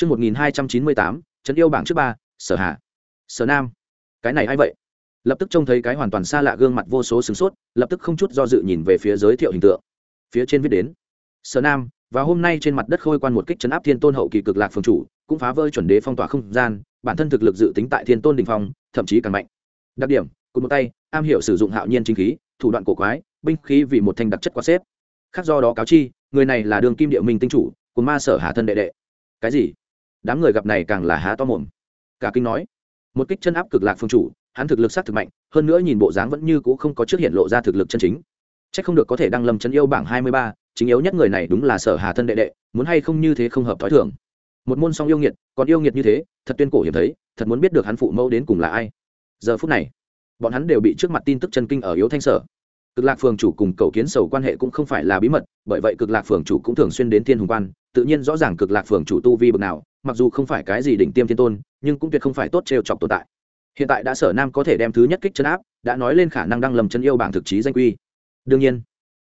Trước 1298, trấn yêu bảng trước ba, sở hạ. Sở nam. Cái này ai vậy? Lập tức trông thấy cái hoàn toàn xa lạ gương mặt vô số sửng sốt, lập tức không chút do dự nhìn về phía giới thiệu hình tượng. Phía trên viết đến: Sở nam, và hôm nay trên mặt đất khôi quan một kích trấn áp thiên tôn hậu kỳ cực lạc phương chủ, cũng phá vỡ chuẩn đế phong tỏa không gian, bản thân thực lực dự tính tại thiên tôn đỉnh phong, thậm chí càng mạnh. Đặc điểm: cùng một tay, am hiểu sử dụng hạo nhiên chính khí, thủ đoạn cổ quái, binh khí vì một thanh đặc chất quá xếp. Khác do đó cáo chi, người này là đường kim địa minh tinh chủ, của ma sở hạ thân đệ đệ. Cái gì? Đám người gặp này càng là há to mồm. Cả kinh nói, một kích chân áp cực lạc phương chủ, hắn thực lực sát thực mạnh, hơn nữa nhìn bộ dáng vẫn như cũ không có trước hiện lộ ra thực lực chân chính. C h ắ c không được có thể đăng lâm chân yêu bảng hai mươi ba, chính yếu nhất người này đúng là sở hà thân đệ đệ, muốn hay không như thế không hợp t h ó i thường. Một môn song yêu nghiệt, còn yêu nghiệt như thế, thật tuyên cổ hiểm thấy, thật muốn biết được hắn phụ mẫu đến cùng là ai. Giờ phút này, bọn hắn đều bị trước mặt tin tức chân kinh ở yếu thanh sở. Cực lạc phường chủ cùng cầu kiến sầu quan hệ cũng không phải là bí mật, bởi vậy cực lạc phường chủ cũng thường xuyên đến thiên hùng quan, tự nhiên rõ ràng cực lạc phường chủ tu vi bậc nào mặc dù không phải cái gì đỉnh tiêm thiên tôn, nhưng cũng tuyệt không phải tốt trêu chọc tồn tại. Hiện tại đã sở nam có thể đem thứ nhất kích chân áp, đã nói lên khả năng đang lầm chân yêu bảng thực chí danh quy. Đương nhiên,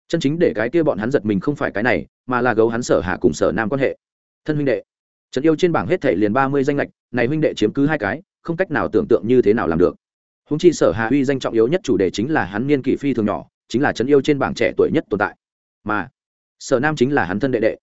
chân chính để cái kia bọn hắn giật mình không phải cái này, mà là gấu hắn sở hạ cùng sở nam quan hệ. Thân huynh đệ trấn yêu trên bảng hết thể liền ba mươi danh lệch, này huynh đệ chiếm cứ hai cái, không cách nào tưởng tượng như thế nào làm được. Húng chi sở hạ uy danh trọng yếu nhất chủ đề chính là hắn niên kỷ phi thường nhỏ, chính là trấn yêu trên bảng trẻ tuổi nhất tồn tại. Mà, sở nam chính là hắn thân đệ đệ.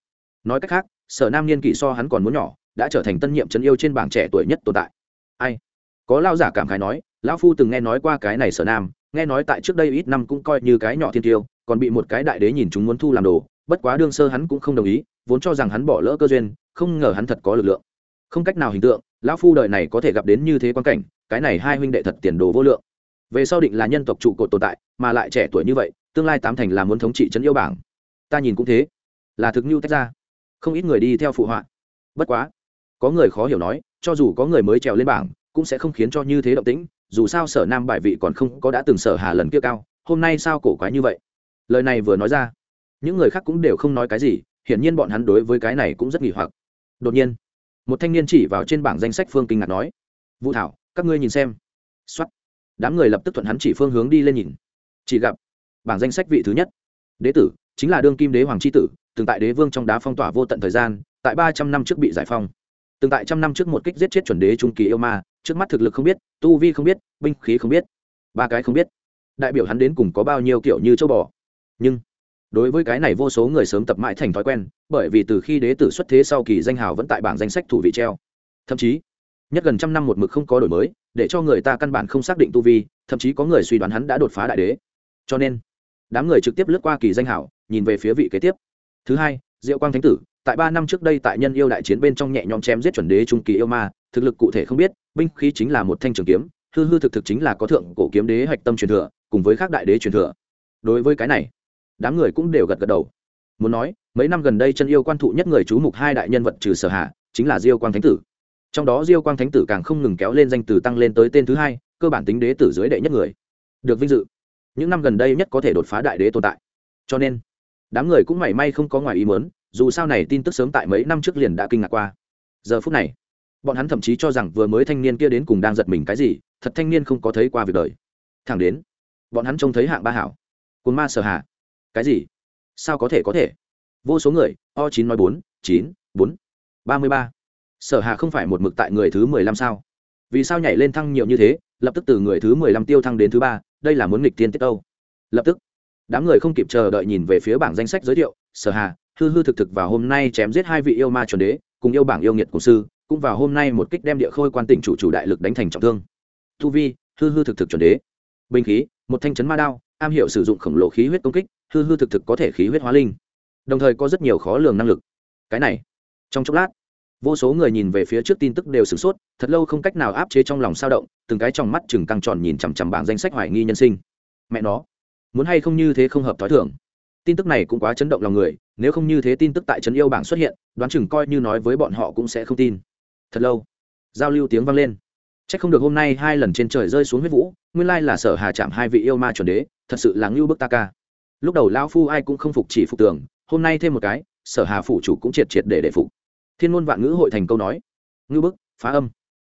Nói cách khác, sở nam niên kỷ so hắn còn muốn nhỏ đã trở thành tân nhiệm trấn yêu trên bảng trẻ tuổi nhất tồn tại. Ai? Có lao giả cảm khái nói, lão phu từng nghe nói qua cái này sở nam, nghe nói tại trước đây ít năm cũng coi như cái nhỏ thiên tiêu, còn bị một cái đại đế nhìn chúng muốn thu làm đồ, bất quá đương sơ hắn cũng không đồng ý, vốn cho rằng hắn bỏ lỡ cơ duyên, không ngờ hắn thật có lực lượng. Không cách nào hình tượng, lão phu đời này có thể gặp đến như thế quan cảnh, cái này hai huynh đệ thật tiền đồ vô lượng. Về sau định là nhân tộc trụ cột tồn tại, mà lại trẻ tuổi như vậy, tương lai tám thành là muốn thống trị trấn yêu bảng. Ta nhìn cũng thế. Là thực như tách ra. Không ít người đi theo phụ họa. Bất quá có người khó hiểu nói, cho dù có người mới trèo lên bảng, cũng sẽ không khiến cho như thế động tĩnh, dù sao sở nam bài vị còn không có đã từng sở hà lần kia cao, hôm nay sao cổ quái như vậy? Lời này vừa nói ra, những người khác cũng đều không nói cái gì, hiển nhiên bọn hắn đối với cái này cũng rất nghỉ hoặc. Đột nhiên, một thanh niên chỉ vào trên bảng danh sách phương kinh ngạc nói, vũ thảo, các ngươi nhìn xem. X đám người lập tức thuận hắn chỉ phương hướng đi lên nhìn. Chỉ gặp bảng danh sách vị thứ nhất, đế tử, chính là đương kim đế hoàng c h i tử, từng tại đế vương trong đá phong tỏa vô tận thời gian, tại ba trăm năm trước bị giải phong từng tại trăm năm trước một kích giết chết chuẩn đế trung kỳ yêu ma, trước mắt thực lực không biết, tu vi không biết, binh khí không biết, ba cái không biết. Đại biểu hắn đến cùng có bao nhiêu kiểu như châu bò. Nhưng, đối với cái này vô số người sớm tập mãi thành thói quen, bởi vì từ khi đế tử xuất thế sau kỳ danh hào vẫn tại bảng danh sách thủ vị treo. Thậm chí, nhất gần trăm năm một mực không có đổi mới, để cho người ta căn bản không xác định tu vi, thậm chí có người suy đoán hắn đã đột phá đại đế. Cho nên, đám người trực tiếp lướt qua kỳ danh hảo nhìn về phía vị kế tiếp. Thứ hai, diệu quang thánh tử tại ba năm trước đây tại nhân yêu đại chiến bên trong nhẹ nhõm chém giết chuẩn đế trung kỳ yêu ma, thực lực cụ thể không biết, binh khí chính là một thanh trường kiếm, hư hư thực thực chính là có thượng cổ kiếm đế hạch tâm truyền thừa, cùng với các đại đế truyền thừa. Đối với cái này, đám người cũng đều gật gật đầu. Muốn nói, mấy năm gần đây chân yêu quan thụ nhất người chú mục hai đại nhân vật trừ sở hạ chính là diêu quang thánh tử. Trong đó diêu quang thánh tử càng không ngừng kéo lên danh từ tăng lên tới tên thứ hai, cơ bản tính đế tử dưới đệ nhất người. Được vinh dự. Những năm gần đây nhất có thể đột phá đại đế tồn tại. Cho nên, đám người cũng mảy may không có ngoài ý mớn dù sao này tin tức sớm tại mấy năm trước liền đã kinh ngạc qua. Giờ phút này, bọn hắn thậm chí cho rằng vừa mới thanh niên kia đến cùng đang giật mình cái gì, thật thanh niên không có thấy qua việc đời. Thẳng đến, bọn hắn trông thấy hạng ba hảo. Cồn ma sở hạ. Cái gì? Sao có thể có thể? Vô số người, o chín nói bốn, chín, bốn, ba mươi ba. Sở hạ không phải một mực tại người thứ mười lăm sao? Vì sao nhảy lên thăng nhiều như thế, lập tức từ người thứ mười lăm tiêu thăng đến thứ ba, đây là muốn nghịch tiên tiết âu lập tức, đám người không kịp chờ đợi nhìn về phía bảng danh sách giới thiệu, sở hà hư hư thực thực vào hôm nay chém giết hai vị yêu ma chuẩn đế, cùng yêu bảng yêu nghiệt cổ sư, cũng vào hôm nay một kích đem địa khôi quan tỉnh chủ chủ đại lực đánh thành trọng thương. Tu vi, hư hư thực thực chuẩn đế. Binh khí, một thanh chấn ma đao, am hiểu sử dụng khổng lồ khí huyết công kích, hư hư thực thực có thể khí huyết hóa linh. Đồng thời có rất nhiều khó lường năng lực. Cái này, trong chốc lát, vô số người nhìn về phía trước tin tức đều sửng sốt, thật lâu không cách nào áp chế trong lòng sao động, từng cái trong mắt chừng căng tròn nhìn chằm chằm bảng danh sách hoài nghi nhân sinh. Mẹ nó, muốn hay không như thế không hợp t h ó i thưởng tin tức này cũng quá chấn động lòng người, nếu không như thế tin tức tại trấn yêu bảng xuất hiện, đoán chừng coi như nói với bọn họ cũng sẽ không tin. Thật lâu, giao lưu tiếng vang lên. C h ắ c không được hôm nay hai lần trên trời rơi xuống huyết vũ, nguyên lai là sở hà chạm hai vị yêu ma chuẩn đế, thật sự là ngưu bức ta ca. Lúc đầu lão phu ai cũng không phục chỉ phục tưởng, hôm nay thêm một cái, sở hà phủ chủ cũng triệt triệt để để phục. Thiên ngôn vạn ngữ hội thành câu nói, ngưu bức, phá âm.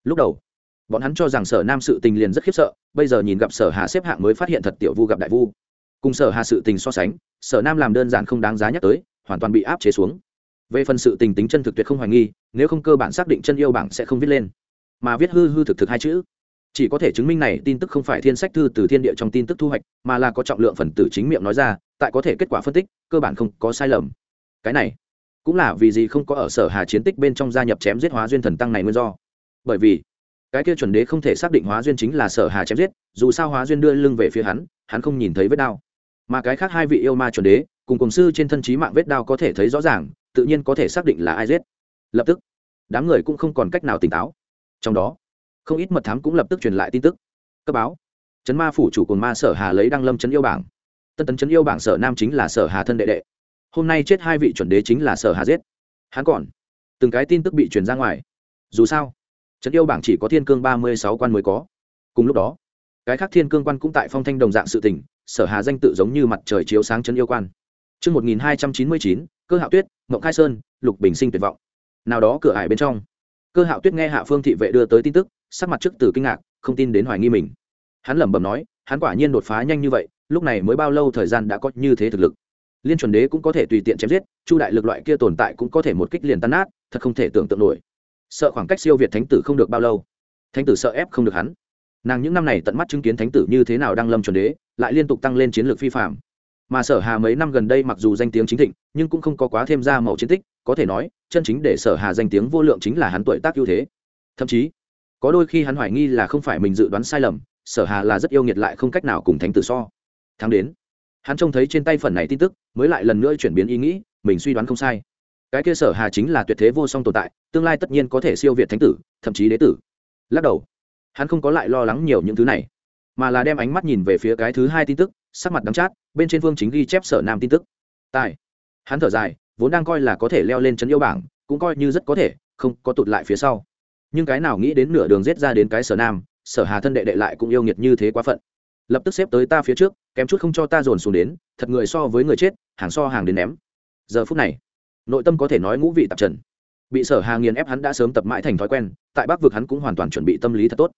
Lúc đầu, bọn hắn cho rằng sở nam sự tình liền rất khiếp sợ, bây giờ nhìn gặp sở hà xếp hạng mới phát hiện thật tiểu vu gặp đại vu cùng sở hà sự tình so sánh, sở nam làm đơn giản không đáng giá nhắc tới, hoàn toàn bị áp chế xuống. Về phần sự tình tính chân thực tuyệt không hoài nghi, nếu không cơ bản xác định chân yêu bảng sẽ không viết lên. Mà viết hư hư thực thực hai chữ. Chỉ có thể chứng minh này tin tức không phải thiên sách thư từ thiên địa trong tin tức thu hoạch, mà là có trọng lượng phần tử chính miệng nói ra, tại có thể kết quả phân tích, cơ bản không có sai lầm. Cái này, cũng là vì gì không có ở sở hà chiến tích bên trong gia nhập chém giết hóa duyên thần tăng này nguyên do. Bởi vì, cái kia chuẩn đế không thể xác định hóa duyên chính là sở hà chém giết, dù sao hóa duyên đưa lưng về phía hắn hắn không nhìn thấy vết đao mà cái khác hai vị yêu ma chuẩn đế, cùng cùng sư trên thân trí mạng vết đao có thể thấy rõ ràng, tự nhiên có thể xác định là ai giết. Lập tức, đám người cũng không còn cách nào tỉnh táo. Trong đó, không ít mật thám cũng lập tức truyền lại tin tức. Cấp báo, trấn ma phủ chủ cồn ma sở hà lấy đăng lâm trấn yêu bảng. Tân tấn trấn yêu bảng sở nam chính là sở hà thân đệ đệ. Hôm nay chết hai vị chuẩn đế chính là sở hà giết. Hắn còn, từng cái tin tức bị truyền ra ngoài. Dù sao, trấn yêu bảng chỉ có thiên cương ba mươi sáu quan mới có. Cùng lúc đó, cái khác thiên cương quan cũng tại phong thanh đồng dạng sự tình sở hà danh tự giống như mặt trời chiếu sáng chân yêu quan Trước 1299, cơ hạo tuyết, Ngộng Khai Sơn, Lục Bình sinh tuyệt vọng. Nào đó cửa ải bên trong. Cơ hạo tuyết nghe hạ phương thị vệ đưa tới tin tức, sắc mặt trước từ kinh ngạc, không tin đến hoài nghi mình. Hắn lẩm bẩm nói, hắn quả nhiên đột phá nhanh như vậy, lúc này mới bao lâu thời gian đã có như thế thực lực. Liên chuẩn đế cũng có thể tùy tiện chém giết, chu đại lực loại kia tồn tại cũng có thể một kích liền tan nát, thật không thể tưởng tượng nổi. Sợ khoảng cách siêu việt thánh tử không được bao lâu. Thánh tử sợ ép không được hắn. Nàng những năm này tận mắt chứng kiến thánh tử như thế nào đang lâm chuẩn đế, lại liên tục tăng lên chiến lược phi phạm. Mà sở hà mấy năm gần đây mặc dù danh tiếng chính thịnh, nhưng cũng không có quá thêm ra màu chiến tích, có thể nói, chân chính để sở hà danh tiếng vô lượng chính là hắn tuổi tác ưu thế. Thậm chí, có đôi khi hắn hoài nghi là không phải mình dự đoán sai lầm, sở hà là rất yêu nghiệt lại không cách nào cùng thánh tử so. Tháng đến, hắn trông thấy trên tay phần này tin tức, mới lại lần nữa chuyển biến ý nghĩ, mình suy đoán không sai. Cái kia sở hà chính là tuyệt thế vô song tồn tại, tương lai tất nhiên có thể siêu việt thánh tử, thậm chí đế tử. Lắc đầu, hắn không có lại lo lắng nhiều những thứ này mà là đem ánh mắt nhìn về phía cái thứ hai tin tức, sắc mặt đắng chát, bên trên vương chính ghi chép sở nam tin tức. Tài. Hắn thở dài, vốn đang coi là có thể leo lên chân yêu bảng, cũng coi như rất có thể, không có tụt lại phía sau. Nhưng cái nào nghĩ đến nửa đường rết ra đến cái sở nam, sở hà thân đệ đệ lại cũng yêu nghiệt như thế quá phận. Lập tức xếp tới ta phía trước, kém chút không cho ta dồn xuống đến, thật người so với người chết, hàng so hàng đến ném. Giờ phút này, nội tâm có thể nói ngũ vị tạp trần. Bị sở hà nghiền ép hắn đã sớm tập mãi thành thói quen, tại bắc vực hắn cũng hoàn toàn chuẩn bị tâm lý thật tốt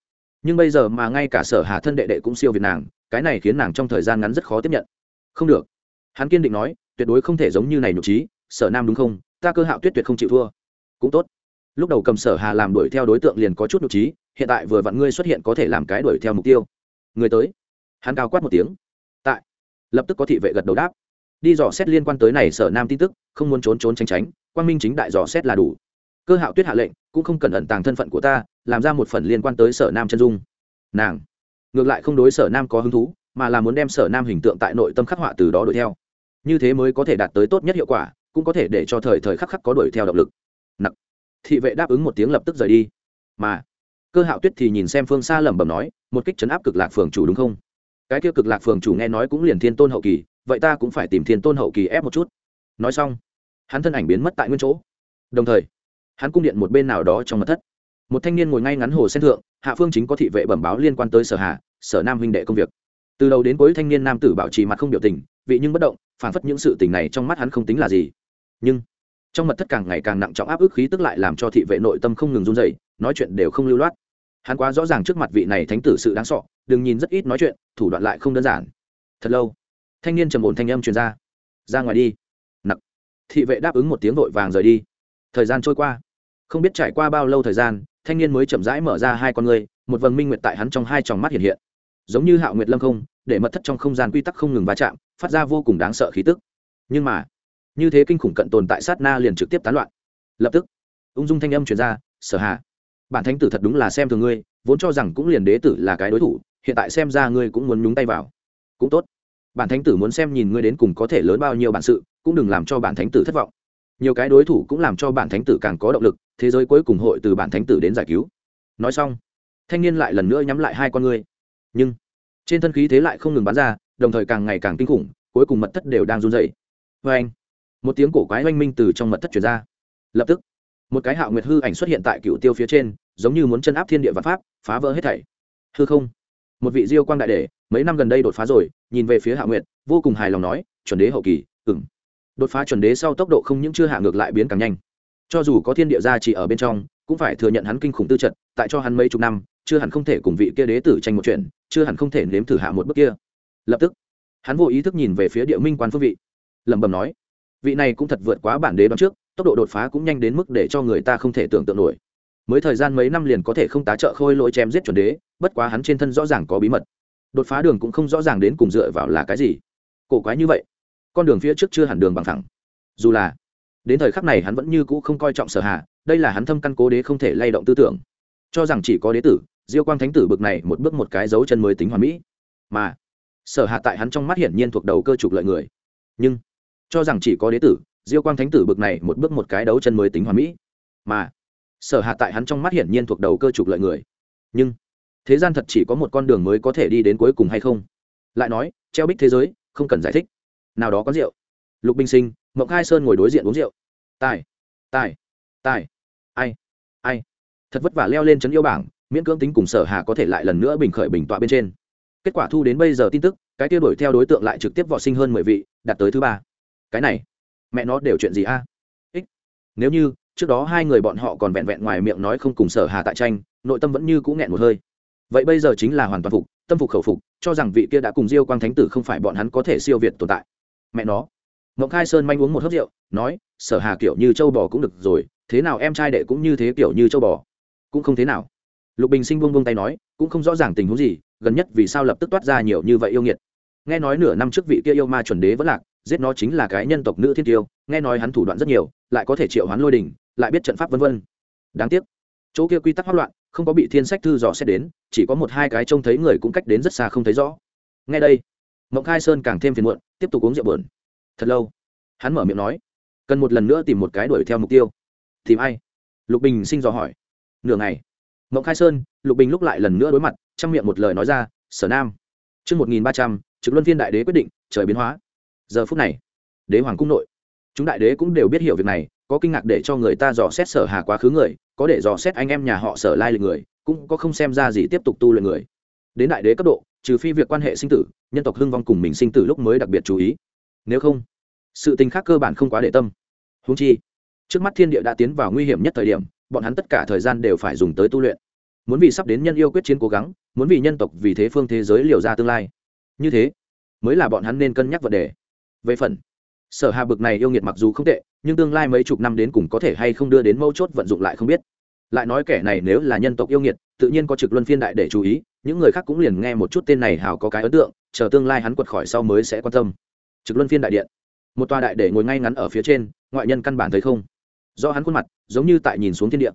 nhưng bây giờ mà ngay cả sở hà thân đệ đệ cũng siêu việt nàng, cái này khiến nàng trong thời gian ngắn rất khó tiếp nhận. Không được. Hắn kiên định nói, tuyệt đối không thể giống như này nhục trí, sở nam đúng không? Ta cơ hạo tuyết tuyệt không chịu thua. Cũng tốt. Lúc đầu cầm sở hà làm đuổi theo đối tượng liền có chút nhục trí, hiện tại vừa vặn ngươi xuất hiện có thể làm cái đuổi theo mục tiêu. Người tới. Hắn cao quát một tiếng. Tại. Lập tức có thị vệ gật đầu đáp. Đi dò xét liên quan tới này sở nam tin tức, không muốn trốn trốn tránh tránh quan minh chính đại dò xét là đủ. Cơ hạo tuyết hạ lệnh, cũng không cần ẩn tàng thân phận của ta làm ra một phần liên quan tới sở nam chân dung. Nàng ngược lại không đối sở nam có hứng thú, mà là muốn đem sở nam hình tượng tại nội tâm khắc họa từ đó đuổi theo. Như thế mới có thể đạt tới tốt nhất hiệu quả, cũng có thể để cho thời thời khắc khắc có đuổi theo động lực. Nặc. Thị vệ đáp ứng một tiếng lập tức rời đi. Mà cơ hạo tuyết thì nhìn xem phương xa lẩm bẩm nói, một kích chấn áp cực lạc phường chủ đúng không? Cái kia cực lạc phường chủ nghe nói cũng liền thiên tôn hậu kỳ, vậy ta cũng phải tìm thiên tôn hậu kỳ ép một chút. Nói xong, hắn thân ảnh biến mất tại nguyên chỗ. Đồng thời, hắn cung điện một bên nào đó trong mật thất một thanh niên ngồi ngay ngắn hồ sen thượng, hạ phương chính có thị vệ bẩm báo liên quan tới sở hạ sở nam huynh đệ công việc. Từ đầu đến cuối thanh niên nam tử bảo trì mặt không biểu tình, vị nhưng bất động phản phất những sự tình này trong mắt hắn không tính là gì. Nhưng, trong mật thất càng ngày càng nặng trọng áp ức khí tức lại làm cho thị vệ nội tâm không ngừng run dậy nói chuyện đều không lưu loát. Hắn quá rõ ràng trước mặt vị này thánh tử sự đáng sọ đừng nhìn rất ít nói chuyện, thủ đoạn lại không đơn giản. Thật lâu, thanh niên trầm ổn thanh âm truyền ra. Ra ngoài đi. Nặc. Thị vệ đáp ứng một tiếng vội vàng rời đi. Thời gian trôi qua. Không biết trải qua bao lâu thời gian thanh niên mới chậm rãi mở ra hai con ngươi, một vầng minh nguyệt tại hắn trong hai tròng mắt hiện hiện. Giống như hạo nguyệt lâm không để mật thất trong không gian quy tắc không ngừng va chạm phát ra vô cùng đáng sợ khí tức. Nhưng mà như thế kinh khủng cận tồn tại sát na liền trực tiếp tán loạn. Lập tức ung dung thanh âm truyền ra sở hà, bản thánh tử thật đúng là xem thường ngươi vốn cho rằng cũng liền đế tử là cái đối thủ hiện tại xem ra ngươi cũng muốn nhúng tay vào. Cũng tốt. Bản thánh tử muốn xem nhìn ngươi đến cùng có thể lớn bao nhiêu bản sự cũng đừng làm cho bản thánh tử thất vọng nhiều cái đối thủ cũng làm cho bản thánh tử càng có động lực, thế giới cuối cùng hội từ bản thánh tử đến giải cứu. Nói xong, thanh niên lại lần nữa nhắm lại hai con ngươi. Nhưng, trên thân khí thế lại không ngừng bắn ra, đồng thời càng ngày càng kinh khủng, cuối cùng mật thất đều đang run dày vê anh một tiếng cổ quái oanh minh từ trong mật thất chuyển ra. Lập tức, một cái hạo nguyệt hư ảnh xuất hiện tại cựu tiêu phía trên, giống như muốn chân áp thiên địa văn pháp, phá vỡ hết thảy. Hư không, một vị diêu quang đại đệ, mấy năm gần đây đột phá rồi, nhìn về phía hạ nguyệt, vô cùng hài lòng nói, chuẩn đế hậu kỳ ừng đột phá chuẩn đế sau tốc độ không những chưa hạ ngược lại biến càng nhanh. Cho dù có thiên địa gia chỉ ở bên trong, cũng phải thừa nhận hắn kinh khủng tư trận tại cho hắn mấy chục năm, chưa hẳn không thể cùng vị kia đế tử tranh một chuyện, chưa hẳn không thể nếm thử hạ một bước kia. Lập tức, hắn vô ý thức nhìn về phía địa minh quan phương vị. Lẩm bẩm nói, vị này cũng thật vượt quá bản đế đoán trước, tốc độ đột phá cũng nhanh đến mức để cho người ta không thể tưởng tượng nổi. Mới thời gian mấy năm liền có thể không tá trợ khôi lỗi chém giết chuẩn đế, bất quá hắn trên thân rõ ràng có bí mật. Đột phá đường cũng không rõ ràng đến cùng dựa vào là cái gì. Cổ quái như vậy con đường phía trước chưa hẳn đường bằng thẳng. Dù là, đến thời khắc này hắn vẫn như cũ không coi trọng sở hạ đây là hắn thâm căn cố đế không thể lay động tư tưởng. Cho rằng chỉ có đế tử, diêu quang thánh tử bực này một bước một cái dấu chân mới tính hoàn mỹ. Mà, sở hạ tại hắn trong mắt hiển nhiên thuộc đầu cơ trục lợi người. Nhưng, cho rằng chỉ có đế tử, diêu quang thánh tử bực này một bước một cái đấu chân mới tính hoàn mỹ. Mà, sở hạ tại hắn trong mắt hiển nhiên thuộc đầu cơ trục lợi người. Nhưng, thế gian thật chỉ có một con đường mới có thể đi đến cuối cùng hay không? Lại nói, treo bích thế giới, không cần giải thích nào đó có rượu. Lục bình sinh, mộng khai sơn ngồi đối diện uống rượu. Tài tài tài, ai ai. Thật vất vả leo lên trấn yêu bảng, miễn cưỡng tính cùng sở hà có thể lại lần nữa bình khởi bình tọa bên trên. Kết quả thu đến bây giờ tin tức, cái tiêu đuổi theo đối tượng lại trực tiếp vọ sinh hơn mười vị, đạt tới thứ ba. Cái này, mẹ nó đều chuyện gì a? Ích. Nếu như, trước đó hai người bọn họ còn vẹn vẹn ngoài miệng nói không cùng sở hà tại tranh, nội tâm vẫn như cũ nghẹn một hơi. Vậy bây giờ chính là hoàn toàn phục, tâm phục khẩu phục, cho rằng vị kia đã cùng diêu quang thánh tử không phải bọn hắn có thể siêu việt tồn tại mẹ nó. Ngọc khai sơn manh uống một hớp rượu, nói, sở hà kiểu như châu bò cũng được rồi, thế nào em trai đệ cũng như thế kiểu như châu bò? Cũng không thế nào. Lục bình sinh buông buông tay nói, cũng không rõ ràng tình huống gì, gần nhất vì sao lập tức toát ra nhiều như vậy yêu nghiệt? Nghe nói nửa năm trước vị kia yêu ma chuẩn đế vẫn lạc, giết nó chính là cái nhân tộc nữ thiên tiêu, nghe nói hắn thủ đoạn rất nhiều, lại có thể triệu hoán lôi đình, lại biết trận pháp vân vân. Đáng tiếc, chỗ kia quy tắc hoát loạn, không có bị thiên sách thư dò xét đến, chỉ có một hai cái trông thấy người cũng cách đến rất xa không thấy rõ. Nghe đây mộng khai sơn càng thêm phiền muộn tiếp tục uống rượu bờn thật lâu hắn mở miệng nói cần một lần nữa tìm một cái đuổi theo mục tiêu. Tìm ai? Lục bình sinh dò hỏi. Nửa ngày. Mộng khai sơn lục bình lúc lại lần nữa đối mặt trong miệng một lời nói ra sở nam Trước 1300, trực luân phiên đại đế quyết định, trời biến hóa. Giờ phút này, đế hoàng cung nội, chúng đại đế cũng đều biết hiểu việc này, có kinh ngạc để cho người ta dò xét sở hà quá khứ người, có để dò xét anh em nhà họ sở lai lịch người, cũng có không xem ra gì tiếp tục tu luyện người. Đến đại đế cấp độ, trừ phi việc quan hệ sinh tử, nhân tộc hưng vong cùng mình sinh tử lúc mới đặc biệt chú ý. Nếu không, sự tình khác cơ bản không quá để tâm. húng chi, trước mắt thiên địa đã tiến vào nguy hiểm nhất thời điểm, bọn hắn tất cả thời gian đều phải dùng tới tu luyện muốn vì sắp đến nhân yêu quyết chiến cố gắng muốn vì nhân tộc vì thế phương thế giới liều ra tương lai như thế mới là bọn hắn nên cân nhắc vấn đề về phần sở hà bực này yêu nghiệt mặc dù không tệ nhưng tương lai mấy chục năm đến cùng có thể hay không đưa đến mâu chốt vận dụng lại không biết lại nói kẻ này nếu là nhân tộc yêu nghiệt, tự nhiên có trực luân phiên đại để chú ý, những người khác cũng liền nghe một chút tên này hào có cái ấn tượng, chờ tương lai hắn quật khỏi sau mới sẽ quan tâm. Trực luân phiên đại điện. Một tòa đại để ngồi ngay ngắn ở phía trên, ngoại nhân căn bản thấy không. Do hắn khuôn mặt, giống như tại nhìn xuống thiên địa.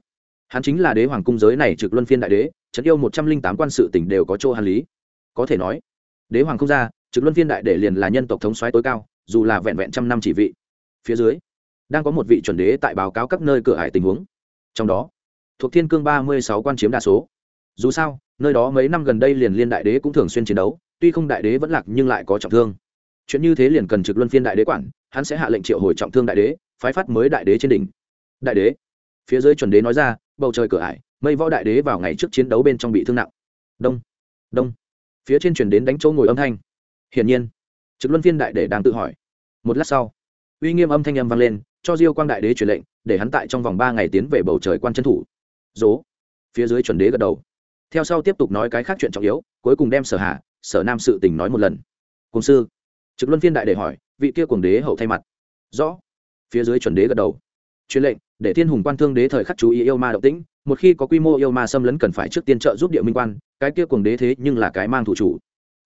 Hắn chính là đế hoàng cung giới này trực luân phiên đại đế trấn yêu một trăm linh tám quan sự tỉnh đều có chỗ hàn lý. Có thể nói, đế hoàng không ra, trực luân phiên đại để liền là nhân tộc thống soái tối cao, dù là vẹn vẹn trăm năm chỉ vị. Phía dưới, đang có một vị chuẩn đế tại báo cáo các nơi cửa hải tình huống. Trong đó thuộc thiên cương ba mươi sáu quan chiếm đa số. Dù sao, nơi đó mấy năm gần đây liền liên đại đế cũng thường xuyên chiến đấu, tuy không đại đế vẫn lạc nhưng lại có trọng thương. Chuyện như thế liền cần trực luân phiên đại đế quản, hắn sẽ hạ lệnh triệu hồi trọng thương đại đế, phái phát mới đại đế trên đỉnh. Đại đế, phía dưới chuẩn đế nói ra, bầu trời cửa ải, mây võ đại đế vào ngày trước chiến đấu bên trong bị thương nặng. Đông đông. Phía trên chuyển đến đánh chỗ ngồi âm thanh. Hiển nhiên, trực luân phiên đại đế đang tự hỏi. Một lát sau, uy nghiêm âm thanh âm vang lên, cho diêu quang đại đế truyền lệnh, để hắn tại trong vòng ba ngày tiến về bầu trời quan trấn thủ dố. Phía dưới chuẩn đế gật đầu. Theo sau tiếp tục nói cái khác chuyện trọng yếu, cuối cùng đem sở hạ sở nam sự tình nói một lần. Cùng sư, trực luân phiên đại đế hỏi, vị kia cùng đế hậu thay mặt. Rõ. Phía dưới chuẩn đế gật đầu. Truyền lệnh, để thiên hùng quan thương đế thời khắc chú ý yêu ma động tĩnh, một khi có quy mô yêu ma xâm lấn cần phải trước tiên trợ giúp địa minh quan, cái kia cùng đế thế nhưng là cái mang thủ chủ.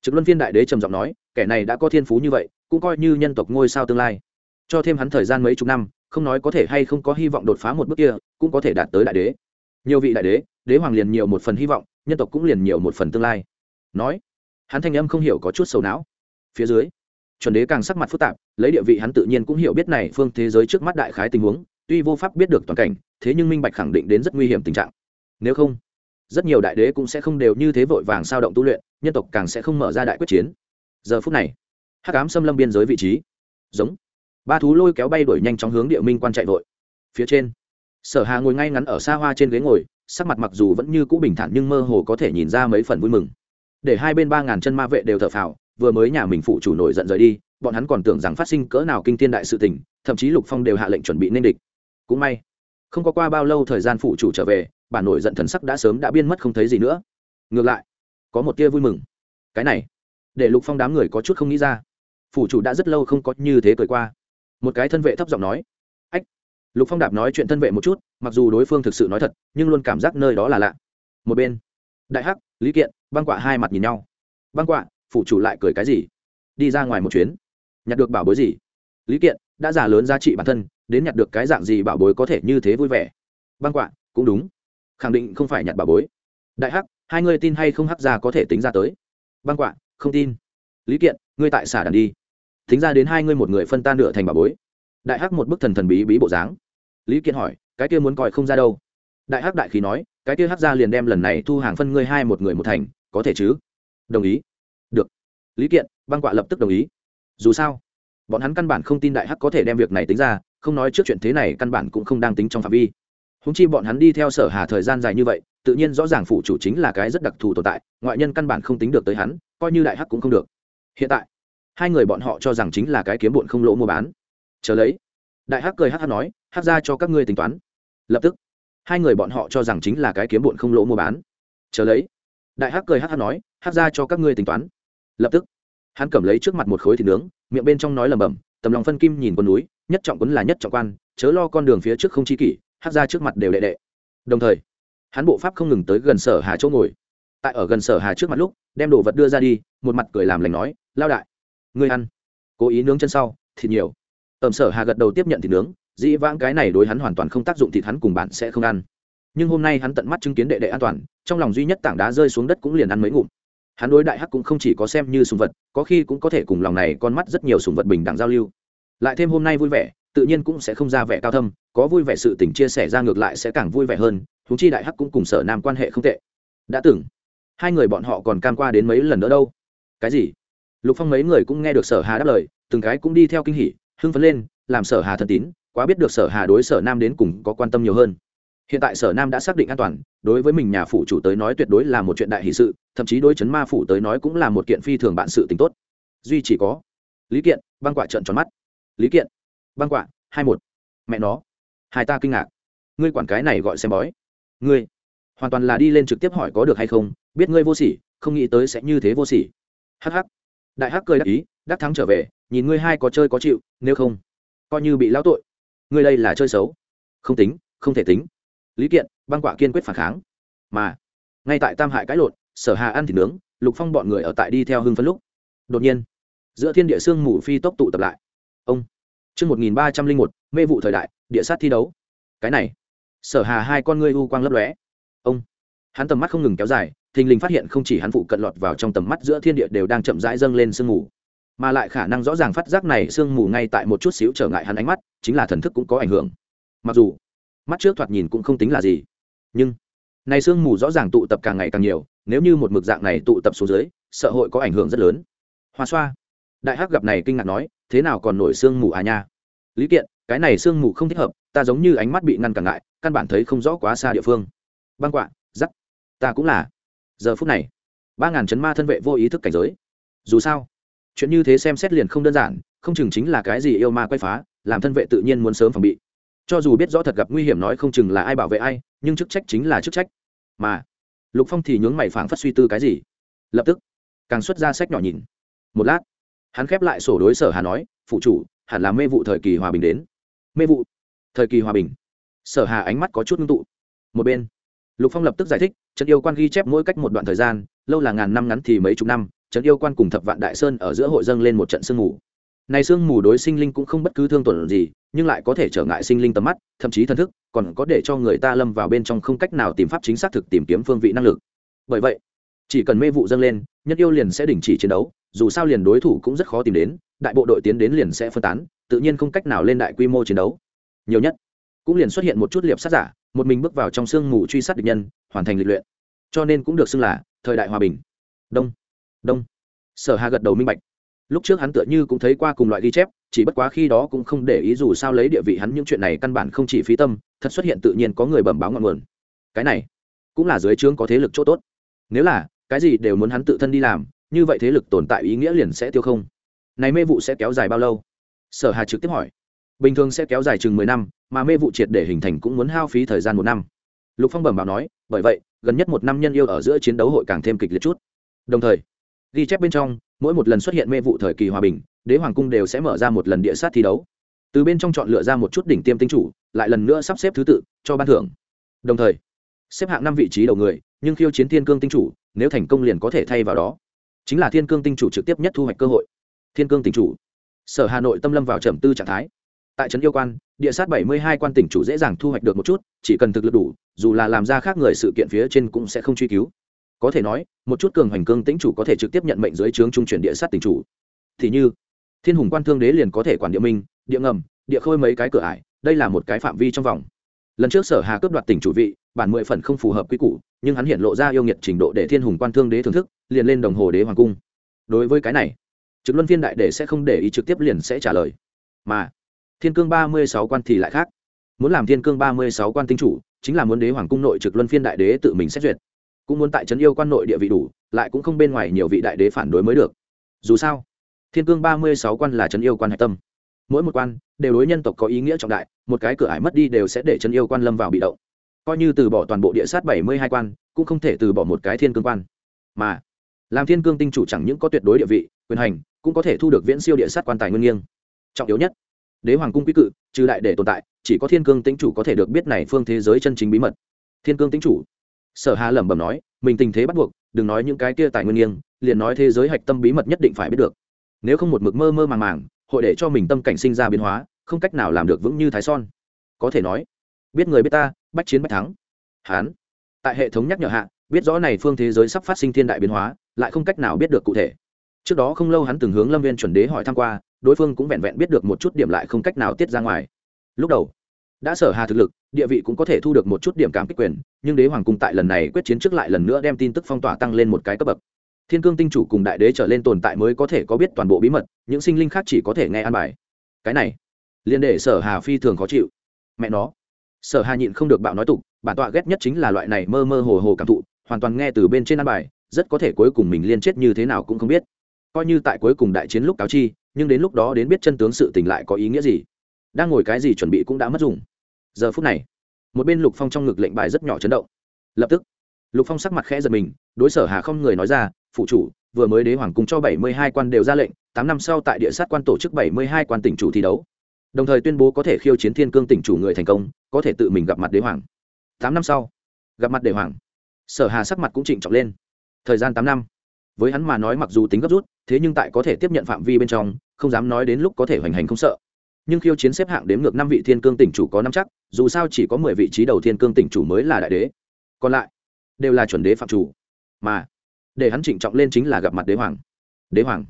Trực luân phiên đại đế trầm giọng nói, kẻ này đã có thiên phú như vậy, cũng coi như nhân tộc ngôi sao tương lai. Cho thêm hắn thời gian mấy chục năm, không nói có thể hay không có hy vọng đột phá một bước kia, cũng có thể đạt tới đại đế nhiều vị đại đế đế hoàng liền nhiều một phần hy vọng, nhân tộc cũng liền nhiều một phần tương lai. Nói, hắn thanh âm không hiểu có chút sầu não. Phía dưới, chuẩn đế càng sắc mặt phức tạp, lấy địa vị hắn tự nhiên cũng hiểu biết này phương thế giới trước mắt đại khái tình huống, tuy vô pháp biết được toàn cảnh, thế nhưng minh bạch khẳng định đến rất nguy hiểm tình trạng. Nếu không, rất nhiều đại đế cũng sẽ không đều như thế vội vàng sao động tu luyện, nhân tộc càng sẽ không mở ra đại quyết chiến. Giờ phút này, hắc ám xâm lâm biên giới vị trí. Giống, ba thú lôi kéo bay đuổi nhanh chóng hướng địa minh quan chạy vội. Phía trên sở hà ngồi ngay ngắn ở xa hoa trên ghế ngồi, sắc mặt mặc dù vẫn như cũ bình thản nhưng mơ hồ có thể nhìn ra mấy phần vui mừng. Để hai bên ba ngàn chân ma vệ đều thở phào, vừa mới nhà mình phụ chủ nổi giận rời đi, bọn hắn còn tưởng rằng phát sinh cỡ nào kinh thiên đại sự tình, thậm chí lục phong đều hạ lệnh chuẩn bị nên địch. Cũng may, không có qua bao lâu thời gian phụ chủ trở về bản nổi giận thần sắc đã sớm đã biên mất không thấy gì nữa. Ngược lại, có một tia vui mừng. Cái này, để lục phong đám người có chút không nghĩ ra. Phủ chủ đã rất lâu không có như thế cười qua. Một cái thân vệ thấp giọng nói lục phong đạp nói chuyện thân vệ một chút, mặc dù đối phương thực sự nói thật, nhưng luôn cảm giác nơi đó là lạ. Một bên, đại hắc, lý kiện, băng quạ hai mặt nhìn nhau. Băng quạ phụ chủ lại cười cái gì? Đi ra ngoài một chuyến. Nhặt được bảo bối gì? Lý kiện, đã giả lớn giá trị bản thân, đến nhặt được cái dạng gì bảo bối có thể như thế vui vẻ? Băng quạ, cũng đúng. Khẳng định không phải nhặt bảo bối. Đại hắc, hai người tin hay không hắc ra có thể tính ra tới? Băng quạ, không tin. Lý kiện, ngươi tại xả đàn đi. Tính ra đến hai ngươi một người phân tan nửa thành bảo bối. Đại hắc một bức thần thần bí bí bộ dáng lý kiện hỏi, cái kia muốn coi không ra đâu? Đại hắc đại khí nói, cái kia hắc ra liền đem lần này thu hàng phân ngươi hai một người một thành, có thể chứ? Đồng ý. Được. Lý kiện, băng quạ lập tức đồng ý. Dù sao, bọn hắn căn bản không tin đại hắc có thể đem việc này tính ra, không nói trước chuyện thế này căn bản cũng không đang tính trong phạm vi. Húng chi bọn hắn đi theo sở hà thời gian dài như vậy, tự nhiên rõ ràng phụ chủ chính là cái rất đặc thù tồn tại, ngoại nhân căn bản không tính được tới hắn, coi như đại hắc cũng không được. Hiện tại, hai người bọn họ cho rằng chính là cái kiếm bụn không lỗ mua bán. Chờ lấy. Đại hắc cười hắc hắc nói Hát ra cho các ngươi tính toán. Lập tức, hai người bọn họ cho rằng chính là cái kiếm bụn không lỗ mua bán. Chờ lấy, đại hắc cười hắc hắc nói hắc ra cho các ngươi tính toán. Lập tức, hắn cầm lấy trước mặt một khối thịt nướng, miệng bên trong nói lầm bầm tầm lòng phân kim nhìn con núi, nhất trọng quấn là nhất trọng quan, chớ lo con đường phía trước không chi kỷ hắc ra trước mặt đều đệ đệ. Đồng thời, hắn bộ pháp không ngừng tới gần sở hà chỗ ngồi. Tại ở gần sở hà trước mặt lúc, đem đồ vật đưa ra đi, một mặt cười làm lành nói, lao đại, ngươi ăn. Cố ý nướng chân sau, thịt nhiều. Ẩm sở hà gật đầu tiếp nhận thịt nướng dĩ vãng cái này đối hắn hoàn toàn không tác dụng thịt hắn cùng bạn sẽ không ăn. Nhưng hôm nay hắn tận mắt chứng kiến đệ đệ an toàn, trong lòng duy nhất tảng đá rơi xuống đất cũng liền ăn mấy ngụm. Hắn đối đại hắc cũng không chỉ có xem như sùng vật, có khi cũng có thể cùng lòng này con mắt rất nhiều sùng vật bình đẳng giao lưu. Lại thêm hôm nay vui vẻ, tự nhiên cũng sẽ không ra vẻ cao thâm, có vui vẻ sự tình chia sẻ ra ngược lại sẽ càng vui vẻ hơn thú chi đại hắc cũng cùng sở nam quan hệ không tệ. Đã từng, hai người bọn họ còn cam qua đến mấy lần nữa đâu? Cái gì? Lục phong mấy người cũng nghe được sở hà đáp lời, từng cái cũng đi theo kinh hỉ, hưng phấn lên, làm sở hà thân tín quá biết được sở hà đối sở nam đến cùng có quan tâm nhiều hơn. Hiện tại sở nam đã xác định an toàn, đối với mình nhà phủ chủ tới nói tuyệt đối là một chuyện đại hỷ sự, thậm chí đối chấn ma phủ tới nói cũng là một kiện phi thường bạn sự tình tốt. Duy chỉ có, lý kiện, băng quả trợn tròn mắt. Lý kiện, băng quả, hai một. Mẹ nó, hai ta kinh ngạc. Ngươi quản cái này gọi xem bói. Ngươi, hoàn toàn là đi lên trực tiếp hỏi có được hay không, biết ngươi vô sỉ, không nghĩ tới sẽ như thế vô sỉ. Hh đại hắc cười đắc ý đắc thắng trở về, nhìn ngươi hai có chơi có chịu, nếu không, coi như bị lão tội ngươi đây là chơi xấu. Không tính, không thể tính. Lý kiện, băng quả kiên quyết phản kháng. Mà, ngay tại tam hại cãi lộn, sở hà ăn thịt nướng, lục phong bọn người ở tại đi theo hưng Phấn lúc. Đột nhiên, giữa thiên địa sương mù phi tốc tụ tập lại. Ông, chương một nghìn ba trăm linh một, mê vụ thời đại, địa sát thi đấu. Cái này, sở hà hai con ngươi u quang lấp lóe. Ông, hắn tầm mắt không ngừng kéo dài, thình lình phát hiện không chỉ hắn phụ cận lọt vào trong tầm mắt giữa thiên địa đều đang chậm rãi dâng lên sương mù mà lại khả năng rõ ràng phát giác này sương mù ngay tại một chút xíu trở ngại hắn ánh mắt chính là thần thức cũng có ảnh hưởng. Mặc dù mắt trước thoạt nhìn cũng không tính là gì nhưng này sương mù rõ ràng tụ tập càng ngày càng nhiều nếu như một mực dạng này tụ tập xuống dưới, sợ hội có ảnh hưởng rất lớn. Hoa xoa đại hắc gặp này kinh ngạc nói thế nào còn nổi sương mù à nha? Lý kiện cái này sương mù không thích hợp ta giống như ánh mắt bị ngăn cản ngại căn bản thấy không rõ quá xa địa phương. Băng quạ giắc ta cũng là. Giờ phút này ba ngàn chấn ma thân vệ vô ý thức cảnh giới. Dù sao chuyện như thế xem xét liền không đơn giản, không chừng chính là cái gì yêu ma quay phá, làm thân vệ tự nhiên muốn sớm phòng bị. Cho dù biết rõ thật gặp nguy hiểm nói không chừng là ai bảo vệ ai, nhưng chức trách chính là chức trách. Mà, lục phong thì nhướng mày phảng phất suy tư cái gì. Lập tức, càng xuất ra sách nhỏ nhìn. Một lát, hắn khép lại sổ đối sở hà nói, phụ chủ, hẳn là mê vụ thời kỳ hòa bình đến. Mê vụ? Thời kỳ hòa bình? Sở hà ánh mắt có chút ngưng tụ. Một bên, lục phong lập tức giải thích, trận yêu quan ghi chép mỗi cách một đoạn thời gian, lâu là ngàn năm ngắn thì mấy chục năm trấn yêu quan cùng thập vạn đại sơn ở giữa hội dâng lên một trận sương mù. Này sương mù đối sinh linh cũng không bất cứ thương tổn gì, nhưng lại có thể trở ngại sinh linh tầm mắt, thậm chí thần thức, còn có để cho người ta lâm vào bên trong không cách nào tìm pháp chính xác thực tìm kiếm phương vị năng lực. Bởi vậy, chỉ cần mê vụ dâng lên, nhất yêu liền sẽ đình chỉ chiến đấu, dù sao liền đối thủ cũng rất khó tìm đến, đại bộ đội tiến đến liền sẽ phân tán, tự nhiên không cách nào lên đại quy mô chiến đấu. Nhiều nhất, cũng liền xuất hiện một chút liệp sát giả, một mình bước vào trong sương mù truy sát địch nhân, hoàn thành lịch luyện. Cho nên cũng được xưng là thời đại hòa bình. Đông đông. Sở hà gật đầu minh bạch. Lúc trước hắn tựa như cũng thấy qua cùng loại ghi chép, chỉ bất quá khi đó cũng không để ý dù sao lấy địa vị hắn những chuyện này căn bản không chỉ phí tâm, thật xuất hiện tự nhiên có người bẩm báo ngọn nguồn. Cái này cũng là dưới trướng có thế lực chỗ tốt. Nếu là cái gì đều muốn hắn tự thân đi làm, như vậy thế lực tồn tại ý nghĩa liền sẽ tiêu không. Này mê vụ sẽ kéo dài bao lâu? Sở hà trực tiếp hỏi. Bình thường sẽ kéo dài chừng mười năm, mà mê vụ triệt để hình thành cũng muốn hao phí thời gian một năm. Lục phong bẩm báo nói, bởi vậy, gần nhất một năm nhân yêu ở giữa chiến đấu hội càng thêm kịch liệt chút. Đồng thời ghi chép bên trong, mỗi một lần xuất hiện mê vụ thời kỳ hòa bình, đế hoàng cung đều sẽ mở ra một lần địa sát thi đấu. Từ bên trong chọn lựa ra một chút đỉnh tiêm tinh chủ, lại lần nữa sắp xếp thứ tự, cho ban thưởng. Đồng thời, xếp hạng năm vị trí đầu người, nhưng khiêu chiến thiên cương tinh chủ, nếu thành công liền có thể thay vào đó. Chính là thiên cương tinh chủ trực tiếp nhất thu hoạch cơ hội. Thiên cương tinh chủ. Sở hà nội tâm lâm vào trầm tư trạng thái. Tại trấn yêu quan, địa sát bảy mươi hai quan tỉnh chủ dễ dàng thu hoạch được một chút, chỉ cần thực lực đủ, dù là làm ra khác người sự kiện phía trên cũng sẽ không truy cứu có thể nói, một chút cường hoành cương tĩnh chủ có thể trực tiếp nhận mệnh dưới trướng trung chuyển địa sát tỉnh chủ. Thì như, thiên hùng quan thương đế liền có thể quản địa minh, địa ngầm, địa khôi mấy cái cửa ải, đây là một cái phạm vi trong vòng. Lần trước sở hà cướp đoạt tỉnh chủ vị, bản mười phần không phù hợp quy củ, nhưng hắn hiện lộ ra yêu nghiệt trình độ để thiên hùng quan thương đế thưởng thức, liền lên đồng hồ đế hoàng cung. Đối với cái này, trực luân phiên đại đế sẽ không để ý trực tiếp liền sẽ trả lời. Mà, thiên cương ba mươi sáu quan thì lại khác. Muốn làm thiên cương ba mươi sáu quan tinh chủ, chính là muốn đế hoàng cung nội trực luân phiên đại đế tự mình xét duyệt cũng muốn tại trấn yêu quan nội địa vị đủ, lại cũng không bên ngoài nhiều vị đại đế phản đối mới được. Dù sao, thiên cương ba mươi sáu quan là trấn yêu quan hạch tâm. Mỗi một quan đều đối nhân tộc có ý nghĩa trọng đại, một cái cửa ải mất đi đều sẽ để trấn yêu quan lâm vào bị động. Coi như từ bỏ toàn bộ địa sát bảy mươi hai quan, cũng không thể từ bỏ một cái thiên cương quan. Mà, làm thiên cương tinh chủ chẳng những có tuyệt đối địa vị, quyền hành, cũng có thể thu được viễn siêu địa sát quan tài nguyên nghiêng. Trọng yếu nhất, đế hoàng cung quy cự, trừ đại để tồn tại, chỉ có thiên cương tính chủ có thể được biết này phương thế giới chân chính bí mật. Thiên cương tính chủ sở hà lẩm bẩm nói, mình tình thế bắt buộc, đừng nói những cái kia tài nguyên nghiêng, liền nói thế giới hạch tâm bí mật nhất định phải biết được. Nếu không một mực mơ mơ màng màng, hội để cho mình tâm cảnh sinh ra biến hóa, không cách nào làm được vững như thái son. Có thể nói, biết người biết ta, bách chiến bách thắng. Hán, tại hệ thống nhắc nhở hạ, biết rõ này phương thế giới sắp phát sinh thiên đại biến hóa, lại không cách nào biết được cụ thể. Trước đó không lâu hắn từng hướng lâm viên chuẩn đế hỏi tham q u a đối phương cũng vẹn vẹn biết được một chút điểm lại không cách nào tiết ra ngoài. Lúc đầu đã sở hà thực lực, địa vị cũng có thể thu được một chút điểm cảm kích quyền, nhưng đế hoàng cung tại lần này quyết chiến trước lại lần nữa đem tin tức phong tỏa tăng lên một cái cấp bậc. Thiên cương tinh chủ cùng đại đế trở lên tồn tại mới có thể có biết toàn bộ bí mật, những sinh linh khác chỉ có thể nghe an bài. Cái này liên để sở hà phi thường khó chịu. Mẹ nó, sở hà nhịn không được bạo nói tục, bản tọa ghét nhất chính là loại này mơ mơ hồ hồ cảm thụ, hoàn toàn nghe từ bên trên an bài, rất có thể cuối cùng mình liên chết như thế nào cũng không biết. Coi như tại cuối cùng đại chiến lúc cáo chi, nhưng đến lúc đó đến biết chân tướng sự tình lại có ý nghĩa gì. Đang ngồi cái gì chuẩn bị cũng đã mất dùng giờ phút này, một bên lục phong trong ngực lệnh bài rất nhỏ chấn động. Lập tức, lục phong sắc mặt khẽ giật mình, đối sở hà không người nói ra, phụ chủ, vừa mới đế hoàng cung cho bảy mươi hai quan đều ra lệnh, tám năm sau tại địa sát quan tổ chức bảy mươi hai quan tỉnh chủ thi đấu. Đồng thời tuyên bố có thể khiêu chiến thiên cương tỉnh chủ người thành công, có thể tự mình gặp mặt đế hoàng. Tám năm sau, gặp mặt đế hoàng. Sở hà sắc mặt cũng trịnh trọng lên. Thời gian tám năm, với hắn mà nói mặc dù tính gấp rút, thế nhưng tại có thể tiếp nhận phạm vi bên trong, không dám nói đến lúc có thể hoành hành không sợ nhưng khiêu chiến xếp hạng đếm ngược năm vị thiên cương tỉnh chủ có năm chắc, dù sao chỉ có mười vị trí đầu thiên cương tỉnh chủ mới là đại đế. Còn lại, đều là chuẩn đế phạm chủ. Mà, để hắn trịnh trọng lên chính là gặp mặt đế hoàng. Đế hoàng,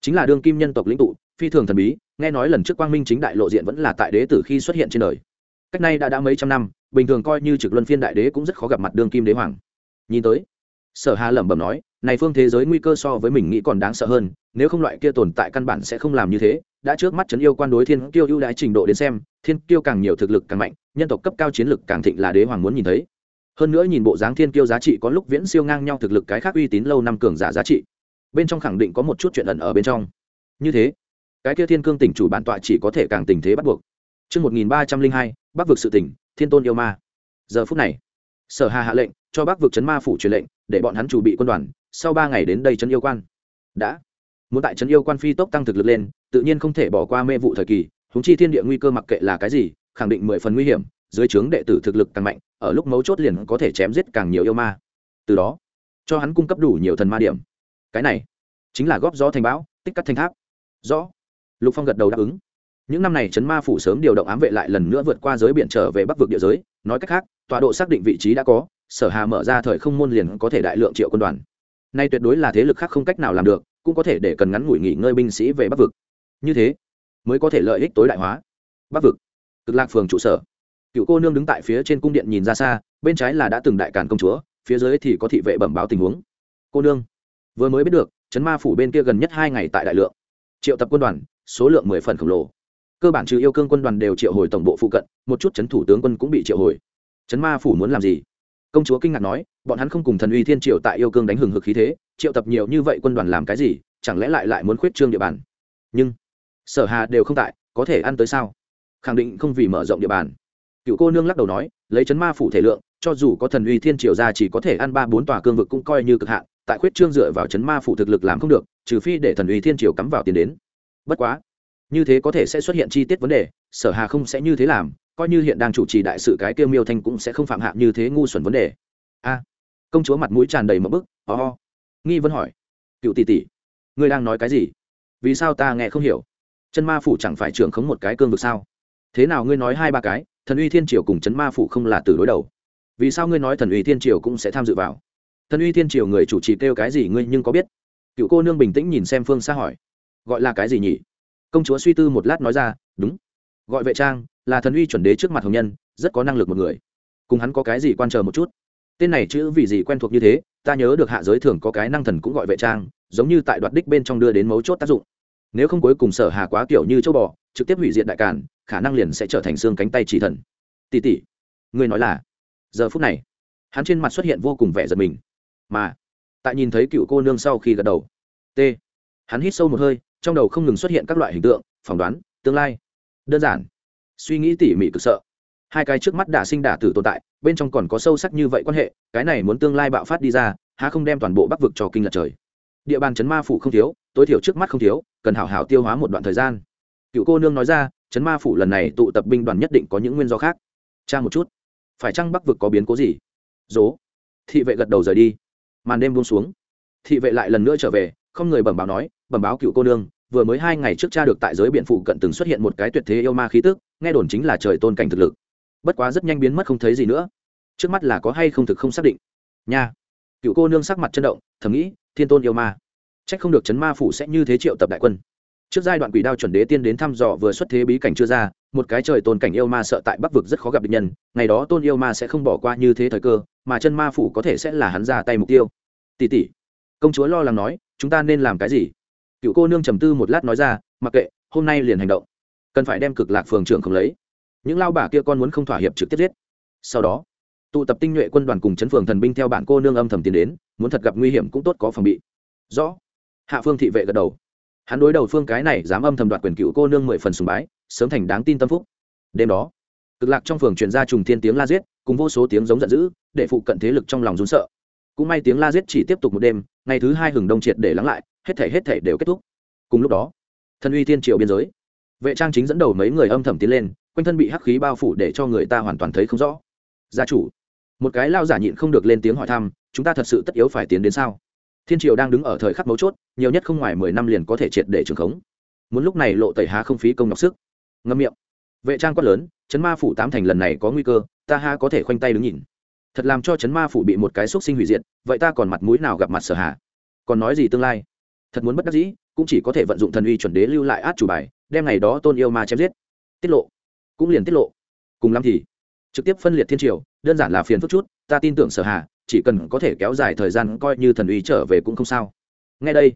chính là đương kim nhân tộc lĩnh tụ, phi thường thần bí, nghe nói lần trước quang minh chính đại lộ diện vẫn là tại đế tử khi xuất hiện trên đời. Cách nay đã đã mấy trăm năm, bình thường coi như trực luân phiên đại đế cũng rất khó gặp mặt đương kim đế hoàng. Nhìn tới, sở hà lẩm bẩm nói, này phương thế giới nguy cơ so với mình nghĩ còn đáng sợ hơn, nếu không loại kia tồn tại căn bản sẽ không làm như thế đã trước mắt trấn yêu quan đối thiên kiêu ưu đãi trình độ đến xem thiên kiêu càng nhiều thực lực càng mạnh nhân tộc cấp cao chiến lực càng thịnh là đế hoàng muốn nhìn thấy. Hơn nữa nhìn bộ dáng thiên kiêu giá trị có lúc viễn siêu ngang nhau thực lực cái khác uy tín lâu năm cường giả giá trị. Bên trong khẳng định có một chút chuyện ẩn ở bên trong. Như thế cái kia thiên cương tỉnh chủ bản tọa chỉ có thể càng tình thế bắt buộc. Trước 1302, bắc vực sự tỉnh, thiên tôn yêu ma. Giờ phút này, sở hà hạ lệnh cho bắc vực chấn ma phủ truyền lệnh để bọn hắn chủ bị quân đoàn sau ba ngày đến đây chấn yêu quan. Đã. Muốn tại chấn yêu quan phi tốc tăng thực lực lên tự nhiên không thể bỏ qua mê vụ thời kỳ húng chi thiên địa nguy cơ mặc kệ là cái gì, khẳng định mười phần nguy hiểm, dưới trướng đệ tử thực lực càng mạnh, ở lúc mấu chốt liền có thể chém giết càng nhiều yêu ma. Từ đó, cho hắn cung cấp đủ nhiều thần ma điểm. Cái này chính là góp gió thành bão, tích cắt thanh tháp. Rõ. Lục phong gật đầu đáp ứng. Những năm này chấn ma phủ sớm điều động ám vệ lại lần nữa vượt qua giới biển trở về bắc vực địa giới, nói cách khác, tọa độ xác định vị trí đã có, sở hà mở ra thời không môn liền có thể đại lượng triệu quân đoàn. Nay tuyệt đối là thế lực khác không cách nào làm được, cũng có thể để cần ngắn ngủi nghỉ ngơi binh sĩ về bắc vực như thế, mới có thể lợi ích tối đại hóa. Bắc vực, cực lạc phường trụ sở. Cựu cô nương đứng tại phía trên cung điện nhìn ra xa, bên trái là đã từng đại càn công chúa, phía dưới thì có thị vệ bẩm báo tình huống. Cô nương, vừa mới biết được, chấn ma phủ bên kia gần nhất hai ngày tại đại lượng. Triệu tập quân đoàn, số lượng mười phần khổng lồ. Cơ bản trừ yêu cương quân đoàn đều triệu hồi tổng bộ phụ cận, một chút chấn thủ tướng quân cũng bị triệu hồi. Chấn ma phủ muốn làm gì? Công chúa kinh ngạc nói, bọn hắn không cùng thần uy thiên triệu tại yêu cương đánh hừng hực khí thế, triệu tập nhiều như vậy quân đoàn làm cái gì, chẳng lẽ lại lại muốn khuyết trương địa bàn? Nhưng sở hà đều không tại, có thể ăn tới sao? Khẳng định không vì mở rộng địa bàn. Cựu cô nương lắc đầu nói, lấy chấn ma phủ thể lượng, cho dù có thần uy thiên triều ra chỉ có thể ăn ba bốn tòa cương vực cũng coi như cực hạn, tại khuyết trương dựa vào chấn ma phủ thực lực làm không được, trừ phi để thần uy thiên triều cắm vào tiền đến. Bất quá, như thế có thể sẽ xuất hiện chi tiết vấn đề, sở hà không sẽ như thế làm, coi như hiện đang chủ trì đại sự cái kêu miêu thanh cũng sẽ không phạm hạ như thế ngu xuẩn vấn đề. A, công chúa mặt mũi tràn đầy một bức, ho、oh. nghi vấn hỏi, cựu tỷ tỷ, ngươi đang nói cái gì? Vì sao ta nghe không hiểu? Chân ma phủ chẳng phải trưởng khống một cái cương vực sao? Thế nào ngươi nói hai ba cái, thần uy thiên triều cùng chấn ma phủ không là từ đối đầu? Vì sao ngươi nói thần uy thiên triều cũng sẽ tham dự vào? Thần uy thiên triều người chủ trì kêu cái gì ngươi nhưng có biết? Cựu cô nương bình tĩnh nhìn xem phương xa hỏi. Gọi là cái gì nhỉ? Công chúa suy tư một lát nói ra, đúng. Gọi vệ trang, là thần uy chuẩn đế trước mặt hồng nhân, rất có năng lực một người. Cùng hắn có cái gì quan chờ một chút? Tên này chữ vì gì quen thuộc như thế, ta nhớ được hạ giới thường có cái năng thần cũng gọi vệ trang, giống như tại đoạt đích bên trong đưa đến mấu chốt tác dụng nếu không cuối cùng sở hà quá kiểu như châu bò, trực tiếp hủy diệt đại cản khả năng liền sẽ trở thành xương cánh tay chỉ thần. Tỷ tỷ người nói là? Giờ phút này, hắn trên mặt xuất hiện vô cùng vẻ giật mình. Mà, tại nhìn thấy cựu cô nương sau khi gật đầu. T. Hắn hít sâu một hơi, trong đầu không ngừng xuất hiện các loại hình tượng, phỏng đoán, tương lai. Đơn giản. Suy nghĩ tỉ mỉ cực sợ. Hai cái trước mắt đả sinh đả tử tồn tại, bên trong còn có sâu sắc như vậy quan hệ, cái này muốn tương lai bạo phát đi ra, há không đem toàn bộ bắc vực cho kinh lật trời địa bàn chấn ma phủ không thiếu, tối thiểu trước mắt không thiếu, cần hảo hảo tiêu hóa một đoạn thời gian. Cựu cô nương nói ra, chấn ma phủ lần này tụ tập binh đoàn nhất định có những nguyên do khác. Cha một chút, phải chăng bắc vực có biến cố gì? Dố, thị vệ gật đầu rời đi. Màn đêm buông xuống, thị vệ lại lần nữa trở về, không người bẩm báo nói, bẩm báo cựu cô nương, vừa mới hai ngày trước cha được tại giới biển phụ cận từng xuất hiện một cái tuyệt thế yêu ma khí tức, nghe đồn chính là trời tôn cảnh thực lực. Bất quá rất nhanh biến mất không thấy gì nữa. Trước mắt là có hay không thực không xác định. Nha, cựu cô nương sắc mặt chân động, thầm nghĩ thiên tôn yêu ma. C h ắ c không được chấn ma phủ sẽ như thế triệu tập đại quân. Trước giai đoạn quỷ đao chuẩn đế tiên đến thăm dò vừa xuất thế bí cảnh chưa ra, một cái trời tôn cảnh yêu ma sợ tại bắc vực rất khó gặp được nhân, ngày đó tôn yêu ma sẽ không bỏ qua như thế thời cơ, mà chân ma phủ có thể sẽ là hắn ra tay mục tiêu. Tỷ tỷ, công chúa lo lắng nói, chúng ta nên làm cái gì? Cựu cô nương trầm tư một lát nói ra, mặc kệ, hôm nay liền hành động. Cần phải đem cực lạc phường trưởng không lấy. Những lao bà kia con muốn không thỏa hiệp trực tiếp giết. Sau đó tụ tập tinh nhuệ quân đoàn cùng chấn phường thần binh theo bản cô nương âm thầm tiến đến, muốn thật gặp nguy hiểm cũng tốt có phòng bị. Rõ. Hạ phương thị vệ gật đầu. Hắn đối đầu phương cái này dám âm thầm đoạt quyền cựu cô nương mười phần sùng bái, sớm thành đáng tin tâm phúc. Đêm đó, cực lạc trong phường truyền ra trùng thiên tiếng la giết, cùng vô số tiếng giống giận dữ, để phụ cận thế lực trong lòng rún sợ. Cũng may tiếng la giết chỉ tiếp tục một đêm, ngày thứ hai hừng đông triệt để lắng lại, hết thể hết thể đều kết thúc. Cùng lúc đó thân uy thiên triều biên giới. Vệ trang chính dẫn đầu mấy người âm thầm tiến lên, quanh thân bị hắc khí bao phủ để cho người ta hoàn toàn thấy không rõ. Gia chủ một cái lao giả nhịn không được lên tiếng hỏi thăm, chúng ta thật sự tất yếu phải tiến đến sao? Thiên triều đang đứng ở thời khắc mấu chốt, nhiều nhất không ngoài mười năm liền có thể triệt để trường khống. Muốn lúc này lộ tẩy há không phí công nhọc sức. Ngâm miệng. Vệ trang quát lớn, chấn ma phủ tám thành lần này có nguy cơ, ta ha có thể khoanh tay đứng nhìn. Thật làm cho chấn ma phủ bị một cái xúc sinh hủy diệt, vậy ta còn mặt mũi nào gặp mặt sở hạ? Còn nói gì tương lai? Thật muốn bất đắc dĩ, cũng chỉ có thể vận dụng thần uy chuẩn đế lưu lại át chủ bài, đem ngày đó tôn yêu ma chém giết. Tiết lộ. Cũng liền tiết lộ. Cùng lắm thì trực tiếp phân liệt thiên triều, đơn giản là phiền phức chút, ta tin tưởng sở hạ chỉ cần có thể kéo dài thời gian coi như thần uy trở về cũng không sao. Ngay đây,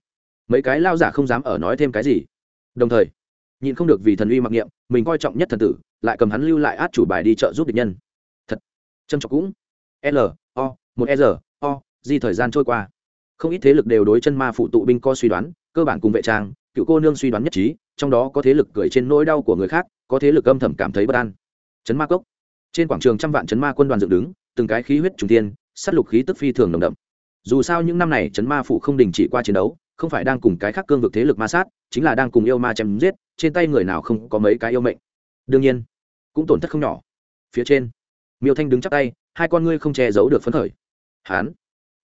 mấy cái lao giả không dám ở nói thêm cái gì. Đồng thời, nhịn không được vì thần uy mặc niệm, mình coi trọng nhất thần tử, lại cầm hắn lưu lại át chủ bài đi trợ giúp địch nhân. Thật, trâm trọng cũng. L, o, một e r o di thời gian trôi qua. Không ít thế lực đều đối chân ma phụ tụ binh co suy đoán, cơ bản cùng vệ trang, cựu cô nương suy đoán nhất trí, trong đó có thế lực cười trên nỗi đau của người khác, có thế lực âm thầm cảm thấy bất an. Chấn ma cốc trên quảng trường trăm vạn chấn ma quân đoàn dựng đứng, từng cái khí huyết trùng tiên sát lục khí tức phi thường nồng đậm. Dù sao những năm này chấn ma phụ không đình chỉ qua chiến đấu, không phải đang cùng cái khác cương vực thế lực ma sát, chính là đang cùng yêu ma chém giết, trên tay người nào không có mấy cái yêu mệnh. Đương nhiên, cũng tổn thất không nhỏ. Phía trên, miêu thanh đứng chắc tay, hai con ngươi không che giấu được phấn khởi. Hán,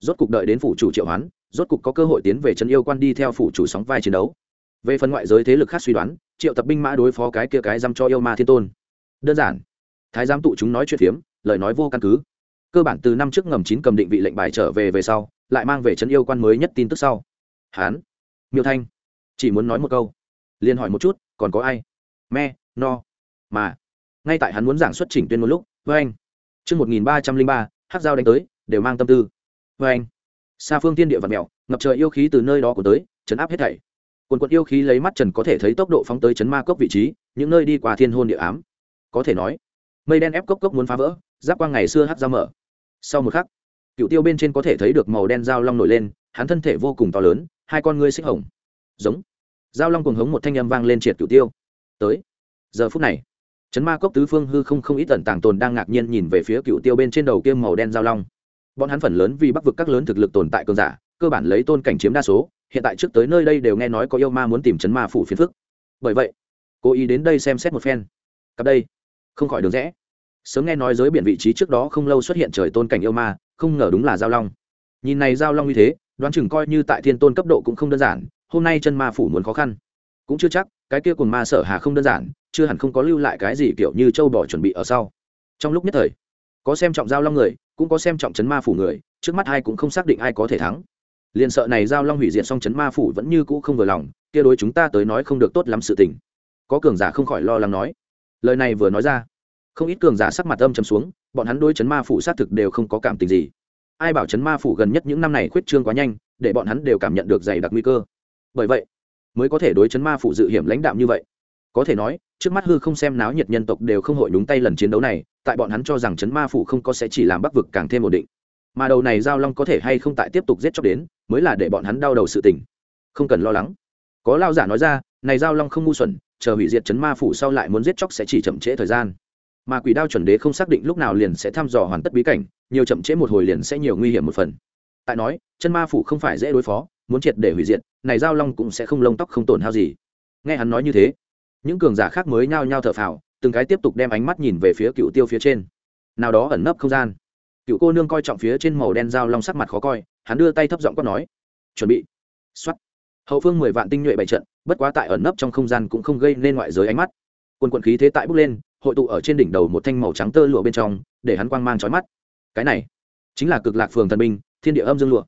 rốt cục đợi đến phủ chủ triệu hoán, rốt cục có cơ hội tiến về chân yêu quan đi theo phủ chủ sóng vai chiến đấu. Về phần ngoại giới thế lực khác suy đoán, triệu tập binh mã đối phó cái kia cái dăm cho yêu ma thiên tôn. Đơn giản thái giám tụ chúng nói chuyện phiếm, lời nói vô căn cứ. Cơ bản từ năm trước ngầm chín cầm định vị lệnh bài trở về về sau, lại mang về trấn yêu quan mới nhất tin tức sau. Hán, miêu thanh, chỉ muốn nói một câu. Liền hỏi một chút, còn có ai? Me, no, mà. Ngay tại hắn muốn giảng xuất chỉnh tuyên một lúc với anh chương một nghìn ba trăm linh ba hát dao đánh tới, đều mang tâm tư. Với anh xa phương tiên địa vật mèo ngập trời yêu khí từ nơi đó của tới, chấn áp hết thảy. Quần quận yêu khí lấy mắt trần có thể thấy tốc độ phóng tới chấn ma cốc vị trí, những nơi đi qua thiên hôn địa ám. Có thể nói mây đen ép cốc cốc muốn phá vỡ, giáp quang ngày xưa hắt ra mở. Sau một khắc, cựu tiêu bên trên có thể thấy được màu đen dao long nổi lên, hắn thân thể vô cùng to lớn, hai con ngươi xích hồng. Giống. Dao long cùng hống một thanh âm vang lên triệt cựu tiêu. Tới. Giờ phút này, chấn ma cốc tứ phương hư không không ít tần tàng tồn đang ngạc nhiên nhìn về phía cựu tiêu bên trên đầu kia màu đen dao long. Bọn hắn phần lớn vì bắc vực các lớn thực lực tồn tại cường giả, cơ bản lấy tôn cảnh chiếm đa số, hiện tại trước tới nơi đây đều nghe nói có yêu ma muốn tìm chấn ma phủ phiền phức. Bởi vậy, cố ý đến đây xem xét một phen. Cặp đây không khỏi đường rẽ. Sớm nghe nói giới biển vị trí trước đó không lâu xuất hiện trời tôn cảnh yêu ma, không ngờ đúng là giao long. Nhìn này giao long như thế, đoán chừng coi như tại thiên tôn cấp độ cũng không đơn giản, hôm nay chân ma phủ muốn khó khăn. Cũng chưa chắc, cái kia cùng ma sở hà không đơn giản, chưa hẳn không có lưu lại cái gì kiểu như châu bỏ chuẩn bị ở sau. Trong lúc nhất thời, có xem trọng giao long người, cũng có xem trọng chấn ma phủ người, trước mắt ai cũng không xác định ai có thể thắng. Liền sợ này giao long hủy diệt xong chấn ma phủ vẫn như cũ không vừa lòng, kia đối chúng ta tới nói không được tốt lắm sự tình. Có cường giả không khỏi lo lắng nói lời này vừa nói ra, không ít cường giả sắc mặt âm chấm xuống, bọn hắn đối chấn ma phủ xác thực đều không có cảm tình gì. Ai bảo chấn ma phủ gần nhất những năm này khuyết trương quá nhanh, để bọn hắn đều cảm nhận được dày đặc nguy cơ. Bởi vậy, mới có thể đối chấn ma phủ dự hiểm lãnh đạm như vậy. Có thể nói, trước mắt hư không xem náo nhiệt nhân tộc đều không hội đúng tay lần chiến đấu này, tại bọn hắn cho rằng chấn ma phủ không có sẽ chỉ làm bắc vực càng thêm ổn định. Mà đầu này giao long có thể hay không tại tiếp tục giết chóc đến, mới là để bọn hắn đau đầu sự tình. Không cần lo lắng. Có lao giả nói ra này giao long không ngu xuẩn, chờ hủy diệt chấn ma phủ sau lại muốn giết chóc sẽ chỉ chậm trễ thời gian. Mà quỷ đao chuẩn đế không xác định lúc nào liền sẽ thăm dò hoàn tất bí cảnh, nhiều chậm trễ một hồi liền sẽ nhiều nguy hiểm một phần. Tại nói, chân ma phủ không phải dễ đối phó, muốn triệt để hủy diệt, này giao long cũng sẽ không lông tóc không tổn hao gì. Nghe hắn nói như thế, những cường giả khác mới nhao nhao thở phào, từng cái tiếp tục đem ánh mắt nhìn về phía cựu tiêu phía trên. Nào đó ẩn nấp không gian. Cựu cô nương coi trọng phía trên màu đen giao long sắc mặt khó coi, hắn đưa tay thấp giọng quát nói, chuẩn bị. Xuất hậu phương mười vạn tinh nhuệ bảy trận, bất quá tại ẩn nấp trong không gian cũng không gây nên ngoại giới ánh mắt. Quân quận khí thế tại bước lên, hội tụ ở trên đỉnh đầu một thanh màu trắng tơ lụa bên trong, để hắn quang mang trói mắt. Cái này chính là cực lạc phường thần binh, thiên địa âm dương lụa.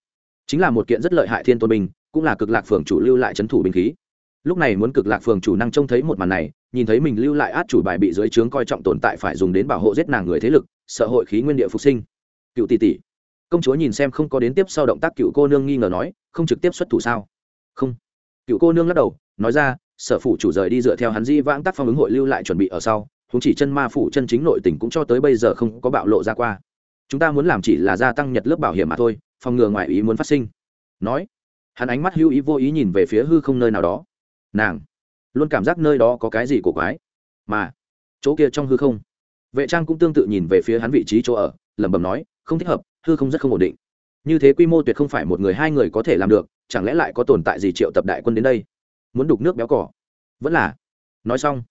Chính là một kiện rất lợi hại thiên tôn binh, cũng là cực lạc phường chủ lưu lại trấn thủ binh khí. Lúc này muốn cực lạc phường chủ năng trông thấy một màn này, nhìn thấy mình lưu lại át chủ bài bị dưới trướng coi trọng tồn tại phải dùng đến bảo hộ giết nàng người thế lực, sợ hội khí nguyên địa phục sinh. Cựu tỷ tỷ, công chúa nhìn xem không có đến tiếp sau động tác cựu cô nương nghi ngờ nói, không trực tiếp xuất thủ sao? Không. Cựu cô nương lắc đầu, nói ra, sở phủ chủ rời đi dựa theo hắn di vãng tác phong ứng hội lưu lại chuẩn bị ở sau chúng chỉ chân ma phủ chân chính nội tình cũng cho tới bây giờ không có bạo lộ ra qua. Chúng ta muốn làm chỉ là gia tăng nhật lớp bảo hiểm mà thôi, phòng ngừa ngoại ý muốn phát sinh. Nói, hắn ánh mắt hữu ý vô ý nhìn về phía hư không nơi nào đó. Nàng luôn cảm giác nơi đó có cái gì cổ quái, mà chỗ kia trong hư không, vệ trang cũng tương tự nhìn về phía hắn vị trí chỗ ở, lẩm bẩm nói, không thích hợp, hư không rất không ổn định như thế quy mô tuyệt không phải một người hai người có thể làm được, chẳng lẽ lại có tồn tại gì triệu tập đại quân đến đây? Muốn đục nước béo cỏ. Vẫn là. Nói xong,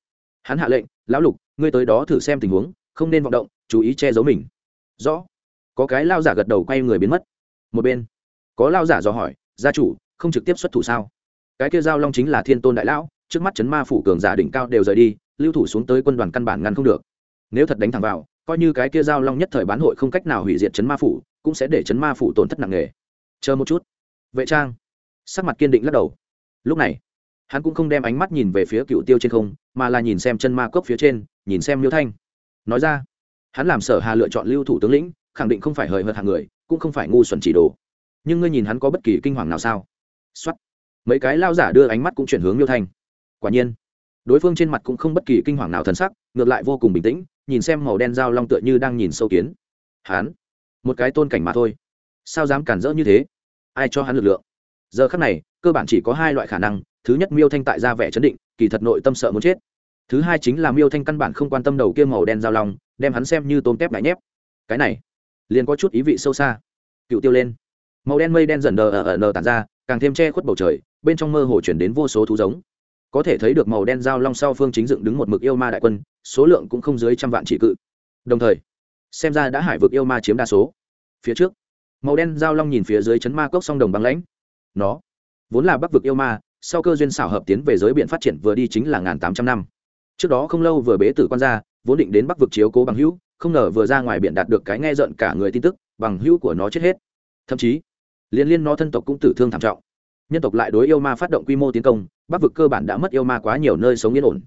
hắn hạ lệnh, lão lục, ngươi tới đó thử xem tình huống, không nên vọng động, chú ý che giấu mình. Rõ. Có cái lao giả gật đầu quay người biến mất. Một bên, có lao giả dò hỏi, gia chủ, không trực tiếp xuất thủ sao? Cái kia giao long chính là thiên tôn đại lão, trước mắt chấn ma phủ cường giả đỉnh cao đều rời đi, lưu thủ xuống tới quân đoàn căn bản ngăn không được. Nếu thật đánh thẳng vào, coi như cái kia giao long nhất thời bán hội không cách nào hủy diệt chấn ma phủ cũng sẽ để chấn ma phủ tổn thất nặng nề. Chờ một chút. Vệ trang. Sắc mặt kiên định lắc đầu. Lúc này, hắn cũng không đem ánh mắt nhìn về phía cựu tiêu trên không, mà là nhìn xem chân ma cốc phía trên, nhìn xem miêu thanh. Nói ra, hắn làm sở hà lựa chọn lưu thủ tướng lĩnh, khẳng định không phải hời hợt hàng người, cũng không phải ngu xuẩn chỉ đồ. Nhưng ngươi nhìn hắn có bất kỳ kinh hoàng nào sao? Xuất mấy cái lao giả đưa ánh mắt cũng chuyển hướng miêu thanh. Quả nhiên, đối phương trên mặt cũng không bất kỳ kinh hoàng nào thân sắc, ngược lại vô cùng bình tĩnh, nhìn xem màu đen dao long tựa như đang nhìn sâu kiến. Hắn một cái tôn cảnh mà thôi. Sao dám cản rỡ như thế? Ai cho hắn lực lượng? Giờ khắc này, cơ bản chỉ có hai loại khả năng. Thứ nhất, miêu thanh tại ra vẻ chấn định, kỳ thật nội tâm sợ muốn chết. Thứ hai chính là miêu thanh căn bản không quan tâm đầu kia màu đen dao long, đem hắn xem như tôm tép đại nhép. Cái này, liền có chút ý vị sâu xa. Cựu tiêu lên. Màu đen mây đen dần đờ ở ở nờ tàn ra, càng thêm che khuất bầu trời, bên trong mơ hồ chuyển đến vô số thú giống. Có thể thấy được màu đen dao long sau phương chính dựng đứng một mực yêu ma đại quân, số lượng cũng không dưới trăm vạn chỉ cự. Đồng thời xem ra đã hải vực yêu ma chiếm đa số. Phía trước, màu đen giao long nhìn phía dưới chấn ma cốc song đồng băng lãnh. Nó vốn là bắc vực yêu ma, sau cơ duyên xảo hợp tiến về giới biển phát triển vừa đi chính là ngàn tám trăm năm. Trước đó không lâu vừa bế tử quan ra vốn định đến bắc vực chiếu cố bằng hữu, không ngờ vừa ra ngoài biển đạt được cái nghe giận cả người tin tức, bằng hữu của nó chết hết. Thậm chí liên liên nó thân tộc cũng tử thương thảm trọng. Nhân tộc lại đối yêu ma phát động quy mô tiến công, bắc vực cơ bản đã mất yêu ma quá nhiều nơi sống yên ổn.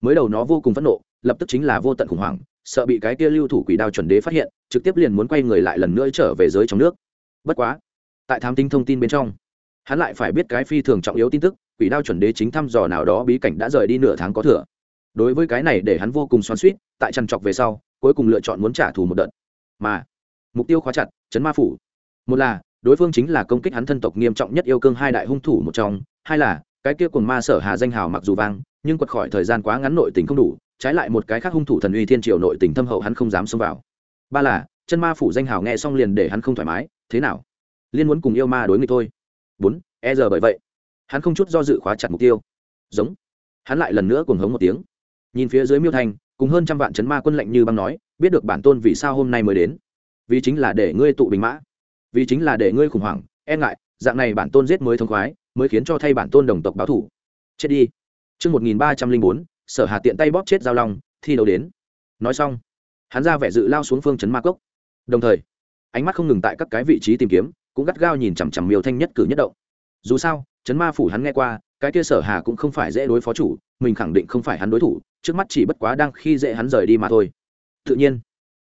Mới đầu nó vô cùng phẫn nộ, lập tức chính là vô tận khủng hoảng sợ bị cái kia lưu thủ quỷ đao chuẩn đế phát hiện, trực tiếp liền muốn quay người lại lần nữa trở về giới trong nước. Bất quá, tại thám tinh thông tin bên trong, hắn lại phải biết cái phi thường trọng yếu tin tức, quỷ đao chuẩn đế chính thăm dò nào đó bí cảnh đã rời đi nửa tháng có thừa. Đối với cái này để hắn vô cùng xoắn suýt tại trằn trọc về sau, cuối cùng lựa chọn muốn trả thù một đợt. Mà, mục tiêu khóa chặt, chấn ma phủ. Một là, đối phương chính là công kích hắn thân tộc nghiêm trọng nhất yêu cương hai đại hung thủ một trong, hai là, cái kia cùng ma sở hà danh hào mặc dù vang, nhưng quật khỏi thời gian quá ngắn nội tình không đủ trái lại một cái khác hung thủ thần uy thiên triều nội tình thâm hậu hắn không dám xông vào. Ba là chân ma phủ danh hào nghe xong liền để hắn không thoải mái thế nào? Liên muốn cùng yêu ma đối nghịch thôi. Bốn e giờ bởi vậy hắn không chút do dự khóa chặt mục tiêu. Giống hắn lại lần nữa cuồng hống một tiếng. Nhìn phía dưới miêu thành cùng hơn trăm vạn chấn ma quân lệnh như băng nói biết được bản tôn vì sao hôm nay mới đến. Vì chính là để ngươi tụ bình mã. Vì chính là để ngươi khủng hoảng e ngại dạng này bản tôn giết mới thông khoái mới khiến cho thay bản tôn đồng tộc báo thủ chết đi. Trước 1304, sở hà tiện tay bóp chết giao long, thi đấu đến. Nói xong, hắn ra vẻ dự lao xuống phương chấn ma cốc. Đồng thời, ánh mắt không ngừng tại các cái vị trí tìm kiếm, cũng gắt gao nhìn chằm chằm miêu thanh nhất cử nhất động. Dù sao, chấn ma phủ hắn nghe qua, cái kia sở hà cũng không phải dễ đối phó chủ, mình khẳng định không phải hắn đối thủ, trước mắt chỉ bất quá đang khi dễ hắn rời đi mà thôi. Tự nhiên,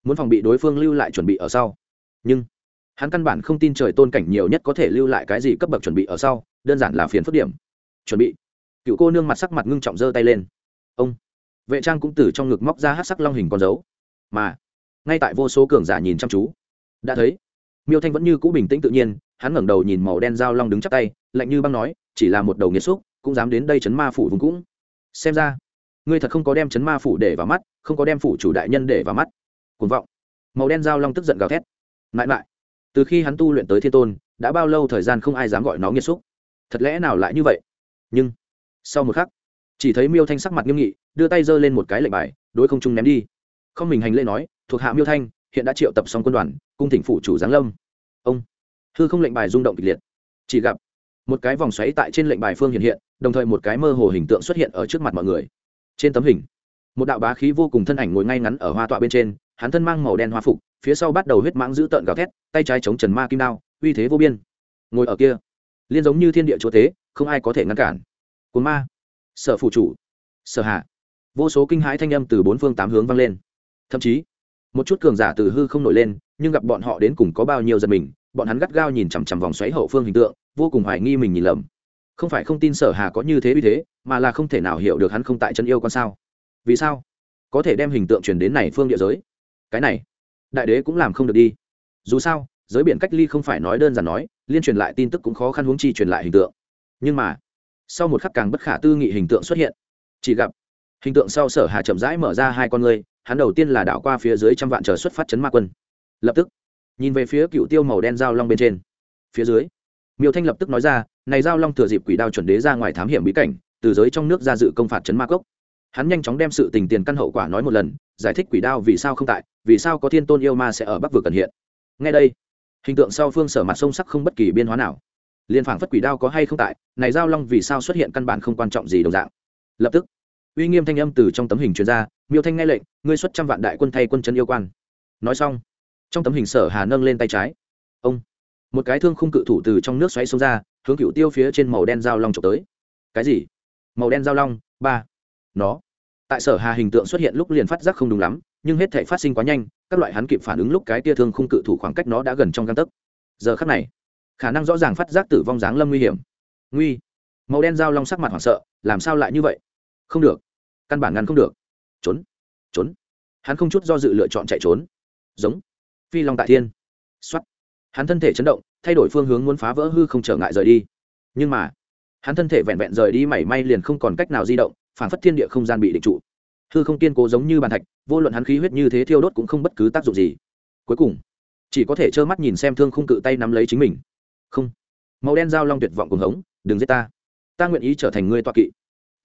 muốn phòng bị đối phương lưu lại chuẩn bị ở sau. Nhưng, hắn căn bản không tin trời tôn cảnh nhiều nhất có thể lưu lại cái gì cấp bậc chuẩn bị ở sau, đơn giản là phiền phức điểm. Chuẩn bị. Cựu cô nương mặt sắc mặt ngưng trọng giơ tay lên ông. Vệ trang cũng từ trong ngực móc ra hát sắc long hình con dấu. Mà, ngay tại vô số cường giả nhìn chăm chú, đã thấy, miêu thanh vẫn như cũ bình tĩnh tự nhiên, hắn ngẩng đầu nhìn màu đen dao long đứng chắp tay, lạnh như băng nói, chỉ là một đầu nghiệt xúc, cũng dám đến đây chấn ma phủ vùng cũng. Xem ra, ngươi thật không có đem chấn ma phủ để vào mắt, không có đem phủ chủ đại nhân để vào mắt. Cuồng vọng. Màu đen dao long tức giận gào thét. Mãi mãi, từ khi hắn tu luyện tới thiên tôn, đã bao lâu thời gian không ai dám gọi nó nghiệt xúc? Thật lẽ nào lại như vậy? Nhưng, sau một khắc chỉ thấy miêu thanh sắc mặt nghiêm nghị, đưa tay giơ lên một cái lệnh bài, đối không trung ném đi. Không mình hành lễ nói, thuộc hạ miêu thanh, hiện đã triệu tập xong quân đoàn, cung thỉnh phủ chủ giáng lâm. Ông. Hư không lệnh bài rung động kịch liệt. Chỉ gặp, một cái vòng xoáy tại trên lệnh bài phương hiện hiện, đồng thời một cái mơ hồ hình tượng xuất hiện ở trước mặt mọi người. Trên tấm hình, một đạo bá khí vô cùng thân ảnh ngồi ngay ngắn ở hoa tọa bên trên, hắn thân mang màu đen hoa phục, phía sau bắt đầu huyết mãng giữ tợn gào thét, tay trái chống trần ma kim đao, uy thế vô biên. Ngồi ở kia, liên giống như thiên địa chúa tế không ai có thể ngăn cản. Cồn ma sở phụ chủ, sở hạ. Vô số kinh hãi thanh âm từ bốn phương tám hướng vang lên. Thậm chí, một chút cường giả từ hư không nổi lên, nhưng gặp bọn họ đến cùng có bao nhiêu giật mình, bọn hắn gắt gao nhìn chằm chằm vòng xoáy hậu phương hình tượng, vô cùng hoài nghi mình nhìn lầm. Không phải không tin sở hà có như thế uy thế, mà là không thể nào hiểu được hắn không tại chân yêu con sao. Vì sao? Có thể đem hình tượng truyền đến này phương địa giới. Cái này, đại đế cũng làm không được đi. Dù sao, giới biển cách ly không phải nói đơn giản nói, liên truyền lại tin tức cũng khó khăn huống chi truyền lại hình tượng. Nhưng mà sau một khắc càng bất khả tư nghị hình tượng xuất hiện. Chỉ gặp, hình tượng sau sở hà chậm rãi mở ra hai con người hắn đầu tiên là đảo qua phía dưới trăm vạn chờ xuất phát chấn ma quân. Lập tức, nhìn về phía cựu tiêu màu đen dao long bên trên. Phía dưới, miêu thanh lập tức nói ra, này giao long thừa dịp quỷ đao chuẩn đế ra ngoài thám hiểm bí cảnh, từ giới trong nước ra dự công phạt chấn ma cốc. Hắn nhanh chóng đem sự tình tiền căn hậu quả nói một lần, giải thích quỷ đao vì sao không tại, vì sao có thiên tôn yêu ma sẽ ở bắc vực cần hiện. Ngay đây, hình tượng sau phương sở mặt sông sắc không bất kỳ biên hóa nào liên phảng phất quỷ đao có hay không tại, này giao long vì sao xuất hiện căn bản không quan trọng gì đồng dạng. Lập tức, uy nghiêm thanh âm từ trong tấm hình chuyên gia miêu thanh nghe lệnh, ngươi xuất trăm vạn đại quân thay quân chân yêu quan. Nói xong, trong tấm hình sở hà nâng lên tay trái. Ông, một cái thương khung cự thủ từ trong nước xoáy xuống ra, hướng cựu tiêu phía trên màu đen dao long trộm tới. Cái gì? Màu đen dao long? Ba, nó. Tại sở hà hình tượng xuất hiện lúc liền phát giác không đúng lắm, nhưng hết thể phát sinh quá nhanh, các loại hắn kịp phản ứng lúc cái tia thương khung cự thủ khoảng cách nó đã gần trong găng tấc. Giờ khắc này khả năng rõ ràng phát giác tử vong dáng lâm nguy hiểm. Nguy? Màu đen dao long sắc mặt hoảng sợ, làm sao lại như vậy? Không được. Căn bản ngăn không được. Trốn. Trốn. Hắn không chút do dự lựa chọn chạy trốn. Giống. Phi long tại thiên. Xuất hắn thân thể chấn động, thay đổi phương hướng muốn phá vỡ hư không trở ngại rời đi. Nhưng mà, hắn thân thể vẹn vẹn rời đi mảy may liền không còn cách nào di động, phản phất thiên địa không gian bị định trụ. Hư không kiên cố giống như bàn thạch, vô luận hắn khí huyết như thế thiêu đốt cũng không bất cứ tác dụng gì. Cuối cùng, chỉ có thể trơ mắt nhìn xem thương không cự tay nắm lấy chính mình không. Màu đen dao long tuyệt vọng cùng hống, đừng giết ta. Ta nguyện ý trở thành ngươi toa kỵ.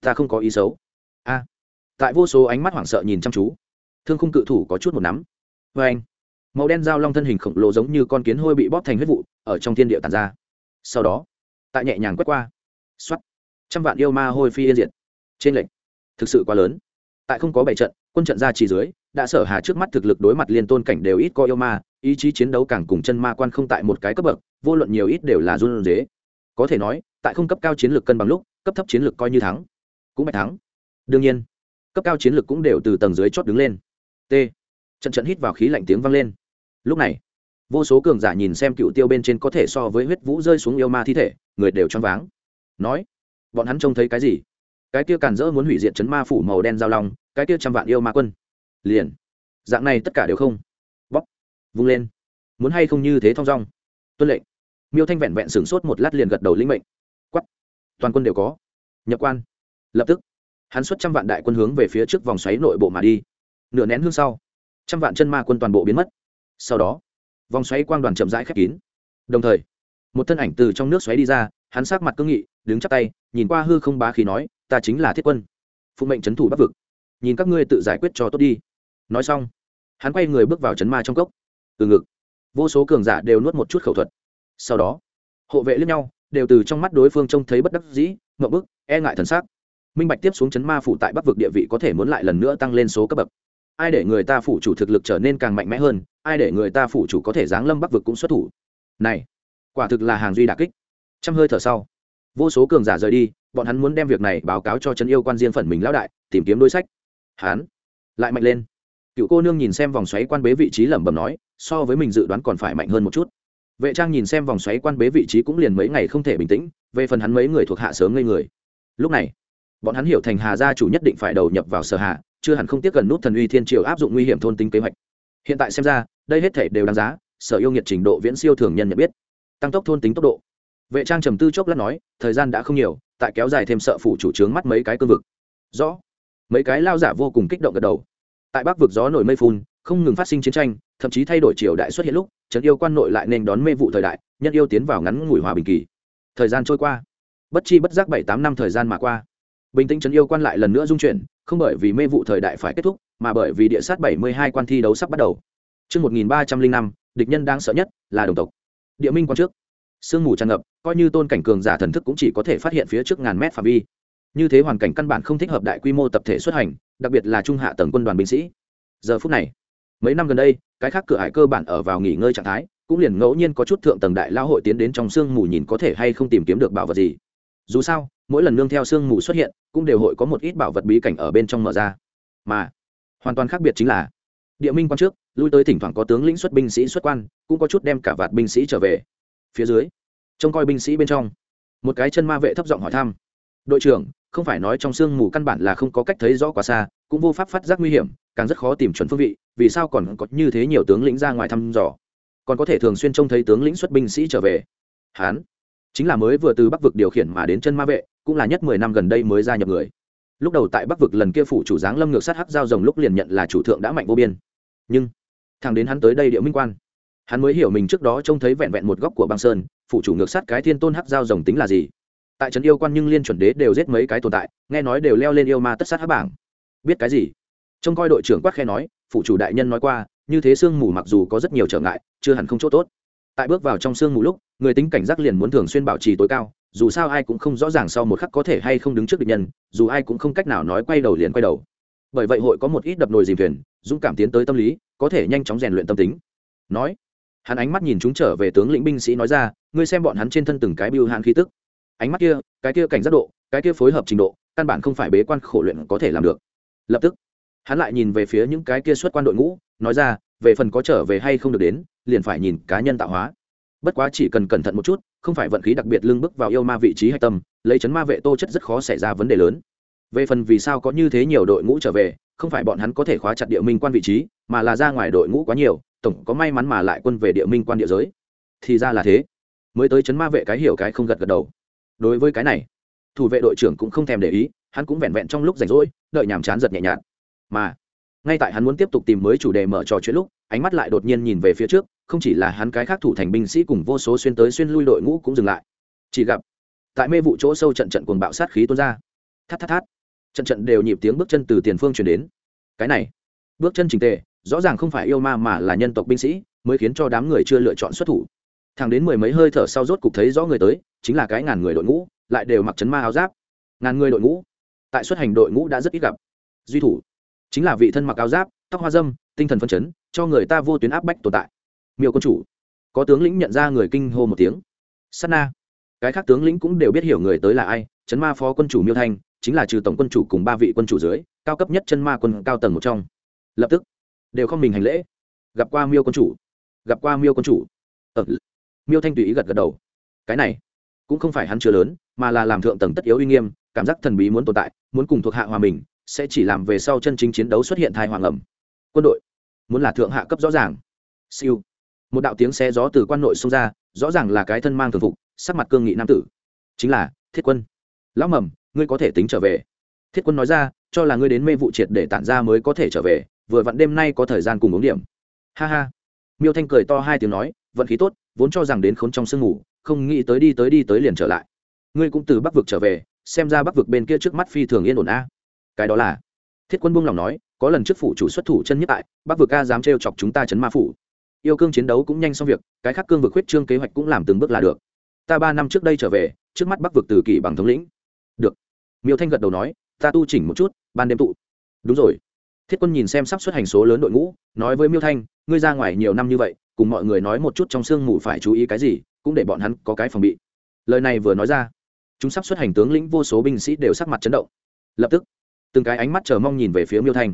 Ta không có ý xấu. A. Tại vô số ánh mắt hoảng sợ nhìn chăm chú, thương khung cự thủ có chút một nắm. Vê anh, màu đen dao long thân hình khổng lồ giống như con kiến hôi bị bóp thành huyết vụ, ở trong thiên địa tàn ra. Sau đó, tại nhẹ nhàng quét qua. X o á t trăm vạn yêu ma hôi phi yên diệt. Trên lệnh thực sự quá lớn. Tại không có bảy trận, quân trận ra chỉ dưới, đã sở hà trước mắt thực lực đối mặt liên tôn cảnh đều ít có yêu ma, ý chí chiến đấu càng cùng chân ma quan không tại một cái cấp bậc vô luận nhiều ít đều là run dế có thể nói, tại không cấp cao chiến lược cân bằng lúc, cấp thấp chiến lược coi như thắng, cũng bạch thắng. Đương nhiên, cấp cao chiến lược cũng đều từ tầng dưới chót đứng lên. T. Trận trận hít vào khí lạnh tiếng vang lên. Lúc này, vô số cường giả nhìn xem cựu tiêu bên trên có thể so với huyết vũ rơi xuống yêu ma thi thể, người đều choáng váng. Nói, bọn hắn trông thấy cái gì? Cái kia càn rỡ muốn hủy diệt chấn ma phủ màu đen giao long, cái kia trăm vạn yêu ma quân. Liền, dạng này tất cả đều không. Bóp, vung lên. Muốn hay không như thế thong dong. Tuân lệnh miêu thanh vẹn vẹn sửng sốt một lát liền gật đầu lĩnh mệnh. Quắp toàn quân đều có. Nhập quan. Lập tức, hắn xuất trăm vạn đại quân hướng về phía trước vòng xoáy nội bộ mà đi. Nửa nén hương sau, trăm vạn chân ma quân toàn bộ biến mất. Sau đó, vòng xoáy quang đoàn chậm rãi khép kín. Đồng thời, một thân ảnh từ trong nước xoáy đi ra, hắn sát mặt cương nghị, đứng chắp tay, nhìn qua hư không bá khí nói, ta chính là thiết quân. Phụ mệnh c thủ bắc vực. Nhìn các ngươi tự giải quyết cho tốt đi. Nói xong, hắn quay người bước vào chấn ma trong cốc. Từ ngực, vô số cường giả đều nuốt một chút khẩu thuật sau đó, hộ vệ lẫn nhau, đều từ trong mắt đối phương trông thấy bất đắc dĩ, ngậm bức e ngại thần sắc. Minh bạch tiếp xuống chấn ma phủ tại bắc vực địa vị có thể muốn lại lần nữa tăng lên số cấp bậc. Ai để người ta phủ chủ thực lực trở nên càng mạnh mẽ hơn, ai để người ta phủ chủ có thể giáng lâm bắc vực cũng xuất thủ. Này, quả thực là hàng duy đà kích. Trăm hơi thở sau, vô số cường giả rời đi, bọn hắn muốn đem việc này báo cáo cho trấn yêu quan riêng phần mình lão đại, tìm kiếm đối sách. Hắn lại mạnh lên. Cựu cô nương nhìn xem vòng xoáy quan bế vị trí lẩm bẩm nói, so với mình dự đoán còn phải mạnh hơn một chút vệ trang nhìn xem vòng xoáy quan bế vị trí cũng liền mấy ngày không thể bình tĩnh, về phần hắn mấy người thuộc hạ sớm ngây người. Lúc này, bọn hắn hiểu thành hà gia chủ nhất định phải đầu nhập vào sở hạ, chưa hẳn không tiếc gần nút thần uy thiên triều áp dụng nguy hiểm thôn tính kế hoạch. Hiện tại xem ra, đây hết thể đều đáng giá, sở yêu nghiệt trình độ viễn siêu thường nhân nhận biết. Tăng tốc thôn tính tốc độ. Vệ trang trầm tư chốc lát nói, thời gian đã không nhiều, tại kéo dài thêm sợ phủ chủ trướng mắt mấy cái cương vực. Rõ. Mấy cái lao giả vô cùng kích động gật đầu. Tại bắc vực gió nổi mây phun, không ngừng phát sinh chiến tranh thậm chí thay đổi triều đại xuất hiện lúc trấn yêu quan nội lại nên đón mê vụ thời đại nhân yêu tiến vào ngắn ngủi hòa bình kỳ thời gian trôi qua bất chi bất giác bảy tám năm thời gian mà qua bình tĩnh trấn yêu quan lại lần nữa dung chuyển không bởi vì mê vụ thời đại phải kết thúc mà bởi vì địa sát bảy mươi hai quan thi đấu sắp bắt đầu Trước 1305, địch nhân đang sợ nhất là đồng tộc. Địa minh quan trước. Sương mù tràn ngập, coi như tôn cảnh cường giả thần thức cũng chỉ có thể phát hiện phía trước ngàn mét phạm vi. Như thế hoàn cảnh căn bản không thích hợp đại quy mô tập thể xuất hành, đặc biệt là trung hạ tầng quân đoàn binh sĩ. Giờ phút này, mấy năm gần đây, cái khác cửa hải cơ bản ở vào nghỉ ngơi trạng thái, cũng liền ngẫu nhiên có chút thượng tầng đại lao hội tiến đến trong sương mù nhìn có thể hay không tìm kiếm được bảo vật gì. Dù sao, mỗi lần nương theo sương mù xuất hiện, cũng đều hội có một ít bảo vật bí cảnh ở bên trong mở ra. Mà, hoàn toàn khác biệt chính là, địa minh quan trước, lui tới thỉnh thoảng có tướng lĩnh xuất binh sĩ xuất quan, cũng có chút đem cả vạt binh sĩ trở về. Phía dưới, trông coi binh sĩ bên trong, một cái chân ma vệ thấp giọng hỏi thăm. "Đội trưởng, không phải nói trong sương mù căn bản là không có cách thấy rõ quá xa, cũng vô pháp phát giác nguy hiểm, càng rất khó tìm chuẩn phương vị, vì sao còn có như thế nhiều tướng lĩnh ra ngoài thăm dò?" còn có thể thường xuyên trông thấy tướng lĩnh xuất binh sĩ trở về. Hán, chính là mới vừa từ bắc vực điều khiển mà đến chân ma vệ, cũng là nhất mười năm gần đây mới gia nhập người. Lúc đầu tại bắc vực lần kia phủ chủ giáng lâm ngược sát hắc giao rồng lúc liền nhận là chủ thượng đã mạnh vô biên. Nhưng thằng đến hắn tới đây địa minh quan, hắn mới hiểu mình trước đó trông thấy vẹn vẹn một góc của băng sơn, phủ chủ ngược sát cái thiên tôn hắc giao rồng tính là gì. Tại trấn yêu quan nhưng liên chuẩn đế đều giết mấy cái tồn tại, nghe nói đều leo lên yêu ma tất sát hắc bảng. Biết cái gì? Trông coi đội trưởng quát khe nói phụ chủ đại nhân nói qua, như thế sương mù mặc dù có rất nhiều trở ngại, chưa hẳn không chỗ tốt. Tại bước vào trong sương mù lúc, người tính cảnh giác liền muốn thường xuyên bảo trì tối cao, dù sao ai cũng không rõ ràng sau một khắc có thể hay không đứng trước địch nhân, dù ai cũng không cách nào nói quay đầu liền quay đầu. Bởi vậy hội có một ít đập nồi dìm thuyền, dũng cảm tiến tới tâm lý, có thể nhanh chóng rèn luyện tâm tính. Nói, hắn ánh mắt nhìn chúng trở về tướng lĩnh binh sĩ nói ra, ngươi xem bọn hắn trên thân từng cái biêu hạn khí tức. Ánh mắt kia, cái kia cảnh giác độ, cái kia phối hợp trình độ, căn bản không phải bế quan khổ luyện có thể làm được. Lập tức hắn lại nhìn về phía những cái kia xuất quan đội ngũ, nói ra, về phần có trở về hay không được đến, liền phải nhìn cá nhân tạo hóa. Bất quá chỉ cần cẩn thận một chút, không phải vận khí đặc biệt lưng bước vào yêu ma vị trí hay tâm, lấy chấn ma vệ tô chất rất khó xảy ra vấn đề lớn. Về phần vì sao có như thế nhiều đội ngũ trở về, không phải bọn hắn có thể khóa chặt địa minh quan vị trí, mà là ra ngoài đội ngũ quá nhiều, tổng có may mắn mà lại quân về địa minh quan địa giới. Thì ra là thế. Mới tới chấn ma vệ cái hiểu cái không gật gật đầu. Đối với cái này, thủ vệ đội trưởng cũng không thèm để ý, hắn cũng vẹn vẹn trong lúc rảnh rỗi, đợi nhàm chán giật nhẹ nhàng mà ngay tại hắn muốn tiếp tục tìm mới chủ đề mở trò chuyện lúc, ánh mắt lại đột nhiên nhìn về phía trước, không chỉ là hắn cái khác thủ thành binh sĩ cùng vô số xuyên tới xuyên lui đội ngũ cũng dừng lại. Chỉ gặp, tại mê vụ chỗ sâu trận trận cuồng bạo sát khí tuôn ra. Thắt thắt thắt trận trận đều nhịp tiếng bước chân từ tiền phương chuyển đến. Cái này, bước chân trình tề, rõ ràng không phải yêu ma mà là nhân tộc binh sĩ, mới khiến cho đám người chưa lựa chọn xuất thủ. Thẳng đến mười mấy hơi thở sau rốt cục thấy rõ người tới, chính là cái ngàn người đội ngũ, lại đều mặc chấn ma áo giáp. Ngàn người đội ngũ. Tại xuất hành đội ngũ đã rất ít gặp. Duy thủ chính là vị thân mặc áo giáp tóc hoa dâm tinh thần phân chấn cho người ta vô tuyến áp bách tồn tại. Miêu quân chủ có tướng lĩnh nhận ra người kinh hô một tiếng. Sát na. Cái khác tướng lĩnh cũng đều biết hiểu người tới là ai chấn ma phó quân chủ miêu thanh chính là trừ tổng quân chủ cùng ba vị quân chủ dưới cao cấp nhất chân ma quân cao tầng một trong. Lập tức đều không mình hành lễ. Gặp qua miêu quân chủ gặp qua miêu quân chủ. Ờ, miêu thanh tùy ý gật gật đầu. Cái này cũng không phải hắn chưa lớn mà là làm thượng tầng tất yếu uy nghiêm cảm giác thần bí muốn tồn tại muốn cùng thuộc hạ hòa mình sẽ chỉ làm về sau chân chính chiến đấu xuất hiện thai hoàng ẩm. Quân đội muốn là thượng hạ cấp rõ ràng. Siêu. Một đạo tiếng xe gió từ quan nội xông ra, rõ ràng là cái thân mang thường phục, sắc mặt cương nghị nam tử. Chính là thiết quân. Lão mầm, ngươi có thể tính trở về. Thiết quân nói ra, cho là ngươi đến mê vụ triệt để tản ra mới có thể trở về, vừa vặn đêm nay có thời gian cùng uống điểm. Ha ha. Miêu thanh cười to hai tiếng nói, vận khí tốt, vốn cho rằng đến khốn trong sương ngủ, không nghĩ tới đi tới đi tới liền trở lại. Ngươi cũng từ bắc vực trở về, xem ra bắc vực bên kia trước mắt phi thường yên ổn a cái đó là thiết quân buông lòng nói, có lần trước phủ chủ xuất thủ chân nhất tại bắc vực ca dám trêu chọc chúng ta chấn ma phủ. Yêu cương chiến đấu cũng nhanh xong việc, cái khác cương vực huyết trương kế hoạch cũng làm từng bước là được. Ta ba năm trước đây trở về, trước mắt bắc vực từ kỷ bằng thống lĩnh. Được. Miêu thanh gật đầu nói, ta tu chỉnh một chút, ban đêm tụ. Đúng rồi. Thiết quân nhìn xem sắp xuất hành số lớn đội ngũ, nói với miêu thanh, ngươi ra ngoài nhiều năm như vậy, cùng mọi người nói một chút trong sương mù phải chú ý cái gì, cũng để bọn hắn có cái phòng bị. Lời này vừa nói ra, chúng sắp xuất hành tướng lĩnh vô số binh sĩ đều sắc mặt chấn động. Lập tức từng cái ánh mắt chờ mong nhìn về phía miêu thanh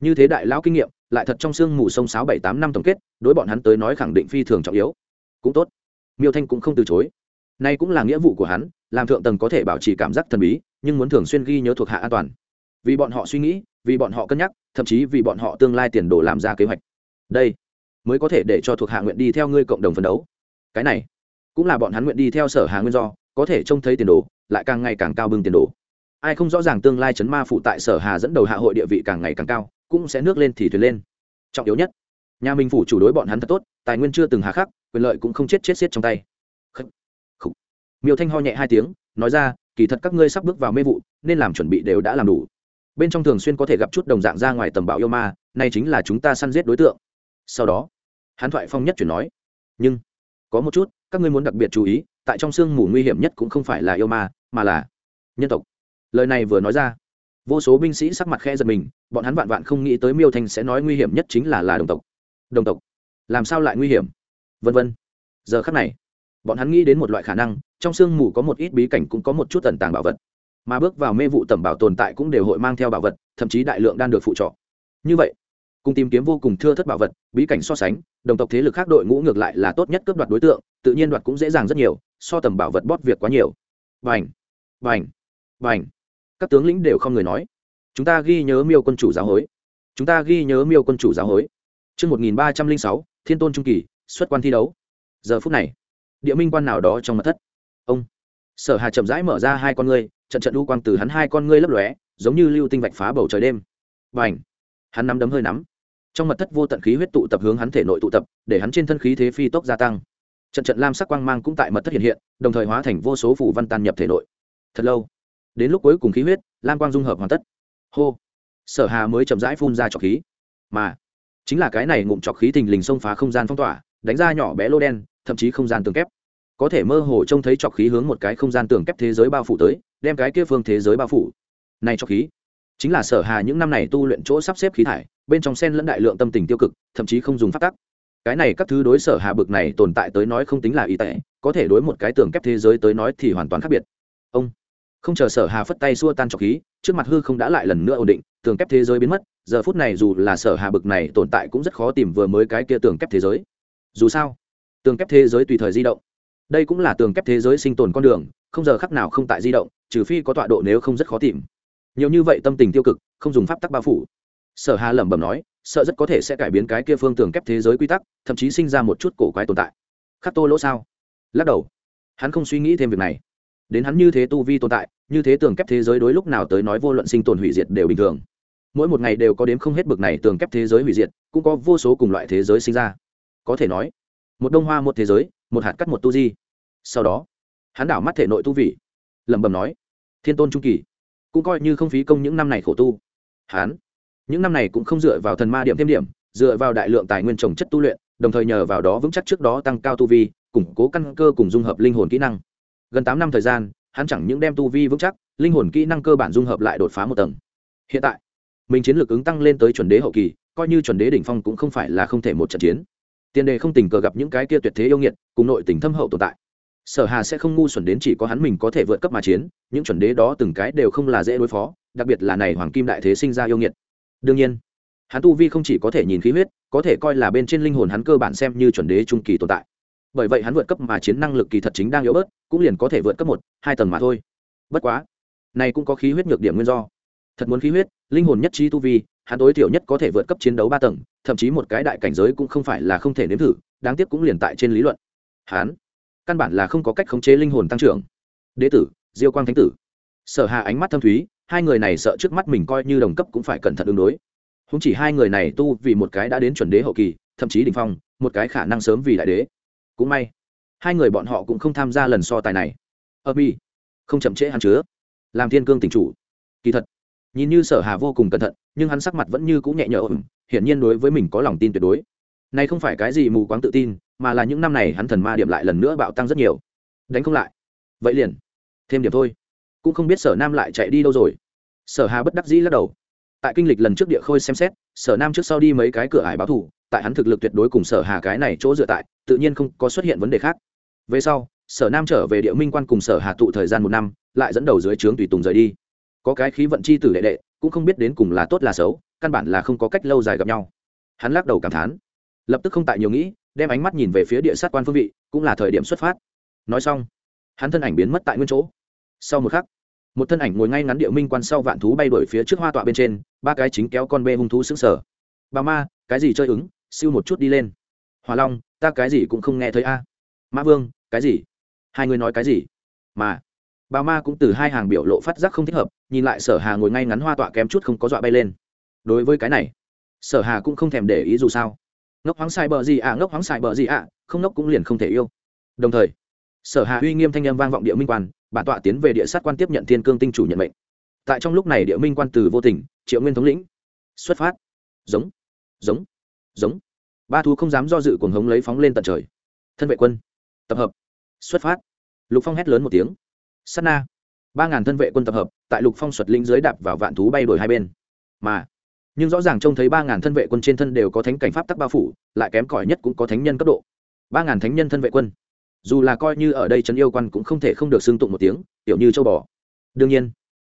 như thế đại lão kinh nghiệm lại thật trong sương mù sông sáo bảy tám năm tổng kết đối bọn hắn tới nói khẳng định phi thường trọng yếu cũng tốt miêu thanh cũng không từ chối nay cũng là nghĩa vụ của hắn làm thượng tầng có thể bảo trì cảm giác thần bí nhưng muốn thường xuyên ghi nhớ thuộc hạ an toàn vì bọn họ suy nghĩ vì bọn họ cân nhắc thậm chí vì bọn họ tương lai tiền đồ làm ra kế hoạch đây mới có thể để cho thuộc hạ nguyện đi theo ngươi cộng đồng phấn đấu cái này cũng là bọn hắn nguyện đi theo sở hà nguyên do có thể trông thấy tiền đồ lại càng ngày càng cao bưng tiền đồ ai không rõ ràng tương lai chấn ma phụ tại sở hà dẫn đầu hạ hội địa vị càng ngày càng cao, cũng sẽ nước lên thì thuyền lên. Trọng yếu nhất, nhà minh phủ chủ đối bọn hắn thật tốt, tài nguyên chưa từng hà khắc, quyền lợi cũng không chết chết xiết trong tay. Miêu thanh ho nhẹ hai tiếng, nói ra, kỳ thật các ngươi sắp bước vào mê vụ, nên làm chuẩn bị đều đã làm đủ. Bên trong thường xuyên có thể gặp chút đồng dạng ra ngoài tầm bạo yêu ma, nay chính là chúng ta săn giết đối tượng. Sau đó, hắn thoại phong nhất chuyển nói, nhưng, có một chút, các ngươi muốn đặc biệt chú ý, tại trong sương mù nguy hiểm nhất cũng không phải là yêu ma, mà là nhân tộc lời này vừa nói ra, vô số binh sĩ sắc mặt khe giật mình, bọn hắn vạn vạn không nghĩ tới miêu thanh sẽ nói nguy hiểm nhất chính là là đồng tộc. Đồng tộc? Làm sao lại nguy hiểm? Vân vân. Giờ khắc này, bọn hắn nghĩ đến một loại khả năng, trong sương mù có một ít bí cảnh cũng có một chút tần tàng bảo vật. Mà bước vào mê vụ tầm bảo tồn tại cũng đều hội mang theo bảo vật, thậm chí đại lượng đang được phụ trọ. Như vậy, cùng tìm kiếm vô cùng thưa thất bảo vật, bí cảnh so sánh, đồng tộc thế lực khác đội ngũ ngược lại là tốt nhất cướp đoạt đối tượng, tự nhiên đoạt cũng dễ dàng rất nhiều, so tầm bảo vật bóp việc quá nhiều. Vành vành vành các tướng lĩnh đều không người nói chúng ta ghi nhớ miêu quân chủ giáo hối chúng ta ghi nhớ miêu quân chủ giáo hối Trước 1306, thiên tôn trung kỳ, xuất quan thi đấu. Giờ phút này, địa minh quan nào đó trong mật thất. Ông, sở hà chậm rãi mở ra hai con ngươi, trận trận u quang từ hắn hai con ngươi lấp lóe, giống như lưu tinh vạch phá bầu trời đêm. Bành, hắn nắm đấm hơi nắm, trong mật thất vô tận khí huyết tụ tập hướng hắn thể nội tụ tập, để hắn trên thân khí thế phi tốc gia tăng. Trận trận lam sắc quang mang cũng tại mật thất hiện hiện, đồng thời hóa thành vô số phủ văn tan nhập thể nội. Thật lâu, đến lúc cuối cùng khí huyết, lam quang dung hợp hoàn tất. Hô. Sở hà mới chậm rãi phun ra trọc khí. Mà, chính là cái này ngụm trọc khí thình lình xông phá không gian phong tỏa, đánh ra nhỏ bé lô đen, thậm chí không gian tường kép. Có thể mơ hồ trông thấy trọc khí hướng một cái không gian tường kép thế giới bao phủ tới, đem cái kia phương thế giới bao phủ. Này trọc khí, chính là sở hà những năm này tu luyện chỗ sắp xếp khí thải, bên trong sen lẫn đại lượng tâm tình tiêu cực, thậm chí không dùng phát tắc. Cái này các thứ đối sở hà bực này tồn tại tới nói không tính là y tệ, có thể đối một cái tường kép thế giới tới nói thì hoàn toàn khác biệt. Ông không chờ sở hà phất tay xua tan trọc khí, trước mặt hư không đã lại lần nữa ổn định, tường kép thế giới biến mất, giờ phút này dù là sở hà bực này tồn tại cũng rất khó tìm vừa mới cái kia tường kép thế giới. Dù sao, tường kép thế giới tùy thời di động. Đây cũng là tường kép thế giới sinh tồn con đường, không giờ khắc nào không tại di động, trừ phi có tọa độ nếu không rất khó tìm. Nhiều như vậy tâm tình tiêu cực, không dùng pháp tắc bao phủ. Sở hà lẩm bẩm nói, sợ rất có thể sẽ cải biến cái kia phương tường kép thế giới quy tắc, thậm chí sinh ra một chút cổ quái tồn tại. Khắc tô lỗ sao? Lắc đầu. Hắn không suy nghĩ thêm việc này đến hắn như thế tu vi tồn tại, như thế tường kép thế giới đối lúc nào tới nói vô luận sinh tồn hủy diệt đều bình thường. Mỗi một ngày đều có đếm không hết bực này tường kép thế giới hủy diệt, cũng có vô số cùng loại thế giới sinh ra. Có thể nói, một đông hoa một thế giới, một hạt cắt một tu di. Sau đó, hắn đảo mắt thể nội tu vị, lẩm bẩm nói, thiên tôn trung kỳ, cũng coi như không phí công những năm này khổ tu. Hắn, những năm này cũng không dựa vào thần ma điểm thêm điểm, dựa vào đại lượng tài nguyên trồng chất tu luyện, đồng thời nhờ vào đó vững chắc trước đó tăng cao tu vi, củng cố căn cơ cùng dung hợp linh hồn kỹ năng gần tám năm thời gian, hắn chẳng những đem tu vi vững chắc, linh hồn kỹ năng cơ bản dung hợp lại đột phá một tầng. Hiện tại, mình chiến lược ứng tăng lên tới chuẩn đế hậu kỳ, coi như chuẩn đế đỉnh phong cũng không phải là không thể một trận chiến. Tiền đề không tình cờ gặp những cái kia tuyệt thế yêu nghiệt, cùng nội tình thâm hậu tồn tại. Sở hà sẽ không ngu xuẩn đến chỉ có hắn mình có thể vượt cấp mà chiến, những chuẩn đế đó từng cái đều không là dễ đối phó, đặc biệt là này hoàng kim đại thế sinh ra yêu nghiệt. Đương nhiên, hắn tu vi không chỉ có thể nhìn khí huyết, có thể coi là bên trên linh hồn hắn cơ bản xem như chuẩn đế trung kỳ tồn tại bởi vậy hắn vượt cấp mà chiến năng lực kỳ thật chính đang yếu bớt, cũng liền có thể vượt cấp một, hai tầng mà thôi. Bất quá, này cũng có khí huyết nhược điểm nguyên do. Thật muốn khí huyết, linh hồn nhất trí tu vi, hắn tối thiểu nhất có thể vượt cấp chiến đấu ba tầng, thậm chí một cái đại cảnh giới cũng không phải là không thể nếm thử, đáng tiếc cũng liền tại trên lý luận. Hắn, căn bản là không có cách khống chế linh hồn tăng trưởng. Đế tử, diêu quang thánh tử. Sở hà ánh mắt thâm thúy, hai người này sợ trước mắt mình coi như đồng cấp cũng phải cẩn thận ứng đối. Không chỉ hai người này tu vì một cái đã đến chuẩn đế hậu kỳ, thậm chí đỉnh phong, một cái khả năng sớm vì đại đế cũng may, hai người bọn họ cũng không tham gia lần so tài này. Ờ, Ở mi không chậm trễ hắn chứa. Làm thiên cương tỉnh chủ. Kỳ thật, nhìn như sở hà vô cùng cẩn thận, nhưng hắn sắc mặt vẫn như cũng nhẹ nhõm, hiển nhiên đối với mình có lòng tin tuyệt đối. Này không phải cái gì mù quáng tự tin, mà là những năm này hắn thần ma điểm lại lần nữa bạo tăng rất nhiều. Đánh không lại. Vậy liền, thêm điểm thôi. Cũng không biết sở nam lại chạy đi đâu rồi. Sở hà bất đắc dĩ lắc đầu tại kinh lịch lần trước địa khôi xem xét, sở nam trước sau đi mấy cái cửa ải báo thủ, tại hắn thực lực tuyệt đối cùng sở hà cái này chỗ dựa tại, tự nhiên không có xuất hiện vấn đề khác. Về sau, sở nam trở về địa minh quan cùng sở hà tụ thời gian một năm, lại dẫn đầu dưới trướng tùy tùng rời đi. Có cái khí vận chi tử đệ đệ, cũng không biết đến cùng là tốt là xấu, căn bản là không có cách lâu dài gặp nhau. Hắn lắc đầu cảm thán. Lập tức không tại nhiều nghĩ, đem ánh mắt nhìn về phía địa sát quan phương vị, cũng là thời điểm xuất phát. Nói xong, hắn thân ảnh biến mất tại nguyên chỗ. Sau một khắc, một thân ảnh ngồi ngay ngắn địa minh quan sau vạn thú bay đổi phía trước hoa tọa bên trên ba cái chính kéo con bê hung thú sững sờ. bà ma, cái gì chơi ứng? Siêu một chút đi lên. Hòa long, ta cái gì cũng không nghe thấy a. Mã vương, cái gì? Hai người nói cái gì? Mà. Bà ma cũng từ hai hàng biểu lộ phát giác không thích hợp, nhìn lại sở hà ngồi ngay ngắn hoa tọa kém chút không có dọa bay lên. Đối với cái này, sở hà cũng không thèm để ý dù sao. Ngốc hoáng sai bờ gì ạ? Ngốc hoáng sai bờ gì ạ? Không ngốc cũng liền không thể yêu. Đồng thời, sở hà uy nghiêm thanh âm vang vọng địa minh quan, bản tọa tiến về địa sát quan tiếp nhận thiên cương tinh chủ nhận mệnh tại trong lúc này địa minh quan từ vô tình, triệu nguyên thống lĩnh, xuất phát. Giống giống giống. Ba thú không dám do dự cuồng hống lấy phóng lên tận trời. Thân vệ quân, tập hợp, xuất phát. Lục phong hét lớn một tiếng. Sát na. Ba ngàn thân vệ quân tập hợp, tại lục phong xuất linh dưới đạp vào vạn thú bay đổi hai bên. Mà, nhưng rõ ràng trông thấy ba ngàn thân vệ quân trên thân đều có thánh cảnh pháp tắc bao phủ, lại kém cỏi nhất cũng có thánh nhân cấp độ. Ba ngàn thánh nhân thân vệ quân. Dù là coi như ở đây trấn yêu quan cũng không thể không được xưng tụng một tiếng, tiểu như châu bò. Đương nhiên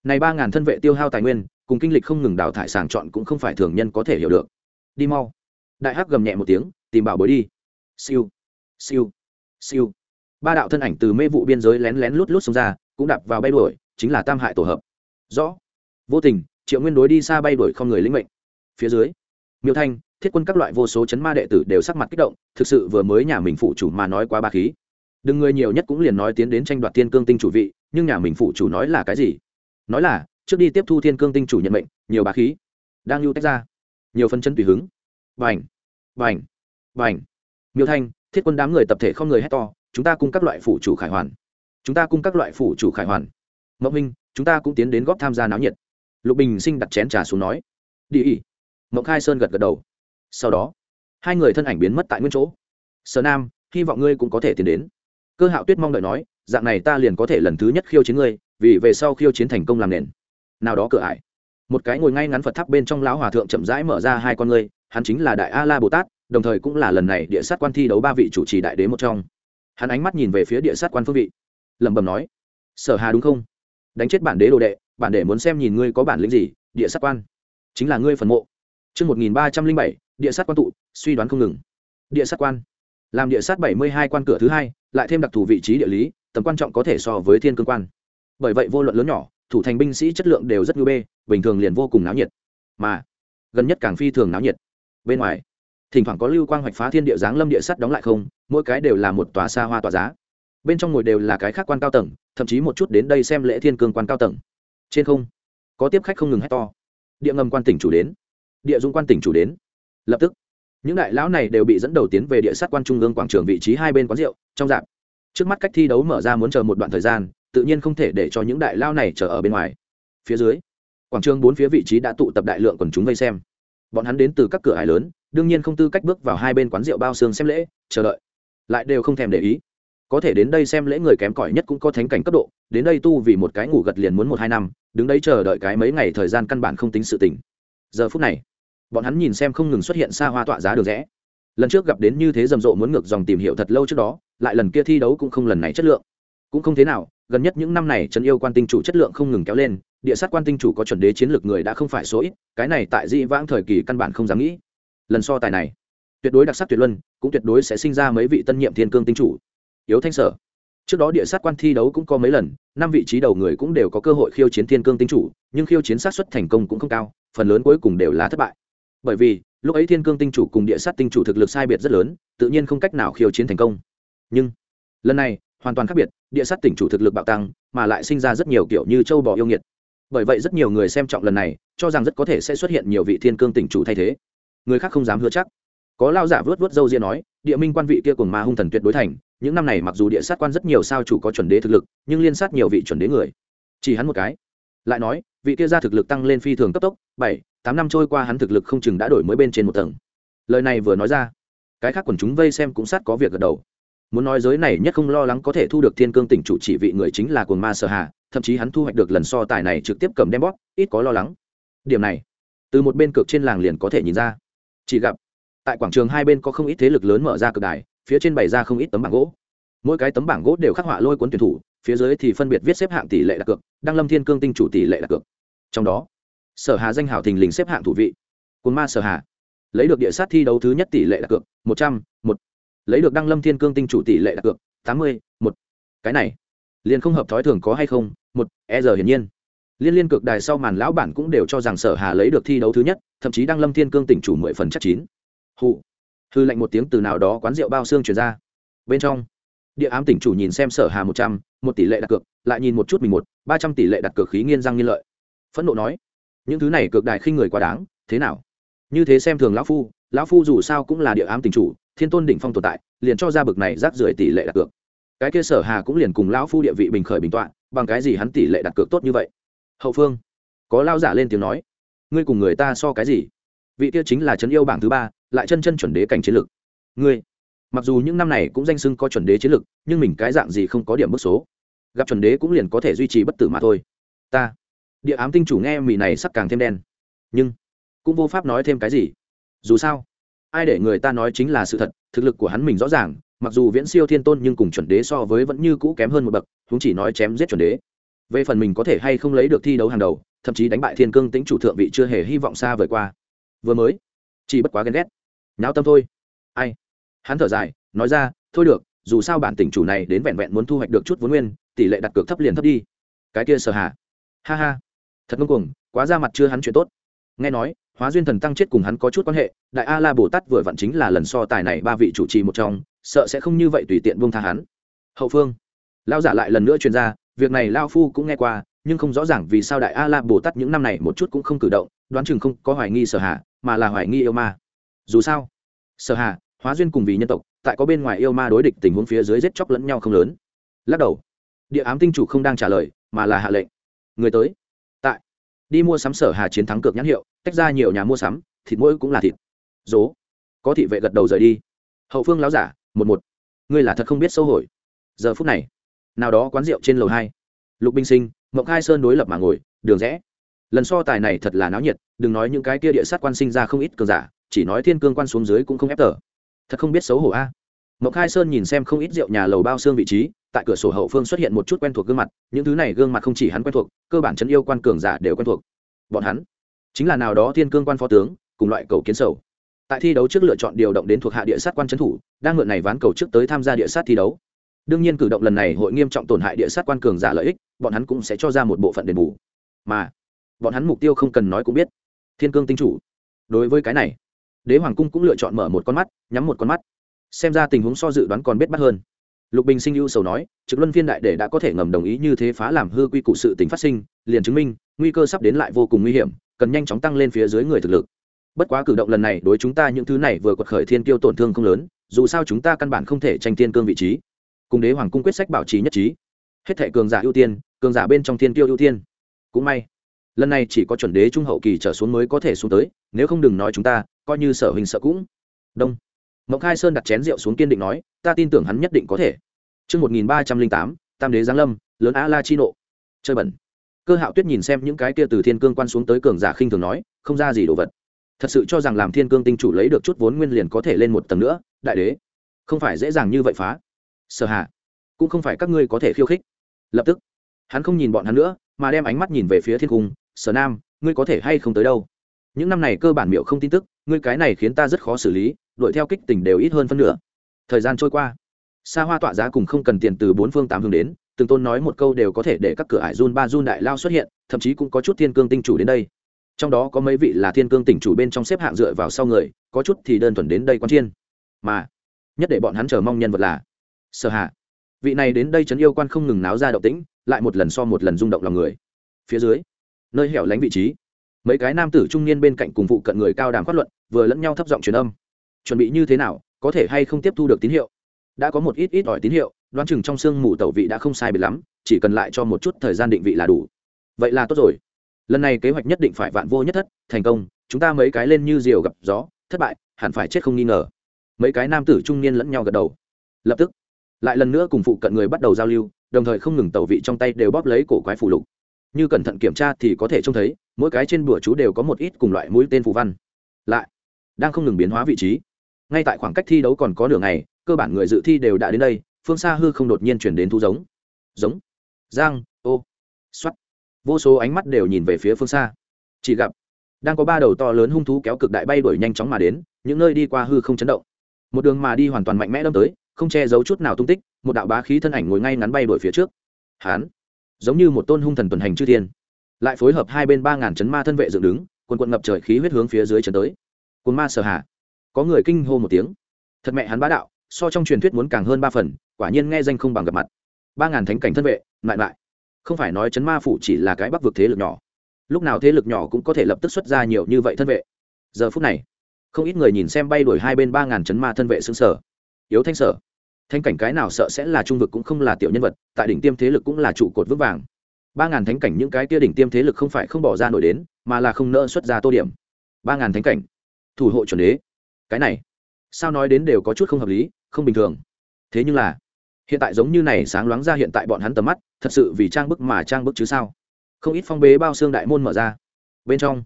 này ba ngàn thân vệ tiêu hao tài nguyên, cùng kinh lịch không ngừng đào thải sàng chọn cũng không phải thường nhân có thể hiểu được. Đi mau. Đại hắc gầm nhẹ một tiếng, tìm bảo bối đi. Siêu. Siêu. Siêu. Ba đạo thân ảnh từ mê vụ biên giới lén lén lút lút xông ra, cũng đạp vào bay đuổi, chính là tam hại tổ hợp. Rõ. Vô tình, triệu nguyên đối đi xa bay đuổi không người lĩnh mệnh. Phía dưới, miêu thanh, thiết quân các loại vô số chấn ma đệ tử đều sắc mặt kích động, thực sự vừa mới nhà mình phụ chủ mà nói quá ba khí. Đừng người nhiều nhất cũng liền nói tiến đến tranh đoạt thiên cương tinh chủ vị, nhưng nhà mình phụ chủ nói là cái gì? Nói là, trước đi tiếp thu thiên cương tinh chủ nhận mệnh, nhiều bá khí. Đang lưu tách ra. Nhiều phân chân tùy hứng. Vành vành vành miêu thanh, thiết quân đám người tập thể không người hét to, chúng ta cung các loại phủ chủ khải hoàn. Chúng ta cung các loại phủ chủ khải hoàn. Mậu minh, chúng ta cũng tiến đến góp tham gia náo nhiệt. Lục bình sinh đặt chén trà xuống nói. Đi ỉ mậu khai sơn gật gật đầu. Sau đó, hai người thân ảnh biến mất tại nguyên chỗ. Sở nam, hy vọng ngươi cũng có thể tiến đến. Cơ hạo tuyết mong đợi nói dạng này ta liền có thể lần thứ nhất khiêu chiến ngươi, vì về sau khiêu chiến thành công làm nền. Nào đó cửa ải. Một cái ngồi ngay ngắn phật tháp bên trong lão hòa thượng chậm rãi mở ra hai con ngươi, hắn chính là đại a la bồ tát, đồng thời cũng là lần này địa sát quan thi đấu ba vị chủ trì đại đế một trong. Hắn ánh mắt nhìn về phía địa sát quan phương vị. Lẩm bẩm nói, sở hà đúng không? Đánh chết bản đế đồ đệ, bản đế muốn xem nhìn ngươi có bản lĩnh gì, địa sát quan. Chính là ngươi phần mộ. Chương một nghìn ba trăm linh bảy, địa sát quan tụ, suy đoán không ngừng. Địa sát quan. Làm địa sát bảy mươi hai quan cửa thứ hai, lại thêm đặc thù vị trí địa lý tầm quan trọng có thể so với thiên cương quan. Bởi vậy vô luận lớn nhỏ, thủ thành binh sĩ chất lượng đều rất ngư bê, bình thường liền vô cùng náo nhiệt. Mà, gần nhất càng phi thường náo nhiệt. Bên ngoài, thỉnh thoảng có lưu quang hoạch phá thiên địa giáng lâm địa sắt đóng lại không, mỗi cái đều là một tòa xa hoa tòa giá. Bên trong ngồi đều là cái khác quan cao tầng, thậm chí một chút đến đây xem lễ thiên cương quan cao tầng. Trên không, có tiếp khách không ngừng hét to. Địa ngầm quan tỉnh chủ đến. Địa dung quan tỉnh chủ đến. Lập tức, những đại lão này đều bị dẫn đầu tiến về địa sát quan trung ương quảng trường vị trí hai bên quán rượu, trong dạp trước mắt cách thi đấu mở ra muốn chờ một đoạn thời gian, tự nhiên không thể để cho những đại lao này chờ ở bên ngoài. Phía dưới, quảng trường bốn phía vị trí đã tụ tập đại lượng quần chúng vây xem. Bọn hắn đến từ các cửa hải lớn, đương nhiên không tư cách bước vào hai bên quán rượu bao xương xem lễ, chờ đợi. Lại đều không thèm để ý. Có thể đến đây xem lễ người kém cỏi nhất cũng có thánh cảnh cấp độ, đến đây tu vì một cái ngủ gật liền muốn một hai năm, đứng đấy chờ đợi cái mấy ngày thời gian căn bản không tính sự tỉnh giờ phút này, bọn hắn nhìn xem không ngừng xuất hiện xa hoa tọa giá được rẽ lần trước gặp đến như thế rầm rộ muốn ngược dòng tìm hiểu thật lâu trước đó, lại lần kia thi đấu cũng không lần này chất lượng. Cũng không thế nào, gần nhất những năm này trấn yêu quan tinh chủ chất lượng không ngừng kéo lên, địa sát quan tinh chủ có chuẩn đế chiến lược người đã không phải số ít, cái này tại di vãng thời kỳ căn bản không dám nghĩ. Lần so tài này, tuyệt đối đặc sắc tuyệt luân, cũng tuyệt đối sẽ sinh ra mấy vị tân nhiệm thiên cương tinh chủ. Yếu thanh sở. Trước đó địa sát quan thi đấu cũng có mấy lần, năm vị trí đầu người cũng đều có cơ hội khiêu chiến thiên cương tinh chủ, nhưng khiêu chiến sát xuất thành công cũng không cao, phần lớn cuối cùng đều là thất bại. Bởi vì lúc ấy thiên cương tinh chủ cùng địa sát tinh chủ thực lực sai biệt rất lớn, tự nhiên không cách nào khiêu chiến thành công. Nhưng, lần này, hoàn toàn khác biệt, địa sát tỉnh chủ thực lực bạo tăng, mà lại sinh ra rất nhiều kiểu như châu bò yêu nghiệt. Bởi vậy rất nhiều người xem trọng lần này, cho rằng rất có thể sẽ xuất hiện nhiều vị thiên cương tỉnh chủ thay thế. Người khác không dám hứa chắc. Có lao dạ giả vớt vớt dâu ria nói, địa minh quan vị kia cùng ma hung thần tuyệt đối thành, những năm này mặc dù địa sát quan rất nhiều sao chủ có chuẩn đế thực lực, nhưng liên sát nhiều vị chuẩn đế người. Chỉ hắn một cái. Lại nói vị kia ra thực lực tăng lên phi thường cấp tốc, bảy, tám năm trôi qua hắn thực lực không chừng đã đổi mới bên trên một tầng. Lời này vừa nói ra, cái khác quần chúng vây xem cũng sát có việc gật đầu. Muốn nói giới này nhất không lo lắng có thể thu được thiên cương tỉnh chủ chỉ vị người chính là cồn ma sở hạ thậm chí hắn thu hoạch được lần so tài này trực tiếp cầm đem bóp, ít có lo lắng. Điểm này, từ một bên cực trên làng liền có thể nhìn ra. Chỉ gặp, tại quảng trường hai bên có không ít thế lực lớn mở ra cực đài, phía trên bày ra không ít tấm bảng gỗ. Mỗi cái tấm bảng gỗ đều khắc họa lôi cuốn tuyển thủ, phía dưới thì phân biệt viết xếp hạng tỷ lệ đặt cược, đăng lâm thiên cương tinh chủ tỷ lệ đặt cược trong đó, sở hà danh hảo thình lình xếp hạng thủ vị. Cồn ma sở hà. Lấy được địa sát thi đấu thứ nhất tỷ lệ đặt cược, một trăm một. Lấy được đăng lâm thiên cương tinh chủ tỷ lệ đặt cược, tám mươi một. Cái này, liền không hợp thói thường có hay không, một e giờ hiển nhiên. Liên liên cực đài sau màn lão bản cũng đều cho rằng sở hà lấy được thi đấu thứ nhất, thậm chí đăng lâm thiên cương tỉnh chủ mười phần chắc chín. Hụ. Hư lệnh một tiếng từ nào đó quán rượu bao xương chuyển ra. Bên trong, địa ám tỉnh chủ nhìn xem sở hà một trăm, một tỷ lệ đặt cược, lại nhìn một chút mình một, ba trăm tỷ lệ đặt cược khí nghiên răng nghiên lợi phẫn nộ nói, những thứ này cược đại khinh người quá đáng, thế nào? Như thế xem thường lão phu lão phu dù sao cũng là địa ám tình chủ, thiên tôn đỉnh phong tồn tại, liền cho ra bực này rác rưởi tỷ lệ đặt cược. Cái kia sở hà cũng liền cùng lão phu địa vị bình khởi bình tọa, bằng cái gì hắn tỷ lệ đặt cược tốt như vậy? Hậu phương, có lao giả lên tiếng nói, ngươi cùng người ta so cái gì? Vị kia chính là trấn yêu bảng thứ ba, lại chân chân chuẩn đế cảnh chiến lực. Ngươi, mặc dù những năm này cũng danh xưng có chuẩn đế chiến lực, nhưng mình cái dạng gì không có điểm bức số. Gặp chuẩn đế cũng liền có thể duy trì bất tử mà thôi. Ta địa ám tinh chủ nghe mì này sắc càng thêm đen. Nhưng, cũng vô pháp nói thêm cái gì. Dù sao, ai để người ta nói chính là sự thật, thực lực của hắn mình rõ ràng, mặc dù viễn siêu thiên tôn nhưng cùng chuẩn đế so với vẫn như cũ kém hơn một bậc chúng chỉ nói chém giết chuẩn đế. Về phần mình có thể hay không lấy được thi đấu hàng đầu, thậm chí đánh bại thiên cương tính chủ thượng vị chưa hề hy vọng xa vời qua. Vừa mới, chỉ bất quá ghen ghét. Nháo tâm thôi. Ai? Hắn thở dài, nói ra, thôi được, dù sao bản tỉnh chủ này đến vẹn vẹn muốn thu hoạch được chút vốn nguyên, tỷ lệ đặt cược thấp liền thấp đi. Cái kia sợ hạ ha ha thật ngông cuồng quá ra mặt chưa hắn chuyện tốt. Nghe nói hóa duyên thần tăng chết cùng hắn có chút quan hệ đại a la bồ tát vừa vặn chính là lần so tài này ba vị chủ trì một trong sợ sẽ không như vậy tùy tiện buông tha hắn. Hậu phương lao giả lại lần nữa chuyên ra, việc này lao phu cũng nghe qua nhưng không rõ ràng vì sao đại a la bồ tát những năm này một chút cũng không cử động đoán chừng không có hoài nghi sở hạ mà là hoài nghi yêu ma. Dù sao sở hạ hóa duyên cùng vì nhân tộc tại có bên ngoài yêu ma đối địch tình huống phía dưới giết chóc lẫn nhau không lớn. Lắc đầu địa ám tinh chủ không đang trả lời mà là hạ lệnh. Người tới đi mua sắm sở hà chiến thắng cược nhãn hiệu, tách ra nhiều nhà mua sắm, thịt mỗi cũng là thịt. Dố. Có thị vệ gật đầu rời đi. Hậu phương láo giả, một một. Ngươi là thật không biết xấu hổi. Giờ phút này, nào đó quán rượu trên lầu hai. Lục binh sinh mộng khai sơn đối lập mà ngồi, đường rẽ. Lần so tài này thật là náo nhiệt, đừng nói những cái kia địa sát quan sinh ra không ít cường giả, chỉ nói thiên cương quan xuống dưới cũng không ép tờ. Thật không biết xấu hổ a. à. Mộc khai sơn nhìn xem không ít rượu nhà lầu bao xương vị trí, tại cửa sổ hậu phương xuất hiện một chút quen thuộc gương mặt, những thứ này gương mặt không chỉ hắn quen thuộc, cơ bản chấn yêu quan cường giả đều quen thuộc. Bọn hắn chính là nào đó thiên cương quan phó tướng, cùng loại cầu kiến sầu. Tại thi đấu trước lựa chọn điều động đến thuộc hạ địa sát quan trấn thủ, đang mượn này ván cầu trước tới tham gia địa sát thi đấu. Đương nhiên cử động lần này hội nghiêm trọng tổn hại địa sát quan cường giả lợi ích, bọn hắn cũng sẽ cho ra một bộ phận đền bù. Mà bọn hắn mục tiêu không cần nói cũng biết. Thiên cương tinh chủ. Đối với cái này, đế hoàng cung cũng lựa chọn mở một con mắt, nhắm một con mắt xem ra tình huống so dự đoán còn biết bắt hơn. Lục bình sinh ưu sầu nói, trực luân phiên đại để đã có thể ngầm đồng ý như thế phá làm hư quy cụ sự tính phát sinh, liền chứng minh, nguy cơ sắp đến lại vô cùng nguy hiểm, cần nhanh chóng tăng lên phía dưới người thực lực. Bất quá cử động lần này đối chúng ta những thứ này vừa quật khởi thiên tiêu tổn thương không lớn, dù sao chúng ta căn bản không thể tranh thiên cương vị trí. Cùng đế hoàng cung quyết sách bảo trì nhất trí. Hết thệ cường giả ưu tiên, cường giả bên trong thiên tiêu ưu tiên. Cũng may, lần này chỉ có chuẩn đế trung hậu kỳ trở xuống mới có thể xuống tới, nếu không đừng nói chúng ta, coi như sở hình sợ cũng. Đông mộng khai sơn đặt chén rượu xuống kiên định nói ta tin tưởng hắn nhất định có thể Trước 1308, Tam đế Giáng Lâm, lớn A La Chi nộ. Chơi bẩn. Cơ hạo tuyết nhìn xem những cái kia từ thiên cương quan xuống tới cường giả khinh thường nói, không ra gì đồ vật. Thật sự cho rằng làm thiên cương tinh chủ lấy được chút vốn nguyên liền có thể lên một tầng nữa, đại đế. Không phải dễ dàng như vậy phá. Sở hạ, cũng không phải các ngươi có thể khiêu khích. Lập tức, hắn không nhìn bọn hắn nữa, mà đem ánh mắt nhìn về phía thiên cung, Sở Nam, ngươi có thể hay không tới đâu? Những năm này cơ bản miệu không tin tức, ngươi cái này khiến ta rất khó xử lý, đuổi theo kích tình đều ít hơn phân nửa. Thời gian trôi qua, xa hoa tọa giá cùng không cần tiền từ bốn phương tám hướng đến từng tôn nói một câu đều có thể để các cửa ải run ba run đại lao xuất hiện thậm chí cũng có chút thiên cương tinh chủ đến đây. Trong đó có mấy vị là thiên cương tỉnh chủ bên trong xếp hạng dựa vào sau người có chút thì đơn thuần đến đây quan chiên. Mà nhất để bọn hắn chờ mong nhân vật là sở hạ. Vị này đến đây trấn yêu quan không ngừng náo ra động tĩnh lại một lần so một lần rung động lòng người. Phía dưới nơi hẻo lánh vị trí mấy cái nam tử trung niên bên cạnh cùng vụ cận người cao đàm phát luận vừa lẫn nhau thấp giọng truyền âm chuẩn bị như thế nào, có thể hay không tiếp thu được tín hiệu. Đã có một ít ít ỏi tín hiệu, đoán chừng trong sương mù tẩu vị đã không sai biệt lắm, chỉ cần lại cho một chút thời gian định vị là đủ. Vậy là tốt rồi. Lần này kế hoạch nhất định phải vạn vô nhất thất, thành công, chúng ta mấy cái lên như diều gặp gió, thất bại, hẳn phải chết không nghi ngờ. Mấy cái nam tử trung niên lẫn nhau gật đầu. Lập tức, lại lần nữa cùng phụ cận người bắt đầu giao lưu, đồng thời không ngừng tẩu vị trong tay đều bóp lấy cổ quái phù lục. Như cẩn thận kiểm tra thì có thể trông thấy, mỗi cái trên bùa chú đều có một ít cùng loại mũi tên phù văn. Lại, đang không ngừng biến hóa vị trí ngay tại khoảng cách thi đấu còn có nửa ngày, cơ bản người dự thi đều đã đến đây, phương xa hư không đột nhiên chuyển đến thu giống. Giống. Giang, ô. X vô số ánh mắt đều nhìn về phía phương xa. Chỉ gặp, đang có ba đầu to lớn hung thú kéo cực đại bay đuổi nhanh chóng mà đến, những nơi đi qua hư không chấn động. Một đường mà đi hoàn toàn mạnh mẽ đâm tới, không che giấu chút nào tung tích, một đạo bá khí thân ảnh ngồi ngay ngắn bay đuổi phía trước. Hán. Giống như một tôn hung thần tuần hành chư thiên. Lại phối hợp hai bên ba ngàn chấn ma thân vệ dựng đứng, quần quận ngập trời khí huyết hướng phía dưới chấn tới. Quần ma sở hạ có người kinh hô một tiếng. Thật mẹ hắn bá đạo, so trong truyền thuyết muốn càng hơn ba phần, quả nhiên nghe danh không bằng gặp mặt. Ba ngàn thánh cảnh thân vệ, lại lại. Không phải nói chấn ma phủ chỉ là cái bắc vực thế lực nhỏ. Lúc nào thế lực nhỏ cũng có thể lập tức xuất ra nhiều như vậy thân vệ. Giờ phút này, không ít người nhìn xem bay đuổi hai bên ba ngàn chấn ma thân vệ xứng sở yếu thanh sở. Thanh cảnh cái nào sợ sẽ là trung vực cũng không là tiểu nhân vật, tại đỉnh tiêm thế lực cũng là trụ cột vững vàng. Ba ngàn thánh cảnh những cái kia đỉnh tiêm thế lực không phải không bỏ ra nổi đến, mà là không nỡ xuất ra tô điểm. Ba ngàn thánh cảnh. Thủ hộ chuẩn đế cái này sao nói đến đều có chút không hợp lý, không bình thường. Thế nhưng là, hiện tại giống như này sáng loáng ra hiện tại bọn hắn tầm mắt, thật sự vì trang bức mà trang bức chứ sao? Không ít phong bế bao xương đại môn mở ra. Bên trong,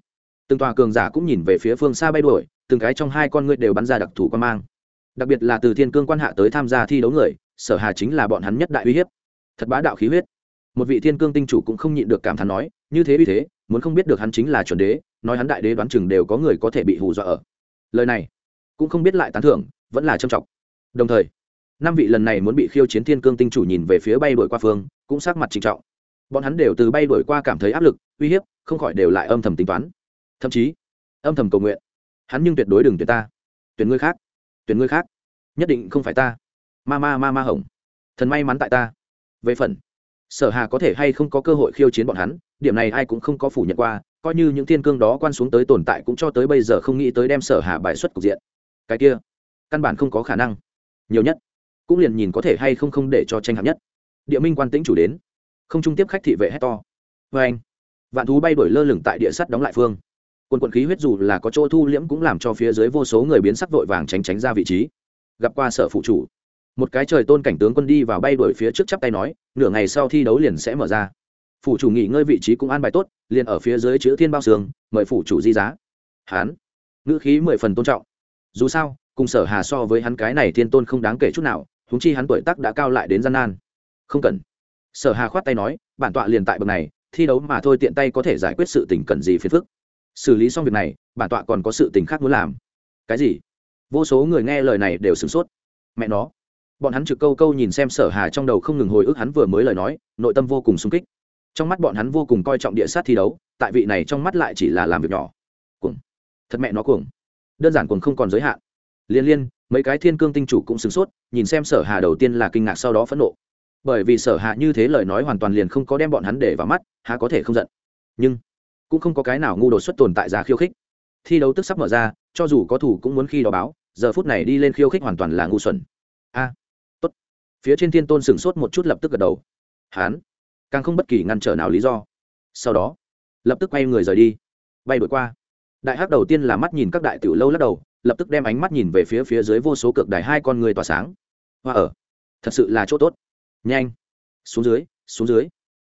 từng tòa cường giả cũng nhìn về phía phương xa bay đuổi, từng cái trong hai con ngươi đều bắn ra đặc thù quan mang. Đặc biệt là từ thiên cương quan hạ tới tham gia thi đấu người, sở hà chính là bọn hắn nhất đại uy hiếp. Thật bá đạo khí huyết. Một vị thiên cương tinh chủ cũng không nhịn được cảm thán nói, như thế uy thế, muốn không biết được hắn chính là chuẩn đế, nói hắn đại đế đoán chừng đều có người có thể bị hù dọa ở. Lời này cũng không biết lại tán thưởng, vẫn là trầm trọng. Đồng thời, năm vị lần này muốn bị khiêu chiến thiên cương tinh chủ nhìn về phía bay đổi qua phương, cũng sắc mặt trịnh trọng. Bọn hắn đều từ bay đổi qua cảm thấy áp lực, uy hiếp, không khỏi đều lại âm thầm tính toán. Thậm chí, âm thầm cầu nguyện, hắn nhưng tuyệt đối đừng tuyệt ta. Tuyển người khác, tuyển người khác. Nhất định không phải ta. Ma ma ma ma hồng. Thần may mắn tại ta. Về phần, sở hà có thể hay không có cơ hội khiêu chiến bọn hắn, điểm này ai cũng không có phủ nhận qua, coi như những thiên cương đó quan xuống tới tồn tại cũng cho tới bây giờ không nghĩ tới đem sở hà bài xuất cục diện cái kia. Căn bản không có khả năng. Nhiều nhất, cũng liền nhìn có thể hay không không để cho tranh hạng nhất. Địa minh quan tĩnh chủ đến. Không trung tiếp khách thị vệ hét to. Vê anh, vạn thú bay đổi lơ lửng tại địa sắt đóng lại phương. Quần quận khí huyết dù là có chỗ thu liễm cũng làm cho phía dưới vô số người biến sắc vội vàng tránh tránh ra vị trí. Gặp qua sở phụ chủ. Một cái trời tôn cảnh tướng quân đi vào bay đuổi phía trước chắp tay nói, nửa ngày sau thi đấu liền sẽ mở ra. Phủ chủ nghỉ ngơi vị trí cũng an bài tốt, liền ở phía dưới chữ thiên bao sương mời phủ chủ di giá. Hán, ngữ khí mười phần tôn trọng dù sao, cùng sở hà so với hắn cái này thiên tôn không đáng kể chút nào húng chi hắn tuổi tác đã cao lại đến gian nan. Không cần. Sở hà khoát tay nói, bản tọa liền tại bậc này, thi đấu mà thôi tiện tay có thể giải quyết sự tình cần gì phiền phức. Xử lý xong việc này, bản tọa còn có sự tình khác muốn làm. Cái gì? Vô số người nghe lời này đều sửng sốt. Mẹ nó. Bọn hắn trực câu câu nhìn xem sở hà trong đầu không ngừng hồi ức hắn vừa mới lời nói, nội tâm vô cùng sung kích. Trong mắt bọn hắn vô cùng coi trọng địa sát thi đấu, tại vị này trong mắt lại chỉ là làm việc nhỏ. Cuồng. Thật mẹ nó cuồng đơn giản còn không còn giới hạn. Liên liên, mấy cái thiên cương tinh chủ cũng sửng sốt, nhìn xem sở hà đầu tiên là kinh ngạc sau đó phẫn nộ. Bởi vì sở hạ như thế lời nói hoàn toàn liền không có đem bọn hắn để vào mắt, há có thể không giận. Nhưng, cũng không có cái nào ngu đột xuất tồn tại ra khiêu khích. Thi đấu tức sắp mở ra, cho dù có thủ cũng muốn khi đó báo, giờ phút này đi lên khiêu khích hoàn toàn là ngu xuẩn. A, tốt. Phía trên thiên tôn sửng sốt một chút lập tức gật đầu. Hán, càng không bất kỳ ngăn trở nào lý do. Sau đó, lập tức quay người rời đi. Bay đổi qua đại hắc đầu tiên là mắt nhìn các đại tiểu lâu lắc đầu, lập tức đem ánh mắt nhìn về phía phía dưới vô số cực đài hai con người tỏa sáng. Hoa ở, thật sự là chỗ tốt. Nhanh, xuống dưới xuống dưới.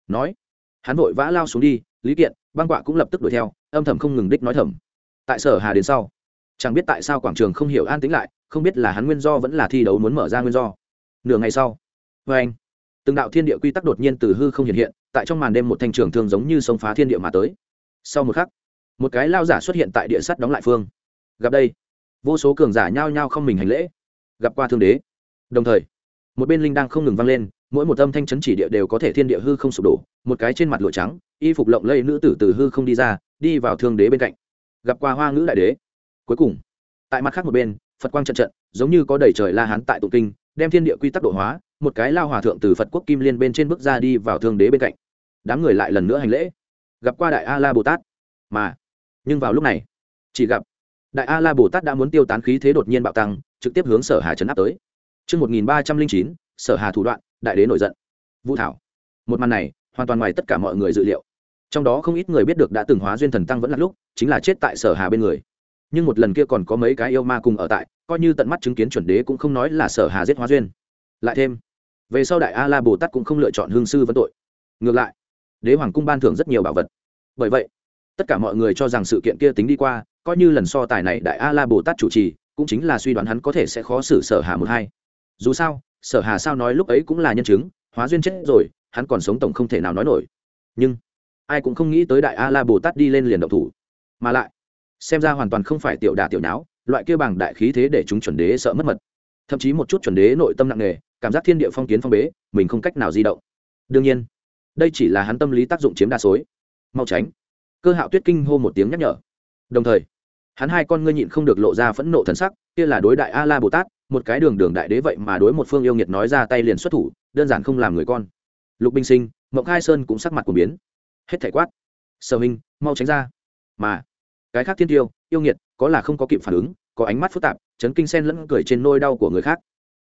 Nói, hắn vội vã lao xuống đi, lý kiện, băng quạ cũng lập tức đuổi theo, âm thầm không ngừng đích nói thầm. Tại sở hà đến sau, chẳng biết tại sao quảng trường không hiểu an tĩnh lại, không biết là hắn nguyên do vẫn là thi đấu muốn mở ra nguyên do. Nửa ngày sau vê anh, từng đạo thiên địa quy tắc đột nhiên từ hư không hiện hiện, tại trong màn đêm một thanh trường thương giống như sông phá thiên địa mà tới. Sau một khắc một cái lao giả xuất hiện tại địa sắt đóng lại phương. Gặp đây, vô số cường giả nhao nhao không mình hành lễ. Gặp qua thương đế. Đồng thời, một bên linh đang không ngừng vang lên, mỗi một âm thanh chấn chỉ địa đều có thể thiên địa hư không sụp đổ, một cái trên mặt lụa trắng, y phục lộng lây nữ tử từ hư không đi ra, đi vào thương đế bên cạnh. Gặp qua hoa ngữ đại đế. Cuối cùng, tại mặt khác một bên, phật quang trận trận, giống như có đầy trời la hán tại tụ kinh, đem thiên địa quy tắc độ hóa, một cái lao hòa thượng từ phật quốc kim liên bên trên bước ra đi vào thương đế bên cạnh. Đám người lại lần nữa hành lễ. Gặp qua đại a la bồ tát. Mà nhưng vào lúc này chỉ gặp đại a la bồ tát đã muốn tiêu tán khí thế đột nhiên bạo tăng trực tiếp hướng sở hà chấn áp tới. Trước 1309, sở hà thủ đoạn đại đế nổi giận. Vũ thảo. Một màn này hoàn toàn ngoài tất cả mọi người dự liệu. Trong đó không ít người biết được đã từng hóa duyên thần tăng vẫn là lúc chính là chết tại sở hà bên người. Nhưng một lần kia còn có mấy cái yêu ma cùng ở tại coi như tận mắt chứng kiến chuẩn đế cũng không nói là sở hà giết hóa duyên. Lại thêm về sau đại a la bồ tát cũng không lựa chọn hương sư vấn tội. Ngược lại đế hoàng cung ban thưởng rất nhiều bảo vật. Bởi vậy tất cả mọi người cho rằng sự kiện kia tính đi qua, coi như lần so tài này đại a la bồ tát chủ trì, cũng chính là suy đoán hắn có thể sẽ khó xử sở hà một hai. Dù sao, sở hà sao nói lúc ấy cũng là nhân chứng, hóa duyên chết rồi, hắn còn sống tổng không thể nào nói nổi. Nhưng, ai cũng không nghĩ tới đại a la bồ tát đi lên liền động thủ. Mà lại, xem ra hoàn toàn không phải tiểu đà tiểu nháo, loại kia bằng đại khí thế để chúng chuẩn đế sợ mất mật. Thậm chí một chút chuẩn đế nội tâm nặng nề, cảm giác thiên địa phong kiến phong bế, mình không cách nào di động. Đương nhiên, đây chỉ là hắn tâm lý tác dụng chiếm đa số. Mau tránh cơ hạo tuyết kinh hô một tiếng nhắc nhở. Đồng thời, hắn hai con ngươi nhịn không được lộ ra phẫn nộ thần sắc, kia là đối đại a la bồ tát, một cái đường đường đại đế vậy mà đối một phương yêu nghiệt nói ra tay liền xuất thủ, đơn giản không làm người con. Lục binh sinh mộng Hai sơn cũng sắc mặt của biến. Hết thể quát. Sở hình mau tránh ra. Mà, cái khác thiên tiêu, yêu nghiệt, có là không có kịp phản ứng, có ánh mắt phức tạp, chấn kinh sen lẫn cười trên nôi đau của người khác.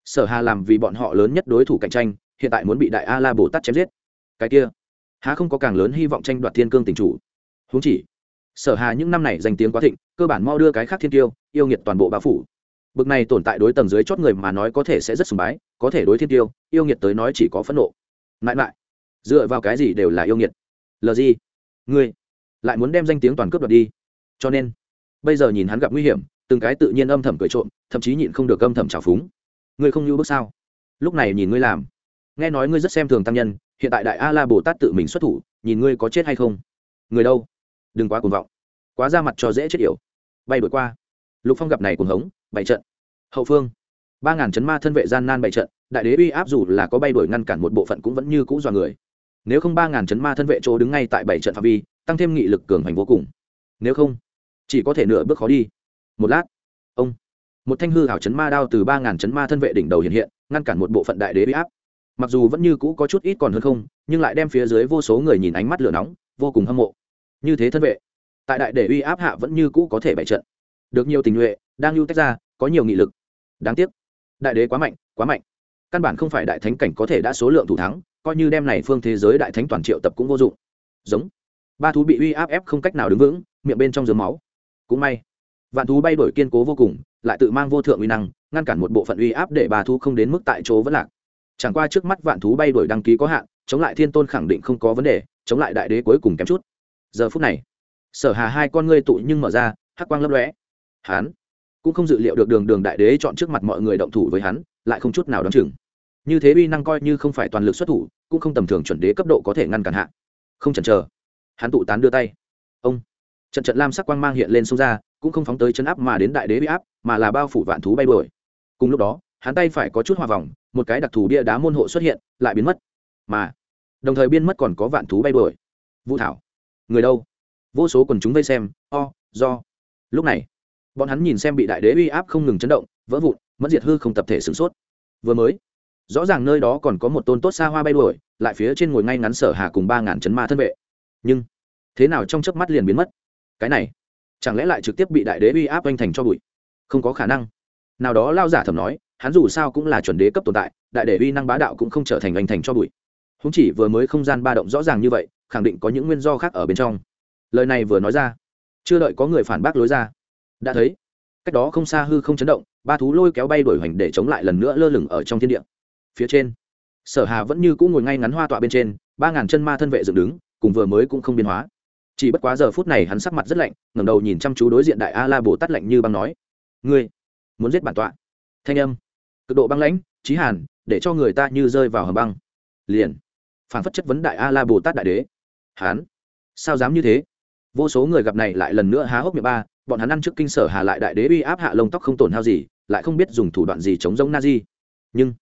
Sở hà làm vì bọn họ lớn nhất đối thủ cạnh tranh, hiện tại muốn bị đại a la bồ tát chém giết. Cái kia, há không có càng lớn hy vọng tranh đoạt thiên cương tình chủ? Huống chỉ, sở hà những năm này danh tiếng quá thịnh, cơ bản mau đưa cái khác thiên tiêu, yêu nghiệt toàn bộ bao phủ. Bực này tồn tại đối tầng dưới chót người mà nói có thể sẽ rất sùng bái, có thể đối thiên tiêu, yêu nghiệt tới nói chỉ có phẫn nộ. Mãi mãi dựa vào cái gì đều là yêu nghiệt? Lờ gì? Ngươi lại muốn đem danh tiếng toàn cướp đoạt đi. Cho nên, bây giờ nhìn hắn gặp nguy hiểm, từng cái tự nhiên âm thầm cười trộm, thậm chí nhịn không được âm thầm trào phúng. Ngươi không như bước sao? Lúc này nhìn ngươi làm. Nghe nói ngươi rất xem thường tăng nhân, hiện tại đại a la bồ tát tự mình xuất thủ, nhìn ngươi có chết hay không? Người đâu? Đừng quá cuồng vọng, quá ra mặt cho dễ chết yểu. Bay đổi qua. Lục phong gặp này cuồng hống bảy trận. Hậu phương. Ba ngàn chấn ma thân vệ gian nan bảy trận, đại đế uy áp dù là có bay đổi ngăn cản một bộ phận cũng vẫn như cũ dọa người. Nếu không ba ngàn chấn ma thân vệ chỗ đứng ngay tại bảy trận phạm vi, tăng thêm nghị lực cường hành vô cùng. Nếu không, chỉ có thể nửa bước khó đi. Một lát, ông, một thanh hư hảo chấn ma đao từ ba ngàn chấn ma thân vệ đỉnh đầu hiện hiện, ngăn cản một bộ phận đại đế uy áp. Mặc dù vẫn như cũ có chút ít còn hơn không, nhưng lại đem phía dưới vô số người nhìn ánh mắt lửa nóng, vô cùng hâm mộ như thế thân vệ, tại đại để uy áp hạ vẫn như cũ có thể bày trận. Được nhiều tình nhuệ, đang lưu tách ra, có nhiều nghị lực. Đáng tiếc, đại đế quá mạnh quá mạnh. Căn bản không phải đại thánh cảnh có thể đã số lượng thủ thắng, coi như đem này phương thế giới đại thánh toàn triệu tập cũng vô dụng. Giống. Ba thú bị uy áp ép không cách nào đứng vững, miệng bên trong giường máu. Cũng may, vạn thú bay đổi kiên cố vô cùng, lại tự mang vô thượng uy năng, ngăn cản một bộ phận uy áp để bà thú không đến mức tại chỗ vẫn lạc. Chẳng qua trước mắt vạn thú bay đổi đăng ký có hạn, chống lại thiên tôn khẳng định không có vấn đề, chống lại đại đế cuối cùng kém chút giờ phút này, sở hà hai con ngươi tụ nhưng mở ra, hắc quang lấp lóe. Hắn cũng không dự liệu được đường đường đại đế chọn trước mặt mọi người động thủ với hắn, lại không chút nào đ chừng. Như thế uy năng coi như không phải toàn lực xuất thủ, cũng không tầm thường chuẩn đế cấp độ có thể ngăn cản hạ. Không chần chờ, hắn tụ tán đưa tay. Ông, trận trận lam sắc quang mang hiện lên sông ra, cũng không phóng tới chân áp mà đến đại đế bị áp, mà là bao phủ vạn thú bay đuổi. Cùng lúc đó, hắn tay phải có chút hòa vòng, một cái đặc thù bia đá môn hộ xuất hiện, lại biến mất. Mà, đồng thời biên mất còn có vạn thú bay đuổi. Vũ thảo người đâu? Vô số quần chúng vây xem, o, do. Lúc này, bọn hắn nhìn xem bị đại đế uy áp không ngừng chấn động, vỡ vụn mất diệt hư không tập thể sửng sốt. Vừa mới, rõ ràng nơi đó còn có một tôn tốt xa hoa bay đuổi, lại phía trên ngồi ngay ngắn sở hà cùng ba ngàn chấn ma thân vệ. Nhưng, thế nào trong chớp mắt liền biến mất? Cái này, chẳng lẽ lại trực tiếp bị đại đế uy áp oanh thành cho bụi? Không có khả năng. Nào đó lao giả thầm nói, hắn dù sao cũng là chuẩn đế cấp tồn tại, đại đế uy năng bá đạo cũng không trở thành oanh thành cho bụi. Húng chỉ vừa mới không gian ba động rõ ràng như vậy khẳng định có những nguyên do khác ở bên trong. Lời này vừa nói ra, chưa đợi có người phản bác lối ra. Đã thấy, cách đó không xa hư không chấn động, ba thú lôi kéo bay đổi hoành để chống lại lần nữa lơ lửng ở trong thiên địa. Phía trên, sở hà vẫn như cũng ngồi ngay ngắn hoa tọa bên trên, ba ngàn chân ma thân vệ dựng đứng, cùng vừa mới cũng không biến hóa. Chỉ bất quá giờ phút này hắn sắc mặt rất lạnh, ngẩng đầu nhìn chăm chú đối diện đại a la bồ tát lạnh như băng nói, ngươi muốn giết bản tọa? Thanh âm, cực độ băng lãnh trí hàn, để cho người ta như rơi vào hầm băng. Liền phản phất chất vấn đại a la bồ tát đại đế hán. Sao dám như thế? Vô số người gặp này lại lần nữa há hốc miệng ba, bọn hắn ăn trước kinh sở hà lại đại đế uy áp hạ lông tóc không tổn hao gì, lại không biết dùng thủ đoạn gì chống giống na di nhưng,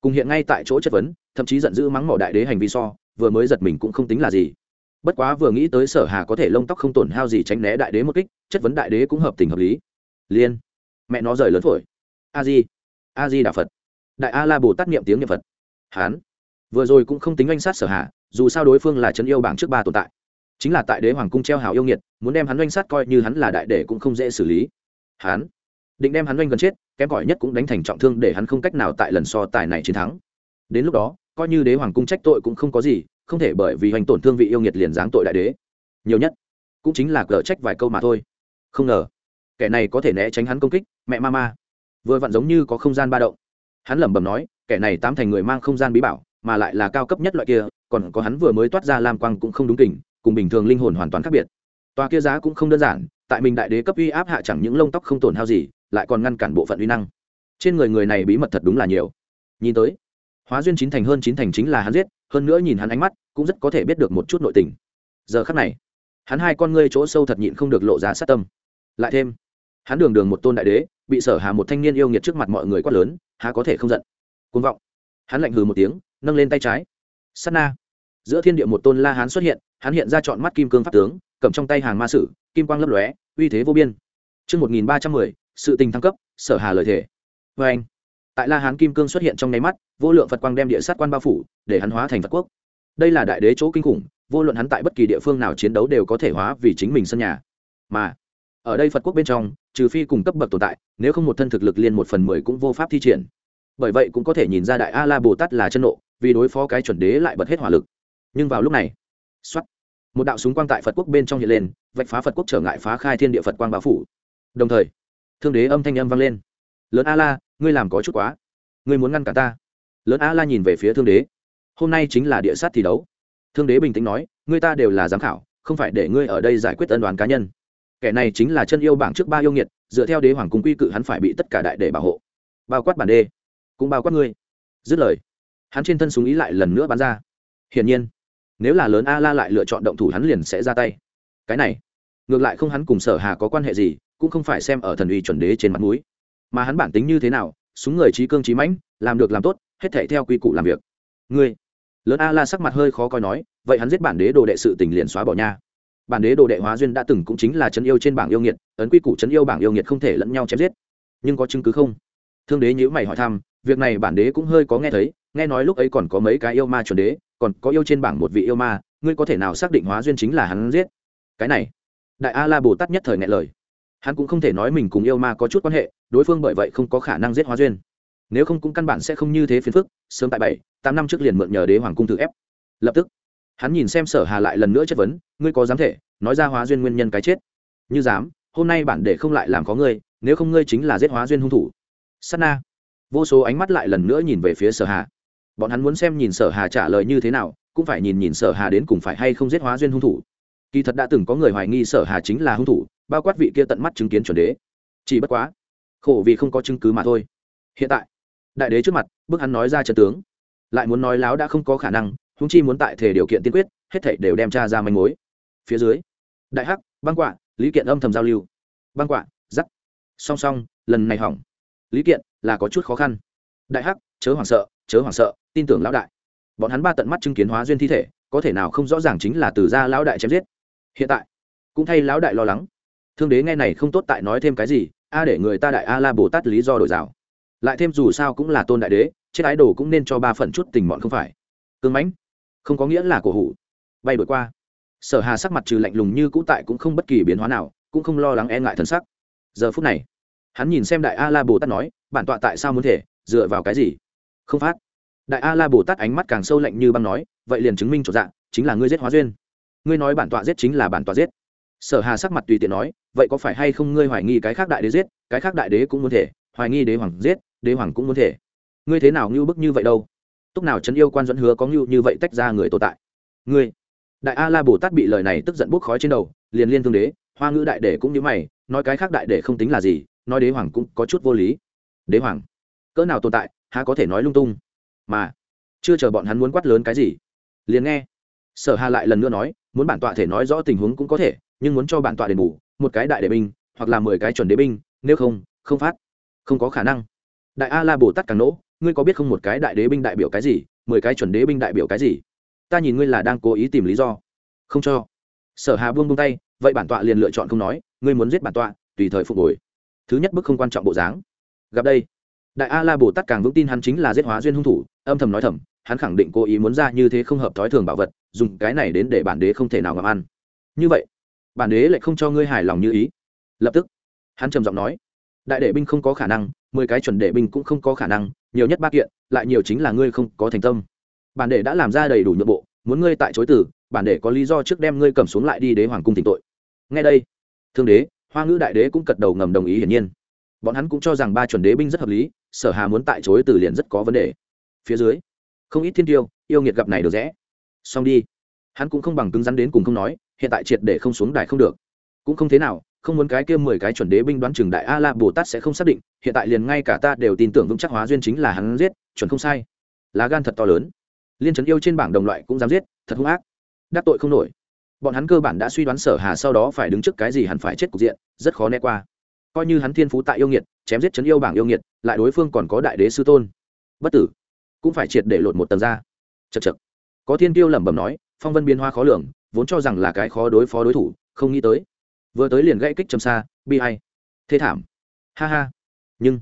cùng hiện ngay tại chỗ chất vấn, thậm chí giận dữ mắng mỏ đại đế hành vi so, vừa mới giật mình cũng không tính là gì. Bất quá vừa nghĩ tới sở hà có thể lông tóc không tổn hao gì tránh né đại đế một kích, chất vấn đại đế cũng hợp tình hợp lý. Liên, mẹ nó rời lớn phổi a di a di đà phật. Đại a la bồ tát niệm tiếng niệm phật. Hán vừa rồi cũng không tính oanh sát sở hà dù sao đối phương là chân yêu bảng trước ba tồn tại. Chính là tại đế hoàng cung treo hào yêu nghiệt, muốn đem hắn oanh sát coi như hắn là đại đệ cũng không dễ xử lý. Hắn định đem hắn oanh gần chết, kém cỏi nhất cũng đánh thành trọng thương để hắn không cách nào tại lần so tài này chiến thắng. Đến lúc đó, coi như đế hoàng cung trách tội cũng không có gì, không thể bởi vì hoành tổn thương vị yêu nghiệt liền giáng tội đại đế. Nhiều nhất cũng chính là cờ trách vài câu mà thôi. Không ngờ, kẻ này có thể né tránh hắn công kích, mẹ ma ma. Vừa vặn giống như có không gian ba động. Hắn lẩm bẩm nói, kẻ này tám thành người mang không gian bí bảo mà lại là cao cấp nhất loại kia, còn có hắn vừa mới toát ra lam quang cũng không đúng kỉnh cùng bình thường linh hồn hoàn toàn khác biệt. Tòa kia giá cũng không đơn giản, tại mình đại đế cấp uy áp hạ chẳng những lông tóc không tổn hao gì, lại còn ngăn cản bộ phận uy năng. Trên người người này bí mật thật đúng là nhiều. Nhìn tới, hóa duyên chín thành hơn chín thành chính là hắn giết, hơn nữa nhìn hắn ánh mắt, cũng rất có thể biết được một chút nội tình. Giờ khắc này, hắn hai con ngươi chỗ sâu thật nhịn không được lộ ra sát tâm. Lại thêm, hắn đường đường một tôn đại đế, bị sở hà một thanh niên yêu nghiệt trước mặt mọi người quát lớn, há có thể không giận? Côn vọng. Hắn lạnh hừ một tiếng nâng lên tay trái sát na giữa thiên địa một tôn la hán xuất hiện hắn hiện ra chọn mắt kim cương pháp tướng cầm trong tay hàng ma sử kim quang lấp lóe uy thế vô biên Trước 1310, sự tình thăng cấp, sở hà lời thể. Và anh, tại La Hán Kim Cương xuất hiện trong nháy mắt, vô lượng Phật quang đem địa sát quan bao phủ, để hắn hóa thành Phật quốc. Đây là đại đế chỗ kinh khủng, vô luận hắn tại bất kỳ địa phương nào chiến đấu đều có thể hóa vì chính mình sân nhà. Mà, ở đây Phật quốc bên trong, trừ phi cùng cấp bậc tồn tại, nếu không một thân thực lực liên một phần mười cũng vô pháp thi triển. Bởi vậy cũng có thể nhìn ra đại A La Bồ Tát là chân nộ, vì đối phó cái chuẩn đế lại bật hết hỏa lực. Nhưng vào lúc này, xuất một đạo súng quang tại Phật quốc bên trong hiện lên, vạch phá Phật quốc trở ngại phá khai thiên địa Phật quang báo phủ. Đồng thời, thương đế âm thanh âm vang lên. Lớn a la ngươi làm có chút quá. Ngươi muốn ngăn cả ta. Lớn a la nhìn về phía thương đế. Hôm nay chính là địa sát thi đấu. Thương đế bình tĩnh nói ngươi ta đều là giám khảo không phải để ngươi ở đây giải quyết ân đoàn cá nhân. Kẻ này chính là chân yêu bảng trước ba yêu nghiệt dựa theo đế hoàng cung quy cự hắn phải bị tất cả đại để bảo hộ. Bao quát bản đê cũng bao quát ngươi. Dứt lời hắn trên thân súng ý lại lần nữa bắn ra. Hiển nhiên, nếu là lớn a la lại lựa chọn động thủ hắn liền sẽ ra tay. Cái này, ngược lại không hắn cùng sở hà có quan hệ gì, cũng không phải xem ở thần uy chuẩn đế trên mặt núi mà hắn bản tính như thế nào, súng người trí cương trí mãnh, làm được làm tốt, hết thể theo quy củ làm việc. Ngươi, lớn a la sắc mặt hơi khó coi nói, vậy hắn giết bản đế đồ đệ sự tình liền xóa bỏ nha. Bản đế đồ đệ hóa duyên đã từng cũng chính là chân yêu trên bảng yêu nghiệt, ấn quy củ chân yêu bảng yêu nghiệt không thể lẫn nhau chém giết. Nhưng có chứng cứ không? Thương đế nhữ mày hỏi thăm, việc này bản đế cũng hơi có nghe thấy nghe nói lúc ấy còn có mấy cái yêu ma chuẩn đế, còn có yêu trên bảng một vị yêu ma, ngươi có thể nào xác định hóa duyên chính là hắn giết? Cái này, đại a la bồ tát nhất thời ngại lời. Hắn cũng không thể nói mình cùng yêu ma có chút quan hệ, đối phương bởi vậy không có khả năng giết hóa duyên. Nếu không cũng căn bản sẽ không như thế phiền phức, sớm tại bảy, tám năm trước liền mượn nhờ đế hoàng cung tự ép. Lập tức, hắn nhìn xem sở hà lại lần nữa chất vấn, ngươi có dám thể nói ra hóa duyên nguyên nhân cái chết? Như dám, hôm nay bản để không lại làm có ngươi, nếu không ngươi chính là giết hóa duyên hung thủ. Sát na. Vô số ánh mắt lại lần nữa nhìn về phía sở hà bọn hắn muốn xem nhìn sở hà trả lời như thế nào, cũng phải nhìn nhìn sở hà đến cùng phải hay không giết hóa duyên hung thủ. Kỳ thật đã từng có người hoài nghi sở hà chính là hung thủ, bao quát vị kia tận mắt chứng kiến chuẩn đế. Chỉ bất quá, khổ vì không có chứng cứ mà thôi. Hiện tại, đại đế trước mặt, bước hắn nói ra trận tướng. Lại muốn nói láo đã không có khả năng húng chi muốn tại thể điều kiện tiên quyết, hết thảy đều đem tra ra manh mối. Phía dưới, đại hắc, băng quạ, lý kiện âm thầm giao lưu. Băng quạ giắt song song, lần này hỏng. Lý kiện, là có chút khó khăn đại hắc, chớ hoảng sợ, chớ hoảng sợ, tin tưởng lão đại. Bọn hắn ba tận mắt chứng kiến hóa duyên thi thể, có thể nào không rõ ràng chính là từ gia lão đại chém giết. Hiện tại, cũng thay lão đại lo lắng. Thương đế nghe này không tốt tại nói thêm cái gì, a để người ta đại a la bồ tát lý do đổi rào. Lại thêm dù sao cũng là tôn đại đế, chết ái đồ cũng nên cho ba phần chút tình bọn không phải. Cương mãnh, không có nghĩa là cổ hủ. Bay đổi qua. Sở hà sắc mặt trừ lạnh lùng như cũ tại cũng không bất kỳ biến hóa nào, cũng không lo lắng e ngại thân sắc. Giờ phút này, hắn nhìn xem đại a la bồ tát nói, bản tọa tại sao muốn thể? Dựa vào cái gì? Không phát. Đại a la bồ tát ánh mắt càng sâu lạnh như băng nói, vậy liền chứng minh chỗ dạng chính là ngươi giết hóa duyên. Ngươi nói bản tọa giết chính là bản tọa giết. Sở hà sắc mặt tùy tiện nói, vậy có phải hay không ngươi hoài nghi cái khác đại đế giết, cái khác đại đế cũng muốn thể, hoài nghi đế hoàng giết, đế hoàng cũng muốn thể. Ngươi thế nào ngưu bức như vậy đâu? Túc nào trấn yêu quan dẫn hứa có ngưu như vậy tách ra người tồn tại? Ngươi. Đại a la bồ tát bị lời này tức giận bốc khói trên đầu, liền liên thương đế, hoa ngữ đại đế cũng như mày, nói cái khác đại đế không tính là gì, nói đế hoàng cũng có chút vô lý. Đế hoàng cỡ nào tồn tại, há có thể nói lung tung. Mà, chưa chờ bọn hắn muốn quát lớn cái gì, liền nghe sở hà lại lần nữa nói, muốn bản tọa thể nói rõ tình huống cũng có thể, nhưng muốn cho bản tọa đền bù, một cái đại đệ binh, hoặc là mười cái chuẩn đế binh, nếu không không phát, không có khả năng. Đại a la bồ tát càng nỗ, ngươi có biết không một cái đại đế binh đại biểu cái gì, mười cái chuẩn đế binh đại biểu cái gì? Ta nhìn ngươi là đang cố ý tìm lý do. Không cho. Sở hà buông buông tay, vậy bản tọa liền lựa chọn không nói, ngươi muốn giết bản tọa, tùy thời phục hồi. Thứ nhất bức không quan trọng bộ dáng. Gặp đây đại a la bồ tát càng vững tin hắn chính là giết hóa duyên hung thủ, âm thầm nói thầm, hắn khẳng định cố ý muốn ra như thế không hợp thói thường bảo vật, dùng cái này đến để bản đế không thể nào ngậm ăn. Như vậy, bản đế lại không cho ngươi hài lòng như ý. Lập tức, hắn trầm giọng nói, đại đệ binh không có khả năng, mười cái chuẩn đệ binh cũng không có khả năng, nhiều nhất ba kiện, lại nhiều chính là ngươi không có thành tâm. Bản đệ đã làm ra đầy đủ nhượng bộ, muốn ngươi tại chối từ bản đệ có lý do trước đem ngươi cầm xuống lại đi đế hoàng cung tỉnh tội. Ngay đây, thương đế, hoa ngữ đại đế cũng cật đầu ngầm đồng ý hiển nhiên. Bọn hắn cũng cho rằng ba chuẩn đế binh rất hợp lý sở hà muốn tại chối từ liền rất có vấn đề. Phía dưới, không ít thiên tiêu, yêu nghiệt gặp này được rẽ. Xong đi. Hắn cũng không bằng cứng rắn đến cùng không nói, hiện tại triệt để không xuống đài không được. Cũng không thế nào, không muốn cái kia mười cái chuẩn đế binh đoán chừng đại a la bồ tát sẽ không xác định, hiện tại liền ngay cả ta đều tin tưởng vững chắc hóa duyên chính là hắn giết, chuẩn không sai. Lá gan thật to lớn. Liên trấn yêu trên bảng đồng loại cũng dám giết, thật hung ác. Đắc tội không nổi. Bọn hắn cơ bản đã suy đoán sở hà sau đó phải đứng trước cái gì hẳn phải chết cục diện, rất khó né qua coi như hắn thiên phú tại yêu nghiệt, chém giết chấn yêu bảng yêu nghiệt, lại đối phương còn có đại đế sư tôn. Bất tử, cũng phải triệt để lột một tầng ra. Chật chật có thiên tiêu lẩm bẩm nói, phong vân biến hoa khó lường, vốn cho rằng là cái khó đối phó đối thủ, không nghĩ tới. Vừa tới liền gãy kích trầm xa, bi hay thế thảm. Ha ha. Nhưng,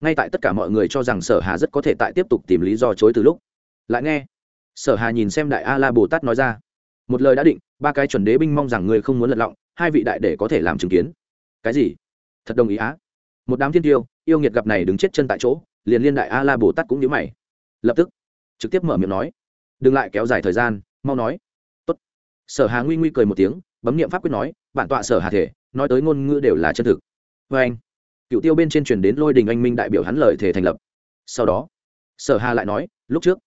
ngay tại tất cả mọi người cho rằng sở hà rất có thể tại tiếp tục tìm lý do chối từ lúc, lại nghe sở hà nhìn xem đại a la bồ tát nói ra, một lời đã định, ba cái chuẩn đế binh mong rằng người không muốn lật lọng, hai vị đại để có thể làm chứng kiến. Cái gì? Thật đồng ý á. Một đám thiên tiêu, yêu nghiệt gặp này đứng chết chân tại chỗ, liền liên đại a la bồ tát cũng nhớ mày. Lập tức, trực tiếp mở miệng nói, đừng lại kéo dài thời gian, mau nói. Tốt. sở hà nguy nguy cười một tiếng, bấm niệm pháp quyết nói, bản tọa sở hà thể, nói tới ngôn ngữ đều là chân thực. Vê anh. Cựu tiêu bên trên truyền đến lôi đình anh minh đại biểu hắn lời thể thành lập. Sau đó, sở hà lại nói, lúc trước,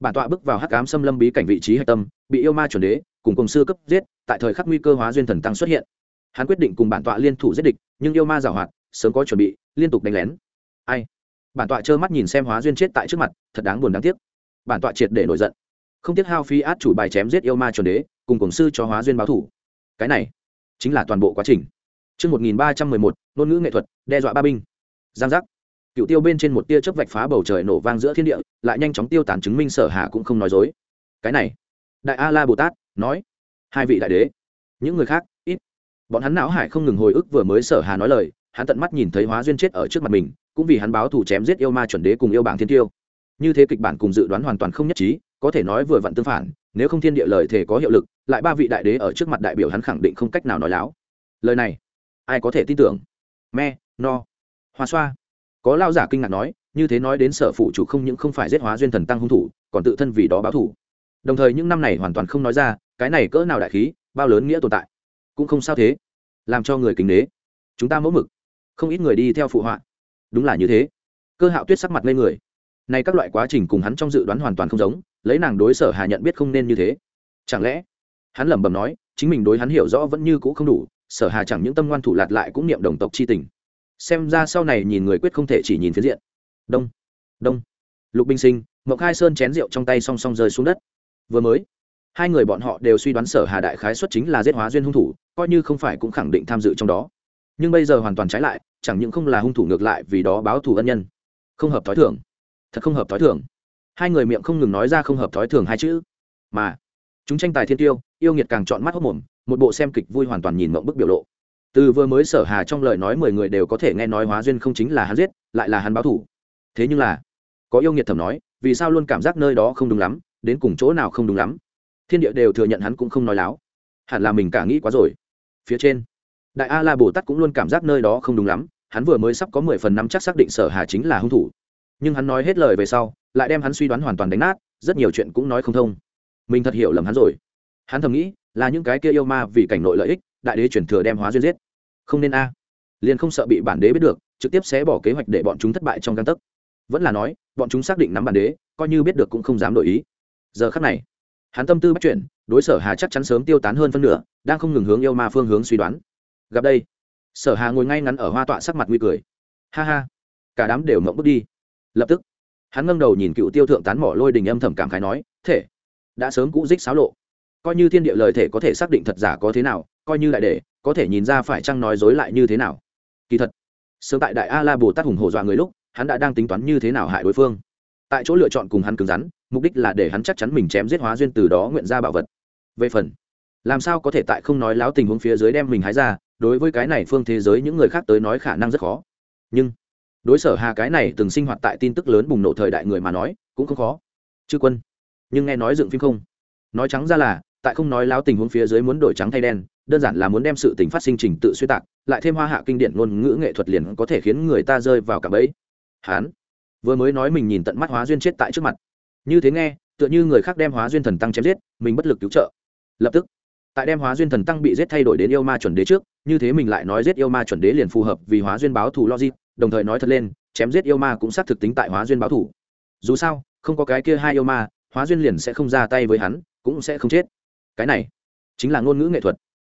bản tọa bước vào hắc ám xâm lâm bí cảnh vị trí hạch tâm, bị yêu ma chuẩn đế cùng cùng sư cấp giết, tại thời khắc nguy cơ hóa duyên thần tăng xuất hiện hắn quyết định cùng bản tọa liên thủ giết địch nhưng yêu ma giảo hoạt sớm có chuẩn bị liên tục đánh lén ai bản tọa trơ mắt nhìn xem hóa duyên chết tại trước mặt thật đáng buồn đáng tiếc bản tọa triệt để nổi giận không tiếc hao phi át chủ bài chém giết yêu ma chuẩn đế cùng cổng sư cho hóa duyên báo thủ cái này chính là toàn bộ quá trình Trước 1311, ngôn ngữ nghệ thuật, đe dọa ba binh. Giang giác. Cựu tiêu bên trên một tia chớp vạch phá bầu trời nổ vang giữa thiên địa, lại nhanh chóng tiêu tán chứng minh sở hạ cũng không nói dối. Cái này, Đại A La Bồ Tát nói, hai vị đại đế, những người khác, ít. Bọn hắn não hải không ngừng hồi ức vừa mới sở hà nói lời, hắn tận mắt nhìn thấy hóa duyên chết ở trước mặt mình, cũng vì hắn báo thù chém giết yêu ma chuẩn đế cùng yêu bảng thiên tiêu. Như thế kịch bản cùng dự đoán hoàn toàn không nhất trí, có thể nói vừa vặn tương phản, nếu không thiên địa lời thể có hiệu lực lại ba vị đại đế ở trước mặt đại biểu hắn khẳng định không cách nào nói láo. Lời này ai có thể tin tưởng? Me no. Hoa xoa. Có lao giả kinh ngạc nói như thế nói đến sở phụ chủ không những không phải giết hóa duyên thần tăng hung thủ còn tự thân vì đó báo thủ đồng thời những năm này hoàn toàn không nói ra cái này cỡ nào đại khí bao lớn nghĩa tồn tại cũng không sao thế. Làm cho người kính nế chúng ta mẫu mực. Không ít người đi theo phụ họa. Đúng là như thế. Cơ hạo tuyết sắc mặt lên người. Nay các loại quá trình cùng hắn trong dự đoán hoàn toàn không giống, lấy nàng đối sở hà nhận biết không nên như thế. Chẳng lẽ, hắn lẩm bẩm nói, chính mình đối hắn hiểu rõ vẫn như cũ không đủ, sở hà chẳng những tâm ngoan thủ lạt lại cũng niệm đồng tộc chi tình. Xem ra sau này nhìn người quyết không thể chỉ nhìn phía diện. Đông. Đông. Lục binh sinh mậu khai sơn chén rượu trong tay song song rơi xuống đất. Vừa mới hai người bọn họ đều suy đoán sở hà đại khái xuất chính là giết hóa duyên hung thủ, coi như không phải cũng khẳng định tham dự trong đó. Nhưng bây giờ hoàn toàn trái lại, chẳng những không là hung thủ ngược lại vì đó báo thù ân nhân. Không hợp thói thường. Thật không hợp thói thường. Hai người miệng không ngừng nói ra không hợp thói thường hai chữ. Mà, chúng tranh tài thiên tiêu, yêu nghiệt càng chọn mắt hốc mồm, một bộ xem kịch vui hoàn toàn nhìn mộng bức biểu lộ. Từ vừa mới sở hà trong lời nói mười người đều có thể nghe nói hóa duyên không chính là hắn giết, lại là hắn báo thủ thế nhưng là, có yêu nghiệt thầm nói, vì sao luôn cảm giác nơi đó không đúng lắm, đến cùng chỗ nào không đúng lắm? Thiên địa đều thừa nhận hắn cũng không nói láo. Hẳn là mình cả nghĩ quá rồi. Phía trên, đại a la bồ tát cũng luôn cảm giác nơi đó không đúng lắm, hắn vừa mới sắp có mười phần năm chắc xác định sở hà chính là hung thủ. Nhưng hắn nói hết lời về sau, lại đem hắn suy đoán hoàn toàn đánh nát, rất nhiều chuyện cũng nói không thông. Mình thật hiểu lầm hắn rồi. Hắn thầm nghĩ, là những cái kia yêu ma vì cảnh nội lợi ích, đại đế chuyển thừa đem hóa duyên giết. Không nên a. Liền không sợ bị bản đế biết được, trực tiếp sẽ bỏ kế hoạch để bọn chúng thất bại trong căn tấc. Vẫn là nói, bọn chúng xác định nắm bản đế, coi như biết được cũng không dám đổi ý. Giờ khắc này hắn tâm tư bắt chuyển đối sở hà chắc chắn sớm tiêu tán hơn phân nửa, đang không ngừng hướng yêu ma phương hướng suy đoán. Gặp đây, sở hà ngồi ngay ngắn ở hoa tọa sắc mặt nguy cười. Ha ha, cả đám đều mộng bước đi. Lập tức, hắn ngâm đầu nhìn cựu tiêu thượng tán mỏ lôi đình âm thầm cảm khái nói, thể, đã sớm cũ dích xáo lộ. Coi như thiên địa lời thể có thể xác định thật giả có thế nào, coi như lại để, có thể nhìn ra phải chăng nói dối lại như thế nào. Kỳ thật, sớm tại đại a la bồ tát hùng hổ dọa người lúc, hắn đã đang tính toán như thế nào hại đối phương. Tại chỗ lựa chọn cùng hắn cứng rắn mục đích là để hắn chắc chắn mình chém giết hóa duyên từ đó nguyện ra bảo vật. Về phần, làm sao có thể tại không nói láo tình huống phía dưới đem mình hái ra, đối với cái này phương thế giới những người khác tới nói khả năng rất khó. Nhưng, đối sở hà cái này từng sinh hoạt tại tin tức lớn bùng nổ thời đại người mà nói, cũng không khó. Chư quân, nhưng nghe nói dựng phim không? Nói trắng ra là, tại không nói láo tình huống phía dưới muốn đổi trắng thay đen, đơn giản là muốn đem sự tình phát sinh trình tự suy tạc, lại thêm hoa hạ kinh điển ngôn ngữ nghệ thuật liền có thể khiến người ta rơi vào cả bẫy. Hán, vừa mới nói mình nhìn tận mắt hóa duyên chết tại trước mặt như thế nghe, tựa như người khác đem hóa duyên thần tăng chém giết, mình bất lực cứu trợ. Lập tức, tại đem hóa duyên thần tăng bị giết thay đổi đến yêu ma chuẩn đế trước, như thế mình lại nói giết yêu ma chuẩn đế liền phù hợp vì hóa duyên báo thù logic, đồng thời nói thật lên, chém giết yêu ma cũng xác thực tính tại hóa duyên báo thù. Dù sao, không có cái kia hai yêu ma, hóa duyên liền sẽ không ra tay với hắn, cũng sẽ không chết. Cái này chính là ngôn ngữ nghệ thuật.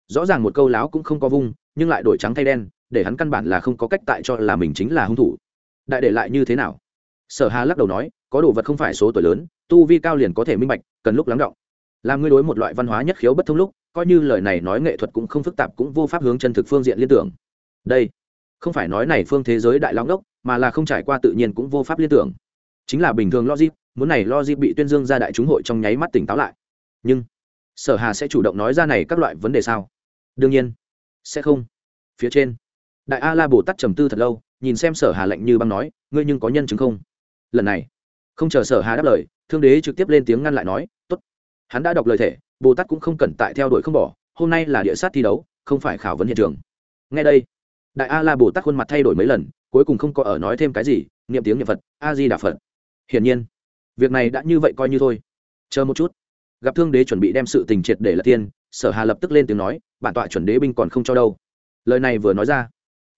Rõ ràng một câu láo cũng không có vung, nhưng lại đổi trắng thay đen, để hắn căn bản là không có cách tại cho là mình chính là hung thủ. Đại để lại như thế nào? Sở hà lắc đầu nói có đồ vật không phải số tuổi lớn, tu vi cao liền có thể minh bạch, cần lúc lắng động. Làm ngươi đối một loại văn hóa nhất khiếu bất thông lúc, coi như lời này nói nghệ thuật cũng không phức tạp cũng vô pháp hướng chân thực phương diện liên tưởng. Đây, không phải nói này phương thế giới đại lão đốc mà là không trải qua tự nhiên cũng vô pháp liên tưởng. Chính là bình thường logic, muốn này logic bị tuyên dương ra đại chúng hội trong nháy mắt tỉnh táo lại. Nhưng, sở hà sẽ chủ động nói ra này các loại vấn đề sao? Đương nhiên, sẽ không. Phía trên, đại a la bồ tát trầm tư thật lâu, nhìn xem sở hà lạnh như băng nói, ngươi nhưng có nhân chứng không? Lần này không chờ sở hà đáp lời, thương đế trực tiếp lên tiếng ngăn lại nói, tốt. Hắn đã đọc lời thể, bồ tát cũng không cần tại theo đuổi không bỏ, hôm nay là địa sát thi đấu, không phải khảo vấn hiện trường. Ngay đây, đại a la bồ tát khuôn mặt thay đổi mấy lần, cuối cùng không có ở nói thêm cái gì, niệm tiếng niệm phật, a di đà phật. Hiển nhiên, việc này đã như vậy coi như thôi. Chờ một chút. Gặp thương đế chuẩn bị đem sự tình triệt để là tiên, sở hà lập tức lên tiếng nói, bản tọa chuẩn đế binh còn không cho đâu. Lời này vừa nói ra,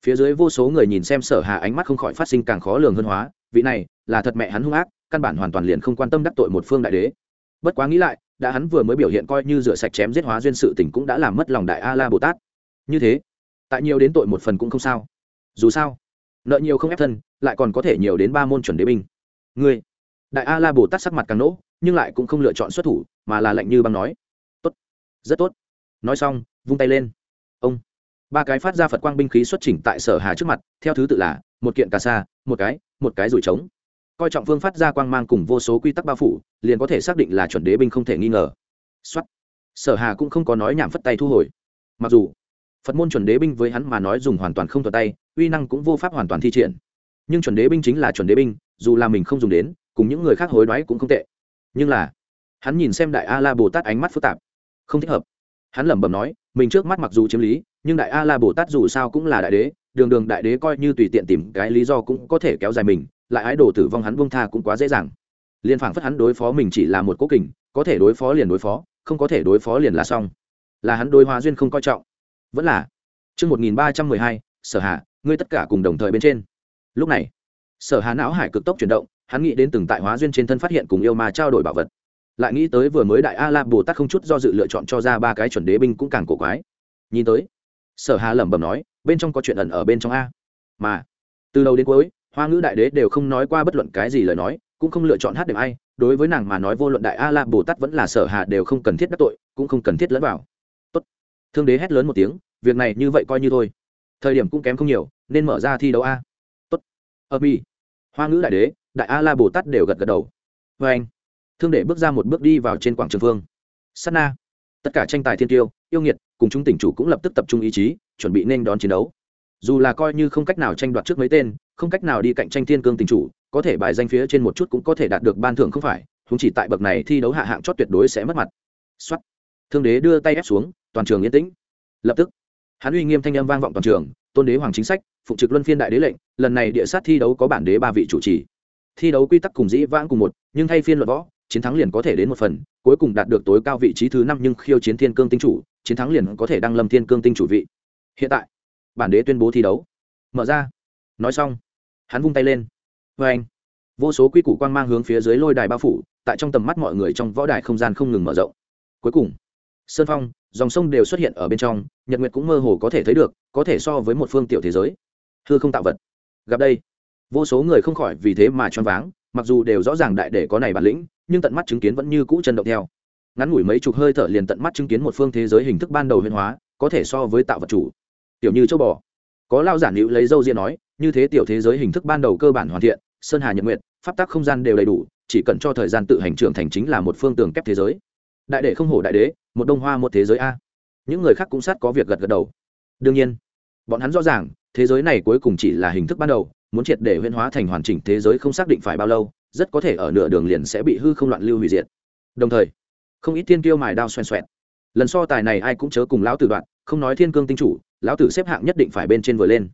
phía dưới vô số người nhìn xem sở hà ánh mắt không khỏi phát sinh càng khó lường hơn hóa, vị này là thật mẹ hắn hung ác căn bản hoàn toàn liền không quan tâm đắc tội một phương đại đế. Bất quá nghĩ lại, đã hắn vừa mới biểu hiện coi như rửa sạch chém giết hóa duyên sự tình cũng đã làm mất lòng đại a la bồ tát. Như thế, tại nhiều đến tội một phần cũng không sao. Dù sao, nợ nhiều không ép thân, lại còn có thể nhiều đến ba môn chuẩn đế binh. Ngươi, đại a la bồ tát sắc mặt càng nỗ, nhưng lại cũng không lựa chọn xuất thủ, mà là lạnh như băng nói. Tốt, rất tốt. Nói xong, vung tay lên. Ông, ba cái phát ra phật quang binh khí xuất chỉnh tại sở hà trước mặt, theo thứ tự là, một kiện cà sa, một cái một cái rủi trống coi trọng phương phát ra quang mang cùng vô số quy tắc bao phủ, liền có thể xác định là chuẩn đế binh không thể nghi ngờ. Xuất sở hà cũng không có nói nhảm phất tay thu hồi. Mặc dù, phật môn chuẩn đế binh với hắn mà nói dùng hoàn toàn không thuật tay, uy năng cũng vô pháp hoàn toàn thi triển. Nhưng chuẩn đế binh chính là chuẩn đế binh, dù là mình không dùng đến, cùng những người khác hối đoái cũng không tệ. Nhưng là, hắn nhìn xem đại a la bồ tát ánh mắt phức tạp, không thích hợp. Hắn lẩm bẩm nói, mình trước mắt mặc dù chiếm lý, nhưng đại a la bồ tát dù sao cũng là đại đế đường đường đại đế coi như tùy tiện tìm cái lý do cũng có thể kéo dài mình, lại ái đồ tử vong hắn buông tha cũng quá dễ dàng. Liên phảng phất hắn đối phó mình chỉ là một cố kình, có thể đối phó liền đối phó, không có thể đối phó liền là xong. Là hắn đối hóa duyên không coi trọng. Vẫn là, chương một nghìn ba trăm mười hai, sở hà, ngươi tất cả cùng đồng thời bên trên. Lúc này, sở hà não hải cực tốc chuyển động, hắn nghĩ đến từng tại hóa duyên trên thân phát hiện cùng yêu ma trao đổi bảo vật. Lại nghĩ tới vừa mới đại a la bồ tát không chút do dự lựa chọn cho ra ba cái chuẩn đế binh cũng càng cổ quái. Nhìn tới, sở hà lẩm bẩm nói bên trong có chuyện ẩn ở bên trong a. Mà, từ đầu đến cuối, hoa ngữ đại đế đều không nói qua bất luận cái gì lời nói, cũng không lựa chọn hát đệm ai, đối với nàng mà nói vô luận đại a la bồ tát vẫn là sở hà đều không cần thiết đắc tội, cũng không cần thiết lẫn vào. Tốt. Thương đế hét lớn một tiếng, việc này như vậy coi như thôi. Thời điểm cũng kém không nhiều, nên mở ra thi đấu a. Tốt. Ở y hoa ngữ đại đế, đại a la bồ tát đều gật gật đầu. Vê anh, thương đế bước ra một bước đi vào trên quảng trường phương sắt na. Tất cả tranh tài thiên tiêu, yêu nghiệt cùng chúng tỉnh chủ cũng lập tức tập trung ý chí, chuẩn bị nên đón chiến đấu. Dù là coi như không cách nào tranh đoạt trước mấy tên, không cách nào đi cạnh tranh thiên cương tỉnh chủ, có thể bài danh phía trên một chút cũng có thể đạt được ban thưởng không phải chúng chỉ tại bậc này thi đấu hạ hạng chót tuyệt đối sẽ mất mặt. Xuất thương đế đưa tay ép xuống, toàn trường yên tĩnh. Lập tức, hắn uy nghiêm thanh âm vang vọng toàn trường, tôn đế hoàng chính sách, phụng trực luân phiên đại đế lệnh, lần này địa sát thi đấu có bản đế ba vị chủ trì. Thi đấu quy tắc cùng dĩ vãng cùng một, nhưng thay phiên luật võ, chiến thắng liền có thể đến một phần, cuối cùng đạt được tối cao vị trí thứ năm nhưng khiêu chiến thiên cương tinh chủ chiến thắng liền có thể đăng lâm thiên cương tinh chủ vị. Hiện tại, bản đế tuyên bố thi đấu. Mở ra. Nói xong, hắn vung tay lên. Vê anh, vô số quy củ quang mang hướng phía dưới lôi đài bao phủ, tại trong tầm mắt mọi người trong võ đài không gian không ngừng mở rộng. Cuối cùng, sơn phong, dòng sông đều xuất hiện ở bên trong, nhật nguyệt cũng mơ hồ có thể thấy được, có thể so với một phương tiểu thế giới. Thưa không tạo vật. Gặp đây, vô số người không khỏi vì thế mà choáng váng, mặc dù đều rõ ràng đại để có này bản lĩnh, nhưng tận mắt chứng kiến vẫn như cũ chân động theo ngắn ngủi mấy chục hơi thở liền tận mắt chứng kiến một phương thế giới hình thức ban đầu huyền hóa, có thể so với tạo vật chủ. Tiểu như châu bò. Có lao giản hữu lấy dâu riêng nói, như thế tiểu thế giới hình thức ban đầu cơ bản hoàn thiện, sơn hà nhật nguyện pháp tắc không gian đều đầy đủ, chỉ cần cho thời gian tự hành trưởng thành chính là một phương tường kép thế giới. Đại đệ không hổ đại đế, một đông hoa một thế giới a. Những người khác cũng sát có việc gật gật đầu. Đương nhiên, bọn hắn rõ ràng, thế giới này cuối cùng chỉ là hình thức ban đầu, muốn triệt để huyễn hóa thành hoàn chỉnh thế giới không xác định phải bao lâu, rất có thể ở nửa đường liền sẽ bị hư không loạn lưu hủy diệt. Đồng thời không ít thiên kiêu mài đao xoèn xoẹt. Lần so tài này ai cũng chớ cùng lão tử đoạn, không nói thiên cương tinh chủ, lão tử xếp hạng nhất định phải bên trên vừa lên.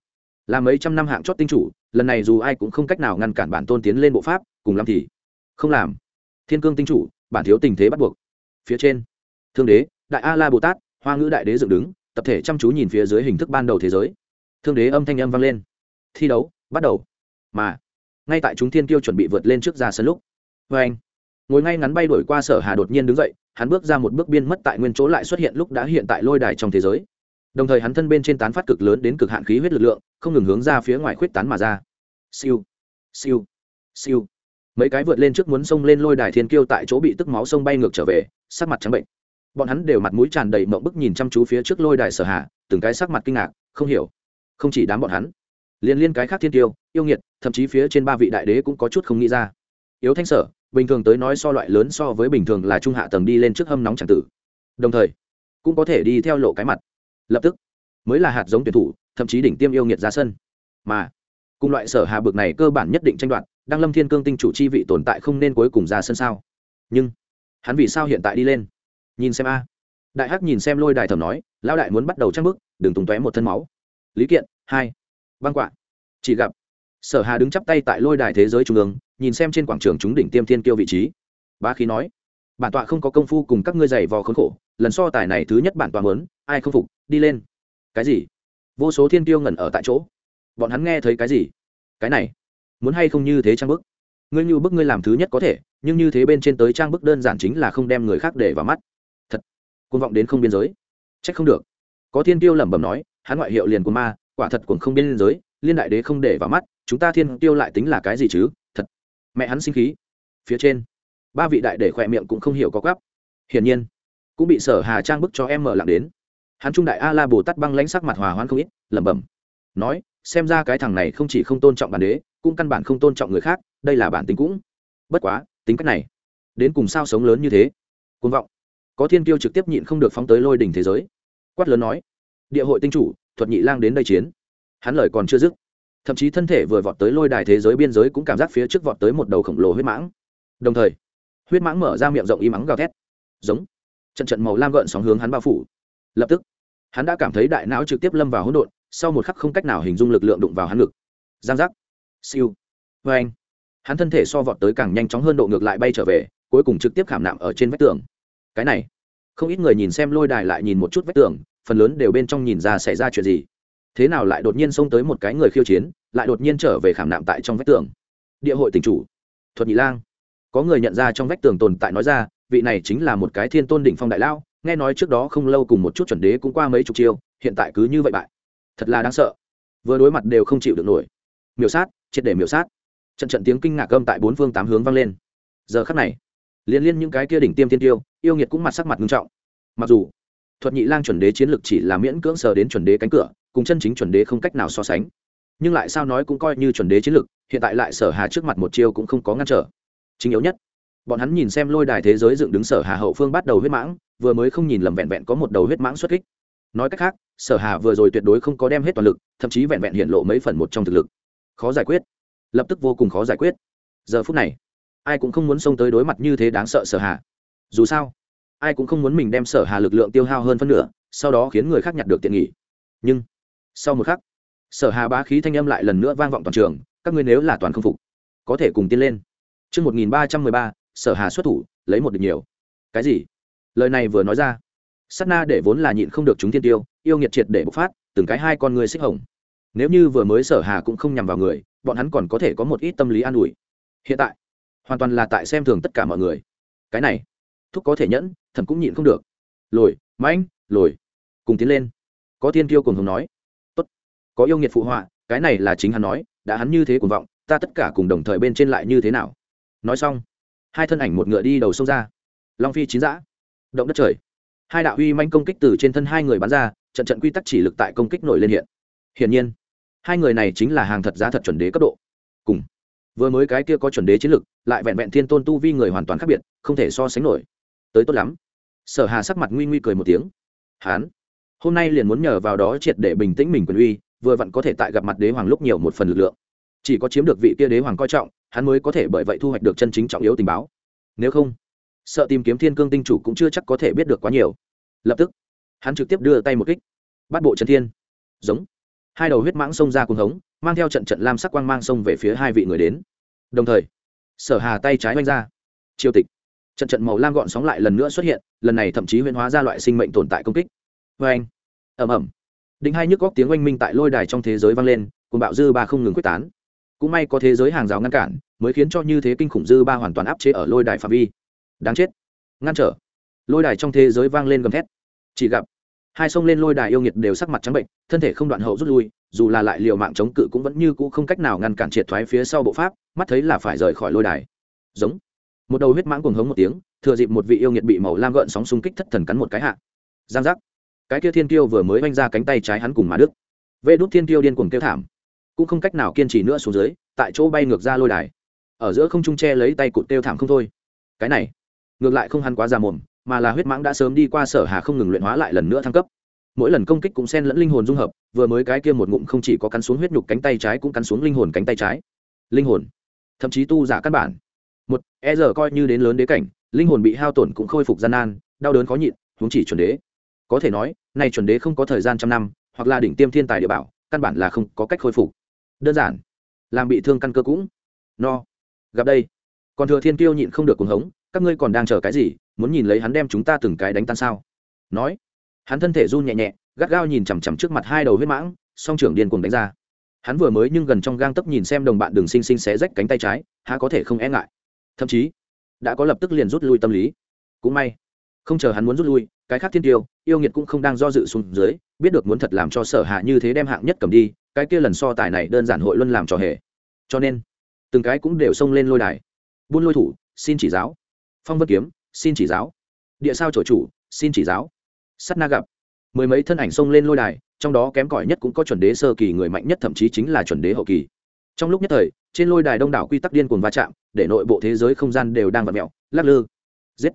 Là mấy trăm năm hạng chót tinh chủ, lần này dù ai cũng không cách nào ngăn cản bản tôn tiến lên bộ pháp, cùng làm thì không làm. Thiên cương tinh chủ, bản thiếu tình thế bắt buộc. Phía trên, thương đế, đại a la bồ tát hoa ngữ đại đế dựng đứng, tập thể chăm chú nhìn phía dưới hình thức ban đầu thế giới. Thương đế âm thanh âm vang lên. Thi đấu, bắt đầu. Mà, ngay tại chúng thiên kiêu chuẩn bị vượt lên trước ra sân lúc. Vê anh ngồi ngay ngắn bay đổi qua sở hà đột nhiên đứng dậy, hắn bước ra một bước biên mất tại nguyên chỗ lại xuất hiện lúc đã hiện tại lôi đài trong thế giới. Đồng thời hắn thân bên trên tán phát cực lớn đến cực hạn khí huyết lực lượng, không ngừng hướng ra phía ngoài khuyết tán mà ra. Siêu siêu siêu. Mấy cái vượt lên trước muốn xông lên lôi đài thiên kiêu tại chỗ bị tức máu sông bay ngược trở về, sắc mặt trắng bệnh. Bọn hắn đều mặt mũi tràn đầy mộng bức nhìn chăm chú phía trước lôi đài sở hạ từng cái sắc mặt kinh ngạc, không hiểu. Không chỉ đám bọn hắn, liên liên cái khác thiên tiêu yêu nghiệt, thậm chí phía trên ba vị đại đế cũng có chút không nghĩ ra. Yếu thanh sở bình thường tới nói so loại lớn so với bình thường là trung hạ tầng đi lên trước hâm nóng c tử. Đồng thời, cũng có thể đi theo lộ cái mặt. Lập tức, mới là hạt giống tuyển thủ, thậm chí đỉnh tiêm yêu nghiệt ra sân. Mà, cùng loại sở hà bực này cơ bản nhất định tranh đoạt đang lâm thiên cương tinh chủ chi vị tồn tại không nên cuối cùng ra sân sao? Nhưng, hắn vì sao hiện tại đi lên? Nhìn xem a. Đại hắc nhìn xem lôi đài thẩm nói, lão đại muốn bắt đầu trang bức đừng tùng tóe một thân máu. Lý kiện, hai. Băng quạ, chỉ gặp sở hà đứng chắp tay tại lôi đài thế giới trung ương, nhìn xem trên quảng trường chúng đỉnh tiêm thiên kiêu vị trí. Ba khí nói, bản tọa không có công phu cùng các ngươi giày vò khốn khổ, lần so tài này thứ nhất bản tọa muốn, ai không phục, đi lên. Cái gì? Vô số thiên kiêu ngẩn ở tại chỗ. Bọn hắn nghe thấy cái gì? Cái này, muốn hay không như thế trang bức? Ngươi như bức ngươi làm thứ nhất có thể, nhưng như thế bên trên tới trang bức đơn giản chính là không đem người khác để vào mắt. Thật côn vọng đến không biên giới. Trách không được. Có thiên tiêu lẩm bẩm nói, hắn ngoại hiệu liền của ma, quả thật cũng không biên giới liên đại đế không để vào mắt, chúng ta thiên tiêu lại tính là cái gì chứ? Thật. Mẹ hắn sinh khí. Phía trên. Ba vị đại đế khỏe miệng cũng không hiểu có gấp hiển nhiên, cũng bị sở hà trang bức cho em mở lặng đến. Hắn trung đại a la bồ tát băng lãnh sắc mặt hòa hoãn không ít, lẩm bẩm. Nói, xem ra cái thằng này không chỉ không tôn trọng bản đế, cũng căn bản không tôn trọng người khác, đây là bản tính cũng. Bất quá, tính cách này, đến cùng sao sống lớn như thế? Côn vọng. Có thiên kiêu trực tiếp nhịn không được phóng tới lôi đỉnh thế giới. Quát lớn nói, địa hội tinh chủ, thuật nhị lang đến đây chiến hắn lời còn chưa dứt, thậm chí thân thể vừa vọt tới lôi đài thế giới biên giới cũng cảm giác phía trước vọt tới một đầu khổng lồ huyết mãng. Đồng thời, huyết mãng mở ra miệng rộng y mắng gào thét. Giống, trận trận màu lam gợn sóng hướng hắn bao phủ. Lập tức, hắn đã cảm thấy đại não trực tiếp lâm vào hỗn độn, sau một khắc không cách nào hình dung lực lượng đụng vào hắn ngực. Giang giác. Siêu. Vê anh hắn thân thể so vọt tới càng nhanh chóng hơn độ ngược lại bay trở về, cuối cùng trực tiếp khảm nạm ở trên vách tường. Cái này, không ít người nhìn xem lôi đài lại nhìn một chút vách tường, phần lớn đều bên trong nhìn ra xảy ra chuyện gì thế nào lại đột nhiên xông tới một cái người khiêu chiến, lại đột nhiên trở về khảm nạm tại trong vách tường? Địa hội tỉnh chủ, thuật nhị lang. Có người nhận ra trong vách tường tồn tại nói ra, vị này chính là một cái thiên tôn đỉnh phong đại lao nghe nói trước đó không lâu cùng một chút chuẩn đế cũng qua mấy chục chiêu, hiện tại cứ như vậy bại. Thật là đáng sợ. Vừa đối mặt đều không chịu được nổi. Miểu sát, triệt để miểu sát. Trận trận tiếng kinh ngạc âm tại bốn phương tám hướng vang lên. Giờ khắc này, liên liên những cái kia đỉnh tiêm thiên tiêu, yêu nghiệt cũng mặt sắc mặt nghiêm trọng. Mặc dù, thuật nhị lang chuẩn đế chiến lực chỉ là miễn cưỡng sờ đến chuẩn đế cánh cửa cùng chân chính chuẩn đế không cách nào so sánh. Nhưng lại sao nói cũng coi như chuẩn đế chiến lược, hiện tại lại sở hà trước mặt một chiêu cũng không có ngăn trở. Chính yếu nhất bọn hắn nhìn xem lôi đài thế giới dựng đứng sở hà hậu phương bắt đầu huyết mãng vừa mới không nhìn lầm vẹn vẹn có một đầu huyết mãng xuất kích. Nói cách khác sở hà vừa rồi tuyệt đối không có đem hết toàn lực thậm chí vẹn vẹn hiện lộ mấy phần một trong thực lực. Khó giải quyết. Lập tức vô cùng khó giải quyết. Giờ phút này ai cũng không muốn xông tới đối mặt như thế đáng sợ sở hà. Dù sao ai cũng không muốn mình đem sở hà lực lượng tiêu hao hơn phân nửa sau đó khiến người khác nhặt được tiện nghỉ nhưng sau một khắc, sở hà bá khí thanh âm lại lần nữa vang vọng toàn trường, các ngươi nếu là toàn không phục, có thể cùng tiến lên. Chương một nghìn ba trăm mười ba, sở hà xuất thủ, lấy một được nhiều. Cái gì? Lời này vừa nói ra, sát na để vốn là nhịn không được chúng tiên tiêu, yêu nghiệt triệt để bộc phát, từng cái hai con người xích hồng. Nếu như vừa mới sở hà cũng không nhằm vào người, bọn hắn còn có thể có một ít tâm lý an ủi. Hiện tại, hoàn toàn là tại xem thường tất cả mọi người. Cái này, thúc có thể nhẫn, thầm cũng nhịn không được. Lồi, mãnh, lồi, cùng tiến lên. Có tiên tiêu cùng hùng nói có yêu nghiệt phụ họa, cái này là chính hắn nói, đã hắn như thế cuồng vọng, ta tất cả cùng đồng thời bên trên lại như thế nào? Nói xong, hai thân ảnh một ngựa đi đầu sông ra. Long phi chín giã động đất trời. Hai đạo uy manh công kích từ trên thân hai người bắn ra, trận trận quy tắc chỉ lực tại công kích nổi lên hiện. Hiển nhiên, hai người này chính là hàng thật giá thật chuẩn đế cấp độ. Cùng, vừa mới cái kia có chuẩn đế chiến lực, lại vẹn vẹn thiên tôn tu vi người hoàn toàn khác biệt, không thể so sánh nổi. Tới tốt lắm. Sở hà sắc mặt nguy nguy cười một tiếng. Hán, hôm nay liền muốn nhờ vào đó triệt để bình tĩnh mình quyền uy vừa vặn có thể tại gặp mặt đế hoàng lúc nhiều một phần lực lượng. Chỉ có chiếm được vị kia đế hoàng coi trọng, hắn mới có thể bởi vậy thu hoạch được chân chính trọng yếu tình báo. Nếu không, sợ tìm kiếm thiên cương tinh chủ cũng chưa chắc có thể biết được quá nhiều. Lập tức, hắn trực tiếp đưa tay một kích. Bắt bộ trần thiên. Giống. Hai đầu huyết mãng xông ra cùng hống, mang theo trận trận lam sắc quang mang xông về phía hai vị người đến. Đồng thời, sở hà tay trái oanh ra. Triều tịch. Trận trận màu lam gọn sóng lại lần nữa xuất hiện, lần này thậm chí huyễn hóa ra loại sinh mệnh tồn tại công kích. Vê anh ẩm ẩm đỉnh hai nhức góc tiếng oanh minh tại lôi đài trong thế giới vang lên cùng bạo dư ba không ngừng quyết tán. Cũng may có thế giới hàng rào ngăn cản, mới khiến cho như thế kinh khủng dư ba hoàn toàn áp chế ở lôi đài phạm vi. Đáng chết. Ngăn trở. Lôi đài trong thế giới vang lên gầm thét. Chỉ gặp, hai sông lên lôi đài yêu nghiệt đều sắc mặt trắng bệnh, thân thể không đoạn hậu rút lui, dù là lại liều mạng chống cự cũng vẫn như cũ không cách nào ngăn cản triệt thoái phía sau bộ pháp, mắt thấy là phải rời khỏi lôi đài. Giống. Một đầu huyết mãng cuồng hống một tiếng, thừa dịp một vị yêu nghiệt bị màu lam gợn sóng xung kích thất thần cắn một cái hạ. Giang giác cái kia thiên tiêu vừa mới oanh ra cánh tay trái hắn cùng mà đức. Vê đốt thiên tiêu điên cuồng kêu thảm, cũng không cách nào kiên trì nữa xuống dưới, tại chỗ bay ngược ra lôi đài. Ở giữa không trung che lấy tay cụt kêu thảm không thôi. Cái này, ngược lại không hắn quá già mồm, mà là huyết mãng đã sớm đi qua sở hà không ngừng luyện hóa lại lần nữa thăng cấp. Mỗi lần công kích cũng xen lẫn linh hồn dung hợp, vừa mới cái kia một ngụm không chỉ có cắn xuống huyết nhục cánh tay trái cũng cắn xuống linh hồn cánh tay trái. Linh hồn, thậm chí tu giả căn bản. Một e giờ coi như đến lớn đế cảnh, linh hồn bị hao tổn cũng khôi phục gian nan, đau đớn khó nhịn, huống chỉ chuẩn đế có thể nói, này chuẩn đế không có thời gian trăm năm, hoặc là đỉnh tiêm thiên tài địa bảo, căn bản là không có cách khôi phục. Đơn giản, làm bị thương căn cơ cũng no. Gặp đây, còn thừa thiên tiêu nhịn không được cuồng hống, các ngươi còn đang chờ cái gì, muốn nhìn lấy hắn đem chúng ta từng cái đánh tan sao? Nói, hắn thân thể run nhẹ nhẹ, gắt gao nhìn chằm chằm trước mặt hai đầu huyết mãng, song trưởng điên cuồng đánh ra. Hắn vừa mới nhưng gần trong gang tấp nhìn xem đồng bạn đường sinh sinh xé rách cánh tay trái, há có thể không e ngại. Thậm chí, đã có lập tức liền rút lui tâm lý. Cũng may, không chờ hắn muốn rút lui cái khác thiên tiêu, yêu nghiệt cũng không đang do dự xuống dưới, biết được muốn thật làm cho sở hạ như thế đem hạng nhất cầm đi, cái kia lần so tài này đơn giản hội luân làm trò hề. Cho nên, từng cái cũng đều xông lên lôi đài. Buôn lôi thủ, xin chỉ giáo. Phong vân kiếm, xin chỉ giáo. Địa sao trổi chủ, xin chỉ giáo. Sắt na gặp. Mười mấy thân ảnh xông lên lôi đài, trong đó kém cỏi nhất cũng có chuẩn đế sơ kỳ người mạnh nhất, thậm chí chính là chuẩn đế hậu kỳ. Trong lúc nhất thời, trên lôi đài đông đảo quy tắc điên cuồng va chạm, để nội bộ thế giới không gian đều đang vặn mẹo lắc lư. Giết.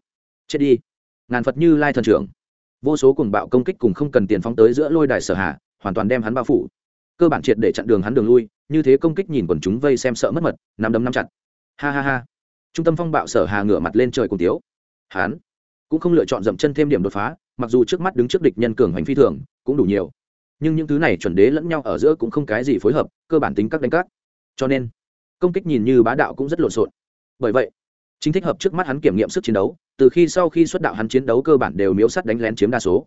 Chết đi ngàn phật như lai thần trưởng. Vô số cùng bạo công kích cùng không cần tiền phóng tới giữa lôi đài sở hạ, hoàn toàn đem hắn bao phủ. Cơ bản triệt để chặn đường hắn đường lui, như thế công kích nhìn quần chúng vây xem sợ mất mật nằm đấm nằm chặt. Ha ha ha. Trung tâm phong bạo sở hà ngửa mặt lên trời cùng tiếu. Hắn cũng không lựa chọn dậm chân thêm điểm đột phá, mặc dù trước mắt đứng trước địch nhân cường hành phi thường, cũng đủ nhiều. Nhưng những thứ này chuẩn đế lẫn nhau ở giữa cũng không cái gì phối hợp, cơ bản tính các đánh các. cho nên, công kích nhìn như bá đạo cũng rất lộn xộn. Bởi vậy, chính thích hợp trước mắt hắn kiểm nghiệm sức chiến đấu từ khi sau khi xuất đạo hắn chiến đấu cơ bản đều miếu sắt đánh lén chiếm đa số.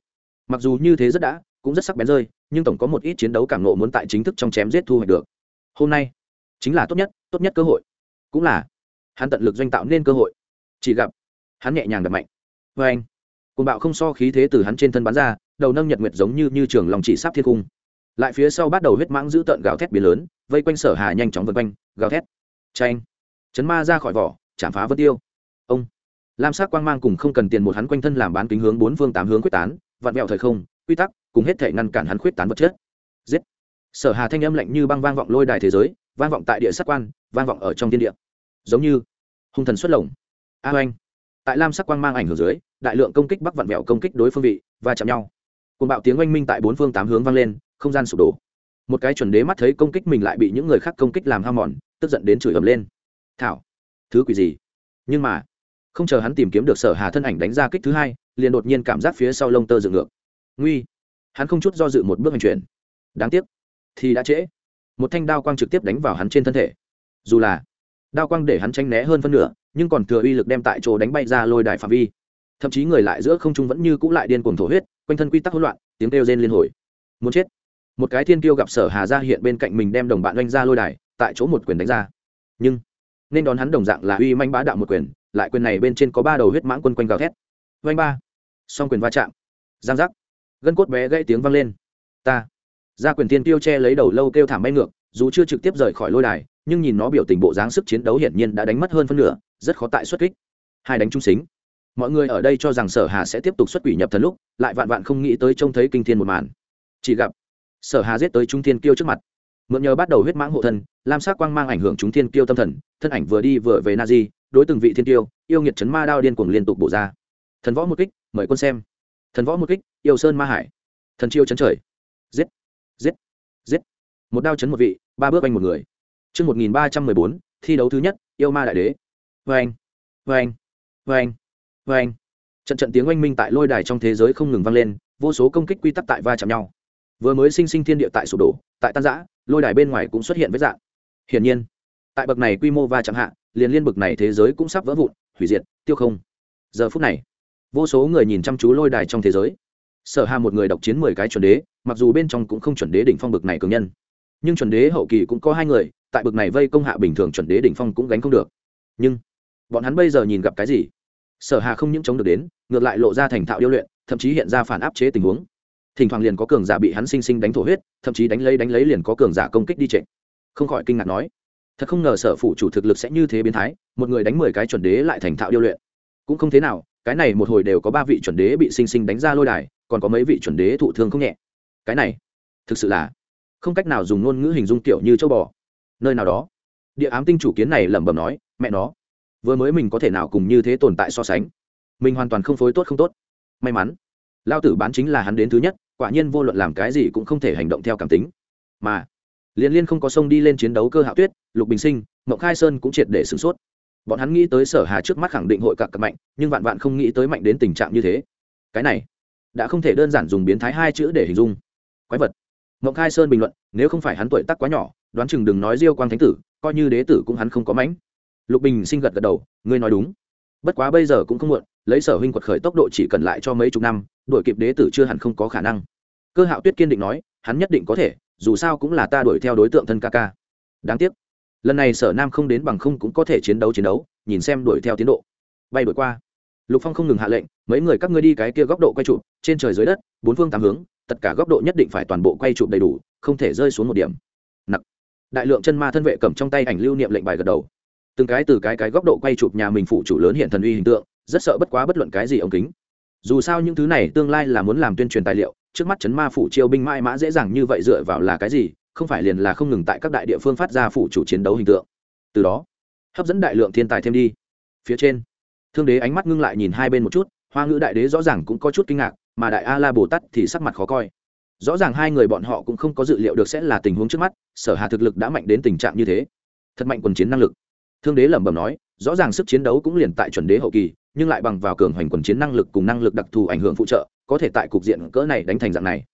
Mặc dù như thế rất đã, cũng rất sắc bén rơi, nhưng tổng có một ít chiến đấu cảm nộ muốn tại chính thức trong chém giết thu hoạch được. Hôm nay, chính là tốt nhất tốt nhất cơ hội. Cũng là, hắn tận lực doanh tạo nên cơ hội. Chỉ gặp, hắn nhẹ nhàng đập mạnh. Vê anh côn bạo không so khí thế từ hắn trên thân bắn ra, đầu nâng nhật nguyệt giống như như trường lòng chỉ sáp thiên cung. Lại phía sau bắt đầu huyết mãng giữ tợn gào thét biến lớn, vây quanh sở hà nhanh chóng vân quanh, gào thét. Tranh chấn ma ra khỏi vỏ, chạm phá vân tiêu. Ông lam sắc quang mang cùng không cần tiền một hắn quanh thân làm bán kính hướng bốn phương tám hướng quyết tán, vặn vẹo thời không, quy tắc, cùng hết thể ngăn cản hắn khuyết tán vật chất. Giết! Sở hà thanh âm lạnh như băng vang vọng lôi đài thế giới, vang vọng tại địa sắc quan, vang vọng ở trong thiên địa. Giống như hung thần xuất lồng. A à oanh! Tại lam sắc quang mang ảnh hưởng dưới, đại lượng công kích bắc vặn vẹo công kích đối phương vị và chạm nhau. Cùng bạo tiếng oanh minh tại bốn phương tám hướng vang lên, không gian sụp đổ. Một cái chuẩn đế mắt thấy công kích mình lại bị những người khác công kích làm ham mòn, tức giận đến chửi ầm lên. Thảo! Thứ quỷ gì? Nhưng mà không chờ hắn tìm kiếm được sở hà thân ảnh đánh ra kích thứ hai, liền đột nhiên cảm giác phía sau lông tơ dựng ngược. Nguy! Hắn không chút do dự một bước hành chuyển. Đáng tiếc, thì đã trễ. Một thanh đao quang trực tiếp đánh vào hắn trên thân thể. Dù là đao quang để hắn tranh né hơn phân nửa, nhưng còn thừa uy lực đem tại chỗ đánh bay ra lôi đài phạm vi. Thậm chí người lại giữa không trung vẫn như cũ lại điên cuồng thổ huyết, quanh thân quy tắc hỗn loạn, tiếng kêu rên liên hồi. Muốn chết! Một cái thiên kiêu gặp sở hà ra hiện bên cạnh mình đem đồng bạn oanh ra lôi đài, tại chỗ một quyền đánh ra. Nhưng, nên đón hắn đồng dạng là uy manh bá đạo một quyền lại quyền này bên trên có ba đầu huyết mãng quân quanh gào thét. Vanh ba. Song quyền va chạm. Giang giác. Gân cốt bé gãy tiếng vang lên. Ta. Ra quyền tiên tiêu che lấy đầu lâu kêu thảm bay ngược, dù chưa trực tiếp rời khỏi lôi đài, nhưng nhìn nó biểu tình bộ dáng sức chiến đấu hiển nhiên đã đánh mất hơn phân nửa, rất khó tại xuất kích. Hai đánh trung xính mọi người ở đây cho rằng sở hà sẽ tiếp tục xuất quỷ nhập thần lúc, lại vạn vạn không nghĩ tới trông thấy kinh thiên một màn. Chỉ gặp, sở hà giết tới trung thiên kiêu trước mặt. Mượn nhờ bắt đầu huyết mãng hộ thân, lam sắc quang mang ảnh hưởng chúng thiên kiêu tâm thần, thân ảnh vừa đi vừa về na di đối từng vị thiên tiêu, yêu nghiệt chấn ma đao điên cuồng liên tục bổ ra. Thần võ một kích mời quân xem. Thần võ một kích yêu sơn ma hải. Thần chiêu chấn trời. Giết giết giết. Một đao chấn một vị ba bước anh một người. Chương 1314, thi đấu thứ nhất, yêu ma đại đế. vê anh vê anh vê anh vê anh Trận trận tiếng oanh minh tại lôi đài trong thế giới không ngừng vang lên, vô số công kích quy tắc tại va chạm nhau. Vừa mới sinh sinh thiên địa tại sụp đổ, tại tan rã, lôi đài bên ngoài cũng xuất hiện vết dạng. Hiển nhiên, tại bậc này quy mô va chạm hạ, liền liên bậc này thế giới cũng sắp vỡ vụn, hủy diệt, tiêu không. giờ phút này vô số người nhìn chăm chú lôi đài trong thế giới. Sở hà một người độc chiến mười cái chuẩn đế mặc dù bên trong cũng không chuẩn đế đỉnh phong bực này cường nhân. Nhưng chuẩn đế hậu kỳ cũng có hai người tại bực này vây công hạ bình thường chuẩn đế đỉnh phong cũng gánh không được. Nhưng bọn hắn bây giờ nhìn gặp cái gì? Sở hà không những chống được đến ngược lại lộ ra thành thạo điêu luyện thậm chí hiện ra phản áp chế tình huống. Thỉnh thoảng liền có cường giả bị hắn sinh sinh đánh thổ huyết thậm chí đánh lấy đánh lấy liền có cường giả công kích đi trịnh không khỏi kinh ngạc nói thật không ngờ sở phụ chủ thực lực sẽ như thế biến thái, một người đánh mười cái chuẩn đế lại thành thạo điêu luyện. Cũng không thế nào, cái này một hồi đều có ba vị chuẩn đế bị sinh sinh đánh ra lôi đài, còn có mấy vị chuẩn đế thụ thương không nhẹ. Cái này, thực sự là không cách nào dùng ngôn ngữ hình dung kiểu như châu bò. Nơi nào đó, địa ám tinh chủ kiến này lẩm bẩm nói, mẹ nó, vừa mới mình có thể nào cùng như thế tồn tại so sánh? Mình hoàn toàn không phối tốt không tốt. May mắn, lao tử bán chính là hắn đến thứ nhất, quả nhiên vô luận làm cái gì cũng không thể hành động theo cảm tính. Mà, liên liên không có sông đi lên chiến đấu cơ hạo tuyết lục bình sinh, mộng khai sơn cũng triệt để sửng sốt. Bọn hắn nghĩ tới sở hà trước mắt khẳng định hội cặp cặp mạnh, nhưng vạn vạn không nghĩ tới mạnh đến tình trạng như thế. Cái này, đã không thể đơn giản dùng biến thái hai chữ để hình dung. Quái vật. Mộng khai sơn bình luận, nếu không phải hắn tuổi tác quá nhỏ, đoán chừng đừng nói diêu quang thánh tử, coi như đế tử cũng hắn không có mãnh. Lục bình sinh gật gật đầu, ngươi nói đúng. Bất quá bây giờ cũng không muộn, lấy sở huynh quật khởi tốc độ chỉ cần lại cho mấy chục năm, đuổi kịp đế tử chưa hẳn không có khả năng. Cơ hạo tuyết kiên định nói, hắn nhất định có thể, dù sao cũng là ta đuổi theo đối tượng thân ca ca. Đáng tiếc lần này sở nam không đến bằng không cũng có thể chiến đấu chiến đấu, nhìn xem đuổi theo tiến độ. Bay đuổi qua. Lục phong không ngừng hạ lệnh, mấy người các ngươi đi cái kia góc độ quay chụp, trên trời dưới đất, bốn phương tám hướng, tất cả góc độ nhất định phải toàn bộ quay chụp đầy đủ, không thể rơi xuống một điểm. Nặc. Đại lượng chân ma thân vệ cầm trong tay ảnh lưu niệm lệnh bài gật đầu. Từng cái từ cái cái góc độ quay chụp nhà mình phụ chủ lớn hiện thần uy hình tượng, rất sợ bất quá bất luận cái gì ống kính. Dù sao những thứ này tương lai là muốn làm tuyên truyền tài liệu, trước mắt chấn ma phủ chiêu binh mãi mã dễ dàng như vậy dựa vào là cái gì không phải liền là không ngừng tại các đại địa phương phát ra phủ chủ chiến đấu hình tượng. Từ đó, hấp dẫn đại lượng thiên tài thêm đi. Phía trên, thương đế ánh mắt ngưng lại nhìn hai bên một chút, hoa ngữ đại đế rõ ràng cũng có chút kinh ngạc, mà đại a la bồ tát thì sắc mặt khó coi. Rõ ràng hai người bọn họ cũng không có dự liệu được sẽ là tình huống trước mắt, sở hà thực lực đã mạnh đến tình trạng như thế. Thật mạnh quần chiến năng lực. Thương đế lẩm bẩm nói, rõ ràng sức chiến đấu cũng liền tại chuẩn đế hậu kỳ, nhưng lại bằng vào cường hoành quần chiến năng lực cùng năng lực đặc thù ảnh hưởng phụ trợ, có thể tại cục diện cỡ này đánh thành dạng này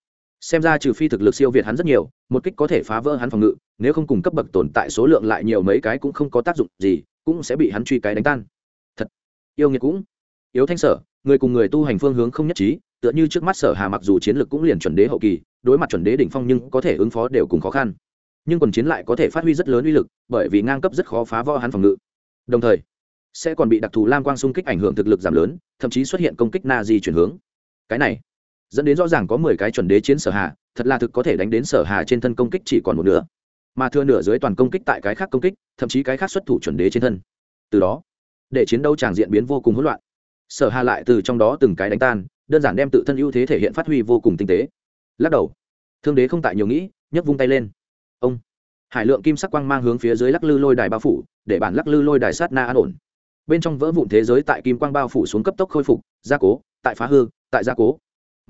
xem ra trừ phi thực lực siêu việt hắn rất nhiều, một kích có thể phá vỡ hắn phòng ngự, nếu không cùng cấp bậc tồn tại số lượng lại nhiều mấy cái cũng không có tác dụng gì, cũng sẽ bị hắn truy cái đánh tan. Thật, yêu nghiệt cũng. Yếu thanh sở, người cùng người tu hành phương hướng không nhất trí, tựa như trước mắt sở hà mặc dù chiến lược cũng liền chuẩn đế hậu kỳ, đối mặt chuẩn đế đỉnh phong nhưng có thể ứng phó đều cùng khó khăn. Nhưng quần chiến lại có thể phát huy rất lớn uy lực, bởi vì ngang cấp rất khó phá vỡ hắn phòng ngự. Đồng thời, sẽ còn bị đặc thù lam quang xung kích ảnh hưởng thực lực giảm lớn, thậm chí xuất hiện công kích na di chuyển hướng. Cái này dẫn đến rõ ràng có mười cái chuẩn đế chiến sở hà, thật là thực có thể đánh đến sở hà trên thân công kích chỉ còn một nửa. Mà thừa nửa dưới toàn công kích tại cái khác công kích, thậm chí cái khác xuất thủ chuẩn đế trên thân. Từ đó, để chiến đấu tràng diện biến vô cùng hỗn loạn. Sở hà lại từ trong đó từng cái đánh tan, đơn giản đem tự thân ưu thế thể hiện phát huy vô cùng tinh tế. Lắc đầu, thương đế không tại nhiều nghĩ, nhấc vung tay lên. Ông, hải lượng kim sắc quang mang hướng phía dưới lắc lư lôi đài bao phủ, để bản lắc lư lôi đài sát na an ổn. Bên trong vỡ vụn thế giới tại kim quang bao phủ xuống cấp tốc khôi phục, gia cố, tại phá hư, tại gia cố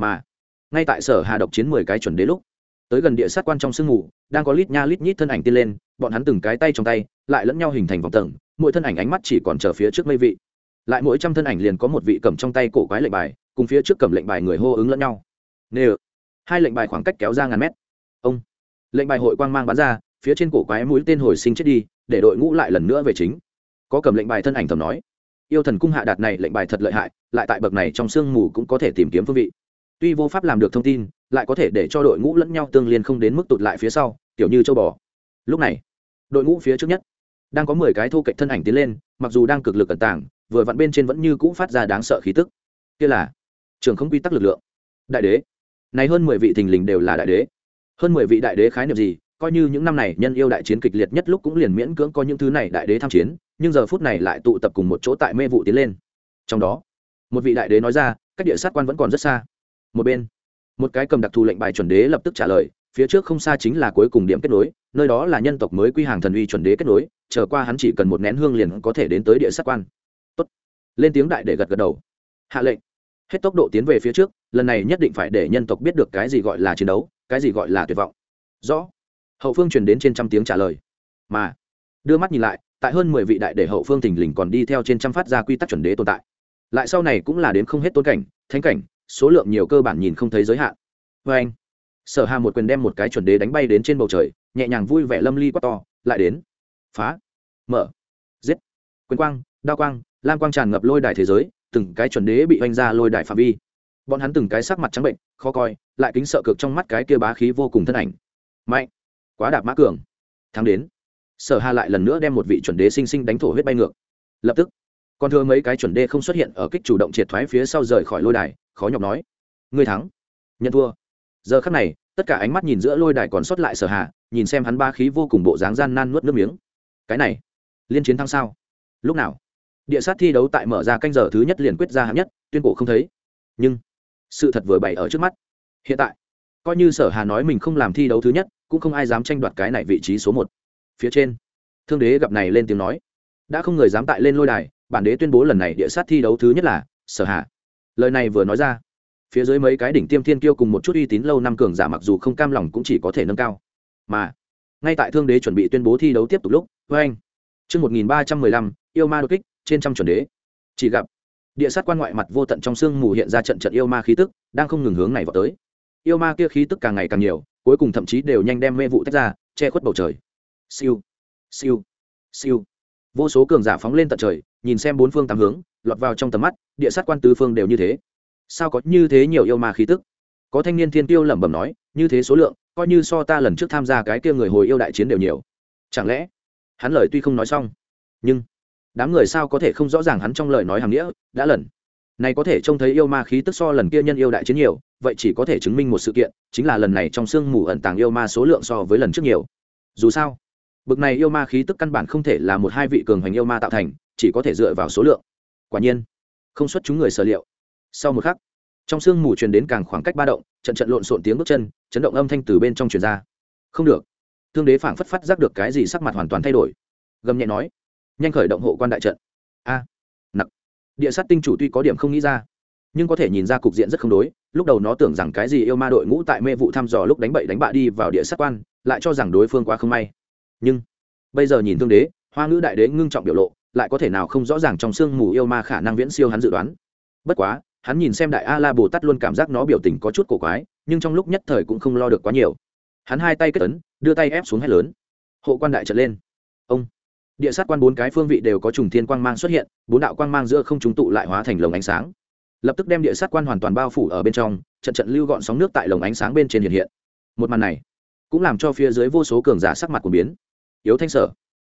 mà ngay tại sở hà độc chiến mười cái chuẩn đế lúc, tới gần địa sát quan trong sương mù, đang có lít nha lít nhít thân ảnh tiên lên, bọn hắn từng cái tay trong tay, lại lẫn nhau hình thành vòng tầng, mỗi thân ảnh ánh mắt chỉ còn chờ phía trước mây vị. Lại mỗi trăm thân ảnh liền có một vị cầm trong tay cổ quái lệnh bài, cùng phía trước cầm lệnh bài người hô ứng lẫn nhau. Nê hai lệnh bài khoảng cách kéo ra ngàn mét. Ông. Lệnh bài hội quang mang bắn ra, phía trên cổ quái mũi tên hồi sinh chết đi, để đội ngũ lại lần nữa về chính. Có cầm lệnh bài thân ảnh thầm nói. Yêu thần cung hạ đạt này lệnh bài thật lợi hại, lại tại bậc này trong sương mù cũng có thể tìm kiếm phương vị tuy vô pháp làm được thông tin, lại có thể để cho đội ngũ lẫn nhau tương liên không đến mức tụt lại phía sau, kiểu như châu bò. Lúc này, đội ngũ phía trước nhất, đang có mười cái thô cạnh thân ảnh tiến lên, mặc dù đang cực lực ẩn tàng, vừa vặn bên trên vẫn như cũ phát ra đáng sợ khí tức. Kia là trường không quy tắc lực lượng. Đại đế. Này hơn mười vị thình lình đều là đại đế. Hơn mười vị đại đế khái niệm gì, coi như những năm này nhân yêu đại chiến kịch liệt nhất lúc cũng liền miễn cưỡng có những thứ này đại đế tham chiến, nhưng giờ phút này lại tụ tập cùng một chỗ tại mê vụ tiến lên. Trong đó, một vị đại đế nói ra các địa sát quan vẫn còn rất xa một bên. Một cái cầm đặc thù lệnh bài chuẩn đế lập tức trả lời, phía trước không xa chính là cuối cùng điểm kết nối, nơi đó là nhân tộc mới quy hàng thần uy chuẩn đế kết nối trở qua hắn chỉ cần một nén hương liền có thể đến tới địa sát quan. Tốt. lên tiếng đại để gật gật đầu. Hạ lệnh. Hết tốc độ tiến về phía trước, lần này nhất định phải để nhân tộc biết được cái gì gọi là chiến đấu, cái gì gọi là tuyệt vọng. Rõ. Hậu phương truyền đến trên trăm tiếng trả lời. Mà, đưa mắt nhìn lại, tại hơn mười vị đại để hậu phương thình lình còn đi theo trên trăm phát ra quy tắc chuẩn đế tồn tại. Lại sau này cũng là đến không hết tôn cảnh, thánh cảnh số lượng nhiều cơ bản nhìn không thấy giới hạn. Vê anh, sở hà một quyền đem một cái chuẩn đế đánh bay đến trên bầu trời, nhẹ nhàng vui vẻ lâm ly quá to, lại đến. Phá. Mở. Giết. Quyền quang, đao quang, lam quang tràn ngập lôi đài thế giới, từng cái chuẩn đế bị oanh ra lôi đài phạm vi. Bọn hắn từng cái sắc mặt trắng bệnh, khó coi, lại kính sợ cực trong mắt cái kia bá khí vô cùng thân ảnh. Mạnh. Quá đạp mã cường. Thắng đến. Sở hà lại lần nữa đem một vị chuẩn đế sinh sinh đánh thổ huyết bay ngược. Lập tức còn thừa mấy cái chuẩn đế không xuất hiện ở kích chủ động triệt thoái phía sau rời khỏi lôi đài khó nhọc nói. Ngươi thắng. Nhận thua. Giờ khắc này, tất cả ánh mắt nhìn giữa lôi đài còn sót lại sở hà, nhìn xem hắn ba khí vô cùng bộ dáng gian nan nuốt nước miếng. Cái này, liên chiến thắng sao? Lúc nào? Địa sát thi đấu tại mở ra canh giờ thứ nhất liền quyết ra hạng nhất, tuyên cổ không thấy. Nhưng, sự thật vừa bày ở trước mắt. Hiện tại, coi như sở hà nói mình không làm thi đấu thứ nhất, cũng không ai dám tranh đoạt cái này vị trí số một. Phía trên, thương đế gặp này lên tiếng nói. Đã không người dám tại lên lôi đài, bản đế tuyên bố lần này địa sát thi đấu thứ nhất là sở hà lời này vừa nói ra, phía dưới mấy cái đỉnh tiêm thiên kiêu cùng một chút uy tín lâu năm cường giả mặc dù không cam lòng cũng chỉ có thể nâng cao. Mà, ngay tại thương đế chuẩn bị tuyên bố thi đấu tiếp tục lúc với anh chương một nghìn ba trăm mười lăm, yêu ma đột kích, trên trăm chuẩn đế. Chỉ gặp, địa sát quan ngoại mặt vô tận trong sương mù hiện ra trận trận yêu ma khí tức, đang không ngừng hướng này vào tới. Yêu ma kia khí tức càng ngày càng nhiều, cuối cùng thậm chí đều nhanh đem mê vụ tách ra, che khuất bầu trời. Siêu siêu siêu. Vô số cường giả phóng lên tận trời nhìn xem bốn phương tám hướng, lọt vào trong tầm mắt, địa sát quan tứ phương đều như thế. Sao có như thế nhiều yêu ma khí tức? Có thanh niên thiên tiêu lẩm bẩm nói, như thế số lượng, coi như so ta lần trước tham gia cái kia người hồi yêu đại chiến đều nhiều. Chẳng lẽ, hắn lời tuy không nói xong, nhưng đám người sao có thể không rõ ràng hắn trong lời nói hàm nghĩa, đã lần. Này có thể trông thấy yêu ma khí tức so lần kia nhân yêu đại chiến nhiều, vậy chỉ có thể chứng minh một sự kiện, chính là lần này trong sương mù ẩn tàng yêu ma số lượng so với lần trước nhiều. Dù sao, bực này yêu ma khí tức căn bản không thể là một hai vị cường hành yêu ma tạo thành chỉ có thể dựa vào số lượng. Quả nhiên, không xuất chúng người sở liệu. Sau một khắc, trong sương mù truyền đến càng khoảng cách ba động, trận trận lộn xộn tiếng bước chân, chấn động âm thanh từ bên trong truyền ra. Không được. Thương đế phảng phất phát giác được cái gì sắc mặt hoàn toàn thay đổi. Gầm nhẹ nói, nhanh khởi động hộ quan đại trận. A, nặc. Địa sát tinh chủ tuy có điểm không nghĩ ra, nhưng có thể nhìn ra cục diện rất không đối. Lúc đầu nó tưởng rằng cái gì yêu ma đội ngũ tại mê vụ thăm dò lúc đánh bậy đánh bạ đi vào địa sát quan, lại cho rằng đối phương quá không may. Nhưng, bây giờ nhìn thương đế, hoa ngữ đại đế ngưng trọng biểu lộ lại có thể nào không rõ ràng trong sương mù yêu ma khả năng viễn siêu hắn dự đoán. Bất quá, hắn nhìn xem đại a la bồ tát luôn cảm giác nó biểu tình có chút cổ quái, nhưng trong lúc nhất thời cũng không lo được quá nhiều. Hắn hai tay kết ấn, đưa tay ép xuống hét lớn. Hộ quan đại trận lên. Ông. Địa sát quan bốn cái phương vị đều có trùng thiên quang mang xuất hiện, bốn đạo quang mang giữa không trùng tụ lại hóa thành lồng ánh sáng. Lập tức đem địa sát quan hoàn toàn bao phủ ở bên trong, trận trận lưu gọn sóng nước tại lồng ánh sáng bên trên hiện hiện. Một màn này, cũng làm cho phía dưới vô số cường giả sắc mặt của biến. Yếu thanh sở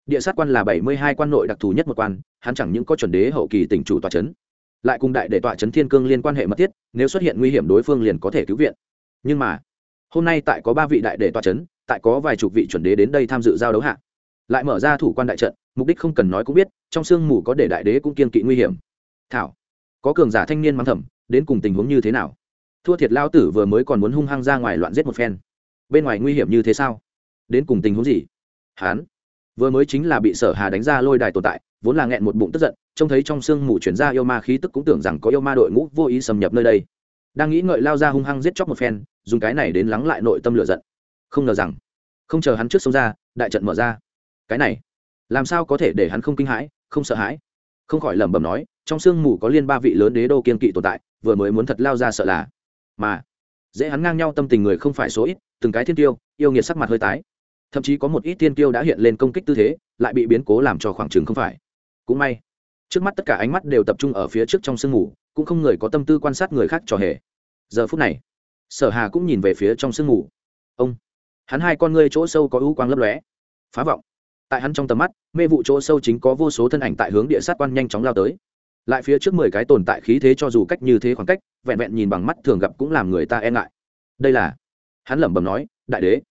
địa sát quan là bảy mươi hai quan nội đặc thù nhất một quan, hắn chẳng những có chuẩn đế hậu kỳ tỉnh chủ tòa c h ấ n lại cùng đại để tọa c h ấ n thiên cương liên quan hệ mật thiết, nếu xuất hiện nguy hiểm đối phương liền có thể cứu viện. Nhưng mà, hôm nay tại có ba vị đại để tọa c h ấ n tại có vài chục vị chuẩn đế đến đây tham dự giao đấu hạ, lại mở ra thủ quan đại trận, mục đích không cần nói cũng biết, trong sương mù có để đại đế cũng kiên kỵ nguy hiểm. Thảo, có cường giả thanh niên mang thầm, đến cùng tình huống như thế nào? Thua thiệt lao tử vừa mới còn muốn hung hăng ra ngoài loạn giết một phen. Bên ngoài nguy hiểm như thế sao? Đến cùng tình huống gì? Hán vừa mới chính là bị sở hà đánh ra lôi đài tồn tại, vốn là nghẹn một bụng tức giận, trông thấy trong sương mù chuyển ra yêu ma khí tức cũng tưởng rằng có yêu ma đội ngũ vô ý xâm nhập nơi đây. Đang nghĩ ngợi lao ra hung hăng giết chóc một phen, dùng cái này đến lắng lại nội tâm lửa giận. Không ngờ rằng, không chờ hắn trước sông ra, đại trận mở ra. Cái này, làm sao có thể để hắn không kinh hãi, không sợ hãi? Không khỏi lẩm bẩm nói, trong sương mù có liên ba vị lớn đế đô kiên kỵ tồn tại, vừa mới muốn thật lao ra sợ là. Mà, dễ hắn ngang nhau tâm tình người không phải số ít, từng cái thiên tiêu, yêu nghiệt sắc mặt hơi tái thậm chí có một ít tiên tiêu đã hiện lên công kích tư thế, lại bị biến cố làm cho khoảng trừng không phải. Cũng may, trước mắt tất cả ánh mắt đều tập trung ở phía trước trong sương mù, cũng không người có tâm tư quan sát người khác trò hề. Giờ phút này, sở hà cũng nhìn về phía trong sương mù. Ông, hắn hai con ngươi chỗ sâu có ưu quang lấp lóe. Phá vọng. Tại hắn trong tầm mắt, mê vụ chỗ sâu chính có vô số thân ảnh tại hướng địa sát quan nhanh chóng lao tới. Lại phía trước mười cái tồn tại khí thế cho dù cách như thế khoảng cách, vẹn vẹn nhìn bằng mắt thường gặp cũng làm người ta e ngại. Đây là, hắn lẩm bẩm nói, đại đế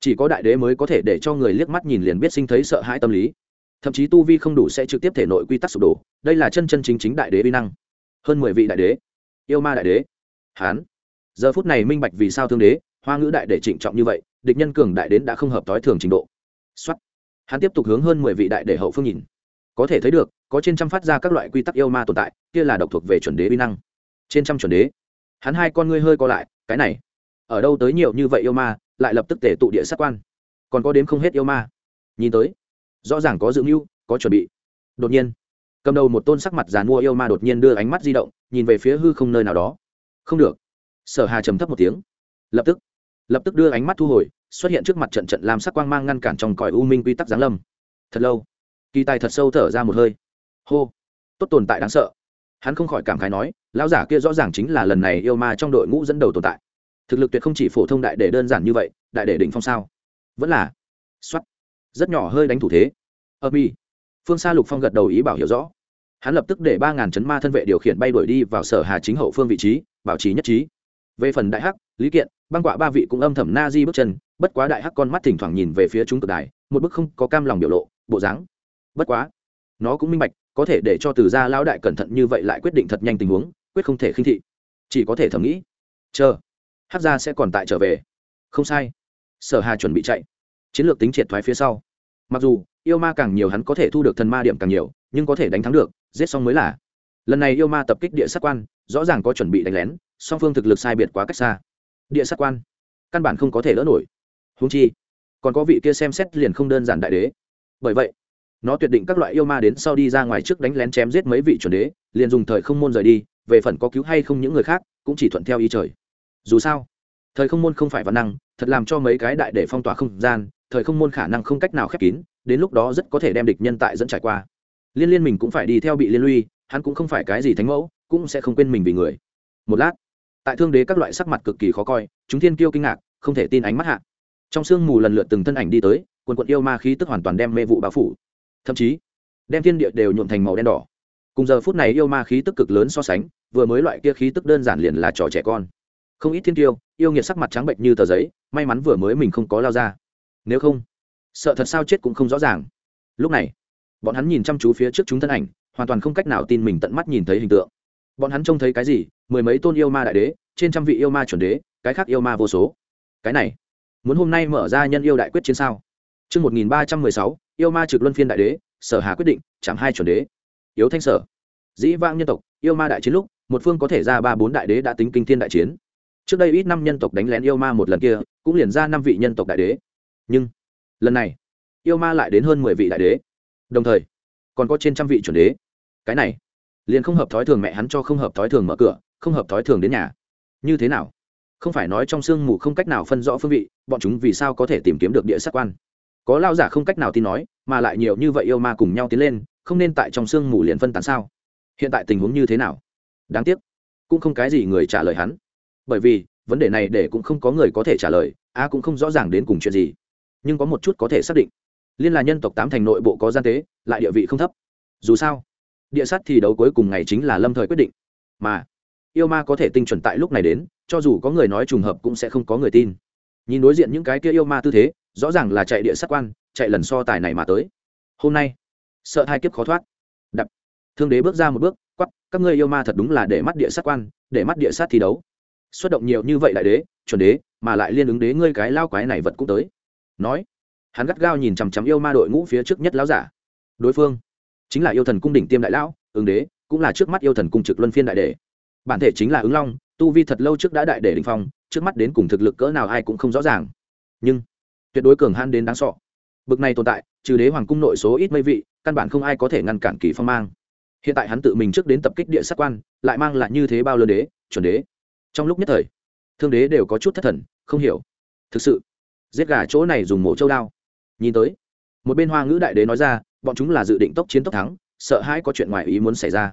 chỉ có đại đế mới có thể để cho người liếc mắt nhìn liền biết sinh thấy sợ hãi tâm lý. Thậm chí tu vi không đủ sẽ trực tiếp thể nội quy tắc sụp đổ. Đây là chân chân chính chính đại đế vi năng. Hơn mười vị đại đế. Yêu ma đại đế. Hán. Giờ phút này minh bạch vì sao thương đế, hoa ngữ đại để trịnh trọng như vậy, địch nhân cường đại đến đã không hợp tối thường trình độ. Xuất hắn tiếp tục hướng hơn mười vị đại để hậu phương nhìn. Có thể thấy được, có trên trăm phát ra các loại quy tắc yêu ma tồn tại, kia là độc thuộc về chuẩn đế vi năng. Trên trăm chuẩn đế. Hắn hai con ngươi hơi co lại, cái này, ở đâu tới nhiều như vậy yêu ma lại lập tức tể tụ địa sát quan. Còn có đếm không hết yêu ma. Nhìn tới, rõ ràng có dự mưu, có chuẩn bị. Đột nhiên, cầm đầu một tôn sắc mặt giàn mua yêu ma đột nhiên đưa ánh mắt di động, nhìn về phía hư không nơi nào đó. Không được. Sở hà trầm thấp một tiếng. Lập tức lập tức đưa ánh mắt thu hồi, xuất hiện trước mặt trận trận làm sắc quang mang ngăn cản trong cõi u minh quy tắc giáng lâm. Thật lâu, kỳ tài thật sâu thở ra một hơi. Hô, tốt tồn tại đáng sợ. Hắn không khỏi cảm khái nói, lão giả kia rõ ràng chính là lần này yêu ma trong đội ngũ dẫn đầu tồn tại thực lực tuyệt không chỉ phổ thông đại để đơn giản như vậy, đại để đỉnh phong sao? Vẫn là xuất rất nhỏ hơi đánh thủ thế. Ở mi. Phương xa lục phong gật đầu ý bảo hiểu rõ. Hắn lập tức để ba ngàn chấn ma thân vệ điều khiển bay đuổi đi vào sở hà chính hậu phương vị trí, bảo trì nhất trí. Về phần đại hắc, lý kiện, băng quạ ba vị cũng âm thầm na di bước chân, bất quá đại hắc con mắt thỉnh thoảng nhìn về phía chúng cực đài một bức không có cam lòng biểu lộ, bộ dáng. Bất quá, nó cũng minh bạch, có thể để cho từ gia lão đại cẩn thận như vậy lại quyết định thật nhanh tình huống, quyết không thể khinh thị. Chỉ có thể thầm nghĩ. Chờ. Hát ra sẽ còn tại trở về. Không sai. Sở hà chuẩn bị chạy. Chiến lược tính triệt thoái phía sau. Mặc dù, yêu ma càng nhiều hắn có thể thu được thần ma điểm càng nhiều, nhưng có thể đánh thắng được, giết xong mới là. Lần này yêu ma tập kích địa sát quan, rõ ràng có chuẩn bị đánh lén, song phương thực lực sai biệt quá cách xa. Địa sát quan, căn bản không có thể lỡ nổi. Húng chi, còn có vị kia xem xét liền không đơn giản đại đế. Bởi vậy, nó tuyệt định các loại yêu ma đến sau đi ra ngoài trước đánh lén chém giết mấy vị chuẩn đế, liền dùng thời không môn rời đi, về phần có cứu hay không những người khác, cũng chỉ thuận theo ý trời dù sao, thời không môn không phải văn năng, thật làm cho mấy cái đại để phong tỏa không gian, thời không môn khả năng không cách nào khép kín, đến lúc đó rất có thể đem địch nhân tại dẫn trải qua. Liên liên mình cũng phải đi theo bị liên lụy, hắn cũng không phải cái gì thánh mẫu, cũng sẽ không quên mình vì người. Một lát, tại thương đế các loại sắc mặt cực kỳ khó coi, chúng thiên kiêu kinh ngạc, không thể tin ánh mắt hạ. Trong sương mù lần lượt từng thân ảnh đi tới, quần quận yêu ma khí tức hoàn toàn đem mê vụ bao phủ. Thậm chí, đem thiên địa đều nhuộm thành màu đen đỏ. Cùng giờ phút này yêu ma khí tức cực lớn so sánh, vừa mới loại kia khí tức đơn giản liền là trò trẻ con không ít thiên tiêu yêu nghiệt sắc mặt trắng bệnh như tờ giấy may mắn vừa mới mình không có lao ra nếu không sợ thật sao chết cũng không rõ ràng lúc này bọn hắn nhìn chăm chú phía trước chúng thân ảnh hoàn toàn không cách nào tin mình tận mắt nhìn thấy hình tượng bọn hắn trông thấy cái gì mười mấy tôn yêu ma đại đế trên trăm vị yêu ma chuẩn đế cái khác yêu ma vô số cái này muốn hôm nay mở ra nhân yêu đại quyết chiến sao Trước 1316, yêu ma trực luân phiên đại đế, sở hà quyết định, chẳng hai chuẩn đế. Yếu thanh sở. Dĩ vãng nhân tộc, yêu ma đại chiến lúc, một phương có thể ra ba bốn đại đế đã tính kinh thiên đại chiến. Trước đây ít năm nhân tộc đánh lén yêu ma một lần kia, cũng liền ra năm vị nhân tộc đại đế. Nhưng, lần này, yêu ma lại đến hơn mười vị đại đế. Đồng thời, còn có trên trăm vị chuẩn đế. Cái này, liền không hợp thói thường mẹ hắn cho không hợp thói thường mở cửa, không hợp thói thường đến nhà. Như thế nào? Không phải nói trong sương mù không cách nào phân rõ phương vị, bọn chúng vì sao có thể tìm kiếm được địa sát quan? có lao giả không cách nào tin nói mà lại nhiều như vậy yêu ma cùng nhau tiến lên không nên tại trong sương mù liền phân tán sao hiện tại tình huống như thế nào đáng tiếc cũng không cái gì người trả lời hắn bởi vì, vấn đề này để cũng không có người có thể trả lời, a cũng không rõ ràng đến cùng chuyện gì. Nhưng có một chút có thể xác định. Liên là nhân tộc tám thành nội bộ có gian tế, lại địa vị không thấp. Dù sao, địa sát thì đấu cuối cùng ngày chính là lâm thời quyết định. Mà, yêu ma có thể tinh chuẩn tại lúc này đến, cho dù có người nói trùng hợp cũng sẽ không có người tin. Nhìn đối diện những cái kia yêu ma tư thế, rõ ràng là chạy địa sát quan, chạy lần so tài này mà tới. Hôm nay, sợ hai kiếp khó thoát. Đập. Thương đế bước ra một bước quắp các ngươi yêu ma thật đúng là để mắt địa sát quan, để mắt địa sát thi đấu xuất động nhiều như vậy đại đế, chuẩn đế, mà lại liên ứng đế ngươi cái lao quái này vật cũng tới. Nói, hắn gắt gao nhìn chằm chằm yêu ma đội ngũ phía trước nhất lão giả. Đối phương chính là yêu thần cung đỉnh tiêm đại lão, ứng đế, cũng là trước mắt yêu thần cung trực luân phiên đại đế. Bản thể chính là ứng long, tu vi thật lâu trước đã đại đế đình phong, trước mắt đến cùng thực lực cỡ nào ai cũng không rõ ràng. Nhưng, tuyệt đối cường han đến đáng sọ bực này tồn tại, trừ đế hoàng cung nội số ít mây vị, căn bản không ai có thể ngăn cản kỳ phong mang. Hiện tại hắn tự mình trước đến tập kích địa sát quan, lại mang lại như thế bao lơ đế, chuẩn đế trong lúc nhất thời, thương đế đều có chút thất thần, không hiểu. Thực sự, giết gà chỗ này dùng mổ châu đao. Nhìn tới, một bên hoa ngữ đại đế nói ra, bọn chúng là dự định tốc chiến tốc thắng, sợ hãi có chuyện ngoài ý muốn xảy ra.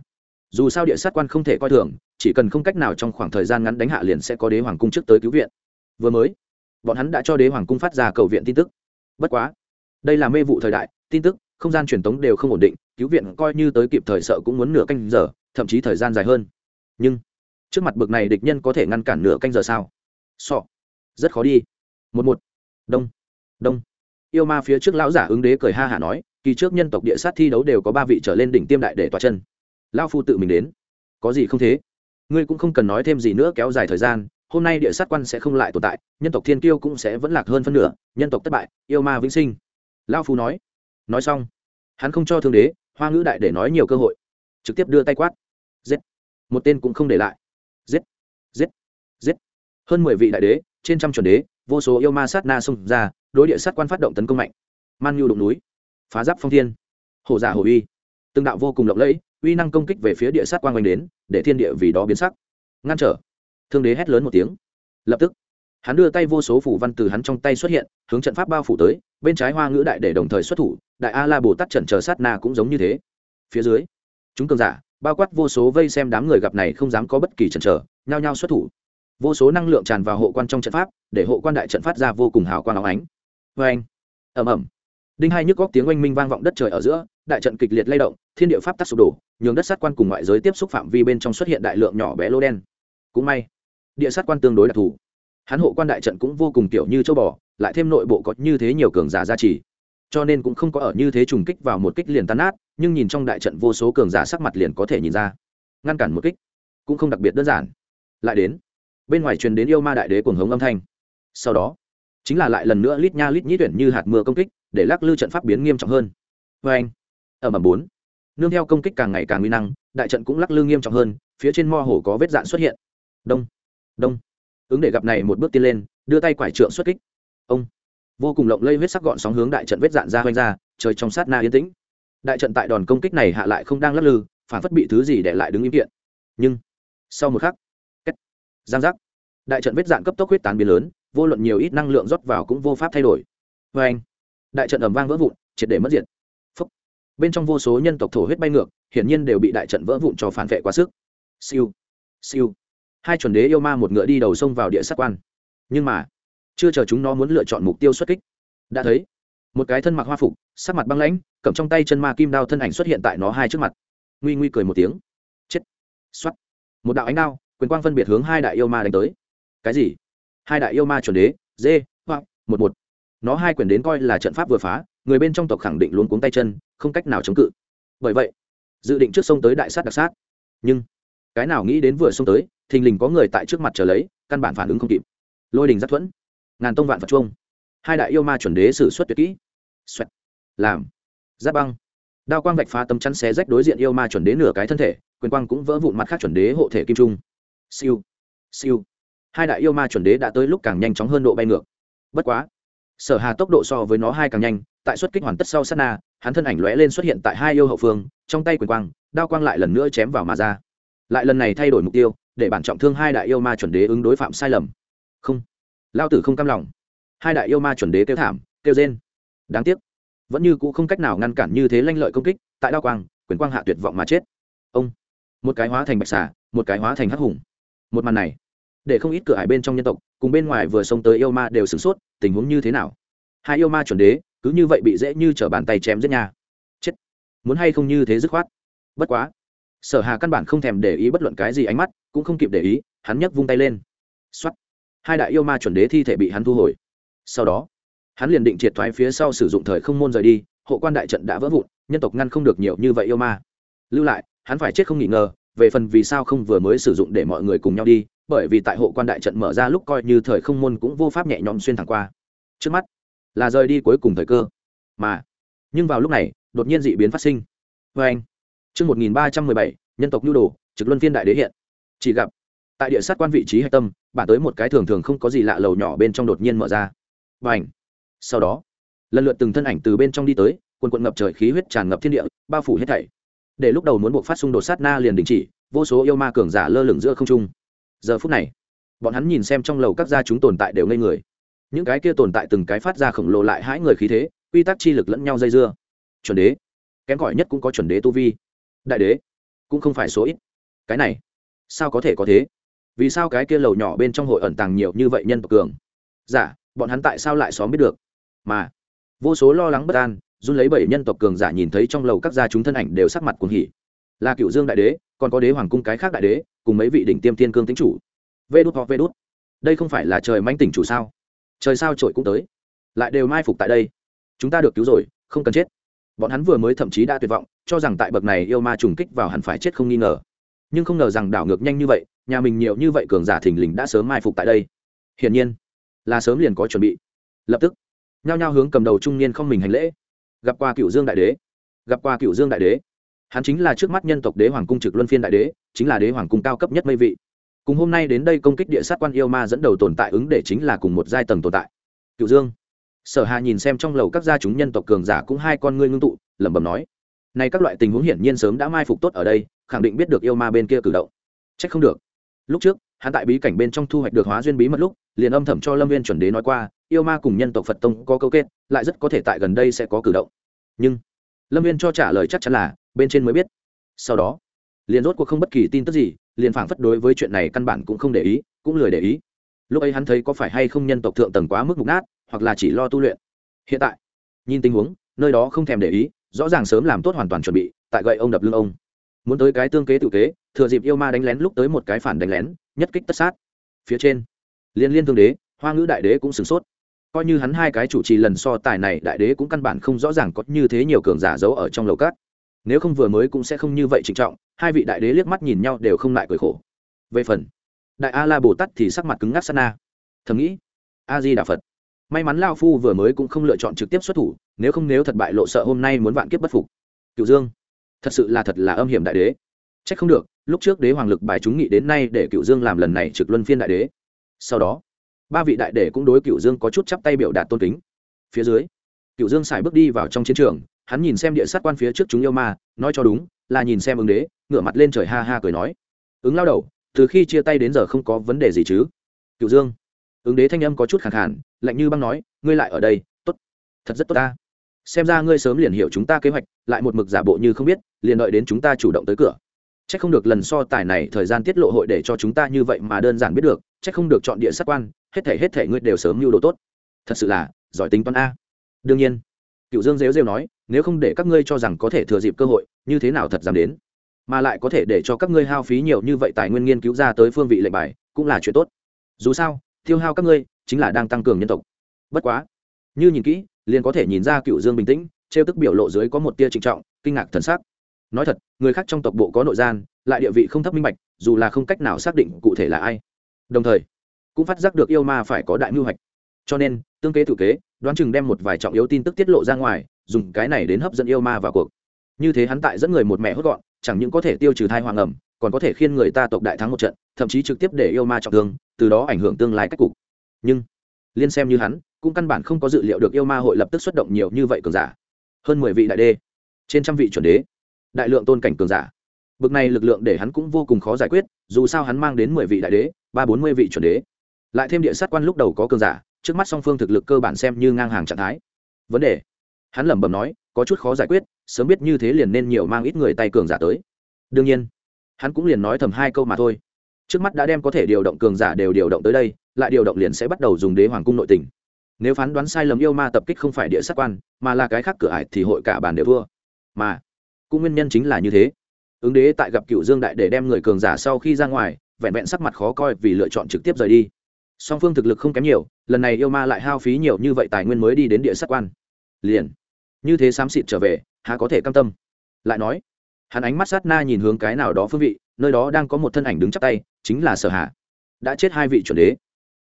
Dù sao địa sát quan không thể coi thường, chỉ cần không cách nào trong khoảng thời gian ngắn đánh hạ liền sẽ có đế hoàng cung trước tới cứu viện. Vừa mới, bọn hắn đã cho đế hoàng cung phát ra cầu viện tin tức. Bất quá, đây là mê vụ thời đại, tin tức, không gian truyền tống đều không ổn định, cứu viện coi như tới kịp thời sợ cũng muốn nửa canh giờ, thậm chí thời gian dài hơn. Nhưng trước mặt bực này địch nhân có thể ngăn cản nửa canh giờ sao? Sọ. Rất khó đi. Một một. Đông. Đông. Yêu ma phía trước lão giả ứng đế cười ha hả nói, kỳ trước nhân tộc địa sát thi đấu đều có ba vị trở lên đỉnh tiêm đại để tỏa chân. Lao phu tự mình đến. Có gì không thế? Ngươi cũng không cần nói thêm gì nữa kéo dài thời gian, hôm nay địa sát quan sẽ không lại tồn tại, nhân tộc thiên kiêu cũng sẽ vẫn lạc hơn phân nửa, nhân tộc thất bại, yêu ma vĩnh sinh. Lao phu nói. Nói xong, hắn không cho thương đế, hoa ngữ đại để nói nhiều cơ hội, trực tiếp đưa tay quát. Giết. Một tên cũng không để lại giết. Giết. Giết. Hơn mười vị đại đế, trên trăm chuẩn đế, vô số yêu ma sát na xông ra, đối địa sát quan phát động tấn công mạnh. Man nhu đụng núi. Phá giáp phong thiên. Hổ giả hổ uy. Từng đạo vô cùng lộng lẫy, uy năng công kích về phía địa sát quan oanh đến, để thiên địa vì đó biến sắc. Ngăn trở. Thương đế hét lớn một tiếng. Lập tức, hắn đưa tay vô số phủ văn từ hắn trong tay xuất hiện, hướng trận pháp bao phủ tới, bên trái hoa ngữ đại để đồng thời xuất thủ, đại a la bồ tát trận chờ sát na cũng giống như thế. Phía dưới, chúng cường giả bao quát vô số vây xem đám người gặp này không dám có bất kỳ chần chờ, nhao nhao xuất thủ. Vô số năng lượng tràn vào hộ quan trong trận pháp, để hộ quan đại trận phát ra vô cùng hào quang óng ánh. Vê anh ẩm ẩm đinh hai nhức góc tiếng oanh minh vang vọng đất trời ở giữa, đại trận kịch liệt lay động, thiên địa pháp tắc sụp đổ, nhường đất sát quan cùng ngoại giới tiếp xúc phạm vi bên trong xuất hiện đại lượng nhỏ bé lô đen. Cũng may, địa sát quan tương đối đặc thù. Hắn hộ quan đại trận cũng vô cùng kiểu như châu bò, lại thêm nội bộ có như thế nhiều cường giả gia trì. Cho nên cũng không có ở như thế trùng kích vào một kích liền tan nát nhưng nhìn trong đại trận vô số cường giả sắc mặt liền có thể nhìn ra. Ngăn cản một kích cũng không đặc biệt đơn giản. Lại đến, bên ngoài truyền đến yêu ma đại đế cuồng hống âm thanh. Sau đó, chính là lại lần nữa lít nha lít nhít tuyển như hạt mưa công kích, để lắc lư trận pháp biến nghiêm trọng hơn. Vê anh, ở mầm bốn, nương theo công kích càng ngày càng nguy năng, đại trận cũng lắc lư nghiêm trọng hơn, phía trên mo hồ có vết dạn xuất hiện. Đông đông, ứng để gặp này một bước tiên lên, đưa tay quải trượng xuất kích. Ông, vô cùng lộng lây huyết sắc gọn sóng hướng đại trận vết dạn ra hoanh ra, trời trong sát na yên tĩnh đại trận tại đòn công kích này hạ lại không đang lắc lư, phản phất bị thứ gì để lại đứng im kiện. Nhưng, sau một khắc cách giang giác. Đại trận vết dạn cấp tốc huyết tán biến lớn, vô luận nhiều ít năng lượng rót vào cũng vô pháp thay đổi. Vê anh, đại trận ẩm vang vỡ vụn, triệt để mất diện phấp bên trong vô số nhân tộc thổ huyết bay ngược, hiển nhiên đều bị đại trận vỡ vụn cho phản vệ quá sức. Siêu siêu. Hai chuẩn đế yêu ma một ngựa đi đầu sông vào địa sát quan. Nhưng mà, chưa chờ chúng nó muốn lựa chọn mục tiêu xuất kích, đã thấy một cái thân mặc hoa phục, sắc mặt băng lãnh, cầm trong tay chân ma kim đao thân ảnh xuất hiện tại nó hai trước mặt. Nguy nguy cười một tiếng. Chết. X một đạo ánh đao, quyền quang phân biệt hướng hai đại yêu ma đánh tới. Cái gì? Hai đại yêu ma chuẩn đế dê hoặc một một. Nó hai quyền đến coi là trận pháp vừa phá, người bên trong tộc khẳng định luôn cuống tay chân, không cách nào chống cự. Bởi vậy, dự định trước sông tới đại sát đặc sát. Nhưng, cái nào nghĩ đến vừa xông tới, thình lình có người tại trước mặt chờ lấy, căn bản phản ứng không kịp. Lôi đình giáp thuẫn. Ngàn tông vạn phật chuông. Hai đại yêu ma chuẩn đế xử suất tuyệt kỹ. Xoẹt. làm. Giáp băng. Đao quang vạch phá tấm chắn xé rách đối diện yêu ma chuẩn đế nửa cái thân thể, quyền quang cũng vỡ vụn mặt khác chuẩn đế hộ thể kim trung. Siêu. Siêu. Hai đại yêu ma chuẩn đế đã tới lúc càng nhanh chóng hơn độ bay ngược. Bất quá, sở hà tốc độ so với nó hai càng nhanh, tại xuất kích hoàn tất sau sát na, hắn thân ảnh lóe lên xuất hiện tại hai yêu hậu phương, trong tay quyền quang, đao quang lại lần nữa chém vào mà ra. Lại lần này thay đổi mục tiêu, để bản trọng thương hai đại yêu ma chuẩn đế ứng đối phạm sai lầm. Không. Lao tử không cam lòng. Hai đại yêu ma chuẩn đế kêu thảm, kêu rên đáng tiếc, vẫn như cũ không cách nào ngăn cản như thế lanh lợi công kích, tại đao quang, quyền quang hạ tuyệt vọng mà chết. Ông, một cái hóa thành bạch xà, một cái hóa thành hắc hùng. Một màn này, để không ít cửa hải bên trong nhân tộc, cùng bên ngoài vừa xông tới yêu ma đều sửng sốt, tình huống như thế nào? Hai yêu ma chuẩn đế, cứ như vậy bị dễ như t r ở bàn tay chém giết nhà chết. Muốn hay không như thế dứt khoát? Bất quá, sở hà căn bản không thèm để ý bất luận cái gì ánh mắt, cũng không kịp để ý, hắn nhấc vung tay lên. X hai đại yêu ma chuẩn đế thi thể bị hắn thu hồi. Sau đó hắn liền định triệt thoái phía sau sử dụng thời không môn rời đi, hộ quan đại trận đã vỡ vụn, nhân tộc ngăn không được nhiều như vậy yêu ma. Lưu lại, hắn phải chết không nghỉ ngờ, về phần vì sao không vừa mới sử dụng để mọi người cùng nhau đi, bởi vì tại hộ quan đại trận mở ra lúc coi như thời không môn cũng vô pháp nhẹ nhõm xuyên thẳng qua. Trước mắt, là rời đi cuối cùng thời cơ. Mà, nhưng vào lúc này, đột nhiên dị biến phát sinh. Vê anh. Chương một nghìn ba trăm mười bảy, nhân tộc nhu đồ, trực luân phiên đại đế hiện. Chỉ gặp, tại địa sát quan vị trí hạch tâm, bản tới một cái thường thường không có gì lạ lầu nhỏ bên trong đột nhiên mở ra. Vâng Và ảnh sau đó lần lượt từng thân ảnh từ bên trong đi tới quần quận ngập trời khí huyết tràn ngập thiên địa bao phủ hết thảy. Để lúc đầu muốn buộc phát xung đột sát na liền đình chỉ vô số yêu ma cường giả lơ lửng giữa không trung. Giờ phút này bọn hắn nhìn xem trong lầu các gia chúng tồn tại đều ngây người. Những cái kia tồn tại từng cái phát ra khổng lồ lại hãi người khí thế quy tắc chi lực lẫn nhau dây dưa. Chuẩn đế kém cỏi nhất cũng có chuẩn đế tu vi. Đại đế cũng không phải số ít. Cái này sao có thể có thế? Vì sao cái kia lầu nhỏ bên trong hội ẩn tàng nhiều như vậy nhân tộc cường? Giả dạ, bọn hắn tại sao lại xóm biết được? Mà vô số lo lắng bất an, run lấy bảy nhân tộc cường giả nhìn thấy trong lầu các gia chúng thân ảnh đều sắc mặt cuồng hỉ. Là cựu dương đại đế, còn có đế hoàng cung cái khác đại đế, cùng mấy vị đỉnh tiêm thiên cương tính chủ. Vê đút hoặc vê đút. Đây không phải là trời manh tỉnh chủ sao? Trời sao trội cũng tới. Lại đều mai phục tại đây. Chúng ta được cứu rồi, không cần chết. Bọn hắn vừa mới thậm chí đã tuyệt vọng, cho rằng tại bậc này yêu ma trùng kích vào hẳn phải chết không nghi ngờ. Nhưng không ngờ rằng đảo ngược nhanh như vậy, nhà mình nhiều như vậy cường giả thình lình đã sớm mai phục tại đây. Hiển nhiên, là sớm liền có chuẩn bị. Lập tức nhao nhao hướng cầm đầu trung niên không mình hành lễ. Gặp qua cựu dương đại đế. Gặp qua cựu dương đại đế. Hắn chính là trước mắt nhân tộc đế hoàng cung trực luân phiên đại đế, chính là đế hoàng cung cao cấp nhất mây vị. Cùng hôm nay đến đây công kích địa sát quan yêu ma dẫn đầu tồn tại ứng để chính là cùng một giai tầng tồn tại. Cựu dương. Sở hà nhìn xem trong lầu các gia chúng nhân tộc cường giả cũng hai con ngươi ngưng tụ, lẩm bẩm nói nay các loại tình huống hiển nhiên sớm đã mai phục tốt ở đây, khẳng định biết được yêu ma bên kia cử động. Trách không được. Lúc trước, hắn tại bí cảnh bên trong thu hoạch được hóa duyên bí mật lúc, liền âm thầm cho lâm viên chuẩn đế nói qua yêu ma cùng nhân tộc phật tông có câu kết, lại rất có thể tại gần đây sẽ có cử động. Nhưng, lâm viên cho trả lời chắc chắn là, bên trên mới biết. Sau đó, liền rốt cuộc không bất kỳ tin tức gì, liền phảng phất đối với chuyện này căn bản cũng không để ý, cũng lười để ý. Lúc ấy hắn thấy có phải hay không nhân tộc thượng tầng quá mức mục nát, hoặc là chỉ lo tu luyện. Hiện tại, nhìn tình huống, nơi đó không thèm để ý, rõ ràng sớm làm tốt hoàn toàn chuẩn bị, tại gậy ông đập lưng ông. Muốn tới cái tương kế tự kế, thừa dịp yêu ma đánh lén lúc tới một cái phản đánh lén, nhất kích tất sát. Phía trên, liên liên thương đế, hoa ngữ đại đế cũng sửng sốt coi như hắn hai cái chủ trì lần so tài này, đại đế cũng căn bản không rõ ràng có như thế nhiều cường giả giấu ở trong lầu cát. Nếu không vừa mới cũng sẽ không như vậy trịnh trọng, hai vị đại đế liếc mắt nhìn nhau đều không lại cười khổ. Về phần, đại a la bồ tát thì sắc mặt cứng ngắc sana thầm nghĩ a di đà phật. May mắn lao phu vừa mới cũng không lựa chọn trực tiếp xuất thủ, nếu không nếu thật bại lộ sợ hôm nay muốn vạn kiếp bất phục. Cựu dương, thật sự là thật là âm hiểm đại đế. C h ắ c không được, lúc trước đế hoàng lực bài chúng nghị đến nay để cựu dương làm lần này trực luân phiên đại đế. Sau đó ba vị đại đệ cũng đối cựu dương có chút chắp tay biểu đạt tôn kính. Phía dưới cựu dương xài bước đi vào trong chiến trường, hắn nhìn xem địa sát quan phía trước chúng yêu ma, nói cho đúng, là nhìn xem ứng đế, ngửa mặt lên trời ha ha cười nói. Ứng lao đầu, từ khi chia tay đến giờ không có vấn đề gì chứ? Cựu dương, ứng đế thanh âm có chút khẳng khản lạnh như băng nói, ngươi lại ở đây, tốt. Thật rất tốt ta. Xem ra ngươi sớm liền hiểu chúng ta kế hoạch, lại một mực giả bộ như không biết, liền đợi đến chúng ta chủ động tới cửa. C h ắ c không được lần so tài này thời gian tiết lộ hội để cho chúng ta như vậy mà đơn giản biết được c h ắ c không được chọn địa sát quan hết thể hết thể ngươi đều sớm mưu đồ tốt. Thật sự là, giỏi tính toán a. Đương nhiên cựu dương rêu rêu nói, nếu không để các ngươi cho rằng có thể thừa dịp cơ hội, như thế nào thật dám đến? Mà lại có thể để cho các ngươi hao phí nhiều như vậy tài nguyên nghiên cứu ra tới phương vị lệnh bài, cũng là chuyện tốt. Dù sao, tiêu hao các ngươi, chính là đang tăng cường nhân tộc. Bất quá, như nhìn kỹ, liền có thể nhìn ra cựu dương bình tĩnh, trêu tức biểu lộ dưới có một tia trịnh trọng, kinh ngạc thần sắc. Nói thật, người khác trong tộc bộ có nội gian, lại địa vị không thấp minh bạch, dù là không cách nào xác định cụ thể là ai. Đồng thời cũng phát giác được yêu ma phải có đại mưu hoạch. Cho nên, tương kế tự kế, đoán chừng đem một vài trọng yếu tin tức tiết lộ ra ngoài, dùng cái này đến hấp dẫn yêu ma vào cuộc. Như thế hắn tại dẫn người một mẹ hốt gọn, chẳng những có thể tiêu trừ thai hoàng ẩm, còn có thể khiên người ta tộc đại thắng một trận, thậm chí trực tiếp để yêu ma trọng thương, từ đó ảnh hưởng tương lai cách cục. Nhưng, liên xem như hắn, cũng căn bản không có dự liệu được yêu ma hội lập tức xuất động nhiều như vậy cường giả. Hơn mười vị đại đê trên trăm vị chuẩn đế, đại lượng tôn cảnh cường giả. Bực này lực lượng để hắn cũng vô cùng khó giải quyết, dù sao hắn mang đến mười vị đại đế, ba bốn mươi vị chuẩn đế lại thêm địa sát quan lúc đầu có cường giả, trước mắt song phương thực lực cơ bản xem như ngang hàng trạng thái. Vấn đề. Hắn lẩm bẩm nói, có chút khó giải quyết, sớm biết như thế liền nên nhiều mang ít người tay cường giả tới. Đương nhiên, hắn cũng liền nói thầm hai câu mà thôi. Trước mắt đã đem có thể điều động cường giả đều điều động tới đây, lại điều động liền sẽ bắt đầu dùng đế hoàng cung nội tình. Nếu phán đoán sai lầm yêu ma tập kích không phải địa sát quan, mà là cái khác cửa ải thì hội cả bàn đều thua. Mà, cũng nguyên nhân chính là như thế. Ứng đế tại gặp cựu dương đại để đem người cường giả sau khi ra ngoài, vẹn vẹn sắc mặt khó coi vì lựa chọn trực tiếp rời đi song phương thực lực không kém nhiều, lần này yêu ma lại hao phí nhiều như vậy tài nguyên mới đi đến địa sát quan. Liền, như thế xám xịt trở về, há có thể cam tâm? Lại nói, hắn ánh mắt sát na nhìn hướng cái nào đó phương vị, nơi đó đang có một thân ảnh đứng chắp tay, chính là sở hạ đã chết hai vị chuẩn đế.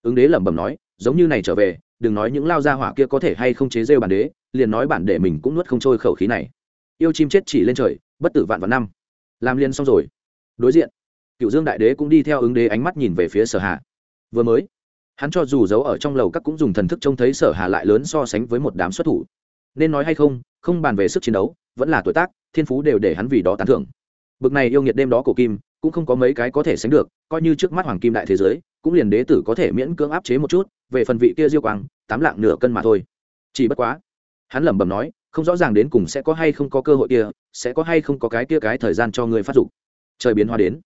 Ứng đế lẩm bẩm nói, giống như này trở về, đừng nói những lao gia hỏa kia có thể hay không chế rêu bản đế, liền nói bản để mình cũng nuốt không trôi khẩu khí này. Yêu chim chết chỉ lên trời, bất tử vạn vạn năm. Làm liền xong rồi. Đối diện, cựu dương đại đế cũng đi theo ứng đế ánh mắt nhìn về phía sở hạ vừa mới hắn cho dù giấu ở trong lầu các cũng dùng thần thức trông thấy sở hà lại lớn so sánh với một đám xuất thủ. Nên nói hay không không bàn về sức chiến đấu, vẫn là tuổi tác, thiên phú đều để hắn vì đó tán thưởng. Bực này yêu nghiệt đêm đó cổ kim, cũng không có mấy cái có thể sánh được, coi như trước mắt hoàng kim đại thế giới, cũng liền đế tử có thể miễn cưỡng áp chế một chút, về phần vị kia diêu quang, tám lạng nửa cân mà thôi. Chỉ bất quá, hắn lẩm bẩm nói, không rõ ràng đến cùng sẽ có hay không có cơ hội kia, sẽ có hay không có cái kia cái thời gian cho người phát dục. Trời biến hóa đến.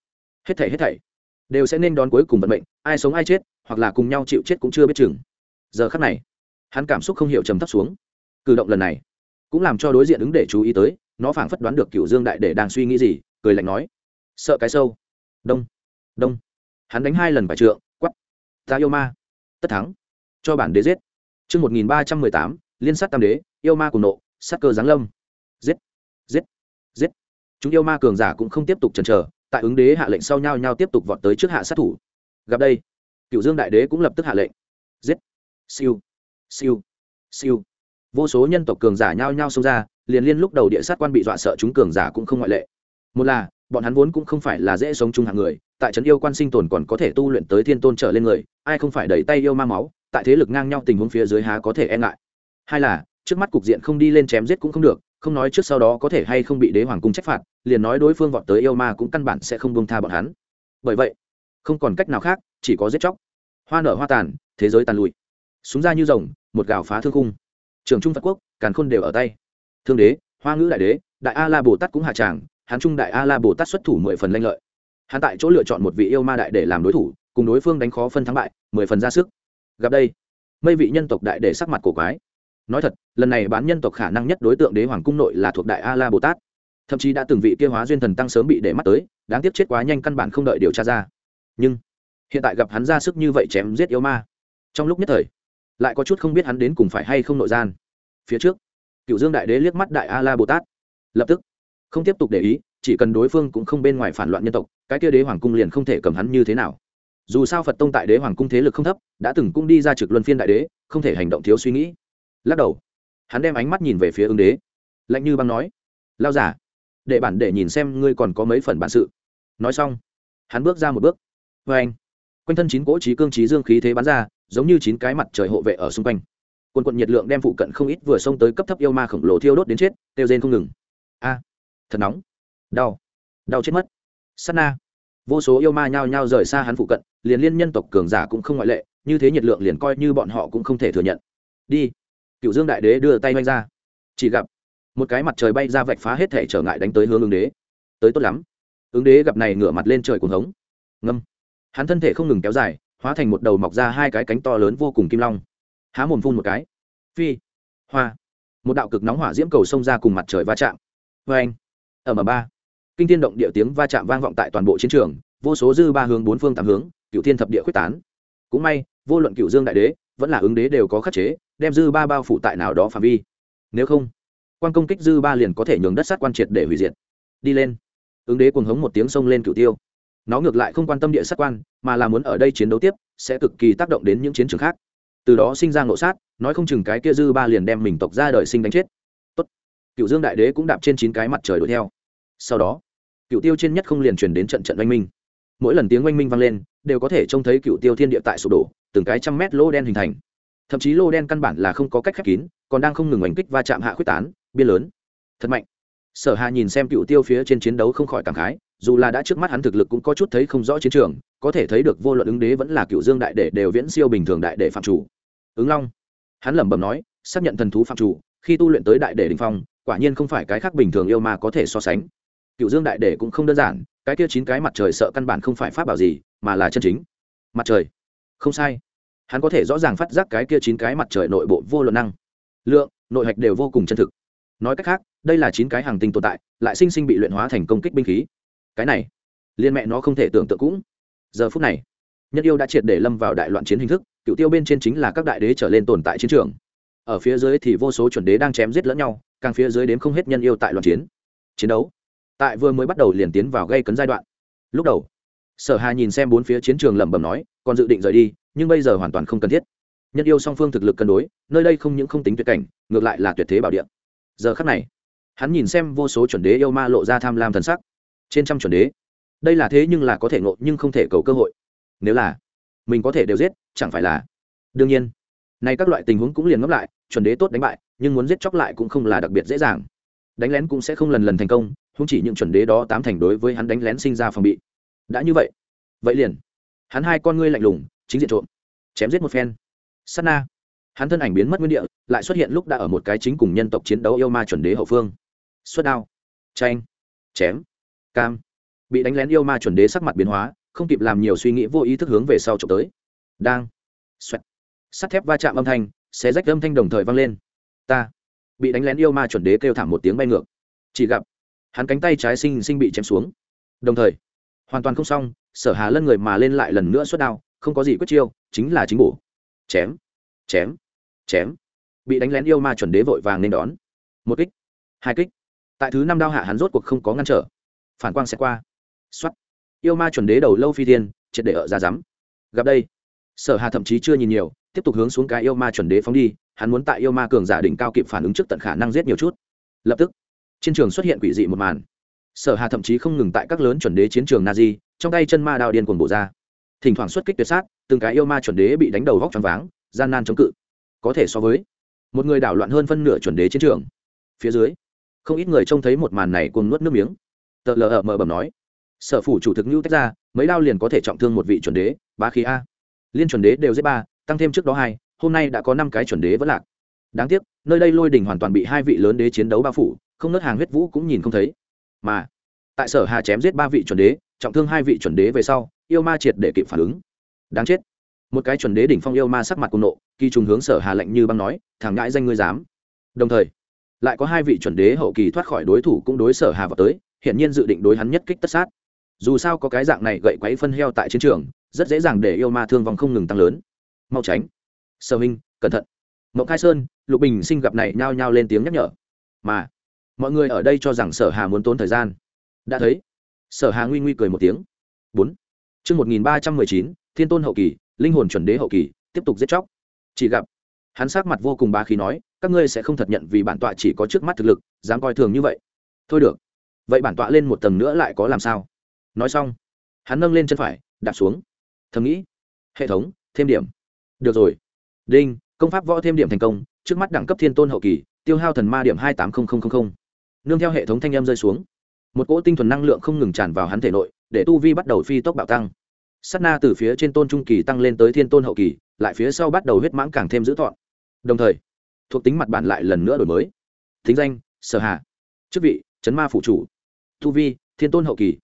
Hết thảy hết thảy, đều sẽ nên đón cuối cùng vận mệnh, ai sống ai chết hoặc là cùng nhau chịu chết cũng chưa biết chừng. Giờ khắc này, hắn cảm xúc không hiểu trầm thấp xuống. Cử động lần này cũng làm cho đối diện ứng để chú ý tới, nó phảng phất đoán được cựu dương đại để đang suy nghĩ gì, cười lạnh nói, sợ cái sâu. Đông đông. Hắn đánh hai lần bài trượng, quắp. Ta yêu ma. Tất thắng. Cho bản đế giết. Chương một nghìn ba trăm mười tám, liên sát tam đế, yêu ma cùng nộ, sát cơ giáng lâm. Giết giết giết. Chúng yêu ma cường giả cũng không tiếp tục chần chờ, tại ứng đế hạ lệnh sau nhau nhau tiếp tục vọt tới trước hạ sát thủ. Gặp đây cựu dương đại đế cũng lập tức hạ lệnh. Giết. Siêu. Siêu. Siêu. Vô số nhân tộc cường giả nhao nhao xông ra, liền liên lúc đầu địa sát quan bị dọa sợ chúng cường giả cũng không ngoại lệ. Một là, bọn hắn vốn cũng không phải là dễ sống chung hàng người, tại trấn yêu quan sinh tồn còn có thể tu luyện tới thiên tôn trở lên người, ai không phải đẩy tay yêu ma máu, tại thế lực ngang nhau tình huống phía dưới há có thể e ngại. Hai là, trước mắt cục diện không đi lên chém giết cũng không được, không nói trước sau đó có thể hay không bị đế hoàng cung trách phạt, liền nói đối phương vọt tới yêu ma cũng căn bản sẽ không bông tha bọn hắn. Bởi vậy không còn cách nào khác, chỉ có giết chóc. Hoa nở hoa tàn, thế giới tàn lụi. Súng ra như rồng, một gào phá thương khung. Trường trung phật quốc, càn khôn đều ở tay. Thương đế, hoa ngữ đại đế, đại a la bồ tát cũng hạ tràng hắn trung đại a la bồ tát xuất thủ mười phần lanh lợi. Hắn tại chỗ lựa chọn một vị yêu ma đại để làm đối thủ, cùng đối phương đánh khó phân thắng bại, mười phần ra sức. Gặp đây, mây vị nhân tộc đại để sắc mặt cổ quái. Nói thật, lần này bán nhân tộc khả năng nhất đối tượng đế hoàng cung nội là thuộc đại a la bồ tát. Thậm chí đã từng vị kia hóa duyên thần tăng sớm bị để mắt tới, đáng tiếc chết quá nhanh căn bản không đợi điều tra ra nhưng hiện tại gặp hắn ra sức như vậy chém giết yêu ma, trong lúc nhất thời, lại có chút không biết hắn đến cùng phải hay không nội gian. Phía trước cựu dương đại đế liếc mắt đại a la bồ tát lập tức, không tiếp tục để ý, chỉ cần đối phương cũng không bên ngoài phản loạn nhân tộc, cái kia đế hoàng cung liền không thể cầm hắn như thế nào. Dù sao phật tông tại đế hoàng cung thế lực không thấp, đã từng cũng đi ra trực luân phiên đại đế, không thể hành động thiếu suy nghĩ. Lắc đầu, hắn đem ánh mắt nhìn về phía ứng đế, lạnh như băng nói, lao giả, để bản để nhìn xem ngươi còn có mấy phần bản sự. Nói xong, hắn bước ra một bước vê anh. Quanh thân chín cỗ trí cương trí dương khí thế bắn ra, giống như chín cái mặt trời hộ vệ ở xung quanh. Quần quận nhiệt lượng đem phụ cận không ít vừa xông tới cấp thấp yêu ma khổng lồ thiêu đốt đến chết tiêu rên không ngừng. A, thật nóng. Đau. Đau chết mất. Sắt na. Vô số yêu ma nhao nhao rời xa hắn phụ cận, liền liên nhân tộc cường giả cũng không ngoại lệ, như thế nhiệt lượng liền coi như bọn họ cũng không thể thừa nhận. Đi. Cựu dương đại đế đưa tay oanh ra. Chỉ gặp, một cái mặt trời bay ra vạch phá hết thể trở ngại đánh tới hướng ứng đế. Tới tốt lắm. Ứng đế gặp này ngửa mặt lên trời cuồng hống. Ngâm hắn thân thể không ngừng kéo dài, hóa thành một đầu mọc ra hai cái cánh to lớn vô cùng kim long. Há mồm phun một cái. Phi. Hoa. Một đạo cực nóng hỏa diễm cầu xông ra cùng mặt trời va chạm. Vê anh ở m ba. Kinh thiên động địa tiếng va chạm vang vọng tại toàn bộ chiến trường, vô số dư ba hướng bốn phương tám hướng cựu thiên thập địa quyết tán. Cũng may, vô luận cựu dương đại đế, vẫn là ứng đế đều có khắc chế, đem dư ba bao phủ tại nào đó phạm vi. Nếu không, quan công kích dư ba liền có thể nhường đất sát quan triệt để hủy diệt. Đi lên. Ứng đế cuồng hống một tiếng sông lên cựu tiêu nó ngược lại không quan tâm địa sát quan, mà là muốn ở đây chiến đấu tiếp, sẽ cực kỳ tác động đến những chiến trường khác. Từ đó sinh ra ngộ sát, nói không chừng cái kia dư ba liền đem mình tộc ra đời sinh đánh chết. Tốt. cựu dương đại đế cũng đạp trên chín cái mặt trời đuổi theo. Sau đó, cựu tiêu trên nhất không liền chuyển đến trận trận oanh minh. Mỗi lần tiếng oanh minh vang lên, đều có thể trông thấy cựu tiêu thiên địa tại sụp đổ, từng cái trăm mét lô đen hình thành. Thậm chí lô đen căn bản là không có cách khép kín, còn đang không ngừng oanh kích va chạm hạ quyết tán, biên lớn. Thật mạnh sở hà nhìn xem cựu tiêu phía trên chiến đấu không khỏi cảm khái, dù là đã trước mắt hắn thực lực cũng có chút thấy không rõ chiến trường, có thể thấy được vô luận ứng đế vẫn là cựu dương đại đệ đều viễn siêu bình thường đại đệ phạm chủ. Ứng long, hắn lẩm bẩm nói, xác nhận thần thú phạm chủ, khi tu luyện tới đại đệ đình phong, quả nhiên không phải cái khác bình thường yêu mà có thể so sánh. Cựu dương đại đệ cũng không đơn giản, cái kia chín cái mặt trời sợ căn bản không phải pháp bảo gì, mà là chân chính. Mặt trời. Không sai. Hắn có thể rõ ràng phát giác cái kia chín cái mặt trời nội bộ vô luận năng. Lượng, nội hạch đều vô cùng chân thực nói cách khác, đây là chín cái hàng tinh tồn tại, lại sinh sinh bị luyện hóa thành công kích binh khí. Cái này, liên mẹ nó không thể tưởng tượng cũng. Giờ phút này nhân yêu đã triệt để lâm vào đại loạn chiến hình thức, cựu tiêu bên trên chính là các đại đế trở lên tồn tại chiến trường. Ở phía dưới thì vô số chuẩn đế đang chém giết lẫn nhau, càng phía dưới đếm không hết nhân yêu tại loạn chiến. Chiến đấu, tại vừa mới bắt đầu liền tiến vào gây cấn giai đoạn. Lúc đầu, sở hà nhìn xem bốn phía chiến trường lẩm bẩm nói, còn dự định rời đi, nhưng bây giờ hoàn toàn không cần thiết. Nhân yêu song phương thực lực cân đối, nơi đây không những không tính tuyệt cảnh, ngược lại là tuyệt thế bảo địa giờ khắc này, hắn nhìn xem vô số chuẩn đế yêu ma lộ ra tham lam thần sắc. Trên trăm chuẩn đế, đây là thế nhưng là có thể ngộ nhưng không thể cầu cơ hội. Nếu là mình có thể đều giết, chẳng phải là đương nhiên. Nay các loại tình huống cũng liền ngấp lại, chuẩn đế tốt đánh bại, nhưng muốn giết chóc lại cũng không là đặc biệt dễ dàng. Đánh lén cũng sẽ không lần lần thành công không chỉ những chuẩn đế đó tám thành đối với hắn đánh lén sinh ra phòng bị. Đã như vậy vậy liền. Hắn hai con ngươi lạnh lùng, chính diện trộm, chém giết một phen. Sana na hắn thân ảnh biến mất nguyên địa, lại xuất hiện lúc đã ở một cái chính cùng nhân tộc chiến đấu yêu ma chuẩn đế hậu phương. Xuất đao tranh chém, cam. Bị đánh lén yêu ma chuẩn đế sắc mặt biến hóa, không kịp làm nhiều suy nghĩ vô ý thức hướng về sau trộm tới. Đang, xoẹt. Sắt thép va chạm âm thanh, xé rách âm thanh đồng thời vang lên. Ta, bị đánh lén yêu ma chuẩn đế kêu thảm một tiếng bay ngược. Chỉ gặp, hắn cánh tay trái sinh sinh bị chém xuống. Đồng thời, hoàn toàn không xong, sở hà lân người mà lên lại lần nữa xuất đao, không có gì quyết chiêu, chính là chính bổ. Chém chém chém. Bị đánh lén yêu ma chuẩn đế vội vàng nên đón. Một kích, hai kích. Tại thứ năm đao hạ hắn rốt cuộc không có ngăn trở. Phản quang sẽ qua. Xuất yêu ma chuẩn đế đầu lâu phi thiên, triệt để ở ra rắm. Gặp đây. Sở hà thậm chí chưa nhìn nhiều, tiếp tục hướng xuống cái yêu ma chuẩn đế phóng đi, hắn muốn tại yêu ma cường giả đỉnh cao kịp phản ứng trước tận khả năng giết nhiều chút. Lập tức, trên trường xuất hiện quỷ dị một màn. Sở hà thậm chí không ngừng tại các lớn chuẩn đế chiến trường na di trong tay chân ma đao điên cuồng bổ ra. Thỉnh thoảng xuất kích tuyệt sát, từng cái yêu ma chuẩn đế bị đánh đầu vóc tròn váng, gian nan chống cự có thể so với. Một người đảo loạn hơn phân nửa chuẩn đế chiến trường. Phía dưới, không ít người trông thấy một màn này cùng nuốt nước miếng. Tờ lờ ở mờ bẩm nói, sở phủ chủ thực nhu tách ra, mấy đao liền có thể trọng thương một vị chuẩn đế, ba khí a. Liên chuẩn đế đều giết ba, tăng thêm trước đó hai, hôm nay đã có năm cái chuẩn đế vẫn lạc. Đáng tiếc, nơi đây lôi đình hoàn toàn bị hai vị lớn đế chiến đấu bao phủ, không nớt hàng huyết vũ cũng nhìn không thấy. Mà, tại sở hà chém giết ba vị chuẩn đế, trọng thương hai vị chuẩn đế về sau, yêu ma triệt để kịp phản ứng. Đáng chết một cái chuẩn đế đỉnh phong yêu ma sắc mặt cùng nộ, kỳ trùng hướng sở hà lạnh như băng nói, thằng ngãi danh ngươi dám. Đồng thời, lại có hai vị chuẩn đế hậu kỳ thoát khỏi đối thủ cũng đối sở hà vào tới, hiển nhiên dự định đối hắn nhất kích tất sát. Dù sao có cái dạng này gậy quấy phân heo tại chiến trường, rất dễ dàng để yêu ma thương vong không ngừng tăng lớn. Mau tránh. Sở huynh, cẩn thận. Mộng khai sơn, lục bình sinh gặp này nhao nhao lên tiếng nhắc nhở. Mà, mọi người ở đây cho rằng sở hà muốn tốn thời gian. Đã thấy, sở hà nguy nguy cười một tiếng. Bốn. Chương một nghìn ba trăm mười chín, thiên tôn hậu kỳ linh hồn chuẩn đế hậu kỳ, tiếp tục giết chóc. Chỉ gặp, hắn sắc mặt vô cùng ba khí nói, các ngươi sẽ không thật nhận vì bản tọa chỉ có trước mắt thực lực, dám coi thường như vậy. Thôi được, vậy bản tọa lên một tầng nữa lại có làm sao? Nói xong, hắn nâng lên chân phải, đạp xuống. Thầm nghĩ, hệ thống, thêm điểm. Được rồi. Đinh, công pháp võ thêm điểm thành công, trước mắt đẳng cấp thiên tôn hậu kỳ, tiêu hao thần ma điểm hai tám nghìn nương theo hệ thống thanh âm rơi xuống, một cỗ tinh thuần năng lượng không ngừng tràn vào hắn thể nội, để tu vi bắt đầu phi tốc bạo tăng. Sắt na từ phía trên tôn trung kỳ tăng lên tới thiên tôn hậu kỳ, lại phía sau bắt đầu huyết mãng càng thêm dữ thọn đồng thời, thuộc tính mặt bản lại lần nữa đổi mới. Thính danh, sở hạ chức vị, chấn ma phụ chủ. Thu vi, thiên tôn hậu kỳ.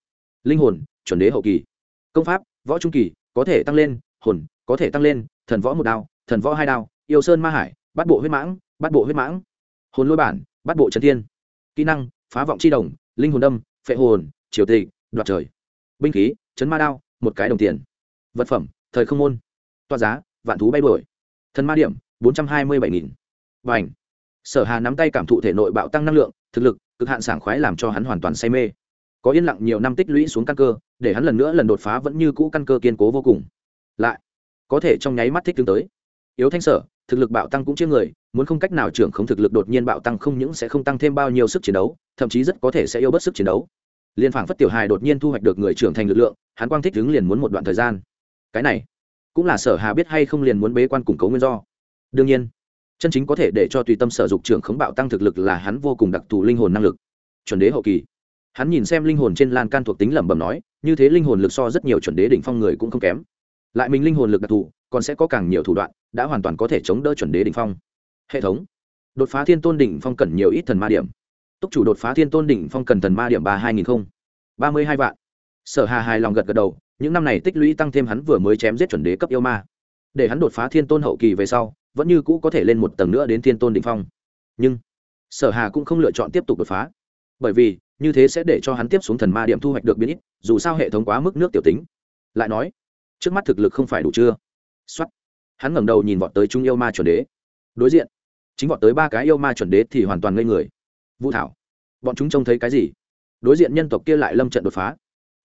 Linh hồn, chuẩn đế hậu kỳ. Công pháp, võ trung kỳ, có thể tăng lên, hồn, có thể tăng lên, thần võ một đao, thần võ hai đao, yêu sơn ma hải, bắt bộ huyết mãng, bắt bộ huyết mãng. Hồn lôi bản, bắt bộ trần thiên. Kỹ năng, phá vọng c h i đồng, linh hồn đâm, phệ hồn, triều tị đoạt trời. Binh khí, chấn ma đao một cái đồng tiền. Vật phẩm, thời không môn. Toa giá, vạn thú bay đổi thần ma điểm, bốn trăm hai mươi bảy nghìn. Và ảnh sở hà nắm tay cảm thụ thể nội bạo tăng năng lượng, thực lực, cực hạn sảng khoái làm cho hắn hoàn toàn say mê. Có yên lặng nhiều năm tích lũy xuống căn cơ, để hắn lần nữa lần đột phá vẫn như cũ căn cơ kiên cố vô cùng. Lại, có thể trong nháy mắt thích tương tới. Yếu thanh sở, thực lực bạo tăng cũng chia người, muốn không cách nào trưởng không thực lực đột nhiên bạo tăng không những sẽ không tăng thêm bao nhiêu sức chiến đấu, thậm chí rất có thể sẽ yêu bất sức chiến đấu liên phảng phất tiểu hài đột nhiên thu hoạch được người trưởng thành lực lượng, hắn quang thích đứng liền muốn một đoạn thời gian. Cái này, cũng là sở hà biết hay không liền muốn bế quan củng cố nguyên do. Đương nhiên, chân chính có thể để cho tùy tâm sở dục trưởng khống bạo tăng thực lực là hắn vô cùng đặc thù linh hồn năng lực. Chuẩn đế hậu kỳ. Hắn nhìn xem linh hồn trên lan can thuộc tính lẩm bẩm nói, như thế linh hồn lực so rất nhiều chuẩn đế đỉnh phong người cũng không kém. Lại mình linh hồn lực đặc thù, còn sẽ có càng nhiều thủ đoạn, đã hoàn toàn có thể chống đỡ chuẩn đế đỉnh phong. Hệ thống. Đột phá thiên tôn đỉnh phong cần nhiều ít thần ma điểm túc chủ đột phá thiên tôn đỉnh phong cần thần ma điểm ba hai nghìn không ba mươi hai vạn. Sở hà hài lòng gật gật đầu, những năm này tích lũy tăng thêm hắn vừa mới chém giết chuẩn đế cấp yêu ma. Để hắn đột phá thiên tôn hậu kỳ về sau, vẫn như cũ có thể lên một tầng nữa đến thiên tôn đỉnh phong. Nhưng, sở hà cũng không lựa chọn tiếp tục đột phá. Bởi vì, như thế sẽ để cho hắn tiếp xuống thần ma điểm thu hoạch được biến ít, dù sao hệ thống quá mức nước tiểu tính. Lại nói, trước mắt thực lực không phải đủ chưa? Xuất hắn ngẩng đầu nhìn vọt tới trung yêu ma chuẩn đế. Đối diện, chính vọt tới ba cái yêu ma chuẩn đế thì hoàn toàn ngây người vũ thảo. Bọn chúng trông thấy cái gì? Đối diện nhân tộc kia lại lâm trận đột phá.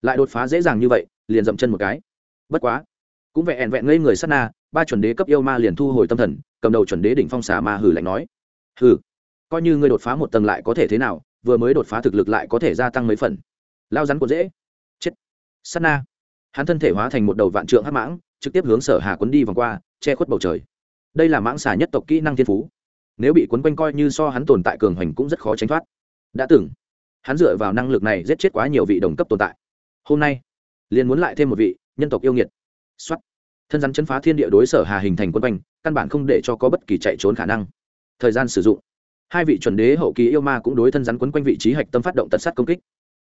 Lại đột phá dễ dàng như vậy, liền dậm chân một cái. Bất quá, cũng vẹn vẹn ngây người sát na, ba chuẩn đế cấp yêu ma liền thu hồi tâm thần, cầm đầu chuẩn đế đỉnh phong xà ma hử lạnh nói hử coi như ngươi đột phá một tầng lại có thể thế nào, vừa mới đột phá thực lực lại có thể gia tăng mấy phần. Lao rắn còn dễ. Chết. Sát na. Hắn thân thể hóa thành một đầu vạn trượng hắc mãng, trực tiếp hướng sở hà quấn đi vòng qua, che khuất bầu trời. Đây là mãng xà nhất tộc kỹ năng thiên phú nếu bị cuốn quanh coi như so hắn tồn tại cường hành cũng rất khó tránh thoát. Đã từng, hắn dựa vào năng lực này giết chết quá nhiều vị đồng cấp tồn tại. Hôm nay, liền muốn lại thêm một vị nhân tộc yêu nghiệt. Xuất thân rắn chân phá thiên địa đối sở hà hình thành quân quanh, căn bản không để cho có bất kỳ chạy trốn khả năng. Thời gian sử dụng. Hai vị chuẩn đế hậu kỳ yêu ma cũng đối thân rắn quấn quanh vị trí hạch tâm phát động tật sát công kích.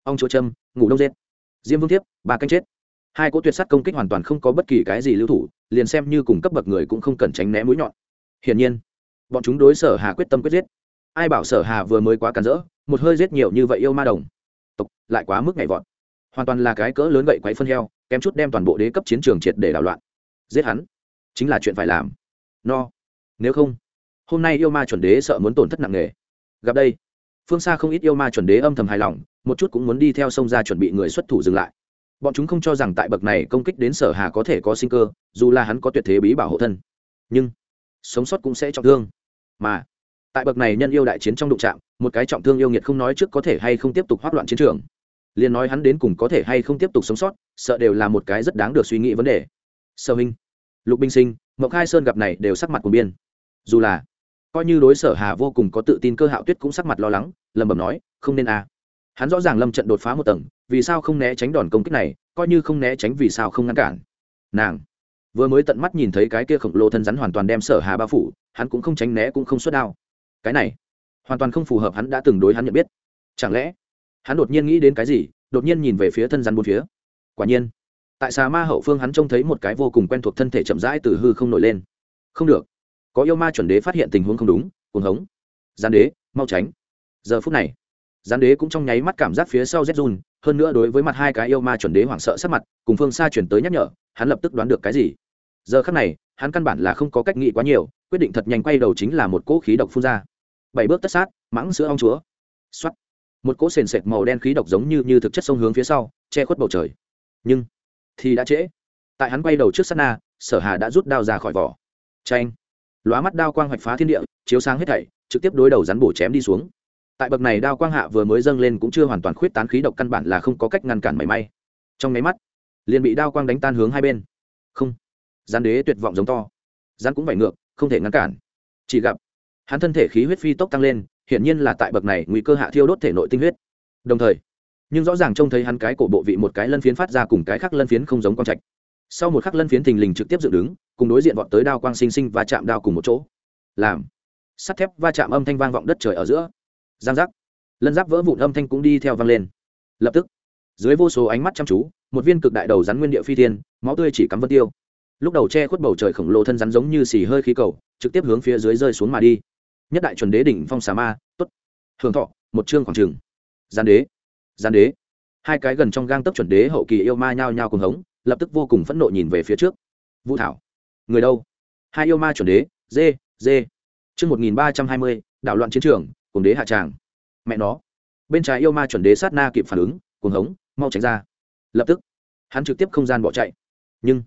Ông chỗ trâm ngủ đông rết diêm vương thiếp, ba canh chết. Hai cỗ tuyệt sát công kích hoàn toàn không có bất kỳ cái gì lưu thủ, liền xem như cùng cấp bậc người cũng không cần tránh né mũi nhọn. Hiển nhiên bọn chúng đối sở hà quyết tâm quyết giết. Ai bảo sở hà vừa mới quá cản rỡ, một hơi giết nhiều như vậy yêu ma đồng. Tộc, lại quá mức nhảy vọt. Hoàn toàn là cái cỡ lớn gậy quấy phân heo, kém chút đem toàn bộ đế cấp chiến trường triệt để đảo loạn. Giết hắn, chính là chuyện phải làm. No. Nếu không, hôm nay yêu ma chuẩn đế sợ muốn tổn thất nặng nề. Gặp đây, phương xa không ít yêu ma chuẩn đế âm thầm hài lòng, một chút cũng muốn đi theo sông ra chuẩn bị người xuất thủ dừng lại. Bọn chúng không cho rằng tại bậc này công kích đến sở hà có thể có sinh cơ, dù là hắn có tuyệt thế bí bảo hộ thân. Nhưng, sống sót cũng sẽ trọng thương mà tại bậc này nhân yêu đại chiến trong đụng trạm một cái trọng thương yêu nghiệt không nói trước có thể hay không tiếp tục hoác loạn chiến trường. Liền nói hắn đến cùng có thể hay không tiếp tục sống sót, sợ đều là một cái rất đáng được suy nghĩ vấn đề. Sở minh lục binh sinh mộng khai sơn gặp này đều sắc mặt của biên. Dù là coi như đối sở hà vô cùng có tự tin cơ hạo tuyết cũng sắc mặt lo lắng lầm bầm nói, không nên à. hắn rõ ràng lâm trận đột phá một tầng, vì sao không né tránh đòn công kích này, coi như không né tránh vì sao không ngăn cản. Nàng vừa mới tận mắt nhìn thấy cái kia khổng lồ thân rắn hoàn toàn đem sở hà bao phủ, hắn cũng không tránh né cũng không xuất đao. Cái này, hoàn toàn không phù hợp hắn đã từng đối hắn nhận biết. Chẳng lẽ, hắn đột nhiên nghĩ đến cái gì, đột nhiên nhìn về phía thân rắn bốn phía? Quả nhiên, tại xà ma hậu phương hắn trông thấy một cái vô cùng quen thuộc thân thể chậm rãi từ hư không nổi lên. Không được, có yêu ma chuẩn đế phát hiện tình huống không đúng, cuồng hống. Gián đế, mau tránh. Giờ phút này, gián đế cũng trong nháy mắt cảm giác phía sau z run, hơn nữa đối với mặt hai cái yêu ma chuẩn đế hoảng sợ sắc mặt, cùng phương xa chuyển tới nhắc nhở, hắn lập tức đoán được cái gì? Giờ khắc này, hắn căn bản là không có cách nghĩ quá nhiều, quyết định thật nhanh quay đầu chính là một cỗ khí độc phun ra. Bảy bước tất sát, mãng sữa ong chúa. X một cỗ sền sệt màu đen khí độc giống như như thực chất sông hướng phía sau, che khuất bầu trời. Nhưng, thì đã trễ. Tại hắn quay đầu trước sát na, sở hà đã rút đao ra khỏi vỏ. Tranh lóa mắt đao quang hoạch phá thiên địa, chiếu sáng hết thảy, trực tiếp đối đầu rắn bổ chém đi xuống. Tại bậc này đao quang hạ vừa mới dâng lên cũng chưa hoàn toàn khuyết tán khí độc căn bản là không có cách ngăn cản mảy may. Trong máy mắt, liền bị đao quang đánh tan hướng hai bên. Không gián đế tuyệt vọng giống to. Gián cũng phải ngược, không thể ngăn cản. Chỉ gặp, hắn thân thể khí huyết phi tốc tăng lên, hiển nhiên là tại bậc này nguy cơ hạ thiêu đốt thể nội tinh huyết. Đồng thời, nhưng rõ ràng trông thấy hắn cái cổ bộ vị một cái lân phiến phát ra cùng cái khác lân phiến không giống quang trạch. Sau một khắc lân phiến thình lình trực tiếp dựng đứng, cùng đối diện vọt tới đao quang sinh sinh và chạm đao cùng một chỗ. Làm, sắt thép va chạm âm thanh vang vọng đất trời ở giữa. Giang giác, lân giáp vỡ vụn âm thanh cũng đi theo vang lên. Lập tức, dưới vô số ánh mắt chăm chú, một viên cực đại đầu rắn nguyên địa phi thiên, máu tươi chỉ cắm vân tiêu lúc đầu che khuất bầu trời khổng lồ thân rắn giống như xì hơi khí cầu, trực tiếp hướng phía dưới rơi xuống mà đi. Nhất đại chuẩn đế đỉnh phong xà ma t ố t hưởng thọ, một chương khoảng trường. Gian đế gian đế. Hai cái gần trong gang tấp chuẩn đế hậu kỳ yêu ma nhao nhao cùng hống, lập tức vô cùng phẫn nộ nhìn về phía trước. Vũ thảo, người đâu? Hai yêu ma chuẩn đế, dê dê. Chương một nghìn ba trăm hai mươi, đảo loạn chiến trường, cùng đế hạ tràng. Mẹ nó. Bên trái yêu ma chuẩn đế sát na kịp phản ứng cùng hống, mau tránh ra. Lập tức, hắn trực tiếp không gian bỏ chạy. Nhưng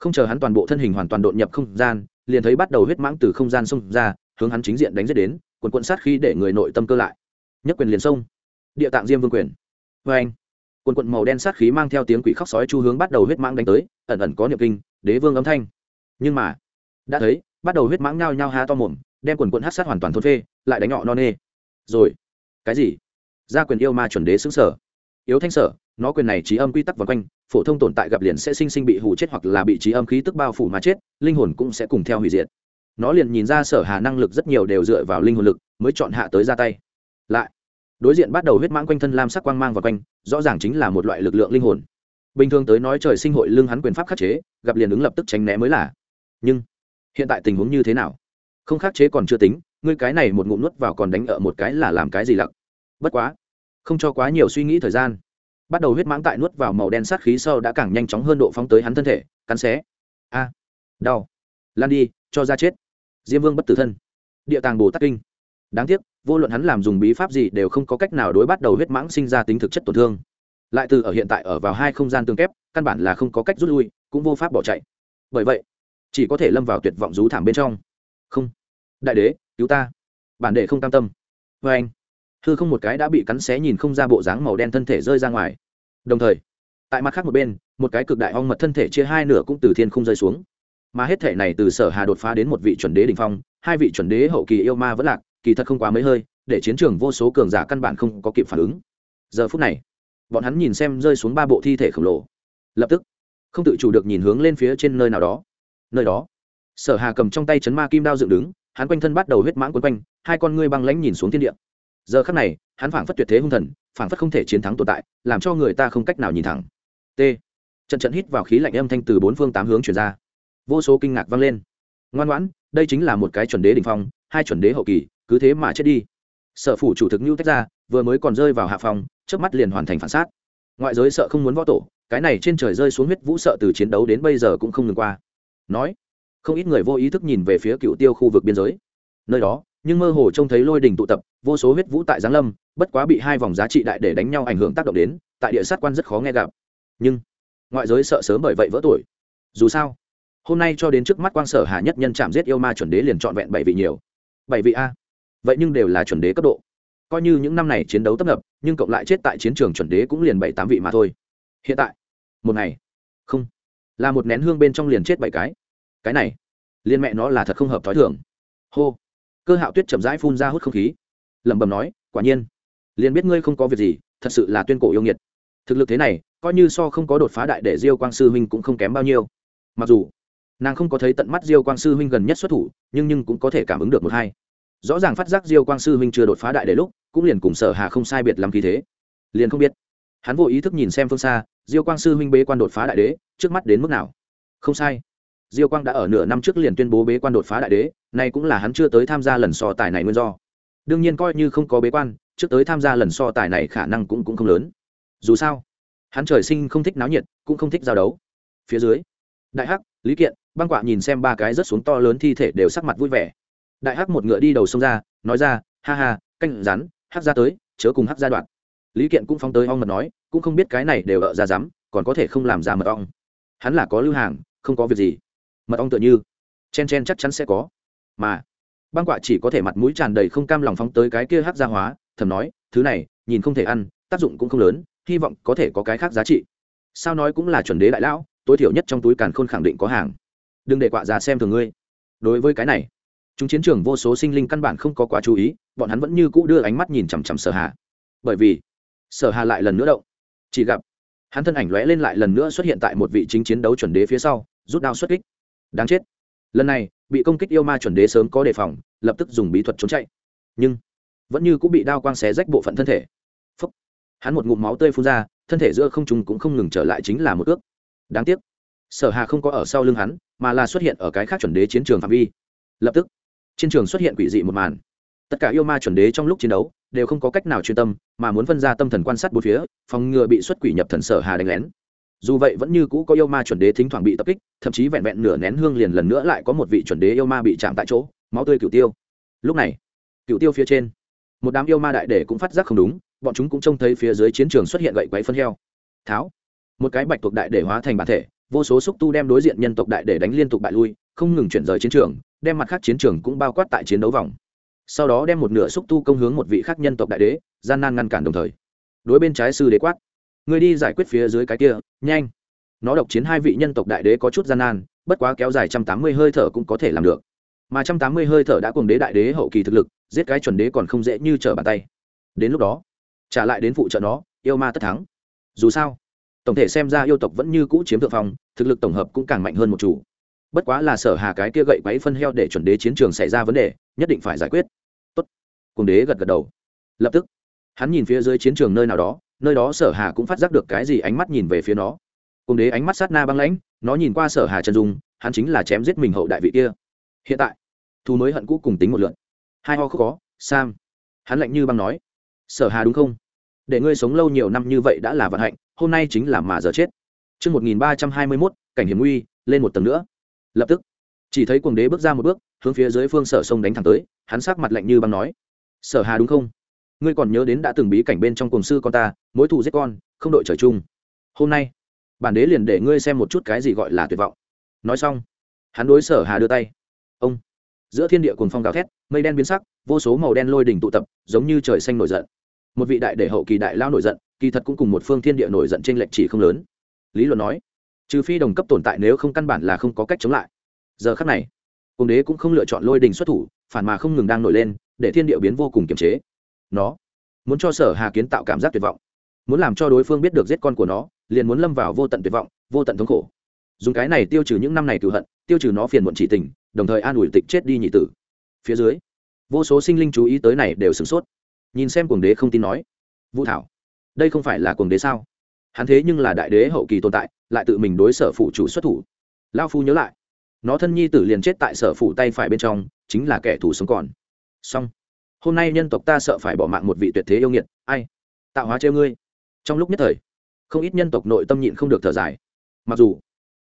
không chờ hắn toàn bộ thân hình hoàn toàn đột nhập không gian, liền thấy bắt đầu huyết mãng từ không gian xông ra, hướng hắn chính diện đánh giết đến, quần quận sát khi để người nội tâm cơ lại. Nhất quyền liền sông địa tạng diêm vương quyền. Vê anh, quần quận màu đen sát khí mang theo tiếng quỷ khóc sói chu hướng bắt đầu huyết mãng đánh tới, ẩn ẩn có niệm kinh, đế vương âm thanh. Nhưng mà, đã thấy, bắt đầu huyết mãng nhao nhao há to mồm, đem quần quận hát sát hoàn toàn thôn phê, lại đánh nhọ non nê. Rồi, cái gì? Gia quyền yêu ma chuẩn đế xứng sở. Yếu thanh sở nó quyền này trí âm quy tắc vòng quanh, phổ thông tồn tại gặp liền sẽ sinh sinh bị hủ chết hoặc là bị trí âm khí tức bao phủ mà chết, linh hồn cũng sẽ cùng theo hủy diệt. Nó liền nhìn ra sở hà năng lực rất nhiều đều dựa vào linh hồn lực, mới chọn hạ tới ra tay. Lại, đối diện bắt đầu huyết mãng quanh thân lam sắc quang mang vào quanh, rõ ràng chính là một loại lực lượng linh hồn. Bình thường tới nói trời sinh hội lương hắn quyền pháp khắc chế, gặp liền ứng lập tức tránh né mới là. Nhưng, hiện tại tình huống như thế nào? Không khắc chế còn chưa tính, ngươi cái này một ngụm nuốt vào còn đánh ở một cái là làm cái gì lặc? Bất quá, không cho quá nhiều suy nghĩ thời gian bắt đầu huyết mãng tại nuốt vào màu đen sát khí sau đã càng nhanh chóng hơn độ phóng tới hắn thân thể, cắn xé. A. Đau. Lan đi, cho ra chết. Diêm vương bất tử thân. Địa tàng bồ tát kinh. Đáng tiếc, vô luận hắn làm dùng bí pháp gì đều không có cách nào đối bắt đầu huyết mãng sinh ra tính thực chất tổn thương. Lại từ ở hiện tại ở vào hai không gian tương kép, căn bản là không có cách rút lui, cũng vô pháp bỏ chạy. Bởi vậy, chỉ có thể lâm vào tuyệt vọng rú thảm bên trong. Không. Đại đế, cứu ta. Bản đệ không cam tâm. Vê anh hư không một cái đã bị cắn xé nhìn không ra bộ dáng màu đen thân thể rơi ra ngoài. Đồng thời, tại mặt khác một bên, một cái cực đại ong mật thân thể chia hai nửa cũng từ thiên không rơi xuống. Mà hết thể này từ sở hà đột phá đến một vị chuẩn đế đ ỉ n h phong, hai vị chuẩn đế hậu kỳ yêu ma vẫn lạc, kỳ thật không quá mấy hơi, để chiến trường vô số cường giả căn bản không có kịp phản ứng. Giờ phút này, bọn hắn nhìn xem rơi xuống ba bộ thi thể khổng lồ. Lập tức, không tự chủ được nhìn hướng lên phía trên nơi nào đó. Nơi đó, sở hà cầm trong tay chấn ma kim đao dựng đứng, hắn quanh thân bắt đầu huyết mãng quấn quanh, hai con ngươi băng lãnh nhìn xuống thiên địa giờ khắc này, hắn phảng phất tuyệt thế hung thần, phảng phất không thể chiến thắng tồn tại, làm cho người ta không cách nào nhìn thẳng. T. Trận trận hít vào khí lạnh âm thanh từ bốn phương tám hướng chuyển ra. Vô số kinh ngạc vang lên. Ngoan ngoãn, đây chính là một cái chuẩn đế đ ỉ n h phong, hai chuẩn đế hậu kỳ, cứ thế mà chết đi. Sợ phủ chủ thực nhu tách ra, vừa mới còn rơi vào hạ phòng trước mắt liền hoàn thành phản xác ngoại giới sợ không muốn võ tổ, cái này trên trời rơi xuống huyết vũ sợ từ chiến đấu đến bây giờ cũng không ngừng qua. Nói, không ít người vô ý thức nhìn về phía cựu tiêu khu vực biên giới. Nơi đó nhưng mơ hồ trông thấy lôi đình tụ tập, vô số huyết vũ tại giáng lâm, bất quá bị hai vòng giá trị đại để đánh nhau ảnh hưởng tác động đến, tại địa sát quan rất khó nghe gặp. Nhưng, ngoại giới sợ sớm bởi vậy vỡ tuổi. Dù sao, hôm nay cho đến trước mắt quang sở hà nhất nhân chạm giết yêu ma chuẩn đế liền trọn vẹn bảy vị nhiều. Bảy vị a? Vậy nhưng đều là chuẩn đế cấp độ. Coi như những năm này chiến đấu tấp nập, nhưng cộng lại chết tại chiến trường chuẩn đế cũng liền bảy tám vị mà thôi. Hiện tại, một ngày, không, là một nén hương bên trong liền chết bảy cái. Cái này, liên mẹ nó là thật không hợp thói thường. Hô cơ hạo tuyết chậm rãi phun ra hút không khí. Lẩm bẩm nói, quả nhiên, liền biết ngươi không có việc gì, thật sự là tuyên cổ yêu nghiệt. Thực lực thế này, coi như so không có đột phá đại để diêu quang sư huynh cũng không kém bao nhiêu. Mặc dù, nàng không có thấy tận mắt diêu quang sư huynh gần nhất xuất thủ, nhưng nhưng cũng có thể cảm ứng được một hai. Rõ ràng phát giác diêu quang sư huynh chưa đột phá đại để lúc, cũng liền cùng sở hà không sai biệt làm khí thế. Liền không biết, hắn vô ý thức nhìn xem phương xa, diêu quang sư huynh bế quan đột phá đại đế, trước mắt đến mức nào? Không sai diêu quang đã ở nửa năm trước liền tuyên bố bế quan đột phá đại đế, nay cũng là hắn chưa tới tham gia lần so tài này nguyên do. Đương nhiên coi như không có bế quan, trước tới tham gia lần so tài này khả năng cũng cũng không lớn. Dù sao, hắn trời sinh không thích náo nhiệt, cũng không thích giao đấu. Phía dưới, đại hắc, lý kiện, băng quạ nhìn xem ba cái rất xuống to lớn thi thể đều sắc mặt vui vẻ. Đại hắc một ngựa đi đầu sông ra, nói ra, ha ha, canh rắn, hắc ra tới, chớ cùng hắc ra đoạn. Lý kiện cũng phóng tới ong mật nói, cũng không biết cái này đều ở ra rắm, còn có thể không làm ra mật ong. Hắn là có lưu hàng, không có việc gì mật ong tựa như. Chen chen chắc chắn sẽ có. Mà, băng quạ chỉ có thể mặt mũi tràn đầy không cam lòng phóng tới cái kia hát gia hóa, thầm nói, thứ này, nhìn không thể ăn, tác dụng cũng không lớn, hy vọng có thể có cái khác giá trị. Sao nói cũng là chuẩn đế đại lão, tối thiểu nhất trong túi càn khôn khẳng định có hàng. Đừng để quạ ra xem thường ngươi. Đối với cái này, chúng chiến trường vô số sinh linh căn bản không có quá chú ý, bọn hắn vẫn như cũ đưa ánh mắt nhìn chằm chằm sở hà. Bởi vì, sở hà lại lần nữa động. Chỉ gặp, hắn thân ảnh lóe lên lại lần nữa xuất hiện tại một vị chính chiến đấu chuẩn đế phía sau, rút đao xuất kích đáng chết. Lần này, bị công kích yêu ma chuẩn đế sớm có đề phòng, lập tức dùng bí thuật trốn chạy. Nhưng, vẫn như cũng bị đao quang xé rách bộ phận thân thể. Phúc. hắn một ngụm máu tươi phun ra, thân thể giữa không trùng cũng không ngừng trở lại chính là một ước. Đáng tiếc. Sở hà không có ở sau lưng hắn, mà là xuất hiện ở cái khác chuẩn đế chiến trường phạm vi. Lập tức chiến trường xuất hiện quỷ dị một màn. Tất cả yêu ma chuẩn đế trong lúc chiến đấu, đều không có cách nào chuyên tâm, mà muốn phân ra tâm thần quan sát bốn phía, phòng ngừa bị xuất quỷ nhập thần sở hà đánh lén dù vậy vẫn như cũ có yêu ma chuẩn đế thỉnh thoảng bị tập kích, thậm chí vẹn vẹn nửa nén hương liền lần nữa lại có một vị chuẩn đế yêu ma bị chạm tại chỗ, máu tươi cựu tiêu. Lúc này cựu tiêu phía trên, một đám yêu ma đại để cũng phát giác không đúng, bọn chúng cũng trông thấy phía dưới chiến trường xuất hiện gậy quấy phân heo. Tháo, một cái bạch thuộc đại để hóa thành bản thể, vô số xúc tu đem đối diện nhân tộc đại để đánh liên tục bại lui, không ngừng chuyển rời chiến trường, đem mặt khác chiến trường cũng bao quát tại chiến đấu vòng. Sau đó đem một nửa xúc tu công hướng một vị khác nhân tộc đại đế, gian nan ngăn cản đồng thời. Đối bên trái sư đế quát người đi giải quyết phía dưới cái kia, nhanh. Nó độc chiến hai vị nhân tộc đại đế có chút gian nan, bất quá kéo dài trăm tám mươi hơi thở cũng có thể làm được. Mà trăm tám mươi hơi thở đã cùng đế đại đế hậu kỳ thực lực, giết cái chuẩn đế còn không dễ như trở bàn tay. Đến lúc đó, trả lại đến phụ trợ nó, yêu ma tất thắng. Dù sao, tổng thể xem ra yêu tộc vẫn như cũ chiếm thượng phong, thực lực tổng hợp cũng càng mạnh hơn một chủ. Bất quá là sở hà cái kia gậy quấy phân heo để chuẩn đế chiến trường xảy ra vấn đề, nhất định phải giải quyết. Tốt. Cùng đế gật gật đầu. Lập tức, hắn nhìn phía dưới chiến trường nơi nào đó nơi đó sở hà cũng phát giác được cái gì ánh mắt nhìn về phía nó. Cùng đế ánh mắt sát na băng lãnh nó nhìn qua sở hà chân dung hắn chính là chém giết mình hậu đại vị kia. Hiện tại thu mới hận cũ cùng tính một lượn hai ho không có sam. Hắn lạnh như băng nói sở hà đúng không? Để ngươi sống lâu nhiều năm như vậy đã là vận hạnh hôm nay chính là mà giờ chết. Trước 1321, cảnh hiểm nguy, lên một tầng nữa. Lập tức, chỉ thấy cuồng đế bước ra một bước, hướng phía dưới phương sở sông đánh thẳng tới, hắn sắc mặt lạnh như băng nói: "Sở Hà đúng không? Ngươi còn nhớ đến đã từng bí cảnh bên trong cùng sư con ta, mối thù giết con, không đội trời chung. Hôm nay, bản đế liền để ngươi xem một chút cái gì gọi là tuyệt vọng." Nói xong, hắn đối Sở Hà đưa tay. Ông giữa thiên địa cùng phong gào thét mây đen biến sắc vô số màu đen lôi đỉnh tụ tập giống như trời xanh nổi giận một vị đại để hậu kỳ đại lao nổi giận kỳ thật cũng cùng một phương thiên địa nổi giận trên lệnh chỉ không lớn lý luận nói trừ phi đồng cấp tồn tại nếu không căn bản là không có cách chống lại giờ khắc này cùng đế cũng không lựa chọn lôi đình xuất thủ phản mà không ngừng đang nổi lên để thiên địa biến vô cùng kiềm chế nó. Muốn cho sở hà kiến tạo cảm giác tuyệt vọng. Muốn làm cho đối phương biết được giết con của nó, liền muốn lâm vào vô tận tuyệt vọng, vô tận thống khổ. Dùng cái này tiêu trừ những năm này cựu hận, tiêu trừ nó phiền muộn chỉ tình, đồng thời an ủi tịch chết đi nhị tử. Phía dưới, vô số sinh linh chú ý tới này đều sửng sốt. Nhìn xem cuồng đế không tin nói, vũ thảo, đây không phải là cuồng đế sao? Hắn thế nhưng là đại đế hậu kỳ tồn tại, lại tự mình đối sở phụ chủ xuất thủ. Lao phu nhớ lại, nó thân nhi tử liền chết tại sở phụ tay phải bên trong, chính là kẻ thù sống còn. Song hôm nay nhân tộc ta sợ phải bỏ mạng một vị tuyệt thế yêu nghiệt, ai? Tạo hóa treo ngươi. Trong lúc nhất thời, không ít nhân tộc nội tâm nhịn không được thở dài. Mặc dù,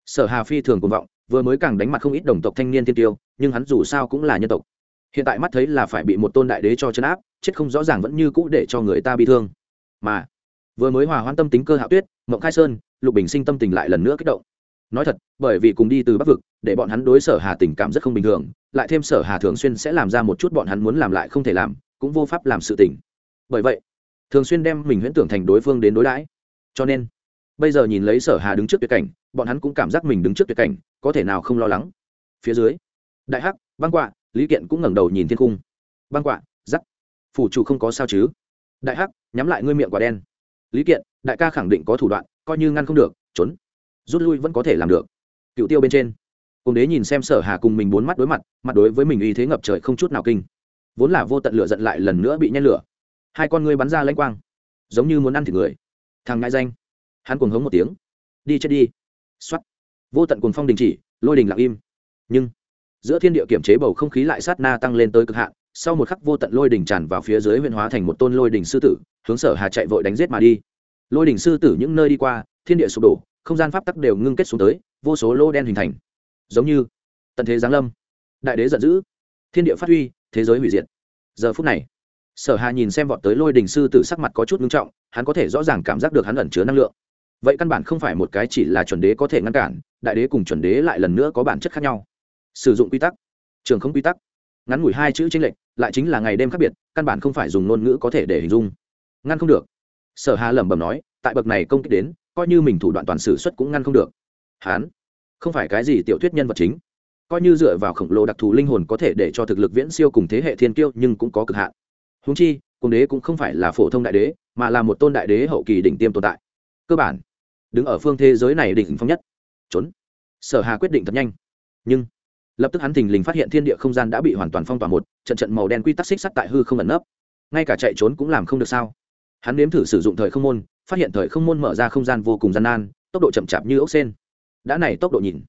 sở hà phi thường cuồng vọng, vừa mới càng đánh mặt không ít đồng tộc thanh niên tiên tiêu, nhưng hắn dù sao cũng là nhân tộc. Hiện tại mắt thấy là phải bị một tôn đại đế cho chấn áp, chết không rõ ràng vẫn như cũ để cho người ta bị thương. Mà, vừa mới hòa hoan tâm tính cơ hạo tuyết, mộng khai sơn, lục bình sinh tâm tình lại lần nữa kích động nói thật, bởi vì cùng đi từ bắc vực, để bọn hắn đối sở hà tình cảm rất không bình thường, lại thêm sở hà thường xuyên sẽ làm ra một chút bọn hắn muốn làm lại không thể làm, cũng vô pháp làm sự tình. Bởi vậy, thường xuyên đem mình huyễn tưởng thành đối phương đến đối đãi. Cho nên, bây giờ nhìn lấy sở hà đứng trước tuyệt cảnh, bọn hắn cũng cảm giác mình đứng trước tuyệt cảnh, có thể nào không lo lắng? Phía dưới, đại hắc, băng quạ, lý kiện cũng ngẩng đầu nhìn thiên cung băng quạ, giắc. Phủ chủ không có sao chứ? Đại hắc, nhắm lại ngươi miệng quả đen. Lý kiện, đại ca khẳng định có thủ đoạn, coi như ngăn không được, trốn rút lui vẫn có thể làm được. Cựu tiêu bên trên. Cùng đế nhìn xem sở hà cùng mình bốn mắt đối mặt mặt đối với mình uy thế ngập trời không chút nào kinh. Vốn là vô tận lửa giận lại lần nữa bị nhen lửa. Hai con ngươi bắn ra lãnh quang, giống như muốn ăn thịt người. Thằng ngại danh. Hắn cuồng hống một tiếng. Đi chết đi. Xuất vô tận cuồng phong đình chỉ, lôi đình lặng im. Nhưng, giữa thiên địa kiểm chế bầu không khí lại sát na tăng lên tới cực hạn, sau một khắc vô tận lôi đình tràn vào phía dưới huyện hóa thành một tôn lôi đình sư tử, hướng sở hà chạy vội đánh giết mà đi. Lôi đình sư tử những nơi đi qua, thiên địa sụp đổ không gian pháp tắc đều ngưng kết xuống tới, vô số lô đen hình thành. Giống như tận thế giáng lâm. Đại đế giận dữ. Thiên địa phát huy, thế giới hủy diệt. Giờ phút này, sở hà nhìn xem vọt tới lôi đình sư tử sắc mặt có chút ngưng trọng, hắn có thể rõ ràng cảm giác được hắn ẩn chứa năng lượng. Vậy căn bản không phải một cái chỉ là chuẩn đế có thể ngăn cản, đại đế cùng chuẩn đế lại lần nữa có bản chất khác nhau. Sử dụng quy tắc, trường không quy tắc, ngắn ngủi hai chữ tranh lệch, lại chính là ngày đêm khác biệt, căn bản không phải dùng ngôn ngữ có thể để hình dung. Ngăn không được. Sở hà lẩm bẩm nói, tại bậc này công kích đến coi như mình thủ đoạn toàn sử xuất cũng ngăn không được. Hán, không phải cái gì tiểu thuyết nhân vật chính. Coi như dựa vào khổng lồ đặc thù linh hồn có thể để cho thực lực viễn siêu cùng thế hệ thiên kiêu nhưng cũng có cực hạn. Húng chi cung đế cũng không phải là phổ thông đại đế, mà là một tôn đại đế hậu kỳ đỉnh tiêm tồn tại. Cơ bản, đứng ở phương thế giới này đỉnh phong nhất. Trốn. Sở hà quyết định thật nhanh. Nhưng, lập tức hắn thình lình phát hiện thiên địa không gian đã bị hoàn toàn phong tỏa một, trận trận màu đen quy tắc xích sắt tại hư không ẩn nấp. Ngay cả chạy trốn cũng làm không được sao? Hắn nếm thử sử dụng thời không môn phát hiện thời không môn mở ra không gian vô cùng gian nan, tốc độ chậm chạp như ốc sen. Đã này tốc độ nhìn,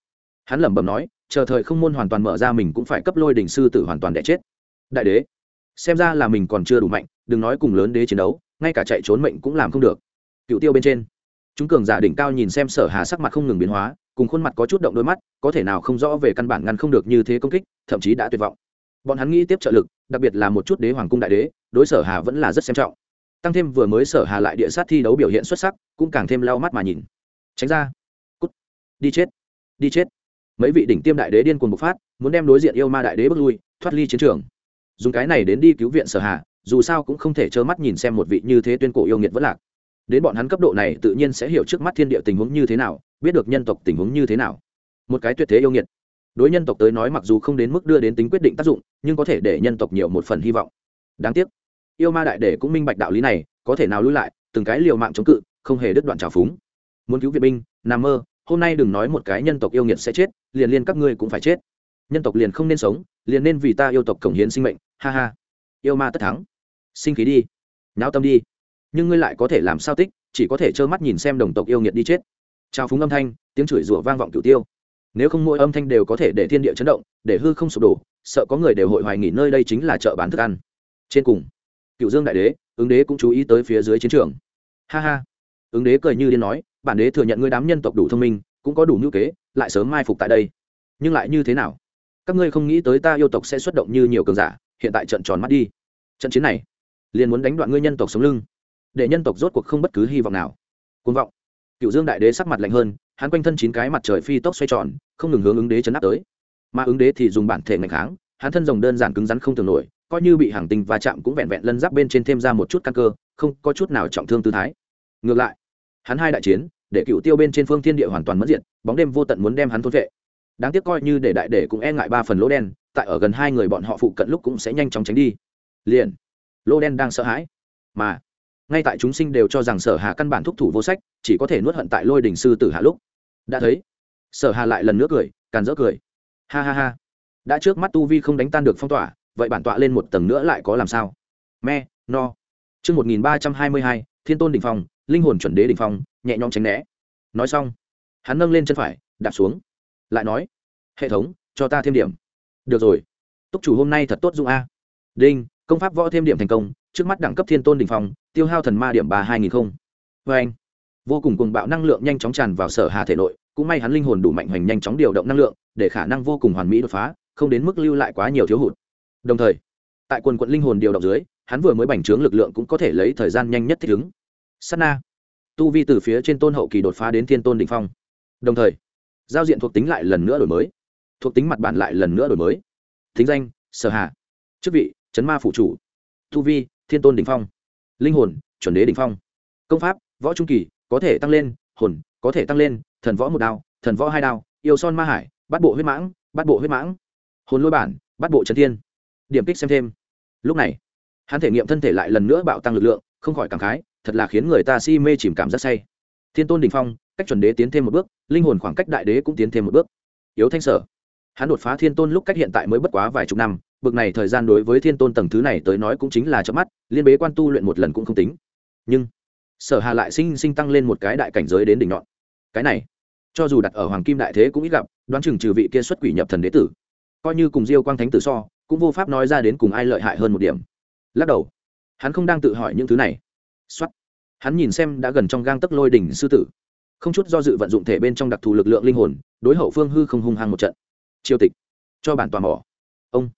hắn lẩm bẩm nói, chờ thời không môn hoàn toàn mở ra mình cũng phải cấp lôi đỉnh sư tử hoàn toàn đẻ chết. Đại đế, xem ra là mình còn chưa đủ mạnh, đừng nói cùng lớn đế chiến đấu, ngay cả chạy trốn mệnh cũng làm không được. Cựu tiêu bên trên, chúng cường giả đỉnh cao nhìn xem sở hà sắc mặt không ngừng biến hóa, cùng khuôn mặt có chút động đôi mắt, có thể nào không rõ về căn bản ngăn không được như thế công kích, thậm chí đã tuyệt vọng. Bọn hắn nghĩ tiếp trợ lực, đặc biệt là một chút đế hoàng cung đại đế, đối sở hà vẫn là rất xem trọng tăng thêm vừa mới sở hà lại địa sát thi đấu biểu hiện xuất sắc, cũng càng thêm lau mắt mà nhìn. Tránh ra. Cút. Đi chết. Đi chết. Mấy vị đỉnh tiêm đại đế điên cuồng bộc phát, muốn đem đối diện yêu ma đại đế bước lui, thoát ly chiến trường. Dùng cái này đến đi cứu viện sở hà, dù sao cũng không thể trơ mắt nhìn xem một vị như thế tuyên cổ yêu nghiệt vẫn lạc. Đến bọn hắn cấp độ này tự nhiên sẽ hiểu trước mắt thiên địa tình huống như thế nào, biết được nhân tộc tình huống như thế nào. Một cái tuyệt thế yêu nghiệt. Đối nhân tộc tới nói mặc dù không đến mức đưa đến tính quyết định tác dụng, nhưng có thể để nhân tộc nhiều một phần hy vọng. Đáng tiếc yêu ma đại để cũng minh bạch đạo lý này, có thể nào lui lại, từng cái liều mạng chống cự, không hề đứt đoạn trào phúng. Muốn cứu viện binh nằm mơ, hôm nay đừng nói một cái nhân tộc yêu nghiệt sẽ chết, liền liên các ngươi cũng phải chết. Nhân tộc liền không nên sống, liền nên vì ta yêu tộc cống hiến sinh mệnh, ha ha. Yêu ma tất thắng. Sinh khí đi. Náo tâm đi. Nhưng ngươi lại có thể làm sao tích, chỉ có thể trơ mắt nhìn xem đồng tộc yêu nghiệt đi chết. Trao phúng âm thanh, tiếng chửi rủa vang vọng cửu tiêu. Nếu không mỗi âm thanh đều có thể để thiên địa chấn động, để hư không sụp đổ, sợ có người đều hội hoài nghỉ nơi đây chính là chợ bán thức ăn. Trên cùng cựu dương đại đế, ứng đế cũng chú ý tới phía dưới chiến trường. Ha ha. Ứng đế cười như điên nói, bản đế thừa nhận ngươi đám nhân tộc đủ thông minh, cũng có đủ ngữ kế, lại sớm mai phục tại đây. Nhưng lại như thế nào? Các ngươi không nghĩ tới ta yêu tộc sẽ xuất động như nhiều cường giả, hiện tại trận tròn mắt đi. Trận chiến này, liền muốn đánh đoạn ngươi nhân tộc sống lưng. Để nhân tộc rốt cuộc không bất cứ hy vọng nào. Côn vọng. Cựu dương đại đế sắc mặt lạnh hơn, hắn quanh thân chín cái mặt trời phi tốc xoay tròn, không ngừng hướng ứng đế chấn áp tới. Mà ứng đế thì dùng bản thể ngành kháng, hắn thân rồng đơn giản cứng rắn không tưởng nổi coi như bị hàng tinh va chạm cũng vẹn vẹn lân giáp bên trên thêm ra một chút căn cơ, không có chút nào trọng thương tư thái. Ngược lại, hắn hai đại chiến, để cựu tiêu bên trên phương thiên địa hoàn toàn mất diện bóng đêm vô tận muốn đem hắn thôn vệ. Đáng tiếc coi như để đại để cũng e ngại ba phần lỗ đen, tại ở gần hai người bọn họ phụ cận lúc cũng sẽ nhanh chóng tránh đi. Liền, lỗ đen đang sợ hãi. Mà, ngay tại chúng sinh đều cho rằng sở hà căn bản thúc thủ vô sách, chỉ có thể nuốt hận tại lôi đình sư tử hạ lúc. Đã thấy, sở hà lại lần nữa cười, càn dỡ cười. Ha ha ha. Đã trước mắt tu vi không đánh tan được phong tỏa vậy bản tọa lên một tầng nữa lại có làm sao? Me, no. Chương một nghìn ba trăm hai mươi hai, thiên tôn đ ỉ n h phong, linh hồn chuẩn đế đ ỉ n h phong, nhẹ nhõm tránh né. Nói xong, hắn nâng lên chân phải, đạp xuống. Lại nói, hệ thống, cho ta thêm điểm. Được rồi. Túc chủ hôm nay thật tốt dụng a. Đinh, công pháp võ thêm điểm thành công, trước mắt đẳng cấp thiên tôn đ ỉ n h phong, tiêu hao thần ma điểm ba hai nghìn không. Vê anh, vô cùng cùng bạo năng lượng nhanh chóng tràn vào sở hà thể nội, cũng may hắn linh hồn đủ mạnh hoành nhanh chóng điều động năng lượng, để khả năng vô cùng hoàn mỹ đột phá, không đến mức lưu lại quá nhiều thiếu hụt đồng thời tại quần quận linh hồn điều động dưới hắn vừa mới bành trướng lực lượng cũng có thể lấy thời gian nhanh nhất thích ứng. Sana, na. Tu vi từ phía trên tôn hậu kỳ đột phá đến thiên tôn đ ỉ n h phong. Đồng thời giao diện thuộc tính lại lần nữa đổi mới. Thuộc tính mặt bản lại lần nữa đổi mới. Thính danh sở hạ chức vị chấn ma phụ chủ. Tu vi thiên tôn đ ỉ n h phong. Linh hồn chuẩn đế đ ỉ n h phong. Công pháp võ trung kỳ có thể tăng lên hồn có thể tăng lên thần võ một đao thần võ hai đao yêu son ma hải bắt bộ huyết mãng bắt bộ huyết mãng. Hồn lôi bản bắt bộ trần thiên điểm kích xem thêm. Lúc này, hắn thể nghiệm thân thể lại lần nữa bạo tăng lực lượng, không khỏi cảm khái, thật là khiến người ta si mê chìm cảm rất say. Thiên tôn đình phong, cách chuẩn đế tiến thêm một bước, linh hồn khoảng cách đại đế cũng tiến thêm một bước. Yếu thanh sở, hắn đột phá thiên tôn lúc cách hiện tại mới bất quá vài chục năm, bực này thời gian đối với thiên tôn tầng thứ này tới nói cũng chính là chớp mắt, liên bế quan tu luyện một lần cũng không tính. Nhưng, sở hà lại sinh sinh tăng lên một cái đại cảnh giới đến đỉnh nhọn. Cái này, cho dù đặt ở hoàng kim đại thế cũng ít gặp, đoán chừng trừ vị kia xuất quỷ nhập thần đế tử, coi như cùng diêu quang thánh tử so cũng vô pháp nói ra đến cùng ai lợi hại hơn một điểm. Lắc đầu. Hắn không đang tự hỏi những thứ này. Xuất hắn nhìn xem đã gần trong gang tấc lôi đỉnh sư tử. Không chút do dự vận dụng thể bên trong đặc thù lực lượng linh hồn, đối hậu phương hư không hung hăng một trận. Triều tịch. Cho bản tòa mỏ. Ông.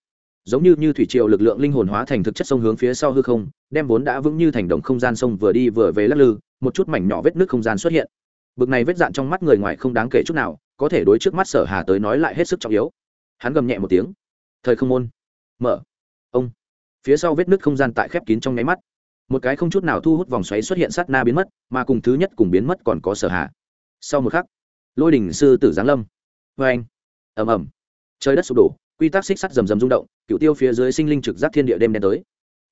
Giống như như thủy triều lực lượng linh hồn hóa thành thực chất sông hướng phía sau hư không, đem vốn đã vững như thành đồng không gian sông vừa đi vừa về lắc lư, một chút mảnh nhỏ vết nước không gian xuất hiện. Bực này vết dạn trong mắt người ngoài không đáng kể chút nào, có thể đối trước mắt sở hà tới nói lại hết sức trọng yếu. Hắn gầm nhẹ một tiếng. Thời không môn mở. Ông. Phía sau vết nứt không gian tại khép kín trong nháy mắt. Một cái không chút nào thu hút vòng xoáy xuất hiện sát na biến mất, mà cùng thứ nhất cùng biến mất còn có sở hạ sau một khắc, lôi đỉnh sư tử giáng lâm. Vê anh. Ầm ầm. Trời đất sụp đổ, quy tắc xích sắt rầm rầm rung động cựu tiêu phía dưới sinh linh trực giác thiên địa đêm đen tới.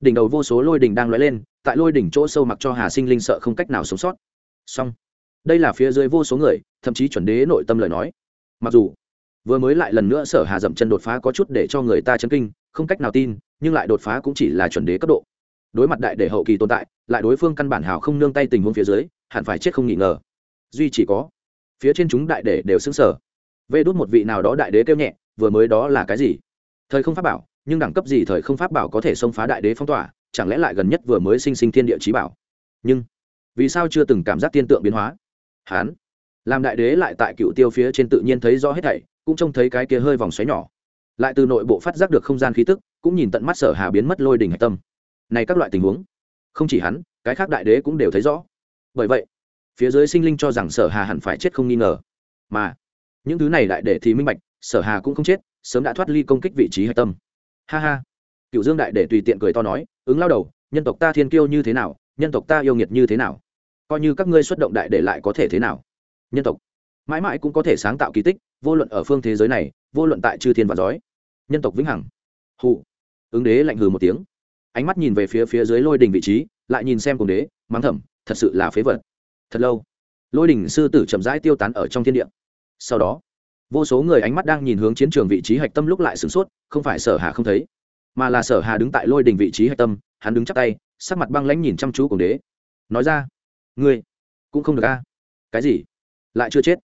Đỉnh đầu vô số lôi đỉnh đang lóe lên, tại lôi đỉnh chỗ sâu mặc cho hà sinh linh sợ không cách nào sống sót. Song đây là phía dưới vô số người, thậm chí chuẩn đế nội tâm lời nói. Mặc dù vừa mới lại lần nữa sở hà dậm chân đột phá có chút để cho người ta chấn kinh, không cách nào tin, nhưng lại đột phá cũng chỉ là chuẩn đế cấp độ. Đối mặt đại để hậu kỳ tồn tại, lại đối phương căn bản hào không nương tay tình huống phía dưới, hẳn phải chết không nghi ngờ. Duy chỉ có, phía trên chúng đại để đều xứng sở vê đốt một vị nào đó đại đế kêu nhẹ, vừa mới đó là cái gì? Thời không pháp bảo, nhưng đẳng cấp gì thời không pháp bảo có thể xông phá đại đế phong tỏa, chẳng lẽ lại gần nhất vừa mới sinh sinh thiên địa trí bảo? Nhưng, vì sao chưa từng cảm giác tiên tượng biến hóa? Hán làm đại đế lại tại cựu tiêu phía trên tự nhiên thấy rõ hết thảy, cũng trông thấy cái kia hơi vòng xoáy nhỏ. Lại từ nội bộ phát giác được không gian khí tức, cũng nhìn tận mắt sở hà biến mất lôi đỉnh hạch tâm. Này các loại tình huống, không chỉ hắn, cái khác đại đế cũng đều thấy rõ. Bởi vậy, phía dưới sinh linh cho rằng sở hà hẳn phải chết không nghi ngờ. Mà, những thứ này đại để thì minh bạch, sở hà cũng không chết, sớm đã thoát ly công kích vị trí hạch tâm. Ha ha. Cựu dương đại để tùy tiện cười to nói, ứng lao đầu, nhân tộc ta thiên kiêu như thế nào, nhân tộc ta yêu nghiệt như thế nào? Coi như các ngươi xuất động đại để lại có thể thế nào? Nhân tộc. Mãi mãi cũng có thể sáng tạo kỳ tích, vô luận ở phương thế giới này, vô luận tại chư thiên và giói. Nhân tộc vĩnh hằng. Hụ ứng đế lạnh hừ một tiếng. Ánh mắt nhìn về phía phía dưới lôi đình vị trí, lại nhìn xem cùng đế, mắng thầm, thật sự là phế vật. Thật lâu, lôi đình sư tử chậm rãi tiêu tán ở trong thiên địa. Sau đó, vô số người ánh mắt đang nhìn hướng chiến trường vị trí hạch tâm lúc lại sửng sốt, không phải sở hà không thấy, mà là sở hà đứng tại lôi đình vị trí hạch tâm, hắn đứng chắc tay, sắc mặt băng lãnh nhìn chăm chú cùng đế. Nói ra, ngươi cũng không được a. Cái gì? Lại chưa chết.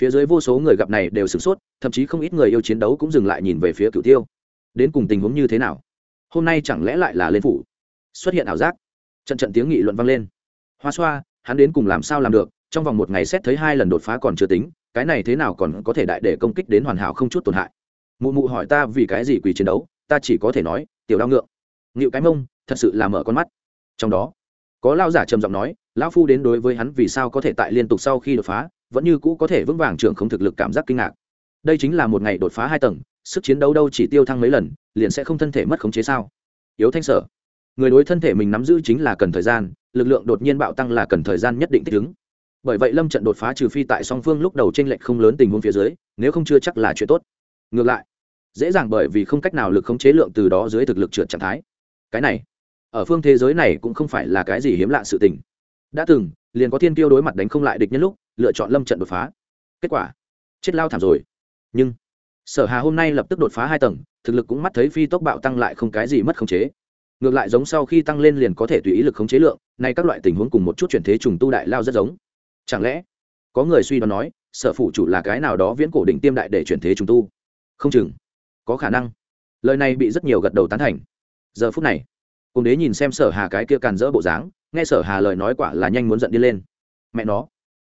Phía dưới vô số người gặp này đều sửng sốt, thậm chí không ít người yêu chiến đấu cũng dừng lại nhìn về phía cửu tiêu. Đến cùng tình huống như thế nào? Hôm nay chẳng lẽ lại là lên phủ? Xuất hiện ảo giác. Trận trận tiếng nghị luận vang lên. Hoa xoa, hắn đến cùng làm sao làm được? Trong vòng một ngày xét thấy hai lần đột phá còn chưa tính, cái này thế nào còn có thể đại để công kích đến hoàn hảo không chút tổn hại? Mụ mụ hỏi ta vì cái gì quỳ chiến đấu, ta chỉ có thể nói, tiểu đau ngượng nghịu cái mông, thật sự là mở con mắt. Trong đó có lao giả trầm giọng nói, lão phu đến đối với hắn vì sao có thể tại liên tục sau khi đột phá, vẫn như cũ có thể vững vàng trưởng không thực lực cảm giác kinh ngạc. Đây chính là một ngày đột phá hai tầng, sức chiến đấu đâu chỉ tiêu thăng mấy lần, liền sẽ không thân thể mất khống chế sao? Yếu thanh sở. Người đối thân thể mình nắm giữ chính là cần thời gian, lực lượng đột nhiên bạo tăng là cần thời gian nhất định thích ứng. Bởi vậy lâm trận đột phá trừ phi tại song phương lúc đầu t r ê n lệch không lớn tình huống phía dưới, nếu không chưa chắc là chuyện tốt. Ngược lại, dễ dàng bởi vì không cách nào lực khống chế lượng từ đó dưới thực lực trượt trạng thái. Cái này ở phương thế giới này cũng không phải là cái gì hiếm lạ sự tình. Đã từng, liền có thiên tiêu đối mặt đánh không lại địch nhân lúc, lựa chọn lâm trận đột phá. Kết quả, chết lao thảm rồi. Nhưng, sở hà hôm nay lập tức đột phá hai tầng, thực lực cũng mắt thấy phi tốc bạo tăng lại không cái gì mất khống chế. Ngược lại giống sau khi tăng lên liền có thể tùy ý lực khống chế lượng, nay các loại tình huống cùng một chút chuyển thế trùng tu đại lao rất giống. Chẳng lẽ, có người suy đoán nói, sở phụ chủ là cái nào đó viễn cổ định tiêm đại để chuyển thế trùng tu? Không chừng, có khả năng. Lời này bị rất nhiều gật đầu tán thành. Giờ phút này cùng đế nhìn xem sở hà cái kia càn rỡ bộ dáng, nghe sở hà lời nói quả là nhanh muốn giận đi lên. Mẹ nó,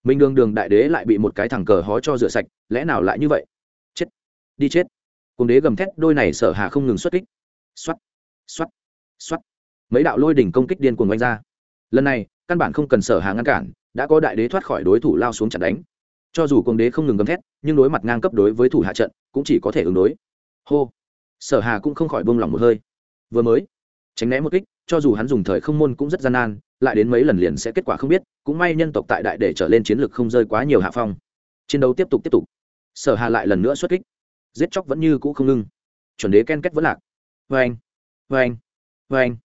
minh đường đường đại đế lại bị một cái thằng cờ hó cho rửa sạch, lẽ nào lại như vậy? Chết, đi chết. Cùng đế gầm thét, đôi này sở hà không ngừng xuất kích. Xoắt xoắt xoắt mấy đạo lôi đỉnh công kích điên cuồng oanh ra. Lần này, căn bản không cần sở hà ngăn cản, đã có đại đế thoát khỏi đối thủ lao xuống chặt đánh. Cho dù cùng đế không ngừng gầm thét, nhưng đối mặt ngang cấp đối với thủ hạ trận, cũng chỉ có thể ứng đối. Hô. Sở hà cũng không khỏi buông lòng một hơi. Vừa mới tránh né một kích, cho dù hắn dùng thời không môn cũng rất gian nan, lại đến mấy lần liền sẽ kết quả không biết, cũng may nhân tộc tại đại để trở lên chiến lược không rơi quá nhiều hạ phong. Chiến đấu tiếp tục tiếp tục. Sở hà lại lần nữa xuất kích. Giết chóc vẫn như cũ không ngưng chuẩn đế ken kết vẫn lạc. Vê anh vê anh vê anh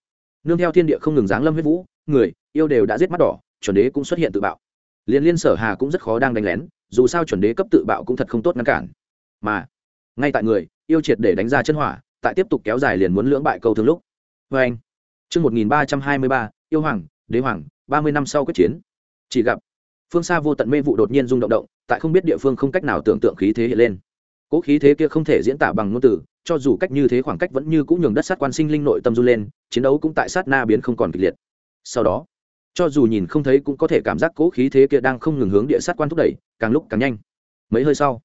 nương theo thiên địa không ngừng giáng lâm huyết vũ, người, yêu đều đã giết mắt đỏ, chuẩn đế cũng xuất hiện tự bạo. Liên liên sở hà cũng rất khó đang đánh lén, dù sao chuẩn đế cấp tự bạo cũng thật không tốt ngăn cản. Mà, ngay tại người, yêu triệt để đánh ra chân hỏa, tại tiếp tục kéo dài liền muốn lưỡng bại câu thương lúc vê anh. Chương một nghìn ba trăm hai mươi ba, yêu hoàng, đế hoàng, ba mươi năm sau quyết chiến. Chỉ gặp, phương xa vô tận mê vụ đột nhiên rung động động, tại không biết địa phương không cách nào tưởng tượng khí thế hiện lên. Cố khí thế kia không thể diễn tả bằng ngôn từ, cho dù cách như thế khoảng cách vẫn như cũng nhường đất sát quan sinh linh nội tâm run lên, chiến đấu cũng tại sát na biến không còn kịch liệt. Sau đó, cho dù nhìn không thấy cũng có thể cảm giác cố khí thế kia đang không ngừng hướng địa sát quan thúc đẩy, càng lúc càng nhanh. Mấy hơi sau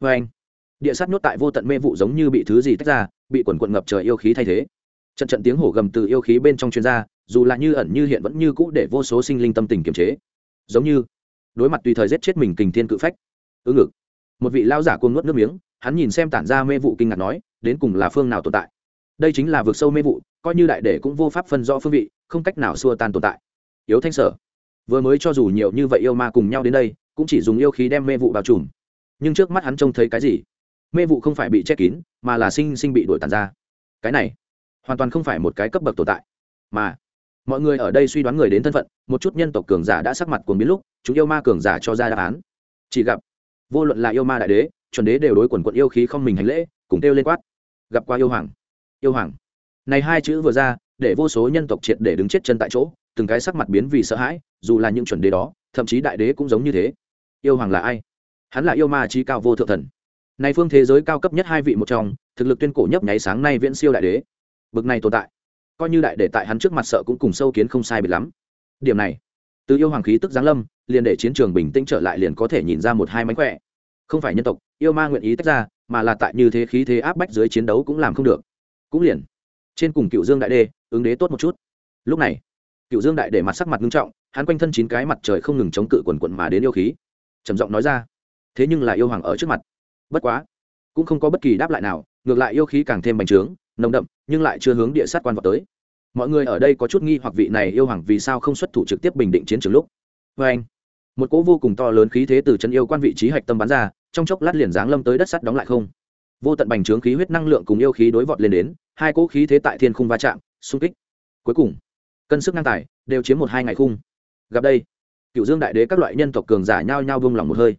vê anh, địa sát nhốt tại vô tận mê vụ giống như bị thứ gì tách ra, bị quần quần ngập trời yêu khí thay thế trận trận tiếng hổ gầm từ yêu khí bên trong chuyên gia, dù là như ẩn như hiện vẫn như cũ để vô số sinh linh tâm tình kiềm chế. Giống như, đối mặt tùy thời giết chết mình kình thiên cự phách. Ứng ngực, một vị lao giả cuồng nuốt nước miếng, hắn nhìn xem tản ra mê vụ kinh ngạc nói, đến cùng là phương nào tồn tại? Đây chính là vượt sâu mê vụ, coi như đại để cũng vô pháp phân rõ phương vị, không cách nào xua tan tồn tại. Yếu thanh sở, vừa mới cho dù nhiều như vậy yêu ma cùng nhau đến đây, cũng chỉ dùng yêu khí đem mê vụ bao trùm. Nhưng trước mắt hắn trông thấy cái gì? Mê vụ không phải bị che kín, mà là sinh sinh bị đuổi tàn ra. Cái này hoàn toàn không phải một cái cấp bậc tồn tại. Mà, mọi người ở đây suy đoán người đến thân phận, một chút nhân tộc cường giả đã sắc mặt cuồng biến lúc chúng yêu ma cường giả cho ra đáp án. Chỉ gặp, vô luận là yêu ma đại đế, chuẩn đế đều đối quần quận yêu khí không mình hành lễ, cùng kêu lên quát. Gặp qua yêu hoàng. Yêu hoàng. Này hai chữ vừa ra, để vô số nhân tộc triệt để đứng chết chân tại chỗ, từng cái sắc mặt biến vì sợ hãi, dù là những chuẩn đế đó, thậm chí đại đế cũng giống như thế. Yêu hoàng là ai? Hắn là yêu ma trí cao vô thượng thần. Này phương thế giới cao cấp nhất hai vị một trong, thực lực tuyên cổ nhấp nháy sáng nay viễn siêu đại đế bực này tồn tại. Coi như đại để tại hắn trước mặt sợ cũng cùng sâu kiến không sai biệt lắm. Điểm này, từ yêu hoàng khí tức giáng lâm, liền để chiến trường bình tĩnh trở lại liền có thể nhìn ra một hai mánh khỏe. Không phải nhân tộc, yêu ma nguyện ý tách ra, mà là tại như thế khí thế áp bách dưới chiến đấu cũng làm không được. Cũng liền, trên cùng cựu dương đại đê ứng đế tốt một chút. Lúc này, cựu dương đại để mặt sắc mặt nghiêm trọng, hắn quanh thân chín cái mặt trời không ngừng chống cự quần quận mà đến yêu khí. Trầm giọng nói ra, thế nhưng là yêu hoàng ở trước mặt. Bất quá, cũng không có bất kỳ đáp lại nào, ngược lại yêu khí càng thêm bành trướng nồng đậm, nhưng lại chưa hướng địa sát quan vào tới. Mọi người ở đây có chút nghi hoặc vị này yêu hoàng vì sao không xuất thủ trực tiếp bình định chiến trường lúc. Vê anh, một cỗ vô cùng to lớn khí thế từ chân yêu quan vị trí hạch tâm bắn ra, trong chốc lát liền giáng lâm tới đất sắt đóng lại không. Vô tận bành trướng khí huyết năng lượng cùng yêu khí đối vọt lên đến, hai cỗ khí thế tại thiên khung va chạm, xung kích. Cuối cùng, cân sức ngang tài đều chiếm một hai ngày khung. Gặp đây cựu dương đại đế các loại nhân tộc cường giả nhao nhao vung lòng một hơi.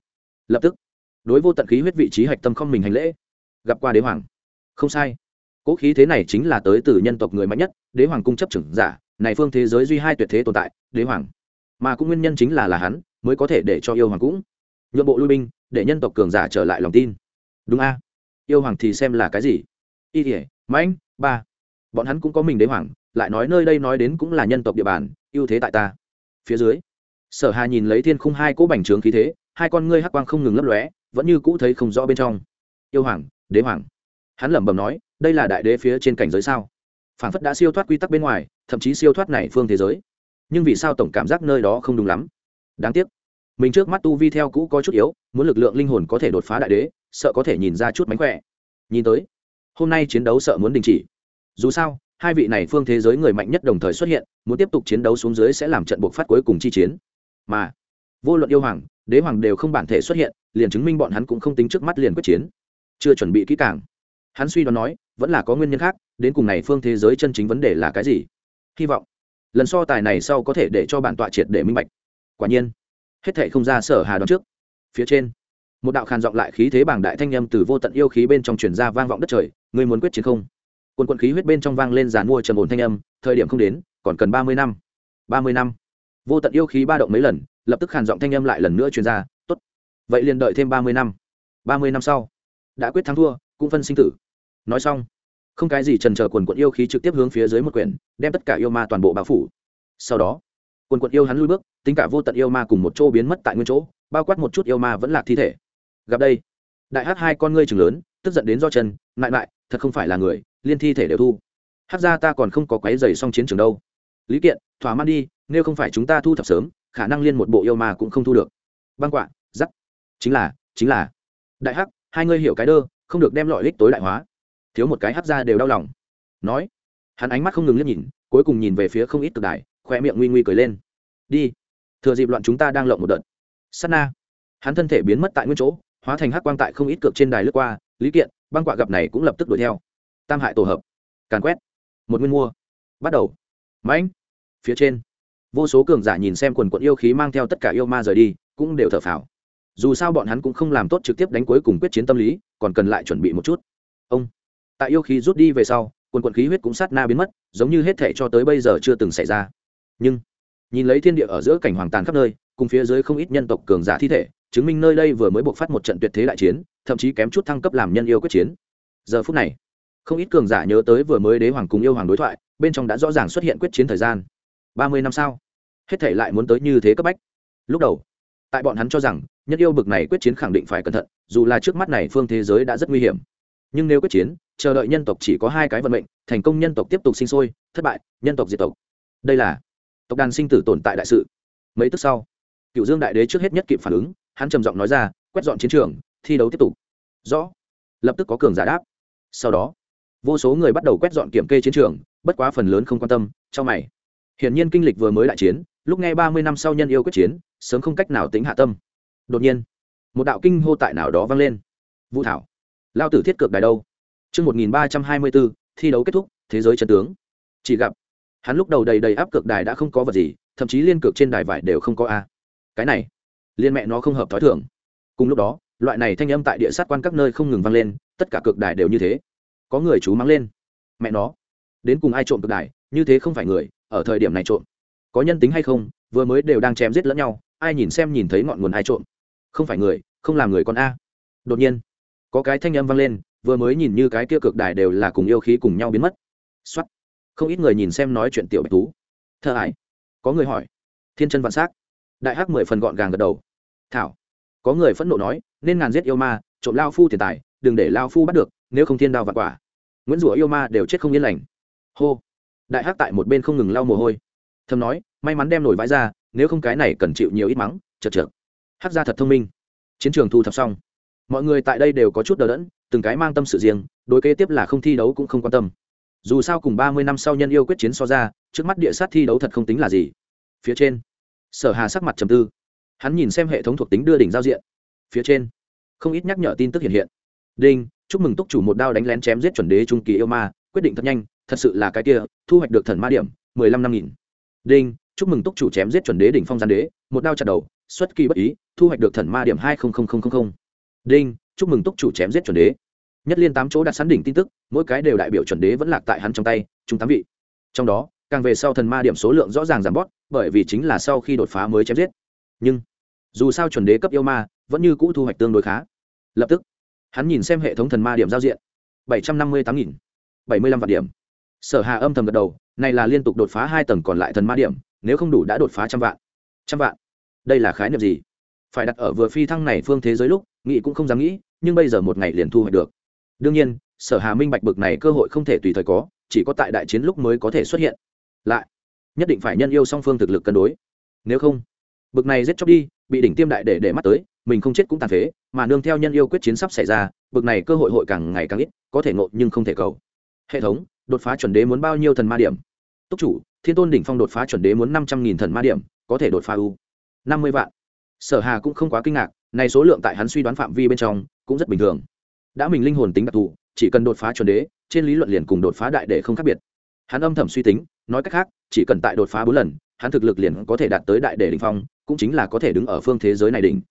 Lập tức, đối vô tận khí huyết vị trí hạch tâm không mình hành lễ. Gặp qua đế hoàng. Không sai cỗ khí thế này chính là tới từ nhân tộc người mạnh nhất, đế hoàng cung chấp trưởng giả, này phương thế giới duy hai tuyệt thế tồn tại, đế hoàng. Mà cũng nguyên nhân chính là là hắn, mới có thể để cho yêu hoàng cũng nhượng bộ lui binh, để nhân tộc cường giả trở lại lòng tin. Đúng a? Yêu hoàng thì xem là cái gì? Y thể mãnh, ba. Bọn hắn cũng có mình đế hoàng, lại nói nơi đây nói đến cũng là nhân tộc địa bàn, ưu thế tại ta. Phía dưới, sở hà nhìn lấy thiên khung hai cỗ bành trướng khí thế, hai con ngươi hắc quang không ngừng lấp lóe, vẫn như cũ thấy không rõ bên trong. Yêu hoàng, đế hoàng hắn lẩm bẩm nói, đây là đại đế phía trên cảnh giới sao? Phản phất đã siêu thoát quy tắc bên ngoài, thậm chí siêu thoát này phương thế giới. Nhưng vì sao tổng cảm giác nơi đó không đúng lắm? Đáng tiếc, mình trước mắt tu vi theo cũ có chút yếu, muốn lực lượng linh hồn có thể đột phá đại đế, sợ có thể nhìn ra chút mánh khỏe. Nhìn tới, hôm nay chiến đấu sợ muốn đình chỉ. Dù sao, hai vị này phương thế giới người mạnh nhất đồng thời xuất hiện, muốn tiếp tục chiến đấu xuống dưới sẽ làm trận buộc phát cuối cùng chi chiến. Mà, vô luận yêu hoàng, đế hoàng đều không bản thể xuất hiện, liền chứng minh bọn hắn cũng không tính trước mắt liền quyết chiến. Chưa chuẩn bị kỹ càng hắn suy đoán nói, vẫn là có nguyên nhân khác, đến cùng này phương thế giới chân chính vấn đề là cái gì? Hy vọng, lần so tài này sau có thể để cho bản tọa triệt để minh bạch. Quả nhiên, hết thệ không ra sở hà đoán trước. Phía trên, một đạo khàn giọng lại khí thế bảng đại thanh â m từ vô tận yêu khí bên trong truyền ra vang vọng đất trời, ngươi muốn quyết chiến không? Quân quận khí huyết bên trong vang lên giàn mua trầm ổn thanh âm, thời điểm không đến, còn cần ba mươi năm. Ba mươi năm. Vô tận yêu khí ba động mấy lần, lập tức khàn giọng thanh âm lại lần nữa truyền ra t ố t vậy liền đợi thêm ba mươi năm. Ba mươi năm sau, đã quyết thắng thua, cũng phân sinh tử nói xong, không cái gì trần chờ quần quận yêu khí trực tiếp hướng phía dưới một quyển, đem tất cả yêu ma toàn bộ bao phủ. Sau đó, quần quận yêu hắn lui bước, tính cả vô tận yêu ma cùng một chỗ biến mất tại nguyên chỗ, bao quát một chút yêu ma vẫn lạc thi thể. Gặp đây, đại hát hai con ngươi chừng lớn, tức giận đến do chân, mại mại, thật không phải là người, liên thi thể đều thu. Hát ra ta còn không có quái dày xong chiến trường đâu. Lý kiện, thỏa man đi, nếu không phải chúng ta thu thập sớm, khả năng liên một bộ yêu ma cũng không thu được. Băng quạ, giắc. Chính là chính là. Đại hắc, hai ngươi hiểu cái đơ, không được đem lọi lích tối đại hóa thiếu một cái hát ra đều đau lòng. Nói, hắn ánh mắt không ngừng liếc nhìn, cuối cùng nhìn về phía không ít cực đại khoe miệng nguy nguy cười lên. Đi, thừa dịp loạn chúng ta đang lộng một đợt. Sắt na. Hắn thân thể biến mất tại nguyên chỗ, hóa thành hắc quang tại không ít cực trên đài lướt qua, lý kiện, băng quạ gặp này cũng lập tức đuổi theo. Tam hại tổ hợp, càn quét, một nguyên mua, bắt đầu. Mãnh, phía trên. Vô số cường giả nhìn xem quần quận yêu khí mang theo tất cả yêu ma rời đi, cũng đều thở phào. Dù sao bọn hắn cũng không làm tốt trực tiếp đánh cuối cùng quyết chiến tâm lý, còn cần lại chuẩn bị một chút. Ông tại yêu khí rút đi về sau, quần quận khí huyết cũng sát na biến mất, giống như hết thể cho tới bây giờ chưa từng xảy ra. Nhưng, nhìn lấy thiên địa ở giữa cảnh hoàng tàn khắp nơi, cùng phía dưới không ít nhân tộc cường giả thi thể, chứng minh nơi đây vừa mới buộc phát một trận tuyệt thế đại chiến, thậm chí kém chút thăng cấp làm nhân yêu quyết chiến. Giờ phút này, không ít cường giả nhớ tới vừa mới đế hoàng cùng yêu hoàng đối thoại, bên trong đã rõ ràng xuất hiện quyết chiến thời gian. Ba mươi năm sau, hết thể lại muốn tới như thế cấp bách. Lúc đầu, tại bọn hắn cho rằng, nhân yêu bực này quyết chiến khẳng định phải cẩn thận, dù là trước mắt này phương thế giới đã rất nguy hiểm nhưng nếu quyết chiến, chờ đợi nhân tộc chỉ có hai cái vận mệnh, thành công nhân tộc tiếp tục sinh sôi, thất bại, nhân tộc diệt tộc. Đây là tộc đàn sinh tử tồn tại đại sự. Mấy tức sau cựu dương đại đế trước hết nhất kịp phản ứng, hắn trầm giọng nói ra, quét dọn chiến trường, thi đấu tiếp tục. Rõ. Lập tức có cường giả đáp. Sau đó, vô số người bắt đầu quét dọn kiểm kê chiến trường, bất quá phần lớn không quan tâm, cho mày. Hiển nhiên kinh lịch vừa mới đại chiến, lúc nghe ba mươi năm sau nhân yêu quyết chiến, sớm không cách nào tính hạ tâm. Đột nhiên, một đạo kinh hô tại nào đó vang lên. Vũ thảo lao tử thiết cược đài đâu Trước 1324, thi đấu kết thúc, thế giới chân tướng. Chỉ gặp, hắn lúc đầu đầy đầy áp cược đài đã không có vật gì, thậm chí liên cược trên đài vải đều không có a. Cái này, liên mẹ nó không hợp thói thường. Cùng lúc đó, loại này thanh âm tại địa sát quan các nơi không ngừng vang lên, tất cả cược đài đều như thế. Có người chú mắng lên. Mẹ nó, đến cùng ai trộm cược đài, như thế không phải người, ở thời điểm này trộm. Có nhân tính hay không, vừa mới đều đang chém giết lẫn nhau, ai nhìn xem nhìn thấy ngọn nguồn ai trộm. Không phải người, không làm người con a. Đột nhiên, có cái thanh âm vang lên, vừa mới nhìn như cái kia cực đài đều là cùng yêu khí cùng nhau biến mất. Xuất không ít người nhìn xem nói chuyện tiểu bạch tú thơ hải có người hỏi. Thiên chân vạn s á c đại hắc mười phần gọn gàng gật đầu. Thảo. Có người phẫn nộ nói nên ngàn giết yêu ma trộm lao phu tiền tài đừng để lao phu bắt được nếu không thiên đao vặt quả. Nguyễn rủa yêu ma đều chết không yên lành. Hô. Đại hắc tại một bên không ngừng lau mồ hôi. Thầm nói may mắn đem nổi vãi ra nếu không cái này cần chịu nhiều ít mắng chật chật hắc ra thật thông minh. Chiến trường thu thập xong mọi người tại đây đều có chút đờ đẫn, từng cái mang tâm sự riêng, đối kế tiếp là không thi đấu cũng không quan tâm. Dù sao cùng ba mươi năm sau nhân yêu quyết chiến so ra, trước mắt địa sát thi đấu thật không tính là gì. Phía trên, sở hà sắc mặt trầm tư. Hắn nhìn xem hệ thống thuộc tính đưa đỉnh giao diện. Phía trên, không ít nhắc nhở tin tức hiện hiện. Đinh, chúc mừng túc chủ một đao đánh lén chém giết chuẩn đế trung kỳ yêu ma, quyết định thật nhanh, thật sự là cái kia, thu hoạch được thần ma điểm, mười lăm năm nghìn. Đinh, chúc mừng túc chủ chém giết chuẩn đế đỉnh phong gian đế, một đao chặt đầu, xuất kỳ bất ý, thu hoạch được thần ma điểm hai đinh, chúc mừng túc chủ chém giết chuẩn đế. Nhất liên tám chỗ đặt sẵn đỉnh tin tức, mỗi cái đều đại biểu chuẩn đế vẫn lạc tại hắn trong tay, chúng tám vị. Trong đó, càng về sau thần ma điểm số lượng rõ ràng giảm bót bởi vì chính là sau khi đột phá mới chém giết. Nhưng, dù sao chuẩn đế cấp yêu ma, vẫn như cũ thu hoạch tương đối khá. Lập tức, hắn nhìn xem hệ thống thần ma điểm giao diện. bảy trăm năm mươi tám nghìn, bảy mươi lăm vạn điểm. Sở hà âm thầm gật đầu, này là liên tục đột phá hai tầng còn lại thần ma điểm, nếu không đủ đã đột phá trăm vạn. Trăm vạn? Đây là khái niệm gì? Phải đặt ở vừa phi thăng này phương thế giới lúc nghĩ cũng không dám nghĩ, nhưng bây giờ một ngày liền thu hoạch được. Đương nhiên, sở hà minh bạch bực này cơ hội không thể tùy thời có, chỉ có tại đại chiến lúc mới có thể xuất hiện. Lại, nhất định phải nhân yêu song phương thực lực cân đối. Nếu không, bực này giết chóc đi, bị đỉnh tiêm đại để để mắt tới, mình không chết cũng tàn phế, mà nương theo nhân yêu quyết chiến sắp xảy ra, bực này cơ hội hội càng ngày càng ít, có thể ngộ nhưng không thể cầu. Hệ thống, đột phá chuẩn đế muốn bao nhiêu thần ma điểm? Túc chủ, thiên tôn đỉnh phong đột phá chuẩn đế muốn năm trăm nghìn thần ma điểm, có thể đột phá u năm mươi vạn. Sở hà cũng không quá kinh ngạc này số lượng tại hắn suy đoán phạm vi bên trong cũng rất bình thường. Đã mình linh hồn tính đặc thù, chỉ cần đột phá chuẩn đế, trên lý luận liền cùng đột phá đại để không khác biệt. Hắn âm thầm suy tính, nói cách khác, chỉ cần tại đột phá bốn lần, hắn thực lực liền có thể đạt tới đại để đỉnh phong, cũng chính là có thể đứng ở phương thế giới này đỉnh.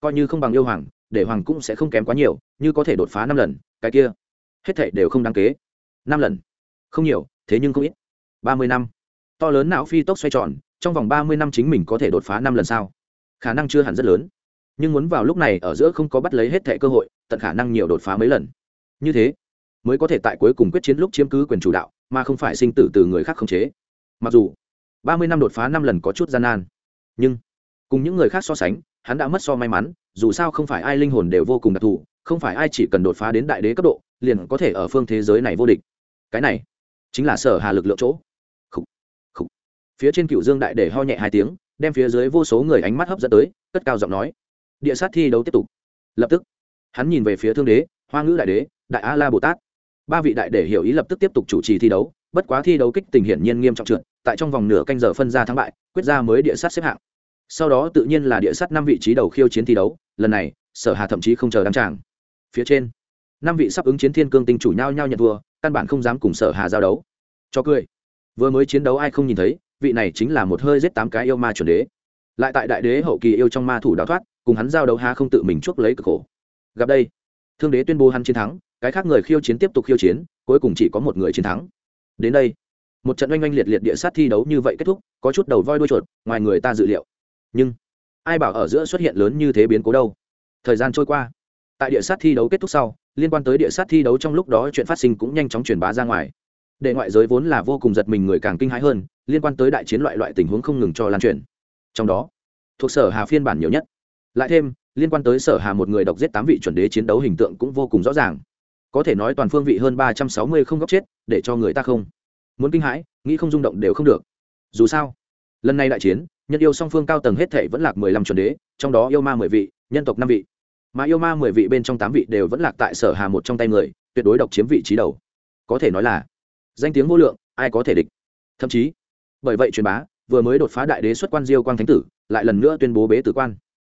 Coi như không bằng yêu hoàng, để hoàng cũng sẽ không kém quá nhiều, như có thể đột phá năm lần, cái kia, hết thảy đều không đáng kế. Năm lần, không nhiều, thế nhưng không ít. Ba mươi năm, to lớn não phi tốc xoay tròn, trong vòng ba mươi năm chính mình có thể đột phá năm lần sao? Khả năng chưa hẳn rất lớn nhưng muốn vào lúc này ở giữa không có bắt lấy hết thẻ cơ hội, tận khả năng nhiều đột phá mấy lần như thế, mới có thể tại cuối cùng quyết chiến lúc chiếm cứ quyền chủ đạo, mà không phải sinh tử từ người khác khống chế mặc dù, ba mươi năm đột phá năm lần có chút gian nan, nhưng cùng những người khác so sánh, hắn đã mất so may mắn, dù sao không phải ai linh hồn đều vô cùng đặc thù, không phải ai chỉ cần đột phá đến đại đế cấp độ, liền có thể ở phương thế giới này vô địch cái này, chính là sở hà lực lượng chỗ Khủ. Khủ. phía trên cựu dương đại để ho nhẹ hai tiếng, đem phía dưới vô số người ánh mắt hấp dẫn tới, cất cao giọng nói địa sát thi đấu tiếp tục. Lập tức, hắn nhìn về phía thương đế, hoa ngữ đại đế, đại a la bồ tát. Ba vị đại để hiểu ý lập tức tiếp tục chủ trì thi đấu, bất quá thi đấu kích tình hiển nhiên nghiêm trọng trượt, tại trong vòng nửa canh giờ phân ra thắng bại, quyết ra mới địa sát xếp hạng. Sau đó tự nhiên là địa sát năm vị trí đầu khiêu chiến thi đấu, lần này, sở hà thậm chí không chờ đăng tràng phía trên, năm vị sắp ứng chiến thiên cương tinh chủ nhau nhau nhận thua, căn bản không dám cùng sở hà giao đấu. Cho cười. Vừa mới chiến đấu ai không nhìn thấy, vị này chính là một hơi giết tám cái yêu ma chuẩn đế. Lại tại đại đế hậu kỳ yêu trong ma thủ đào thoát cùng hắn giao đấu há không tự mình chuốc lấy cực khổ. Gặp đây, thương đế tuyên bố hắn chiến thắng, cái khác người khiêu chiến tiếp tục khiêu chiến, cuối cùng chỉ có một người chiến thắng. Đến đây, một trận oanh oanh liệt liệt địa sát thi đấu như vậy kết thúc, có chút đầu voi đuôi chuột, ngoài người ta dự liệu. Nhưng, ai bảo ở giữa xuất hiện lớn như thế biến cố đâu? Thời gian trôi qua. Tại địa sát thi đấu kết thúc sau, liên quan tới địa sát thi đấu trong lúc đó chuyện phát sinh cũng nhanh chóng truyền bá ra ngoài. Để ngoại giới vốn là vô cùng giật mình người càng kinh hãi hơn, liên quan tới đại chiến loại loại tình huống không ngừng cho lan truyền. Trong đó, thuộc sở hà phiên bản nhiều nhất lại thêm, liên quan tới sở hà một người độc giết tám vị chuẩn đế chiến đấu hình tượng cũng vô cùng rõ ràng. Có thể nói toàn phương vị hơn ba trăm sáu mươi không góc chết, để cho người ta không muốn kinh hãi, nghĩ không rung động đều không được. Dù sao, lần này đại chiến, nhân yêu song phương cao tầng hết thể vẫn lạc mười lăm chuẩn đế, trong đó yêu ma mười vị, nhân tộc năm vị. Mà yêu ma mười vị bên trong tám vị đều vẫn lạc tại sở hà một trong tay người, tuyệt đối độc chiếm vị trí đầu. Có thể nói là, danh tiếng vô lượng, ai có thể địch? Thậm chí, bởi vậy truyền bá, vừa mới đột phá đại đế xuất quan diêu quang thánh tử, lại lần nữa tuyên bố bế tử quan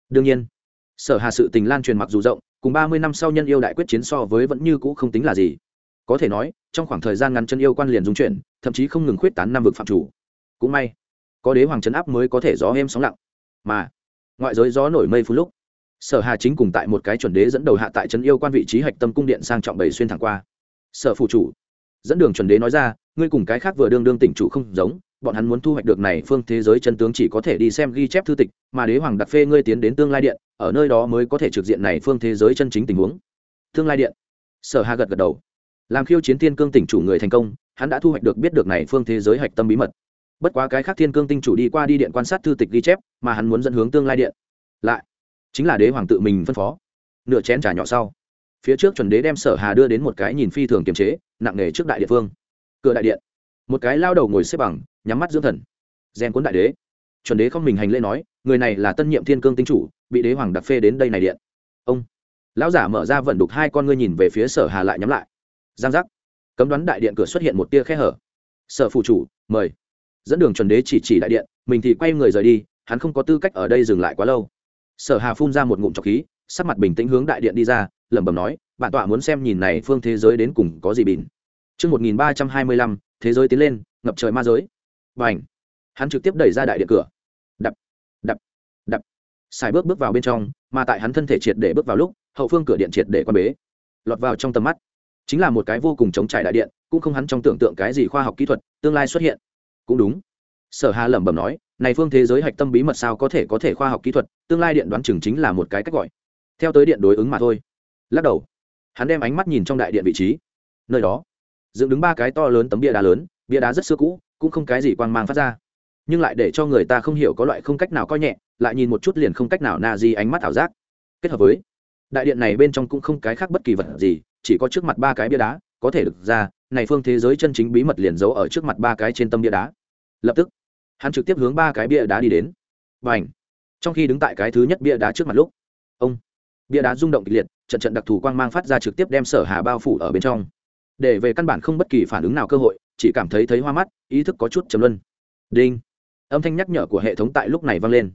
đương nhiên, sở hà sự tình lan truyền mặc dù rộng, cùng ba mươi năm sau nhân yêu đại quyết chiến so với vẫn như cũ không tính là gì. Có thể nói, trong khoảng thời gian ngắn chân yêu quan liền dung chuyển, thậm chí không ngừng khuyết tán năm vực phạm chủ. Cũng may, có đế hoàng trấn áp mới có thể gió êm sóng lặng. Mà, ngoại giới gió nổi mây phú lúc, sở hà chính cùng tại một cái chuẩn đế dẫn đầu hạ tại trấn yêu quan vị trí hạch tâm cung điện sang trọng bảy xuyên thẳng qua. Sở phụ chủ, dẫn đường chuẩn đế nói ra, ngươi cùng cái khác vừa đương đương tỉnh chủ không giống bọn hắn muốn thu hoạch được này phương thế giới chân tướng chỉ có thể đi xem ghi chép thư tịch, mà đế hoàng đặc phê ngươi tiến đến tương lai điện, ở nơi đó mới có thể trực diện này phương thế giới chân chính tình huống. Tương lai điện. Sở hà gật gật đầu. Làm khiêu chiến thiên cương tỉnh chủ người thành công, hắn đã thu hoạch được biết được này phương thế giới hạch tâm bí mật. Bất quá cái khác thiên cương tinh chủ đi qua đi điện quan sát thư tịch ghi chép, mà hắn muốn dẫn hướng tương lai điện. Lại, chính là đế hoàng tự mình phân phó. Nửa chén trà nhỏ sau, phía trước chuẩn đế đem sở hà đưa đến một cái nhìn phi thường kiềm chế, nặng nề trước đại địa phương. Cửa đại điện một cái lao đầu ngồi xếp bằng nhắm mắt dưỡng thần. Gen cuốn đại đế. Chuẩn đế không mình hành lễ nói người này là tân nhiệm thiên cương tinh chủ bị đế hoàng đặc phê đến đây này điện. Ông. Lão giả mở ra vận đục hai con ngươi nhìn về phía sở hà lại nhắm lại. Giang giác. Cấm đoán đại điện cửa xuất hiện một tia khe hở. Sở phụ chủ mời. Dẫn đường chuẩn đế chỉ chỉ đại điện mình thì quay người rời đi hắn không có tư cách ở đây dừng lại quá lâu. Sở hà phun ra một ngụm trọc khí sắc mặt bình tĩnh hướng đại điện đi ra lẩm bẩm nói bản tọa muốn xem nhìn này phương thế giới đến cùng có gì bỉn mươi 1325, thế giới tiến lên, ngập trời ma giới. Bành. Hắn trực tiếp đẩy ra đại điện cửa. Đập, đập, đập. Xài bước bước vào bên trong, mà tại hắn thân thể triệt để bước vào lúc, hậu phương cửa điện triệt để quan bế. Lọt vào trong tầm mắt, chính là một cái vô cùng chống trải đại điện, cũng không hắn trong tưởng tượng cái gì khoa học kỹ thuật, tương lai xuất hiện. Cũng đúng. Sở Hà lẩm bẩm nói, này phương thế giới hạch tâm bí mật sao có thể có thể khoa học kỹ thuật, tương lai điện đoán chừng chính là một cái cách gọi. Theo tới điện đối ứng mà thôi. Lắc đầu, hắn đem ánh mắt nhìn trong đại điện vị trí. Nơi đó, dựng đứng ba cái to lớn tấm bia đá lớn, bia đá rất xưa cũ, cũng không cái gì quang mang phát ra. Nhưng lại để cho người ta không hiểu có loại không cách nào coi nhẹ, lại nhìn một chút liền không cách nào na di ánh mắt ảo giác. Kết hợp với, đại điện này bên trong cũng không cái khác bất kỳ vật gì, chỉ có trước mặt ba cái bia đá, có thể được ra, này phương thế giới chân chính bí mật liền giấu ở trước mặt ba cái trên tâm bia đá. Lập tức, hắn trực tiếp hướng ba cái bia đá đi đến. Và ảnh trong khi đứng tại cái thứ nhất bia đá trước mặt lúc, ông, bia đá rung động kịch liệt, trận trận đặc thù quang mang phát ra trực tiếp đem sở hà bao phủ ở bên trong để về căn bản không bất kỳ phản ứng nào cơ hội, chỉ cảm thấy thấy hoa mắt, ý thức có chút trầm luân. Đinh. Âm thanh nhắc nhở của hệ thống tại lúc này vang lên.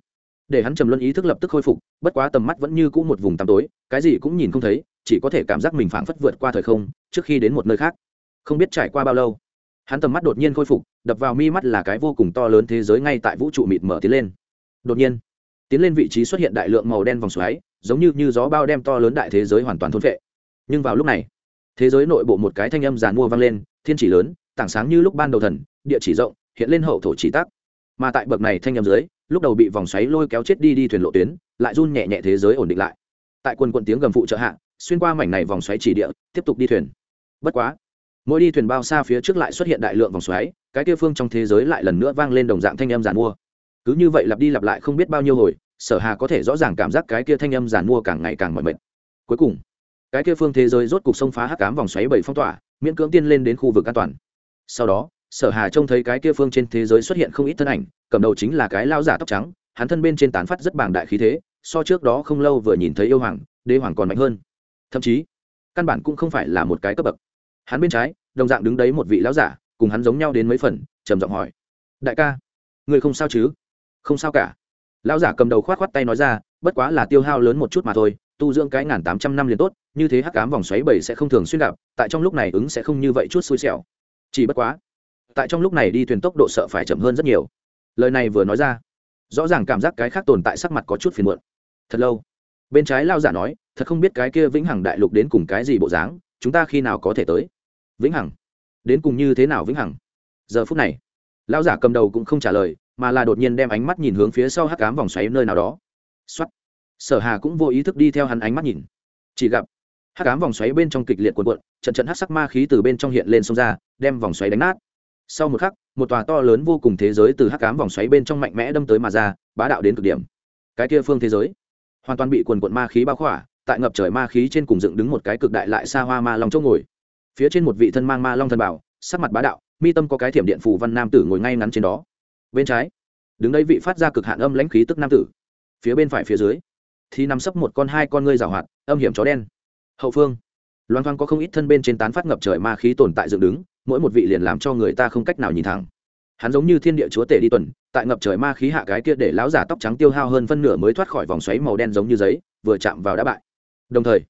Để hắn trầm luân ý thức lập tức khôi phục, bất quá tầm mắt vẫn như cũ một vùng tăm tối, cái gì cũng nhìn không thấy, chỉ có thể cảm giác mình phảng phất vượt qua thời không, trước khi đến một nơi khác. Không biết trải qua bao lâu, hắn tầm mắt đột nhiên khôi phục, đập vào mi mắt là cái vô cùng to lớn thế giới ngay tại vũ trụ mịt mở tiến lên. Đột nhiên, tiến lên vị trí xuất hiện đại lượng màu đen vòng xoáy, giống như như gió bao đem to lớn đại thế giới hoàn toàn thôn vệ nhưng vào lúc này thế giới nội bộ một cái thanh âm giàn mua vang lên, thiên chỉ lớn, tảng sáng như lúc ban đầu thần, địa chỉ rộng, hiện lên hậu thổ chỉ tắc. Mà tại bậc này thanh âm dưới, lúc đầu bị vòng xoáy lôi kéo chết đi đi thuyền lộ tuyến, lại run nhẹ nhẹ thế giới ổn định lại. Tại quần quận tiếng gầm phụ trợ hạ, xuyên qua mảnh này vòng xoáy chỉ địa, tiếp tục đi thuyền. Bất quá, mỗi đi thuyền bao xa phía trước lại xuất hiện đại lượng vòng xoáy, cái kia phương trong thế giới lại lần nữa vang lên đồng dạng thanh âm giàn mua. Cứ như vậy lặp đi lặp lại không biết bao nhiêu hồi, sở hà có thể rõ ràng cảm giác cái kia thanh âm giàn mua càng ngày càng mỏi mệt. Cuối cùng cái kia phương thế giới rốt cục sông phá hắc cám vòng xoáy bảy phong tỏa, miễn cưỡng tiên lên đến khu vực an toàn. Sau đó, sở hà trông thấy cái kia phương trên thế giới xuất hiện không ít thân ảnh, cầm đầu chính là cái lao giả tóc trắng, hắn thân bên trên tán phát rất bàng đại khí thế, so trước đó không lâu vừa nhìn thấy yêu hoàng, đế hoàng còn mạnh hơn. Thậm chí, căn bản cũng không phải là một cái cấp bậc. Hắn bên trái, đồng dạng đứng đấy một vị lão giả, cùng hắn giống nhau đến mấy phần, trầm giọng hỏi, đại ca người không sao chứ? Không sao cả. Lão giả cầm đầu khoát khoát tay nói ra, bất quá là tiêu hao lớn một chút mà thôi tu dưỡng cái ngàn tám trăm năm liền tốt, như thế hắc cám vòng xoáy bảy sẽ không thường xuyên gặp, tại trong lúc này ứng sẽ không như vậy chút xui xẻo. Chỉ bất quá, tại trong lúc này đi thuyền tốc độ sợ phải chậm hơn rất nhiều. Lời này vừa nói ra, rõ ràng cảm giác cái khác tồn tại sắc mặt có chút phiền muộn. Thật lâu, bên trái lao giả nói, thật không biết cái kia vĩnh hằng đại lục đến cùng cái gì bộ dáng, chúng ta khi nào có thể tới? Vĩnh hằng? Đến cùng như thế nào vĩnh hằng? Giờ phút này lão giả cầm đầu cũng không trả lời, mà là đột nhiên đem ánh mắt nhìn hướng phía sau hắc cám vòng xoáy nơi nào đó. Xuất sở hà cũng vô ý thức đi theo hắn ánh mắt nhìn. Chỉ gặp, hắc ám vòng xoáy bên trong kịch liệt cuộn cuộn, trận trận hắc sắc ma khí từ bên trong hiện lên sông ra, đem vòng xoáy đánh nát. Sau một khắc, một tòa to lớn vô cùng thế giới từ hắc ám vòng xoáy bên trong mạnh mẽ đâm tới mà ra, bá đạo đến cực điểm. Cái kia phương thế giới hoàn toàn bị quần quận ma khí bao khỏa, tại ngập trời ma khí trên cùng dựng đứng một cái cực đại lại xa hoa ma long chỗ ngồi. Phía trên một vị thân mang ma long thần bảo, sắc mặt bá đạo, mi tâm có cái thiểm điện phù văn nam tử ngồi ngay ngắn trên đó. Bên trái, đứng đây vị phát ra cực hạn âm lãnh khí tức nam tử. Phía bên phải phía dưới thì nằm sấp một con hai con ngươi rào hoạt, âm hiểm chó đen. Hậu phương loan thoang có không ít thân bên trên tán phát ngập trời ma khí tồn tại dựng đứng, mỗi một vị liền làm cho người ta không cách nào nhìn thẳng. Hắn giống như thiên địa chúa tể đi tuần, tại ngập trời ma khí hạ cái kia để láo giả tóc trắng tiêu hao hơn phân nửa mới thoát khỏi vòng xoáy màu đen giống như giấy, vừa chạm vào đã bại. Đồng thời,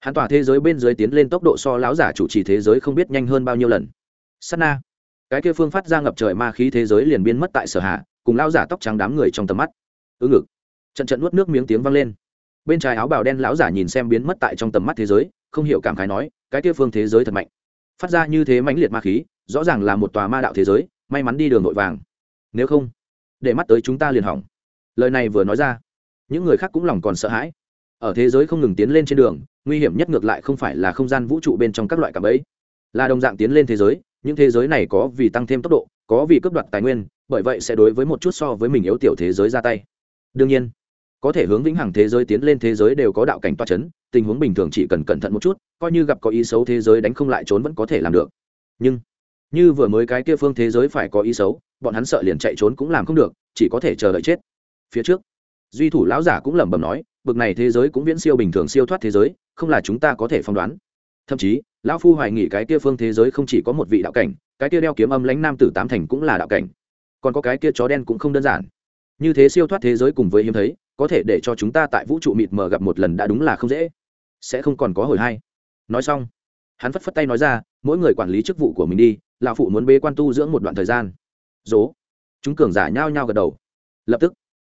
hắn tỏa thế giới bên dưới tiến lên tốc độ so láo giả chủ trì thế giới không biết nhanh hơn bao nhiêu lần. Sắt na, cái kia phương phát ra ngập trời ma khí thế giới liền biến mất tại sở hạ, cùng lao giả tóc trắng đám người trong tầm mắt. Ư ngực, trận trận nuốt nước miếng tiếng vang lên bên trái áo bào đen lão giả nhìn xem biến mất tại trong tầm mắt thế giới, không hiểu cảm khái nói, cái kia phương thế giới thật mạnh. Phát ra như thế mãnh liệt ma khí, rõ ràng là một tòa ma đạo thế giới, may mắn đi đường nội vàng. Nếu không, để mắt tới chúng ta liền hỏng. Lời này vừa nói ra, những người khác cũng lòng còn sợ hãi. Ở thế giới không ngừng tiến lên trên đường, nguy hiểm nhất ngược lại không phải là không gian vũ trụ bên trong các loại cạm ấy. Là đồng dạng tiến lên thế giới, những thế giới này có vì tăng thêm tốc độ, có vì cướp đoạt tài nguyên, bởi vậy sẽ đối với một chút so với mình yếu tiểu thế giới ra tay. Đương nhiên có thể hướng vĩnh hằng thế giới tiến lên thế giới đều có đạo cảnh toa chấn, tình huống bình thường chỉ cần cẩn thận một chút, coi như gặp có ý xấu thế giới đánh không lại trốn vẫn có thể làm được. Nhưng, như vừa mới cái kia phương thế giới phải có ý xấu, bọn hắn sợ liền chạy trốn cũng làm không được, chỉ có thể chờ đợi chết. Phía trước, duy thủ lão giả cũng lẩm bẩm nói, bực này thế giới cũng viễn siêu bình thường siêu thoát thế giới, không là chúng ta có thể phỏng đoán. Thậm chí, lão phu hoài nghĩ cái kia phương thế giới không chỉ có một vị đạo cảnh, cái kia đeo kiếm âm lãnh nam tử tám thành cũng là đạo cảnh. Còn có cái kia chó đen cũng không đơn giản. Như thế siêu thoát thế giới cùng với hiếm thấy có thể để cho chúng ta tại vũ trụ mịt mờ gặp một lần đã đúng là không dễ. Sẽ không còn có hồi hay. Nói xong, hắn phất phất tay nói ra, mỗi người quản lý chức vụ của mình đi, lão phụ muốn bế quan tu dưỡng một đoạn thời gian. Dố. Chúng cường giả nhao nhao gật đầu. Lập tức,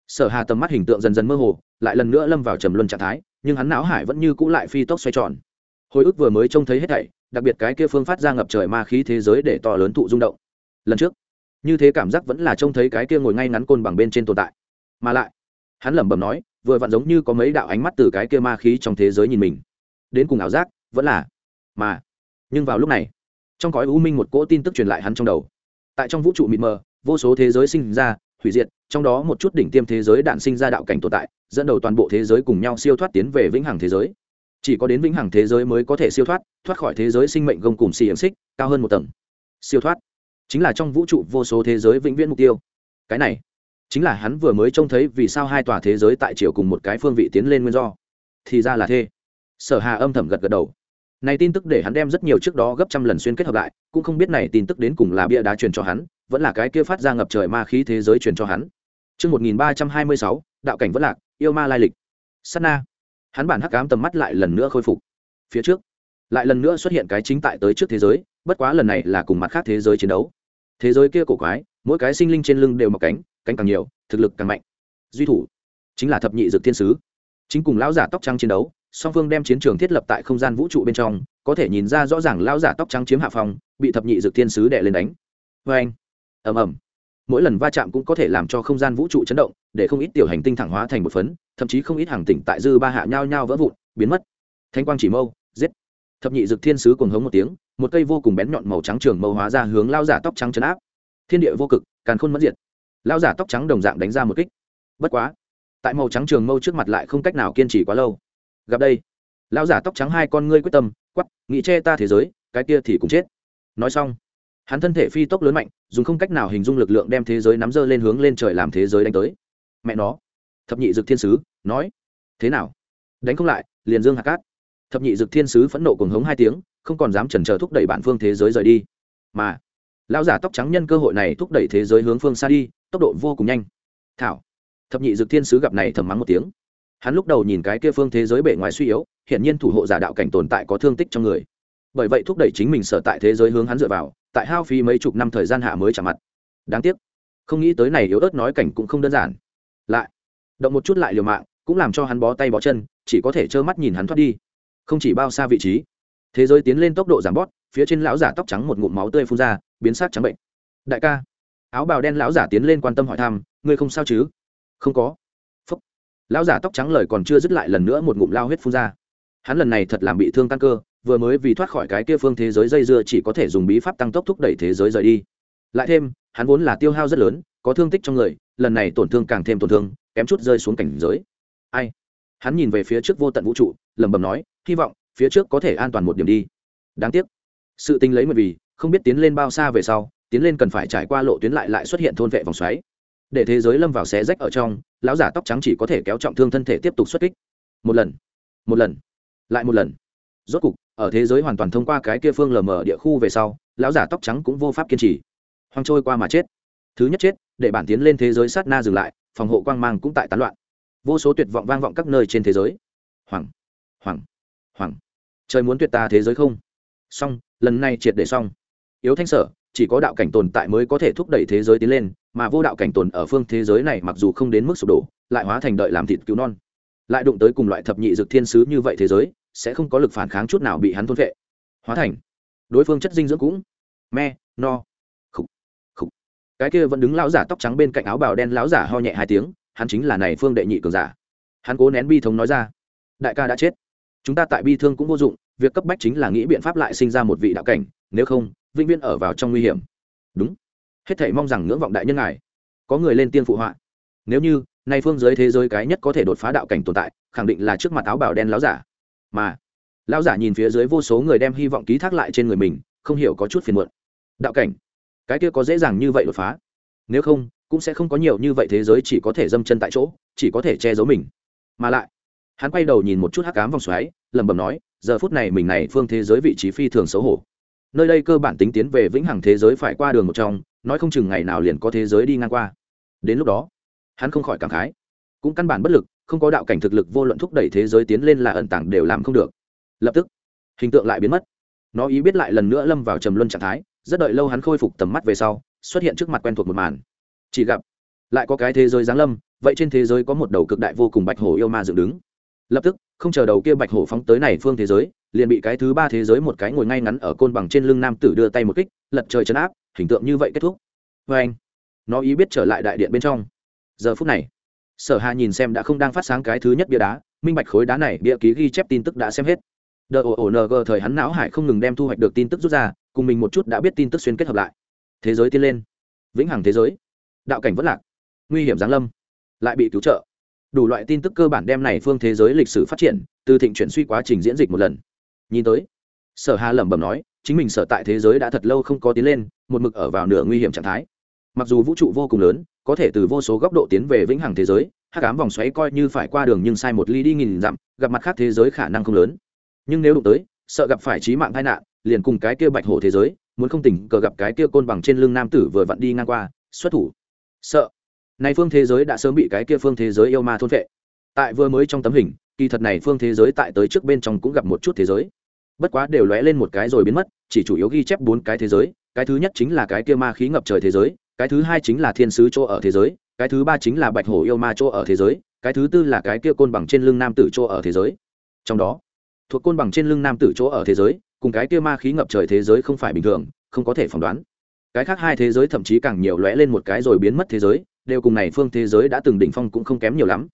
sở hà tầm mắt hình tượng dần dần mơ hồ, lại lần nữa lâm vào trầm luân trạng thái, nhưng hắn não hải vẫn như cũ lại phi tốc xoay tròn. Hồi ức vừa mới trông thấy hết thảy, đặc biệt cái kia phương phát ra ngập trời ma khí thế giới để to lớn thụ rung động. Lần trước, như thế cảm giác vẫn là trông thấy cái kia ngồi ngay ngắn côn bằng bên trên tồn tại. Mà lại hắn lẩm bẩm nói, vừa vặn giống như có mấy đạo ánh mắt từ cái kia ma khí trong thế giới nhìn mình. Đến cùng ảo giác, vẫn là. Mà, nhưng vào lúc này, trong cõi u minh một cỗ tin tức truyền lại hắn trong đầu. Tại trong vũ trụ mịt mờ, vô số thế giới sinh ra, hủy diệt, trong đó một chút đỉnh tiêm thế giới đạn sinh ra đạo cảnh tồn tại, dẫn đầu toàn bộ thế giới cùng nhau siêu thoát tiến về vĩnh hằng thế giới. Chỉ có đến vĩnh hằng thế giới mới có thể siêu thoát thoát khỏi thế giới sinh mệnh gông cùng xì xiềng xích, cao hơn một tầng. Siêu thoát, chính là trong vũ trụ vô số thế giới vĩnh viễn mục tiêu. Cái này chính là hắn vừa mới trông thấy vì sao hai tòa thế giới tại chiều cùng một cái phương vị tiến lên nguyên do thì ra là thế sở hà âm thầm gật gật đầu này tin tức để hắn đem rất nhiều trước đó gấp trăm lần xuyên kết hợp lại cũng không biết này tin tức đến cùng là bia đá truyền cho hắn vẫn là cái kia phát ra ngập trời ma khí thế giới truyền cho hắn Chương 1326, đạo cảnh vẫn lạc, yêu ma lai lịch. Sát na. Hắn bản hắc ám tầm mắt lại lần nữa khôi phục. Phía trước, lại lần nữa xuất hiện cái chính tại tới trước thế giới, bất quá lần này là cùng mặt khác thế giới chiến đấu. Thế giới kia cổ quái, mỗi cái sinh linh trên lưng đều mọc cánh, cánh càng nhiều, thực lực càng mạnh. Duy thủ chính là thập nhị dược thiên sứ. Chính cùng lão giả tóc trắng chiến đấu, song phương đem chiến trường thiết lập tại không gian vũ trụ bên trong, có thể nhìn ra rõ ràng lão giả tóc trắng chiếm hạ phòng bị thập nhị dược thiên sứ đè lên đánh. Vê anh, ầm ầm. Mỗi lần va chạm cũng có thể làm cho không gian vũ trụ chấn động, để không ít tiểu hành tinh thẳng hóa thành một phấn, thậm chí không ít hàng tỉnh tại dư ba hạ nhao nhao vỡ vụn, biến mất. Thanh quang chỉ mâu, giết. Thập nhị dược thiên sứ cùng hống một tiếng, một cây vô cùng bén nhọn màu trắng trường mâu hóa ra hướng lao giả tóc trắng chấn áp. Thiên địa vô cực, càn khôn mất diệt lão giả tóc trắng đồng dạng đánh ra một kích. Bất quá, tại màu trắng trường mâu trước mặt lại không cách nào kiên trì quá lâu. Gặp đây, lão giả tóc trắng hai con ngươi quyết tâm quắp nghĩ che ta thế giới, cái kia thì cũng chết. Nói xong, hắn thân thể phi tốc lớn mạnh, dùng không cách nào hình dung lực lượng đem thế giới nắm dơ lên hướng lên trời làm thế giới đánh tới. Mẹ nó, thập nhị dực thiên sứ nói, thế nào? Đánh không lại, liền dương hạt cát. Thập nhị dực thiên sứ phẫn nộ cùng hống hai tiếng, không còn dám chần chờ thúc đẩy bản phương thế giới rời đi. Mà, lão giả tóc trắng nhân cơ hội này thúc đẩy thế giới hướng phương xa đi tốc độ vô cùng nhanh. Thảo, thập nhị dực thiên sứ gặp này thầm mắng một tiếng. Hắn lúc đầu nhìn cái kia phương thế giới bể ngoài suy yếu hiện nhiên thủ hộ giả đạo cảnh tồn tại có thương tích trong người. Bởi vậy thúc đẩy chính mình sở tại thế giới hướng hắn dựa vào, tại hao phí mấy chục năm thời gian hạ mới trả mặt. Đáng tiếc, không nghĩ tới này yếu ớt nói cảnh cũng không đơn giản. Lại, động một chút lại liều mạng, cũng làm cho hắn bó tay bó chân, chỉ có thể trơ mắt nhìn hắn thoát đi. Không chỉ bao xa vị trí, thế giới tiến lên tốc độ giảm bót, phía trên lão giả tóc trắng một ngụm máu tươi phun ra, biến sắc trắng bệnh. Đại ca áo bào đen lão giả tiến lên quan tâm hỏi thăm, ngươi không sao chứ? Không có. Phúc. Lão giả tóc trắng lời còn chưa dứt lại lần nữa một ngụm lao huyết phun ra. Hắn lần này thật làm bị thương tăng cơ, vừa mới vì thoát khỏi cái kia phương thế giới dây dưa chỉ có thể dùng bí pháp tăng tốc thúc đẩy thế giới rời đi. Lại thêm, hắn vốn là tiêu hao rất lớn, có thương tích trong người, lần này tổn thương càng thêm tổn thương, kém chút rơi xuống cảnh giới. Ai? Hắn nhìn về phía trước vô tận vũ trụ, lẩm bẩm nói, hy vọng phía trước có thể an toàn một điểm đi. Đáng tiếc. Sự tình lấy một vì, không biết tiến lên bao xa về sau tiến lên cần phải trải qua lộ tuyến lại lại xuất hiện thôn vệ vòng xoáy. Để thế giới lâm vào xé rách ở trong, lão giả tóc trắng chỉ có thể kéo trọng thương thân thể tiếp tục xuất kích. Một lần một lần, lại một lần. Rốt cục, ở thế giới hoàn toàn thông qua cái kia phương lờ mờ địa khu về sau, lão giả tóc trắng cũng vô pháp kiên trì. Hoang trôi qua mà chết. Thứ nhất chết, để bản tiến lên thế giới sát na dừng lại, phòng hộ quang mang cũng tại tán loạn. Vô số tuyệt vọng vang vọng các nơi trên thế giới. Hoàng hoàng hoàng trời muốn tuyệt ta thế giới không? Xong, lần này triệt để xong. Yếu thanh sở chỉ có đạo cảnh tồn tại mới có thể thúc đẩy thế giới tiến lên, mà vô đạo cảnh tồn ở phương thế giới này mặc dù không đến mức sụp đổ, lại hóa thành đợi làm thịt cứu non. Lại đụng tới cùng loại thập nhị dược thiên sứ như vậy thế giới, sẽ không có lực phản kháng chút nào bị hắn thôn vệ. Hóa thành. Đối phương chất dinh dưỡng cũng. Me, no. Khục khục. Cái kia vẫn đứng lão giả tóc trắng bên cạnh áo bào đen lão giả ho nhẹ hai tiếng, hắn chính là này phương đệ nhị cường giả. Hắn cố nén bi thống nói ra. Đại ca đã chết. Chúng ta tại bi thương cũng vô dụng, việc cấp bách chính là nghĩ biện pháp lại sinh ra một vị đạo cảnh nếu không, vĩnh viễn ở vào trong nguy hiểm. Đúng. Hết thảy mong rằng ngưỡng vọng đại nhân ngài. Có người lên tiên phụ họa. Nếu như, nay phương giới thế giới cái nhất có thể đột phá đạo cảnh tồn tại, khẳng định là trước mặt áo bào đen láo giả. Mà, lão giả nhìn phía dưới vô số người đem hy vọng ký thác lại trên người mình, không hiểu có chút phiền muộn. Đạo cảnh. Cái kia có dễ dàng như vậy đột phá. Nếu không, cũng sẽ không có nhiều như vậy thế giới chỉ có thể dâm chân tại chỗ, chỉ có thể che giấu mình. Mà lại, hắn quay đầu nhìn một chút hắc cám vòng xoáy, lẩm bẩm nói, giờ phút này mình này phương thế giới vị trí phi thường xấu hổ nơi đây cơ bản tính tiến về vĩnh hằng thế giới phải qua đường một trong, nói không chừng ngày nào liền có thế giới đi ngang qua. Đến lúc đó, hắn không khỏi cảm khái. Cũng căn bản bất lực, không có đạo cảnh thực lực vô luận thúc đẩy thế giới tiến lên là ẩn tàng đều làm không được. Lập tức, hình tượng lại biến mất. Nó ý biết lại lần nữa lâm vào trầm luân trạng thái, rất đợi lâu hắn khôi phục tầm mắt về sau, xuất hiện trước mặt quen thuộc một màn. Chỉ gặp, lại có cái thế giới giáng lâm, vậy trên thế giới có một đầu cực đại vô cùng bạch hổ yêu ma dựng đứng. Lập tức, không chờ đầu kia bạch hổ phóng tới này phương thế giới liền bị cái thứ ba thế giới một cái ngồi ngay ngắn ở côn bằng trên lưng nam tử đưa tay một kích, lật trời chấn áp, hình tượng như vậy kết thúc. Vê anh, nó ý biết trở lại đại điện bên trong. Giờ phút này, sở hà nhìn xem đã không đang phát sáng cái thứ nhất bia đá, minh bạch khối đá này bia ký ghi chép tin tức đã xem hết. Đờ ổ ổ ng thời hắn não hải không ngừng đem thu hoạch được tin tức rút ra, cùng mình một chút đã biết tin tức xuyên kết hợp lại. Thế giới tiến lên. Vĩnh hằng thế giới. Đạo cảnh vất lạc. Nguy hiểm giáng lâm. Lại bị cứu trợ. Đủ loại tin tức cơ bản đem này phương thế giới lịch sử phát triển, từ thịnh chuyển suy quá trình diễn dịch một lần nhìn tới, sở hà lẩm bẩm nói, chính mình sở tại thế giới đã thật lâu không có tiến lên, một mực ở vào nửa nguy hiểm trạng thái. Mặc dù vũ trụ vô cùng lớn, có thể từ vô số góc độ tiến về vĩnh hằng thế giới, hắc ám vòng xoáy coi như phải qua đường nhưng sai một ly đi nghìn dặm, gặp mặt khác thế giới khả năng không lớn. Nhưng nếu đụng tới, sợ gặp phải trí mạng tai nạn, liền cùng cái kia bạch hổ thế giới, muốn không tỉnh cờ gặp cái kia côn bằng trên lưng nam tử vừa vặn đi ngang qua, xuất thủ. Sợ. Này phương thế giới đã sớm bị cái kia phương thế giới yêu ma thôn vệ tại vừa mới trong tấm hình, kỳ thật này phương thế giới tại tới trước bên trong cũng gặp một chút thế giới bất quá đều lóe lên một cái rồi biến mất, chỉ chủ yếu ghi chép bốn cái thế giới, cái thứ nhất chính là cái kia ma khí ngập trời thế giới, cái thứ hai chính là thiên sứ chỗ ở thế giới, cái thứ ba chính là bạch hổ yêu ma chỗ ở thế giới, cái thứ tư là cái kia côn bằng trên lưng nam tử chỗ ở thế giới. Trong đó, thuộc côn bằng trên lưng nam tử chỗ ở thế giới, cùng cái kia ma khí ngập trời thế giới không phải bình thường, không có thể phỏng đoán. Cái khác hai thế giới thậm chí càng nhiều lóe lên một cái rồi biến mất thế giới, đều cùng này phương thế giới đã từng đỉnh phong cũng không kém nhiều lắm.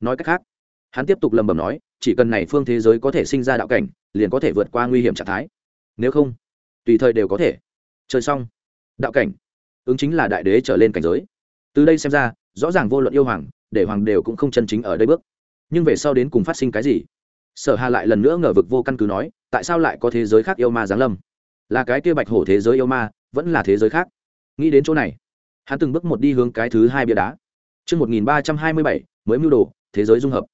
Nói cách khác, hắn tiếp tục lầm bầm nói chỉ cần này phương thế giới có thể sinh ra đạo cảnh liền có thể vượt qua nguy hiểm trạng thái. Nếu không tùy thời đều có thể. Chơi xong. Đạo cảnh. Ứng chính là đại đế trở lên cảnh giới. Từ đây xem ra rõ ràng vô luận yêu hoàng để hoàng đều cũng không chân chính ở đây bước. Nhưng về sau đến cùng phát sinh cái gì? Sở hà lại lần nữa ngờ vực vô căn cứ nói tại sao lại có thế giới khác yêu ma giáng lâm? Là cái kia bạch hổ thế giới yêu ma vẫn là thế giới khác? Nghĩ đến chỗ này hắn từng bước một đi hướng cái thứ hai bia đá. Trước 1327, mới mưu đồ, thế giới dung hợp.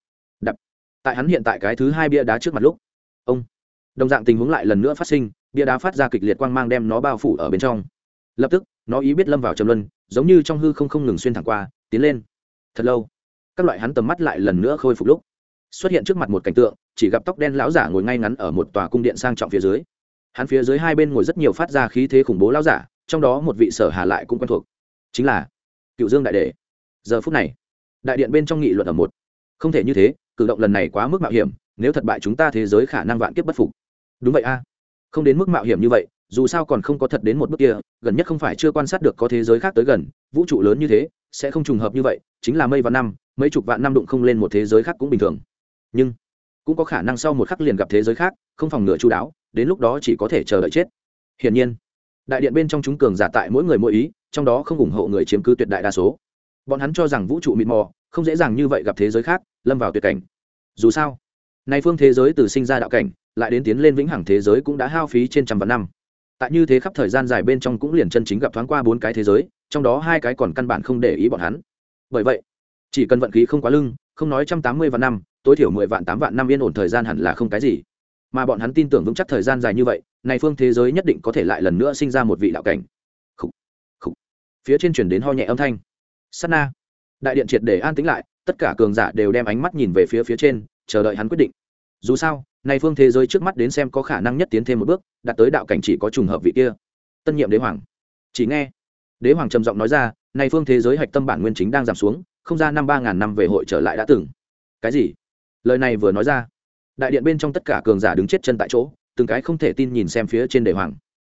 Tại hắn hiện tại cái thứ hai bia đá trước mặt lúc. Ông. Đồng dạng tình huống lại lần nữa phát sinh, bia đá phát ra kịch liệt quang mang đem nó bao phủ ở bên trong. Lập tức, nó ý biết lâm vào trầm luân, giống như trong hư không không ngừng xuyên thẳng qua, tiến lên. Thật lâu, các loại hắn tầm mắt lại lần nữa khôi phục lúc. Xuất hiện trước mặt một cảnh tượng, chỉ gặp tóc đen lão giả ngồi ngay ngắn ở một tòa cung điện sang trọng phía dưới. Hắn phía dưới hai bên ngồi rất nhiều phát ra khí thế khủng bố lão giả, trong đó một vị sở hà lại cũng quen thuộc chính là cựu dương đại đệ giờ phút này đại điện bên trong nghị luận ở một không thể như thế cử động lần này quá mức mạo hiểm, nếu thất bại chúng ta thế giới khả năng vạn kiếp bất phục. Đúng vậy a. Không đến mức mạo hiểm như vậy, dù sao còn không có thật đến một bước kia, gần nhất không phải chưa quan sát được có thế giới khác tới gần, vũ trụ lớn như thế, sẽ không trùng hợp như vậy, chính là mây vạn năm, mấy chục vạn năm đụng không lên một thế giới khác cũng bình thường. Nhưng, cũng có khả năng sau một khắc liền gặp thế giới khác, không phòng ngừa chú đáo, đến lúc đó chỉ có thể chờ đợi chết. Hiển nhiên, đại điện bên trong chúng cường giả tại mỗi người mỗi ý, trong đó không ủng hộ người chiếm cứ tuyệt đại đa số. Bọn hắn cho rằng vũ trụ mịt mò không dễ dàng như vậy gặp thế giới khác lâm vào tuyệt cảnh. Dù sao nay phương thế giới từ sinh ra đạo cảnh lại đến tiến lên vĩnh hằng thế giới cũng đã hao phí trên trăm vạn năm. Tại như thế khắp thời gian dài bên trong cũng liền chân chính gặp thoáng qua bốn cái thế giới trong đó hai cái còn căn bản không để ý bọn hắn. Bởi vậy chỉ cần vận khí không quá lưng không nói trăm tám mươi vạn năm tối thiểu mười vạn tám vạn năm yên ổn thời gian hẳn là không cái gì. Mà bọn hắn tin tưởng vững chắc thời gian dài như vậy này phương thế giới nhất định có thể lại lần nữa sinh ra một vị đạo cảnh. Khủ, khủ. phía trên chuyển đến ho nhẹ âm thanh. Sắt na đại điện triệt để an tĩnh lại, tất cả cường giả đều đem ánh mắt nhìn về phía phía trên, chờ đợi hắn quyết định. Dù sao này phương thế giới trước mắt đến xem có khả năng nhất tiến thêm một bước, đạt tới đạo cảnh chỉ có trùng hợp vị kia. Tân nhiệm đế hoàng. Chỉ nghe, đế hoàng trầm giọng nói ra này phương thế giới hạch tâm bản nguyên chính đang giảm xuống, không ra năm ba ngàn năm về hội trở lại đã từng. Cái gì? Lời này vừa nói ra, đại điện bên trong tất cả cường giả đứng chết chân tại chỗ, từng cái không thể tin nhìn xem phía trên đề hoàng.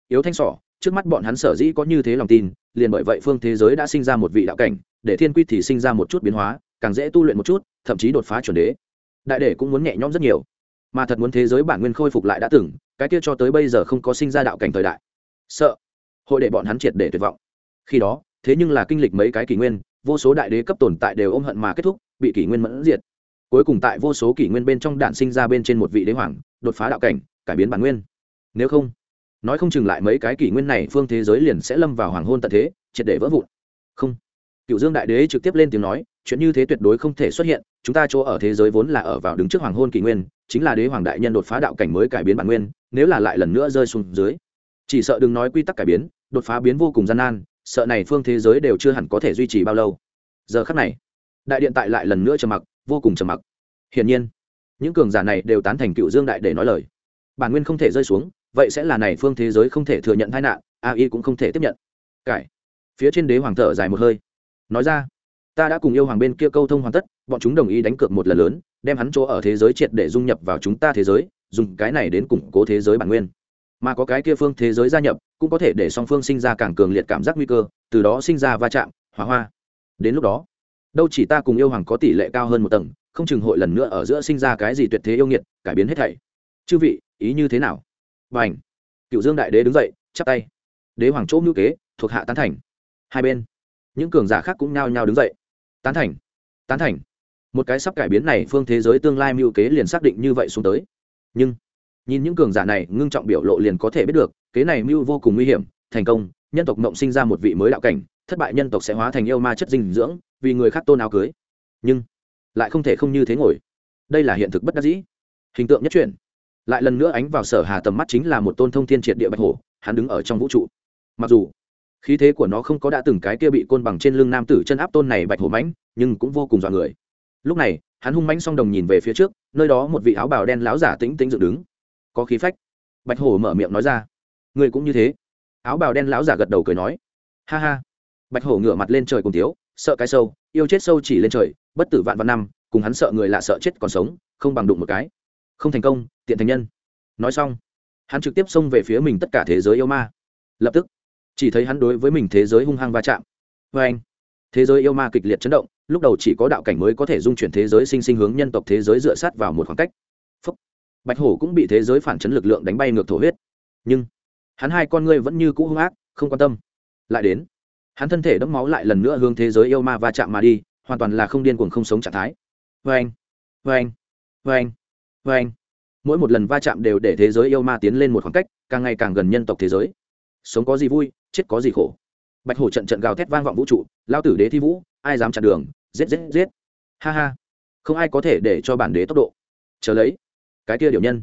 Yếu thanh sỏ, trước mắt bọn hắn sở dĩ có như thế lòng tin, liền bởi vậy phương thế giới đã sinh ra một vị đạo cảnh để thiên quy thì sinh ra một chút biến hóa, càng dễ tu luyện một chút, thậm chí đột phá chuẩn đế. Đại đệ cũng muốn nhẹ nhõm rất nhiều. Mà thật muốn thế giới bản nguyên khôi phục lại đã từng, cái kia cho tới bây giờ không có sinh ra đạo cảnh thời đại. Sợ. Hội để bọn hắn triệt để tuyệt vọng. Khi đó, thế nhưng là kinh lịch mấy cái kỷ nguyên, vô số đại đế cấp tồn tại đều ôm hận mà kết thúc, bị kỷ nguyên mẫn diệt. Cuối cùng tại vô số kỷ nguyên bên trong đạn sinh ra bên trên một vị đế hoàng, đột phá đạo cảnh, cải biến bản nguyên. Nếu không, nói không chừng lại mấy cái kỷ nguyên này phương thế giới liền sẽ lâm vào hoàng hôn tận thế, triệt để vỡ vụn. Không cựu dương đại đế trực tiếp lên tiếng nói, chuyện như thế tuyệt đối không thể xuất hiện, chúng ta chỗ ở thế giới vốn là ở vào đứng trước hoàng hôn kỷ nguyên, chính là đế hoàng đại nhân đột phá đạo cảnh mới cải biến bản nguyên, nếu là lại lần nữa rơi xuống dưới. Chỉ sợ đừng nói quy tắc cải biến, đột phá biến vô cùng gian nan, sợ này phương thế giới đều chưa hẳn có thể duy trì bao lâu. Giờ khắc này, đại điện tại lại lần nữa trầm mặc, vô cùng trầm mặc. Hiển nhiên, những cường giả này đều tán thành cựu dương đại để nói lời. Bản nguyên không thể rơi xuống, vậy sẽ là này phương thế giới không thể thừa nhận tai nạn ai cũng không thể tiếp nhận. Cải. Phía trên đế hoàng thở dài một hơi nói ra, ta đã cùng yêu hoàng bên kia câu thông hoàn tất, bọn chúng đồng ý đánh cược một lần lớn, đem hắn chỗ ở thế giới triệt để dung nhập vào chúng ta thế giới, dùng cái này đến củng cố thế giới bản nguyên. Mà có cái kia phương thế giới gia nhập, cũng có thể để song phương sinh ra càng cường liệt cảm giác nguy cơ, từ đó sinh ra va chạm hóa hoa. Đến lúc đó, đâu chỉ ta cùng yêu hoàng có tỷ lệ cao hơn một tầng, không chừng hội lần nữa ở giữa sinh ra cái gì tuyệt thế yêu nghiệt, cải biến hết thảy. Chư vị, ý như thế nào? B à n h cựu dương đại đế đứng dậy, chắp tay. Đế hoàng chỗ ngữ kế, thuộc hạ tán thành. Hai bên những cường giả khác cũng nhao nhao đứng dậy. Tán thành tán thành. Một cái sắp cải biến này phương thế giới tương lai mưu kế liền xác định như vậy xuống tới. Nhưng nhìn những cường giả này ngưng trọng biểu lộ liền có thể biết được kế này mưu vô cùng nguy hiểm thành công nhân tộc mộng sinh ra một vị mới đạo cảnh thất bại nhân tộc sẽ hóa thành yêu ma chất dinh dưỡng vì người khác tôn áo cưới. Nhưng lại không thể không như thế ngồi. Đây là hiện thực bất đắc dĩ. Hình tượng nhất truyền, lại lần nữa ánh vào sở hà tầm mắt chính là một tôn thông thiên triệt địa bạch hổ hắn đứng ở trong vũ trụ. Mặc dù khí thế của nó không có đã từng cái kia bị côn bằng trên lưng nam tử chân áp tôn này bạch hổ mãnh, nhưng cũng vô cùng dọa người. Lúc này, hắn hung mãnh song đồng nhìn về phía trước, nơi đó một vị áo bào đen láo giả tĩnh tĩnh dựng đứng. Có khí phách. Bạch hổ mở miệng nói ra. Người cũng như thế. Áo bào đen láo giả gật đầu cười nói. Ha ha. Bạch hổ ngửa mặt lên trời cùng tiếu, sợ cái sâu, yêu chết sâu chỉ lên trời, bất tử vạn vạn năm, cùng hắn sợ người lạ sợ chết còn sống, không bằng đụng một cái. Không thành công, tiện thành nhân. Nói xong, hắn trực tiếp xông về phía mình tất cả thế giới yêu ma. Lập tức chỉ thấy hắn đối với mình thế giới hung hăng va chạm. Vê anh, thế giới yêu ma kịch liệt chấn động, lúc đầu chỉ có đạo cảnh mới có thể dung chuyển thế giới sinh sinh hướng nhân tộc thế giới dựa sát vào một khoảng cách. Phúc. bạch hổ cũng bị thế giới phản chấn lực lượng đánh bay ngược thổ huyết. Nhưng, hắn hai con ngươi vẫn như cũ hung ác, không quan tâm. Lại đến, hắn thân thể đẫm máu lại lần nữa hướng thế giới yêu ma va chạm mà đi, hoàn toàn là không điên cuồng không sống trạng thái. Vê anh vê anh vê anh vê anh. Mỗi một lần va chạm đều để thế giới yêu ma tiến lên một khoảng cách, càng ngày càng gần nhân tộc thế giới. Sống có gì vui chết có gì khổ. Bạch hổ trận trận gào thét vang vọng vũ trụ, lao tử đế thi vũ, ai dám chặn đường, giết giết giết. Ha ha, không ai có thể để cho bản đế tốc độ. Chờ lấy, cái kia điều nhân,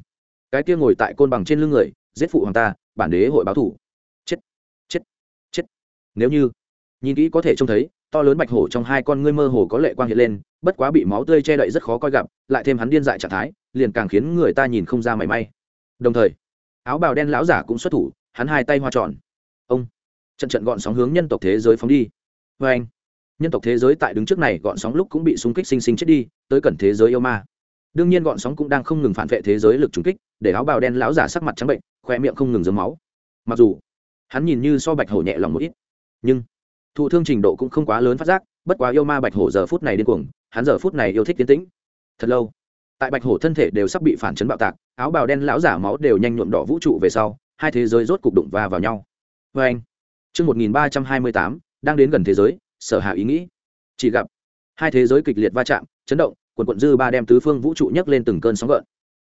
cái kia ngồi tại côn bằng trên lưng người, giết phụ hoàng ta, bản đế hội báo thủ. Chết chết chết. Nếu như, nhìn kỹ có thể trông thấy, to lớn bạch hổ trong hai con ngươi mơ hồ có lệ quang hiện lên, bất quá bị máu tươi che đậy rất khó coi gặp, lại thêm hắn điên dại trạng thái, liền càng khiến người ta nhìn không ra mảy may. Đồng thời, áo bào đen lão giả cũng xuất thủ, hắn hai tay hoa tròn trận trận gọn sóng hướng nhân tộc thế giới phóng đi. Vê anh, nhân tộc thế giới tại đứng trước này gọn sóng lúc cũng bị súng kích sinh sinh chết đi, tới cận thế giới yêu ma. Đương nhiên gọn sóng cũng đang không ngừng phản vệ thế giới lực trùng kích, để áo bào đen lão giả sắc mặt trắng bệnh khoe miệng không ngừng dấm máu. Mặc dù, hắn nhìn như so bạch hổ nhẹ lòng một ít, nhưng thụ thương trình độ cũng không quá lớn phát giác, bất quá yêu ma bạch hổ giờ phút này điên cuồng, hắn giờ phút này yêu thích tiến tĩnh. Thật lâu, tại bạch hổ thân thể đều sắp bị phản chấn bạo tạc, áo bào đen lão giả máu đều nhanh nhuộm đỏ vũ trụ về sau, hai thế giới rốt cục đụng va vào nhau. Vê anh chương một nghìn ba trăm hai mươi tám, đang đến gần thế giới, sở hạ ý nghĩ. Chỉ gặp, hai thế giới kịch liệt va chạm, chấn động, quần quận dư ba đem tứ phương vũ trụ nhấc lên từng cơn sóng gợn.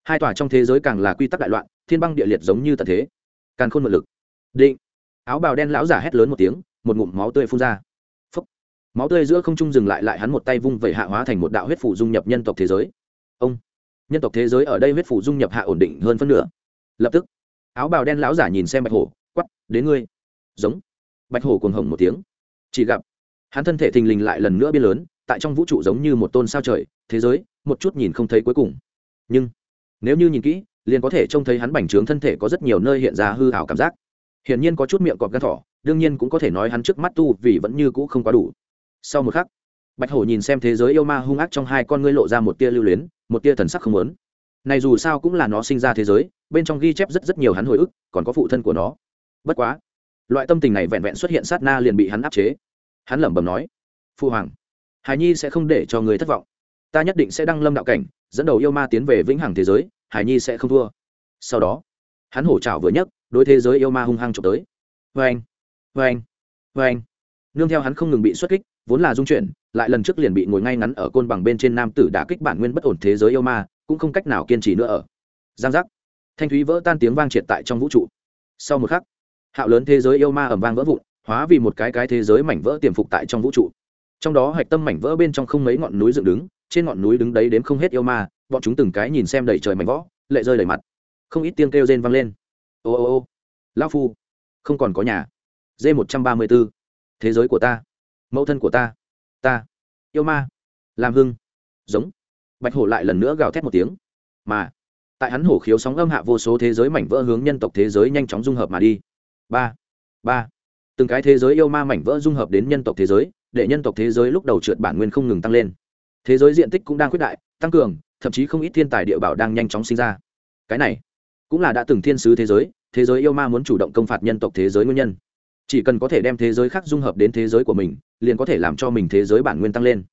Hai tòa trong thế giới càng là quy tắc đại loạn, thiên băng địa liệt giống như tận thế. Càng khôn mượn lực. Định. Áo bào đen lão giả hét lớn một tiếng, một ngụm máu tươi phun ra. Phúc. máu tươi giữa không trung dừng lại lại hắn một tay vung vẩy hạ hóa thành một đạo huyết phủ dung nhập nhân tộc thế giới. Ông. Nhân tộc thế giới ở đây huyết phủ dung nhập hạ ổn định hơn phân nửa. Lập tức, áo bào đen lão giả nhìn xem bạch hổ quắp đến ngươi. Giống bạch hổ cuồng hồng một tiếng. Chỉ gặp, hắn thân thể thình lình lại lần nữa biến lớn, tại trong vũ trụ giống như một tôn sao trời, thế giới, một chút nhìn không thấy cuối cùng. Nhưng, nếu như nhìn kỹ, liền có thể trông thấy hắn bành trướng thân thể có rất nhiều nơi hiện ra hư hảo cảm giác. Hiển nhiên có chút miệng cọp gan thỏ, đương nhiên cũng có thể nói hắn trước mắt tu vì vẫn như cũ không quá đủ. Sau một khắc, bạch hổ nhìn xem thế giới yêu ma hung ác trong hai con ngươi lộ ra một tia lưu luyến, một tia thần sắc không lớn này dù sao cũng là nó sinh ra thế giới, bên trong ghi chép rất rất nhiều hắn hồi ức, còn có phụ thân của nó. Bất quá loại tâm tình này vẹn vẹn xuất hiện sát na liền bị hắn áp chế. Hắn lẩm bẩm nói, phu hoàng, hải nhi sẽ không để cho người thất vọng. Ta nhất định sẽ đăng lâm đạo cảnh, dẫn đầu yêu ma tiến về vĩnh hằng thế giới, hải nhi sẽ không thua. Sau đó, hắn hổ trào vừa nhấc, đối thế giới yêu ma hung hăng trộm tới. Vê anh vê anh vê anh nương theo hắn không ngừng bị xuất kích, vốn là dung chuyển, lại lần trước liền bị ngồi ngay ngắn ở côn bằng bên trên nam tử đã kích bản nguyên bất ổn thế giới yêu ma, cũng không cách nào kiên trì nữa ở. Giang giác. Thanh thúy vỡ tan tiếng vang triệt tại trong vũ trụ. Sau một khắc hạo lớn thế giới yêu ma ẩm vang vỡ vụn, hóa vì một cái cái thế giới mảnh vỡ tiềm phục tại trong vũ trụ. Trong đó hạch tâm mảnh vỡ bên trong không mấy ngọn núi dựng đứng, trên ngọn núi đứng đấy đếm không hết yêu ma, bọn chúng từng cái nhìn xem đầy trời mảnh võ lệ rơi đầy mặt. Không ít tiếng kêu rên vang lên. Ô ô ô lao phu, không còn có nhà. D một trăm ba mươi b ố thế giới của ta, mẫu thân của ta ta, yêu ma, làm hưng, giống. Bạch hổ lại lần nữa gào thét một tiếng. Mà, tại hắn hổ khiếu sóng âm hạ vô số thế giới mảnh vỡ hướng nhân tộc thế giới nhanh chóng dung hợp mà đi ba ba. Từng cái thế giới yêu ma mảnh vỡ dung hợp đến nhân tộc thế giới, để nhân tộc thế giới lúc đầu trượt bản nguyên không ngừng tăng lên. Thế giới diện tích cũng đang khuyết đại, tăng cường, thậm chí không ít thiên tài địa bảo đang nhanh chóng sinh ra. Cái này cũng là đã từng thiên sứ thế giới thế giới yêu ma muốn chủ động công phạt nhân tộc thế giới nguyên nhân. Chỉ cần có thể đem thế giới khác dung hợp đến thế giới của mình, liền có thể làm cho mình thế giới bản nguyên tăng lên.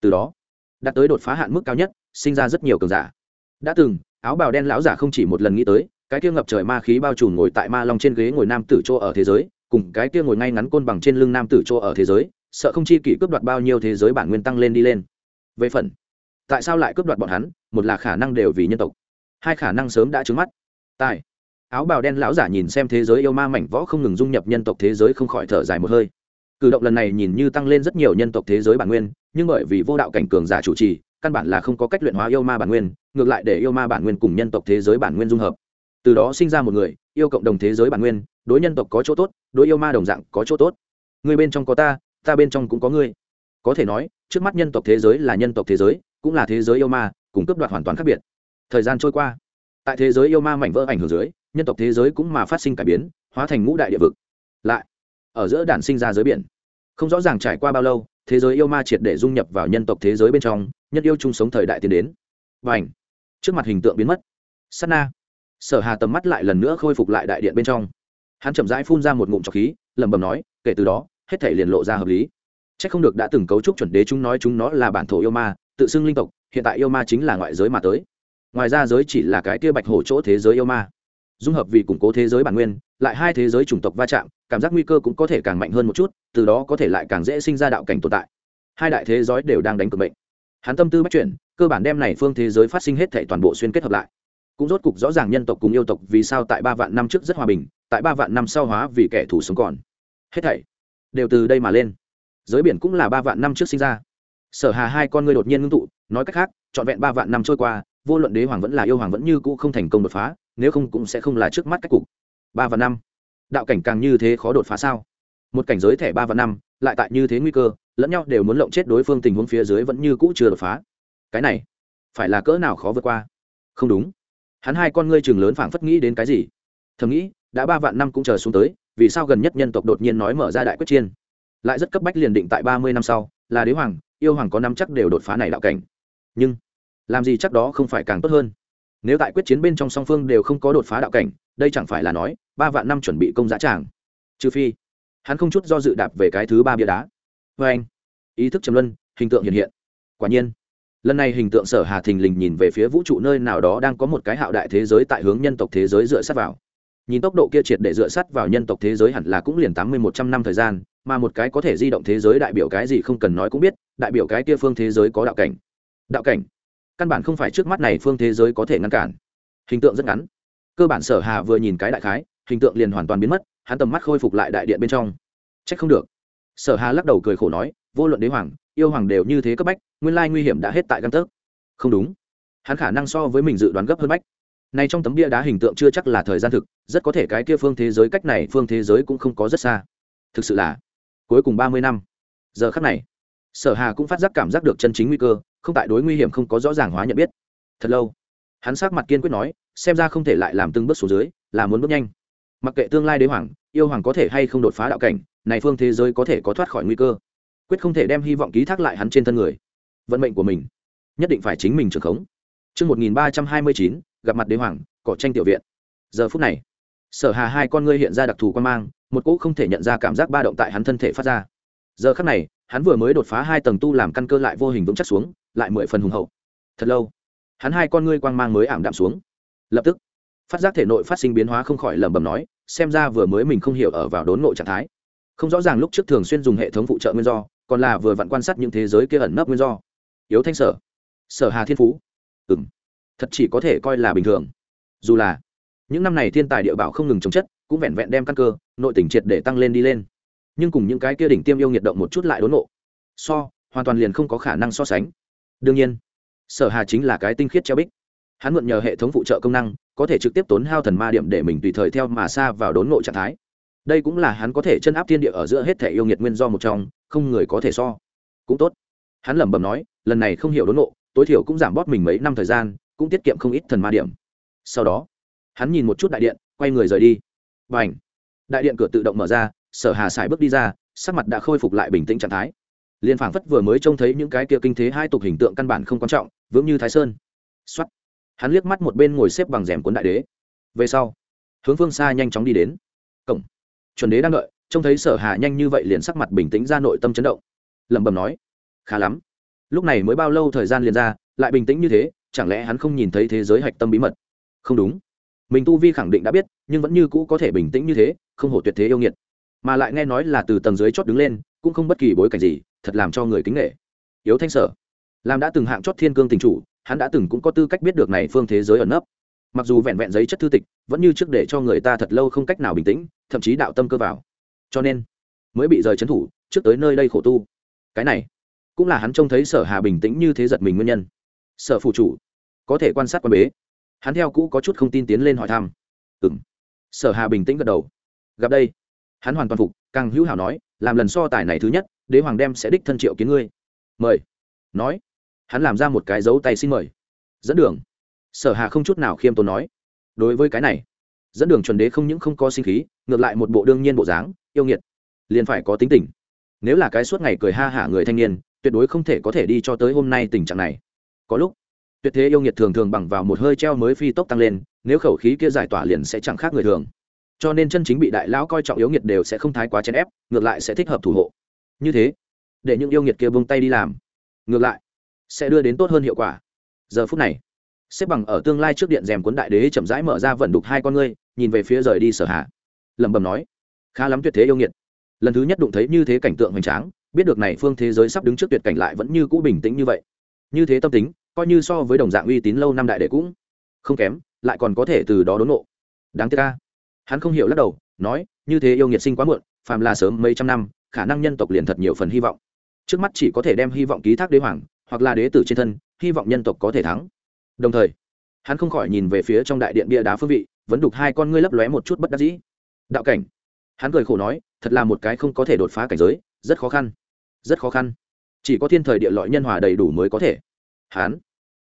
Từ đó, đạt tới đột phá hạn mức cao nhất, sinh ra rất nhiều cường giả. Đã từng, áo bào đen lão giả không chỉ một lần nghĩ tới cái kia ngập trời ma khí bao trùm ngồi tại ma long trên ghế ngồi nam tử chỗ ở thế giới, cùng cái kia ngồi ngay ngắn côn bằng trên lưng nam tử chỗ ở thế giới, sợ không chi kỷ cướp đoạt bao nhiêu thế giới bản nguyên tăng lên đi lên. Về phần, tại sao lại cướp đoạt bọn hắn, một là khả năng đều vì nhân tộc, hai khả năng sớm đã trứng mắt. Tài, áo bào đen lão giả nhìn xem thế giới yêu ma mảnh võ không ngừng dung nhập nhân tộc thế giới không khỏi thở dài một hơi. Cử động lần này nhìn như tăng lên rất nhiều nhân tộc thế giới bản nguyên, nhưng bởi vì vô đạo cảnh cường giả chủ trì, căn bản là không có cách luyện hóa yêu ma bản nguyên, ngược lại để yêu ma bản nguyên cùng nhân tộc thế giới bản nguyên dung hợp từ đó sinh ra một người, yêu cộng đồng thế giới bản nguyên, đối nhân tộc có chỗ tốt, đối yêu ma đồng dạng có chỗ tốt. Người bên trong có ta ta bên trong cũng có ngươi. Có thể nói, trước mắt nhân tộc thế giới là nhân tộc thế giới, cũng là thế giới yêu ma, cùng cấp đoạt hoàn toàn khác biệt. Thời gian trôi qua. Tại thế giới yêu ma mảnh vỡ ảnh hưởng dưới, nhân tộc thế giới cũng mà phát sinh cải biến, hóa thành ngũ đại địa vực. Lại, ở giữa đản sinh ra giới biển. Không rõ ràng trải qua bao lâu, thế giới yêu ma triệt để dung nhập vào nhân tộc thế giới bên trong, nhân yêu chung sống thời đại tiến đến. Và ảnh, trước mặt hình tượng biến mất. S na sở hà tầm mắt lại lần nữa khôi phục lại đại điện bên trong. Hắn chậm rãi phun ra một ngụm trọc khí, lẩm bẩm nói, kể từ đó, hết thể liền lộ ra hợp lý. C h ắ c không được đã từng cấu trúc chuẩn đế chúng nói chúng nó là bản thổ yêu ma, tự xưng linh tộc, hiện tại yêu ma chính là ngoại giới mà tới. Ngoài ra giới chỉ là cái kia bạch hổ chỗ thế giới yêu ma. Dung hợp vì củng cố thế giới bản nguyên, lại hai thế giới chủng tộc va chạm, cảm giác nguy cơ cũng có thể càng mạnh hơn một chút, từ đó có thể lại càng dễ sinh ra đạo cảnh tồn tại. Hai đại thế giới đều đang đánh cực bệnh hắn tâm tư bắt chuyển, cơ bản đem này phương thế giới phát sinh hết thể toàn bộ xuyên kết hợp lại cũng rốt cục rõ ràng nhân tộc cùng yêu tộc vì sao tại ba vạn năm trước rất hòa bình, tại ba vạn năm sau hóa vì kẻ thù sống còn. Hết thảy đều từ đây mà lên. Giới biển cũng là ba vạn năm trước sinh ra. Sở hà hai con ngươi đột nhiên ngưng tụ, nói cách khác, trọn vẹn ba vạn năm trôi qua, vô luận đế hoàng vẫn là yêu hoàng vẫn như cũ không thành công đột phá, nếu không cũng sẽ không là trước mắt cách cục. Ba vạn năm, đạo cảnh càng như thế khó đột phá sao? Một cảnh giới thẻ ba vạn năm, lại tại như thế nguy cơ, lẫn nhau đều muốn lộng chết đối phương tình huống phía dưới vẫn như cũ chưa đột phá. Cái này, phải là cỡ nào khó vượt qua? Không đúng hắn hai con ngươi chừng lớn phảng phất nghĩ đến cái gì. Thầm nghĩ, đã ba vạn năm cũng chờ xuống tới, vì sao gần nhất nhân tộc đột nhiên nói mở ra đại quyết chiên lại rất cấp bách liền định tại ba mươi năm sau, là đế hoàng, yêu hoàng có năm chắc đều đột phá này đạo cảnh. Nhưng, làm gì chắc đó không phải càng tốt hơn? Nếu tại quyết chiến bên trong song phương đều không có đột phá đạo cảnh, đây chẳng phải là nói, ba vạn năm chuẩn bị công giá tràng. Trừ phi, hắn không chút do dự đạp về cái thứ ba bia đá. Vê anh ý thức trầm luân, hình tượng hiện hiện. Quả nhiên lần này hình tượng sở hà thình lình nhìn về phía vũ trụ nơi nào đó đang có một cái hạo đại thế giới tại hướng nhân tộc thế giới dựa sát vào. Nhìn tốc độ kia triệt để dựa sát vào nhân tộc thế giới hẳn là cũng liền tám mươi một trăm năm thời gian, mà một cái có thể di động thế giới đại biểu cái gì không cần nói cũng biết, đại biểu cái kia phương thế giới có đạo cảnh. Đạo cảnh? Căn bản không phải trước mắt này phương thế giới có thể ngăn cản. Hình tượng rất ngắn. Cơ bản sở hà vừa nhìn cái đại khái, hình tượng liền hoàn toàn biến mất, hắn tầm mắt khôi phục lại đại điện bên trong. Trách không được. Sở hà lắc đầu cười khổ nói, vô luận đế hoàng yêu hoàng đều như thế cấp bách, nguyên lai nguy hiểm đã hết tại căn tấc. Không đúng. Hắn khả năng so với mình dự đoán gấp hơn bách. Nay trong tấm bia đá hình tượng chưa chắc là thời gian thực, rất có thể cái kia phương thế giới cách này phương thế giới cũng không có rất xa. Thực sự là, cuối cùng ba mươi năm. Giờ khắc này, sở hà cũng phát giác cảm giác được chân chính nguy cơ, không tại đối nguy hiểm không có rõ ràng hóa nhận biết. Thật lâu, hắn sắc mặt kiên quyết nói, xem ra không thể lại làm từng bước xuống dưới, là muốn bước nhanh. Mặc kệ tương lai đế hoàng, yêu hoàng có thể hay không đột phá đạo cảnh, này phương thế giới có thể có thoát khỏi nguy cơ quyết không thể đem hy vọng ký thác lại hắn trên thân người vận mệnh của mình nhất định phải chính mình trưởng khống Trước 1329, gặp mặt đế hoàng, cỏ tranh tiểu viện. Giờ phút này, sở hà hai con ngươi hiện ra đặc thù quan mang, một cỗ không thể nhận ra cảm giác ba động tại hắn thân thể phát ra. Giờ khắc này, hắn vừa mới đột phá hai tầng tu làm căn cơ lại vô hình vững chắc xuống, lại mười phần hùng hậu. Thật lâu, hắn hai con ngươi quang mang mới ảm đạm xuống. Lập tức, phát giác thể nội phát sinh biến hóa không khỏi lẩm bẩm nói, xem ra vừa mới mình không hiểu ở vào đốn ngộ trạng thái. Không rõ ràng lúc trước thường xuyên dùng hệ thống phụ trợ nguyên do, còn là vừa vặn quan sát những thế giới kia ẩn nấp nguyên do. Yếu thanh sở. Sở hà thiên phú. Ừ m thật chỉ có thể coi là bình thường. Dù là, những năm này thiên tài địa bảo không ngừng chống chất, cũng vẹn vẹn đem căn cơ, nội tỉnh triệt để tăng lên đi lên. Nhưng cùng những cái kia đỉnh tiêm yêu nhiệt động một chút lại đốn nộ so, hoàn toàn liền không có khả năng so sánh. Đương nhiên, sở hà chính là cái tinh khiết treo bích. Hắn mượn nhờ hệ thống phụ trợ công năng, có thể trực tiếp tốn hao thần ma điểm để mình tùy thời theo mà xa vào đốn nộ trạng thái đây cũng là hắn có thể chân áp thiên địa ở giữa hết thể yêu nghiệt nguyên do một trong, không người có thể so. Cũng tốt. Hắn lẩm bẩm nói, lần này không hiểu đốn nộ tối thiểu cũng giảm bóp mình mấy năm thời gian, cũng tiết kiệm không ít thần ma điểm. Sau đó, hắn nhìn một chút đại điện, quay người rời đi. Và ảnh đại điện cửa tự động mở ra, sở hà sải bước đi ra, sắc mặt đã khôi phục lại bình tĩnh trạng thái. Liên phảng phất vừa mới trông thấy những cái kia kinh thế hai tục hình tượng căn bản không quan trọng, vững như thái sơn. Xuất hắn liếc mắt một bên ngồi xếp bằng rèm cuốn đại đế. Về sau, hướng phương xa nhanh chóng đi đến. Cổng! Chuẩn đế đang đợi, trông thấy sở hà nhanh như vậy liền sắc mặt bình tĩnh ra nội tâm chấn động. Lẩm bẩm nói, khá lắm. Lúc này mới bao lâu thời gian liền ra, lại bình tĩnh như thế, chẳng lẽ hắn không nhìn thấy thế giới hạch tâm bí mật? Không đúng. Mình tu vi khẳng định đã biết, nhưng vẫn như cũ có thể bình tĩnh như thế, không hổ tuyệt thế yêu nghiệt. Mà lại nghe nói là từ tầng dưới chót đứng lên, cũng không bất kỳ bối cảnh gì, thật làm cho người kính nghệ yếu thanh sở làm đã từng hạng chót thiên cương tình chủ, hắn đã từng cũng có tư cách biết được này phương thế giới ẩn nấp. Mặc dù vẹn vẹn giấy chất thư tịch vẫn như trước để cho người ta thật lâu không cách nào bình tĩnh, thậm chí đạo tâm cơ vào. Cho nên, mới bị rời trấn thủ, trước tới nơi đây khổ tu. Cái này, cũng là hắn trông thấy sở hà bình tĩnh như thế giật mình nguyên nhân. Sở phụ chủ, có thể quan sát quan bế. Hắn theo cũ có chút không tin tiến lên hỏi thăm. Ừng sở hà bình tĩnh gật đầu. Gặp đây, hắn hoàn toàn phục, càng hữu hảo nói, làm lần so tài này thứ nhất, đế hoàng đem sẽ đích thân triệu kiến ngươi. Mời. Nói. Hắn làm ra một cái dấu tay xin mời. Dẫn đường. Sở hà không chút nào khiêm tốn nói đối với cái này, dẫn đường chuẩn đế không những không có sinh khí, ngược lại một bộ đương nhiên bộ dáng, yêu nghiệt. Liền phải có tính tình. Nếu là cái suốt ngày cười ha hả người thanh niên, tuyệt đối không thể có thể đi cho tới hôm nay tình trạng này. Có lúc, tuyệt thế yêu nghiệt thường thường bằng vào một hơi treo mới phi tốc tăng lên, nếu khẩu khí kia giải tỏa liền sẽ chẳng khác người thường. Cho nên chân chính bị đại lão coi trọng yếu nghiệt đều sẽ không thái quá chèn ép, ngược lại sẽ thích hợp thủ hộ. Như thế, để những yêu nghiệt kia bông tay đi làm. Ngược lại, sẽ đưa đến tốt hơn hiệu quả. Giờ phút này xếp bằng ở tương lai trước điện rèm cuốn đại đế chậm rãi mở ra vận đục hai con ngươi, nhìn về phía rời đi sở hạ. Lẩm bẩm nói, khá lắm tuyệt thế yêu nghiệt. Lần thứ nhất đụng thấy như thế cảnh tượng hoành tráng, biết được này phương thế giới sắp đứng trước tuyệt cảnh lại vẫn như cũ bình tĩnh như vậy. Như thế tâm tính, coi như so với đồng dạng uy tín lâu năm đại đệ cũng không kém, lại còn có thể từ đó đốn nộ đáng tiếc ca hắn không hiểu lắc đầu, nói, như thế yêu nghiệt sinh quá muộn, phàm là sớm mấy trăm năm, khả năng nhân tộc liền thật nhiều phần hy vọng. Trước mắt chỉ có thể đem hy vọng ký thác đế hoàng, hoặc là đế tử trên thân, hy vọng nhân tộc có thể thắng đồng thời, hắn không khỏi nhìn về phía trong đại điện bia đá phương vị, vẫn đục hai con ngươi lấp lóe một chút bất đắc dĩ. Đạo cảnh. Hắn cười khổ nói, thật là một cái không có thể đột phá cảnh giới, rất khó khăn. Rất khó khăn. Chỉ có thiên thời địa lợi nhân hòa đầy đủ mới có thể. Hắn.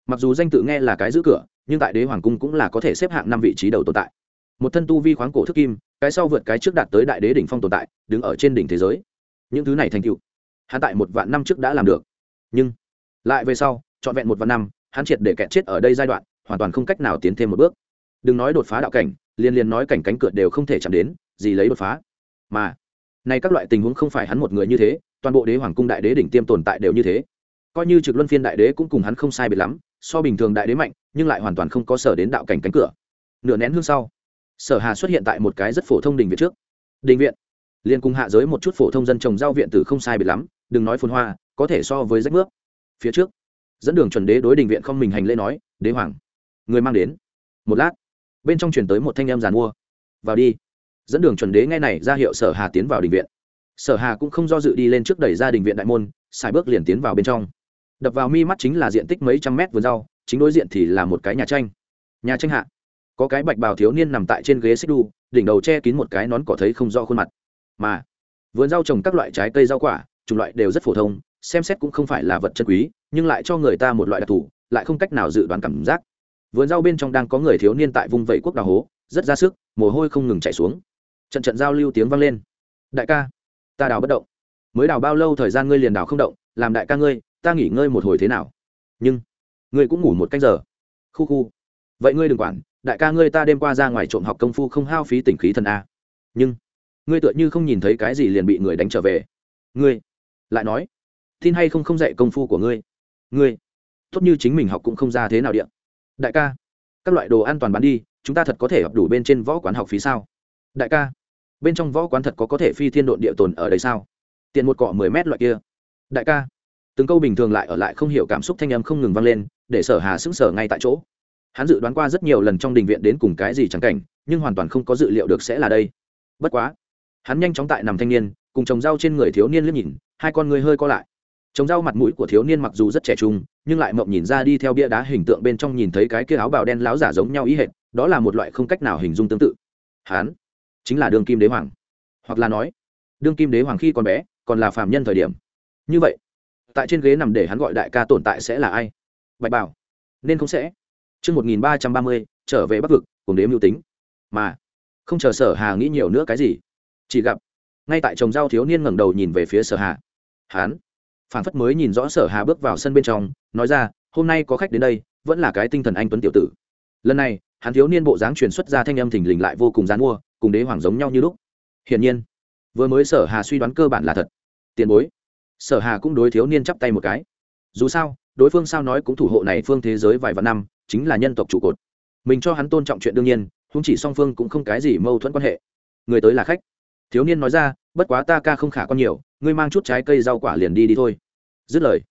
Mặc dù danh tự nghe là cái giữ cửa, nhưng tại đế hoàng cung cũng là có thể xếp hạng năm vị trí đầu tồn tại. Một thân tu vi khoáng cổ thức kim, cái sau vượt cái trước đạt tới đại đế đỉnh phong tồn tại, đứng ở trên đỉnh thế giới. Những thứ này thành tựu, hắn tại một vạn năm trước đã làm được. Nhưng, lại về sau, trọn vẹn một vạn năm hắn triệt để kẹt chết ở đây giai đoạn, hoàn toàn không cách nào tiến thêm một bước. Đừng nói đột phá đạo cảnh, liên liên nói cảnh cánh cửa đều không thể chạm đến, gì lấy đột phá. Mà nay các loại tình huống không phải hắn một người như thế, toàn bộ đế hoàng cung đại đế đỉnh tiêm tồn tại đều như thế. Coi như trực luân phiên đại đế cũng cùng hắn không sai biệt lắm, so bình thường đại đế mạnh, nhưng lại hoàn toàn không có sở đến đạo cảnh cánh cửa. Nửa nén hương sau, sở hà xuất hiện tại một cái rất phổ thông đình viện trước. Đình viện. Liên cùng hạ giới một chút phổ thông dân trồng giao viện tử không sai biệt lắm, đừng nói phồn hoa, có thể so với rách nước. Phía trước dẫn đường chuẩn đế đối đình viện không mình hành lễ nói, đế hoàng, người mang đến. Một lát, bên trong chuyển tới một thanh em giàn mua. Vào đi. Dẫn đường chuẩn đế ngay này ra hiệu sở hà tiến vào đình viện. Sở hà cũng không do dự đi lên trước đẩy ra đình viện đại môn xài bước liền tiến vào bên trong. Đập vào mi mắt chính là diện tích mấy trăm mét vườn rau, chính đối diện thì là một cái nhà tranh. Nhà tranh hạ, có cái bạch bào thiếu niên nằm tại trên ghế xích đu, đỉnh đầu che kín một cái nón cỏ thấy không rõ khuôn mặt. Mà, vườn rau trồng các loại trái cây rau quả, chủng loại đều rất phổ thông xem xét cũng không phải là vật chân quý, nhưng lại cho người ta một loại đặc thù, lại không cách nào dự đoán cảm giác. Vườn rau bên trong đang có người thiếu niên tại vùng vẫy quốc đào hố, rất ra sức, mồ hôi không ngừng chảy xuống. Trận trận giao lưu tiếng vang lên. Đại ca, ta đào bất động. Mới đào bao lâu thời gian ngươi liền đào không động, làm đại ca ngươi, ta nghỉ ngơi một hồi thế nào? Nhưng, ngươi cũng ngủ một canh giờ. Khu khu. Vậy ngươi đừng quản, đại ca ngươi ta đêm qua ra ngoài trộm học công phu không hao phí tỉnh khí thần a. Nhưng, ngươi tựa như không nhìn thấy cái gì liền bị người đánh trở về. Ngươi, lại nói tin hay không không dạy công phu của ngươi? Ngươi, tốt như chính mình học cũng không ra thế nào điện đại ca, các loại đồ an toàn bán đi, chúng ta thật có thể học đủ bên trên võ quán học phí sao? Đại ca, bên trong võ quán thật có có thể phi thiên độn địa tồn ở đây sao? Tiền một cọ mười mét loại kia. Đại ca, từng câu bình thường lại ở lại không hiểu cảm xúc thanh âm không ngừng vang lên, để sở hà sững sờ ngay tại chỗ. Hắn dự đoán qua rất nhiều lần trong đình viện đến cùng cái gì chẳng cảnh, nhưng hoàn toàn không có dự liệu được sẽ là đây. Bất quá, hắn nhanh chóng tại nằm thanh niên, cùng trồng rau trên người thiếu niên liếc nhìn, hai con người hơi co lại trồng rau mặt mũi của thiếu niên mặc dù rất trẻ trung nhưng lại mộng nhìn ra đi theo bia đá hình tượng bên trong nhìn thấy cái kia áo bào đen láo giả giống nhau ý hệt đó là một loại không cách nào hình dung tương tự hắn chính là đương kim đế hoàng hoặc là nói đương kim đế hoàng khi còn bé còn là phàm nhân thời điểm như vậy tại trên ghế nằm để hắn gọi đại ca tồn tại sẽ là ai bạch bảo nên không sẽ Trước 1330, trở về bắc vực, cùng đế mưu tính. Mà, không chờ sở hà nghĩ nhiều nữa cái gì. Chỉ gặp, ngay tại trồng rau thiếu niên ngẩng đầu nhìn về phía sở hà. Hán, phản phất mới nhìn rõ sở hà bước vào sân bên trong, nói ra, hôm nay có khách đến đây, vẫn là cái tinh thần anh tuấn tiểu tử. Lần này, hắn thiếu niên bộ dáng truyền xuất ra thanh âm thình lình lại vô cùng dán mua, cùng đế hoàng giống nhau như lúc. Hiển nhiên, vừa mới sở hà suy đoán cơ bản là thật. Tiền bối. Sở hà cũng đối thiếu niên chắp tay một cái. Dù sao, đối phương sao nói cũng thủ hộ này phương thế giới vài vạn năm, chính là nhân tộc trụ cột mình cho hắn tôn trọng chuyện đương nhiên không chỉ song phương cũng không cái gì mâu thuẫn quan hệ người tới là khách thiếu niên nói ra bất quá ta ca không khả con nhiều, ngươi mang chút trái cây rau quả liền đi đi thôi. Dứt lời,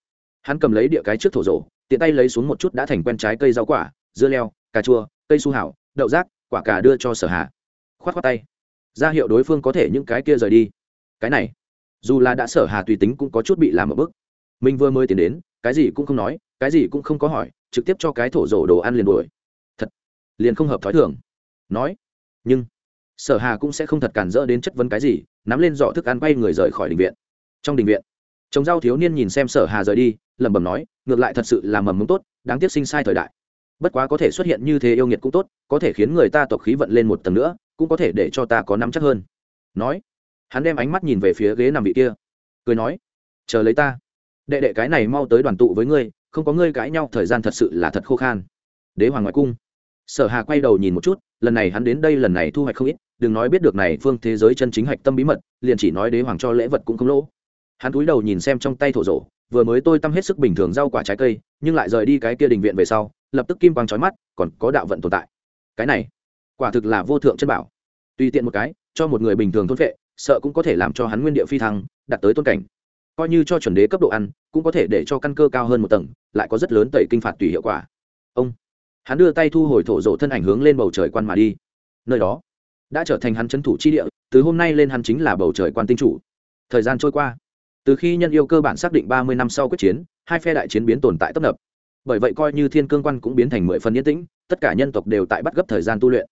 hắn cầm lấy địa cái trước thổ rổ, tiện tay lấy xuống một chút đã thành quen trái cây rau quả, dưa leo, cà chua, cây su hảo, đậu rác, quả cà đưa cho sở hạ khoát khoát tay, ra hiệu đối phương có thể những cái kia rời đi. Cái này, dù là đã sở hà tùy tính cũng có chút bị làm ở bức mình vừa mới tiến đến, cái gì cũng không nói, cái gì cũng không có hỏi, trực tiếp cho cái thổ rổ đồ ăn liền đuổi. Thật, liền không hợp thói thường. Nói, nhưng, sở hà cũng sẽ không thật cản rỡ đến chất vấn cái gì nắm lên giỏ thức ăn quay người rời khỏi đình viện. Trong đình viện trồng rau thiếu niên nhìn xem sở hà rời đi, lẩm bẩm nói, ngược lại thật sự là mầm mống tốt, đáng tiếc sinh sai thời đại. Bất quá có thể xuất hiện như thế yêu nghiệt cũng tốt, có thể khiến người ta tộc khí vận lên một tầng nữa, cũng có thể để cho ta có nắm chắc hơn. Nói, hắn đem ánh mắt nhìn về phía ghế nằm vị kia, cười nói, chờ lấy ta. Đệ đệ cái này mau tới đoàn tụ với ngươi, không có ngươi cãi nhau, thời gian thật sự là thật khô khan. Đế hoàng ngoại cung. Sở hà quay đầu nhìn một chút, lần này hắn đến đây lần này thu hoạch không ít đừng nói biết được này phương thế giới chân chính hạch tâm bí mật, liền chỉ nói đế hoàng cho lễ vật cũng không lỗ. Hắn cúi đầu nhìn xem trong tay thổ rổ vừa mới tôi tâm hết sức bình thường rau quả trái cây, nhưng lại rời đi cái kia đình viện về sau, lập tức kim quang trói mắt, còn có đạo vận tồn tại. Cái này, quả thực là vô thượng chân bảo. Tùy tiện một cái, cho một người bình thường thôn vệ, sợ cũng có thể làm cho hắn nguyên địa phi thăng, đạt tới tôn cảnh. Coi như cho chuẩn đế cấp độ ăn, cũng có thể để cho căn cơ cao hơn một tầng, lại có rất lớn tẩy kinh phạt tùy hiệu quả. Ông, hắn đưa tay thu hồi thổ rổ thân ảnh hướng lên bầu trời quan mà đi. Nơi đó đã trở thành hắn c thủ chi địa, từ hôm nay lên hắn chính là bầu trời quan tinh chủ. Thời gian trôi qua, từ khi nhân yêu cơ bản xác định ba mươi năm sau quyết chiến, hai phe đại chiến biến tồn tại tấp nập. Bởi vậy coi như thiên cương quan cũng biến thành mười phần yên tĩnh, tất cả nhân tộc đều tại bắt gấp thời gian tu luyện.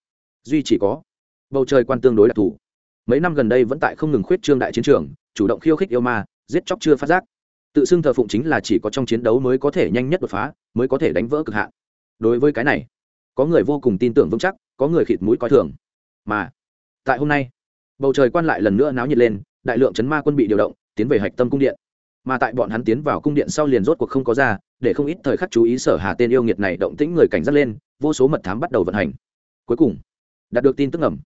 Duy chỉ có bầu trời quan tương đối đặc thù. Mấy năm gần đây vẫn tại không ngừng khuyết trương đại chiến trường, chủ động khiêu khích yêu ma, giết chóc chưa phát giác. Tự xưng thờ phụng chính là chỉ có trong chiến đấu mới có thể nhanh nhất đột phá, mới có thể đánh vỡ cực hạn. Đối với cái này, có người vô cùng tin tưởng vững chắc, có người khịt mũi coi thường mà tại hôm nay, bầu trời quan lại lần nữa náo nhiệt lên, đại lượng chấn ma quân bị điều động, tiến về hạch tâm cung điện. Mà tại bọn hắn tiến vào cung điện sau liền rốt cuộc không có ra, để không ít thời khắc chú ý sở hà tên yêu nghiệt này động tĩnh người cảnh giác lên, vô số mật thám bắt đầu vận hành. Cuối cùng, đạt được tin tức ngầm,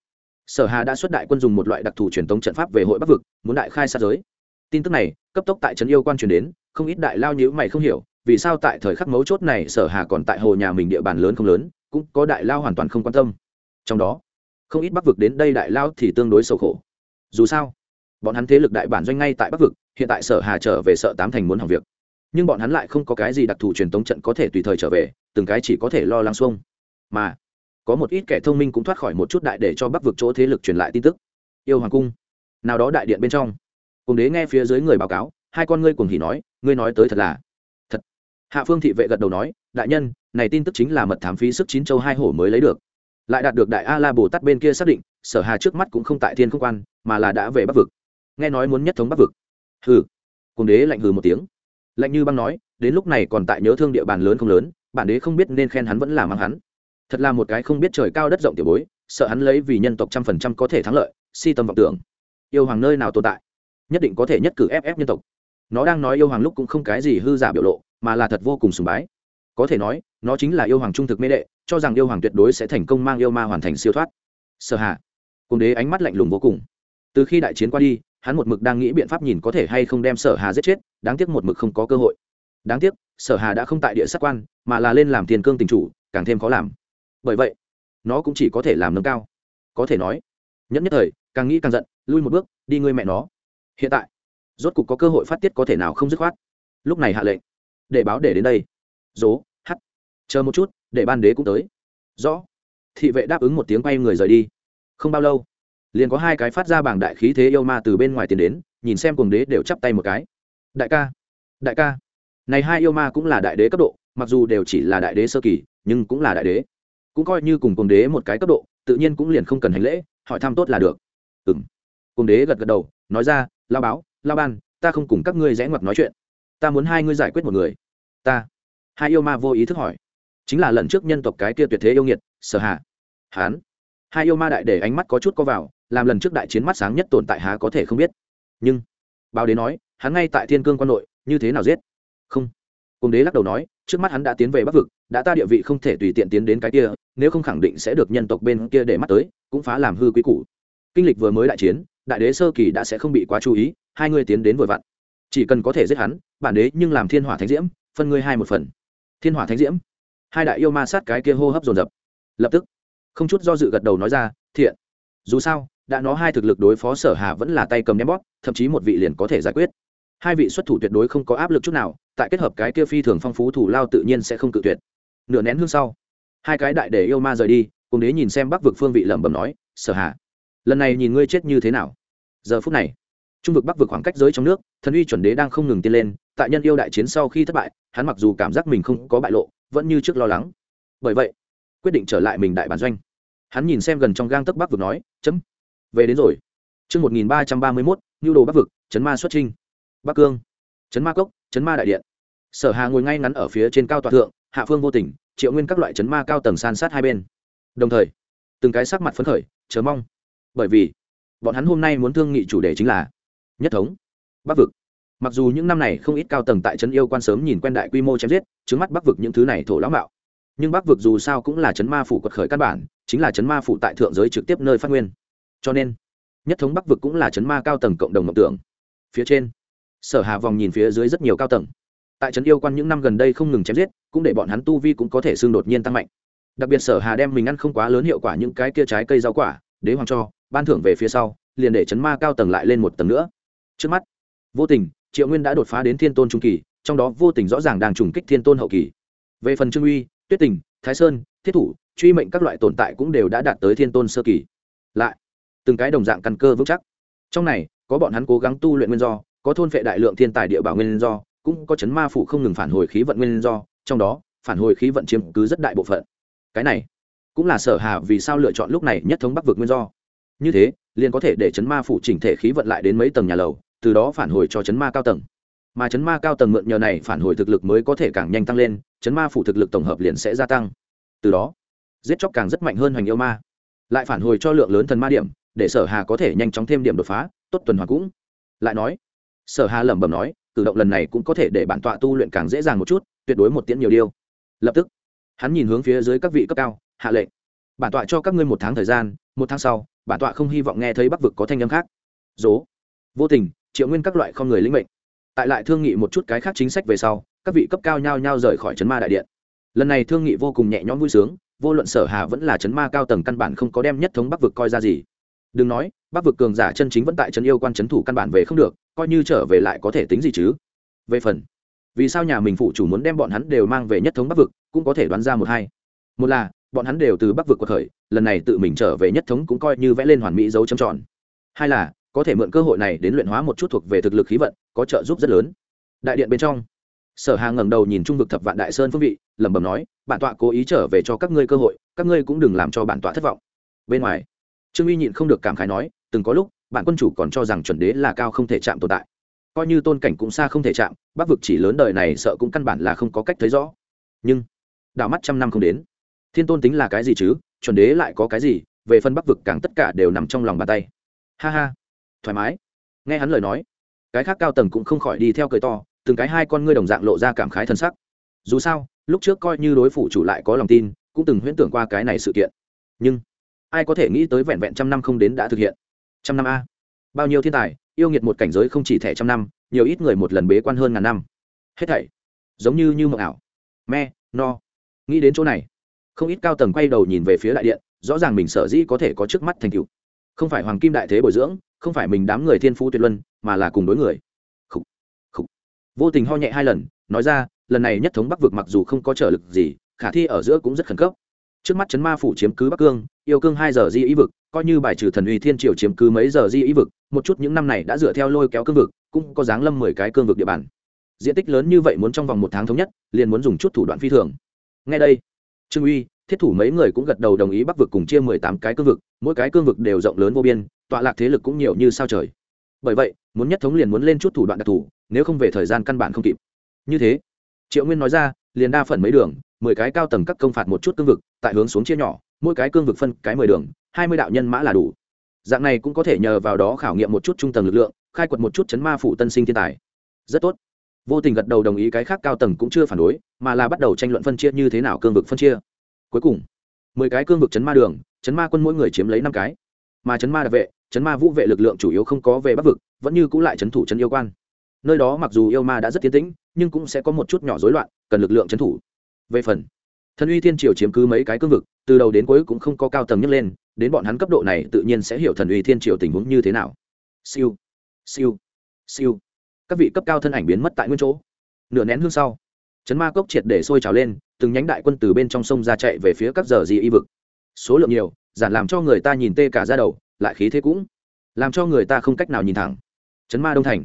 sở hà đã xuất đại quân dùng một loại đặc thù truyền thống trận pháp về hội bắc vực, muốn đại khai sát giới. Tin tức này, cấp tốc tại trấn yêu quan truyền đến, không ít đại lao nhữ mày không hiểu, vì sao tại thời khắc mấu chốt này sở hà còn tại hồ nhà mình địa bàn lớn không lớn, cũng có đại lao hoàn toàn không quan tâm. Trong đó không ít bắc vực đến đây đại lao thì tương đối sâu khổ. Dù sao, bọn hắn thế lực đại bản doanh ngay tại bắc vực, hiện tại sở hà trở về sợ tám thành muốn hỏng việc. Nhưng bọn hắn lại không có cái gì đặc thù truyền tống trận có thể tùy thời trở về, từng cái chỉ có thể lo lắng xuông. Mà, có một ít kẻ thông minh cũng thoát khỏi một chút đại để cho bắc vực chỗ thế lực truyền lại tin tức. Yêu hoàng cung, nào đó đại điện bên trong. Cùng đế nghe phía dưới người báo cáo, hai con ngươi cùng hỉ nói, ngươi nói tới thật là thật. Hạ phương thị vệ gật đầu nói, đại nhân, này tin tức chính là mật thám phí sức chín châu hai hổ mới lấy được lại đạt được đại a la bồ tát bên kia xác định, sở hà trước mắt cũng không tại thiên không quan, mà là đã về bắc vực. Nghe nói muốn nhất thống bắc vực. Hừ. Cùng đế lạnh hừ một tiếng. Lạnh như băng nói, đến lúc này còn tại nhớ thương địa bàn lớn không lớn, bản đế không biết nên khen hắn vẫn là mang hắn. Thật là một cái không biết trời cao đất rộng tiểu bối, sợ hắn lấy vì nhân tộc trăm phần trăm có thể thắng lợi, si tâm vọng tưởng. Yêu hoàng nơi nào tồn tại? Nhất định có thể nhất cử ép ép nhân tộc. Nó đang nói yêu hoàng lúc cũng không cái gì hư giả biểu lộ, mà là thật vô cùng sùng bái có thể nói, nó chính là yêu hoàng trung thực mê đệ, cho rằng yêu hoàng tuyệt đối sẽ thành công mang yêu ma hoàn thành siêu thoát. Sở hạ cùng đế ánh mắt lạnh lùng vô cùng. Từ khi đại chiến qua đi, hắn một mực đang nghĩ biện pháp nhìn có thể hay không đem sở hà giết chết, đáng tiếc một mực không có cơ hội. Đáng tiếc, sở hà đã không tại địa sát quan, mà là lên làm tiền cương tình chủ, càng thêm khó làm. Bởi vậy, nó cũng chỉ có thể làm nâng cao. Có thể nói nhất nhất thời, càng nghĩ càng giận, lui một bước, đi ngươi mẹ nó. Hiện tại, rốt cục có cơ hội phát tiết có thể nào không dứt khoát. Lúc này hạ lệnh, để báo để đến đây dố, hắt. Chờ một chút, để ban đế cũng tới. Rõ. Thị vệ đáp ứng một tiếng quay người rời đi. Không bao lâu, liền có hai cái phát ra bảng đại khí thế yêu ma từ bên ngoài tiền đến, nhìn xem cùng đế đều chắp tay một cái. Đại ca đại ca. Này hai yêu ma cũng là đại đế cấp độ, mặc dù đều chỉ là đại đế sơ kỳ, nhưng cũng là đại đế. Cũng coi như cùng cùng đế một cái cấp độ, tự nhiên cũng liền không cần hành lễ, hỏi thăm tốt là được. Ừ m cùng đế gật gật đầu, nói ra, lao báo, lao ban, ta không cùng các ngươi rẽ ngoặt nói chuyện. Ta muốn hai ngươi giải quyết một người. Ta hai yêu ma vô ý thức hỏi. Chính là lần trước nhân tộc cái kia tuyệt thế yêu nghiệt, sở hạ hán. Hai yêu ma đại để ánh mắt có chút có vào, làm lần trước đại chiến mắt sáng nhất tồn tại há có thể không biết. Nhưng, báo đế nói, hắn ngay tại thiên cương quan nội, như thế nào giết? Không. Cùng đế lắc đầu nói, trước mắt hắn đã tiến về bắc vực, đã ta địa vị không thể tùy tiện tiến đến cái kia, nếu không khẳng định sẽ được nhân tộc bên kia để mắt tới, cũng phá làm hư quý củ. Kinh lịch vừa mới đại chiến, đại đế sơ kỳ đã sẽ không bị quá chú ý, hai người tiến đến vừa vặn. Chỉ cần có thể giết hắn, bản đế nhưng làm thiên hỏa thánh diễm, phân ngươi hai một phần thiên hỏa thánh diễm. Hai đại yêu ma sát cái kia hô hấp dồn dập. Lập tức, không chút do dự gật đầu nói ra, thiện. Dù sao, đã nó hai thực lực đối phó sở hà vẫn là tay cầm ném bóp, thậm chí một vị liền có thể giải quyết. Hai vị xuất thủ tuyệt đối không có áp lực chút nào, tại kết hợp cái kia phi thường phong phú thủ lao tự nhiên sẽ không cự tuyệt. Nửa nén hương sau, hai cái đại để yêu ma rời đi, cùng đế nhìn xem bắc vực phương vị lẩm bẩm nói, sở hạ lần này nhìn ngươi chết như thế nào? Giờ phút này, trung vực bắc vực khoảng cách giới trong nước, thần uy chuẩn đế đang không ngừng tiến lên, tại nhân yêu đại chiến sau khi thất bại hắn mặc dù cảm giác mình không có bại lộ, vẫn như trước lo lắng. Bởi vậy, quyết định trở lại mình đại bản doanh. Hắn nhìn xem gần trong gang tấc bắc vực nói, chấm, về đến rồi. Chương một nghìn ba trăm ba mươi mốt nhu đồ bắc vực, chấn ma xuất trinh bắc cương, chấn ma cốc, chấn ma đại điện. Sở hà ngồi ngay ngắn ở phía trên cao tọa thượng, hạ phương vô tình, triệu nguyên các loại chấn ma cao tầng san sát hai bên. Đồng thời, từng cái sắc mặt phấn khởi, chờ mong. Bởi vì, bọn hắn hôm nay muốn thương nghị chủ đề chính là nhất thống, bắc vực mặc dù những năm này không ít cao tầng tại trấn yêu quan sớm nhìn quen đại quy mô chém giết, trước mắt bắc vực những thứ này thổ lão mạo. Nhưng bắc vực dù sao cũng là chấn ma phủ quật khởi căn bản, chính là chấn ma phủ tại thượng giới trực tiếp nơi phát nguyên. Cho nên, nhất thống bắc vực cũng là chấn ma cao tầng cộng đồng mộng tưởng. Phía trên, sở hà vòng nhìn phía dưới rất nhiều cao tầng. Tại trấn yêu quan những năm gần đây không ngừng chém giết, cũng để bọn hắn tu vi cũng có thể xương đột nhiên tăng mạnh. Đặc biệt sở hà đem mình ăn không quá lớn hiệu quả những cái kia trái cây rau quả, đế hoàng cho, ban thưởng về phía sau, liền để chấn ma cao tầng lại lên một tầng nữa. Trước mắt, vô tình triệu nguyên đã đột phá đến thiên tôn trung kỳ, trong đó vô tình rõ ràng đang trùng kích thiên tôn hậu kỳ. Về phần trương uy, tuyết tình, thái sơn, thiết thủ, truy mệnh các loại tồn tại cũng đều đã đạt tới thiên tôn sơ kỳ. Lại, từng cái đồng dạng căn cơ vững chắc. Trong này, có bọn hắn cố gắng tu luyện nguyên do, có thôn vệ đại lượng thiên tài địa bảo nguyên do, cũng có chấn ma phủ không ngừng phản hồi khí vận nguyên do, trong đó, phản hồi khí vận chiếm cứ rất đại bộ phận. Cái này, cũng là sở hà vì sao lựa chọn lúc này nhất thống bắc vực nguyên do. Như thế, liền có thể để chấn ma phủ chỉnh thể khí vận lại đến mấy tầng nhà lầu từ đó phản hồi cho chấn ma cao tầng. Mà chấn ma cao tầng mượn nhờ này phản hồi thực lực mới có thể càng nhanh tăng lên chấn ma phủ thực lực tổng hợp liền sẽ gia tăng. Từ đó giết chóc càng rất mạnh hơn hoành yêu ma. Lại phản hồi cho lượng lớn thần ma điểm để sở hà có thể nhanh chóng thêm điểm đột phá tốt tuần hoàn cũng. Lại nói sở hà lẩm bẩm nói cử động lần này cũng có thể để bản tọa tu luyện càng dễ dàng một chút tuyệt đối một tiễn nhiều điều, lập tức hắn nhìn hướng phía dưới các vị cấp cao hạ lệnh. Bản tọa cho các ngươi một tháng thời gian một tháng sau bản tọa không hy vọng nghe thấy bắc vực có thanh âm khác. Dố. Vô tình triệu nguyên các loại không người lĩnh mệnh. Tại lại thương nghị một chút cái khác chính sách về sau, các vị cấp cao nhau nhau rời khỏi trấn ma đại điện. Lần này thương nghị vô cùng nhẹ nhõm vui sướng, vô luận sở hà vẫn là trấn ma cao tầng căn bản không có đem nhất thống bắc vực coi ra gì. Đừng nói, bắc vực cường giả chân chính vẫn tại trấn yêu quan trấn thủ căn bản về không được, coi như trở về lại có thể tính gì chứ? Về phần, vì sao nhà mình phụ chủ muốn đem bọn hắn đều mang về nhất thống bắc vực, cũng có thể đoán ra một hai. Một là, bọn hắn đều từ bắc vực cuộc khởi, lần này tự mình trở về nhất thống cũng coi như vẽ lên hoàn mỹ dấu châm tròn. Hai là có thể mượn cơ hội này đến luyện hóa một chút thuộc về thực lực khí vận, có trợ giúp rất lớn. Đại điện bên trong, sở hà ngẩng đầu nhìn trung vực thập vạn đại sơn phương vị, lẩm bẩm nói, bản tọa cố ý trở về cho các ngươi cơ hội, các ngươi cũng đừng làm cho bản tọa thất vọng. Bên ngoài, trương uy nhịn không được cảm khái nói, từng có lúc, bản quân chủ còn cho rằng chuẩn đế là cao không thể chạm tồn tại. Coi như tôn cảnh cũng xa không thể chạm, bắc vực chỉ lớn đời này sợ cũng căn bản là không có cách thấy rõ. Nhưng, đảo mắt trăm năm không đến, thiên tôn tính là cái gì chứ, chuẩn đế lại có cái gì, về phân bắc vực càng tất cả đều nằm trong lòng bàn tay. Ha ha thoải mái. Nghe hắn lời nói, cái khác cao tầng cũng không khỏi đi theo cười to, từng cái hai con ngươi đồng dạng lộ ra cảm khái thân sắc. Dù sao, lúc trước coi như đối phủ chủ lại có lòng tin, cũng từng huyễn tưởng qua cái này sự kiện. Nhưng, ai có thể nghĩ tới vẹn vẹn trăm năm không đến đã thực hiện. Trăm năm a. Bao nhiêu thiên tài, yêu nghiệt một cảnh giới không chỉ thẻ trăm năm, nhiều ít người một lần bế quan hơn ngàn năm. Hết thảy, giống như như mộng ảo. Me, no. Nghĩ đến chỗ này, không ít cao tầng quay đầu nhìn về phía đại điện, rõ ràng mình sở dĩ có thể có trước mắt thành tựu. Không phải hoàng kim đại thế bồi dưỡng không phải mình đám người thiên phú tuyệt luân mà là cùng đối người. Khủ, khủ. vô tình ho nhẹ hai lần nói ra lần này nhất thống bắc vực mặc dù không có trở lực gì khả thi ở giữa cũng rất khẩn cấp. Trước mắt chấn ma phủ chiếm cứ bắc cương yêu cương hai giờ di ý vực coi như bài trừ thần uy thiên triều chiếm cứ mấy giờ di ý vực một chút những năm này đã dựa theo lôi kéo cương vực cũng có dáng lâm mười cái cương vực địa bàn. Diện tích lớn như vậy muốn trong vòng một tháng thống nhất liền muốn dùng chút thủ đoạn phi thường. Ngay đây trương uy thiết thủ mấy người cũng gật đầu đồng ý bắc vực cùng chia mười tám cái cương vực, mỗi cái cương vực đều rộng lớn vô biên, tọa lạc thế lực cũng nhiều như sao trời. Bởi vậy, muốn nhất thống liền muốn lên chút thủ đoạn đặc thù, nếu không về thời gian căn bản không kịp. Như thế, triệu nguyên nói ra, liền đa phần mấy đường, mười cái cao tầng các công phạt một chút cương vực, tại hướng xuống chia nhỏ, mỗi cái cương vực phân cái mười đường, hai mươi đạo nhân mã là đủ. Dạng này cũng có thể nhờ vào đó khảo nghiệm một chút trung tầng lực lượng, khai quật một chút chấn ma phủ tân sinh thiên tài. Rất tốt. Vô tình gật đầu đồng ý cái khác cao tầng cũng chưa phản đối, mà là bắt đầu tranh luận phân chia như thế nào cương vực phân chia cuối cùng, mười cái cương vực chấn ma đường, chấn ma quân mỗi người chiếm lấy năm cái. Mà chấn ma đặc vệ, chấn ma vũ vệ lực lượng chủ yếu không có về bắc vực, vẫn như c ũ lại chấn thủ chấn yêu quan. Nơi đó mặc dù yêu ma đã rất tiến tĩnh, nhưng cũng sẽ có một chút nhỏ rối loạn, cần lực lượng chấn thủ. Về phần, thần uy thiên triều chiếm cứ mấy cái cương vực, từ đầu đến cuối cũng không có cao tầng nhấc lên, đến bọn hắn cấp độ này tự nhiên sẽ hiểu thần uy thiên triều tình huống như thế nào. Siêu siêu siêu. Các vị cấp cao thân ảnh biến mất tại nguyên chỗ. Nửa nén hương sau chấn ma cốc triệt để sôi trào lên, từng nhánh đại quân từ bên trong sông ra chạy về phía các giờ gì y vực. Số lượng nhiều, giản làm cho người ta nhìn tê cả ra đầu, lại khí thế cũng làm cho người ta không cách nào nhìn thẳng. Chấn ma đông thành.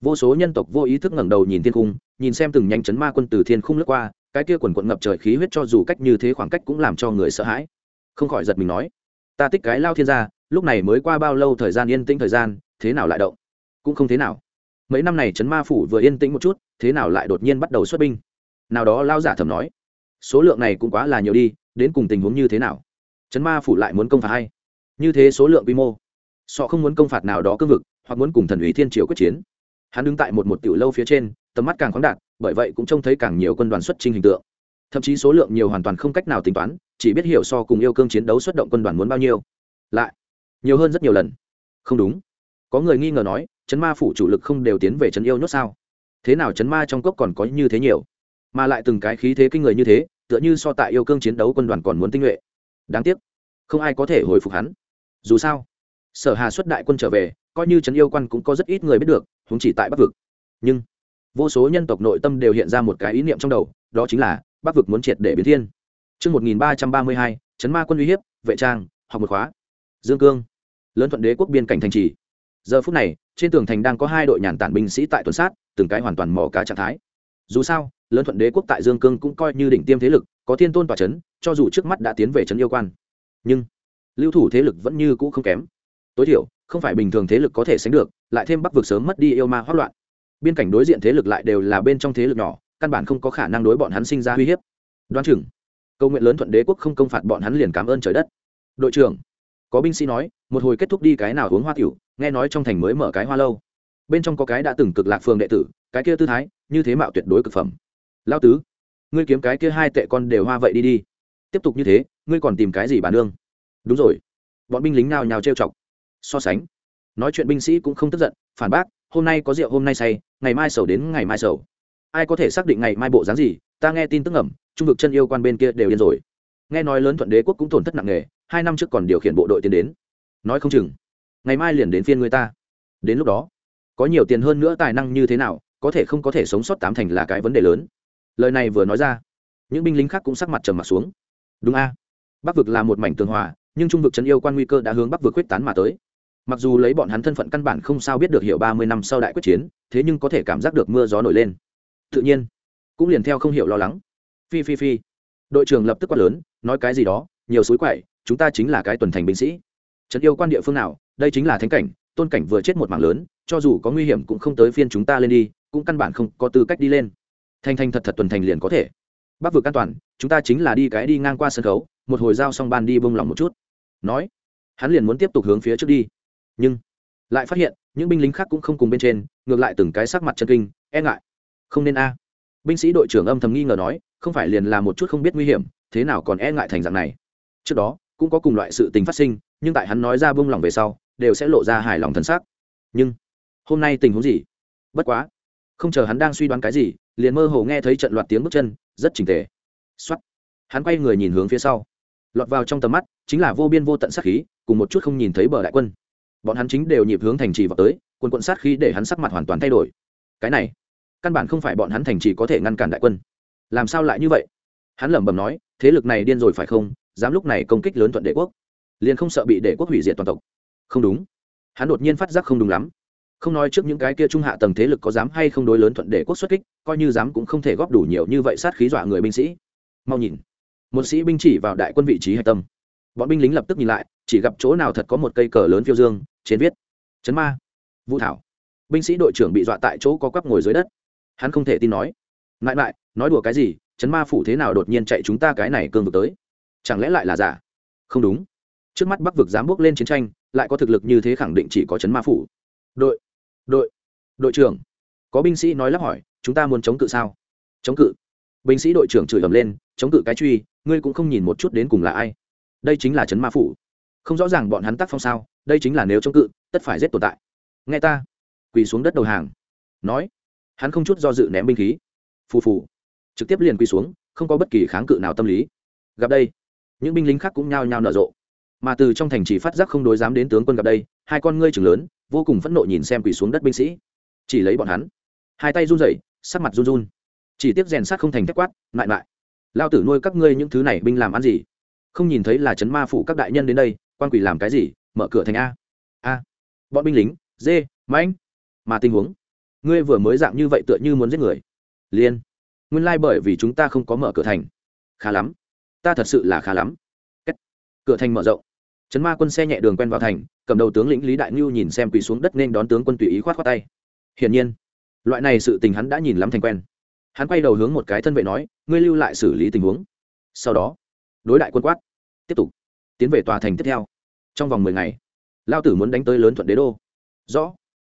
Vô số nhân tộc vô ý thức ngẩng đầu nhìn thiên cung nhìn xem từng nhánh chấn ma quân từ thiên khung lướt qua, cái kia quần quận ngập trời khí huyết cho dù cách như thế khoảng cách cũng làm cho người sợ hãi. Không khỏi giật mình nói, ta tích cái lao thiên gia, lúc này mới qua bao lâu thời gian yên tĩnh thời gian, thế nào lại động? Cũng không thế nào. Mấy năm này trấn ma phủ vừa yên tĩnh một chút, thế nào lại đột nhiên bắt đầu xuất binh? Nào đó lao giả thầm nói, số lượng này cũng quá là nhiều đi, đến cùng tình huống như thế nào? Trấn ma phủ lại muốn công phạt hay? Như thế số lượng quy mô, sọ không muốn công phạt nào đó cương vực, hoặc muốn cùng thần ủy thiên triều quyết chiến. Hắn đứng tại một một tiểu lâu phía trên, tầm mắt càng khoáng đạt, bởi vậy cũng trông thấy càng nhiều quân đoàn xuất trình hình tượng. Thậm chí số lượng nhiều hoàn toàn không cách nào tính toán, chỉ biết hiểu so cùng yêu cương chiến đấu xuất động quân đoàn muốn bao nhiêu. Lại, nhiều hơn rất nhiều lần. Không đúng. Có người nghi ngờ nói chấn ma phủ chủ lực không đều tiến về chấn yêu nhốt sao? Thế nào chấn ma trong cốc còn có như thế nhiều? Mà lại từng cái khí thế kinh người như thế tựa như so tại yêu cương chiến đấu quân đoàn còn muốn tinh nhuệ đáng tiếc không ai có thể hồi phục hắn dù sao sở hà xuất đại quân trở về coi như trấn yêu quan cũng có rất ít người biết được chúng chỉ tại bắc vực nhưng vô số nhân tộc nội tâm đều hiện ra một cái ý niệm trong đầu đó chính là bắc vực muốn triệt để biến thiên Trước 1332, chấn Ma quân uy hiếp, vệ trang, học một khóa. Dương Cương, lớn thuận đế quốc biên cảnh thành trì. Giờ phút này, trên tường thành đang có hai đội nhàn tản binh sĩ tại tuần sát, từng cái hoàn toàn mò cá trạng thái. Dù sao, lớn thuận đế quốc tại Dương Cương cũng coi như đỉnh tiêm thế lực, có thiên tôn tọa chấn, cho dù trước mắt đã tiến về trấn yêu quan, nhưng lưu thủ thế lực vẫn như cũ không kém. Tối thiểu, không phải bình thường thế lực có thể sánh được, lại thêm Bắc vực sớm mất đi yêu ma hoát loạn. Biên cảnh đối diện thế lực lại đều là bên trong thế lực nhỏ, căn bản không có khả năng đối bọn hắn sinh ra uy hiếp đoán chừng câu nguyện lớn thuận đế quốc không công phạt bọn hắn liền cảm ơn trời đất đội trưởng có binh sĩ nói một hồi kết thúc đi cái nào uống hoa tiểu nghe nói trong thành mới mở cái hoa lâu bên trong có cái đã từng cực lạc phường đệ tử cái kia tư thái như thế mạo tuyệt đối cực phẩm. Lao tứ, ngươi kiếm cái kia hai tệ con đều hoa vậy đi đi. Tiếp tục như thế, ngươi còn tìm cái gì bà nương? Đúng rồi. Bọn binh lính nào nhào trêu chọc. So sánh. Nói chuyện binh sĩ cũng không tức giận, phản bác, hôm nay có rượu, hôm nay say, ngày mai sầu đến ngày mai sầu. Ai có thể xác định ngày mai bộ dáng gì, ta nghe tin tức ẩm trung vực chân yêu quan bên kia đều điên rồi. Nghe nói lớn thuận đế quốc cũng tổn thất nặng nề, hai năm trước còn điều khiển bộ đội tiến đến. Nói không chừng, ngày mai liền đến phiên người ta. Đến lúc đó, có nhiều tiền hơn nữa tài năng như thế nào có thể không có thể sống sót tám thành là cái vấn đề lớn. Lời này vừa nói ra, những binh lính khác cũng sắc mặt trầm mặt xuống. Đúng a. Bắc vực là một mảnh tường hòa, nhưng trung vực trấn yêu quan nguy cơ đã hướng bắc vực quyết tán mà tới. Mặc dù lấy bọn hắn thân phận căn bản không sao biết được hiểu ba mươi năm sau đại quyết chiến, thế nhưng có thể cảm giác được mưa gió nổi lên. Tự nhiên, cũng liền theo không hiểu lo lắng. Phi phi phi. Đội trưởng lập tức quát lớn, nói cái gì đó, nhiều suối quậy, chúng ta chính là cái tuần thành binh sĩ. Trấn yêu quan địa phương nào, đây chính là thánh cảnh, tôn cảnh vừa chết một mảng lớn cho dù có nguy hiểm cũng không tới phiên chúng ta lên đi, cũng căn bản không có tư cách đi lên. Thành thành thật thật tuần thành liền có thể. Bắc vực an toàn, chúng ta chính là đi cái đi ngang qua sân khấu, một hồi giao xong ban đi bông lòng một chút. Nói, hắn liền muốn tiếp tục hướng phía trước đi. Nhưng, lại phát hiện, những binh lính khác cũng không cùng bên trên, ngược lại từng cái sắc mặt chân kinh e ngại. Không nên a. Binh sĩ đội trưởng âm thầm nghi ngờ nói, không phải liền là một chút không biết nguy hiểm, thế nào còn e ngại thành dạng này. Trước đó, cũng có cùng loại sự tình phát sinh, nhưng tại hắn nói ra bông lòng về sau, đều sẽ lộ ra hài lòng thân xác. Nhưng hôm nay tình huống gì? Bất quá, không chờ hắn đang suy đoán cái gì, liền mơ hồ nghe thấy trận loạt tiếng bước chân, rất trình tề. Xuất hắn quay người nhìn hướng phía sau. Lọt vào trong tầm mắt, chính là vô biên vô tận sát khí, cùng một chút không nhìn thấy bờ đại quân. Bọn hắn chính đều nhịp hướng thành trì vào tới quân quận sát khí để hắn sắc mặt hoàn toàn thay đổi. Cái này, căn bản không phải bọn hắn thành trì có thể ngăn cản đại quân. Làm sao lại như vậy? Hắn lẩm bẩm nói, thế lực này điên rồi phải không? Dám lúc này công kích lớn thuận đệ quốc. Liền không sợ bị đệ quốc hủy diệt toàn tộc. Không đúng. Hắn đột nhiên phát giác không đúng lắm không nói trước những cái kia trung hạ tầng thế lực có dám hay không đối lớn thuận để quốc xuất kích, coi như dám cũng không thể góp đủ nhiều như vậy sát khí dọa người binh sĩ. Mau nhìn, một sĩ binh chỉ vào đại quân vị trí hạch tâm. Bọn binh lính lập tức nhìn lại, chỉ gặp chỗ nào thật có một cây cờ lớn phiêu dương, trên viết, chấn ma, vũ thảo. Binh sĩ đội trưởng bị dọa tại chỗ có quắp ngồi dưới đất. Hắn không thể tin nói ngại lại, nói đùa cái gì, chấn ma phủ thế nào đột nhiên chạy chúng ta cái này cương vực tới? Chẳng lẽ lại là giả? Không đúng. Trước mắt bắc vực dám bước lên chiến tranh, lại có thực lực như thế khẳng định chỉ có chấn ma phủ. Đội đội đội trưởng. Có binh sĩ nói lắp hỏi, chúng ta muốn chống cự sao? Chống cự. Binh sĩ đội trưởng chửi ầm lên, chống cự cái truy, ngươi cũng không nhìn một chút đến cùng là ai. Đây chính là chấn ma phủ. Không rõ ràng bọn hắn tác phong sao, đây chính là nếu chống cự, tất phải giết tồn tại. Nghe ta. Quỳ xuống đất đầu hàng. Nói, hắn không chút do dự ném binh khí. Phù phù. Trực tiếp liền quỳ xuống, không có bất kỳ kháng cự nào tâm lý. Gặp đây, những binh lính khác cũng nhao nhao nở rộ mà từ trong thành chỉ phát giác không đối dám đến tướng quân gặp đây, hai con ngươi chừng lớn, vô cùng phẫn nộ nhìn xem quỳ xuống đất binh sĩ. Chỉ lấy bọn hắn. Hai tay run rẩy, sắc mặt run run. Chỉ tiếc rèn sát không thành thép quát lại lại lao tử nuôi các ngươi những thứ này binh làm ăn gì? Không nhìn thấy là chấn ma phủ các đại nhân đến đây, quan quỷ làm cái gì? Mở cửa thành a. A, bọn binh lính, dê, mãnh. Mà tình huống, ngươi vừa mới dạng như vậy tựa như muốn giết người. Liên, nguyên lai、like、bởi vì chúng ta không có mở cửa thành. Khá lắm, ta thật sự là khá lắm. Kết. cửa thành mở rộng chấn ma quân xe nhẹ đường quen vào thành, cầm đầu tướng lĩnh lý đại ngưu nhìn xem quỳ xuống đất nên đón tướng quân tùy ý khoát khoát tay. Hiển nhiên, loại này sự tình hắn đã nhìn lắm thành quen. Hắn quay đầu hướng một cái thân vệ nói, ngươi lưu lại xử lý tình huống. Sau đó, đối đại quân quát, tiếp tục, tiến về tòa thành tiếp theo. Trong vòng mười ngày, lao tử muốn đánh tới lớn thuận đế đô. Rõ,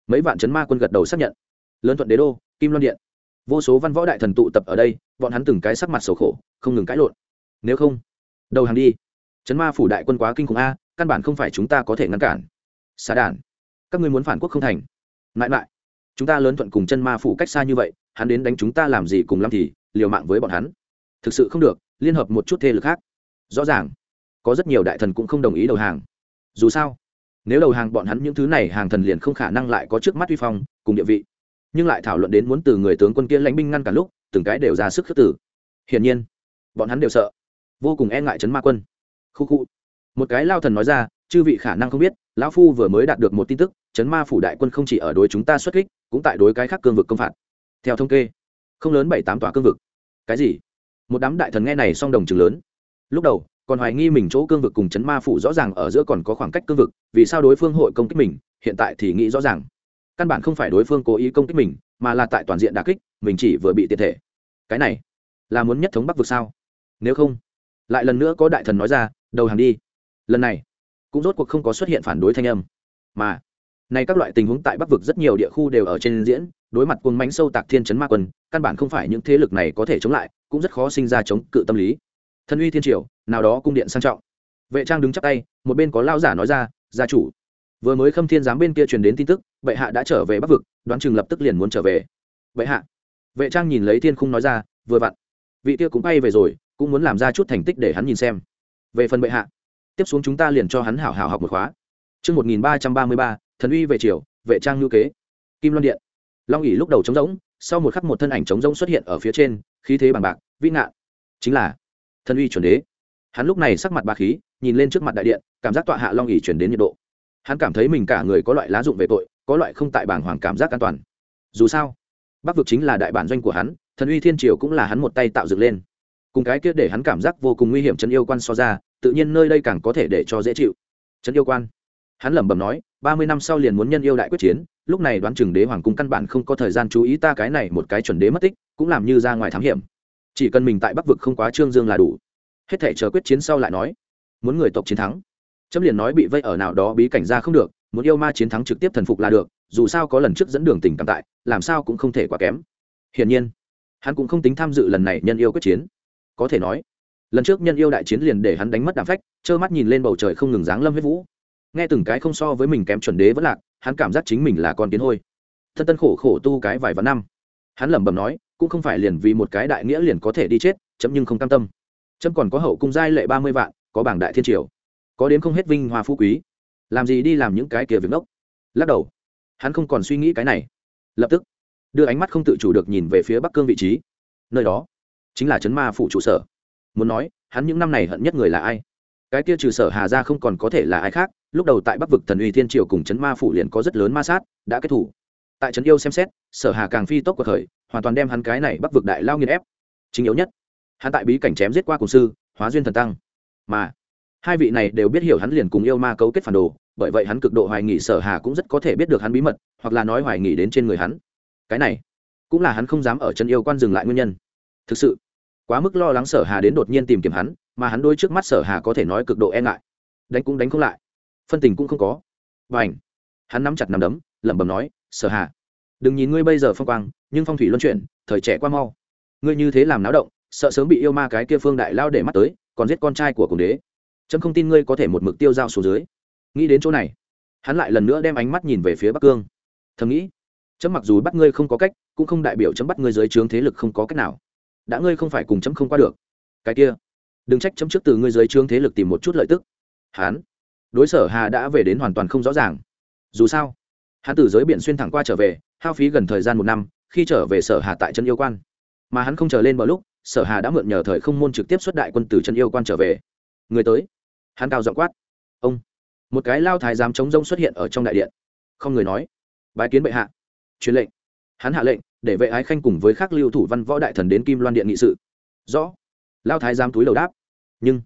mấy vạn chấn ma quân gật đầu xác nhận. Lớn thuận đế đô, kim loan điện. Vô số văn võ đại thần tụ tập ở đây, bọn hắn từng cái sắc mặt sầu khổ, không ngừng cãi lộn. Nếu không, đầu hàng đi chấn ma phủ đại quân quá kinh khủng a, căn bản không phải chúng ta có thể ngăn cản. Xà đản các ngươi muốn phản quốc không thành. Mãi mãi, chúng ta lớn thuận cùng chân ma phủ cách xa như vậy, hắn đến đánh chúng ta làm gì cùng lắm thì liều mạng với bọn hắn. Thực sự không được, liên hợp một chút thế lực khác. Rõ ràng, có rất nhiều đại thần cũng không đồng ý đầu hàng. Dù sao, nếu đầu hàng bọn hắn những thứ này, hàng thần liền không khả năng lại có trước mắt uy phong, cùng địa vị. Nhưng lại thảo luận đến muốn từ người tướng quân kia lãnh binh ngăn cả lúc, từng cái đều ra sức khước tử hiển nhiên, bọn hắn đều sợ, vô cùng e ngại chấn ma quân khu khu. Một cái lao thần nói ra, chư vị khả năng không biết, lão phu vừa mới đạt được một tin tức, chấn ma phủ đại quân không chỉ ở đối chúng ta xuất kích, cũng tại đối cái khác cương vực công phạt. Theo thống kê, không lớn bảy tám tòa cương vực. Cái gì? Một đám đại thần nghe này song đồng chừng lớn. Lúc đầu, còn hoài nghi mình chỗ cương vực cùng chấn ma phủ rõ ràng ở giữa còn có khoảng cách cương vực, vì sao đối phương hội công kích mình, hiện tại thì nghĩ rõ ràng. Căn bản không phải đối phương cố ý công kích mình, mà là tại toàn diện đà kích, mình chỉ vừa bị tiệt thể. Cái này, là muốn nhất thống bắc vực sao? Nếu không, lại lần nữa có đại thần nói ra đầu hàng đi. Lần này, cũng rốt cuộc không có xuất hiện phản đối thanh âm. Mà nay các loại tình huống tại bắc vực rất nhiều địa khu đều ở trên diễn, đối mặt cuồng mánh sâu tạc thiên chấn ma quân, căn bản không phải những thế lực này có thể chống lại, cũng rất khó sinh ra chống cự tâm lý. Thân uy thiên triều, nào đó cung điện sang trọng. Vệ trang đứng chắp tay, một bên có lao giả nói ra, gia chủ, vừa mới khâm thiên giám bên kia truyền đến tin tức, bệ hạ đã trở về bắc vực, đoán chừng lập tức liền muốn trở về. Bệ hạ? Vệ trang nhìn lấy thiên khung nói ra, vừa vặn, vị kia cũng bay về rồi, cũng muốn làm ra chút thành tích để hắn nhìn xem về phần bệ hạ tiếp xuống chúng ta liền cho hắn hảo hảo học một khóa Trước 1333, thần uy về chiều, vệ trang ngữ kế. Kim Loan Điện. Long ỉ lúc đầu trống rỗng, sau một khắc một thân ảnh trống rỗng xuất hiện ở phía trên, khí thế bằng bạc, vĩ ngạn. Chính là thần uy chuẩn đế. Hắn lúc này sắc mặt ba khí, nhìn lên trước mặt đại điện, cảm giác tọa hạ long ỉ chuyển đến nhiệt độ. Hắn cảm thấy mình cả người có loại lá dụng về tội, có loại không tại bảng hoàng cảm giác an toàn. Dù sao, Bắc vực chính là đại bản doanh của hắn, thần uy thiên triều cũng là hắn một tay tạo dựng lên. Cùng cái kia để hắn cảm giác vô cùng nguy hiểm chân yêu quan so ra, tự nhiên nơi đây càng có thể để cho dễ chịu. trấn yêu quan. Hắn lẩm bẩm nói, ba mươi năm sau liền muốn nhân yêu đại quyết chiến, lúc này đoán chừng đế hoàng cung căn bản không có thời gian chú ý ta cái này một cái chuẩn đế mất tích, cũng làm như ra ngoài thám hiểm. Chỉ cần mình tại bắc vực không quá trương dương là đủ. Hết thể chờ quyết chiến sau lại nói, muốn người tộc chiến thắng. Chấm liền nói bị vây ở nào đó bí cảnh ra không được, muốn yêu ma chiến thắng trực tiếp thần phục là được, dù sao có lần trước dẫn đường tình cảm tại, làm sao cũng không thể quá kém. Hiển nhiên, hắn cũng không tính tham dự lần này nhân yêu quyết chiến. Có thể nói lần trước nhân yêu đại chiến liền để hắn đánh mất đạm phách, trơ mắt nhìn lên bầu trời không ngừng dáng lâm huyết vũ. Nghe từng cái không so với mình kém chuẩn đế vẫn lạc, hắn cảm giác chính mình là con kiến hôi. Thân tân khổ khổ tu cái vài vạn năm. Hắn lẩm bẩm nói, cũng không phải liền vì một cái đại nghĩa liền có thể đi chết, chấm nhưng không cam tâm. Chấm còn có hậu cung giai lệ ba mươi vạn, có bảng đại thiên triều, có đến không hết vinh hoa phú quý. Làm gì đi làm những cái kia việc ngốc? Lắc đầu. Hắn không còn suy nghĩ cái này. Lập tức, đưa ánh mắt không tự chủ được nhìn về phía bắc cương vị trí. Nơi đó, chính là trấn ma phủ trụ sở muốn nói, hắn những năm này hận nhất người là ai? Cái kia trừ sở hà ra không còn có thể là ai khác, lúc đầu tại bắc vực thần uy thiên triều cùng trấn ma phủ liền có rất lớn ma sát, đã kết thủ. Tại trấn yêu xem xét, sở hà càng phi tốc của thời hoàn toàn đem hắn cái này bắc vực đại lao nghiên ép. Chính yếu nhất, hắn tại bí cảnh chém giết qua cùng sư, hóa duyên thần tăng. Mà, hai vị này đều biết hiểu hắn liền cùng yêu ma cấu kết phản đồ, bởi vậy hắn cực độ hoài nghị sở hà cũng rất có thể biết được hắn bí mật, hoặc là nói hoài nghị đến trên người hắn. Cái này, cũng là hắn không dám ở chân yêu quan dừng lại nguyên nhân. Thực sự quá mức lo lắng sở hà đến đột nhiên tìm kiếm hắn, mà hắn đôi trước mắt sở hà có thể nói cực độ e ngại. Đánh cũng đánh không lại. Phân tình cũng không có. Và ảnh hắn nắm chặt nắm đấm, lẩm bẩm nói, sở hà, đừng nhìn ngươi bây giờ phong quang, nhưng phong thủy luân chuyển, thời trẻ qua mau. Ngươi như thế làm náo động, sợ sớm bị yêu ma cái kia phương đại lao để mắt tới, còn giết con trai của cùng đế. Trâm không tin ngươi có thể một mực tiêu dao xuống dưới. Nghĩ đến chỗ này, hắn lại lần nữa đem ánh mắt nhìn về phía bắc cương. Thầm nghĩ, chấm mặc dù bắt ngươi không có cách, cũng không đại biểu chấm bắt ngươi dưới trướng thế lực không có cách nào đã ngươi không phải cùng chấm không qua được. Cái kia, đừng trách chấm trước từ ngươi dưới trướng thế lực tìm một chút lợi tức. Hắn đối sở hà đã về đến hoàn toàn không rõ ràng. Dù sao hắn từ giới biển xuyên thẳng qua trở về, hao phí gần thời gian một năm, khi trở về sở hà tại chân yêu quan. Mà hắn không chờ lên bờ lúc, sở hà đã mượn nhờ thời không môn trực tiếp xuất đại quân từ chân yêu quan trở về. Người tới, hắn cao giọng quát. Ông, một cái lao thái giám chống rông xuất hiện ở trong đại điện. Không người nói. Bái kiến bệ hạ. Truyền lệnh. Hắn hạ lệnh để vệ ái khanh cùng với khác lưu thủ văn võ đại thần đến kim loan điện nghị sự. Rõ. Lao thái giám túi đầu đáp. Nhưng,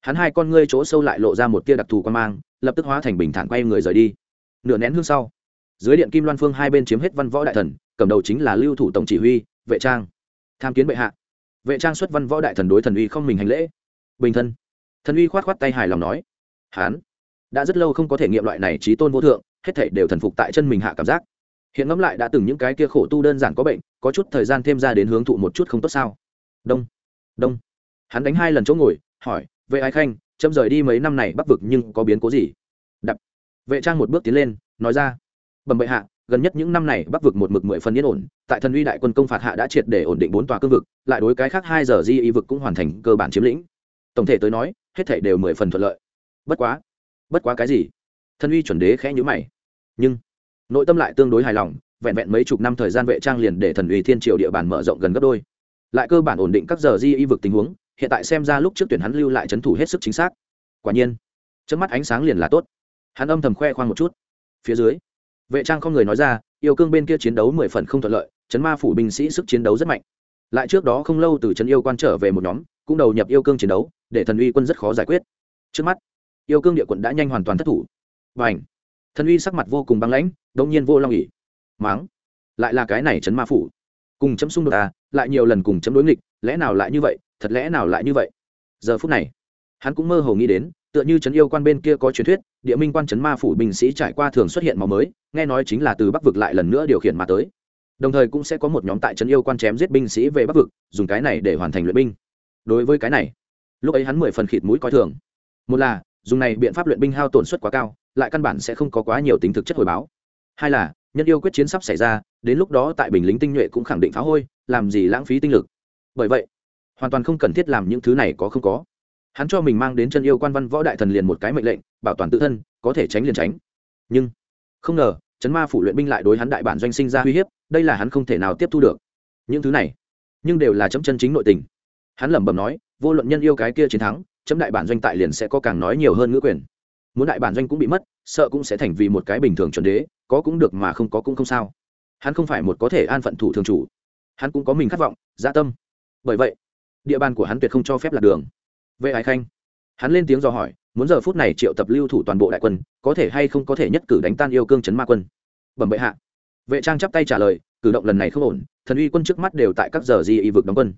hắn hai con ngươi chỗ sâu lại lộ ra một tia đặc thù quan mang, lập tức hóa thành bình thản quay người rời đi. Nửa nén hương sau, dưới điện kim loan phương hai bên chiếm hết văn võ đại thần, cầm đầu chính là lưu thủ tổng chỉ huy, vệ trang. Tham kiến bệ hạ. Vệ trang xuất văn võ đại thần đối thần uy không mình hành lễ. Bình thân. Thần uy khoát khoát tay hài lòng nói. Hán đã rất lâu không có thể nghiệm loại này trí tôn vô thượng, hết thảy đều thần phục tại chân mình hạ cảm giác hiện ngẫm lại đã từng những cái kia khổ tu đơn giản có bệnh, có chút thời gian thêm ra đến hướng thụ một chút không tốt sao? Đông đông. Hắn đánh hai lần chỗ ngồi, hỏi, vệ ái khanh, chấm rời đi mấy năm này bắc vực nhưng có biến cố gì? Đập. Vệ trang một bước tiến lên, nói ra, bẩm bệ hạ, gần nhất những năm này bắc vực một mực mười phần yên ổn, tại thần uy đại quân công phạt hạ đã triệt để ổn định bốn tòa cương vực, lại đối cái khác hai giờ di y vực cũng hoàn thành cơ bản chiếm lĩnh. Tổng thể tới nói, hết thể đều mười phần thuận lợi. Bất quá bất quá cái gì? Thần uy chuẩn đế khẽ nhữ mày. Nhưng nội tâm lại tương đối hài lòng, vẹn vẹn mấy chục năm thời gian vệ trang liền để thần uy thiên triều địa bàn mở rộng gần gấp đôi. Lại cơ bản ổn định các giờ di y vực tình huống, hiện tại xem ra lúc trước tuyển hắn lưu lại trấn thủ hết sức chính xác. Quả nhiên trước mắt ánh sáng liền là tốt. Hắn âm thầm khoe khoang một chút. Phía dưới, vệ trang không người nói ra, yêu cương bên kia chiến đấu mười phần không thuận lợi, chấn ma phủ binh sĩ sức chiến đấu rất mạnh. Lại trước đó không lâu từ trấn yêu quan trở về một nhóm, cũng đầu nhập yêu cương chiến đấu, để thần uy quân rất khó giải quyết. Trước mắt, yêu cương địa quận đã nhanh hoàn toàn thất thủ. Và ảnh thần uy sắc mặt vô cùng băng lãnh đông nhiên vô long ỉ. Máng. Lại là cái này chấn ma phủ. Cùng chấm xung đột à lại nhiều lần cùng chấm đối nghịch, lẽ nào lại như vậy, thật lẽ nào lại như vậy? Giờ phút này, hắn cũng mơ hồ nghĩ đến, tựa như trấn yêu quan bên kia có truyền thuyết, địa minh quan trấn ma phủ binh sĩ trải qua thường xuất hiện màu mới, nghe nói chính là từ bắc vực lại lần nữa điều khiển mà tới. Đồng thời cũng sẽ có một nhóm tại trấn yêu quan chém giết binh sĩ về bắc vực, dùng cái này để hoàn thành luyện binh. Đối với cái này, lúc ấy hắn mười phần khịt mũi coi thường. Một là, dùng này biện pháp luyện binh hao tổn suất quá cao lại căn bản sẽ không có quá nhiều tính thực chất hồi báo. Hai là, nhân yêu quyết chiến sắp xảy ra, đến lúc đó tại bình lính tinh nhuệ cũng khẳng định phá hôi, làm gì lãng phí tinh lực. Bởi vậy, hoàn toàn không cần thiết làm những thứ này có không có. Hắn cho mình mang đến chân yêu quan văn võ đại thần liền một cái mệnh lệnh, bảo toàn tự thân, có thể tránh liền tránh. Nhưng, không ngờ, chấn ma phủ luyện binh lại đối hắn đại bản doanh sinh ra uy hiếp, đây là hắn không thể nào tiếp thu được. Những thứ này, nhưng đều là chấm chân chính nội tình. Hắn lẩm bẩm nói, vô luận nhân yêu cái kia chiến thắng, chấm đại bản doanh tại liền sẽ có càng nói nhiều hơn ngữ quyền muốn đại bản doanh cũng bị mất, sợ cũng sẽ thành vì một cái bình thường chuẩn đế, có cũng được mà không có cũng không sao. Hắn không phải một có thể an phận thủ thường chủ. Hắn cũng có mình khát vọng gia tâm. Bởi vậy, địa bàn của hắn tuyệt không cho phép lạc đường. Vệ ái khanh, hắn lên tiếng dò hỏi, muốn giờ phút này triệu tập lưu thủ toàn bộ đại quân, có thể hay không có thể nhất cử đánh tan yêu cương chấn ma quân? Bẩm bệ hạ. Vệ trang chắp tay trả lời, cử động lần này không ổn, thần uy quân trước mắt đều tại các giờ di y vực đóng quân.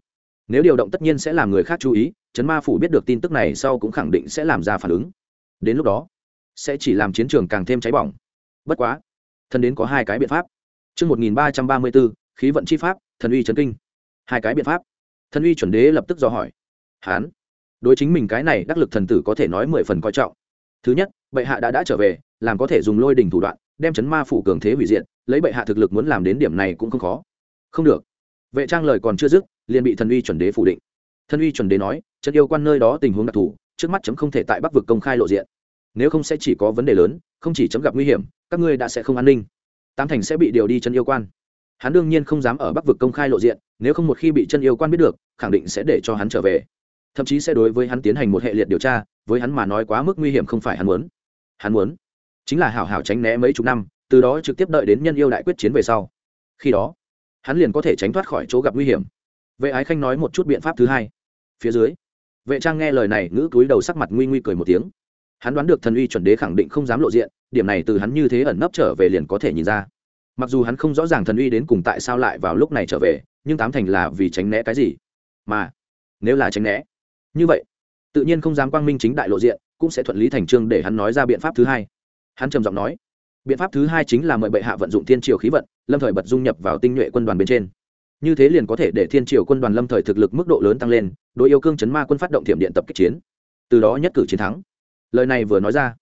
Nếu điều động tất nhiên sẽ làm người khác chú ý, chấn ma phủ biết được tin tức này sau cũng khẳng định sẽ làm ra phản ứng đến lúc đó sẽ chỉ làm chiến trường càng thêm cháy bỏng bất quá thần đến có hai cái biện pháp Trước 1334, khí vận chi pháp, thần uy chấn kinh. Hai cái biện pháp. Thần uy chuẩn đế lập tức do hỏi. Hán, đối chính mình cái này đắc lực thần tử có thể nói mười phần coi trọng. Thứ nhất, bệ hạ đã đã trở về, làm có thể dùng lôi đình thủ đoạn, đem chấn ma phủ cường thế hủy diệt, lấy bệ hạ thực lực muốn làm đến điểm này cũng không khó. Không được. Vệ Trang lời còn chưa dứt, liền bị thần uy chuẩn đế phủ định. Thần uy chuẩn đế nói, chân yêu quan nơi đó tình huống đặc thù, trước mắt chấm không thể tại Bắc vực công khai lộ diện. Nếu không sẽ chỉ có vấn đề lớn, không chỉ chấm gặp nguy hiểm, các ngươi đã sẽ không an ninh. Tam thành sẽ bị điều đi chân yêu quan. Hắn đương nhiên không dám ở bắc vực công khai lộ diện nếu không một khi bị chân yêu quan biết được khẳng định sẽ để cho hắn trở về. Thậm chí sẽ đối với hắn tiến hành một hệ liệt điều tra với hắn mà nói quá mức nguy hiểm không phải hắn muốn. Hắn muốn chính là hảo hảo tránh né mấy chục năm từ đó trực tiếp đợi đến nhân yêu đại quyết chiến về sau. Khi đó hắn liền có thể tránh thoát khỏi chỗ gặp nguy hiểm. Vệ ái khanh nói một chút biện pháp thứ hai. Phía dưới vệ trang nghe lời này ngữ túi đầu sắc mặt nguy nguy cười một tiếng. Hắn đoán được thần uy chuẩn đế khẳng định không dám lộ diện, điểm này từ hắn như thế ẩn nấp trở về liền có thể nhìn ra. Mặc dù hắn không rõ ràng thần uy đến cùng tại sao lại vào lúc này trở về, nhưng tám thành là vì tránh né cái gì? Mà, nếu là tránh né, như vậy, tự nhiên không dám quang minh chính đại lộ diện, cũng sẽ thuận lý thành trương để hắn nói ra biện pháp thứ hai. Hắn trầm giọng nói, biện pháp thứ hai chính là mời bệ hạ vận dụng thiên triều khí vận, lâm thời bật dung nhập vào tinh nhuệ quân đoàn bên trên như thế liền có thể để thiên triều quân đoàn lâm thời thực lực mức độ lớn tăng lên, đối yêu cương chấn ma quân phát động thiểm điện tập kích chiến. Từ đó nhất cử chiến thắng. Lời này vừa nói ra,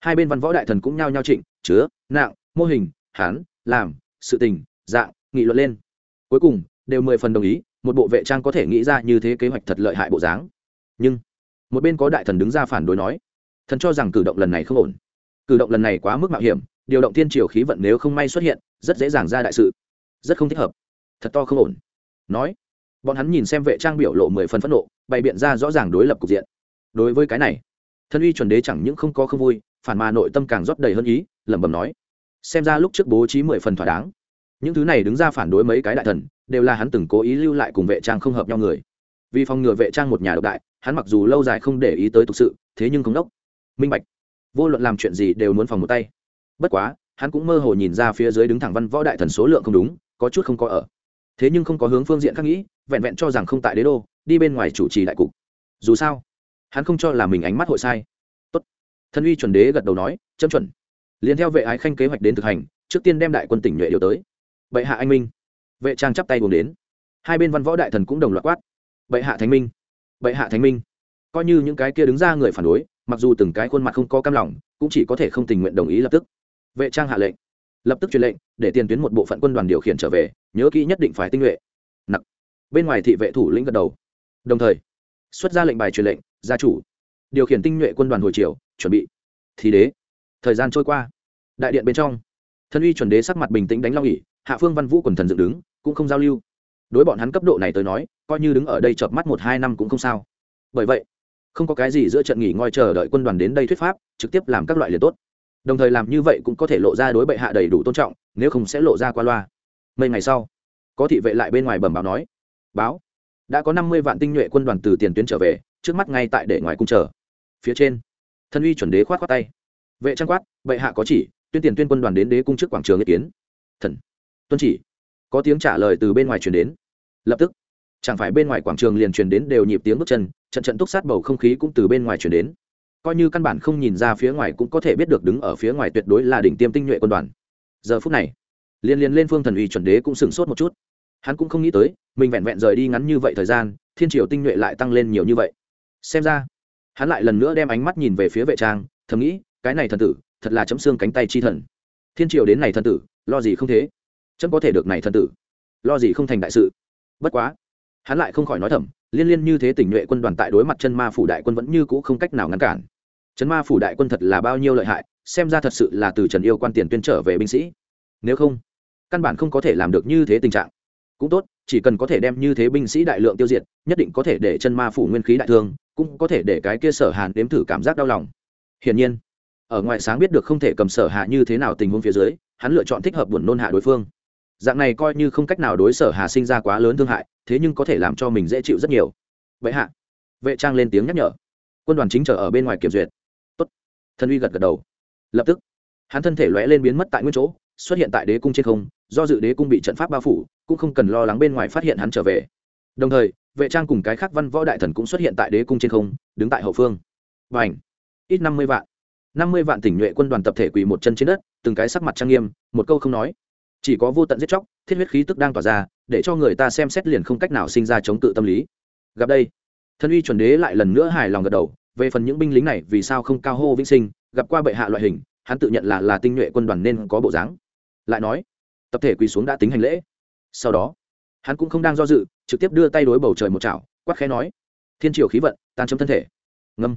hai bên văn võ đại thần cũng nhao nhao trịnh, chứa, nặng, mô hình, hán, làm, sự tình, dạng, nghị luận lên. Cuối cùng, đều mười phần đồng ý, một bộ vệ trang có thể nghĩ ra như thế kế hoạch thật lợi hại bộ dáng. Nhưng, một bên có đại thần đứng ra phản đối nói, thần cho rằng cử động lần này không ổn. Cử động lần này quá mức mạo hiểm, điều động thiên triều khí vận nếu không may xuất hiện, rất dễ dàng ra đại sự. Rất không thích hợp thật to không ổn. Nói, bọn hắn nhìn xem vệ trang biểu lộ mười phần phẫn nộ, bày biện ra rõ ràng đối lập cục diện. Đối với cái này, thân uy chuẩn đế chẳng những không có không vui, phản mà nội tâm càng rót đầy hơn ý, lẩm bẩm nói, xem ra lúc trước bố trí mười phần thỏa đáng. Những thứ này đứng ra phản đối mấy cái đại thần, đều là hắn từng cố ý lưu lại cùng vệ trang không hợp nhau người. Vì phòng ngừa vệ trang một nhà độc đại, hắn mặc dù lâu dài không để ý tới thực sự, thế nhưng không đốc. Minh bạch, vô luận làm chuyện gì đều muốn phòng một tay. Bất quá, hắn cũng mơ hồ nhìn ra phía dưới đứng thẳng văn võ đại thần số lượng không đúng, có chút không có ở thế nhưng không có hướng phương diện khác nghĩ, vẹn vẹn cho rằng không tại đế đô, đi bên ngoài chủ trì đại cục. Dù sao, hắn không cho là mình ánh mắt hội sai. Tốt. Thân uy chuẩn đế gật đầu nói, chấm chuẩn. Liền theo vệ ái khanh kế hoạch đến thực hành, trước tiên đem đại quân tỉnh nhuệ điều tới. Bệ hạ anh minh. Vệ trang chắp tay buồng đến. Hai bên văn võ đại thần cũng đồng loạt quát. Bệ hạ thánh minh. Bệ hạ thánh minh. Coi như những cái kia đứng ra người phản đối, mặc dù từng cái khuôn mặt không có cam lòng, cũng chỉ có thể không tình nguyện đồng ý lập tức. Vệ trang hạ lệnh lập tức truyền lệnh, để tiền tuyến một bộ phận quân đoàn điều khiển trở về, nhớ kỹ nhất định phải tinh nhuệ. Nặc. Bên ngoài thị vệ thủ lĩnh gật đầu. Đồng thời, xuất ra lệnh bài truyền lệnh, gia chủ. Điều khiển tinh nhuệ quân đoàn hồi chiều, chuẩn bị. Thì đế. Thời gian trôi qua. Đại điện bên trong, thân uy chuẩn đế sắc mặt bình tĩnh đánh long ỉ hạ phương văn vũ quần thần dựng đứng, cũng không giao lưu. Đối bọn hắn cấp độ này tới nói, coi như đứng ở đây chợp mắt một hai năm cũng không sao. Bởi vậy, không có cái gì giữa trận nghỉ ngoi chờ đợi quân đoàn đến đây thuyết pháp, trực tiếp làm các loại liền tốt đồng thời làm như vậy cũng có thể lộ ra đối bệ hạ đầy đủ tôn trọng, nếu không sẽ lộ ra qua loa. Mấy ngày sau, có thị vệ lại bên ngoài bẩm báo nói, báo, đã có năm mươi vạn tinh nhuệ quân đoàn từ tiền tuyến trở về, trước mắt ngay tại để ngoài cung chờ. Phía trên thân uy chuẩn đế khoát khoát tay. Vệ trang quát, bệ hạ có chỉ, tuyên tiền tuyên quân đoàn đến đế cung trước quảng trường ý kiến. Thần tuân chỉ, có tiếng trả lời từ bên ngoài truyền đến. Lập tức, chẳng phải bên ngoài quảng trường liền truyền đến đều nhịp tiếng bước chân, trận trận túc sát bầu không khí cũng từ bên ngoài truyền đến coi như căn bản không nhìn ra phía ngoài cũng có thể biết được đứng ở phía ngoài tuyệt đối là đỉnh tiêm tinh nhuệ quân đoàn. Giờ phút này, liên liên lên phương thần uy chuẩn đế cũng sửng sốt một chút. Hắn cũng không nghĩ tới, mình vẹn vẹn rời đi ngắn như vậy thời gian, thiên triều tinh nhuệ lại tăng lên nhiều như vậy. Xem ra, hắn lại lần nữa đem ánh mắt nhìn về phía vệ trang, thầm nghĩ, cái này thần tử, thật là chấm xương cánh tay chi thần. Thiên triều đến này thần tử, lo gì không thế? Chấm có thể được này thần tử, lo gì không thành đại sự? Bất quá, hắn lại không khỏi nói thầm, liên liên như thế tỉnh nhuệ quân đoàn tại đối mặt chân ma phủ đại quân vẫn như cũ không cách nào ngăn cản chân ma phủ đại quân thật là bao nhiêu lợi hại, xem ra thật sự là từ trần yêu quan tiền tuyên trở về binh sĩ. Nếu không, căn bản không có thể làm được như thế tình trạng. Cũng tốt, chỉ cần có thể đem như thế binh sĩ đại lượng tiêu diệt, nhất định có thể để chân ma phủ nguyên khí đại thương, cũng có thể để cái kia sở hàn đếm thử cảm giác đau lòng. Hiển nhiên, ở ngoài sáng biết được không thể cầm sở hạ như thế nào tình huống phía dưới, hắn lựa chọn thích hợp buồn nôn hạ đối phương. Dạng này coi như không cách nào đối sở hà sinh ra quá lớn thương hại, thế nhưng có thể làm cho mình dễ chịu rất nhiều. Vậy hạ. Vệ trang lên tiếng nhắc nhở. Quân đoàn chính chờ ở bên ngoài kiểm duyệt thần uy gật gật đầu. Lập tức, hắn thân thể lóe lên biến mất tại nguyên chỗ, xuất hiện tại đế cung trên không, do dự đế cung bị trận pháp bao phủ, cũng không cần lo lắng bên ngoài phát hiện hắn trở về. Đồng thời, vệ trang cùng cái khác văn võ đại thần cũng xuất hiện tại đế cung trên không, đứng tại hậu phương. Và ảnh ít năm mươi vạn. Năm mươi vạn tỉnh nhuệ quân đoàn tập thể quỳ một chân trên đất, từng cái sắc mặt trang nghiêm, một câu không nói. Chỉ có vô tận giết chóc, thiết huyết khí tức đang tỏa ra, để cho người ta xem xét liền không cách nào sinh ra chống cự tâm lý. Gặp đây thân uy chuẩn đế lại lần nữa hài lòng gật đầu về phần những binh lính này, vì sao không cao hô vĩnh sinh, gặp qua bệ hạ loại hình, hắn tự nhận là là tinh nhuệ quân đoàn nên có bộ dáng. Lại nói, tập thể quỳ xuống đã tính hành lễ. Sau đó, hắn cũng không đang do dự, trực tiếp đưa tay đối bầu trời một chảo, quát khẽ nói, thiên triều khí vận, tan chấm thân thể. Ngâm.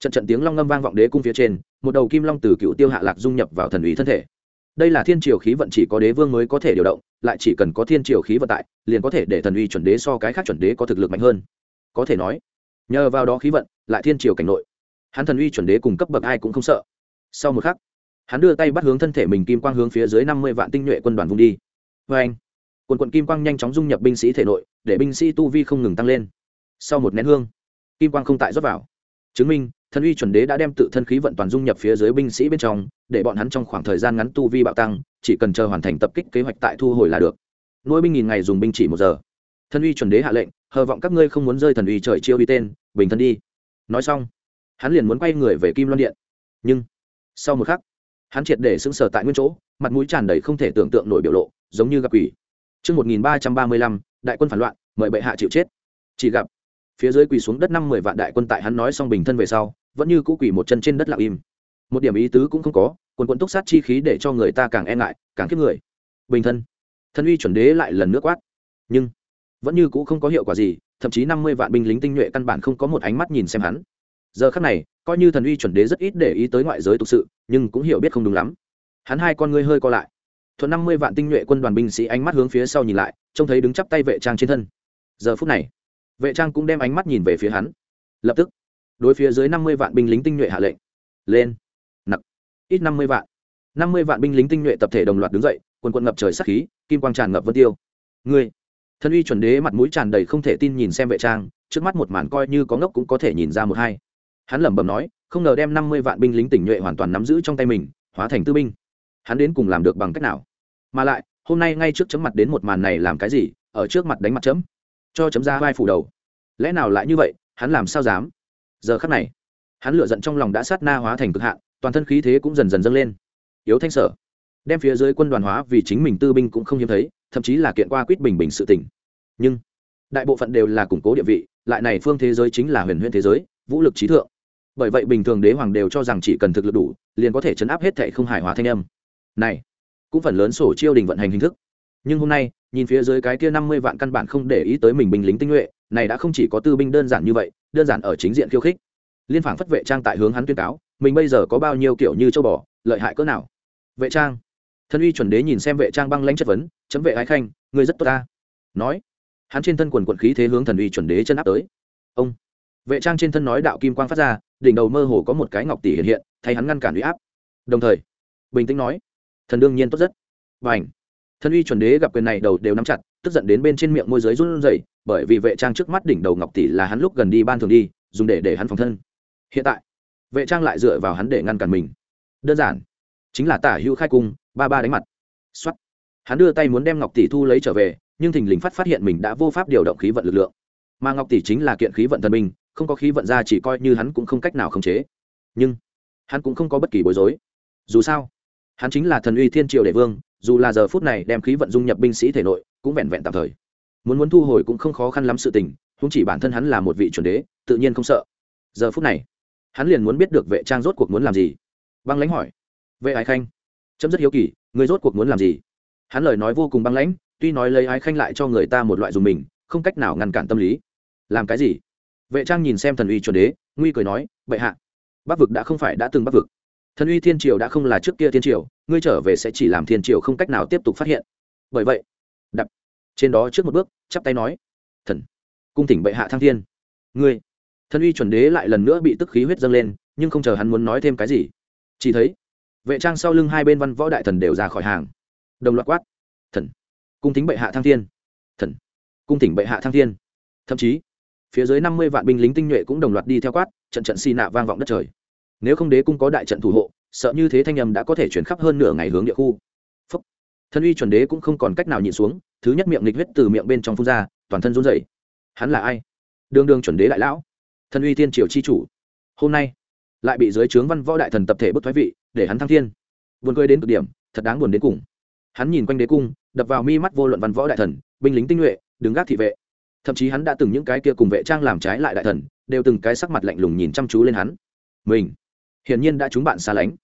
Trận trận tiếng long ngâm vang vọng đế cung phía trên, một đầu kim long từ cựu tiêu hạ lạc dung nhập vào thần ủy thân thể. Đây là thiên triều khí vận chỉ có đế vương mới có thể điều động, lại chỉ cần có thiên triều khí vận tại, liền có thể để thần uy chuẩn đế so cái khác chuẩn đế có thực lực mạnh hơn. Có thể nói nhờ vào đó khí vận, lại thiên triều cảnh nội. Hắn thần uy chuẩn đế cùng cấp bậc ai cũng không sợ. Sau một khắc, hắn đưa tay bắt hướng thân thể mình kim quang hướng phía dưới năm mươi vạn tinh nhuệ quân đoàn vùng đi. Vê anh, quần quận kim quang nhanh chóng dung nhập binh sĩ thể nội, để binh sĩ tu vi không ngừng tăng lên. Sau một nén hương, kim quang không tại rót vào. Chứng minh thần uy chuẩn đế đã đem tự thân khí vận toàn dung nhập phía dưới binh sĩ bên trong, để bọn hắn trong khoảng thời gian ngắn tu vi bạo tăng, chỉ cần chờ hoàn thành tập kích kế hoạch tại thu hồi là được. Nuôi binh nghìn ngày dùng binh chỉ một giờ thần uy chuẩn đế hạ lệnh hờ vọng các ngươi không muốn rơi thần uy trời chiêu uy tên bình thân đi. Nói xong hắn liền muốn quay người về kim loan điện. Nhưng sau một khắc hắn triệt để sững sờ tại nguyên chỗ mặt mũi tràn đầy không thể tưởng tượng nổi biểu lộ giống như gặp quỷ. Trước 1335, đại quân phản loạn, mời bệ hạ chịu chết. Chỉ gặp phía dưới quỳ xuống đất năm mười vạn đại quân tại hắn nói xong bình thân về sau vẫn như cũ quỳ một chân trên đất lặng im. Một điểm ý tứ cũng không có quần quân túc sát chi khí để cho người ta càng e ngại càng kiếp người. Bình thân thân uy chuẩn đế lại lần nước quát. Nhưng vẫn như cũ không có hiệu quả gì, thậm chí năm mươi vạn binh lính tinh nhuệ căn bản không có một ánh mắt nhìn xem hắn. Giờ khắc này, coi như thần uy chuẩn đế rất ít để ý tới ngoại giới thực sự, nhưng cũng hiểu biết không đúng lắm. Hắn hai con ngươi hơi co lại. Thuận năm mươi vạn tinh nhuệ quân đoàn binh sĩ ánh mắt hướng phía sau nhìn lại, trông thấy đứng chắp tay vệ trang trên thân. Giờ phút này, vệ trang cũng đem ánh mắt nhìn về phía hắn. Lập tức, đối phía dưới năm mươi vạn binh lính tinh nhuệ hạ lệnh. Lên. Nặc. Ít năm mươi vạn. Năm mươi vạn binh lính tinh nhuệ tập thể đồng loạt đứng dậy, quần quân ngập trời sắc khí, kim quang tràn ngập vân tiêu. Ngươi thân uy chuẩn đế mặt mũi tràn đầy không thể tin nhìn xem vệ trang, trước mắt một màn coi như có ngốc cũng có thể nhìn ra một hai. Hắn lẩm bẩm nói, không ngờ đem năm mươi vạn binh lính tỉnh nhuệ hoàn toàn nắm giữ trong tay mình, hóa thành tư binh. Hắn đến cùng làm được bằng cách nào? Mà lại, hôm nay ngay trước chấm mặt đến một màn này làm cái gì, ở trước mặt đánh mặt chấm? Cho chấm ra vai phủ đầu. Lẽ nào lại như vậy, hắn làm sao dám? Giờ khắc này, hắn lựa giận trong lòng đã sát na hóa thành cực hạn, toàn thân khí thế cũng dần dần dâng lên. Yếu thanh sở đem phía dưới quân đoàn hóa vì chính mình tư binh cũng không hiếm thấy, thậm chí là kiện qua quyết bình bình sự tỉnh nhưng, đại bộ phận đều là củng cố địa vị, lại này phương thế giới chính là huyền huyền thế giới, vũ lực trí thượng. Bởi vậy bình thường đế hoàng đều cho rằng chỉ cần thực lực đủ, liền có thể chấn áp hết thệ không hài hòa thanh âm. Này, cũng phần lớn sổ chiêu đình vận hành hình thức. Nhưng hôm nay, nhìn phía dưới cái kia năm mươi vạn căn bản không để ý tới mình binh lính tinh nhuệ, này đã không chỉ có tư binh đơn giản như vậy, đơn giản ở chính diện khiêu khích. Liên phảng phất vệ trang tại hướng hắn tuyên cáo, mình bây giờ có bao nhiêu kiểu như châu bò, lợi hại cỡ nào? Vệ trang thân uy chuẩn đế nhìn xem vệ trang băng lãnh chất vấn, chấm vệ ái khanh, ngươi rất tốt ta. Nói, hắn trên thân quần quận khí thế hướng thần uy chuẩn đế chân áp tới. Ông, vệ trang trên thân nói đạo kim quang phát ra, đỉnh đầu mơ hồ có một cái ngọc tỷ hiện hiện, thay hắn ngăn cản uy áp. Đồng thời, bình tĩnh nói, thần đương nhiên tốt rất. Và ảnh thân uy chuẩn đế gặp quyền này đầu đều nắm chặt, tức giận đến bên trên miệng môi giới run rẩy, bởi vì vệ trang trước mắt đỉnh đầu ngọc tỷ là hắn lúc gần đi ban thường đi, dùng để để hắn phòng thân. Hiện tại, vệ trang lại dựa vào hắn để ngăn cản mình. Đơn giản chính là tả hữu khai cung, ba ba đánh mặt. Xuất hắn đưa tay muốn đem ngọc tỷ thu lấy trở về, nhưng thình lình phát phát hiện mình đã vô pháp điều động khí vận lực lượng. Mà ngọc tỷ chính là kiện khí vận thần minh không có khí vận ra chỉ coi như hắn cũng không cách nào khống chế. Nhưng, hắn cũng không có bất kỳ bối rối. Dù sao, hắn chính là thần uy thiên triều đệ vương, dù là giờ phút này đem khí vận dung nhập binh sĩ thể nội, cũng vẹn vẹn tạm thời. Muốn muốn thu hồi cũng không khó khăn lắm sự tình không chỉ bản thân hắn là một vị chuẩn đế, tự nhiên không sợ. Giờ phút này, hắn liền muốn biết được vệ trang rốt cuộc muốn làm gì. Băng lãnh hỏi vệ ái khanh chấm rất hiếu kỳ, người rốt cuộc muốn làm gì? Hắn lời nói vô cùng băng lãnh, tuy nói lấy ái khanh lại cho người ta một loại dùng mình, không cách nào ngăn cản tâm lý. Làm cái gì? Vệ trang nhìn xem thần uy chuẩn đế, nguy cười nói, bệ hạ, bắc vực đã không phải đã từng bắc vực. Thần uy thiên triều đã không là trước kia thiên triều, ngươi trở về sẽ chỉ làm thiên triều không cách nào tiếp tục phát hiện. Bởi vậy đập trên đó trước một bước, chắp tay nói, thần, cung tỉnh bệ hạ thăng thiên. Ngươi. Thần uy chuẩn đế lại lần nữa bị tức khí huyết dâng lên, nhưng không chờ hắn muốn nói thêm cái gì. Chỉ thấy vệ trang sau lưng hai bên văn võ đại thần đều ra khỏi hàng. Đồng loạt quát. Thần. Cung tính bệ hạ thăng thiên. Thần. Cung tỉnh bệ hạ thăng thiên. Thậm chí, phía dưới năm mươi vạn binh lính tinh nhuệ cũng đồng loạt đi theo quát, trận trận xì nạ vang vọng đất trời. Nếu không đế cung có đại trận thủ hộ, sợ như thế thanh âm đã có thể chuyển khắp hơn nửa ngày hướng địa khu. Phúc. thân uy chuẩn đế cũng không còn cách nào nhìn xuống, thứ nhất miệng nghịch huyết từ miệng bên trong phun ra, toàn thân run rẩy. Hắn là ai? Đương đương chuẩn đế đại lão. Thân uy thiên triều chi chủ. Hôm nay, lại bị dưới trướng văn võ đại thần tập thể bức thoái vị để hắn thăng thiên. Buồn cười đến cực điểm, thật đáng buồn đến cùng. Hắn nhìn quanh đế cung, đập vào mi mắt vô luận văn võ đại thần, binh lính tinh nhuệ, đứng gác thị vệ. Thậm chí hắn đã từng những cái kia cùng vệ trang làm trái lại đại thần, đều từng cái sắc mặt lạnh lùng nhìn chăm chú lên hắn. Mình, hiển nhiên đã chúng bạn xa lánh.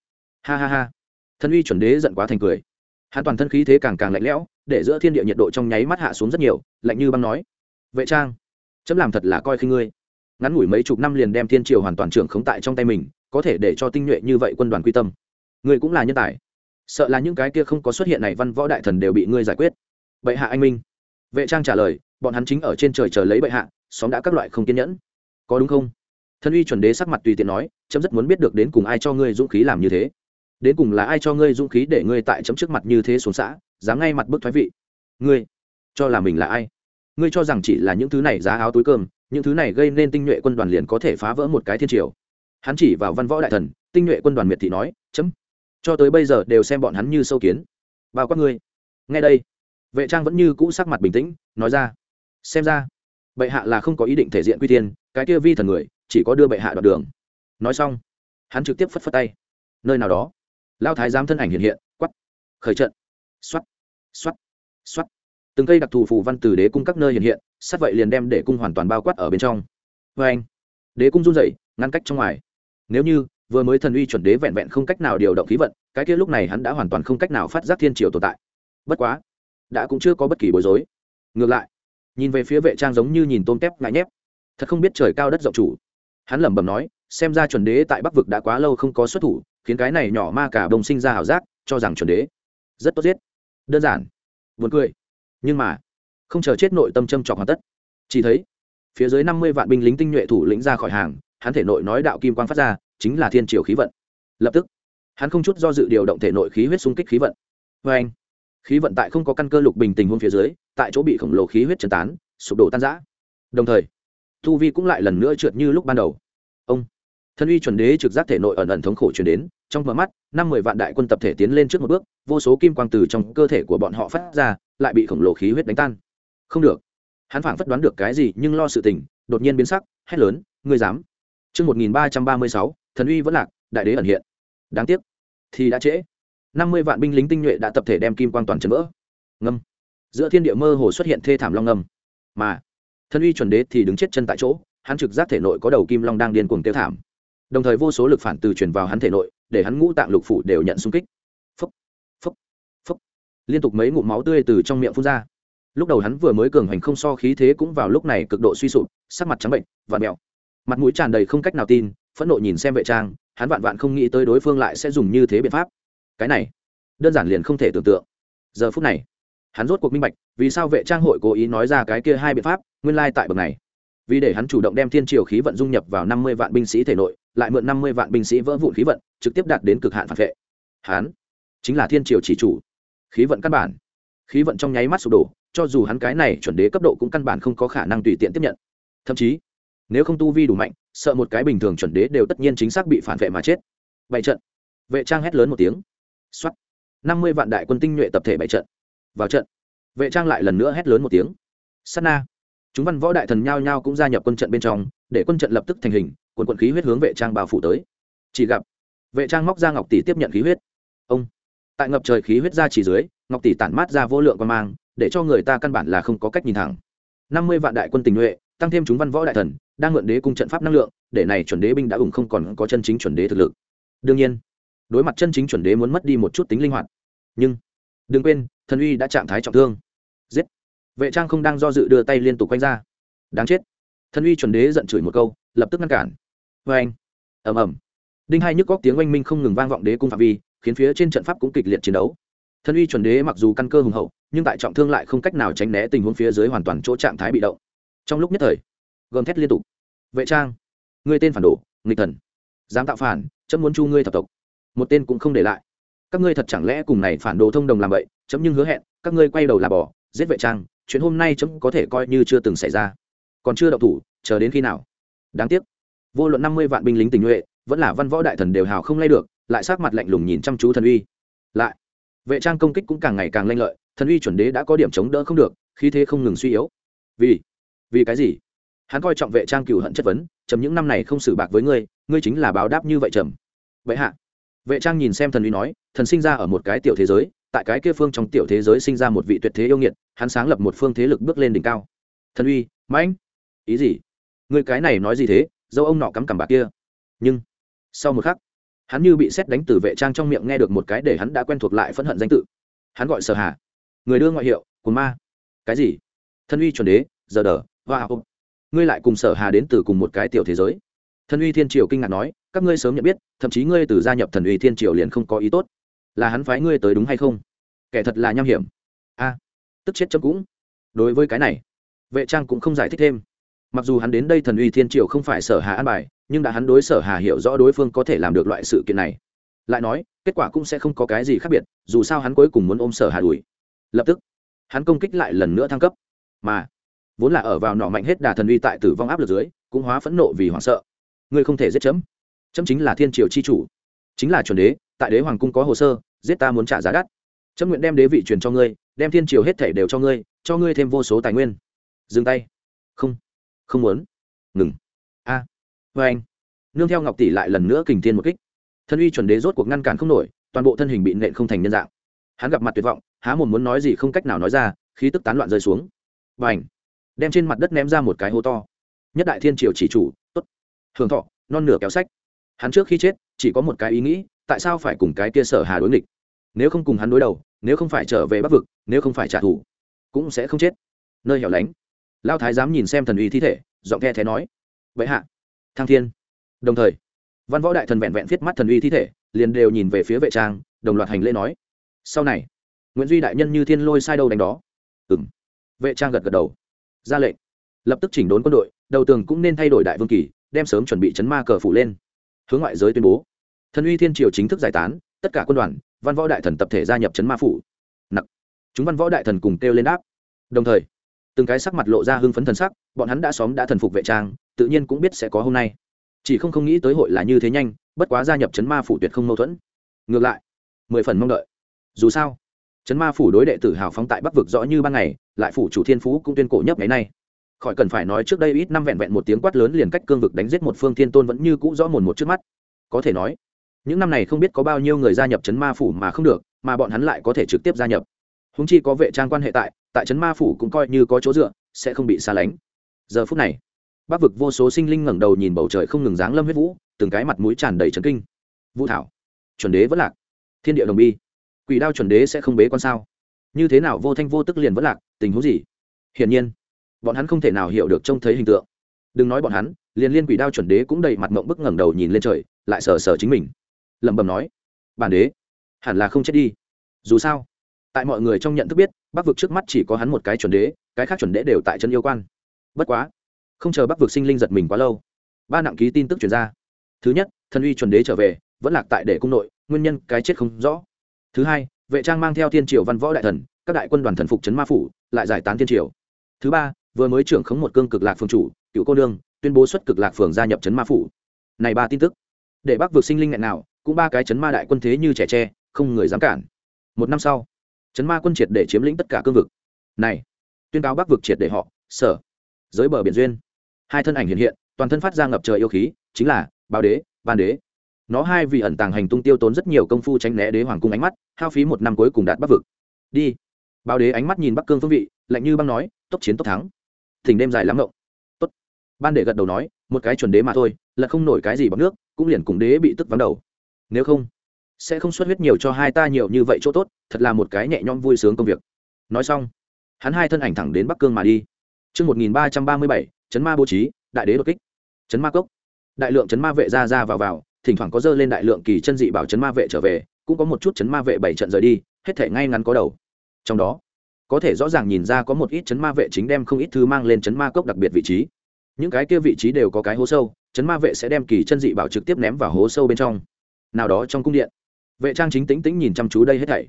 Ha ha ha. Thân uy chuẩn đế giận quá thành cười. Hắn toàn thân khí thế càng càng lạnh lẽo, để giữa thiên địa nhiệt độ trong nháy mắt hạ xuống rất nhiều, lạnh như băng nói. Vệ trang, chấm làm thật là coi khi ngươi. Ngắn ngủi mấy chục năm liền đem thiên triều hoàn toàn trưởng khống tại trong tay mình, có thể để cho tinh nhuệ như vậy quân đoàn quy tâm ngươi cũng là nhân tài. Sợ là những cái kia không có xuất hiện này văn võ đại thần đều bị ngươi giải quyết. Bệ hạ anh minh. Vệ trang trả lời, bọn hắn chính ở trên trời chờ lấy bệ hạ, xóm đã các loại không kiên nhẫn. Có đúng không? Thân uy chuẩn đế sắc mặt tùy tiện nói, chấm rất muốn biết được đến cùng ai cho ngươi dũng khí làm như thế. Đến cùng là ai cho ngươi dũng khí để ngươi tại chấm trước mặt như thế xuống xã, dám ngay mặt bức thoái vị. Ngươi, cho là mình là ai? Ngươi cho rằng chỉ là những thứ này giá áo túi cơm, những thứ này gây nên tinh nhuệ quân đoàn liền có thể phá vỡ một cái thiên triều. Hắn chỉ vào văn võ đại thần, tinh nhuệ quân đoàn miệt thị nói, chấm cho tới bây giờ đều xem bọn hắn như sâu kiến. Bao quát ngươi. Nghe đây. Vệ trang vẫn như cũ sắc mặt bình tĩnh, nói ra. Xem ra, bệ hạ là không có ý định thể diện quy tiên, cái kia vi thần người, chỉ có đưa bệ hạ đoạn đường. Nói xong, hắn trực tiếp phất phất tay. Nơi nào đó, lao thái giám thân ảnh hiện hiện quắp khởi trận. X o á t x o á t x o á t từng cây đặc thù phù văn từ đế cung các nơi hiện hiện sát vậy liền đem để cung hoàn toàn bao quát ở bên trong. Vê anh đế cung run dậy ngăn cách trong ngoài. Nếu như vừa mới thần uy chuẩn đế vẹn vẹn không cách nào điều động khí vận, cái kia lúc này hắn đã hoàn toàn không cách nào phát giác thiên triều tồn tại. Bất quá, đã cũng chưa có bất kỳ bối rối. Ngược lại, nhìn về phía vệ trang giống như nhìn tôm tép ngại nhép. Thật không biết trời cao đất rộng chủ. Hắn lẩm bẩm nói, xem ra chuẩn đế tại bắc vực đã quá lâu không có xuất thủ, khiến cái này nhỏ ma cả đồng sinh ra ảo giác, cho rằng chuẩn đế rất tốt giết. Đơn giản, buồn cười. Nhưng mà, không chờ chết nội tâm châm trọc hoàn tất. Chỉ thấy, phía dưới năm mươi vạn binh lính tinh nhuệ thủ lĩnh ra khỏi hàng, hắn thể nội nói đạo kim quang phát ra chính là thiên triều khí vận. Lập tức hắn không chút do dự điều động thể nội khí huyết xung kích khí vận. Vê anh khí vận tại không có căn cơ lục bình tình huống phía dưới tại chỗ bị khổng lồ khí huyết chấn tán sụp đổ tan rã. Đồng thời thu vi cũng lại lần nữa trượt như lúc ban đầu. Ông thân uy chuẩn đế trực giác thể nội ẩn ẩn thống khổ chuyển đến trong mở mắt năm mười vạn đại quân tập thể tiến lên trước một bước vô số kim quang từ trong cơ thể của bọn họ phát ra lại bị khổng lồ khí huyết đánh tan. Không được. Hắn phảng phất đoán được cái gì nhưng lo sự tình đột nhiên biến sắc hét lớn ngươi dám! Trước 1336, thần uy vẫn lạc, đại đế ẩn hiện. Đáng tiếc, thì đã trễ. năm mươi vạn binh lính tinh nhuệ đã tập thể đem kim quang toàn chấn vỡ. Ngâm. Giữa thiên địa mơ hồ xuất hiện thê thảm long ngâm. Mà, thần uy chuẩn đế thì đứng chết chân tại chỗ, hắn trực giác thể nội có đầu kim long đang điên cuồng tiêu thảm. Đồng thời vô số lực phản từ truyền vào hắn thể nội, để hắn ngũ tạng lục phủ đều nhận xung kích. phấp phấp phấp Liên tục mấy ngụm máu tươi từ trong miệng phun ra. Lúc đầu hắn vừa mới cường hành không so khí thế cũng vào lúc này cực độ suy sụp, sắc mặt trắng bệnh, và mèo mặt mũi tràn đầy không cách nào tin phẫn nộ nhìn xem vệ trang, hắn vạn vạn không nghĩ tới đối phương lại sẽ dùng như thế biện pháp. Cái này, đơn giản liền không thể tưởng tượng. Giờ phút này, hắn rốt cuộc minh bạch, vì sao vệ trang hội cố ý nói ra cái kia hai biện pháp, nguyên lai tại bậc này. Vì để hắn chủ động đem thiên triều khí vận dung nhập vào năm mươi vạn binh sĩ thể nội, lại mượn năm mươi vạn binh sĩ vỡ vụn khí vận, trực tiếp đạt đến cực hạn phản vệ. Hắn chính là thiên triều chỉ chủ. Khí vận căn bản. Khí vận trong nháy mắt sụp đổ, cho dù hắn cái này chuẩn đế cấp độ cũng căn bản không có khả năng tùy tiện tiếp nhận. Thậm chí nếu không tu vi đủ mạnh, sợ một cái bình thường chuẩn đế đều tất nhiên chính xác bị phản vệ mà chết. Bảy trận. Vệ trang hét lớn một tiếng. X o á t năm mươi vạn đại quân tinh nhuệ tập thể bảy trận. Vào trận. Vệ trang lại lần nữa hét lớn một tiếng. S á t na. Chúng văn võ đại thần nhao nhao cũng gia nhập quân trận bên trong, để quân trận lập tức thành hình, quần quận khí huyết hướng vệ trang bao phủ tới. Chỉ gặp, vệ trang móc ra ngọc tỷ tiếp nhận khí huyết. Ông. Tại ngập trời khí huyết ra chỉ dưới, ngọc tỷ tản mát ra vô lượng quan mang, để cho người ta căn bản là không có cách nhìn thẳng. Năm mươi vạn đại quân tình nhuệ, tăng thêm chúng văn võ đại thần đang mượn đế cung trận pháp năng lượng, để này chuẩn đế binh đã ủng không còn có chân chính chuẩn đế thực lực. Đương nhiên, đối mặt chân chính chuẩn đế muốn mất đi một chút tính linh hoạt. Nhưng, đừng quên, thần uy đã trạng thái trọng thương. Giết! Vệ trang không đang do dự đưa tay liên tục quanh ra. Đáng chết! Thần uy chuẩn đế giận chửi một câu, lập tức ngăn cản. Vê anh, ầm ầm. Đinh hai nhức góc tiếng oanh minh không ngừng vang vọng đế cung phạm vi, khiến phía trên trận pháp cũng kịch liệt chiến đấu. Thần uy chuẩn đế mặc dù căn cơ hùng hậu, nhưng tại trọng thương lại không cách nào tránh né tình huống phía dưới hoàn toàn chỗ trạng thái bị động. Trong lúc nhất thời gầm thét liên tục. Vệ trang người tên phản đồ, nghịch thần. Dám tạo phản, chấm muốn chu ngươi thập tộc. Một tên cũng không để lại. Các ngươi thật chẳng lẽ cùng này phản đồ thông đồng làm vậy, chấm nhưng hứa hẹn, các ngươi quay đầu là bỏ, giết vệ trang, chuyện hôm nay chấm có thể coi như chưa từng xảy ra. Còn chưa đậu thủ, chờ đến khi nào? Đáng tiếc. Vô luận năm mươi vạn binh lính tình nhuệ, vẫn là văn võ đại thần đều hào không lay được, lại sát mặt lạnh lùng nhìn chăm chú thần uy. Lại, vệ trang công kích cũng càng ngày càng lanh lợi, thần uy chuẩn đế đã có điểm chống đỡ không được, khí thế không ngừng suy yếu. Vì vì cái gì? Hắn coi trọng vệ trang cửu hận chất vấn, trầm, những năm này không xử bạc với ngươi ngươi chính là báo đáp như vậy trầm. Vậy hạ. Vệ trang nhìn xem thần uy nói, thần sinh ra ở một cái tiểu thế giới, tại cái kia phương trong tiểu thế giới sinh ra một vị tuyệt thế yêu nghiệt, hắn sáng lập một phương thế lực bước lên đỉnh cao. Thần uy, mãnh. Ý gì? Người cái này nói gì thế? Dâu ông nọ cắm cằm bạc kia. Nhưng, sau một khắc, hắn như bị xét đánh từ vệ trang trong miệng nghe được một cái để hắn đã quen thuộc lại phẫn hận danh tự. Hắn gọi sở hà. Người đưa ngoại hiệu cồn ma. Cái gì? Thân uy chuẩn đế, giờ đờ, hoa wow ngươi lại cùng sở hà đến từ cùng một cái tiểu thế giới. Thần uy thiên triều kinh ngạc nói, các ngươi sớm nhận biết, thậm chí ngươi từ gia nhập thần uy thiên triều liền không có ý tốt. Là hắn phái ngươi tới đúng hay không? Kẻ thật là nham hiểm. A, tức chết chấm cũng. Đối với cái này, vệ trang cũng không giải thích thêm. Mặc dù hắn đến đây thần uy thiên triều không phải sở hà an bài, nhưng đã hắn đối sở hà hiểu rõ đối phương có thể làm được loại sự kiện này. Lại nói, kết quả cũng sẽ không có cái gì khác biệt, dù sao hắn cuối cùng muốn ôm sở hà đuổi. Lập tức, hắn công kích lại lần nữa thăng cấp. Mà vốn là ở vào nọ mạnh hết đà thần uy tại tử vong áp lực dưới, cũng hóa phẫn nộ vì hoảng sợ. Ngươi không thể giết chấm. Chấm chính là thiên triều chi chủ. Chính là chuẩn đế, tại đế hoàng cung có hồ sơ, giết ta muốn trả giá đắt. Chấm nguyện đem đế vị truyền cho ngươi, đem thiên triều hết thể đều cho ngươi cho ngươi thêm vô số tài nguyên. Dừng tay. Không. Không muốn. Ngừng. A. À. vê anh. Nương theo ngọc tỷ lại lần nữa kình thiên một kích. Thân uy chuẩn đế rốt cuộc ngăn cản không nổi, toàn bộ thân hình bị nện không thành nhân dạng. Hắn gặp mặt tuyệt vọng, há một muốn nói gì không cách nào nói ra, khí tức tán loạn rơi xuống. Và ảnh đem trên mặt đất ném ra một cái hố to. Nhất đại thiên triều chỉ chủ, tốt. Hưởng thọ, non nửa kéo sách. Hắn trước khi chết, chỉ có một cái ý nghĩ, tại sao phải cùng cái kia sở hà đối nghịch? Nếu không cùng hắn đối đầu, nếu không phải trở về bắc vực, nếu không phải trả thù, cũng sẽ không chết. Nơi hẻo lánh. Lao thái dám nhìn xem thần uy thi thể, giọng the thế nói. Vậy hạ. Thăng thiên. Đồng thời, văn võ đại thần vẹn vẹn viết mắt thần uy thi thể, liền đều nhìn về phía vệ trang, đồng loạt hành lễ nói. Sau này, nguyễn duy đại nhân như thiên lôi sai đâu đánh đó. Ừ m vệ trang gật gật đầu ra lệnh. Lập tức chỉnh đốn quân đội, đầu tường cũng nên thay đổi đại vương kỳ, đem sớm chuẩn bị chấn ma cờ phủ lên. Hướng ngoại giới tuyên bố. Thần uy thiên triều chính thức giải tán, tất cả quân đoàn, văn võ đại thần tập thể gia nhập chấn ma phủ. Nặc. Chúng văn võ đại thần cùng kêu lên đáp. Đồng thời, từng cái sắc mặt lộ ra hưng phấn thần sắc, bọn hắn đã xóm đã thần phục vệ trang, tự nhiên cũng biết sẽ có hôm nay. Chỉ không không nghĩ tới hội là như thế nhanh, bất quá gia nhập chấn ma phủ tuyệt không mâu thuẫn. Ngược lại, mười phần mong đợi. Dù sao chấn ma phủ đối đệ tử hào phóng tại bắc vực rõ như ban ngày, lại phủ chủ thiên phú cũng tuyên cổ nhấp ngày nay. Khỏi cần phải nói trước đây ít năm vẹn vẹn một tiếng quát lớn liền cách cương vực đánh giết một phương thiên tôn vẫn như cũ rõ mồn một trước mắt. Có thể nói, những năm này không biết có bao nhiêu người gia nhập chấn ma phủ mà không được, mà bọn hắn lại có thể trực tiếp gia nhập. Húng chi có vệ trang quan hệ tại tại trấn ma phủ cũng coi như có chỗ dựa, sẽ không bị xa lánh. Giờ phút này, bắc vực vô số sinh linh ngẩng đầu nhìn bầu trời không ngừng dáng lâm huyết vũ, từng cái mặt mũi tràn đầy trấn kinh. Vũ thảo, chuẩn đế vẫn lạc. Thiên địa đồng bi quỷ đao chuẩn đế sẽ không bế con sao? Như thế nào vô thanh vô tức liền vẫn lạc, tình huống gì? Hiển nhiên, bọn hắn không thể nào hiểu được trông thấy hình tượng. Đừng nói bọn hắn, liền liên quỷ đao chuẩn đế cũng đầy mặt mộng bức ngẩng đầu nhìn lên trời, lại sờ sờ chính mình. Lẩm bẩm nói, bản đế, hẳn là không chết đi. Dù sao, tại mọi người trong nhận thức biết, bắc vực trước mắt chỉ có hắn một cái chuẩn đế, cái khác chuẩn đế đều tại chân yêu quan. Bất quá, không chờ bắc vực sinh linh giật mình quá lâu, ba nặng ký tin tức chuyển ra. Thứ nhất, thần uy chuẩn đế trở về, vẫn lạc tại để cung nội, nguyên nhân cái chết không rõ thứ hai, vệ trang mang theo thiên triều văn võ đại thần, các đại quân đoàn thần phục trấn ma phủ, lại giải tán thiên triều. Thứ ba, vừa mới trưởng khống một cương cực lạc phường chủ, cựu cô đương tuyên bố xuất cực lạc phường gia nhập trấn ma phủ. Này ba tin tức, để bắc vượt sinh linh nghẹn nào, cũng ba cái trấn ma đại quân thế như trẻ tre, không người dám cản. Một năm sau chấn ma quân triệt để chiếm lĩnh tất cả cương vực. Này, tuyên cáo bắc vực triệt để họ, sở, giới bờ biển duyên. Hai thân ảnh hiện hiện, toàn thân phát ra ngập trời yêu khí, chính là báo đế, ban đế nó hai vì ẩn tàng hành tung tiêu tốn rất nhiều công phu tránh né đế hoàng cung ánh mắt hao phí một năm cuối cùng đạt bắc vực. Đi. Báo đế ánh mắt nhìn bắc cương phương vị lạnh như băng nói tốc chiến tốc thắng. Thỉnh đêm dài lắm ngộng. Tốt. Ban đệ gật đầu nói một cái chuẩn đế mà thôi là không nổi cái gì bằng nước cũng liền cùng đế bị tức vắng đầu. Nếu không sẽ không xuất huyết nhiều cho hai ta nhiều như vậy chỗ tốt thật là một cái nhẹ nhõm vui sướng công việc. Nói xong hắn hai thân ảnh thẳng đến bắc cương mà đi. Trước 1337, chấn ma bố trí, đại đế đột kích. Chấn ma cốc. Đại lượng chấn ma vệ ra ra vào vào, thỉnh thoảng có dơ lên đại lượng kỳ chân dị bảo chấn ma vệ trở về, cũng có một chút chấn ma vệ bảy trận rời đi, hết thể ngay ngắn có đầu. Trong đó, có thể rõ ràng nhìn ra có một ít chấn ma vệ chính đem không ít thứ mang lên chấn ma cốc đặc biệt vị trí. Những cái kia vị trí đều có cái hố sâu, chấn ma vệ sẽ đem kỳ chân dị bảo trực tiếp ném vào hố sâu bên trong. Nào đó trong cung điện, vệ trang chính tĩnh tĩnh nhìn chăm chú đây hết thảy.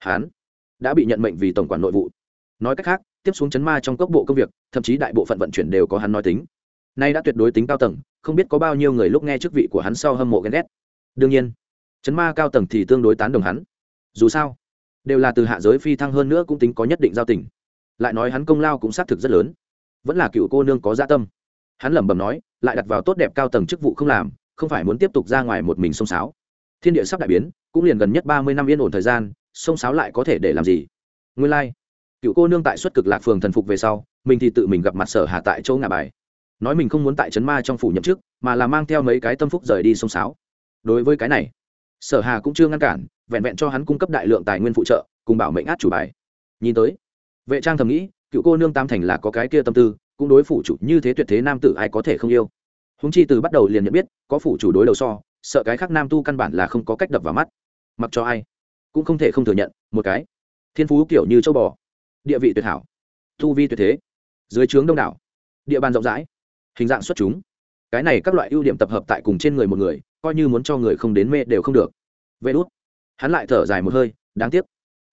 Hán đã bị nhận mệnh vì tổng quản nội vụ. Nói cách khác, tiếp xuống chấn ma trong cốc bộ công việc thậm chí đại bộ phận vận chuyển đều có hắn nói tính nay đã tuyệt đối tính cao tầng, không biết có bao nhiêu người lúc nghe chức vị của hắn sau hâm mộ ghen ghét. Đương nhiên, chấn ma cao tầng thì tương đối tán đồng hắn. Dù sao, đều là từ hạ giới phi thăng hơn nữa cũng tính có nhất định giao tình. Lại nói hắn công lao cũng xác thực rất lớn. Vẫn là cựu cô nương có dạ tâm. Hắn lẩm bẩm nói, lại đặt vào tốt đẹp cao tầng chức vụ không làm, không phải muốn tiếp tục ra ngoài một mình sông sáo. thiên địa sắp đại biến, cũng liền gần nhất ba mươi năm yên ổn thời gian, sông sáo lại có thể để làm gì? Nguyên lai、like cựu cô nương tại xuất cực lạc phường thần phục về sau, mình thì tự mình gặp mặt sở hạ tại chỗ ngà bài nói mình không muốn tại trấn ma trong phủ nhậm chức, mà là mang theo mấy cái tâm phúc rời đi sông sáo. Đối với cái này, sở hà cũng chưa ngăn cản, vẹn vẹn cho hắn cung cấp đại lượng tài nguyên phụ trợ, cùng bảo mệnh át chủ bài. Nhìn tới, vệ trang thầm nghĩ, cựu cô nương tam thành là có cái kia tâm tư, cũng đối phủ chủ như thế tuyệt thế nam tử ai có thể không yêu. Húng chi từ bắt đầu liền nhận biết, có phủ chủ đối đầu so, sợ cái khác nam tu căn bản là không có cách đập vào mắt. Mặc cho ai, cũng không thể không thừa nhận, một cái, thiên phú kiểu như châu bò, địa vị tuyệt hảo thu vi tuyệt thế, dưới trướng đông đảo, địa bàn rộng rãi hình dạng xuất chúng. Cái này các loại ưu điểm tập hợp tại cùng trên người một người, coi như muốn cho người không đến mê đều không được. Vê đốt hắn lại thở dài một hơi, đáng tiếc.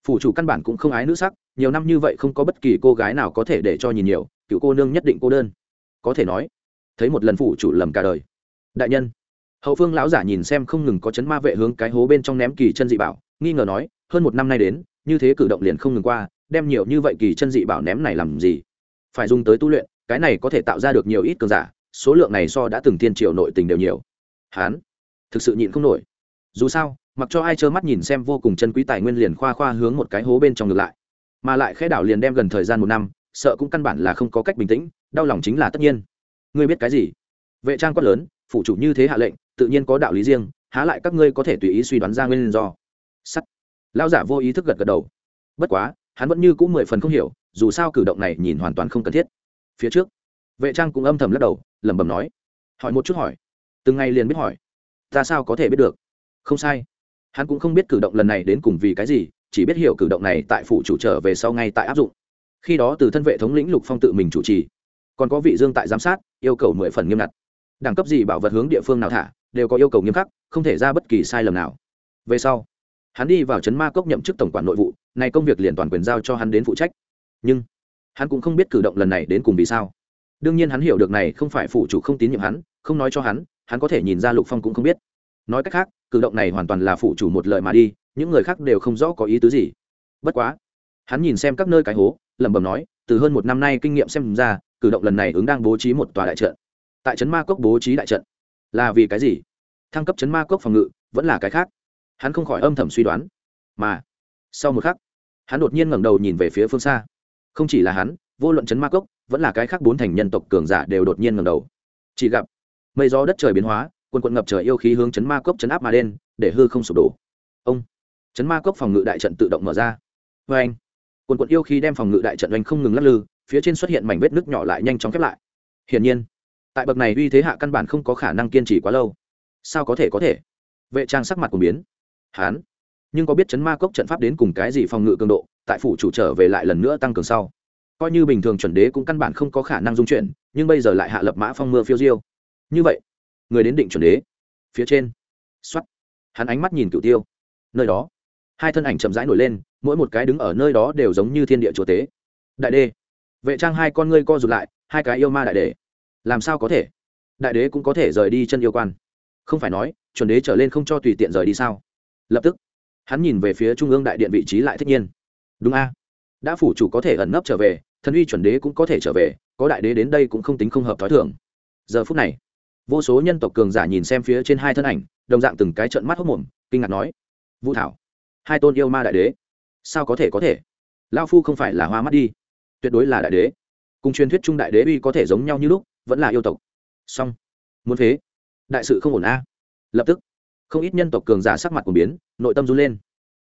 Phủ chủ căn bản cũng không ái nữ sắc, nhiều năm như vậy không có bất kỳ cô gái nào có thể để cho nhìn nhiều, cựu cô nương nhất định cô đơn. Có thể nói, thấy một lần phủ chủ lầm cả đời. Đại nhân, hậu phương lão giả nhìn xem không ngừng có chấn ma vệ hướng cái hố bên trong ném kỳ chân dị bảo, nghi ngờ nói, hơn một năm nay đến, như thế cử động liền không ngừng qua, đem nhiều như vậy kỳ chân dị bảo ném này làm gì? Phải dùng tới tu luyện cái này có thể tạo ra được nhiều ít cường giả, số lượng này so đã từng thiên triều nội tình đều nhiều. Hán, thực sự nhịn không nổi. Dù sao, mặc cho ai trơ mắt nhìn xem vô cùng chân quý tài nguyên liền khoa khoa hướng một cái hố bên trong ngược lại. Mà lại khẽ đảo liền đem gần thời gian một năm, sợ cũng căn bản là không có cách bình tĩnh, đau lòng chính là tất nhiên. Ngươi biết cái gì? Vệ trang quát lớn phụ chủ như thế hạ lệnh, tự nhiên có đạo lý riêng, há lại các ngươi có thể tùy ý suy đoán ra nguyên do. Sắt. Lao giả vô ý thức gật gật đầu. Bất quá, hắn vẫn như cũng mười phần không hiểu, dù sao cử động này nhìn hoàn toàn không cần thiết phía trước. Vệ trang cũng âm thầm lắc đầu, lẩm bẩm nói, hỏi một chút hỏi. Từng ngày liền biết hỏi. Ta sao có thể biết được? Không sai. Hắn cũng không biết cử động lần này đến cùng vì cái gì, chỉ biết hiểu cử động này tại phủ chủ trở về sau ngay tại áp dụng. Khi đó từ thân vệ thống lĩnh lục phong tự mình chủ trì, còn có vị dương tại giám sát, yêu cầu mười phần nghiêm ngặt. Đẳng cấp gì bảo vật hướng địa phương nào thả, đều có yêu cầu nghiêm khắc, không thể ra bất kỳ sai lầm nào. Về sau, hắn đi vào trấn ma cốc nhậm chức tổng quản nội vụ này công việc liền toàn quyền giao cho hắn đến phụ trách. Nhưng hắn cũng không biết cử động lần này đến cùng vì sao. Đương nhiên hắn hiểu được này không phải phụ chủ không tín nhiệm hắn, không nói cho hắn hắn có thể nhìn ra lục phong cũng không biết. Nói cách khác, cử động này hoàn toàn là phụ chủ một lời mà đi, những người khác đều không rõ có ý tứ gì. Bất quá, hắn nhìn xem các nơi cái hố, lẩm bẩm nói, từ hơn một năm nay kinh nghiệm xem ra, cử động lần này ứng đang bố trí một tòa đại trận. Tại trấn ma cốc bố trí đại trận. Là vì cái gì? Thăng cấp trấn ma cốc phòng ngự, vẫn là cái khác. Hắn không khỏi âm thầm suy đoán. Mà, sau một khắc, hắn đột nhiên ngẩng đầu nhìn về phía phương xa không chỉ là hắn, vô luận chấn ma cốc, vẫn là cái khác bốn thành nhân tộc cường giả đều đột nhiên ngẩng đầu. Chỉ gặp, mây gió đất trời biến hóa, quần quận ngập trời yêu khí hướng chấn ma cốc chấn áp mà đen để hư không sụp đổ. Ông chấn ma cốc phòng ngự đại trận tự động mở ra. Vê anh quần quận yêu khí đem phòng ngự đại trận oanh không ngừng lắc lư, phía trên xuất hiện mảnh vết nước nhỏ lại nhanh chóng khép lại. Hiển nhiên, tại bậc này uy thế hạ căn bản không có khả năng kiên trì quá lâu. Sao có thể có thể? Vệ trang sắc mặt của biến. Hán! Nhưng có biết chấn ma cốc trận pháp đến cùng cái gì phòng ngự cường độ, tại phủ chủ trở về lại lần nữa tăng cường sau. Coi như bình thường chuẩn đế cũng căn bản không có khả năng dung chuyển, nhưng bây giờ lại hạ lập mã phong mưa phiêu diêu. Như vậy, người đến định chuẩn đế. Phía trên x o á t hắn ánh mắt nhìn cựu tiêu. Nơi đó, hai thân ảnh chậm rãi nổi lên, mỗi một cái đứng ở nơi đó đều giống như thiên địa chúa tế đại đê vệ trang hai con ngươi co rụt lại, hai cái yêu ma đại đế. Làm sao có thể? Đại đế cũng có thể rời đi chân yêu quan. Không phải nói, chuẩn đế trở lên không cho tùy tiện rời đi sao? Lập tức hắn nhìn về phía trung ương đại điện vị trí lại thích nhiên. Đúng a. Đã phủ chủ có thể ẩn nấp trở về, thần uy chuẩn đế cũng có thể trở về, có đại đế đến đây cũng không tính không hợp t h ó i thường. Giờ phút này, vô số nhân tộc cường giả nhìn xem phía trên hai thân ảnh, đồng dạng từng cái trận mắt hốc mồm, kinh ngạc nói, vũ thảo, hai tôn yêu ma đại đế, sao có thể có thể? Lao phu không phải là hoa mắt đi, tuyệt đối là đại đế. Cùng truyền thuyết trung đại đế uy có thể giống nhau như lúc, vẫn là yêu tộc. Song muốn thế đại sự không ổn a. Lập tức không ít nhân tộc cường giả sắc mặt của biến, nội tâm run lên.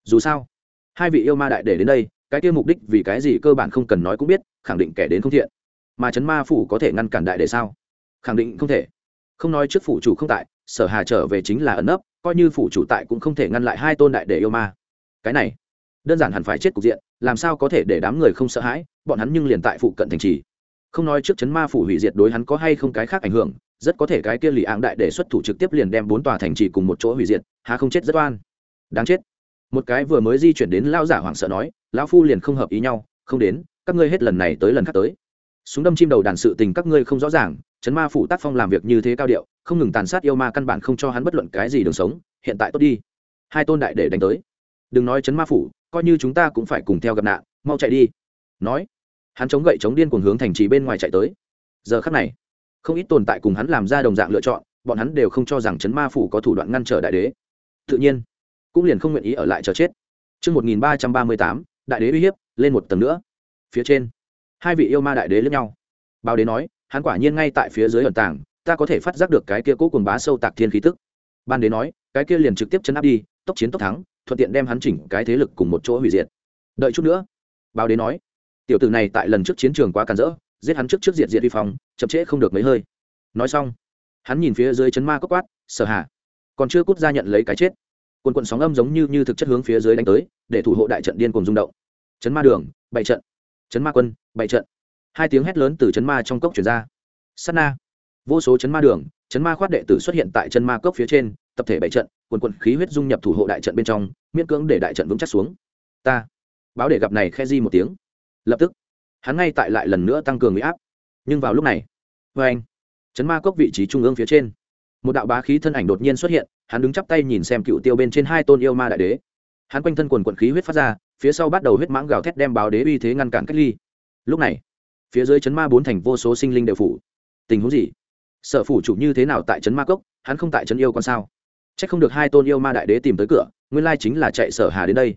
Dù sao, hai vị yêu ma đại để đến đây, cái kia mục đích vì cái gì cơ bản không cần nói cũng biết, khẳng định kẻ đến không thiện. Mà chấn ma phủ có thể ngăn cản đại để sao? Khẳng định không thể. Không nói trước phủ chủ không tại, sở hà trở về chính là ẩn nấp, coi như phủ chủ tại cũng không thể ngăn lại hai tôn đại để yêu ma. Cái này, đơn giản hẳn phải chết cục diện, làm sao có thể để đám người không sợ hãi, bọn hắn nhưng liền tại phụ cận thành trì. Không nói trước chấn ma phủ hủy diệt đối hắn có hay không cái khác ảnh hưởng rất có thể cái kia lì ạng đại để xuất thủ trực tiếp liền đem bốn tòa thành trì cùng một chỗ hủy diệt, há không chết rất oan. Đáng chết. Một cái vừa mới di chuyển đến lao giả hoảng sợ nói, lão phu liền không hợp ý nhau, không đến, các ngươi hết lần này tới lần khác tới. Súng đâm chim đầu đàn sự tình các ngươi không rõ ràng, chấn ma phủ tác phong làm việc như thế cao điệu, không ngừng tàn sát yêu ma căn bản không cho hắn bất luận cái gì đường sống, hiện tại tốt đi. Hai tôn đại để đánh tới. Đừng nói chấn ma phủ, coi như chúng ta cũng phải cùng theo gặp nạn, mau chạy đi. Nói, hắn chống gậy chống điên cuồng hướng thành trì bên ngoài chạy tới. Giờ khắc này không ít tồn tại cùng hắn làm ra đồng dạng lựa chọn bọn hắn đều không cho rằng chấn ma phủ có thủ đoạn ngăn trở đại đế tự nhiên cũng liền không nguyện ý ở lại chờ chết Trước 1338, đại đế uy hiếp, lên một tầng nữa. Phía trên, hai vị yêu ma đại đế lẫn nhau. Báo đế nói, hắn quả nhiên ngay tại phía dưới ẩn tàng, ta có thể phát giác được cái kia cố cùng bá sâu tạc thiên khí tức. Ban đế nói, cái kia liền trực tiếp chấn áp đi, tốc chiến tốc thắng, thuận tiện đem hắn chỉnh cái thế lực cùng một chỗ hủy diệt. Đợi chút nữa, báo đế nói, tiểu tử này tại lần trước chiến trường quá càn rỡ, giết hắn trước trước diệt diệt vi phong, chậm trễ không được mấy hơi. Nói xong, hắn nhìn phía dưới chấn ma cốc quát, sở hạ, còn chưa cút ra nhận lấy cái chết. Quần quần sóng âm giống như như thực chất hướng phía dưới đánh tới để thủ hộ đại trận điên cùng rung động. Chấn ma đường bảy trận. Chấn ma quân bảy trận. Hai tiếng hét lớn từ chấn ma trong cốc chuyển ra. Sát na. Vô số chấn ma đường chấn ma khoát đệ tử xuất hiện tại chân ma cốc phía trên tập thể bảy trận quần quần khí huyết dung nhập thủ hộ đại trận bên trong miễn cưỡng để đại trận vững chắc xuống. Ta báo để gặp này khe di một tiếng. Lập tức hắn ngay tại lại lần nữa tăng cường huy áp. Nhưng vào lúc này vê anh, chấn ma cốc vị trí trung ương phía trên, một đạo bá khí thân ảnh đột nhiên xuất hiện, hắn đứng chắp tay nhìn xem cựu tiêu bên trên hai tôn yêu ma đại đế. Hắn quanh thân quần quận khí huyết phát ra, phía sau bắt đầu huyết mãng gào thét đem báo đế uy thế ngăn cản cách ly. Lúc này, phía dưới chấn ma bốn thành vô số sinh linh đều phủ. Tình huống gì? Sở phủ chủ như thế nào tại trấn ma cốc, hắn không tại trấn yêu con sao? C h ắ c không được hai tôn yêu ma đại đế tìm tới cửa, nguyên lai chính là chạy sở hà đến đây.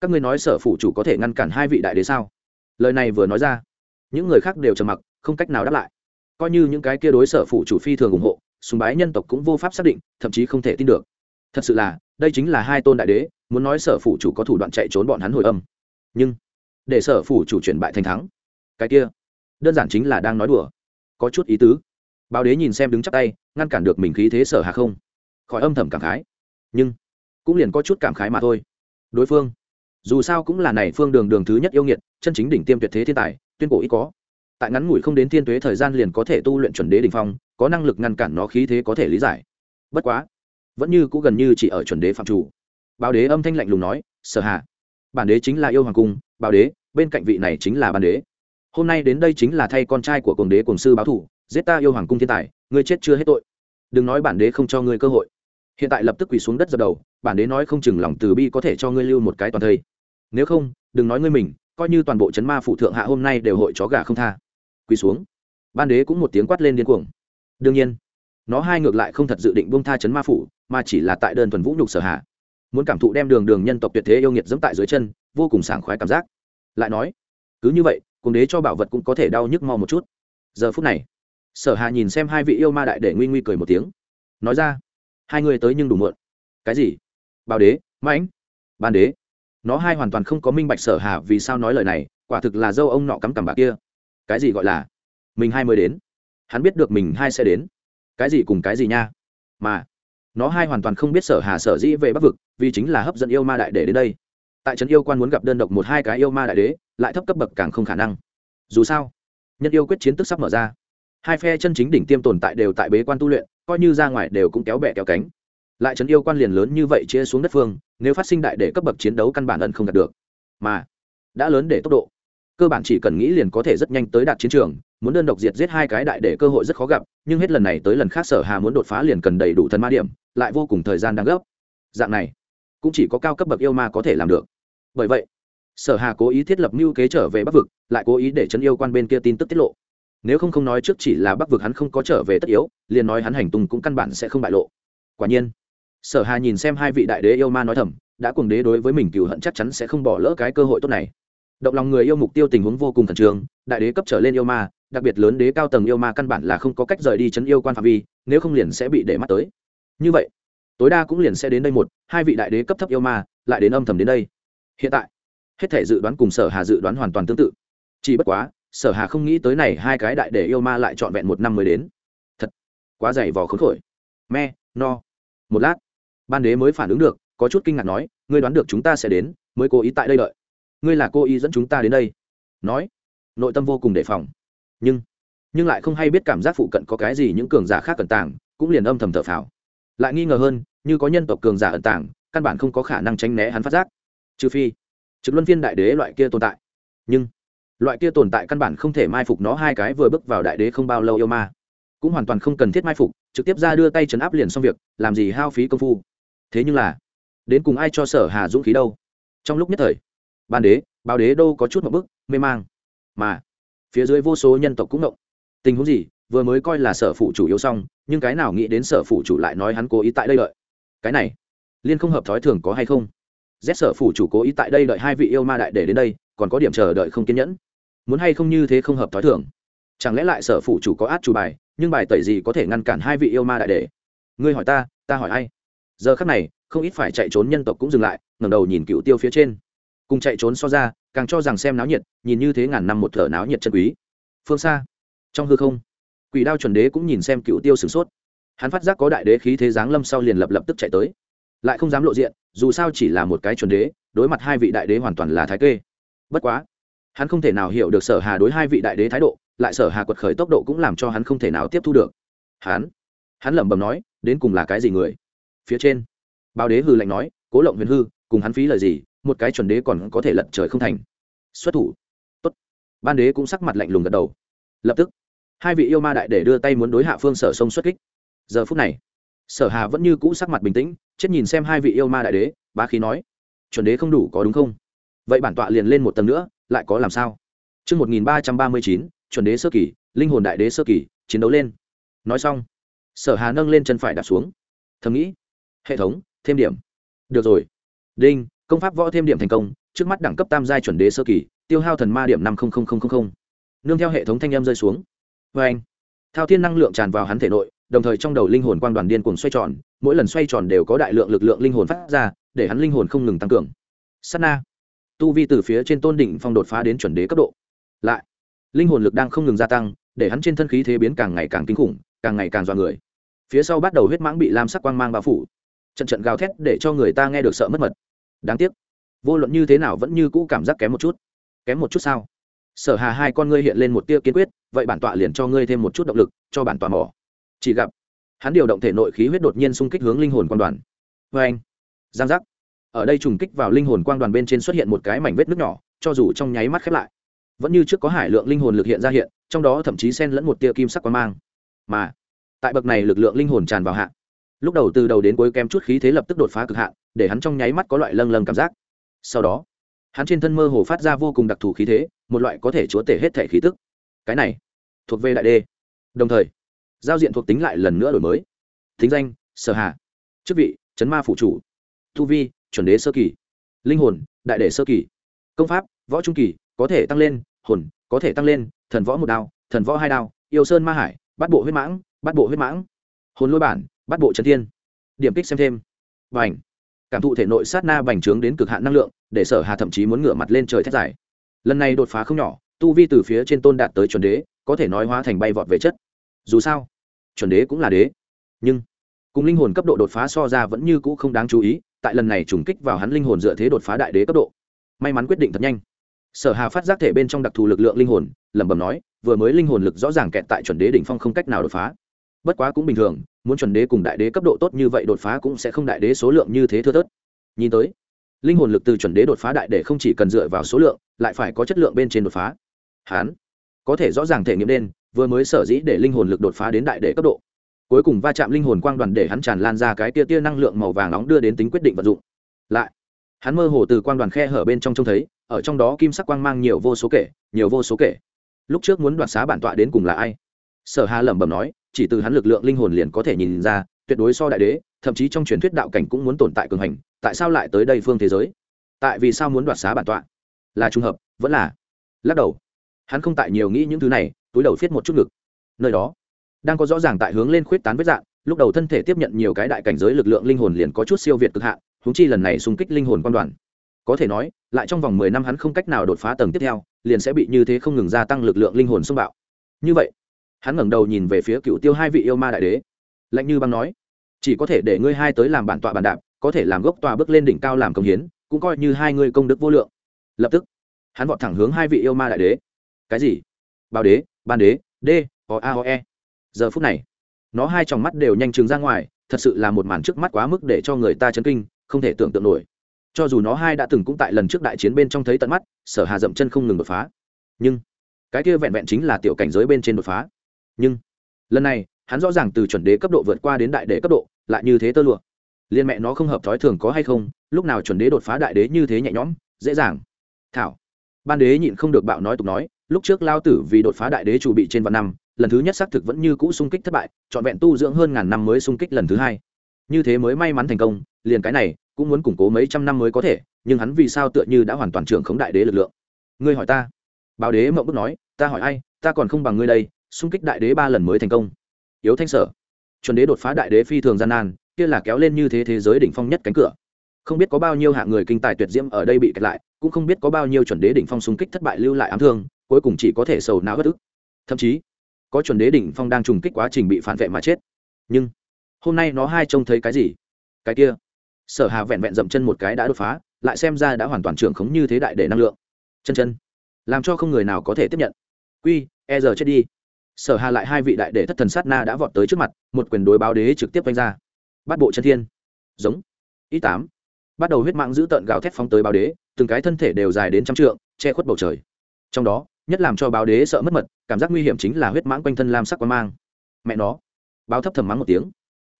Các ngươi nói sở phủ chủ có thể ngăn cản hai vị đại đế sao? Lời này vừa nói ra, những người khác đều trầm mặc, không cách nào đáp lại. Coi như những cái kia đối sở phủ chủ phi thường ủng hộ, sùng bái nhân tộc cũng vô pháp xác định, thậm chí không thể tin được. Thật sự là, đây chính là hai tôn đại đế, muốn nói sở phủ chủ có thủ đoạn chạy trốn bọn hắn hồi âm. Nhưng, để sở phủ chủ chuyển bại thành thắng, cái kia, đơn giản chính là đang nói đùa. Có chút ý tứ. Báo đế nhìn xem đứng chắc tay, ngăn cản được mình khí thế sở hà không. Khỏi âm thầm cảm khái. Nhưng, cũng liền có chút cảm khái mà thôi. Đối phương dù sao cũng là này phương đường đường thứ nhất yêu nghiệt, chân chính đỉnh tiêm tuyệt thế thiên tài, tuyên cổ ít có. Tại ngắn ngủi không đến thiên tuế thời gian liền có thể tu luyện chuẩn đế đ ỉ n h phong, có năng lực ngăn cản nó khí thế có thể lý giải. Bất quá, vẫn như cũng gần như chỉ ở chuẩn đế phạm chủ. Báo đế âm thanh lạnh lùng nói, sở hạ, bản đế chính là yêu hoàng cung, báo đế, bên cạnh vị này chính là bản đế. Hôm nay đến đây chính là thay con trai của cồn đế cồn sư báo thủ, giết ta yêu hoàng cung thiên tài, ngươi chết chưa hết tội. Đừng nói bản đế không cho ngươi cơ hội hiện tại lập tức quỳ xuống đất dập đầu, bản đế nói không chừng lòng từ bi có thể cho ngươi lưu một cái toàn thây. Nếu không, đừng nói ngươi mình, coi như toàn bộ chấn ma phụ thượng hạ hôm nay đều hội chó gà không tha. Quỳ xuống. Ban đế cũng một tiếng quát lên điên cuồng. Đương nhiên, nó hai ngược lại không thật dự định buông tha chấn ma phủ, mà chỉ là tại đơn thuần vũ nhục sở hạ. Muốn cảm thụ đem đường đường nhân tộc tuyệt thế yêu nghiệt dẫm tại dưới chân, vô cùng sảng khoái cảm giác. Lại nói, cứ như vậy cùng đế cho bảo vật cũng có thể đau nhức mau một chút. Giờ phút này, sở hạ nhìn xem hai vị yêu ma đại để nguy nguy cười một tiếng. Nói ra hai người tới nhưng đủ muộn. Cái gì? Bảo đế, mãnh, ban đế. Nó hai hoàn toàn không có minh bạch sở hà vì sao nói lời này, quả thực là dâu ông nọ cắm cằm bà kia. Cái gì gọi là, mình hai mới đến. Hắn biết được mình hai sẽ đến. Cái gì cùng cái gì nha? Mà, nó hai hoàn toàn không biết sở hà sở dĩ về bắc vực, vì chính là hấp dẫn yêu ma đại đế đến đây. Tại trấn yêu quan muốn gặp đơn độc một hai cái yêu ma đại đế, lại thấp cấp bậc càng không khả năng. Dù sao, nhân yêu quyết chiến tức sắp mở ra hai phe chân chính đỉnh tiêm tồn tại đều tại bế quan tu luyện, coi như ra ngoài đều cũng kéo bẹ kéo cánh. Lại trấn yêu quan liền lớn như vậy chia xuống đất phương, nếu phát sinh đại để cấp bậc chiến đấu căn bản ẩn không đạt được. Mà, đã lớn để tốc độ. Cơ bản chỉ cần nghĩ liền có thể rất nhanh tới đạt chiến trường, muốn đơn độc diệt giết hai cái đại để cơ hội rất khó gặp, nhưng hết lần này tới lần khác sở hà muốn đột phá liền cần đầy đủ thần ma điểm, lại vô cùng thời gian đang gấp. Dạng này, cũng chỉ có cao cấp bậc yêu ma có thể làm được. Bởi vậy, sở hà cố ý thiết lập mưu kế trở về bắc vực, lại cố ý để chấn yêu quan bên kia tin tức tiết lộ nếu không không nói trước chỉ là bắc vực hắn không có trở về tất yếu, liền nói hắn hành tung cũng căn bản sẽ không bại lộ. Quả nhiên, sở hà nhìn xem hai vị đại đế yêu ma nói thầm, đã cùng đế đối với mình cựu hận chắc chắn sẽ không bỏ lỡ cái cơ hội tốt này. Động lòng người yêu mục tiêu tình huống vô cùng khẩn trương, đại đế cấp trở lên yêu ma, đặc biệt lớn đế cao tầng yêu ma căn bản là không có cách rời đi chấn yêu quan phạm vi, nếu không liền sẽ bị để mắt tới. Như vậy, tối đa cũng liền sẽ đến đây một, hai vị đại đế cấp thấp yêu ma lại đến âm thầm đến đây. Hiện tại, hết thể dự đoán cùng sở hà dự đoán hoàn toàn tương tự. Chỉ bất quá sở hà không nghĩ tới này hai cái đại để yêu ma lại trọn vẹn một năm mới đến. Thật, quá dày vò khốn khổi me, no. Một lát, ban đế mới phản ứng được, có chút kinh ngạc nói, ngươi đoán được chúng ta sẽ đến, mới cố ý tại đây đợi. Ngươi là cô ý dẫn chúng ta đến đây. Nói, nội tâm vô cùng đề phòng. Nhưng nhưng lại không hay biết cảm giác phụ cận có cái gì những cường giả khác cẩn tàng, cũng liền âm thầm thở phào. Lại nghi ngờ hơn, như có nhân tộc cường giả ẩn tàng, căn bản không có khả năng tránh né hắn phát giác. Trừ phi, trực luân phiên đại đế loại kia tồn tại. Nhưng loại kia tồn tại căn bản không thể mai phục nó, hai cái vừa bước vào đại đế không bao lâu yêu ma, cũng hoàn toàn không cần thiết mai phục, trực tiếp ra đưa tay chấn áp liền xong việc, làm gì hao phí công phu. Thế nhưng là, đến cùng ai cho sở hà dũng khí đâu? Trong lúc nhất thời, ban đế bao đế đâu có chút một bức, mê mang. Mà, phía dưới vô số nhân tộc cũng động. Tình huống gì, vừa mới coi là sở phụ chủ yếu xong, nhưng cái nào nghĩ đến sở phụ chủ lại nói hắn cố ý tại đây đợi. Cái này, liên không hợp thói thường có hay không? Rét sở phủ chủ cố ý tại đây đợi hai vị yêu ma đại để đến đây, còn có điểm chờ đợi không kiên nhẫn muốn hay không như thế không hợp thói thường. Chẳng lẽ lại sở phủ chủ có át chủ bài, nhưng bài tẩy gì có thể ngăn cản hai vị yêu ma đại đệ? ngươi hỏi ta ta hỏi ai? Giờ khắc này, không ít phải chạy trốn nhân tộc cũng dừng lại, ngẩng đầu nhìn cựu tiêu phía trên. Cùng chạy trốn so ra, càng cho rằng xem náo nhiệt, nhìn như thế ngàn năm một thở náo nhiệt chân quý. Phương xa, trong hư không, quỷ đao chuẩn đế cũng nhìn xem cựu tiêu sửng sốt. Hắn phát giác có đại đế khí thế giáng lâm sau liền lập lập tức chạy tới. Lại không dám lộ diện, dù sao chỉ là một cái chuẩn đế, đối mặt hai vị đại đế hoàn toàn là thái kê. Bất quá hắn không thể nào hiểu được sở hà đối hai vị đại đế thái độ, lại sở hà quật khởi tốc độ cũng làm cho hắn không thể nào tiếp thu được. Hắn hắn lẩm bẩm nói, đến cùng là cái gì người? Phía trên bao đế hư lạnh nói, cố lộng huyền hư, cùng hắn phí lời gì, một cái chuẩn đế còn có thể lật trời không thành. Xuất thủ. Tốt. Ban đế cũng sắc mặt lạnh lùng gật đầu. Lập tức, hai vị yêu ma đại để đưa tay muốn đối hạ phương sở sông xuất kích. Giờ phút này, sở hà vẫn như cũ sắc mặt bình tĩnh, chết nhìn xem hai vị yêu ma đại đế, bá khí nói, chuẩn đế không đủ có đúng không? Vậy bản tọa liền lên một tầng nữa lại có làm sao Trước 1339, chuẩn đế sơ kỳ, linh hồn đại đế sơ kỳ, chiến đấu lên. Nói xong, sở hà nâng lên chân phải đạp xuống. Thầm nghĩ, hệ thống, thêm điểm. Được rồi. Đinh, công pháp võ thêm điểm thành công, trước mắt đẳng cấp tam giai chuẩn đế sơ kỳ, tiêu hao thần ma điểm năm nương theo hệ thống thanh âm rơi xuống. Và anh, thao thiên năng lượng tràn vào hắn thể nội, đồng thời trong đầu linh hồn quang đoàn điên cuồng xoay tròn, mỗi lần xoay tròn đều có đại lượng lực lượng linh hồn phát ra, để hắn linh hồn không ngừng tăng cường. Sát na, tu vi từ phía trên tôn đỉnh phong đột phá đến chuẩn đế cấp độ. Lại, linh hồn lực đang không ngừng gia tăng, để hắn trên thân khí thế biến càng ngày càng kinh khủng, càng ngày càng dọa người. Phía sau bắt đầu huyết mãng bị lam sắc quang mang bao phủ, trận trận gào thét để cho người ta nghe được sợ mất mật. Đáng tiếc, vô luận như thế nào vẫn như cũ cảm giác kém một chút. Kém một chút sao? Sở Hà hai con ngươi hiện lên một tia kiên quyết, vậy bản tọa liền cho ngươi thêm một chút động lực, cho bản tọa mỏ chỉ gặp hắn điều động thể nội khí huyết đột nhiên xung kích hướng linh hồn quan đoàn vê anh giang giác ở đây trùng kích vào linh hồn quang đoàn bên trên xuất hiện một cái mảnh vết nước nhỏ, cho dù trong nháy mắt khép lại, vẫn như trước có hải lượng linh hồn lực hiện ra hiện, trong đó thậm chí xen lẫn một tia kim sắc quang mang. Mà, tại bậc này lực lượng linh hồn tràn vào hạ, lúc đầu từ đầu đến cuối kem chút khí thế lập tức đột phá cực hạn, để hắn trong nháy mắt có loại lâng lâng cảm giác. Sau đó, hắn trên thân mơ hồ phát ra vô cùng đặc thù khí thế, một loại có thể chúa tể hết thể khí tức. Cái này, thuộc về đại đê đồng thời, giao diện thuộc tính lại lần nữa đổi mới. Thính danh, sở hà. Chức vị, chấn ma phụ chủ. Thu vi chuẩn đế sơ kỳ. Linh hồn, đại đệ sơ kỳ. Công pháp, võ trung kỳ, có thể tăng lên, hồn, có thể tăng lên, thần võ một đao, thần võ hai đao, yêu sơn ma hải, bắt bộ huyết mãng, bắt bộ huyết mãng. Hồn lôi bản, bắt bộ trần thiên. Điểm kích xem thêm. Bành. Cảm thụ thể nội sát na bành trướng đến cực hạn năng lượng, để sở hà thậm chí muốn ngửa mặt lên trời thét dài. Lần này đột phá không nhỏ, tu vi từ phía trên tôn đạt tới chuẩn đế, có thể nói hóa thành bay vọt về chất. Dù sao, chuẩn đế cũng là đế. Nhưng, cùng linh hồn cấp độ đột phá so ra vẫn như cũ không đáng chú ý tại lần này trùng kích vào hắn linh hồn dựa thế đột phá đại đế cấp độ. May mắn quyết định thật nhanh. Sở hà phát giác thể bên trong đặc thù lực lượng linh hồn, lẩm bẩm nói, vừa mới linh hồn lực rõ ràng kẹt tại chuẩn đế đỉnh phong không cách nào đột phá. Bất quá cũng bình thường, muốn chuẩn đế cùng đại đế cấp độ tốt như vậy đột phá cũng sẽ không đại đế số lượng như thế thưa thớt. Nhìn tới, linh hồn lực từ chuẩn đế đột phá đại đế không chỉ cần dựa vào số lượng, lại phải có chất lượng bên trên đột phá. Hán, có thể rõ ràng thể nghiệm đen vừa mới sở dĩ để linh hồn lực đột phá đến đại đế cấp độ cuối cùng va chạm linh hồn quang đoàn để hắn tràn lan ra cái tia tia năng lượng màu vàng nóng đưa đến tính quyết định vận dụng. Lại, hắn mơ hồ từ quang đoàn khe hở bên trong trông thấy, ở trong đó kim sắc quang mang nhiều vô số kể, nhiều vô số kể. Lúc trước muốn đoạt xá bản tọa đến cùng là ai? Sở hà lẩm bẩm nói, chỉ từ hắn lực lượng linh hồn liền có thể nhìn ra, tuyệt đối so đại đế, thậm chí trong truyền thuyết đạo cảnh cũng muốn tồn tại cường hành, tại sao lại tới đây phương thế giới? Tại vì sao muốn đoạt xá bản tọa? Là trùng hợp, vẫn là. Lắc đầu, hắn không tại nhiều nghĩ những thứ này, túi đầu viết một chút ngực. Nơi đó đang có rõ ràng tại hướng lên khuyết tán vết dạng, lúc đầu thân thể tiếp nhận nhiều cái đại cảnh giới lực lượng linh hồn liền có chút siêu việt cực hạn húng chi lần này xung kích linh hồn quan đoàn. Có thể nói, lại trong vòng mười năm hắn không cách nào đột phá tầng tiếp theo, liền sẽ bị như thế không ngừng gia tăng lực lượng linh hồn xung bạo. Như vậy, hắn ngẩng đầu nhìn về phía cựu tiêu hai vị yêu ma đại đế. Lạnh như băng nói, chỉ có thể để ngươi hai tới làm bản tọa bàn đạp, có thể làm gốc tòa bước lên đỉnh cao làm công hiến, cũng coi như hai ngươi công đức vô lượng. Lập tức, hắn vọt thẳng hướng hai vị yêu ma đại đế. Cái gì? Bao đế, ban đế d o a o e giờ phút này, nó hai tròng mắt đều nhanh chừng ra ngoài, thật sự là một màn trước mắt quá mức để cho người ta chấn kinh, không thể tưởng tượng nổi. Cho dù nó hai đã từng cũng tại lần trước đại chiến bên trong thấy tận mắt, sở hà dậm chân không ngừng đột phá. Nhưng, cái kia vẹn vẹn chính là tiểu cảnh giới bên trên đột phá. Nhưng, lần này, hắn rõ ràng từ chuẩn đế cấp độ vượt qua đến đại đế cấp độ, lại như thế tơ lụa. Liên mẹ nó không hợp thói thường có hay không, lúc nào chuẩn đế đột phá đại đế như thế nhẹ nhõm, dễ dàng. Thảo, ban đế nhịn không được bạo nói tục nói, lúc trước lao tử vì đột phá đại đế chủ bị trên vạn năm lần thứ nhất xác thực vẫn như cũ xung kích thất bại, trọn vẹn tu dưỡng hơn ngàn năm mới xung kích lần thứ hai. Như thế mới may mắn thành công, liền cái này cũng muốn củng cố mấy trăm năm mới có thể, nhưng hắn vì sao tựa như đã hoàn toàn trưởng khống đại đế lực lượng? Ngươi hỏi ta. Báo đế mộng bức nói, ta hỏi ai, ta còn không bằng ngươi đây, xung kích đại đế ba lần mới thành công. Yếu thanh sở. Chuẩn đế đột phá đại đế phi thường gian nan, kia là kéo lên như thế thế giới đỉnh phong nhất cánh cửa. Không biết có bao nhiêu hạng người kinh tài tuyệt diễm ở đây bị kẹt lại, cũng không biết có bao nhiêu chuẩn đế đỉnh phong xung kích thất bại lưu lại ám thương, cuối cùng chỉ có thể sầu não bất ức. Thậm chí có chuẩn đế đỉnh phong đang trùng kích quá trình bị phản vệ mà chết. Nhưng, hôm nay nó hai trông thấy cái gì? Cái kia. Sở hà vẹn vẹn dậm chân một cái đã đột phá, lại xem ra đã hoàn toàn trưởng khống như thế đại để năng lượng. Chân chân. Làm cho không người nào có thể tiếp nhận. Quy e giờ chết đi. Sở hà lại hai vị đại đệ thất thần sát na đã vọt tới trước mặt, một quyền đối báo đế trực tiếp vanh ra. Bắt bộ chân thiên. Giống. Y tám. Bắt đầu huyết mạng giữ tợn gào thét phóng tới báo đế, từng cái thân thể đều dài đến trăm trượng, che khuất bầu trời. Trong đó nhất làm cho báo đế sợ mất mật, cảm giác nguy hiểm chính là huyết mãng quanh thân lam sắc quang mang. Mẹ nó, báo thấp thầm mắng một tiếng.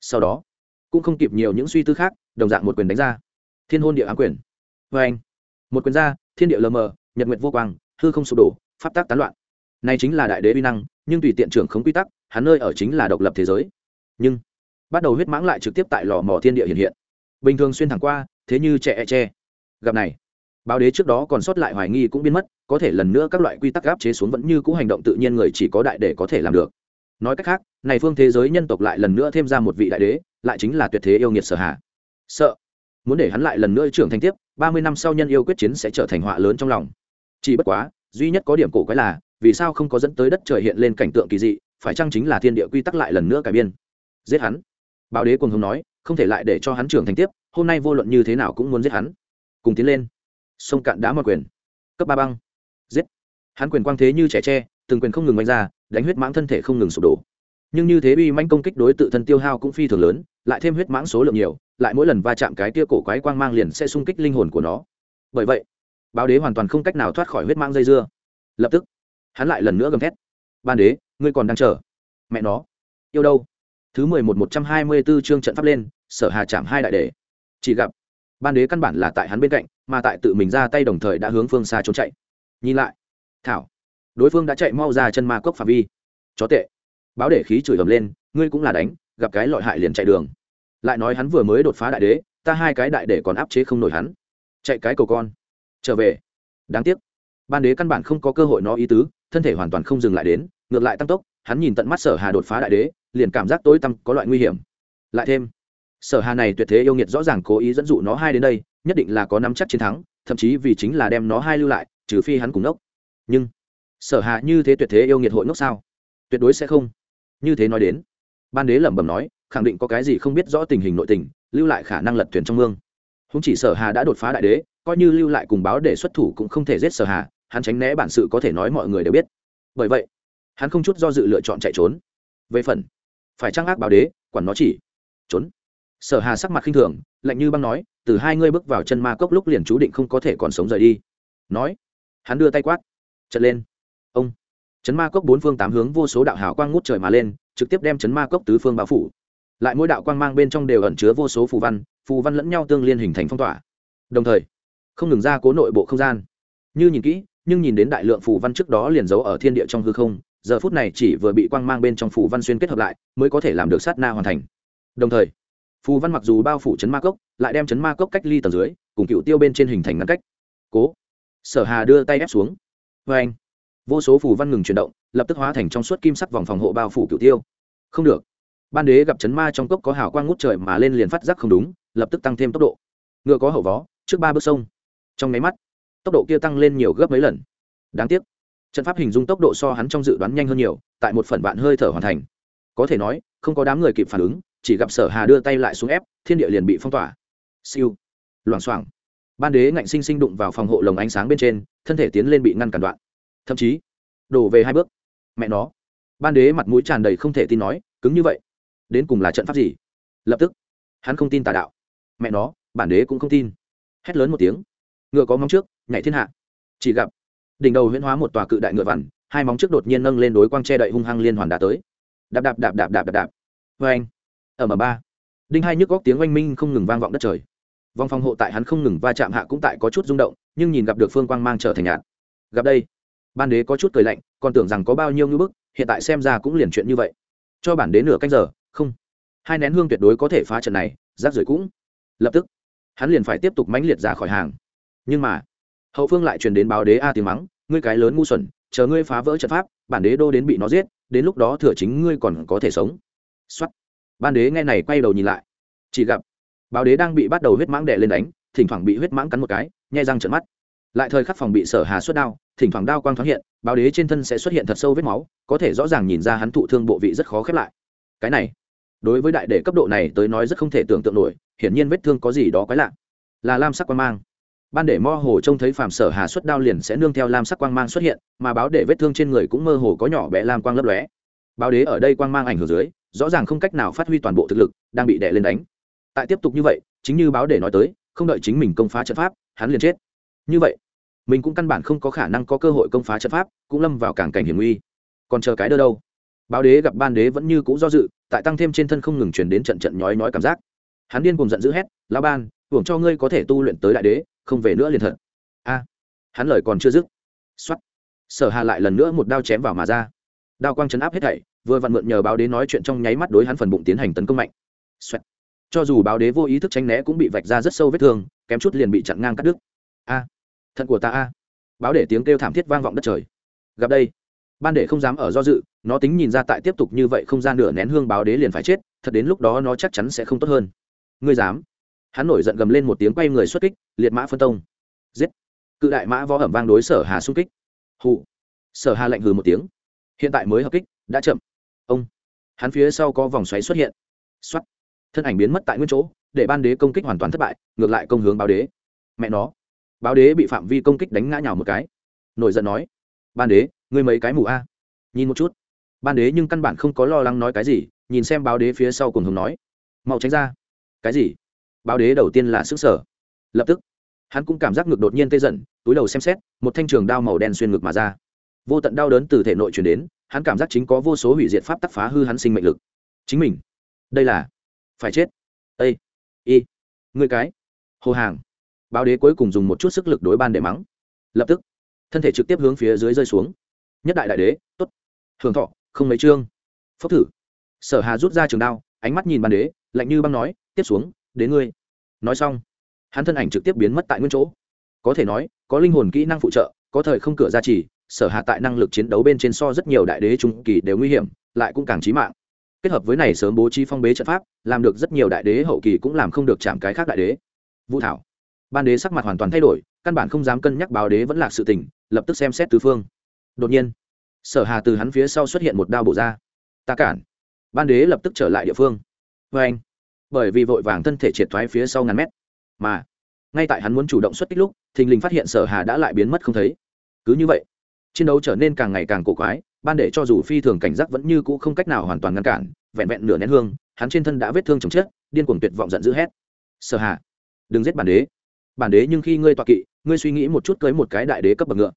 Sau đó, cũng không kịp nhiều những suy tư khác, đồng dạng một quyền đánh ra. Thiên hôn địa ám quyền. Vê anh, một quyền ra, thiên địa lờ mờ, nhật nguyện vô quang, hư không sụp đổ, pháp tác tán loạn. Này chính là đại đế vi năng, nhưng tùy tiện trưởng không quy tắc, hắn nơi ở chính là độc lập thế giới. Nhưng, bắt đầu huyết mãng lại trực tiếp tại lò mò thiên địa hiện hiện. Bình thường xuyên thẳng qua, thế như trẻ e tre. Gặp này báo đế trước đó còn sót lại hoài nghi cũng biến mất, có thể lần nữa các loại quy tắc áp chế xuống vẫn như cũ hành động tự nhiên người chỉ có đại để có thể làm được. Nói cách khác, này phương thế giới nhân tộc lại lần nữa thêm ra một vị đại đế, lại chính là tuyệt thế yêu nghiệt sở hạ sợ. Muốn để hắn lại lần nữa trưởng thành tiếp, ba mươi năm sau nhân yêu quyết chiến sẽ trở thành họa lớn trong lòng. Chỉ bất quá, duy nhất có điểm cổ quái là, vì sao không có dẫn tới đất trời hiện lên cảnh tượng kỳ dị, phải chăng chính là thiên địa quy tắc lại lần nữa cải biên? Giết hắn. Bảo đế cùng hùng nói, không thể lại để cho hắn trưởng thành tiếp, hôm nay vô luận như thế nào cũng muốn giết hắn. Cùng tiến lên sông cạn đá mở quyền. Cấp ba băng. Giết. Hắn quyền quang thế như trẻ tre, từng quyền không ngừng mạnh ra, đánh huyết mãng thân thể không ngừng sụp đổ. Nhưng như thế uy manh công kích đối tự thân tiêu hao cũng phi thường lớn, lại thêm huyết mãng số lượng nhiều, lại mỗi lần va chạm cái tia cổ quái quang mang liền sẽ xung kích linh hồn của nó. Bởi vậy, báo đế hoàn toàn không cách nào thoát khỏi huyết mãng dây dưa. Lập tức, hắn lại lần nữa gầm thét. Ban đế, ngươi còn đang chờ? Mẹ nó, yêu đâu? Thứ mười một một trăm hai mươi b ố chương trận pháp lên, sở hà chạm hai đại đề chỉ gặp, ban đế căn bản là tại hắn bên cạnh mà tại tự mình ra tay đồng thời đã hướng phương xa trốn chạy. Nhìn lại, thảo, đối phương đã chạy mau ra chân ma cốc phạm vi. Chó tệ, báo để khí chửi ầm lên, ngươi cũng là đánh, gặp cái lọi hại liền chạy đường. Lại nói hắn vừa mới đột phá đại đế, ta hai cái đại để còn áp chế không nổi hắn. Chạy cái cầu con, trở về. Đáng tiếc, ban đế căn bản không có cơ hội nó ý tứ, thân thể hoàn toàn không dừng lại đến, ngược lại tăng tốc, hắn nhìn tận mắt sở hà đột phá đại đế, liền cảm giác tối tăm có loại nguy hiểm. Lại thêm sở hà này tuyệt thế yêu nghiệt rõ ràng cố ý dẫn dụ nó hai đến đây, nhất định là có nắm chắc chiến thắng, thậm chí vì chính là đem nó hai lưu lại, trừ phi hắn cùng ngốc nhưng, sở hà như thế tuyệt thế yêu nghiệt hội ngốc sao? Tuyệt đối sẽ không. Như thế nói đến, ban đế lẩm bẩm nói, khẳng định có cái gì không biết rõ tình hình nội tình, lưu lại khả năng lật thuyền trong mương. Không chỉ sở hà đã đột phá đại đế, coi như lưu lại cùng báo để xuất thủ cũng không thể giết sở hà, hắn tránh né bản sự có thể nói mọi người đều biết. Bởi vậy, hắn không chút do dự lựa chọn chạy trốn. Về phần, phải trang ác báo đế, quản nó chỉ trốn? Sở hà sắc mặt khinh thường, lạnh như băng nói, từ hai ngươi bước vào chân ma cốc lúc liền chú định không có thể còn sống rời đi. Nói, hắn đưa tay quát, trận lên. Ông, chấn ma cốc bốn phương tám hướng vô số đạo hào quang ngút trời mà lên, trực tiếp đem chấn ma cốc tứ phương bao phủ. Lại mỗi đạo quang mang bên trong đều ẩn chứa vô số phù văn phù văn lẫn nhau tương liên hình thành phong tỏa. Đồng thời, không ngừng ra cố nội bộ không gian. Như nhìn kỹ, nhưng nhìn đến đại lượng phù văn trước đó liền giấu ở thiên địa trong hư không, giờ phút này chỉ vừa bị quang mang bên trong phù văn xuyên kết hợp lại, mới có thể làm được sát na hoàn thành. Đồng thời phù văn mặc dù bao phủ chấn ma cốc, lại đem chấn ma cốc cách ly tầng dưới, cùng cựu tiêu bên trên hình thành ngăn cách. Cố. Sở hà đưa tay ép xuống. Vê anh. Vô số phù văn ngừng chuyển động, lập tức hóa thành trong suốt kim sắc vòng phòng hộ bao phủ cựu tiêu. Không được. Ban đế gặp chấn ma trong cốc có hào quang ngút trời mà lên liền phát giác không đúng, lập tức tăng thêm tốc độ. Ngựa có hậu vó trước ba bước sông. Trong máy mắt, tốc độ kia tăng lên nhiều gấp mấy lần. Đáng tiếc, trận pháp hình dung tốc độ so hắn trong dự đoán nhanh hơn nhiều, tại một phần bạn hơi thở hoàn thành. Có thể nói, không có đám người kịp phản ứng chỉ gặp sở hà đưa tay lại xuống ép, thiên địa liền bị phong tỏa. Siêu. Loảng xoảng. Ban đế ngạnh sinh sinh đụng vào phòng hộ lồng ánh sáng bên trên, thân thể tiến lên bị ngăn cản đoạn. Thậm chí, đổ về hai bước. Mẹ nó. Ban đế mặt mũi tràn đầy không thể tin nói, cứng như vậy, đến cùng là trận pháp gì? Lập tức, hắn không tin tà đạo. Mẹ nó, bản đế cũng không tin. Hét lớn một tiếng. Ngựa có móng trước, nhảy thiên hạ. Chỉ gặp, đỉnh đầu huyễn hóa một tòa cự đại ngựa vằn, hai móng trước đột nhiên nâng lên đối quang che đậy hung hăng liên hoàn đã tới. Đạp đạp đạp đạp đạp đạp đạp. Vê anh ở mà ba. Đinh hai nhức góc tiếng oanh minh không ngừng vang vọng đất trời. Vòng phòng hộ tại hắn không ngừng va chạm hạ cũng tại có chút rung động, nhưng nhìn gặp được phương quang mang trở thành nhạt. Gặp đây, ban đế có chút cười lạnh, còn tưởng rằng có bao nhiêu ngưỡng bức, hiện tại xem ra cũng liền chuyện như vậy. Cho bản đế nửa canh giờ, không. Hai nén hương tuyệt đối có thể phá trận này rác rưởi cũng. Lập tức, hắn liền phải tiếp tục mãnh liệt ra khỏi hàng. Nhưng mà, hậu phương lại truyền đến báo đế a tiếng mắng, ngươi cái lớn ngu xuẩn, chờ ngươi phá vỡ trận pháp, bản đế đô đến bị nó giết, đến lúc đó thừa chính ngươi còn có thể sống. Xuất ban đế nghe này quay đầu nhìn lại. Chỉ gặp, báo đế đang bị bắt đầu huyết mãng đè lên đánh, thỉnh thoảng bị huyết mãng cắn một cái, nhai răng trợn mắt. Lại thời khắc phòng bị sở hà xuất đao, thỉnh thoảng đao quang thoáng hiện, báo đế trên thân sẽ xuất hiện thật sâu vết máu, có thể rõ ràng nhìn ra hắn thụ thương bộ vị rất khó khép lại. Cái này, đối với đại đệ cấp độ này tới nói rất không thể tưởng tượng nổi, hiển nhiên vết thương có gì đó quái lạ. Là lam sắc quan mang. Ban để mơ hồ trông thấy phàm sở hà xuất đao liền sẽ nương theo lam sắc quang mang xuất hiện, mà báo để vết thương trên người cũng mơ hồ có nhỏ bé lam quang lấp lóe. Báo đế ở đây quang mang ảnh hưởng dưới rõ ràng không cách nào phát huy toàn bộ thực lực, đang bị đè lên đánh. Tại tiếp tục như vậy, chính như báo để nói tới, không đợi chính mình công phá trận pháp, hắn liền chết. Như vậy, mình cũng căn bản không có khả năng có cơ hội công phá trận pháp, cũng lâm vào cảng cảnh hiểm nguy. Còn chờ cái đơ đâu? Báo đế gặp ban đế vẫn như cũ do dự, tại tăng thêm trên thân không ngừng chuyển đến trận trận nhói nhói cảm giác. Hắn điên cùng giận dữ hét lao ban, hưởng cho ngươi có thể tu luyện tới đại đế, không về nữa liền thật. A. Hắn lời còn chưa dứt. X sở hà lại lần nữa một đao chém vào mà ra. Đao quang chấn áp hết thảy vừa vặn mượn nhờ báo đế nói chuyện trong nháy mắt đối hắn phần bụng tiến hành tấn công mạnh. Xoẹt. cho dù báo đế vô ý thức tránh né cũng bị vạch ra rất sâu vết thương, kém chút liền bị chặn ngang cắt đứt. A. À. thận của ta a. Báo để tiếng kêu thảm thiết vang vọng đất trời. Gặp đây. Ban để không dám ở do dự, nó tính nhìn ra tại tiếp tục như vậy không gian nửa nén hương báo đế liền phải chết, thật đến lúc đó nó chắc chắn sẽ không tốt hơn. Ngươi dám. Hắn nổi giận gầm lên một tiếng quay người xuất kích, liệt mã phân tông. Giết. Cự đại mã võ ẩm vang đối sở hà xung kích. Hụ sở hà lạnh hừ một tiếng. Hiện tại mới hợp kích, đã chậm hắn phía sau có vòng xoáy xuất hiện. Xuất thân ảnh biến mất tại nguyên chỗ, để ban đế công kích hoàn toàn thất bại, ngược lại công hướng báo đế. Mẹ nó. Báo đế bị phạm vi công kích đánh ngã nhào một cái. Nổi giận nói. Ban đế, ngươi mấy cái mù a? Nhìn một chút. Ban đế nhưng căn bản không có lo lắng nói cái gì, nhìn xem báo đế phía sau cùng hùng nói. Mau tránh ra. Cái gì? Báo đế đầu tiên là sức sở. Lập tức, hắn cũng cảm giác ngực đột nhiên tê giận túi đầu xem xét, một thanh trường đao màu đen xuyên ngực mà ra. Vô tận đau đớn từ thể nội chuyển đến hắn cảm giác chính có vô số hủy diệt pháp tắc phá hư hắn sinh mệnh lực. Chính mình. Đây là. Phải chết. Ây y. Người cái. Hồ hàng. Báo đế cuối cùng dùng một chút sức lực đối ban để mắng. Lập tức, thân thể trực tiếp hướng phía dưới rơi xuống. Nhất đại đại đế t ố t hưởng thọ, không mấy chương. Phốc thử. Sở hà rút ra trường đao, ánh mắt nhìn ban đế, lạnh như băng nói, tiếp xuống, đến ngươi. Nói xong, hắn thân ảnh trực tiếp biến mất tại nguyên chỗ. Có thể nói, có linh hồn kỹ năng phụ trợ, có thời không cửa ra chỉ sở hạ tại năng lực chiến đấu bên trên so rất nhiều đại đế trung kỳ đều nguy hiểm, lại cũng càng trí mạng. Kết hợp với này sớm bố trí phong bế trận pháp, làm được rất nhiều đại đế hậu kỳ cũng làm không được chạm cái khác đại đế. Vũ thảo. Ban đế sắc mặt hoàn toàn thay đổi, căn bản không dám cân nhắc báo đế vẫn là sự tình, lập tức xem xét tứ phương. Đột nhiên, sở hà từ hắn phía sau xuất hiện một đao bổ ra. Ta cản. Ban đế lập tức trở lại địa phương. Vê anh, bởi vì vội vàng thân thể triệt thoái phía sau ngàn mét. Mà, ngay tại hắn muốn chủ động xuất kích lúc, thình lình phát hiện sở hà đã lại biến mất không thấy. Cứ như vậy chiến đấu trở nên càng ngày càng cổ quái, ban để cho dù phi thường cảnh giác vẫn như cũ không cách nào hoàn toàn ngăn cản, vẹn vẹn nửa nén hương, hắn trên thân đã vết thương chồng chết, điên cuồng tuyệt vọng giận dữ hét. Sở hà, đừng giết bản đế. Bản đế nhưng khi ngươi tọa kỵ, ngươi suy nghĩ một chút cưới một cái đại đế cấp bậc ngựa.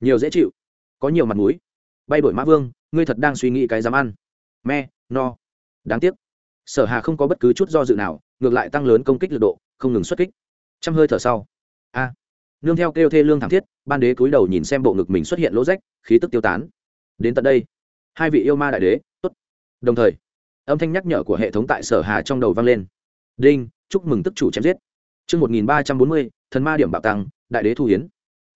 Nhiều dễ chịu, có nhiều mặt mũi. Bay đổi mã vương, ngươi thật đang suy nghĩ cái dám ăn. Me, no. Đáng tiếc, sở hà không có bất cứ chút do dự nào, ngược lại tăng lớn công kích lực độ, không ngừng xuất kích. Trăm hơi thở sau, a, nương theo kêu thê lương thảm thiết ban đế cúi đầu nhìn xem bộ ngực mình xuất hiện lỗ rách, khí tức tiêu tán. Đến tận đây, hai vị yêu ma đại đế, tốt. Đồng thời, âm thanh nhắc nhở của hệ thống tại sở hà trong đầu vang lên. Đinh, chúc mừng tức chủ chém giết. Chương một nghìn ba trăm bốn mươi, thần ma điểm bạo tăng, đại đế thu hiến.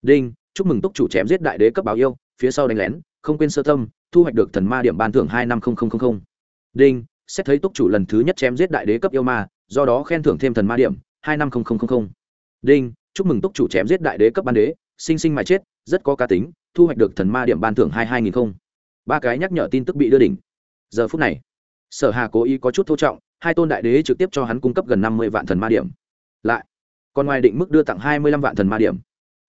Đinh, chúc mừng túc chủ chém giết đại đế cấp báo yêu, phía sau đánh lén, không quên sơ tâm, thu hoạch được thần ma điểm ban thưởng hai năm đinh, xét thấy túc chủ lần thứ nhất chém giết đại đế cấp yêu ma, do đó khen thưởng thêm thần ma điểm, hai năm đinh, chúc mừng túc chủ chém giết đại đế cấp ban đế sinh sinh mà chết, rất có cá tính, thu hoạch được thần ma điểm ban thưởng hai hai nghìn không. Ba cái nhắc nhở tin tức bị đưa đỉnh. Giờ phút này, sở hà cố ý có chút thô trọng, hai tôn đại đế trực tiếp cho hắn cung cấp gần năm mươi vạn thần ma điểm. Lại, còn ngoài định mức đưa tặng hai mươi lăm vạn thần ma điểm.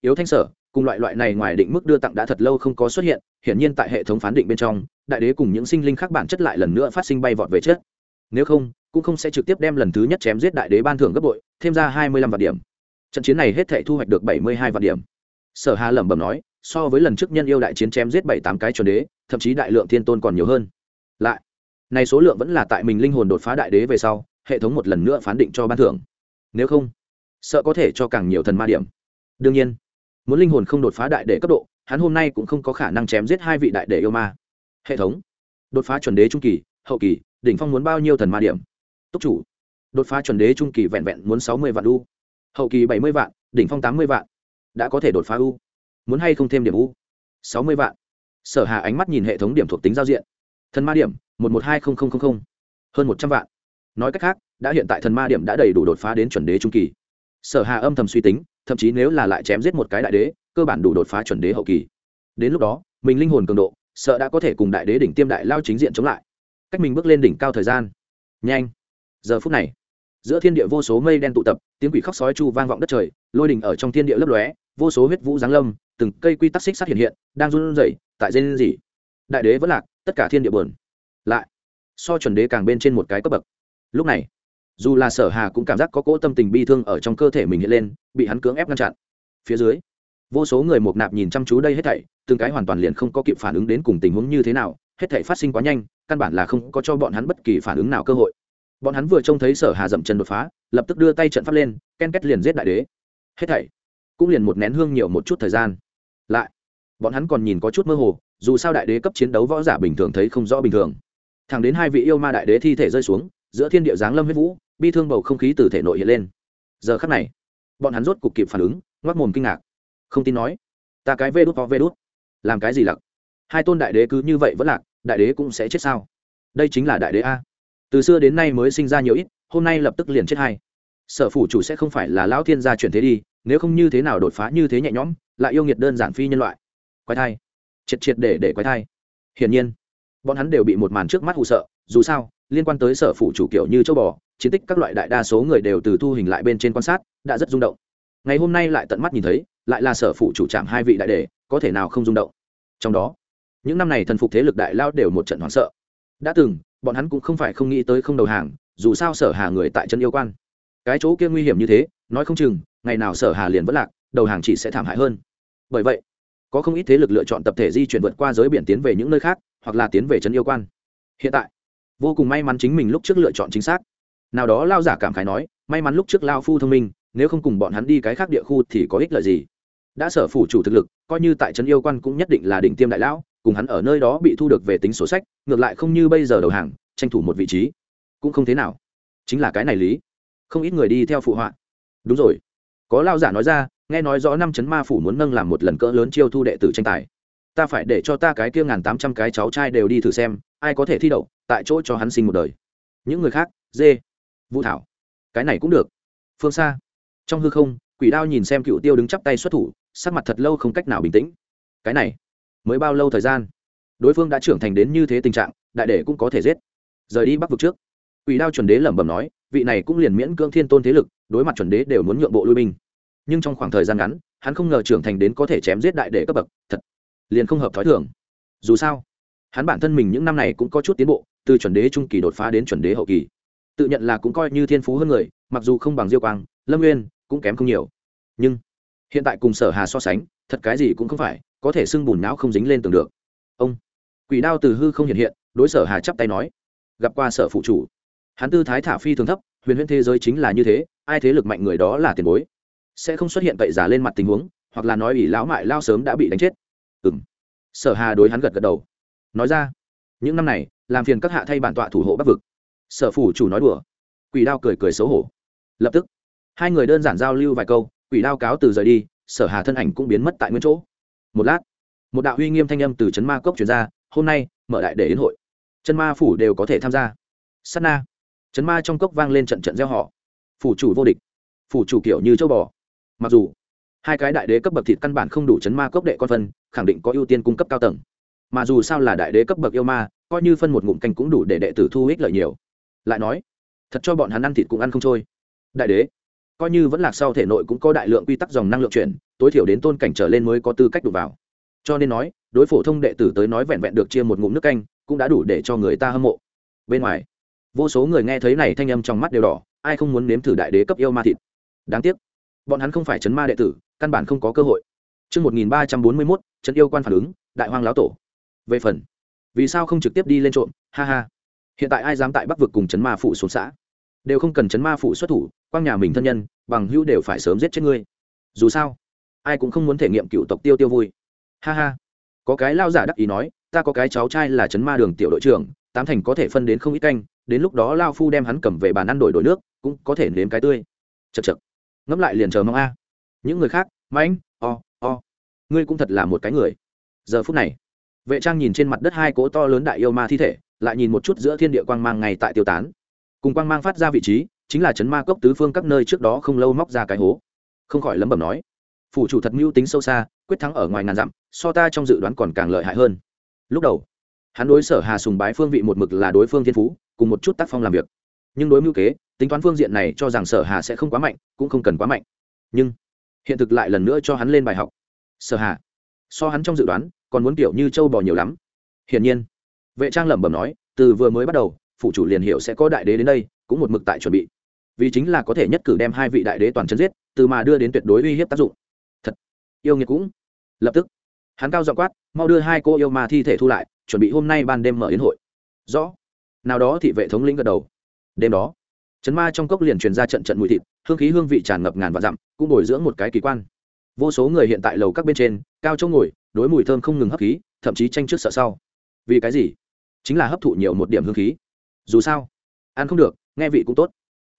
Yếu thanh sở, cùng loại loại này ngoài định mức đưa tặng đã thật lâu không có xuất hiện, hiển nhiên tại hệ thống phán định bên trong, đại đế cùng những sinh linh khác bản chất lại lần nữa phát sinh bay vọt về chết nếu không, cũng không sẽ trực tiếp đem lần thứ nhất chém giết đại đế ban thưởng gấp bội, thêm ra hai mươi lăm vạn điểm. Trận chiến này hết thể thu hoạch được bảy mươi hai vạn điểm sở hà lẩm bẩm nói, so với lần trước nhân yêu đại chiến chém giết bảy tám cái chuẩn đế, thậm chí đại lượng thiên tôn còn nhiều hơn. Lại, này số lượng vẫn là tại mình linh hồn đột phá đại đế về sau, hệ thống một lần nữa phán định cho ban thưởng. Nếu không, sợ có thể cho càng nhiều thần ma điểm. Đương nhiên, muốn linh hồn không đột phá đại đế cấp độ, hắn hôm nay cũng không có khả năng chém giết hai vị đại đế yêu ma. Hệ thống, đột phá chuẩn đế trung kỳ, hậu kỳ, đỉnh phong muốn bao nhiêu thần ma điểm? Túc chủ, đột phá chuẩn đế trung kỳ vẹn vẹn muốn sáu mươi vạn u hậu kỳ bảy mươi vạn, đỉnh phong tám mươi vạn đã có thể đột phá u. Muốn hay không thêm điểm u? Sáu mươi vạn. Sở hà ánh mắt nhìn hệ thống điểm thuộc tính giao diện. Thần ma điểm, một một hai không không không không. Hơn một trăm vạn. Nói cách khác, đã hiện tại thần ma điểm đã đầy đủ đột phá đến chuẩn đế trung kỳ. Sở hà âm thầm suy tính, thậm chí nếu là lại chém giết một cái đại đế, cơ bản đủ đột phá chuẩn đế hậu kỳ. Đến lúc đó, mình linh hồn cường độ, sợ đã có thể cùng đại đế đỉnh tiêm đại lao chính diện chống lại. Cách mình bước lên đỉnh cao thời gian. Nhanh. Giờ phút này, giữa thiên địa vô số mây đen tụ tập, tiếng quỷ khóc sói chu vang vọng đất trời, lôi đỉnh ở trong thiên địa lấp lóe vô số huyết vũ giáng lâm, từng cây quy tắc xích sắt hiện hiện, đang run rẩy tại dây gì đại đế vẫn lạc, tất cả thiên địa buồn. Lại, so chuẩn đế càng bên trên một cái cấp bậc. Lúc này, dù là sở hà cũng cảm giác có cỗ tâm tình bi thương ở trong cơ thể mình hiện lên, bị hắn cưỡng ép ngăn chặn. Phía dưới, vô số người mộc nạp nhìn chăm chú đây hết thảy, từng cái hoàn toàn liền không có kịp phản ứng đến cùng tình huống như thế nào, hết thảy phát sinh quá nhanh, căn bản là không có cho bọn hắn bất kỳ phản ứng nào cơ hội. Bọn hắn vừa trông thấy sở hà dậm chân đột phá, lập tức đưa tay trận pháp lên, ken két liền giết đại đế. Hết thảy cũng liền một nén hương nhiều một chút thời gian. Lại, bọn hắn còn nhìn có chút mơ hồ, dù sao đại đế cấp chiến đấu võ giả bình thường thấy không rõ bình thường. Thẳng đến hai vị yêu ma đại đế thi thể rơi xuống, giữa thiên địa giáng lâm huyết vũ, bi thương bầu không khí từ thể nội hiện lên. Giờ khắc này, bọn hắn rốt cục kịp phản ứng, ngoác mồm kinh ngạc. Không tin nói, ta cái vê đút có vê đút, làm cái gì lặc? Hai tôn đại đế cứ như vậy vẫn lạc, đại đế cũng sẽ chết sao? Đây chính là đại đế a. Từ xưa đến nay mới sinh ra nhiều ít, hôm nay lập tức liền chết hai. Sở phủ chủ sẽ không phải là lão thiên gia chuyển thế đi nếu không như thế nào đột phá như thế nhẹ nhõm, lại yêu nghiệt đơn giản phi nhân loại. Quái thai. Triệt triệt để để quái thai. Hiển nhiên, bọn hắn đều bị một màn trước mắt hụ sợ, dù sao, liên quan tới sở phủ chủ kiểu như châu bò, chiến tích các loại đại đa số người đều từ thu hình lại bên trên quan sát, đã rất rung động. Ngày hôm nay lại tận mắt nhìn thấy, lại là sở phụ chủ trạm hai vị đại đề có thể nào không rung động. Trong đó, những năm này thần phục thế lực đại lao đều một trận hoảng sợ. Đã từng, bọn hắn cũng không phải không nghĩ tới không đầu hàng, dù sao sở hà người tại chân yêu quan. Cái chỗ kia nguy hiểm như thế, nói không chừng ngày nào sở hà liền vất lạc, đầu hàng chỉ sẽ thảm hại hơn. Bởi vậy, có không ít thế lực lựa chọn tập thể di chuyển vượt qua giới biển tiến về những nơi khác, hoặc là tiến về chân yêu quan. Hiện tại, vô cùng may mắn chính mình lúc trước lựa chọn chính xác. Nào đó lao giả cảm khái nói, may mắn lúc trước lao phu thông minh, nếu không cùng bọn hắn đi cái khác địa khu thì có ích lợi gì? Đã sở phủ chủ thực lực, coi như tại trấn yêu quan cũng nhất định là đỉnh tiêm đại lão, cùng hắn ở nơi đó bị thu được về tính sổ sách, ngược lại không như bây giờ đầu hàng, tranh thủ một vị trí. Cũng không thế nào. Chính là cái này lý. Không ít người đi theo phụ họa. Đúng rồi có lao giả nói ra, nghe nói rõ năm chấn ma phủ muốn nâng làm một lần cỡ lớn chiêu thu đệ tử tranh tài. Ta phải để cho ta cái kia ngàn tám trăm cái cháu trai đều đi thử xem, ai có thể thi đậu, tại chỗ cho hắn sinh một đời. Những người khác, dê, vũ thảo. Cái này cũng được. Phương xa. Trong hư không, quỷ đao nhìn xem cựu tiêu đứng chắp tay xuất thủ, sắc mặt thật lâu không cách nào bình tĩnh. Cái này, mới bao lâu thời gian? Đối phương đã trưởng thành đến như thế tình trạng, đại đệ cũng có thể giết. Rời đi bắc vực trước. Quỷ đao chuẩn đế lẩm bẩm nói, vị này cũng liền miễn cưỡng thiên tôn thế lực, đối mặt chuẩn đế đều muốn nhượng bộ lui binh nhưng trong khoảng thời gian ngắn, hắn không ngờ trưởng thành đến có thể chém giết đại đệ cấp bậc, thật liền không hợp thói thường. Dù sao, hắn bản thân mình những năm này cũng có chút tiến bộ, từ chuẩn đế trung kỳ đột phá đến chuẩn đế hậu kỳ. Tự nhận là cũng coi như thiên phú hơn người, mặc dù không bằng diêu quang, lâm nguyên cũng kém không nhiều. Nhưng hiện tại cùng sở hà so sánh, thật cái gì cũng không phải, có thể sưng bùn não không dính lên tường được. Ông quỷ đao từ hư không hiện hiện, đối sở hà chắp tay nói, gặp qua sở phụ chủ. Hắn tư thái thả phi thường thấp, huyền huyễn thế giới chính là như thế, ai thế lực mạnh người đó là tiền bối sẽ không xuất hiện cậy giả lên mặt tình huống hoặc là nói ỷ lão mại lao sớm đã bị đánh chết. Ừng sở hà đối hắn gật gật đầu. Nói ra những năm này làm phiền các hạ thay bản tọa thủ hộ bắc vực. Sở phủ chủ nói đùa. Quỷ đao cười cười xấu hổ. Lập tức hai người đơn giản giao lưu vài câu quỷ đao cáo từ rời đi sở hà thân ảnh cũng biến mất tại nguyên chỗ. Một lát một đạo uy nghiêm thanh âm từ trấn ma cốc chuyển ra hôm nay mở đại để đến hội. Chân ma phủ đều có thể tham gia. Sana, á na ma trong cốc vang lên trận trận gieo họ phủ chủ vô địch. Phủ chủ kiểu như châu bò mặc dù, hai cái đại đế cấp bậc thịt căn bản không đủ chấn ma cốc đệ con phân, khẳng định có ưu tiên cung cấp cao tầng. Mà dù sao là đại đế cấp bậc yêu ma, coi như phân một ngụm canh cũng đủ để đệ tử thu ích lợi nhiều. Lại nói, thật cho bọn hắn ăn thịt cũng ăn không trôi. Đại đế, coi như vẫn lạc sau thể nội cũng có đại lượng quy tắc dòng năng lượng chuyển, tối thiểu đến tôn cảnh trở lên mới có tư cách đụng vào. Cho nên nói, đối phổ thông đệ tử tới nói vẹn vẹn được chia một ngụm nước canh, cũng đã đủ để cho người ta hâm mộ. Bên ngoài, vô số người nghe thấy này thanh âm trong mắt đều đỏ, ai không muốn nếm thử đại đế cấp yêu ma thịt? Đáng tiếc bọn hắn không phải chấn ma đệ tử căn bản không có cơ hội Trước 1341, chấn yêu quan phản ứng, đại hoang lão tổ. Về phần, vì sao không trực tiếp đi lên trộm, ha ha. Hiện tại ai dám tại Bắc vực cùng chấn ma phụ xuống xã, đều không cần chấn ma phụ xuất thủ, quang nhà mình thân nhân, bằng hữu đều phải sớm giết chết ngươi. Dù sao, ai cũng không muốn thể nghiệm cựu tộc tiêu tiêu vui. Ha ha. Có cái lao giả đắc ý nói, ta có cái cháu trai là chấn ma đường tiểu đội trưởng, tám thành có thể phân đến không ít canh, đến lúc đó lao phu đem hắn cầm về bàn ăn đổi đổi nước cũng có thể nếm cái tươi chật chật ngẫm lại liền chờ mong a. Những người khác, mãnh, o o, ngươi cũng thật là một cái người. Giờ phút này, vệ trang nhìn trên mặt đất hai cỗ to lớn đại yêu ma thi thể, lại nhìn một chút giữa thiên địa quang mang ngay tại tiêu tán. Cùng quang mang phát ra vị trí, chính là chấn ma cốc tứ phương các nơi trước đó không lâu móc ra cái hố. Không khỏi lấm bẩm nói, phủ chủ thật mưu tính sâu xa, quyết thắng ở ngoài ngàn dặm, so ta trong dự đoán còn càng lợi hại hơn. Lúc đầu, hắn đối sở hà sùng bái phương vị một mực là đối phương thiên phú, cùng một chút tác phong làm việc nhưng đối mưu kế, tính toán phương diện này cho rằng sở hà sẽ không quá mạnh, cũng không cần quá mạnh. Nhưng, hiện thực lại lần nữa cho hắn lên bài học. Sở hà, so hắn trong dự đoán, còn muốn kiểu như châu bò nhiều lắm. Hiển nhiên, vệ trang lẩm bẩm nói, từ vừa mới bắt đầu phụ chủ liền hiểu sẽ có đại đế đến đây, cũng một mực tại chuẩn bị. Vì chính là có thể nhất cử đem hai vị đại đế toàn chân giết, từ mà đưa đến tuyệt đối uy hiếp tác dụng. Thật, yêu nghiệt cũng. Lập tức, hắn cao giọng quát, mau đưa hai cô yêu ma thi thể thu lại, chuẩn bị hôm nay ban đêm mở yến hội. Rõ. Nào đó thị vệ thống lĩnh gật đầu đêm đó, chấn ma trong cốc liền truyền ra trận trận mùi thịt, hương khí hương vị tràn ngập ngàn và dặm, cũng bồi dưỡng một cái kỳ quan. Vô số người hiện tại lầu các bên trên, cao chỗ ngồi, đối mùi thơm không ngừng hấp khí, thậm chí tranh trước sợ sau. Vì cái gì? Chính là hấp thụ nhiều một điểm hương khí. Dù sao, ăn không được, nghe vị cũng tốt.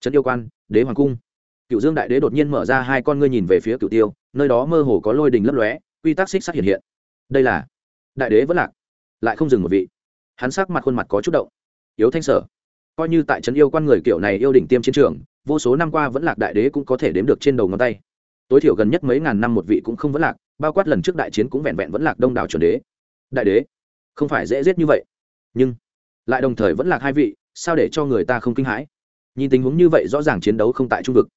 Trấn yêu quan, đế hoàng cung. Cựu dương đại đế đột nhiên mở ra hai con ngươi nhìn về phía cựu tiêu, nơi đó mơ hồ có lôi đình lấp lóe, quy tắc xích sắc hiện hiện. Đây là, đại đế vẫn lạc, lại không dừng một vị. Hắn sắc mặt khuôn mặt có chút động. Yếu thanh sở coi như tại trấn yêu quan người kiểu này yêu đỉnh tiêm chiến trường, vô số năm qua vẫn lạc đại đế cũng có thể đếm được trên đầu ngón tay. Tối thiểu gần nhất mấy ngàn năm một vị cũng không vẫn lạc, bao quát lần trước đại chiến cũng vẹn vẹn vẫn lạc đông đảo chuẩn đế. Đại đế, không phải dễ giết như vậy. Nhưng, lại đồng thời vẫn lạc hai vị, sao để cho người ta không kinh hãi? Nhìn tình huống như vậy rõ ràng chiến đấu không tại trung vực.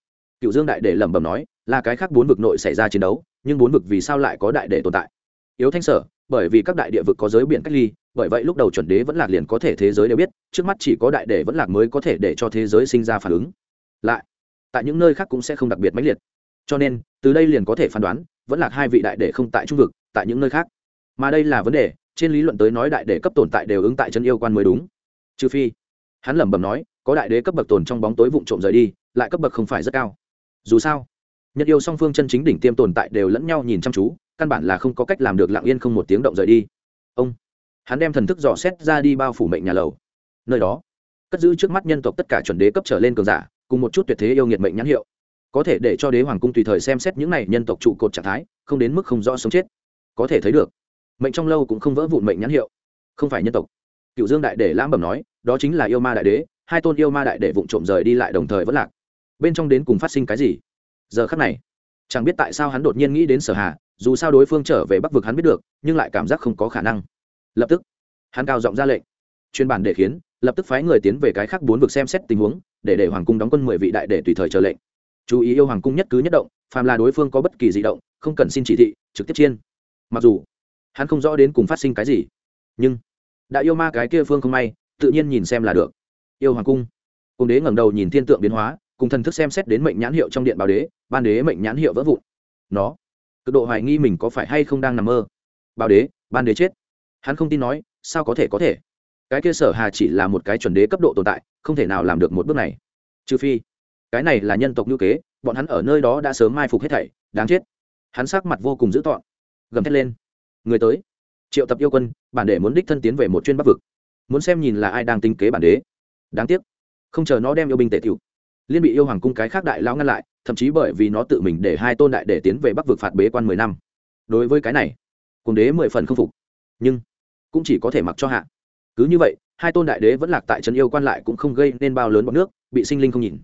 Cựu dương đại đế lẩm bẩm nói, là cái khác bốn vực nội xảy ra chiến đấu, nhưng bốn vực vì sao lại có đại đế tồn tại? Yếu thanh sở bởi vì các đại địa vực có giới biển cách ly, bởi vậy lúc đầu chuẩn đế vẫn lạc liền có thể thế giới đều biết, trước mắt chỉ có đại đế vẫn lạc mới có thể để cho thế giới sinh ra phản ứng. Lại, tại những nơi khác cũng sẽ không đặc biệt mãnh liệt. Cho nên, từ đây liền có thể phán đoán, vẫn lạc hai vị đại đế không tại trung vực, tại những nơi khác. Mà đây là vấn đề, trên lý luận tới nói đại đế cấp tồn tại đều ứng tại chân yêu quan mới đúng. Trừ phi, hắn lẩm bẩm nói, có đại đế cấp bậc tồn trong bóng tối vụn trộm rời đi, lại cấp bậc không phải rất cao. Dù sao, nhân yêu song phương chân chính đỉnh tiêm tồn tại đều lẫn nhau nhìn chăm chú căn bản là không có cách làm được lặng yên không một tiếng động rời đi. Ông, hắn đem thần thức dò xét ra đi bao phủ mệnh nhà lầu. Nơi đó, cất giữ trước mắt nhân tộc tất cả chuẩn đế cấp trở lên cường giả, cùng một chút tuyệt thế yêu nghiệt mệnh nhãn hiệu. Có thể để cho đế hoàng cung tùy thời xem xét những này nhân tộc trụ cột trạng thái, không đến mức không rõ sống chết. Có thể thấy được, mệnh trong lâu cũng không vỡ vụn mệnh nhãn hiệu. Không phải nhân tộc. Cựu dương đại đế lãm bẩm nói, đó chính là yêu ma đại đế, hai tôn yêu ma đại đế vụng trộm rời đi lại đồng thời vẫn lạc. Bên trong đến cùng phát sinh cái gì? Giờ khắc này, chẳng biết tại sao hắn đột nhiên nghĩ đến sở hà dù sao đối phương trở về bắc vực hắn biết được, nhưng lại cảm giác không có khả năng. Lập tức, hắn cao giọng ra lệnh. Chuyên bản để khiến, lập tức phái người tiến về cái khác bốn vực xem xét tình huống, để để hoàng cung đóng quân mười vị đại để tùy thời chờ lệnh. Chú ý yêu hoàng cung nhất cứ nhất động, phàm là đối phương có bất kỳ di động, không cần xin chỉ thị, trực tiếp chiên. Mặc dù, hắn không rõ đến cùng phát sinh cái gì, nhưng đã yêu ma cái kia phương không may, tự nhiên nhìn xem là được. Yêu hoàng cung cung đế ngẩng đầu nhìn thiên tượng biến hóa, cùng thần thức xem xét đến mệnh nhãn hiệu trong điện báo đế, ban đế mệnh nhãn hiệu vỡ vụn. Nó cực độ hoài nghi mình có phải hay không đang nằm mơ. Bao đế, ban đế chết. Hắn không tin nói, sao có thể có thể? Cái kia sở hà chỉ là một cái chuẩn đế cấp độ tồn tại, không thể nào làm được một bước này. Trừ phi, cái này là nhân tộc ngữ kế, bọn hắn ở nơi đó đã sớm mai phục hết thảy, đáng chết. Hắn sắc mặt vô cùng dữ tọn gầm thét lên. Người tới. Triệu tập yêu quân, bản đệ muốn đích thân tiến về một chuyên bắc vực. Muốn xem nhìn là ai đang tinh kế bản đế. Đáng tiếc. Không chờ nó đem yêu binh tể tiểu, liên bị yêu hoàng cung cái khác đại lão ngăn lại thậm chí bởi vì nó tự mình để hai tôn đại để tiến về bắc vực phạt bế quan mười năm. Đối với cái này cùng đế mười phần không phục. Nhưng, cũng chỉ có thể mặc cho hạ. Cứ như vậy, hai tôn đại đế vẫn lạc tại trấn yêu quan lại cũng không gây nên bao lớn bọn nước, bị sinh linh không nhìn.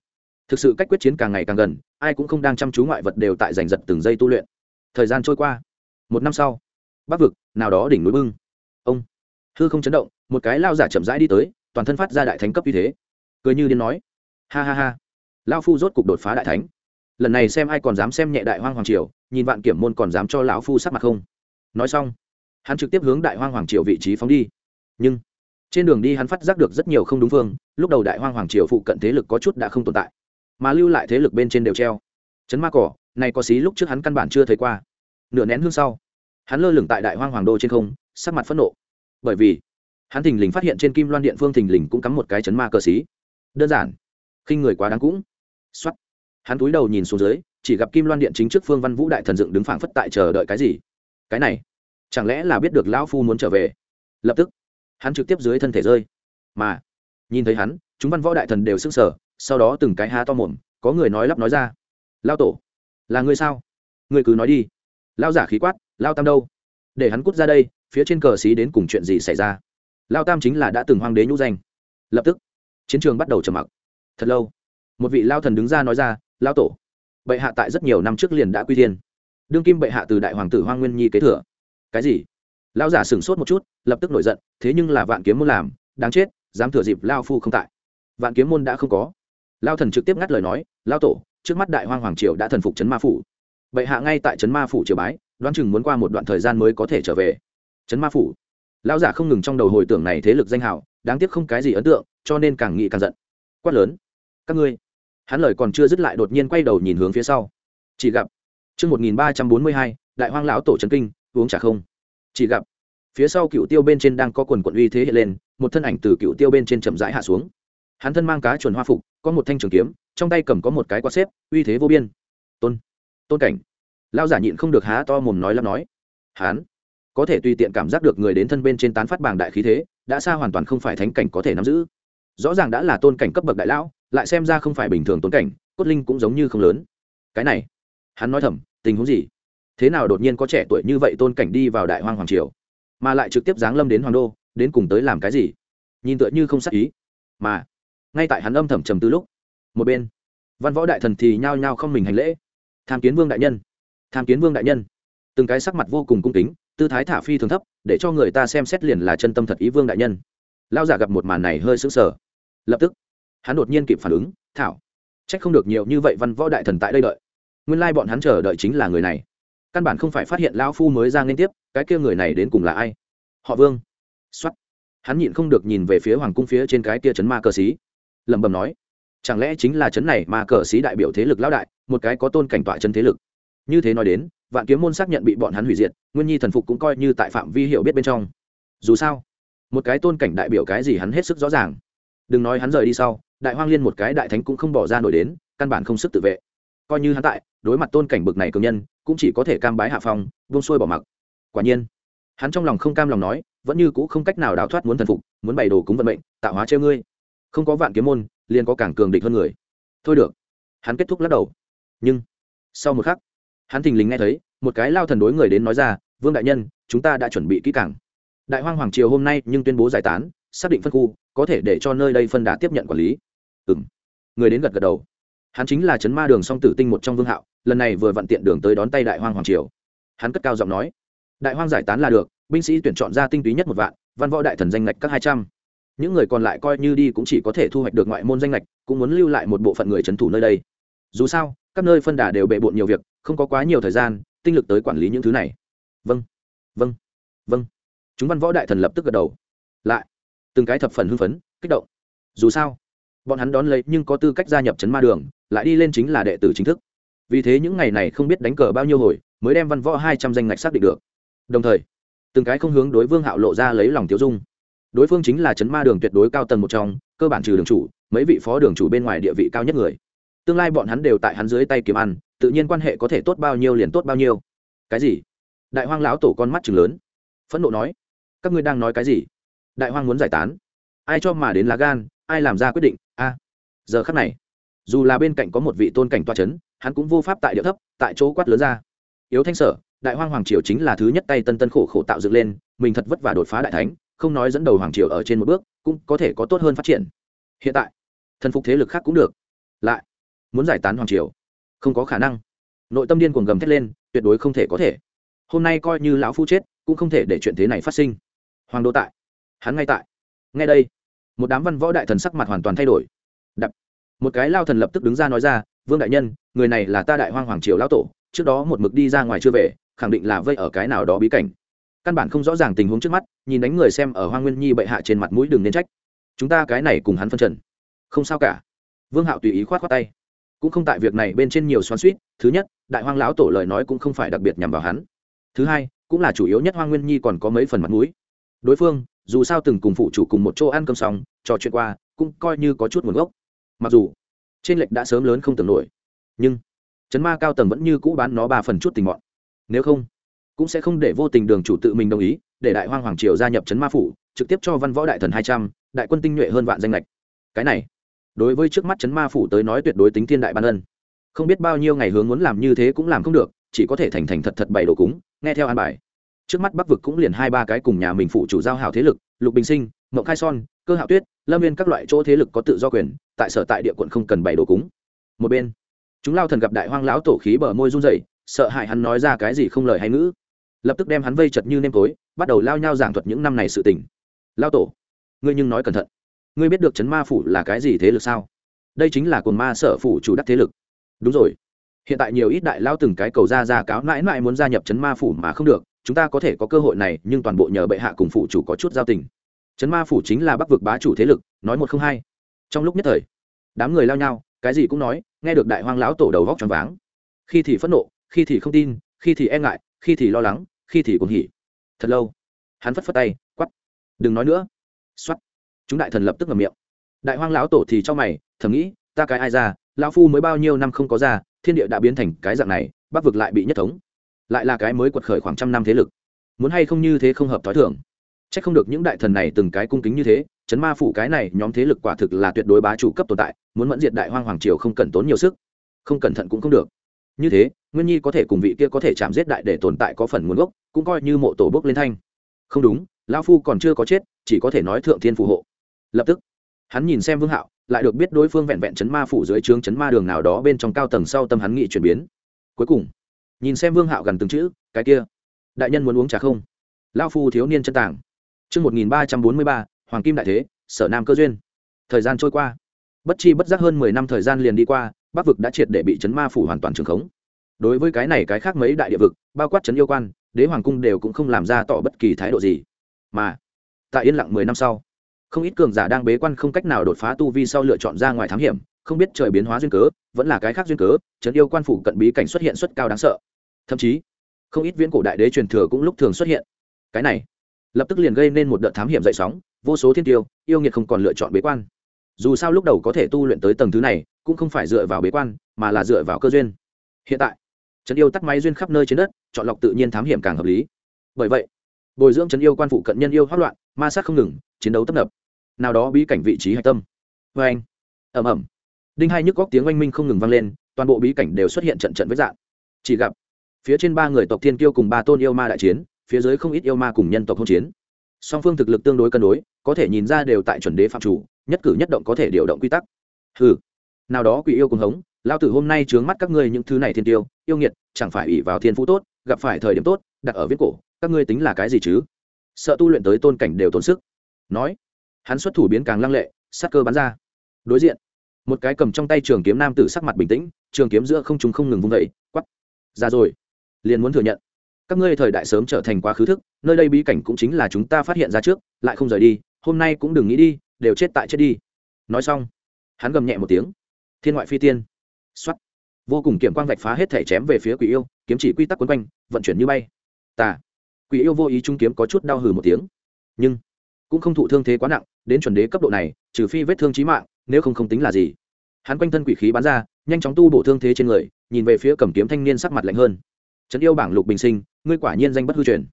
Thực sự cách quyết chiến càng ngày càng gần, ai cũng không đang chăm chú ngoại vật đều tại giành giật từng giây tu luyện. Thời gian trôi qua. Một năm sau, bắc vực, nào đó đỉnh núi bưng. Ông, hư không chấn động, một cái lao giả chậm rãi đi tới, toàn thân phát ra đại thánh cấp như thế. Cười như điên nói. Ha ha ha. Lao phu rốt cục đột phá đại thánh lần này xem ai còn dám xem nhẹ đại hoang hoàng triều, nhìn vạn kiểm môn còn dám cho lão phu sắc mặt không? Nói xong, hắn trực tiếp hướng đại hoang hoàng triều vị trí phóng đi. Nhưng, trên đường đi hắn phát giác được rất nhiều không đúng phương, lúc đầu đại hoang hoàng triều phụ cận thế lực có chút đã không tồn tại, mà lưu lại thế lực bên trên đều treo. Chấn ma cỏ, này có xí lúc trước hắn căn bản chưa thấy qua. Nửa nén hương sau, hắn lơ lửng tại đại hoang hoàng đô trên không, sắc mặt phẫn nộ. Bởi vì, hắn thình lình phát hiện trên kim loan điện phương thình lình cũng cắm một cái chấn ma cờ xí. Đơn giản, khinh người quá đáng cũng. X hắn túi đầu nhìn xuống dưới, chỉ gặp kim loan điện chính trước phương văn vũ đại thần dựng đứng phảng phất tại chờ đợi cái gì. Cái này, chẳng lẽ là biết được lão phu muốn trở về? Lập tức, hắn trực tiếp dưới thân thể rơi. Mà, nhìn thấy hắn, chúng văn võ đại thần đều sững sờ, sau đó từng cái há to mồm, có người nói lắp nói ra. Lao tổ, là người sao? Người cứ nói đi. Lao giả khí quát lao tam đâu? Để hắn cút ra đây, phía trên cờ xí đến cùng chuyện gì xảy ra? Lao tam chính là đã từng hoang đế nhũ danh. Lập tức, chiến trường bắt đầu trầm mặc. Thật lâu, một vị lao thần đứng ra nói ra lao tổ. Bệ hạ tại rất nhiều năm trước liền đã quy thiên. Đương kim bệ hạ từ đại hoàng tử Hoa nguyên nhi kế thừa. Cái gì? Lao giả sửng sốt một chút, lập tức nổi giận, thế nhưng là vạn kiếm môn làm, đáng chết, dám thừa dịp lao phu không tại. Vạn kiếm môn đã không có. Lao thần trực tiếp ngắt lời nói lao tổ, trước mắt đại hoang hoàng triều đã thần phục trấn ma phủ. Bệ hạ ngay tại trấn ma phủ triều bái, đoán chừng muốn qua một đoạn thời gian mới có thể trở về. Trấn ma phủ. Lao giả không ngừng trong đầu hồi tưởng này thế lực danh hào, đáng tiếc không cái gì ấn tượng, cho nên càng nghĩ càng giận. Quát lớn, các ngươi hắn lời còn chưa dứt lại đột nhiên quay đầu nhìn hướng phía sau. Chỉ gặp, chương một nghìn ba trăm bốn mươi hai, đại hoang lão tổ trấn kinh, uống trà không? Chỉ gặp, phía sau cựu tiêu bên trên đang có quần quận uy thế hiện lên, một thân ảnh từ cựu tiêu bên trên chậm rãi hạ xuống. Hắn thân mang cá chuẩn hoa phục, có một thanh trường kiếm, trong tay cầm có một cái quạt xếp, uy thế vô biên. Tôn tôn cảnh. Lao giả nhịn không được há to mồm nói lắm nói. Hắn, có thể tùy tiện cảm giác được người đến thân bên trên tán phát bảng đại khí thế, đã xa hoàn toàn không phải thánh cảnh có thể nắm giữ. Rõ ràng đã là tôn cảnh cấp bậc đại lão lại xem ra không phải bình thường tôn cảnh, cốt linh cũng giống như không lớn. Cái này, hắn nói thầm, tình huống gì? Thế nào đột nhiên có trẻ tuổi như vậy tôn cảnh đi vào đại hoang hoàng triều, mà lại trực tiếp giáng lâm đến hoàng đô, đến cùng tới làm cái gì? Nhìn tựa như không sắc ý. Mà, ngay tại hắn âm thầm trầm tư lúc, một bên, văn võ đại thần thì nhao nhao không mình hành lễ. Tham kiến vương đại nhân, tham kiến vương đại nhân. Từng cái sắc mặt vô cùng cung kính, tư thái thả phi thường thấp, để cho người ta xem xét liền là chân tâm thật ý vương đại nhân. Lao giả gặp một màn này hơi sững sờ. Lập tức hắn đột nhiên kịp phản ứng, thảo, trách không được nhiều như vậy văn võ đại thần tại đây đợi. Nguyên lai bọn hắn chờ đợi chính là người này. Căn bản không phải phát hiện lão phu mới ra liên tiếp, cái kia người này đến cùng là ai? Họ vương. Xuất hắn nhịn không được nhìn về phía hoàng cung phía trên cái kia chấn ma cờ xí lẩm bẩm nói, chẳng lẽ chính là chấn này mà cờ xí đại biểu thế lực lão đại, một cái có tôn cảnh tọa chân thế lực? Như thế nói đến, vạn kiếm môn xác nhận bị bọn hắn hủy diệt, nguyên nhi thần phục cũng coi như tại phạm vi hiểu biết bên trong. Dù sao, một cái tôn cảnh đại biểu cái gì hắn hết sức rõ ràng. Đừng nói hắn rời đi sau đại hoang liên một cái đại thánh cũng không bỏ ra nổi đến, căn bản không sức tự vệ. Coi như hắn tại, đối mặt tôn cảnh bực này cường nhân, cũng chỉ có thể cam bái hạ phong, buông xuôi bỏ mặc. Quả nhiên, hắn trong lòng không cam lòng nói, vẫn như cũ không cách nào đào thoát muốn thần phục, muốn bày đồ cúng vận mệnh, tạo hóa treo ngươi. Không có vạn kiếm môn, liền có càng cường địch hơn người. Thôi được, hắn kết thúc lắc đầu. Nhưng, sau một khắc, hắn thình lình nghe thấy, một cái lao thần đối người đến nói ra, vương đại nhân, chúng ta đã chuẩn bị kỹ càng. Đại hoang hoàng triều hôm nay nhưng tuyên bố giải tán, xác định phân khu, có thể để cho nơi đây phân đà tiếp nhận quản lý ừ m người đến gật gật đầu. Hắn chính là chấn ma đường song tử tinh một trong vương hạo, lần này vừa vặn tiện đường tới đón tay đại hoang hoàng triều. Hắn cất cao giọng nói, đại hoang giải tán là được, binh sĩ tuyển chọn ra tinh túy nhất một vạn, văn võ đại thần danh lệch các hai trăm. Những người còn lại coi như đi cũng chỉ có thể thu hoạch được ngoại môn danh lệch cũng muốn lưu lại một bộ phận người trấn thủ nơi đây. Dù sao, các nơi phân đà đều bề bộn nhiều việc, không có quá nhiều thời gian, tinh lực tới quản lý những thứ này. Vâng vâng vâng. Chúng văn võ đại thần lập tức gật đầu. Lại, từng cái thập phần hưng phấn, kích động. Dù sao bọn hắn đón lấy nhưng có tư cách gia nhập trấn ma đường, lại đi lên chính là đệ tử chính thức. Vì thế những ngày này không biết đánh cờ bao nhiêu hồi, mới đem văn võ hai trăm danh ngạch xác định được. Đồng thời, từng cái không hướng đối vương hạo lộ ra lấy lòng tiêu dung. Đối phương chính là trấn ma đường tuyệt đối cao tầng một trong, cơ bản trừ đường chủ, mấy vị phó đường chủ bên ngoài địa vị cao nhất người. Tương lai bọn hắn đều tại hắn dưới tay kiếm ăn, tự nhiên quan hệ có thể tốt bao nhiêu liền tốt bao nhiêu. Cái gì? Đại hoang lão tổ con mắt chừng lớn. Phẫn nộ nói. Các ngươi đang nói cái gì? Đại hoang muốn giải tán. Ai cho mà đến lá gan? Ai làm ra quyết định? A. Giờ khắc này, dù là bên cạnh có một vị tôn cảnh toa c h ấ n hắn cũng vô pháp tại địa thấp, tại chỗ quát lớn ra. Yếu thanh sở, đại hoang hoàng triều chính là thứ nhất tay tân tân khổ khổ tạo dựng lên, mình thật vất vả đột phá đại thánh, không nói dẫn đầu hoàng triều ở trên một bước, cũng có thể có tốt hơn phát triển. Hiện tại, thần phục thế lực khác cũng được. Lại, muốn giải tán hoàng triều, không có khả năng. Nội tâm điên cuồng gầm thét lên, tuyệt đối không thể có thể. Hôm nay coi như lão phu chết, cũng không thể để chuyện thế này phát sinh. Hoàng đô tại, hắn ngay tại. Ngay đây một đám văn võ đại thần sắc mặt hoàn toàn thay đổi. Đập. Một cái lao thần lập tức đứng ra nói ra, vương đại nhân, người này là ta đại hoang hoàng triều lão tổ, trước đó một mực đi ra ngoài chưa về, khẳng định là vây ở cái nào đó bí cảnh. Căn bản không rõ ràng tình huống trước mắt, nhìn đánh người xem ở hoa nguyên nhi bệ hạ trên mặt mũi đừng nên trách. Chúng ta cái này cùng hắn phân trần. Không sao cả. Vương hạo tùy ý khoát khoát tay. Cũng không tại việc này bên trên nhiều xoắn suýt thứ nhất, đại hoang lão tổ lời nói cũng không phải đặc biệt nhằm vào hắn. Thứ hai, cũng là chủ yếu nhất hoa nguyên nhi còn có mấy phần mặt mũi. Đối phương dù sao từng cùng phụ chủ cùng một chỗ ăn cơm xong, trò chuyện qua, cũng coi như có chút nguồn gốc. Mặc dù, trên lệch đã sớm lớn không tưởng nổi, nhưng chấn ma cao tầng vẫn như cũ bán nó ba phần chút tình mọn nếu không, cũng sẽ không để vô tình đường chủ tự mình đồng ý, để đại hoang hoàng triều gia nhập chấn ma phủ, trực tiếp cho văn võ đại thần hai trăm, đại quân tinh nhuệ hơn vạn danh lệch. Cái này, đối với trước mắt chấn ma phủ tới nói tuyệt đối tính thiên đại ban ân. Không biết bao nhiêu ngày hướng muốn làm như thế cũng làm không được, chỉ có thể thành thành thật thật bày đồ cúng, nghe theo an bài trước mắt bắc vực cũng liền hai ba cái cùng nhà mình phụ chủ giao hảo thế lực, lục bình sinh, mộng khai son, cơ hạo tuyết, lâm viên các loại chỗ thế lực có tự do quyền, tại sở tại địa quận không cần bày đồ cúng. Một bên, chúng lao thần gặp đại hoang lão tổ khí bờ môi run rẩy, sợ hãi hắn nói ra cái gì không lời hay ngữ. Lập tức đem hắn vây chật như nêm tối, bắt đầu lao nhau giảng thuật những năm này sự tình. Lao tổ, ngươi nhưng nói cẩn thận. Ngươi biết được chấn ma phủ là cái gì thế lực sao? Đây chính là cồn ma sở phủ chủ đắc thế lực. Đúng rồi. Hiện tại nhiều ít đại lao từng cái cầu ra ra cáo mãi mãi muốn gia nhập chấn ma phủ mà không được chúng ta có thể có cơ hội này, nhưng toàn bộ nhờ bệ hạ cùng phụ chủ có chút giao tình. Chấn ma phủ chính là bắc vực bá chủ thế lực, nói một không hai. Trong lúc nhất thời, đám người lao nhau, cái gì cũng nói, nghe được đại hoang lão tổ đầu vóc tròn váng. Khi thì phẫn nộ, khi thì không tin, khi thì e ngại, khi thì lo lắng, khi thì cũng hỉ. Thật lâu, hắn phất phất tay quắp đừng nói nữa. X o á t chúng đại thần lập tức ngầm miệng. Đại hoang lão tổ thì cho mày, thầm nghĩ, ta cái ai ra, lão phu mới bao nhiêu năm không có ra, thiên địa đã biến thành cái dạng này, bắc vực lại bị nhất thống lại là cái mới quật khởi khoảng trăm năm thế lực. Muốn hay không như thế không hợp t h ó i thưởng c h ắ c không được những đại thần này từng cái cung kính như thế, chấn ma phủ cái này nhóm thế lực quả thực là tuyệt đối bá chủ cấp tồn tại, muốn mẫn diệt đại hoang hoàng triều không cần tốn nhiều sức. Không cẩn thận cũng không được. Như thế, nguyên nhi có thể cùng vị kia có thể chạm giết đại để tồn tại có phần nguồn gốc, cũng coi như mộ tổ bốc lên thanh. Không đúng, lão phu còn chưa có chết, chỉ có thể nói thượng thiên phù hộ. Lập tức, hắn nhìn xem vương hạo, lại được biết đối phương vẹn vẹn chấn ma phủ dưới trướng chấn ma đường nào đó bên trong cao tầng sau tâm hắn nghị chuyển biến. Cuối cùng nhìn xem vương hạo gần từng chữ, cái kia, đại nhân muốn uống trà không? Lao phu thiếu niên chân tàng chương một nghìn ba trăm bốn mươi ba, hoàng kim đại thế, sở nam cơ duyên. Thời gian trôi qua. Bất chi bất giác hơn mười năm thời gian liền đi qua, bắc vực đã triệt để bị chấn ma phủ hoàn toàn trường khống. Đối với cái này cái khác mấy đại địa vực, bao quát chấn yêu quan, đế hoàng cung đều cũng không làm ra tỏ bất kỳ thái độ gì. Mà, tại yên lặng mười năm sau, không ít cường giả đang bế quan không cách nào đột phá tu vi sau lựa chọn ra ngoài thám hiểm, không biết trời biến hóa duyên cớ, vẫn là cái khác duyên cớ, chấn yêu quan phủ cận bí cảnh xuất hiện xuất cao đáng sợ thậm chí, không ít viễn cổ đại đế truyền thừa cũng lúc thường xuất hiện. Cái này, lập tức liền gây nên một đợt thám hiểm dậy sóng, vô số thiên tiêu, yêu nghiệt không còn lựa chọn bế quan. Dù sao lúc đầu có thể tu luyện tới tầng thứ này, cũng không phải dựa vào bế quan, mà là dựa vào cơ duyên. Hiện tại, trấn yêu tắt máy duyên khắp nơi trên đất, chọn lọc tự nhiên thám hiểm càng hợp lý. Bởi vậy, bồi dưỡng trấn yêu quan phụ cận nhân yêu hoát loạn, ma sát không ngừng, chiến đấu tấp nập. Nào đó bí cảnh vị trí hạch tâm. Vê anh ẩm ẩm đinh hai nhức góc tiếng oanh minh không ngừng vang lên, toàn bộ bí cảnh đều xuất hiện trận trận với dạng chỉ gặp phía trên ba người tộc thiên kiêu cùng ba tôn yêu ma đại chiến, phía dưới không ít yêu ma cùng nhân tộc hỗn chiến. Song phương thực lực tương đối cân đối, có thể nhìn ra đều tại chuẩn đế phạm chủ, nhất cử nhất động có thể điều động quy tắc. Ừ nào đó quỷ yêu cùng hống lao tử hôm nay trướng mắt các ngươi những thứ này thiên tiêu yêu nghiệt, chẳng phải ủy vào thiên phú tốt, gặp phải thời điểm tốt, đặt ở viết cổ, các ngươi tính là cái gì chứ? Sợ tu luyện tới tôn cảnh đều tốn sức. Nói, hắn xuất thủ biến càng lăng lệ, sát cơ bắn ra. Đối diện, một cái cầm trong tay trường kiếm nam tử sắc mặt bình tĩnh, trường kiếm giữa không chúng không ngừng vung vẩy quắp ra rồi liền muốn thừa nhận. Các ngươi thời đại sớm trở thành quá khứ thức, nơi đây bí cảnh cũng chính là chúng ta phát hiện ra trước, lại không rời đi, hôm nay cũng đừng nghĩ đi, đều chết tại chết đi. Nói xong, hắn gầm nhẹ một tiếng. Thiên ngoại phi tiên. Xuất vô cùng kiểm quang vạch phá hết thể chém về phía quỷ yêu, kiếm chỉ quy tắc quấn quanh, vận chuyển như bay. Tà. Quỷ yêu vô ý trung kiếm có chút đau hừ một tiếng. Nhưng, cũng không thụ thương thế quá nặng, đến chuẩn đế cấp độ này, trừ phi vết thương trí mạng, nếu không không tính là gì. Hắn quanh thân quỷ khí bắn ra, nhanh chóng tu bổ thương thế trên người, nhìn về phía cầm kiếm thanh niên sắc mặt lạnh hơn trấn yêu bảng lục bình sinh, ngươi quả nhiên danh bất hư truyền.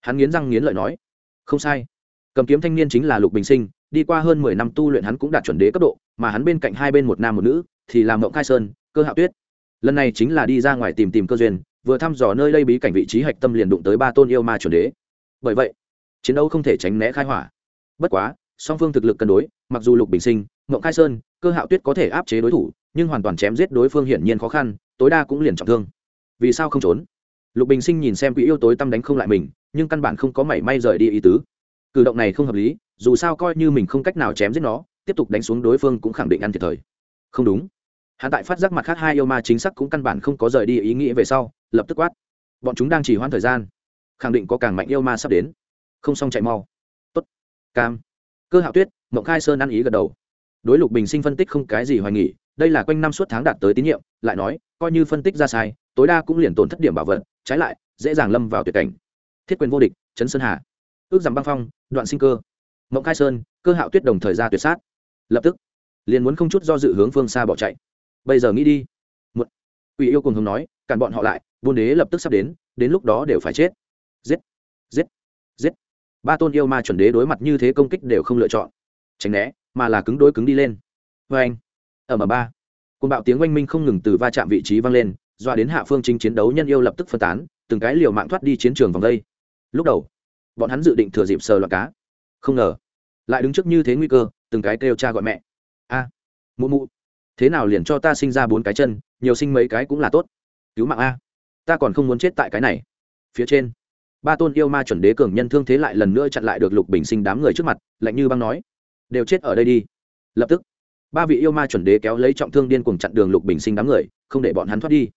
Hắn nghiến răng nghiến lợi nói, không sai. Cầm kiếm thanh niên chính là lục bình sinh, đi qua hơn mười năm tu luyện hắn cũng đạt chuẩn đế cấp độ, mà hắn bên cạnh hai bên một nam một nữ, thì làm mộng khai sơn, cơ hạo tuyết. Lần này chính là đi ra ngoài tìm tìm cơ duyên, vừa thăm dò nơi đây bí cảnh vị trí hạch tâm liền đụng tới ba tôn yêu ma chuẩn đế. Bởi vậy, chiến đấu không thể tránh né khai hỏa. Bất quá, song phương thực lực cân đối, mặc dù lục bình sinh, mộng khai sơn, cơ hạo tuyết có thể áp chế đối thủ, nhưng hoàn toàn chém giết đối phương hiển nhiên khó khăn, tối đa cũng liền trọng thương. Vì sao không trốn? Lục bình sinh nhìn xem quỹ yêu tối tâm đánh không lại mình, nhưng căn bản không có mảy may rời đi ý tứ. Cử động này không hợp lý, dù sao coi như mình không cách nào chém giết nó, tiếp tục đánh xuống đối phương cũng khẳng định ăn thiệt thời không đúng. Hắn tại phát giác mặt khác hai yêu ma chính xác cũng căn bản không có rời đi ý nghĩ về sau, lập tức quát. Bọn chúng đang chỉ hoãn thời gian. Khẳng định có càng mạnh yêu ma sắp đến. Không xong chạy mau. Tốt. Cam. Cơ hạo tuyết, mộng khai sơn ăn ý gật đầu. Đối lục bình sinh phân tích không cái gì hoài nghỉ đây là quanh năm suốt tháng đạt tới tín nhiệm, lại nói, coi như phân tích ra sai tối đa cũng liền tổn thất điểm bảo vật, trái lại, dễ dàng lâm vào tuyệt cảnh. Thiết quyền vô địch, chấn sơn hà. Ước giảm băng phong, đoạn sinh cơ. Mộng khai sơn, cơ hạo tuyết đồng thời ra tuyệt sát. Lập tức, liền muốn không chút do dự hướng phương xa bỏ chạy. Bây giờ nghĩ đi. Một ủy yêu cùng hùng nói, cản bọn họ lại, buôn đế lập tức sắp đến đến lúc đó đều phải chết. Giết. Giết. Giết. Ba tôn yêu ma chuẩn đế đối mặt như thế công kích đều không lựa chọn. Tránh né, mà là cứng đối cứng đi lên. Vê anh ở mà ba. Côn bạo tiếng oanh minh không ngừng từ va chạm vị trí vang lên doa đến hạ phương chính chiến đấu nhân yêu lập tức phân tán, từng cái liều mạng thoát đi chiến trường vòng đây. Lúc đầu, bọn hắn dự định thừa dịp sờ loạt cá. Không ngờ, lại đứng trước như thế nguy cơ, từng cái kêu cha gọi mẹ. A, mụ mụ, thế nào liền cho ta sinh ra bốn cái chân, nhiều sinh mấy cái cũng là tốt. Cứu mạng a, ta còn không muốn chết tại cái này. Phía trên, ba tôn yêu ma chuẩn đế cường nhân thương thế lại lần nữa chặn lại được lục bình sinh đám người trước mặt, lạnh như băng nói, đều chết ở đây đi. Lập tức, ba vị yêu ma chuẩn đế kéo lấy trọng thương điên cùng chặn đường lục bình sinh đám người, không để bọn hắn thoát đi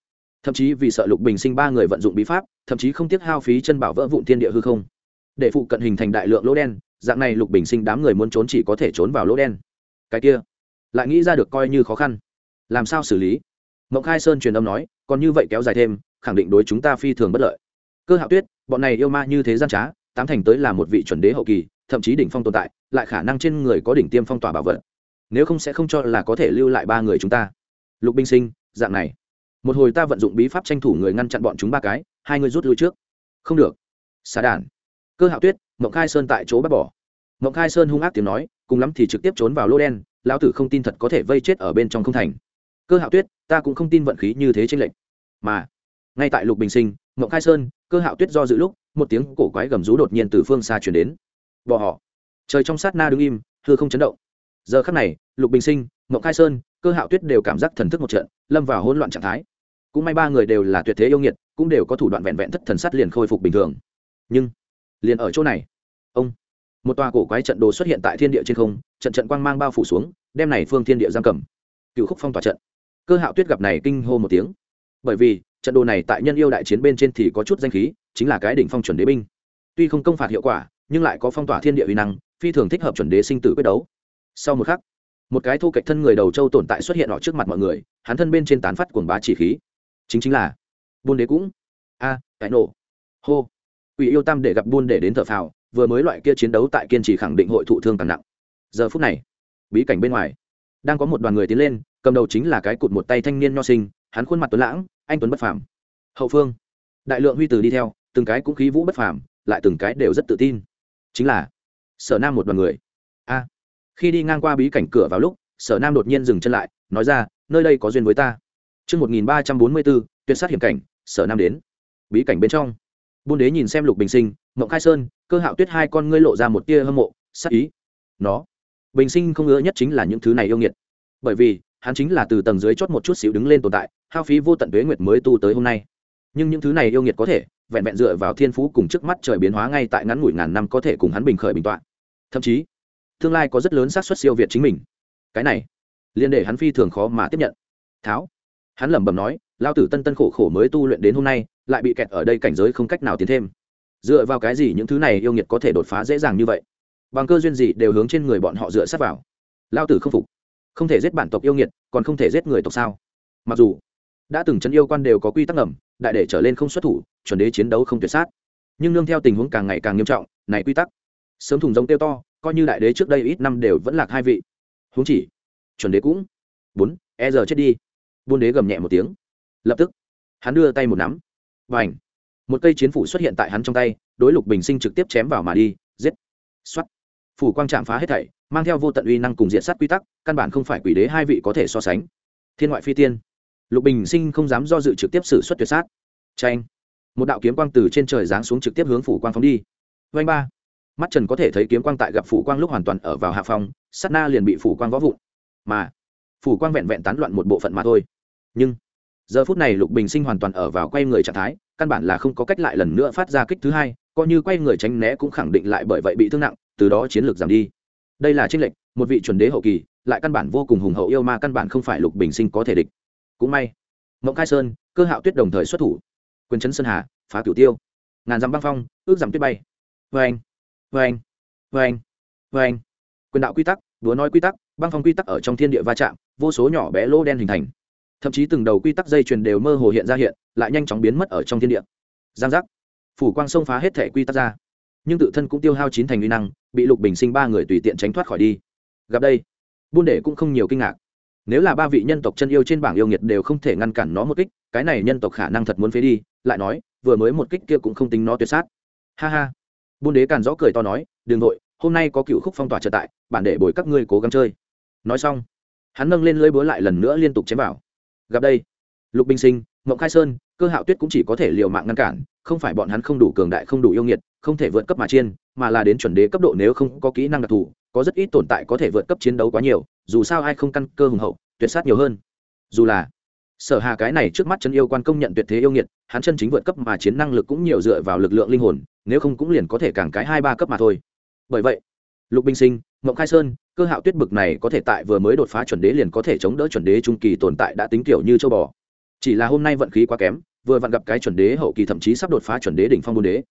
thậm chí vì sợ lục bình sinh ba người vận dụng bí pháp, thậm chí không tiếc hao phí chân bảo vỡ vụn thiên địa hư không. Để phụ cận hình thành đại lượng lỗ đen, dạng này lục bình sinh đám người muốn trốn chỉ có thể trốn vào lỗ đen. Cái kia, lại nghĩ ra được coi như khó khăn. Làm sao xử lý? Mộng khai sơn truyền âm nói, còn như vậy kéo dài thêm, khẳng định đối chúng ta phi thường bất lợi. Cơ hạo tuyết, bọn này yêu ma như thế gian trá, tám thành tới là một vị chuẩn đế hậu kỳ, thậm chí đỉnh phong tồn tại, lại khả năng trên người có đỉnh tiêm phong tỏa bảo vật. Nếu không sẽ không cho là có thể lưu lại ba người chúng ta. Lục binh sinh, dạng này một hồi ta vận dụng bí pháp tranh thủ người ngăn chặn bọn chúng ba cái, hai người rút lui trước. Không được. Xà đản. Cơ hạo tuyết, mộng khai sơn tại chỗ bắt bỏ. Mộng khai sơn hung ác tiếng nói, cùng lắm thì trực tiếp trốn vào lô đen, lão tử không tin thật có thể vây chết ở bên trong không thành. Cơ hạo tuyết, ta cũng không tin vận khí như thế tranh lệch. Mà, ngay tại lục bình sinh, mộng khai sơn, cơ hạo tuyết do dự lúc, một tiếng cổ quái gầm rú đột nhiên từ phương xa chuyển đến. Bỏ họ. Trời trong sát na đứng im thưa không chấn động giờ khắc này, lục bình sinh, mộng khai sơn, cơ hạo tuyết đều cảm giác thần thức một trận, lâm vào hỗn loạn trạng thái. Cũng may ba người đều là tuyệt thế yêu nghiệt, cũng đều có thủ đoạn vẹn vẹn thất thần sắt liền khôi phục bình thường. Nhưng, liền ở chỗ này, ông, một tòa cổ quái trận đồ xuất hiện tại thiên địa trên không, trận trận quang mang bao phủ xuống, đem này phương thiên địa giam cầm. Cựu khúc phong tòa trận. Cơ hạo tuyết gặp này kinh hô một tiếng. Bởi vì, trận đồ này tại nhân yêu đại chiến bên trên thì có chút danh khí, chính là cái đỉnh phong chuẩn đế binh. Tuy không công phạt hiệu quả, nhưng lại có phong tỏa thiên địa uy năng, phi thường thích hợp chuẩn đế sinh tử quyết đấu sau một khắc một cái thu cạnh thân người đầu châu tồn tại xuất hiện ở trước mặt mọi người hắn thân bên trên tán phát cuồng bá chỉ khí. Chính chính là buôn đế cũng. A à, cái nổ. Hô. Ủy yêu tam để gặp buôn để đến thợ phào vừa mới loại kia chiến đấu tại kiên trì khẳng định hội thụ thương càng nặng. Giờ phút này bí cảnh bên ngoài đang có một đoàn người tiến lên cầm đầu chính là cái cụt một tay thanh niên nho sinh hắn khuôn mặt tuấn lãng anh tuấn bất phàm. Hậu phương đại lượng huy từ đi theo từng cái cũng khí vũ bất phàm lại từng cái đều rất tự tin. Chính là sở nam một đoàn người khi đi ngang qua bí cảnh cửa vào lúc sở nam đột nhiên dừng chân lại nói ra nơi đây có duyên với ta Trước 1344, tuyệt sát hiểm cảnh, sở nam đến. Bí cảnh bên trong. Buôn đế nhìn xem lục bình sinh, mộng khai sơn, cơ hạo tuyết hai con ngươi lộ ra một tia hâm mộ, sắc ý. Nó. Bình sinh không ngứa nhất chính là những thứ này yêu nghiệt. Bởi vì, hắn chính là từ tầng dưới chót một chút xíu đứng lên tồn tại, hao phí vô tận tuế nguyệt mới tu tới hôm nay. Nhưng những thứ này yêu nghiệt có thể, vẹn vẹn dựa vào thiên phú cùng trước mắt trời biến hóa ngay tại ngắn ngủi ngàn năm có thể cùng hắn bình khởi bình tọa. Thậm chí, tương lai có rất lớn xác suất siêu việt chính mình. Cái này, liên để hắn phi thường khó mà tiếp nhận. Tháo hắn lẩm bẩm nói lao tử tân tân khổ khổ mới tu luyện đến hôm nay lại bị kẹt ở đây cảnh giới không cách nào tiến thêm. Dựa vào cái gì những thứ này yêu nghiệt có thể đột phá dễ dàng như vậy? Bằng cơ duyên gì đều hướng trên người bọn họ dựa sát vào. Lao tử không phục. Không thể giết bản tộc yêu nghiệt còn không thể giết người tộc sao? Mặc dù đã từng chân yêu quan đều có quy tắc ngầm đại để trở lên không xuất thủ chuẩn đế chiến đấu không tuyệt sát. Nhưng nương theo tình huống càng ngày càng nghiêm trọng này quy tắc sớm thùng giống tiêu to coi như đại đế trước đây ít năm đều vẫn lạc hai vị. Huống chỉ, chuẩn đế cũng. Bốn e giờ chết đi. Buôn đế gầm nhẹ một tiếng. Lập tức, hắn đưa tay một nắm. Và ảnh một cây chiến phủ xuất hiện tại hắn trong tay, đối lục bình sinh trực tiếp chém vào mà đi, giết. X o á t phủ quang trạm phá hết thảy, mang theo vô tận uy năng cùng diện sát quy tắc, căn bản không phải quỷ đế hai vị có thể so sánh. Thiên ngoại phi tiên. Lục bình sinh không dám do dự trực tiếp xử suất tuyệt sát. Tranh một đạo kiếm quang từ trên trời giáng xuống trực tiếp hướng phủ quang phóng đi. Vanh ba! Mắt trần có thể thấy kiếm quang tại gặp phủ quang lúc hoàn toàn ở vào hạ phong, sát na liền bị phủ quang võ vụn. Mà, phủ quang vẹn vẹn tán loạn một bộ phận mà thôi. Nhưng, giờ phút này lục bình sinh hoàn toàn ở vào quay người trạng thái, căn bản là không có cách lại lần nữa phát ra kích thứ hai, coi như quay người tránh né cũng khẳng định lại bởi vậy bị thương nặng, từ đó chiến lược giảm đi. Đây là tranh lệch, một vị chuẩn đế hậu kỳ, lại căn bản vô cùng hùng hậu yêu ma căn bản không phải lục bình sinh có thể địch. Cũng may, mộng khai sơn, cơ hạo tuyết đồng thời xuất thủ. Quyền chấn sơn hà, phá cửu tiêu. Ngàn dặm băng phong, ước giảm tuyết bay. Vê anh vê anh. Vê anh. Vê anh. Quyền đạo quy tắc đúa nói quy tắc, băng phong quy tắc ở trong thiên địa va chạm, vô số nhỏ bé lô đen hình thành. Thậm chí từng đầu quy tắc dây chuyền đều mơ hồ hiện ra hiện, lại nhanh chóng biến mất ở trong thiên địa. Giang giác. Phủ quang sông phá hết thể quy tắc ra. Nhưng tự thân cũng tiêu hao chín thành uy năng, bị lục bình sinh ba người tùy tiện tránh thoát khỏi đi. Gặp đây, buôn đệ cũng không nhiều kinh ngạc. Nếu là ba vị nhân tộc chân yêu trên bảng yêu nghiệt đều không thể ngăn cản nó một kích, cái này nhân tộc khả năng thật muốn phế đi, lại nói, vừa mới một kích kia cũng không tính nó tuyệt sát. Ha ha buôn đế càn rõ cười to nói, đường nội, hôm nay có cựu khúc phong tỏa trở tại, bản để bồi các ngươi cố gắng chơi. Nói xong, hắn nâng lên lưỡi búa lại lần nữa liên tục chém vào. Gặp đây, lục bình sinh ngộng khai sơn, cơ hạo tuyết cũng chỉ có thể liều mạng ngăn cản, không phải bọn hắn không đủ cường đại, không đủ yêu nghiệt, không thể vượt cấp mà chiên mà là đến chuẩn đế cấp độ nếu không có kỹ năng đặc thù, có rất ít tồn tại có thể vượt cấp chiến đấu quá nhiều, dù sao ai không căn cơ hùng hậu, tuyệt sát nhiều hơn. Dù là sở hà cái này trước mắt chân yêu quan công nhận tuyệt thế yêu nghiệt, hắn chân chính vượt cấp mà chiến năng lực cũng nhiều dựa vào lực lượng linh hồn, nếu không cũng liền có thể càng cái hai ba cấp mà thôi. Bởi vậy, lục binh sinh ngộng khai sơn, cơ hạo tuyết bực này có thể tại vừa mới đột phá chuẩn đế liền có thể chống đỡ chuẩn đế trung kỳ tồn tại đã tính kiểu như châu bò. Chỉ là hôm nay vận khí quá kém, vừa vặn gặp cái chuẩn đế hậu kỳ thậm chí sắp đột phá chuẩn đế đỉnh phong buôn đế.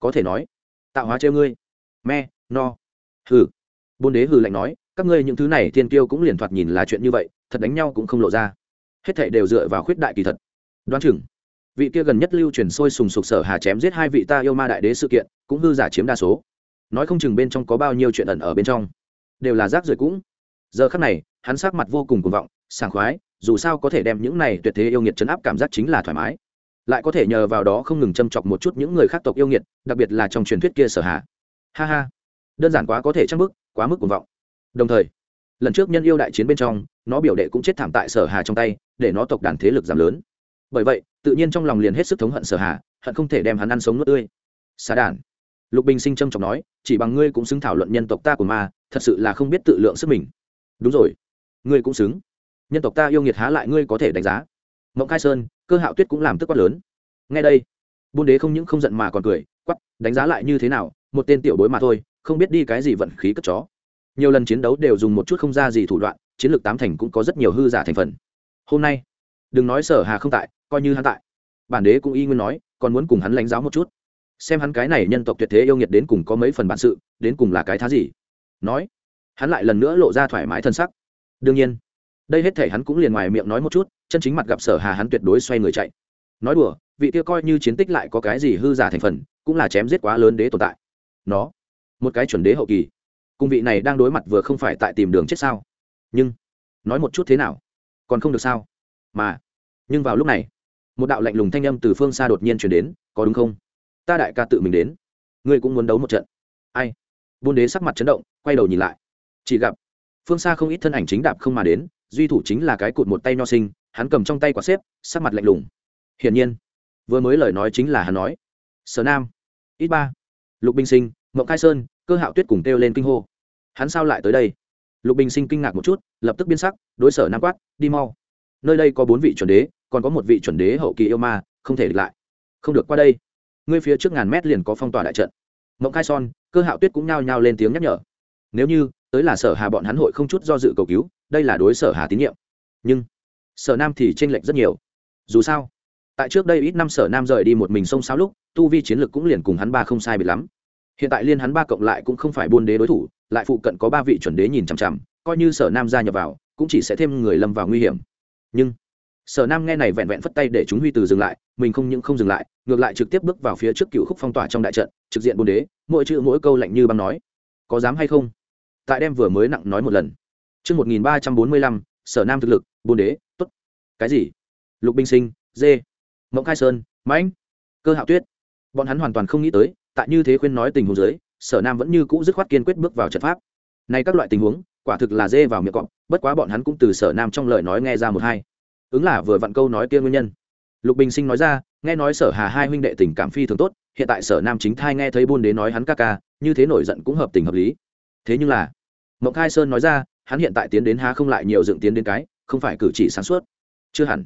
Có thể nói, tạo hóa treo ngươi. Me, no. Hừ. Buôn đế hừ lạnh nói, các ngươi những thứ này thiên tiêu cũng liền thoạt nhìn là chuyện như vậy, thật đánh nhau cũng không lộ ra hết thảy đều dựa vào khuyết đại kỳ thật. Đoán chừng, vị kia gần nhất lưu truyền sôi sùng sục sở hà chém giết hai vị ta yêu ma đại đế sự kiện, cũng hư giả chiếm đa số. Nói không chừng bên trong có bao nhiêu chuyện ẩn ở bên trong, đều là rác rưởi cũng. Giờ khắc này, hắn sắc mặt vô cùng cuồng vọng, sảng khoái, dù sao có thể đem những này tuyệt thế yêu nghiệt chấn áp cảm giác chính là thoải mái. Lại có thể nhờ vào đó không ngừng châm chọc một chút những người khác tộc yêu nghiệt, đặc biệt là trong truyền thuyết kia sở hạ ha ha, đơn giản quá có thể trăng bức, quá mức cuồng vọng. Đồng thời lần trước nhân yêu đại chiến bên trong, nó biểu đệ cũng chết thảm tại sở hà trong tay, để nó tộc đàn thế lực giảm lớn. Bởi vậy, tự nhiên trong lòng liền hết sức thống hận sở hà, hận không thể đem hắn ăn sống nuốt tươi. Xà đản lục bình sinh trâm trọng nói, chỉ bằng ngươi cũng xứng thảo luận nhân tộc ta của ma, thật sự là không biết tự lượng sức mình. Đúng rồi. Ngươi cũng xứng. Nhân tộc ta yêu nghiệt há lại ngươi có thể đánh giá. Mộng khai sơn, cơ hạo tuyết cũng làm tức quát lớn. Ngay đây, buôn đế không những không giận mà còn cười quắp đánh giá lại như thế nào, một tên tiểu bối mà thôi, không biết đi cái gì vận khí cất chó nhiều lần chiến đấu đều dùng một chút không ra gì thủ đoạn, chiến lược tám thành cũng có rất nhiều hư giả thành phần. Hôm nay, đừng nói sở hà không tại, coi như hắn tại. Bản đế cũng y nguyên nói, còn muốn cùng hắn lãnh giáo một chút. Xem hắn cái này nhân tộc tuyệt thế yêu nghiệt đến cùng có mấy phần bản sự, đến cùng là cái thá gì? Nói, hắn lại lần nữa lộ ra thoải mái thân sắc. Đương nhiên, đây hết thể hắn cũng liền ngoài miệng nói một chút, chân chính mặt gặp sở hà hắn tuyệt đối xoay người chạy. Nói đùa, vị kia coi như chiến tích lại có cái gì hư giả thành phần, cũng là chém giết quá lớn đế tồn tại. Nó, một cái chuẩn đế hậu kỳ cung vị này đang đối mặt vừa không phải tại tìm đường chết sao? Nhưng, nói một chút thế nào? Còn không được sao? Mà, nhưng vào lúc này, một đạo lạnh lùng thanh âm từ phương xa đột nhiên chuyển đến, có đúng không? Ta đại ca tự mình đến. Ngươi cũng muốn đấu một trận. Ai? Buôn đế sắc mặt chấn động, quay đầu nhìn lại. Chỉ gặp, phương xa không ít thân ảnh chính đạp không mà đến, duy thủ chính là cái cụt một tay nho sinh, hắn cầm trong tay quả xếp, sắc mặt lạnh lùng. Hiển nhiên, vừa mới lời nói chính là hắn nói, sở nam, ít ba, lục binh sinh, mộng khai sơn cơ hạo tuyết cùng kêu lên kinh hô. Hắn sao lại tới đây? Lục bình sinh kinh ngạc một chút, lập tức biến sắc, đối sở nam quát, đi mau. Nơi đây có bốn vị chuẩn đế, còn có một vị chuẩn đế hậu kỳ yêu ma, không thể địch lại. Không được qua đây. Ngươi phía trước ngàn mét liền có phong tỏa đại trận. Mộng khai son, cơ hạo tuyết cũng nhao nhao lên tiếng nhắc nhở. Nếu như, tới là sở hà bọn hắn hội không chút do dự cầu cứu, đây là đối sở hà tín nhiệm. Nhưng, sở nam thì tranh lệch rất nhiều. Dù sao, tại trước đây ít năm sở nam rời đi một mình sông sáo lúc, tu vi chiến lực cũng liền cùng hắn ba không sai biệt lắm hiện tại liên hắn ba cộng lại cũng không phải buôn đế đối thủ, lại phụ cận có ba vị chuẩn đế nhìn chằm chằm, coi như sở nam gia nhập vào, cũng chỉ sẽ thêm người lâm vào nguy hiểm. Nhưng, sở nam nghe này vẹn vẹn phất tay để chúng huy từ dừng lại, mình không những không dừng lại, ngược lại trực tiếp bước vào phía trước cựu khúc phong tỏa trong đại trận, trực diện buôn đế, mỗi chữ mỗi câu lạnh như băng nói. Có dám hay không? Tại đem vừa mới nặng nói một lần. Chương một nghìn ba trăm bốn mươi lăm, sở nam thực lực, buôn đế t ố t cái gì? Lục binh sinh, dê, mộng khai sơn, mãnh, cơ hạo tuyết. Bọn hắn hoàn toàn không nghĩ tới tại như thế khuyên nói tình huống dưới, sở nam vẫn như cũ dứt khoát kiên quyết bước vào trận pháp. Nay các loại tình huống, quả thực là dê vào miệng cọp, bất quá bọn hắn cũng từ sở nam trong lời nói nghe ra một hai. Ứng là vừa vặn câu nói kia nguyên nhân. Lục bình sinh nói ra, nghe nói sở hà hai huynh đệ tình cảm phi thường tốt, hiện tại sở nam chính thai nghe thấy buôn đế nói hắn ca ca, như thế nổi giận cũng hợp tình hợp lý. Thế nhưng là, mộng khai sơn nói ra, hắn hiện tại tiến đến há không lại nhiều dựng tiến đến cái, không phải cử chỉ sáng suốt. Chưa hẳn.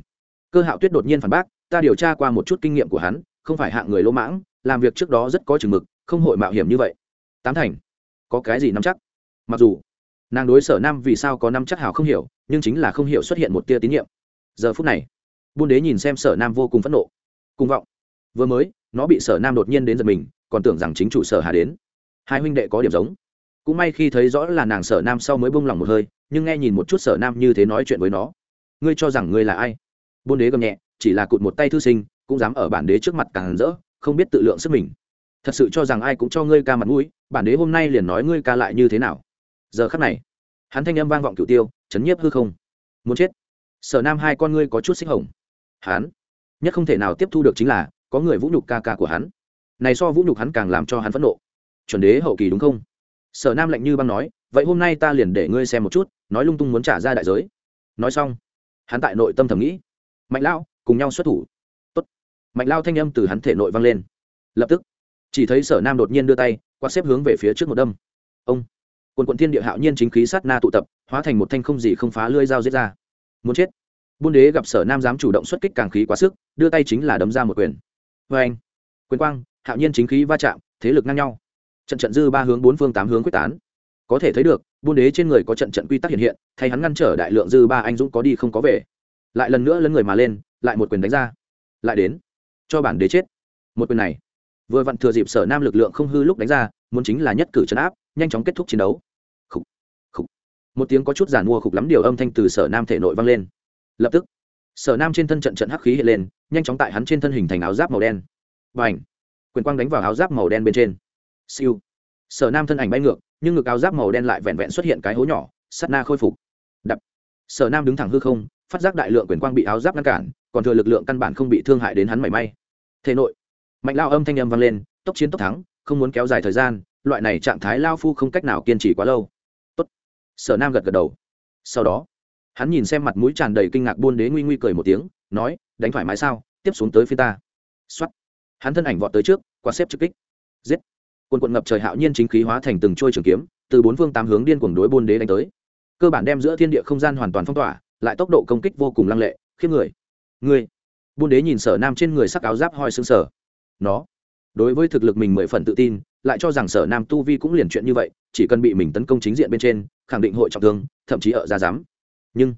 Cơ hạo tuyết đột nhiên phản bác, ta điều tra qua một chút kinh nghiệm của hắn, không phải hạng người lỗ mãng làm việc trước đó rất có chừng mực, không hội mạo hiểm như vậy. Tám thành. Có cái gì nắm chắc? Mặc dù, nàng đối sở nam vì sao có năm chắc hảo không hiểu, nhưng chính là không hiểu xuất hiện một tia tín nhiệm. Giờ phút này, buôn đế nhìn xem sở nam vô cùng phẫn nộ cung vọng. Vừa mới, nó bị sở nam đột nhiên đến giật mình, còn tưởng rằng chính chủ sở hà đến. Hai huynh đệ có điểm giống. Cũng may khi thấy rõ là nàng sở nam sau mới bông lòng một hơi, nhưng nghe nhìn một chút sở nam như thế nói chuyện với nó. Ngươi cho rằng ngươi là ai? Buôn đế gầm nhẹ, chỉ là cụt một tay thư sinh, cũng dám ở bản đế trước mặt càng rỡ không biết tự lượng sức mình. Thật sự cho rằng ai cũng cho ngươi ca mặt mũi, bản đế hôm nay liền nói ngươi ca lại như thế nào. Giờ khắc này, hắn thanh âm vang vọng cửu tiêu, chấn nhiếp hư không. Muốn chết. Sở nam hai con ngươi có chút xích hồng. Hắn nhất không thể nào tiếp thu được chính là có người vũ nhục ca ca của hắn. Này so vũ nhục hắn càng làm cho hắn phẫn nộ. Chuẩn đế hậu kỳ đúng không? Sở nam lạnh như băng nói, vậy hôm nay ta liền để ngươi xem một chút, nói lung tung muốn trả ra đại giới. Nói xong, hắn tại nội tâm thầm nghĩ, mạnh lão, cùng nhau xuất thủ mạnh lao thanh âm từ hắn thể nội vang lên. Lập tức, chỉ thấy sở nam đột nhiên đưa tay, quạt xếp hướng về phía trước một đâm. Ông! Quần quận thiên địa hạo nhiên chính khí sát na tụ tập, hóa thành một thanh không gì không phá lưỡi dao giết ra. Muốn chết! Buôn đế gặp sở nam dám chủ động xuất kích càng khí quá sức, đưa tay chính là đấm ra một quyền. Vê anh! Quyền quang, hạo nhiên chính khí va chạm, thế lực ngang nhau. Trận trận dư ba hướng bốn phương tám hướng quyết tán. Có thể thấy được, buôn đế trên người có trận trận quy tắc hiện hiện, thay hắn ngăn trở đại lượng dư ba anh dũng có đi không có về. Lại lần nữa lấn người mà lên, lại một quyền đánh ra. Lại đến cho bản đế chết. Một quyền này vừa vặn thừa dịp sở nam lực lượng không hư lúc đánh ra muốn chính là nhất cử chấn áp nhanh chóng kết thúc chiến đấu. Khục, khục. một tiếng có chút giản mua khục lắm điều âm thanh từ sở nam thể nội vang lên. Lập tức sở nam trên thân trận trận hắc khí hiện lên nhanh chóng tại hắn trên thân hình thành áo giáp màu đen. Và ảnh quyền quang đánh vào áo giáp màu đen bên trên. Siêu! Sở nam thân ảnh bay ngược nhưng ngực áo giáp màu đen lại vẹn vẹn xuất hiện cái hố nhỏ sắt na khôi phục. Đập! Sở nam đứng thẳng hư không phát giác đại lượng quyền quang bị áo giáp ngăn cản, còn thừa lực lượng căn bản không bị thương hại đến hắn mảy may. Thế nội, mạnh lao âm thanh âm vang lên, tốc chiến tốc thắng, không muốn kéo dài thời gian, loại này trạng thái lao phu không cách nào kiên trì quá lâu. Tốt. sở nam gật gật đầu. Sau đó, hắn nhìn xem mặt mũi tràn đầy kinh ngạc buôn đế nguy nguy cười một tiếng, nói, đánh thoải mái sao? Tiếp xuống tới phía ta. Xuất hắn thân ảnh vọt tới trước, quạt xếp trực kích. Giết. Quần quận ngập trời hạo nhiên chính khí hóa thành từng trôi trường kiếm, từ bốn phương tám hướng điên cuồng đối buôn đế đánh tới. Cơ bản đem giữa thiên địa không gian hoàn toàn phong tỏa lại tốc độ công kích vô cùng lăng lệ, khiếp người. Người buôn đế nhìn sở nam trên người sắc áo giáp hoi xương sở nó, đối với thực lực mình mười phần tự tin, lại cho rằng sở nam tu vi cũng liền chuyện như vậy, chỉ cần bị mình tấn công chính diện bên trên, khẳng định hội trọng thương, thậm chí ở ra dám. Nhưng,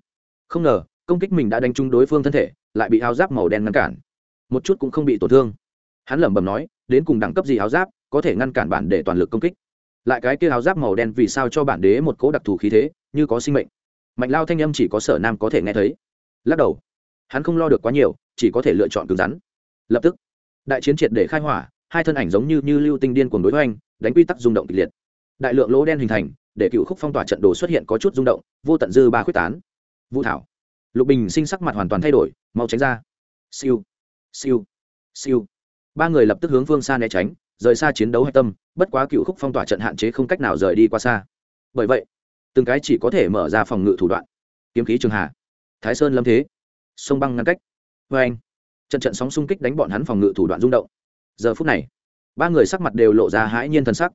không ngờ, công kích mình đã đánh trúng đối phương thân thể, lại bị áo giáp màu đen ngăn cản. Một chút cũng không bị tổn thương. Hắn lẩm bẩm nói, đến cùng đẳng cấp gì áo giáp, có thể ngăn cản bản để toàn lực công kích? Lại cái kia áo giáp màu đen vì sao cho bản đế một cố đặc thù khí thế, như có sinh mệnh? Mạnh lao thanh âm chỉ có sở nam có thể nghe thấy. Lắc đầu. Hắn không lo được quá nhiều, chỉ có thể lựa chọn cứng rắn. Lập tức, đại chiến triệt để khai hỏa, hai thân ảnh giống như như lưu tinh điên cuồng đối hoành, đánh quy tắc rung động kịch liệt. Đại lượng lỗ đen hình thành, để cựu khúc phong tỏa trận đồ xuất hiện có chút rung động, vô tận dư ba quyết tán. Vũ thảo, lục bình sinh sắc mặt hoàn toàn thay đổi, mau tránh ra. Siêu siêu siêu. Ba người lập tức hướng phương xa né tránh, rời xa chiến đấu hạch tâm, bất quá cựu khúc phong tỏa trận hạn chế không cách nào rời đi qua xa. Bởi vậy từng cái chỉ có thể mở ra phòng ngự thủ đoạn. Kiếm khí trường hà. Thái sơn lâm thế. Sông băng ngăn cách. Vê anh, trận trận sóng xung kích đánh bọn hắn phòng ngự thủ đoạn rung động. Giờ phút này, ba người sắc mặt đều lộ ra hãi nhiên thần sắc.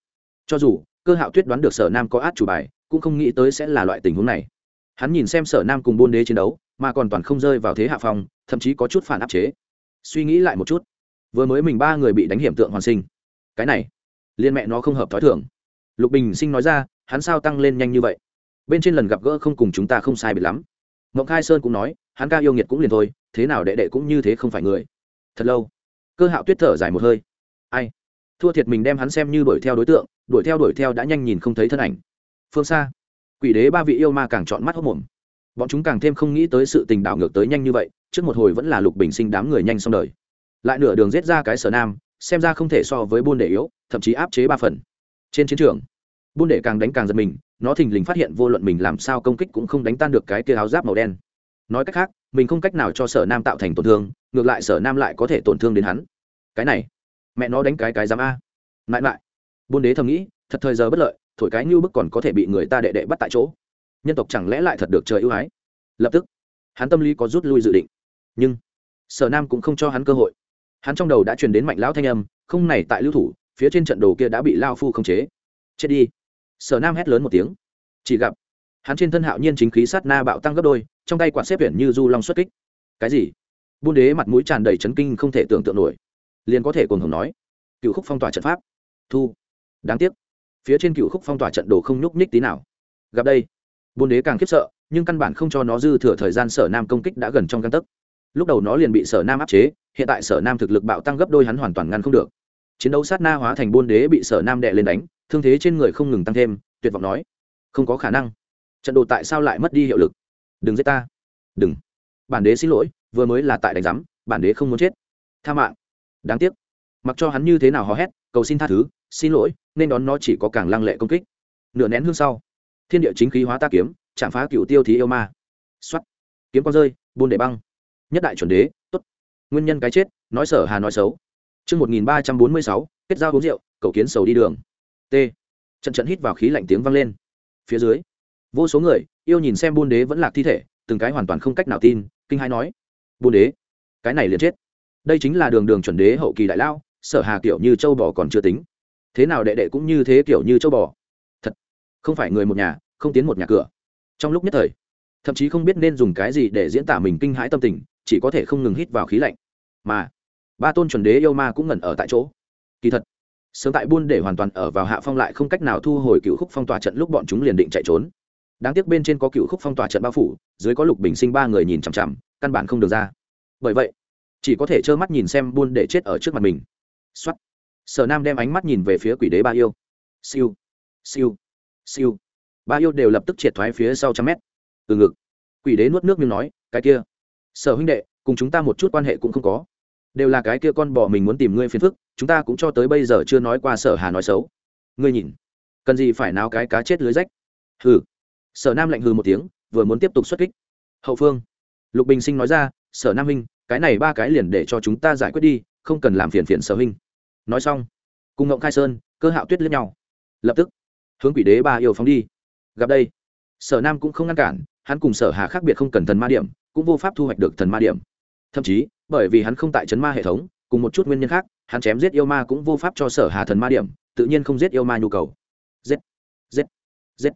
Cho dù, cơ hạo tuyết đoán được sở nam có át chủ bài, cũng không nghĩ tới sẽ là loại tình huống này. Hắn nhìn xem sở nam cùng buôn đế chiến đấu, mà còn toàn không rơi vào thế hạ phòng thậm chí có chút phản áp chế. Suy nghĩ lại một chút, vừa mới mình ba người bị đánh hiểm tượng hoàn sinh. Cái này, liên mẹ nó không hợp t h ó i thưởng lục bình sinh nói ra, hắn sao tăng lên nhanh như vậy? Bên trên lần gặp gỡ không cùng chúng ta không sai biệt lắm. Mộng khai sơn cũng nói, hắn ca yêu nghiệt cũng liền thôi, thế nào đệ đệ cũng như thế không phải người. Thật lâu, cơ hạo tuyết thở dài một hơi. Ai? Thua thiệt mình đem hắn xem như đuổi theo đối tượng, đuổi theo đuổi theo đã nhanh nhìn không thấy thân ảnh. Phương xa, quỷ đế ba vị yêu ma càng chọn mắt hốc mồm. Bọn chúng càng thêm không nghĩ tới sự tình đảo ngược tới nhanh như vậy, trước một hồi vẫn là lục bình sinh đám người nhanh xong đời. Lại nửa đường giết ra cái sở nam, xem ra không thể so với buôn đệ yếu, thậm chí áp chế ba phần. Trên chiến trường, buôn đệ càng đánh càng giật mình nó thình lình phát hiện vô luận mình làm sao công kích cũng không đánh tan được cái kia áo giáp màu đen. Nói cách khác, mình không cách nào cho sở nam tạo thành tổn thương, ngược lại sở nam lại có thể tổn thương đến hắn. Cái này, mẹ nó đánh cái cái dám a. Mãi mãi, buôn đế thầm nghĩ, thật thời giờ bất lợi, thổi cái như bức còn có thể bị người ta đệ đệ bắt tại chỗ. Nhân tộc chẳng lẽ lại thật được trời ưu ái? Lập tức, hắn tâm lý có rút lui dự định. Nhưng, sở nam cũng không cho hắn cơ hội. Hắn trong đầu đã truyền đến mạnh lão thanh âm, không này tại lưu thủ, phía trên trận đồ kia đã bị lao phu khống chế. Chết đi sở nam hét lớn một tiếng. Chỉ gặp, hắn trên thân hạo nhiên chính khí sát na bạo tăng gấp đôi, trong tay quạt xếp biển như du long xuất kích. Cái gì? Buôn đế mặt mũi tràn đầy chấn kinh không thể tưởng tượng nổi. Liền có thể cùng hồng nói, cựu khúc phong tỏa trận pháp. Thu. Đáng tiếc, phía trên cựu khúc phong tỏa trận đồ không nhúc nhích tí nào. Gặp đây, buôn đế càng khiếp sợ, nhưng căn bản không cho nó dư thừa thời gian sở nam công kích đã gần trong căn tấc. Lúc đầu nó liền bị sở nam áp chế, hiện tại sở nam thực lực bạo tăng gấp đôi hắn hoàn toàn ngăn không được. Chiến đấu sát na hóa thành buôn đế bị sở nam đệ lên đánh thương thế trên người không ngừng tăng thêm, tuyệt vọng nói, không có khả năng. Trận đồ tại sao lại mất đi hiệu lực? Đừng giết ta. Đừng. Bản đế xin lỗi, vừa mới là tại đánh giám, bản đế không muốn chết. Tha mạng. Đáng tiếc. Mặc cho hắn như thế nào hò hét, cầu xin tha thứ, xin lỗi, nên đón nó chỉ có càng lăng lệ công kích. Nửa nén hương sau, thiên địa chính khí hóa ta kiếm, chạm phá cựu tiêu thí yêu ma. Xuất kiếm con rơi, buôn để băng. Nhất đại chuẩn đế, tốt. Nguyên nhân cái chết, nói sở hà nói xấu. Chương một nghìn ba trăm bốn mươi sáu, kết giao uống rượu, cầu kiến sầu đi đường t. Trận trận hít vào khí lạnh tiếng vang lên. Phía dưới, vô số người, yêu nhìn xem buôn đế vẫn lạc thi thể, từng cái hoàn toàn không cách nào tin, kinh hai nói, buôn đế, cái này liền chết. Đây chính là đường đường chuẩn đế hậu kỳ đại lao, sở hà kiểu như châu bò còn chưa tính. Thế nào đệ đệ cũng như thế kiểu như châu bò. Thật, không phải người một nhà, không tiến một nhà cửa. Trong lúc nhất thời, thậm chí không biết nên dùng cái gì để diễn tả mình kinh hãi tâm tình, chỉ có thể không ngừng hít vào khí lạnh. Mà, ba tôn chuẩn đế yêu ma cũng ngẩn ở tại chỗ. Kỳ thật sớm tại buôn để hoàn toàn ở vào hạ phong lại không cách nào thu hồi cựu khúc phong tỏa trận lúc bọn chúng liền định chạy trốn. Đáng tiếc bên trên có cựu khúc phong tỏa trận bao phủ, dưới có lục bình sinh ba người nhìn chằm chằm, căn bản không được ra. Bởi vậy, chỉ có thể trơ mắt nhìn xem buôn để chết ở trước mặt mình. Xuất sở nam đem ánh mắt nhìn về phía quỷ đế ba yêu. Siêu. Siêu. Siêu. Ba yêu đều lập tức triệt thoái phía sau trăm mét. Từ ngực, quỷ đế nuốt nước miếng nói, cái kia, sở huynh đệ, cùng chúng ta một chút quan hệ cũng không có đều là cái kia con bò mình muốn tìm ngươi phiền phức, chúng ta cũng cho tới bây giờ chưa nói qua sở hà nói xấu. Ngươi nhìn, cần gì phải náo cái cá chết lưới rách? Hừ. Sở nam lạnh hừ một tiếng, vừa muốn tiếp tục xuất kích. Hậu phương. Lục bình sinh nói ra, sở nam huynh, cái này ba cái liền để cho chúng ta giải quyết đi, không cần làm phiền phiền sở huynh. Nói xong, cùng ngộng khai sơn, cơ hạo tuyết lẫn nhau. Lập tức, hướng quỷ đế ba yêu phóng đi. Gặp đây, sở nam cũng không ngăn cản, hắn cùng sở hà khác biệt không cần thần ma điểm, cũng vô pháp thu hoạch được thần ma điểm. Thậm chí bởi vì hắn không tại chấn ma hệ thống, cùng một chút nguyên nhân khác, hắn chém giết yêu ma cũng vô pháp cho sở hà thần ma điểm, tự nhiên không giết yêu ma nhu cầu. Giết giết giết.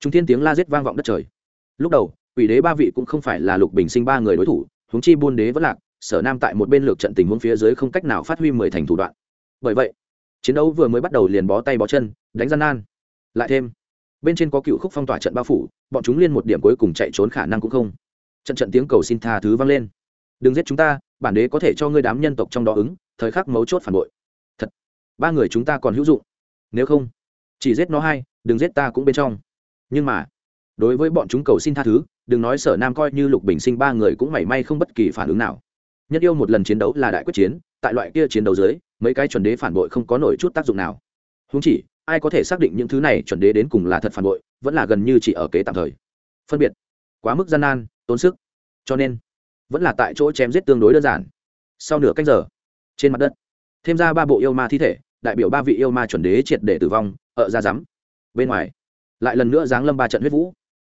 Chúng thiên tiếng la giết vang vọng đất trời. Lúc đầu, quỷ đế ba vị cũng không phải là lục bình sinh ba người đối thủ, huống chi buôn đế vẫn lạc, sở nam tại một bên lược trận tình huống phía dưới không cách nào phát huy mười thành thủ đoạn. Bởi vậy, chiến đấu vừa mới bắt đầu liền bó tay bó chân, đánh gian nan. Lại thêm, bên trên có cựu khúc phong tỏa trận bao phủ, bọn chúng liên một điểm cuối cùng chạy trốn khả năng cũng không. Trận trận tiếng cầu xin tha thứ vang lên. Đừng giết chúng ta bản đế có thể cho ngươi đám nhân tộc trong đó ứng, thời khắc mấu chốt phản bội. Thật, ba người chúng ta còn hữu dụng. Nếu không, chỉ giết nó hai, đừng giết ta cũng bên trong. Nhưng mà, đối với bọn chúng cầu xin tha thứ, đừng nói sở nam coi như lục bình sinh ba người cũng mảy may không bất kỳ phản ứng nào. Nhất yêu một lần chiến đấu là đại quyết chiến, tại loại kia chiến đấu dưới, mấy cái chuẩn đế phản bội không có nổi chút tác dụng nào. Húng chỉ, ai có thể xác định những thứ này chuẩn đế đến cùng là thật phản bội, vẫn là gần như chỉ ở kế tạm thời. Phân biệt, quá mức gian nan, tốn sức. Cho nên vẫn là tại chỗ chém giết tương đối đơn giản. Sau nửa cách giờ, trên mặt đất, thêm ra ba bộ yêu ma thi thể, đại biểu ba vị yêu ma chuẩn đế triệt để tử vong, ở ra rắm. Bên ngoài, lại lần nữa giáng lâm ba trận huyết vũ.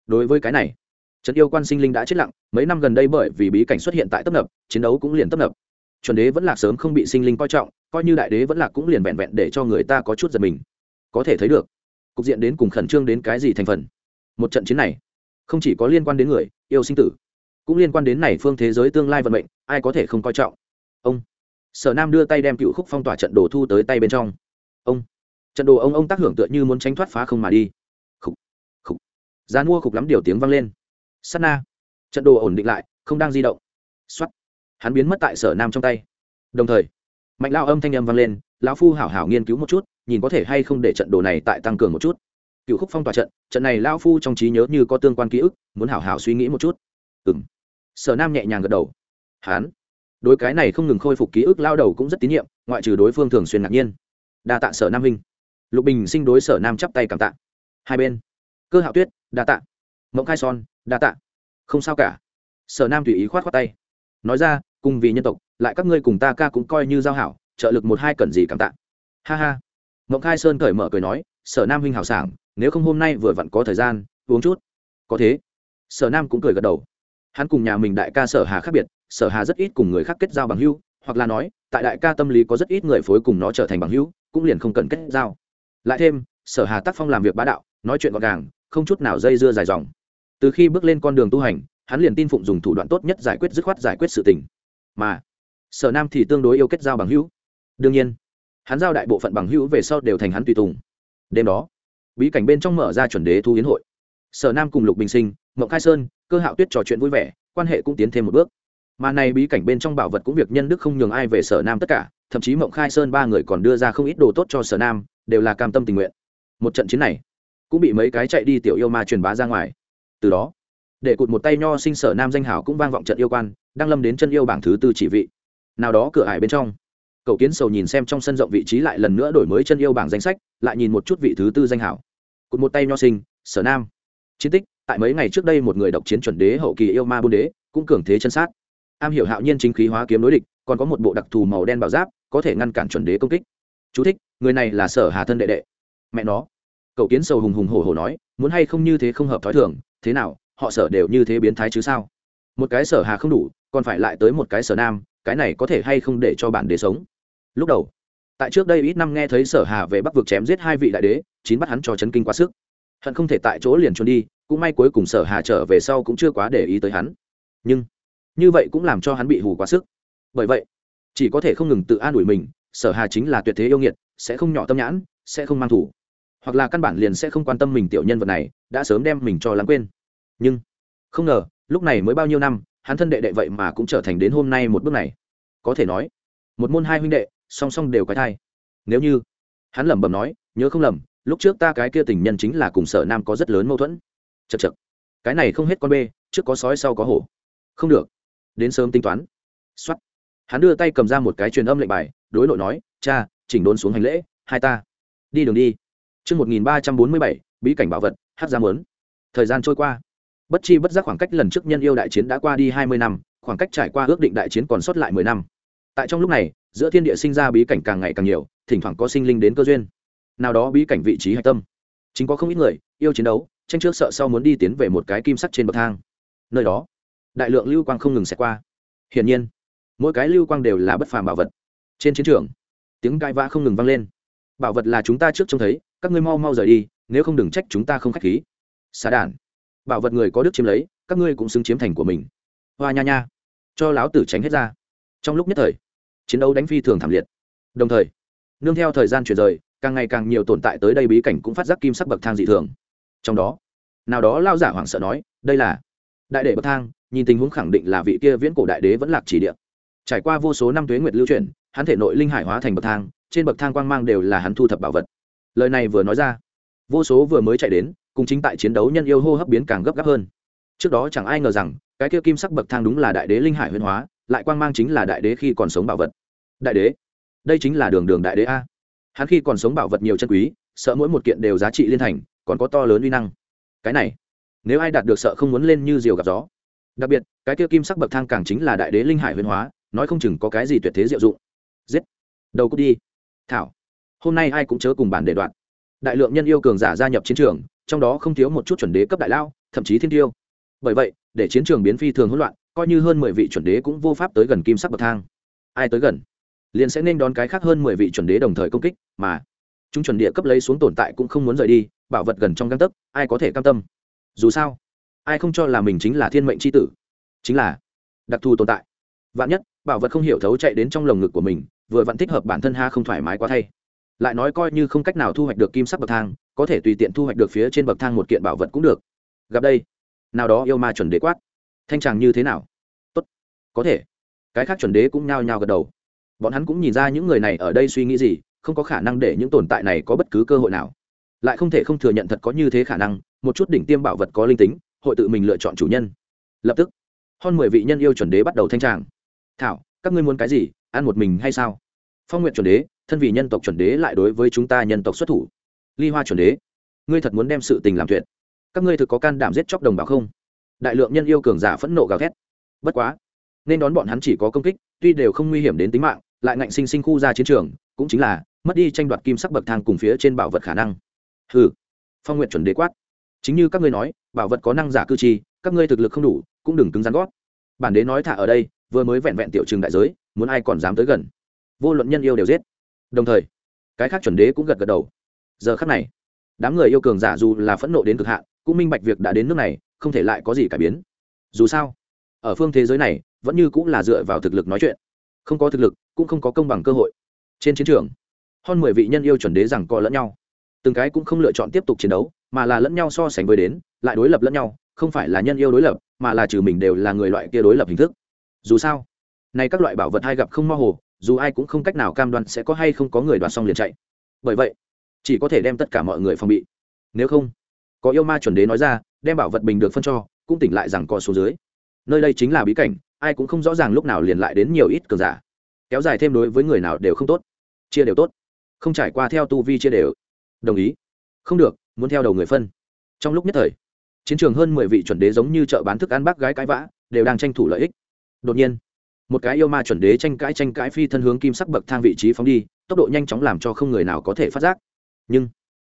Đối với cái này, trận yêu quan sinh linh đã chết lặng, mấy năm gần đây bởi vì bí cảnh xuất hiện tại tấp nập, chiến đấu cũng liền tấp nập. Chuẩn đế vẫn lạc sớm không bị sinh linh coi trọng, coi như đại đế vẫn lạc cũng liền vẹn vẹn để cho người ta có chút giật mình. Có thể thấy được, cục diện đến cùng khẩn trương đến cái gì thành phần. Một trận chiến này, không chỉ có liên quan đến người, yêu sinh tử cũng liên quan đến này phương thế giới tương lai vận mệnh, ai có thể không coi trọng? Ông. Sở nam đưa tay đem cựu khúc phong tỏa trận đồ thu tới tay bên trong. Ông. Trận đồ ông ông tác hưởng tựa như muốn tránh thoát phá không mà đi. Khúc khúc gian mua khúc lắm điều tiếng vang lên. Sắt na. Trận đồ ổn định lại, không đang di động. Xuất hắn biến mất tại sở nam trong tay. Đồng thời, mạnh lao âm thanh âm vang lên, lão phu hảo hảo nghiên cứu một chút, nhìn có thể hay không để trận đồ này tại tăng cường một chút. Cựu khúc phong tỏa trận trận này lão phu trong trí nhớ như có tương quan ký ức, muốn hảo hảo suy nghĩ một chút. Ừ m sở nam nhẹ nhàng gật đầu. Hán. Đối cái này không ngừng khôi phục ký ức lao đầu cũng rất tín nhiệm, ngoại trừ đối phương thường xuyên ngạc nhiên. Đa tạ sở nam huynh. Lục bình sinh đối sở nam chắp tay cảm tạ. Hai bên. Cơ hạo tuyết, đa tạ. Mộng khai son, đa tạ. Không sao cả. Sở nam tùy ý khoát khoát tay. Nói ra, cùng vì nhân tộc, lại các ngươi cùng ta ca cũng coi như giao hảo, trợ lực một hai cần gì cảm tạ. Ha ha. Mộng khai sơn cởi mở cười nói, sở nam huynh hảo sảng, nếu không hôm nay vừa vặn có thời gian, uống chút. Có thế. Sở nam cũng cười gật đầu hắn cùng nhà mình đại ca sở hà khác biệt, sở hà rất ít cùng người khác kết giao bằng hưu hoặc là nói, tại đại ca tâm lý có rất ít người phối cùng nó trở thành bằng hữu, cũng liền không cần kết giao. Lại thêm, sở hà tác phong làm việc bá đạo, nói chuyện gọn gàng, không chút nào dây dưa dài dòng. Từ khi bước lên con đường tu hành, hắn liền tin phụng dùng thủ đoạn tốt nhất giải quyết dứt khoát giải quyết sự tình. Mà, sở nam thì tương đối yêu kết giao bằng hữu. Đương nhiên, hắn giao đại bộ phận bằng hữu về sau đều thành hắn tùy tùng. Đêm đó, bí cảnh bên trong mở ra chuẩn đế thu hiến hội sở nam cùng lục bình sinh, mộng khai sơn, cơ hạo tuyết trò chuyện vui vẻ, quan hệ cũng tiến thêm một bước. Mà này bí cảnh bên trong bảo vật cũng việc nhân đức không nhường ai về sở nam tất cả, thậm chí mộng khai sơn ba người còn đưa ra không ít đồ tốt cho sở nam, đều là cam tâm tình nguyện. Một trận chiến này, cũng bị mấy cái chạy đi tiểu yêu ma truyền bá ra ngoài. Từ đó, để cụt một tay nho sinh sở nam danh hảo cũng vang vọng trận yêu quan, đang lâm đến chân yêu bảng thứ tư chỉ vị. Nào đó cửa ải bên trong, cậu kiến sầu nhìn xem trong sân rộng vị trí lại lần nữa đổi mới chân yêu bảng danh sách, lại nhìn một chút vị thứ tư danh hảo cụt một tay nho sinh, sở nam chiến tích tại mấy ngày trước đây một người độc chiến chuẩn đế hậu kỳ yêu ma buôn đế cũng cường thế chân sát. Am hiểu hạo nhiên chính khí hóa kiếm đối địch còn có một bộ đặc thù màu đen bảo giáp có thể ngăn cản chuẩn đế công kích. Chú thích, người này là sở hà thân đệ đệ. Mẹ nó. Cậu kiến sầu hùng hùng hổ hổ nói muốn hay không như thế không hợp thói thường thế nào họ sở đều như thế biến thái chứ sao? Một cái sở hà không đủ còn phải lại tới một cái sở nam cái này có thể hay không để cho bản đế sống? Lúc đầu tại trước đây ít năm nghe thấy sở hà về bắc vực chém giết hai vị đại đế chín bắt hắn cho chấn kinh quá sức hận không thể tại chỗ liền trốn đi, cũng may cuối cùng sở hà trở về sau cũng chưa quá để ý tới hắn. Nhưng, như vậy cũng làm cho hắn bị hù quá sức. Bởi vậy, chỉ có thể không ngừng tự an ủi mình, sở hà chính là tuyệt thế yêu nghiệt, sẽ không nhỏ tâm nhãn, sẽ không mang thủ. Hoặc là căn bản liền sẽ không quan tâm mình tiểu nhân vật này, đã sớm đem mình cho lãng quên. Nhưng, không ngờ, lúc này mới bao nhiêu năm, hắn thân đệ đệ vậy mà cũng trở thành đến hôm nay một bước này. Có thể nói, một môn hai huynh đệ, song song đều quái thai. Nếu như, hắn lẩm bẩm nói, nhớ không lầm lúc trước ta cái kia tình nhân chính là cùng sở nam có rất lớn mâu thuẫn chật chật cái này không hết con bê trước có sói sau có hổ không được đến sớm tính toán x o á t hắn đưa tay cầm ra một cái truyền âm lệnh bài đối nội nói cha chỉnh đốn xuống hành lễ hai ta đi đường đi Trước 1347, bí cảnh bảo vật, hát ra mớn. Thời gian trôi qua. Bất chi bất giác khoảng cách lần trước nhân yêu đại chiến đã qua đi hai mươi năm, khoảng cách trải qua ước định đại chiến còn sót lại mười năm. Tại trong lúc này, giữa thiên địa sinh ra bí cảnh càng ngày càng nhiều, thỉnh thoảng có sinh linh đến cơ duyên. Nào đó bí cảnh vị trí hạch tâm, chính có không ít người yêu chiến đấu, tranh trước sợ sau muốn đi tiến về một cái kim sắc trên bậc thang. Nơi đó, đại lượng lưu quang không ngừng xẹt qua. Hiển nhiên, mỗi cái lưu quang đều là bất phàm bảo vật. Trên chiến trường, tiếng cãi vã không ngừng vang lên. Bảo vật là chúng ta trước trông thấy, các ngươi mau mau rời đi nếu không đừng trách chúng ta không k h á c h khí xà đản bảo vật người có đức chiếm lấy các ngươi cũng xứng chiếm thành của mình hoa nha nha cho láo tử tránh hết ra trong lúc nhất thời chiến đấu đánh phi thường thảm liệt đồng thời nương theo thời gian chuyển rời càng ngày càng nhiều tồn tại tới đây bí cảnh cũng phát giác kim sắc bậc thang dị thường. Trong đó, nào đó lao giả hoảng sợ nói, đây là đại đệ bậc thang, nhìn tình huống khẳng định là vị kia viễn cổ đại đế vẫn lạc chỉ địa. Trải qua vô số năm tuế nguyệt lưu truyền hắn thể nội linh hải hóa thành bậc thang, trên bậc thang quang mang đều là hắn thu thập bảo vật. Lời này vừa nói ra, vô số vừa mới chạy đến, cùng chính tại chiến đấu nhân yêu hô hấp biến càng gấp gáp hơn. Trước đó chẳng ai ngờ rằng, cái kia kim sắc bậc thang đúng là đại đế linh hải huyền hóa, lại quang mang chính là đại đế khi còn sống bảo vật. Đại đế, đây chính là đường đường đại đế a hắn khi còn sống bảo vật nhiều chân quý, sợ mỗi một kiện đều giá trị liên thành, còn có to lớn uy năng. Cái này, nếu ai đạt được sợ không muốn lên như diều gặp gió. Đặc biệt, cái kia kim sắc bậc thang càng chính là đại đế linh hải huyền hóa, nói không chừng có cái gì tuyệt thế diệu dụng. Giết. Đầu cút đi. Thảo. Hôm nay ai cũng chớ cùng bản để đoạn. Đại lượng nhân yêu cường giả gia nhập chiến trường, trong đó không thiếu một chút chuẩn đế cấp đại lao, thậm chí thiên tiêu. Bởi vậy, để chiến trường biến phi thường hỗn loạn, coi như hơn mười vị chuẩn đế cũng vô pháp tới gần kim sắc bậc thang. Ai tới gần? Liền sẽ nên đón cái khác hơn mười vị chuẩn đế đồng thời công kích, mà chúng chuẩn địa cấp lấy xuống tồn tại cũng không muốn rời đi, bảo vật gần trong găng tấc, ai có thể cam tâm? Dù sao, ai không cho là mình chính là thiên mệnh c h i tử? Chính là đặc thù tồn tại. Vạn nhất, bảo vật không hiểu thấu chạy đến trong lồng ngực của mình, vừa vặn thích hợp bản thân ha không thoải mái quá thay. Lại nói coi như không cách nào thu hoạch được kim sắc bậc thang, có thể tùy tiện thu hoạch được phía trên bậc thang một kiện bảo vật cũng được. Gặp đây, nào đó yêu ma chuẩn đế quát. Thanh tràng như thế nào? Tốt, có thể. Cái khác chuẩn đế cũng nhao nhao gật đầu bọn hắn cũng nhìn ra những người này ở đây suy nghĩ gì, không có khả năng để những tồn tại này có bất cứ cơ hội nào. Lại không thể không thừa nhận thật có như thế khả năng, một chút đỉnh tiêm bảo vật có linh tính, hội tự mình lựa chọn chủ nhân. Lập tức, hơn mười vị nhân yêu chuẩn đế bắt đầu thanh tràng. Thảo, các ngươi muốn cái gì? Ăn một mình hay sao? Phong nguyện chuẩn đế, thân vị nhân tộc chuẩn đế lại đối với chúng ta nhân tộc xuất thủ. Ly hoa chuẩn đế, ngươi thật muốn đem sự tình làm tuyệt. Các ngươi thực có can đảm giết chóc đồng bào không? Đại lượng nhân yêu cường giả phẫn nộ gào thét. Bất quá, nên đón bọn hắn chỉ có công kích, tuy đều không nguy hiểm đến tính mạng lại ngạnh sinh sinh khu ra chiến trường, cũng chính là mất đi tranh đoạt kim sắc bậc thang cùng phía trên bảo vật khả năng. Hừ, phong nguyện chuẩn đế quát. Chính như các ngươi nói, bảo vật có năng giả cư chi các ngươi thực lực không đủ, cũng đừng cứng rắn gót. Bản đế nói thả ở đây, vừa mới vẹn vẹn tiểu trường đại giới, muốn ai còn dám tới gần? Vô luận nhân yêu đều giết. Đồng thời, cái khác chuẩn đế cũng gật gật đầu. Giờ khắc này, đám người yêu cường giả dù là phẫn nộ đến cực hạn, cũng minh bạch việc đã đến nước này, không thể lại có gì cải biến. Dù sao, ở phương thế giới này, vẫn như cũng là dựa vào thực lực nói chuyện không có thực lực, cũng không có công bằng cơ hội. Trên chiến trường, hơn mười vị nhân yêu chuẩn đế rằng co lẫn nhau. Từng cái cũng không lựa chọn tiếp tục chiến đấu, mà là lẫn nhau so sánh với đến, lại đối lập lẫn nhau, không phải là nhân yêu đối lập, mà là trừ mình đều là người loại kia đối lập hình thức. Dù sao, nay các loại bảo vật hay gặp không mơ hồ, dù ai cũng không cách nào cam đoan sẽ có hay không có người đoạt xong liền chạy. Bởi vậy, chỉ có thể đem tất cả mọi người phòng bị. Nếu không, có yêu ma chuẩn đế nói ra, đem bảo vật bình được phân cho, cũng tỉnh lại rằng co số dưới. Nơi đây chính là bí cảnh ai cũng không rõ ràng lúc nào liền lại đến nhiều ít cường giả. Kéo dài thêm đối với người nào đều không tốt, chia đều tốt. Không trải qua theo tu vi chia đều. Đồng ý. Không được, muốn theo đầu người phân. Trong lúc nhất thời, chiến trường hơn mười vị chuẩn đế giống như chợ bán thức ăn bác gái cãi vã, đều đang tranh thủ lợi ích. Đột nhiên, một cái yêu ma chuẩn đế tranh cãi tranh cãi phi thân hướng kim sắc bậc thang vị trí phóng đi, tốc độ nhanh chóng làm cho không người nào có thể phát giác. Nhưng,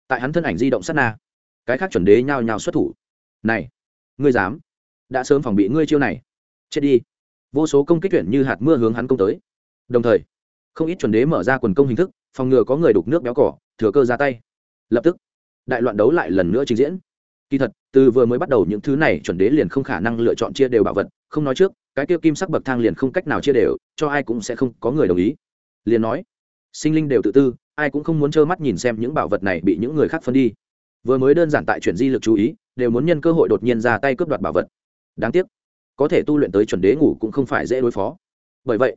tại hắn thân ảnh di động sát na, cái khác chuẩn đế nhao nhao xuất thủ. Này, ngươi dám? Đã sớm phòng bị ngươi chiêu này. Chết đi vô số công kích tuyển như hạt mưa hướng hắn công tới. Đồng thời, không ít chuẩn đế mở ra quần công hình thức, phòng ngừa có người đục nước béo cỏ, thừa cơ ra tay. Lập tức, đại loạn đấu lại lần nữa trình diễn. Kỳ thật, từ vừa mới bắt đầu những thứ này, chuẩn đế liền không khả năng lựa chọn chia đều bảo vật. Không nói trước, cái kia kim sắc bậc thang liền không cách nào chia đều, cho ai cũng sẽ không có người đồng ý. Liền nói, sinh linh đều tự tư, ai cũng không muốn trơ mắt nhìn xem những bảo vật này bị những người khác phân đi. Vừa mới đơn giản tại chuyển di lực chú ý, đều muốn nhân cơ hội đột nhiên ra tay cướp đoạt bảo vật. Đáng tiếc có thể tu luyện tới chuẩn đế ngủ cũng không phải dễ đối phó. Bởi vậy,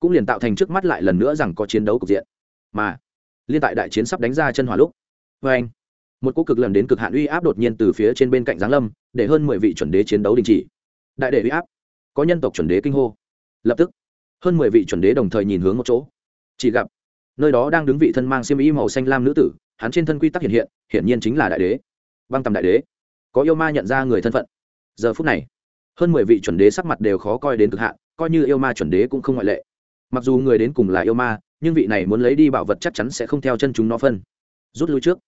cũng liền tạo thành trước mắt lại lần nữa rằng có chiến đấu cục diện. Mà, liên tại đại chiến sắp đánh ra chân hỏa lúc vê anh, một cú cực lần đến cực hạn uy áp đột nhiên từ phía trên bên cạnh giáng lâm, để hơn mười vị chuẩn đế chiến đấu đình chỉ. Đại đệ uy áp, có nhân tộc chuẩn đế kinh hô. Lập tức, hơn mười vị chuẩn đế đồng thời nhìn hướng một chỗ. Chỉ gặp, nơi đó đang đứng vị thân mang xiêm y màu xanh lam nữ tử, hắn trên thân quy tắc hiện hiện, hiển nhiên chính là đại đế. Băng tầm đại đế, có yêu ma nhận ra người thân phận. Giờ phút này hơn mười vị chuẩn đế sắc mặt đều khó coi đến cực hạn, coi như yêu ma chuẩn đế cũng không ngoại lệ. Mặc dù người đến cùng là yêu ma, nhưng vị này muốn lấy đi bảo vật chắc chắn sẽ không theo chân chúng nó phân. Rút lui trước.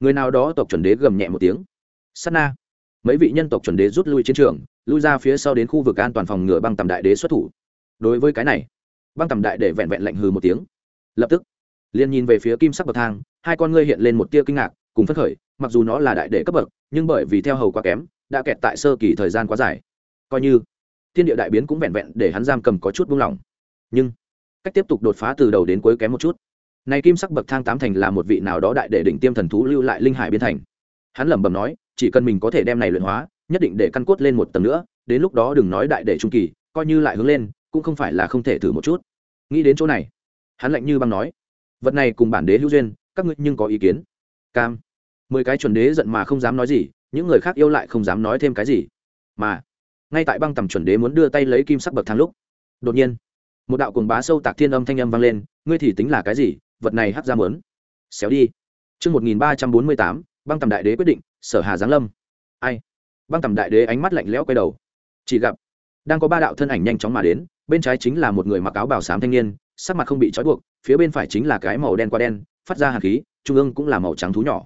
Người nào đó tộc chuẩn đế gầm nhẹ một tiếng. S á t na. Mấy vị nhân tộc chuẩn đế rút lui chiến trường, lui ra phía sau đến khu vực an toàn phòng ngừa băng tầm đại đế xuất thủ. Đối với cái này, băng tầm đại để vẹn vẹn lạnh hừ một tiếng. Lập tức, liền nhìn về phía kim sắc bậc thang, hai con ngươi hiện lên một tia kinh ngạc, cùng phấn khởi, mặc dù nó là đại đệ cấp bậc, nhưng bởi vì theo hầu quá kém, đã kẹt tại sơ kỳ thời gian quá dài coi như thiên địa đại biến cũng vẹn vẹn để hắn giam cầm có chút buông lỏng. Nhưng, cách tiếp tục đột phá từ đầu đến cuối kém một chút. Này kim sắc bậc thang tám thành là một vị nào đó đại đệ đỉnh tiêm thần thú lưu lại linh hải biên thành. Hắn lẩm bẩm nói, chỉ cần mình có thể đem này luyện hóa, nhất định để căn cốt lên một tầng nữa, đến lúc đó đừng nói đại đệ trung kỳ, coi như lại hướng lên, cũng không phải là không thể thử một chút. Nghĩ đến chỗ này, hắn lạnh như băng nói, vật này cùng bản đế hữu duyên, các ngươi nhưng có ý kiến. Cam, mười cái chuẩn đế giận mà không dám nói gì, những người khác yêu lại không dám nói thêm cái gì. Mà ngay tại băng tầm chuẩn đế muốn đưa tay lấy kim sắc bậc thang lúc đột nhiên một đạo cuồng bá sâu tạc thiên âm thanh âm vang lên ngươi thì tính là cái gì vật này hắt ra mớn xéo đi chương một nghìn ba trăm bốn mươi tám băng tầm đại đế quyết định, sở hà giáng lâm. Ai? Băng tầm đại đế ánh mắt lạnh lẽo quay đầu. Chỉ gặp, đang có ba đạo thân ảnh nhanh chóng mà đến, bên trái chính là một người mặc áo bào xám thanh niên, sắc mặt không bị trói buộc, phía bên phải chính là cái màu đen qua đen, phát ra hàn khí, trung ương cũng là màu trắng thú nhỏ.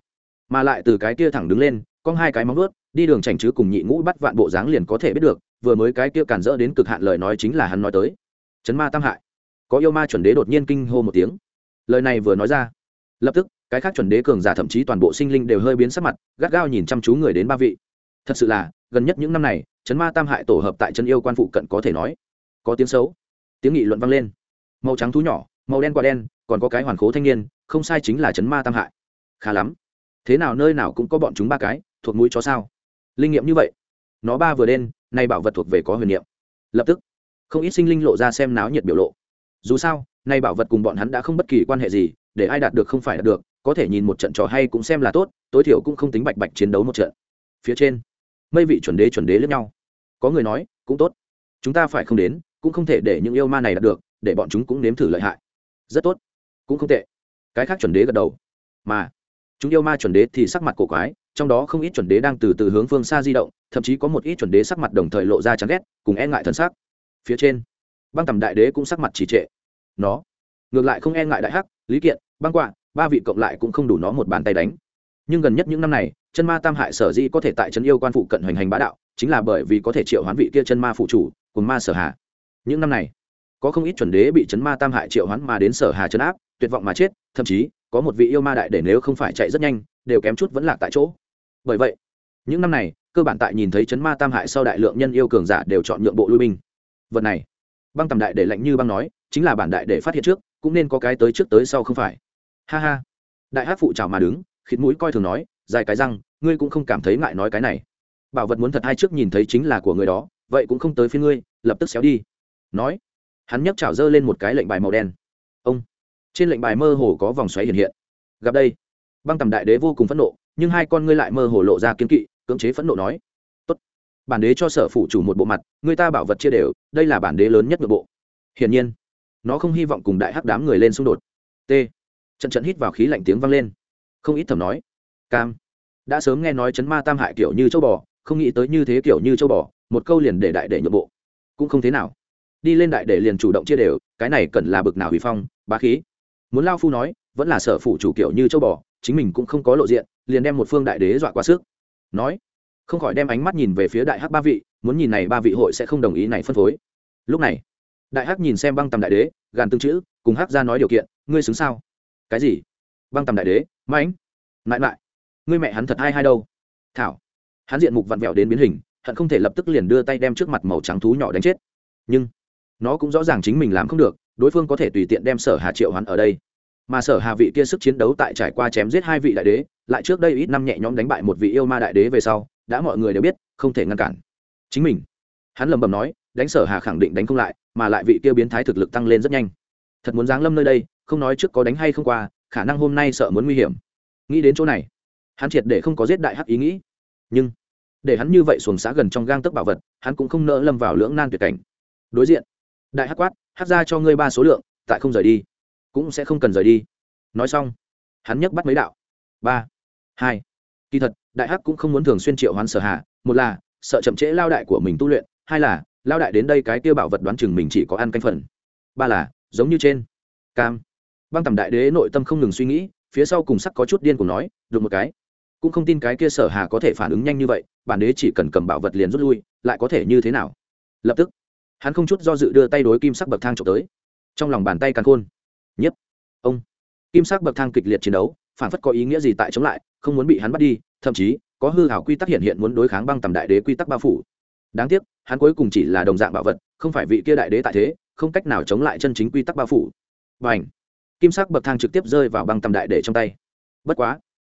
Mà lại từ cái kia thẳng đứng lên, có hai cái móng vuốt, đi đường chảnh chứ cùng nhị ngũ bắt vạn bộ dáng liền có thể biết được, vừa mới cái kia cản rỡ đến cực hạn lời nói chính là hắn nói tới. Chấn ma tam hại. Có yêu ma chuẩn đế đột nhiên kinh hô một tiếng. Lời này vừa nói ra, lập tức, cái khác chuẩn đế cường giả thậm chí toàn bộ sinh linh đều hơi biến sắc mặt, gắt gao nhìn chăm chú người đến ba vị. Thật sự là, gần nhất những năm này, chấn ma tam hại tổ hợp tại chân yêu quan phụ cận có thể nói, có tiếng xấu. Tiếng nghị luận vang lên. Màu trắng thú nhỏ, màu đen quả đen, còn có cái hoàn khố thanh niên, không sai chính là chấn ma tam hại. Khá lắm. Thế nào nơi nào cũng có bọn chúng ba cái, thuộc mũi chó sao? Linh nghiệm như vậy, nó ba vừa đen, nay bảo vật thuộc về có huyền niệm. Lập tức, không ít sinh linh lộ ra xem náo nhiệt biểu lộ. Dù sao, nay bảo vật cùng bọn hắn đã không bất kỳ quan hệ gì, để ai đạt được không phải đạt được, có thể nhìn một trận trò hay cũng xem là tốt, tối thiểu cũng không tính bạch bạch chiến đấu một trận. Phía trên, mây vị chuẩn đế chuẩn đế lẫn nhau. Có người nói, cũng tốt. Chúng ta phải không đến, cũng không thể để những yêu ma này đạt được, để bọn chúng cũng nếm thử lợi hại. Rất tốt, cũng không tệ. Cái khác chuẩn đế gật đầu. Mà, chúng yêu ma chuẩn đế thì sắc mặt cổ quái, trong đó không ít chuẩn đế đang từ từ hướng phương xa di động, thậm chí có một ít chuẩn đế sắc mặt đồng thời lộ ra chán ghét, cùng e ngại thần sắc. Phía trên, băng tầm đại đế cũng sắc mặt trì trệ. Nó, ngược lại không e ngại đại hắc, lý kiện, băng quạ, ba vị cộng lại cũng không đủ nó một bàn tay đánh nhưng gần nhất những năm này chân ma tam hại sở di có thể tại chân yêu quan phụ cận hoành hành bá đạo chính là bởi vì có thể triệu hoán vị kia chân ma phụ chủ cùng ma sở hà. những năm này có không ít chuẩn đế bị chấn ma tam hại triệu hoán mà đến sở hà chấn áp tuyệt vọng mà chết thậm chí có một vị yêu ma đại để nếu không phải chạy rất nhanh, đều kém chút vẫn lạc tại chỗ. Bởi vậy, những năm này, cơ bản tại nhìn thấy chấn ma tam hại sau đại lượng nhân yêu cường giả đều chọn nhượng bộ lui binh. Vật này, băng tầm đại để lạnh như băng nói, chính là bản đại để phát hiện trước, cũng nên có cái tới trước tới sau không phải. Ha ha. Đại hát phụ trào mà đứng, khịt mũi coi thường nói, dài cái răng, ngươi cũng không cảm thấy ngại nói cái này. Bảo vật muốn thật hai trước nhìn thấy chính là của người đó, vậy cũng không tới phía ngươi, lập tức xéo đi. Nói, hắn nhấc chảo dơ lên một cái lệnh bài màu đen trên lệnh bài mơ hồ có vòng xoáy hiện hiện. Gặp đây. Băng tầm đại đế vô cùng phẫn nộ, nhưng hai con ngươi lại mơ hồ lộ ra kiên kỵ, cưỡng chế phẫn nộ nói. Tốt. Bản đế cho sở phủ chủ một bộ mặt, người ta bảo vật chia đều, đây là bản đế lớn nhất nội bộ. Hiển nhiên, nó không hy vọng cùng đại hắc đám người lên xung đột. T. Trận trận hít vào khí lạnh tiếng vang lên. Không ít thầm nói. Cam. Đã sớm nghe nói chấn ma tam hại kiểu như châu bò, không nghĩ tới như thế kiểu như châu bò, một câu liền để đại để nhượng bộ. Cũng không thế nào. Đi lên đại để liền chủ động chia đều, cái này cần là bực nào hủy phong, bá khí muốn lao phu nói, vẫn là sở phủ chủ kiểu như châu bò, chính mình cũng không có lộ diện, liền đem một phương đại đế dọa quá sức. Nói, không khỏi đem ánh mắt nhìn về phía đại hắc ba vị, muốn nhìn này ba vị hội sẽ không đồng ý này phân phối. Lúc này, đại hắc nhìn xem băng tầm đại đế, gàn tương chữ, cùng hắc ra nói điều kiện, ngươi xứng sao? Cái gì? Băng tầm đại đế, mãnh mãi mãi ngươi mẹ hắn thật hay hay đâu? Thảo, hắn diện mục vặn vẹo đến biến hình, hận không thể lập tức liền đưa tay đem trước mặt màu trắng thú nhỏ đánh chết. Nhưng, nó cũng rõ ràng chính mình làm không được đối phương có thể tùy tiện đem sở hà triệu hắn ở đây. Mà sở hà vị kia sức chiến đấu tại trải qua chém giết hai vị đại đế, lại trước đây ít năm nhẹ nhõm đánh bại một vị yêu ma đại đế về sau, đã mọi người đều biết, không thể ngăn cản. Chính mình, hắn lầm bầm nói, đánh sở hà khẳng định đánh không lại, mà lại vị kia biến thái thực lực tăng lên rất nhanh. Thật muốn giáng lâm nơi đây, không nói trước có đánh hay không qua, khả năng hôm nay sợ muốn nguy hiểm. Nghĩ đến chỗ này, hắn triệt để không có giết đại hắc ý nghĩ. Nhưng, để hắn như vậy xuồng xã gần trong gang tấc bảo vật, hắn cũng không nỡ lâm vào lưỡng nan tuyệt cảnh. Đối diện, đại hắc quát Hát ra cho ngươi ba số lượng, tại không rời đi, cũng sẽ không cần rời đi. Nói xong, hắn nhấc bắt mấy đạo. Ba, hai. Kỳ thật, đại hắc cũng không muốn thường xuyên triệu hoán sở hạ, một là sợ chậm trễ lao đại của mình tu luyện, hai là lao đại đến đây cái tiêu bảo vật đoán chừng mình chỉ có ăn canh phần. Ba là, giống như trên cam, băng tầm đại đế nội tâm không ngừng suy nghĩ, phía sau cùng sắc có chút điên cùng nói được một cái. Cũng không tin cái kia sở hà có thể phản ứng nhanh như vậy, bản đế chỉ cần cầm bảo vật liền rút lui, lại có thể như thế nào? Lập tức hắn không chút do dự đưa tay đối kim sắc bậc thang trộm tới. Trong lòng bàn tay càng khôn. Nhất ông. Kim sắc bậc thang kịch liệt chiến đấu, phản phất có ý nghĩa gì tại chống lại, không muốn bị hắn bắt đi, thậm chí, có hư hảo quy tắc hiện hiện muốn đối kháng băng tầm đại đế quy tắc bao phủ. Đáng tiếc, hắn cuối cùng chỉ là đồng dạng bảo vật, không phải vị kia đại đế tại thế, không cách nào chống lại chân chính quy tắc bao phủ. Và ảnh kim sắc bậc thang trực tiếp rơi vào băng tầm đại đế trong tay. Bất quá,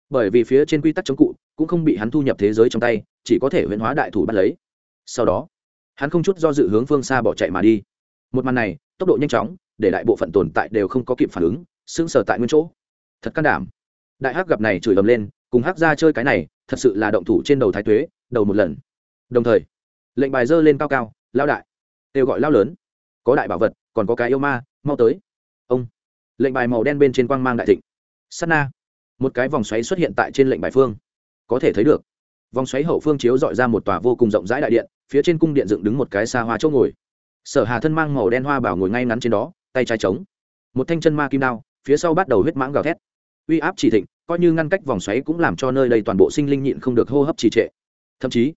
bởi vì phía trên quy tắc chống cụ, cũng không bị hắn thu nhập thế giới trong tay, chỉ có thể huyễn hóa đại thủ bắt lấy. Sau đó hắn không chút do dự hướng phương xa bỏ chạy mà đi. Một màn này tốc độ nhanh chóng để đại bộ phận tồn tại đều không có kịp phản ứng sững sờ tại nguyên chỗ. Thật can đảm. Đại hắc gặp này chửi ầm lên cùng hắc ra chơi cái này thật sự là động thủ trên đầu thái tuế đầu một lần. Đồng thời lệnh bài dơ lên cao cao lao đại. Kêu gọi lao lớn. Có đại bảo vật còn có cái yêu ma mau tới. Ông. Lệnh bài màu đen bên trên quang mang đại thịnh. Sana, na. Một cái vòng xoáy xuất hiện tại trên lệnh bài phương. Có thể thấy được. Vòng xoáy hậu phương chiếu dọi ra một tòa vô cùng rộng rãi đại điện phía trên cung điện dựng đứng một cái xa hoa chỗ ngồi. Sở hà thân mang màu đen hoa bảo ngồi ngay ngắn trên đó, tay trái trống một thanh chân ma kim đao, phía sau bắt đầu huyết mãng gào thét. Uy áp chỉ thịnh, coi như ngăn cách vòng xoáy cũng làm cho nơi đây toàn bộ sinh linh nhịn không được hô hấp trì trệ. Thậm chí,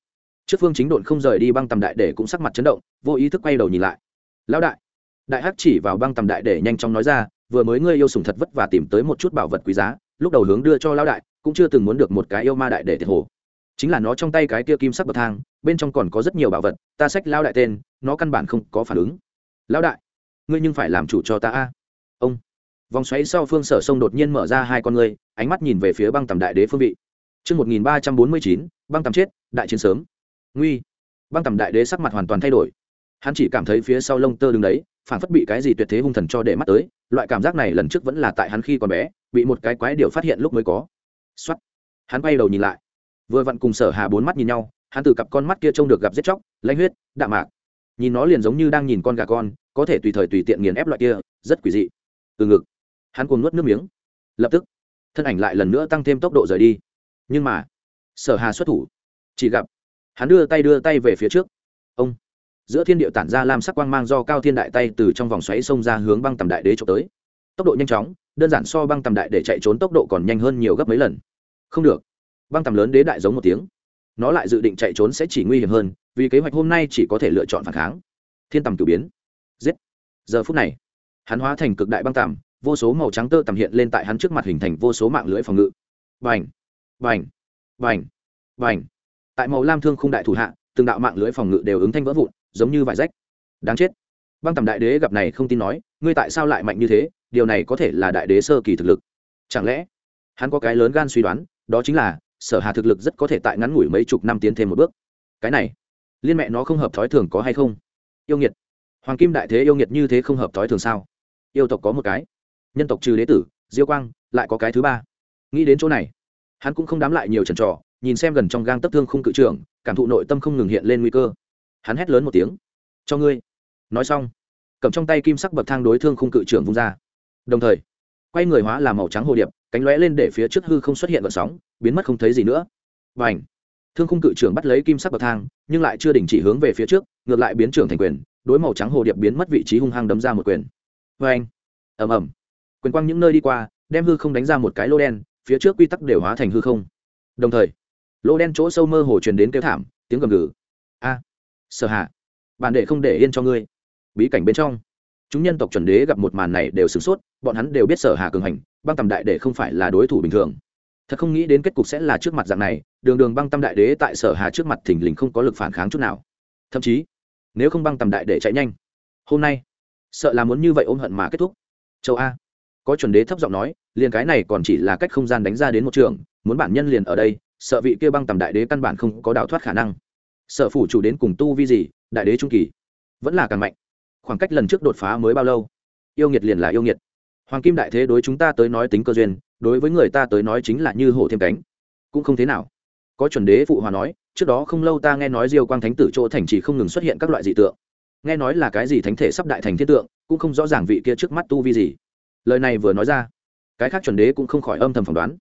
trước phương chính độn không rời đi băng tầm đại để cũng sắc mặt chấn động, vô ý thức quay đầu nhìn lại. Lão đại. Đại hắc chỉ vào băng tầm đại để nhanh chóng nói ra, vừa mới ngươi yêu sùng thật vất và tìm tới một chút bảo vật quý giá, lúc đầu hướng đưa cho lão đại, cũng chưa từng muốn được một cái yêu ma đại để thiệt hồ. Chính là nó trong tay cái kia kim sắc bậc thang bên trong còn có rất nhiều bảo vật ta sách lão đại tên nó căn bản không có phản ứng lão đại ngươi nhưng phải làm chủ cho ta a ông vòng xoáy sau phương sở sông đột nhiên mở ra hai con ngươi ánh mắt nhìn về phía băng tầm đại đế phương vị Trước 1349, băng tầm chết, đại chiến sớm. Nguy. Băng tầm đại đế sắc mặt hoàn toàn thay đổi. Hắn chỉ cảm thấy phía sau lông tơ đứng đấy, phản phất bị cái gì tuyệt thế hung thần cho để mắt tới, loại cảm giác này lần trước vẫn là tại hắn khi còn bé, bị một cái quái điều phát hiện lúc mới có. Soát. Hắn quay đầu nhìn lại. Vừa vặn cùng Sở Hà bốn mắt nhìn nhau, hắn từ cặp con mắt kia trông được gặp giết chóc, lãnh huyết, đạm mạc. Nhìn nó liền giống như đang nhìn con gà con, có thể tùy thời tùy tiện nghiền ép loại kia, rất quỷ dị. Từ ngực hắn cuồng nuốt nước miếng. Lập tức thân ảnh lại lần nữa tăng thêm tốc độ rời đi. Nhưng mà sở hà xuất thủ chỉ gặp hắn đưa tay đưa tay về phía trước. Ông giữa thiên địa tản ra lam sắc quang mang do cao thiên đại tay từ trong vòng xoáy xông ra hướng băng tầm đại đế trộm tới. Tốc độ nhanh chóng đơn giản so băng tầm đại để chạy trốn tốc độ còn nhanh hơn nhiều gấp mấy lần. Không được. Băng tầm lớn đế đại giống một tiếng nó lại dự định chạy trốn sẽ chỉ nguy hiểm hơn, vì kế hoạch hôm nay chỉ có thể lựa chọn phản kháng. Thiên tầm cử biến. Giết. Giờ phút này, hắn hóa thành cực đại băng tằm vô số màu trắng tơ tằm hiện lên tại hắn trước mặt hình thành vô số mạng lưới phòng ngự. Vành vành vành vành tại màu lam thương khung đại thủ hạ, từng đạo mạng lưới phòng ngự đều ứng thanh vỡ vụn, giống như vải rách. Đáng chết. Băng tầm đại đế gặp này không tin nói, ngươi tại sao lại mạnh như thế? Điều này có thể là đại đế sơ kỳ thực lực. Chẳng lẽ, hắn có cái lớn gan suy đoán, đó chính là sở hà thực lực rất có thể tại ngắn ngủi mấy chục năm tiến thêm một bước. Cái này, liên mẹ nó không hợp thói thường có hay không? Yêu nghiệt. Hoàng kim đại thế yêu nghiệt như thế không hợp thói thường sao? Yêu tộc có một cái. Nhân tộc trừ đế tử, diêu quang, lại có cái thứ ba. Nghĩ đến chỗ này, hắn cũng không đám lại nhiều trần trò, nhìn xem gần trong gang tấp thương khung cự trưởng, cảm thụ nội tâm không ngừng hiện lên nguy cơ. Hắn hét lớn một tiếng. Cho ngươi. Nói xong, cầm trong tay kim sắc bậc thang đối thương khung cự trưởng vung ra. Đồng thời, quay người hóa làm màu trắng hồ điệp cánh lóe lên để phía trước hư không xuất hiện gợn sóng, biến mất không thấy gì nữa. Và ảnh thương khung cự trưởng bắt lấy kim sắc bậc thang, nhưng lại chưa đình chỉ hướng về phía trước, ngược lại biến trưởng thành quyền, đối màu trắng hồ điệp biến mất vị trí hung hăng đấm ra một quyền. Vê anh ầm ầm. Quyền quang những nơi đi qua, đem hư không đánh ra một cái lô đen, phía trước quy tắc đều hóa thành hư không. Đồng thời, lô đen chỗ sâu mơ hồ truyền đến kêu thảm, tiếng gầm gừ. A! Sợ hạ! Bản đệ không để yên cho ngươi. Bí cảnh bên trong chúng nhân tộc chuẩn đế gặp một màn này đều sửng sốt, bọn hắn đều biết sở hà cường hành, băng tầm đại đế không phải là đối thủ bình thường. Thật không nghĩ đến kết cục sẽ là trước mặt dạng này, đường đường băng tâm đại đế tại sở hà trước mặt thình lình không có lực phản kháng chút nào. Thậm chí, nếu không băng tầm đại đế chạy nhanh, hôm nay, sợ là muốn như vậy ôm hận mà kết thúc. Châu a. Có chuẩn đế thấp giọng nói, liền cái này còn chỉ là cách không gian đánh ra đến một trường, muốn bản nhân liền ở đây, sợ vị kia băng tầm đại đế căn bản không có đào thoát khả năng. Sợ phủ chủ đến cùng tu vi gì, đại đế trung kỳ, vẫn là càng mạnh khoảng cách lần trước đột phá mới bao lâu? Yêu nghiệt liền là yêu nghiệt. Hoàng kim đại thế đối chúng ta tới nói tính cơ duyên, đối với người ta tới nói chính là như hổ thêm cánh. Cũng không thế nào. Có chuẩn đế phụ hòa nói, trước đó không lâu ta nghe nói diêu quang thánh tử chỗ thành chỉ không ngừng xuất hiện các loại dị tượng. Nghe nói là cái gì thánh thể sắp đại thành thiên tượng, cũng không rõ ràng vị kia trước mắt tu vi gì. Lời này vừa nói ra, cái khác chuẩn đế cũng không khỏi âm thầm phỏng đoán.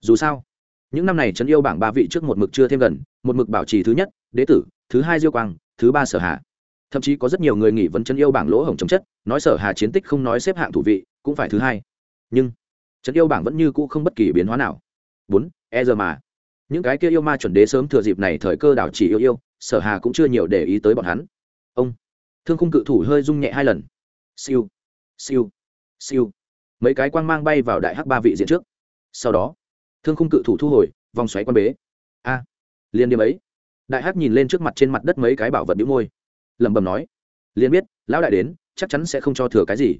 Dù sao, những năm này trấn yêu bảng ba vị trước một mực chưa thêm gần, một mực bảo trì thứ nhất, đế tử, thứ hai diêu quang, thứ ba sở hạ thậm chí có rất nhiều người nghỉ vấn chân yêu bảng lỗ hổng chống chất, nói sở hà chiến tích không nói xếp hạng thủ vị, cũng phải thứ hai. Nhưng, chân yêu bảng vẫn như cũ không bất kỳ biến hóa nào. Bốn e giờ mà. Những cái kia yêu ma chuẩn đế sớm thừa dịp này thời cơ đảo chỉ yêu yêu, sở hà cũng chưa nhiều để ý tới bọn hắn. Ông, thương khung cự thủ hơi rung nhẹ hai lần. Siêu siêu siêu. Mấy cái quang mang bay vào đại hắc ba vị diện trước. Sau đó, thương khung cự thủ thu hồi, vòng xoáy quan bế. A, liên điểm ấy. Đại hắc nhìn lên trước mặt trên mặt đất mấy cái bảo vật đĩu môi lẩm bẩm nói liền biết, lão đại đến, chắc chắn sẽ không cho thừa cái gì.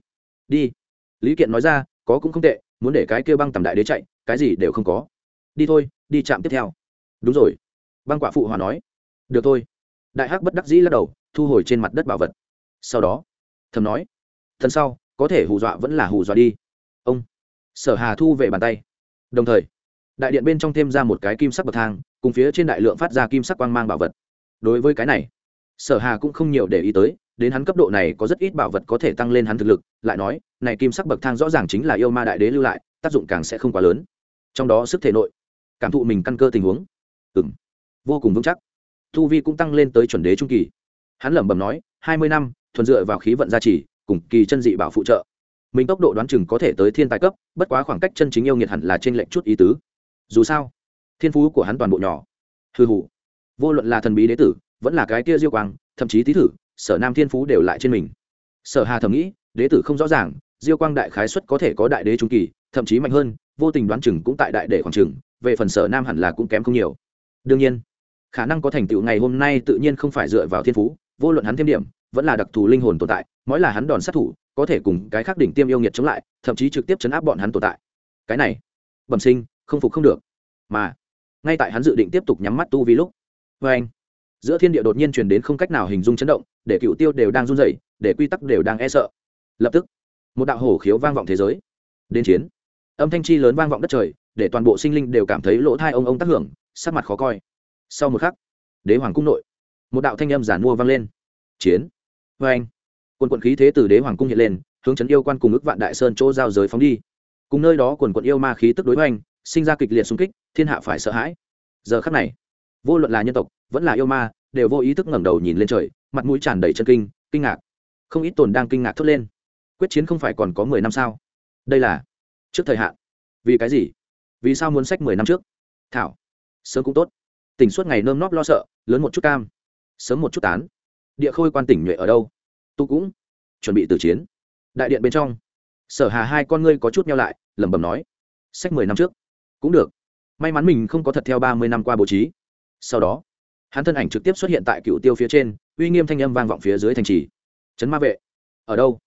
Đi. Lý kiện nói ra, có cũng không tệ, muốn để cái kia băng tầm đại đế chạy, cái gì đều không có. Đi thôi, đi chạm tiếp theo. Đúng rồi. Băng quả phụ hòa nói, được thôi. Đại hắc bất đắc dĩ lắc đầu, thu hồi trên mặt đất bảo vật. Sau đó, thầm nói, thần sau, có thể hù dọa vẫn là hù dọa đi. Ông, sở hà thu về bàn tay. Đồng thời, đại điện bên trong thêm ra một cái kim sắc bậc thang, cùng phía trên đại lượng phát ra kim sắc quang mang bảo vật. Đối với cái này sở hà cũng không nhiều để ý tới, đến hắn cấp độ này có rất ít bảo vật có thể tăng lên hắn thực lực, lại nói, này kim sắc bậc thang rõ ràng chính là yêu ma đại đế lưu lại, tác dụng càng sẽ không quá lớn. Trong đó sức thể nội, cảm thụ mình căn cơ tình huống ừng vô cùng vững chắc. Thu vi cũng tăng lên tới chuẩn đế trung kỳ. Hắn lẩm bẩm nói, hai mươi năm, thuần dựa vào khí vận gia trì, cùng kỳ chân dị bảo phụ trợ. Mình tốc độ đoán chừng có thể tới thiên tài cấp, bất quá khoảng cách chân chính yêu nghiệt hẳn là trên lệnh chút ý tứ. Dù sao, thiên phú của hắn toàn bộ nhỏ. Hư hủ vô luận là thần bí đế tử vẫn là cái kia diêu quang, thậm chí tý thử, sở nam thiên phú đều lại trên mình. Sở hà thầm nghĩ, đế tử không rõ ràng, diêu quang đại khái xuất có thể có đại đế trung kỳ, thậm chí mạnh hơn, vô tình đoán chừng cũng tại đại đế khoảng chừng, về phần sở nam hẳn là cũng kém không nhiều. Đương nhiên, khả năng có thành tựu ngày hôm nay tự nhiên không phải dựa vào thiên phú, vô luận hắn thêm điểm, vẫn là đặc thù linh hồn tồn tại, mỗi là hắn đòn sát thủ, có thể cùng cái khác đỉnh tiêm yêu nghiệt chống lại, thậm chí trực tiếp chấn áp bọn hắn tồn tại. Cái này, bẩm sinh, không phục không được. Mà, ngay tại hắn dự định tiếp tục nhắm mắt tu vi lúc vê anh giữa thiên địa đột nhiên truyền đến không cách nào hình dung chấn động, để cựu tiêu đều đang run rẩy, để quy tắc đều đang e sợ. Lập tức, một đạo hổ khiếu vang vọng thế giới. Đến chiến. Âm thanh chi lớn vang vọng đất trời, để toàn bộ sinh linh đều cảm thấy lỗ thai ông ông tác hưởng, sắc mặt khó coi. Sau một khắc, đế hoàng cung nội, một đạo thanh âm giản mua vang lên. Chiến. Vê anh, quần quận khí thế từ đế hoàng cung hiện lên, hướng chấn yêu quan cùng ức vạn đại sơn chỗ giao giới phóng đi. Cùng nơi đó quần quận yêu ma khí tức đối hoành sinh ra kịch liệt xung kích, thiên hạ phải sợ hãi. Giờ khắc này vô luận là nhân tộc, vẫn là yêu ma, đều vô ý thức ngẩng đầu nhìn lên trời, mặt mũi tràn đầy chân kinh kinh ngạc. Không ít tồn đang kinh ngạc thốt lên. Quyết chiến không phải còn có mười năm sao? Đây là trước thời hạn. Vì cái gì? Vì sao muốn sách mười năm trước? Thảo, sớm cũng tốt. Tỉnh suốt ngày nơm nóp lo sợ, lớn một chút cam, sớm một chút tán. Địa khôi quan tỉnh nhuệ ở đâu? Tu cũng chuẩn bị từ chiến. Đại điện bên trong, sở hà hai con ngươi có chút nhau lại, lẩm bẩm nói sách mười năm trước, cũng được. May mắn mình không có thật theo ba mươi năm qua bố trí sau đó hắn thân ảnh trực tiếp xuất hiện tại cựu tiêu phía trên uy nghiêm thanh âm vang vọng phía dưới thành trì trấn ma vệ ở đâu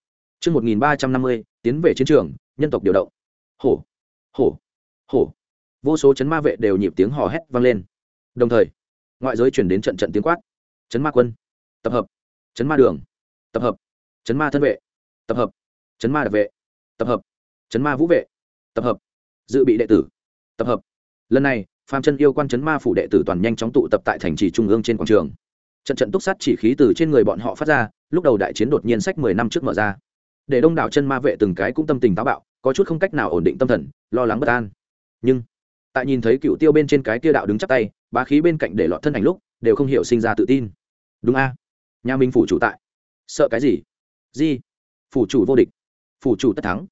Trư một nghìn ba trăm năm mươi, tiến về chiến trường, nhân tộc điều động. Hổ, hổ, hổ. Vô số chấn ma vệ đều nhịp tiếng hò hét vang lên. Đồng thời, ngoại giới chuyển đến trận trận tiếng quát. Chấn ma quân, tập hợp. Chấn ma đường, tập hợp. Chấn ma thân vệ, tập hợp. Chấn ma đặc vệ, tập hợp. Chấn ma vũ vệ, tập hợp. Dự bị đệ tử, tập hợp. Lần này, phàm chân yêu quan chấn ma phủ đệ tử toàn nhanh chóng tụ tập tại thành trì trung ương trên quảng trường. Trận trận túc sát chỉ khí từ trên người bọn họ phát ra, lúc đầu đại chiến đột nhiên sách mười năm trước mở ra. Để đông đảo chân ma vệ từng cái cũng tâm tình táo bạo, có chút không cách nào ổn định tâm thần, lo lắng bất an. Nhưng, tại nhìn thấy cựu tiêu bên trên cái tia đạo đứng chắc tay, bá khí bên cạnh để lọt thân ảnh lúc, đều không hiểu sinh ra tự tin. Đúng a. Nhà minh phủ chủ tại. Sợ cái gì? Di. Phủ chủ vô địch. Phủ chủ tất thắng.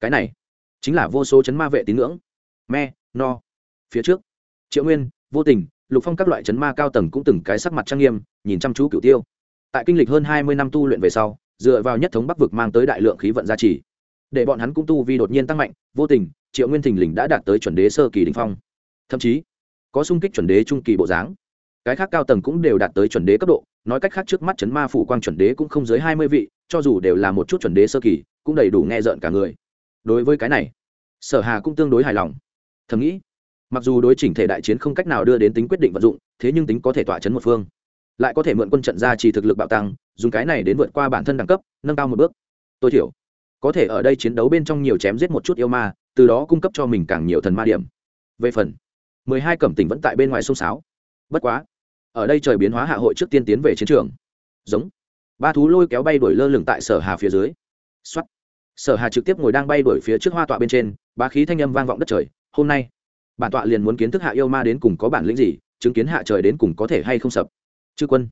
Cái này, chính là vô số chấn ma vệ tín ngưỡng. Me, no. Phía trước triệu nguyên, vô tình, lục phong các loại chấn ma cao tầng cũng từng cái sắc mặt trang nghiêm, nhìn chăm chú cửu tiêu. Tại kinh lịch hơn hai mươi năm tu luyện về sau, dựa vào nhất thống bắc vực mang tới đại lượng khí vận gia trì. Để bọn hắn cũng tu vi đột nhiên tăng mạnh, vô tình, triệu nguyên thình lình đã đạt tới chuẩn đế sơ kỳ đình phong. Thậm chí, có sung kích chuẩn đế trung kỳ bộ dáng. Cái khác cao tầng cũng đều đạt tới chuẩn đế cấp độ, nói cách khác trước mắt chấn ma phủ quang chuẩn đế cũng không dưới hai mươi vị, cho dù đều là một chút chuẩn đế sơ kỳ, cũng đầy đủ nghe rợn cả người. Đối với cái này, sở hà cũng tương đối hài lòng. Thầm nghĩ mặc dù đối chỉnh thể đại chiến không cách nào đưa đến tính quyết định vận dụng, thế nhưng tính có thể tỏa chấn một phương. Lại có thể mượn quân trận ra chỉ thực lực bạo tăng, dùng cái này đến vượt qua bản thân đẳng cấp, nâng cao một bước. Tôi thiểu có thể ở đây chiến đấu bên trong nhiều chém giết một chút yêu ma, từ đó cung cấp cho mình càng nhiều thần ma điểm. Về phần, mười hai cẩm tỉnh vẫn tại bên ngoài sông sáo. Bất quá, ở đây trời biến hóa hạ hội trước tiên tiến về chiến trường. Giống. Ba thú lôi kéo bay đuổi lơ lửng tại sở hà phía dưới. Xuất sở hà trực tiếp ngồi đang bay đuổi phía trước hoa tọa bên trên ba khí thanh âm vang vọng đất trời. Hôm nay bản tọa liền muốn kiến thức hạ yêu ma đến cùng có bản lĩnh gì, chứng kiến hạ trời đến cùng có thể hay không sập. Chư quân,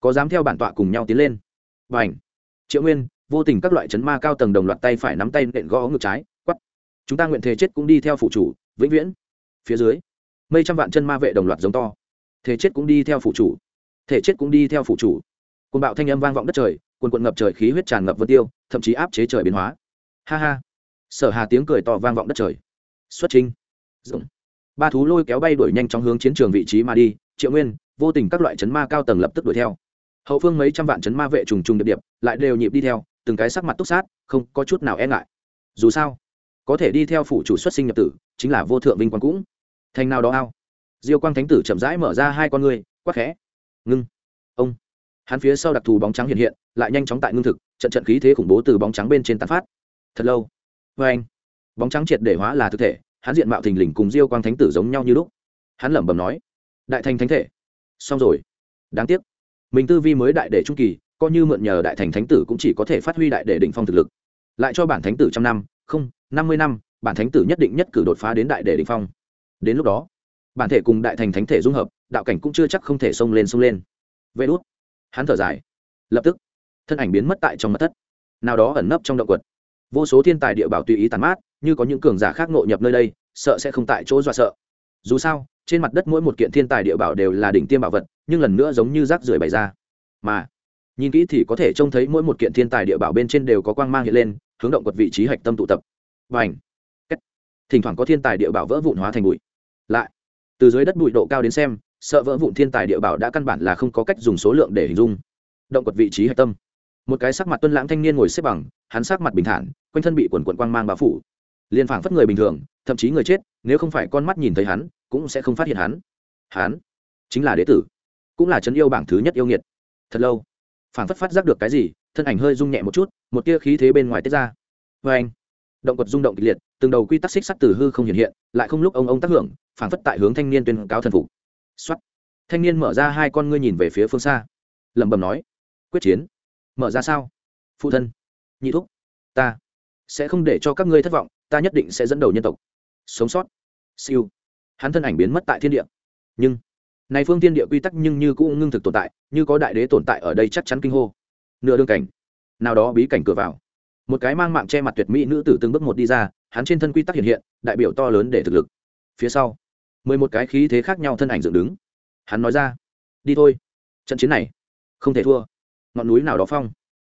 có dám theo bản tọa cùng nhau tiến lên? Và ảnh triệu nguyên, vô tình các loại chấn ma cao tầng đồng loạt tay phải nắm tay nện gõ ngực trái quắp chúng ta nguyện thế chết cũng đi theo phụ chủ, vĩnh viễn. Phía dưới, mây trăm vạn chân ma vệ đồng loạt giống to. Thế chết cũng đi theo phụ chủ. Thể chết cũng đi theo phụ chủ. Côn bạo thanh âm vang vọng đất trời quần quận ngập trời khí huyết tràn ngập vân tiêu, thậm chí áp chế trời biến hóa. Ha ha! Sở hà tiếng cười to vang vọng đất trời. Xuất trinh Dũng ba thú lôi kéo bay đuổi nhanh chóng hướng chiến trường vị trí mà đi triệu nguyên vô tình các loại chấn ma cao tầng lập tức đuổi theo. Hậu phương mấy trăm vạn chấn ma vệ trùng trùng điệp điệp lại đều nhịp đi theo từng cái sắc mặt túc sát không có chút nào e ngại. Dù sao có thể đi theo phủ chủ xuất sinh nhập tử chính là vô thượng vinh quang cũng. Thành nào đó ao. Diêu quang thánh tử chậm rãi mở ra hai con người, quắc khẽ. Ngưng. Ông. Hắn phía sau đặc thù bóng trắng hiện hiện lại nhanh chóng tại ngưng thực trận trận khí thế khủng bố từ bóng trắng bên trên tàn phát. Thật lâu. Vê anh bóng trắng triệt để hóa là thực thể hắn diện mạo thình lình cùng diêu quang thánh tử giống nhau như lúc. Hắn lẩm bẩm nói, đại thành thánh thể, xong rồi. Đáng tiếc, mình tư vi mới đại để trung kỳ, coi như mượn nhờ đại thành thánh tử cũng chỉ có thể phát huy đại đệ định phong thực lực. Lại cho bản thánh tử trăm năm, không, năm mươi năm, bản thánh tử nhất định nhất cử đột phá đến đại đệ định phong. Đến lúc đó, bản thể cùng đại thành thánh thể dung hợp, đạo cảnh cũng chưa chắc không thể xông lên xông lên. Vê đốt hắn thở dài. Lập tức, thân ảnh biến mất tại trong mặt thất. Nào đó ẩn nấp trong động quật. Vô số thiên tài địa bảo tùy ý tàn mát như có những cường giả khác ngộ nhập nơi đây, sợ sẽ không tại chỗ dọa sợ. Dù sao, trên mặt đất mỗi một kiện thiên tài địa bảo đều là đỉnh tiêm bảo vật, nhưng lần nữa giống như rác rưởi bày ra. Mà, nhìn kỹ thì có thể trông thấy mỗi một kiện thiên tài địa bảo bên trên đều có quang mang hiện lên, hướng động quật vị trí hạch tâm tụ tập. Và ảnh thỉnh thoảng có thiên tài địa bảo vỡ vụn hóa thành bụi. Lại, từ dưới đất bụi độ cao đến xem, sợ vỡ vụn thiên tài địa bảo đã căn bản là không có cách dùng số lượng để hình dung. Động quật vị trí hạch tâm. Một cái sắc mặt tuân lãng thanh niên ngồi xếp bằng, hắn sắc mặt bình thản, quanh thân bị quần quần quang mang bao phủ liền phảng phất người bình thường, thậm chí người chết, nếu không phải con mắt nhìn thấy hắn, cũng sẽ không phát hiện hắn. Hắn chính là đế tử, cũng là trấn yêu bảng thứ nhất yêu nghiệt. Thật lâu, phảng phất phát giác được cái gì, thân ảnh hơi rung nhẹ một chút, một tia khí thế bên ngoài tiết ra. Vê anh động quật rung động kịch liệt, từng đầu quy tắc xích sắt từ hư không hiện hiện, lại không lúc ông ông tác hưởng, phảng phất tại hướng thanh niên tuyên cáo thần phục. Xuất thanh niên mở ra hai con ngươi nhìn về phía phương xa. Lẩm bẩm nói, quyết chiến. Mở ra sao? Phụ thân, nhị thúc, ta sẽ không để cho các ngươi thất vọng ta nhất định sẽ dẫn đầu nhân tộc. Sống sót. Siêu. Hắn thân ảnh biến mất tại thiên địa. Nhưng, này phương thiên địa quy tắc nhưng như cũng ngưng thực tồn tại, như có đại đế tồn tại ở đây chắc chắn kinh hô. Nửa đường cảnh. Nào đó bí cảnh cửa vào. Một cái mang mạng che mặt tuyệt mỹ nữ tử từng bước một đi ra, hắn trên thân quy tắc hiện hiện, đại biểu to lớn để thực lực. Phía sau, mười một cái khí thế khác nhau thân ảnh dựng đứng. Hắn nói ra, đi thôi. Trận chiến này, không thể thua. Ngọn núi nào đó phong.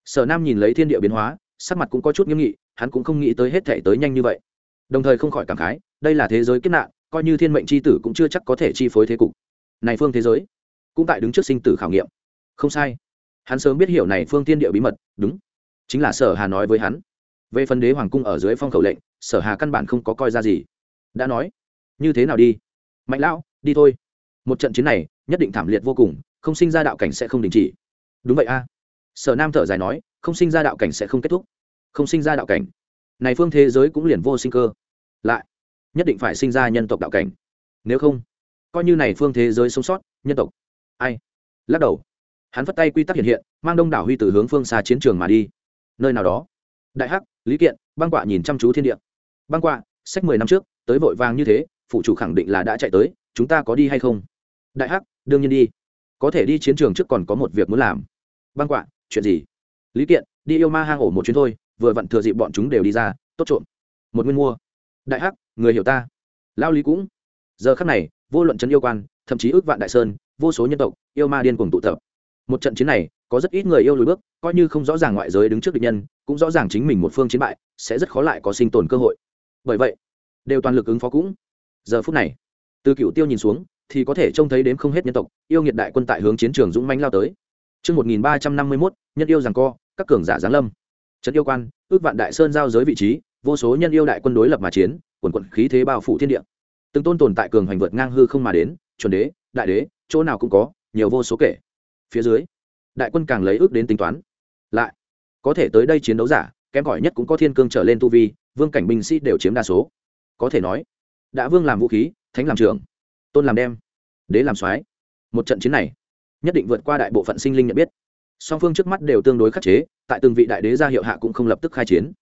Sở nam nhìn lấy thiên địa biến hóa, sắc mặt cũng có chút nghiêm nghị hắn cũng không nghĩ tới hết thể tới nhanh như vậy. Đồng thời không khỏi cảm khái, đây là thế giới kiếp nạn, coi như thiên mệnh c h i tử cũng chưa chắc có thể chi phối thế cục. Này phương thế giới, cũng tại đứng trước sinh tử khảo nghiệm. Không sai. Hắn sớm biết hiểu này phương tiên địa bí mật, đúng. Chính là sở hà nói với hắn. Về phần đế hoàng cung ở dưới phong khẩu lệnh, sở hà căn bản không có coi ra gì. Đã nói, như thế nào đi? Mạnh lão, đi thôi. Một trận chiến này, nhất định thảm liệt vô cùng, không sinh ra đạo cảnh sẽ không đình chỉ. Đúng vậy a. Sở nam thở dài nói, không sinh ra đạo cảnh sẽ không kết thúc không sinh ra đạo cảnh. Này phương thế giới cũng liền vô sinh cơ. Lại, nhất định phải sinh ra nhân tộc đạo cảnh. Nếu không, coi như này phương thế giới sống sót, nhân tộc. Ai? Lắc đầu. Hắn vất tay quy tắc hiện hiện, mang đông đảo huy từ hướng phương xa chiến trường mà đi. Nơi nào đó, đại hắc, lý kiện, băng quạ nhìn chăm chú thiên địa. Băng quạ, sách mười năm trước, tới vội vàng như thế, phụ chủ khẳng định là đã chạy tới, chúng ta có đi hay không? Đại hắc, đương nhiên đi. Có thể đi chiến trường trước còn có một việc muốn làm. Băng quạ, chuyện gì? Lý kiện, đi yêu ma hang ổ một chuyến thôi vừa vặn thừa dịp bọn chúng đều đi ra tốt trộm. Một nguyên mua. Đại hắc người hiểu ta. Lao lý cũng. Giờ khắc này vô luận trấn yêu quan thậm chí ước vạn đại sơn vô số nhân tộc yêu ma điên cùng tụ tập. Một trận chiến này có rất ít người yêu lùi bước coi như không rõ ràng ngoại giới đứng trước địch nhân cũng rõ ràng chính mình một phương chiến bại sẽ rất khó lại có sinh tồn cơ hội. Bởi vậy đều toàn lực ứng phó cũng. Giờ phút này từ cựu tiêu nhìn xuống thì có thể trông thấy đến không hết nhân tộc yêu nghiệt đại quân tại hướng chiến trường dũng manh lao tới. Trước 1351, nhân yêu rằng co, các cường giả giáng lâm. Trấn yêu quan, ước vạn đại sơn giao giới vị trí, vô số nhân yêu đại quân đối lập mà chiến, quần quận khí thế bao phủ thiên địa. Từng tôn tồn tại cường hành vượt ngang hư không mà đến, chuẩn đế, đại đế, chỗ nào cũng có, nhiều vô số kể. Phía dưới, đại quân càng lấy ước đến tính toán. Lại, có thể tới đây chiến đấu giả, kém cỏi nhất cũng có thiên cương trở lên tu vi, vương cảnh binh sĩ đều chiếm đa số. Có thể nói, đã vương làm vũ khí, thánh làm trường, tôn làm đem, đế làm soái. Một trận chiến này, nhất định vượt qua đại bộ phận sinh linh nhận biết song phương trước mắt đều tương đối khắc chế, tại từng vị đại đế gia hiệu hạ cũng không lập tức khai chiến.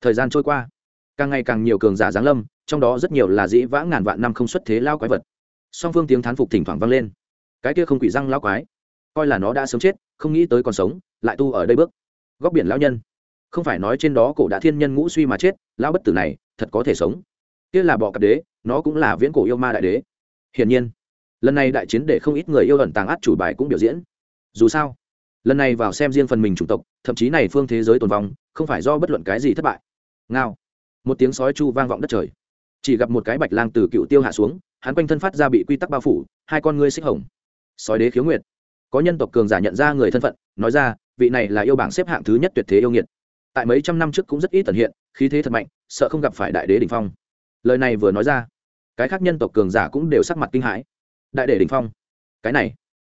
Thời gian trôi qua, càng ngày càng nhiều cường giả giáng lâm, trong đó rất nhiều là dĩ vãng ngàn vạn năm không xuất thế lao quái vật. Song phương tiếng thán phục thỉnh thoảng vang lên. Cái kia không quỷ răng lao quái, coi là nó đã sớm chết, không nghĩ tới còn sống, lại tu ở đây bước. Góc biển lão nhân, không phải nói trên đó cổ đã thiên nhân ngũ suy mà chết, lão bất tử này thật có thể sống. Kia là bọ cặp đế, nó cũng là viễn cổ yêu ma đại đế. Hiển nhiên, lần này đại chiến để không ít người yêu ẩn tàng át chủ bài cũng biểu diễn. Dù sao lần này vào xem riêng phần mình chủng tộc, thậm chí này phương thế giới tồn vong, không phải do bất luận cái gì thất bại. Ngao. Một tiếng sói chu vang vọng đất trời. Chỉ gặp một cái bạch lang từ cựu tiêu hạ xuống, hắn quanh thân phát ra bị quy tắc bao phủ, hai con ngươi xích hồng. Sói đế khiếu nguyệt. Có nhân tộc cường giả nhận ra người thân phận, nói ra, vị này là yêu bảng xếp hạng thứ nhất tuyệt thế yêu nghiệt. Tại mấy trăm năm trước cũng rất ít tận hiện, khí thế thật mạnh, sợ không gặp phải đại đế đình phong. Lời này vừa nói ra, cái khác nhân tộc cường giả cũng đều sắc mặt kinh hãi. Đại đế đình phong. Cái này,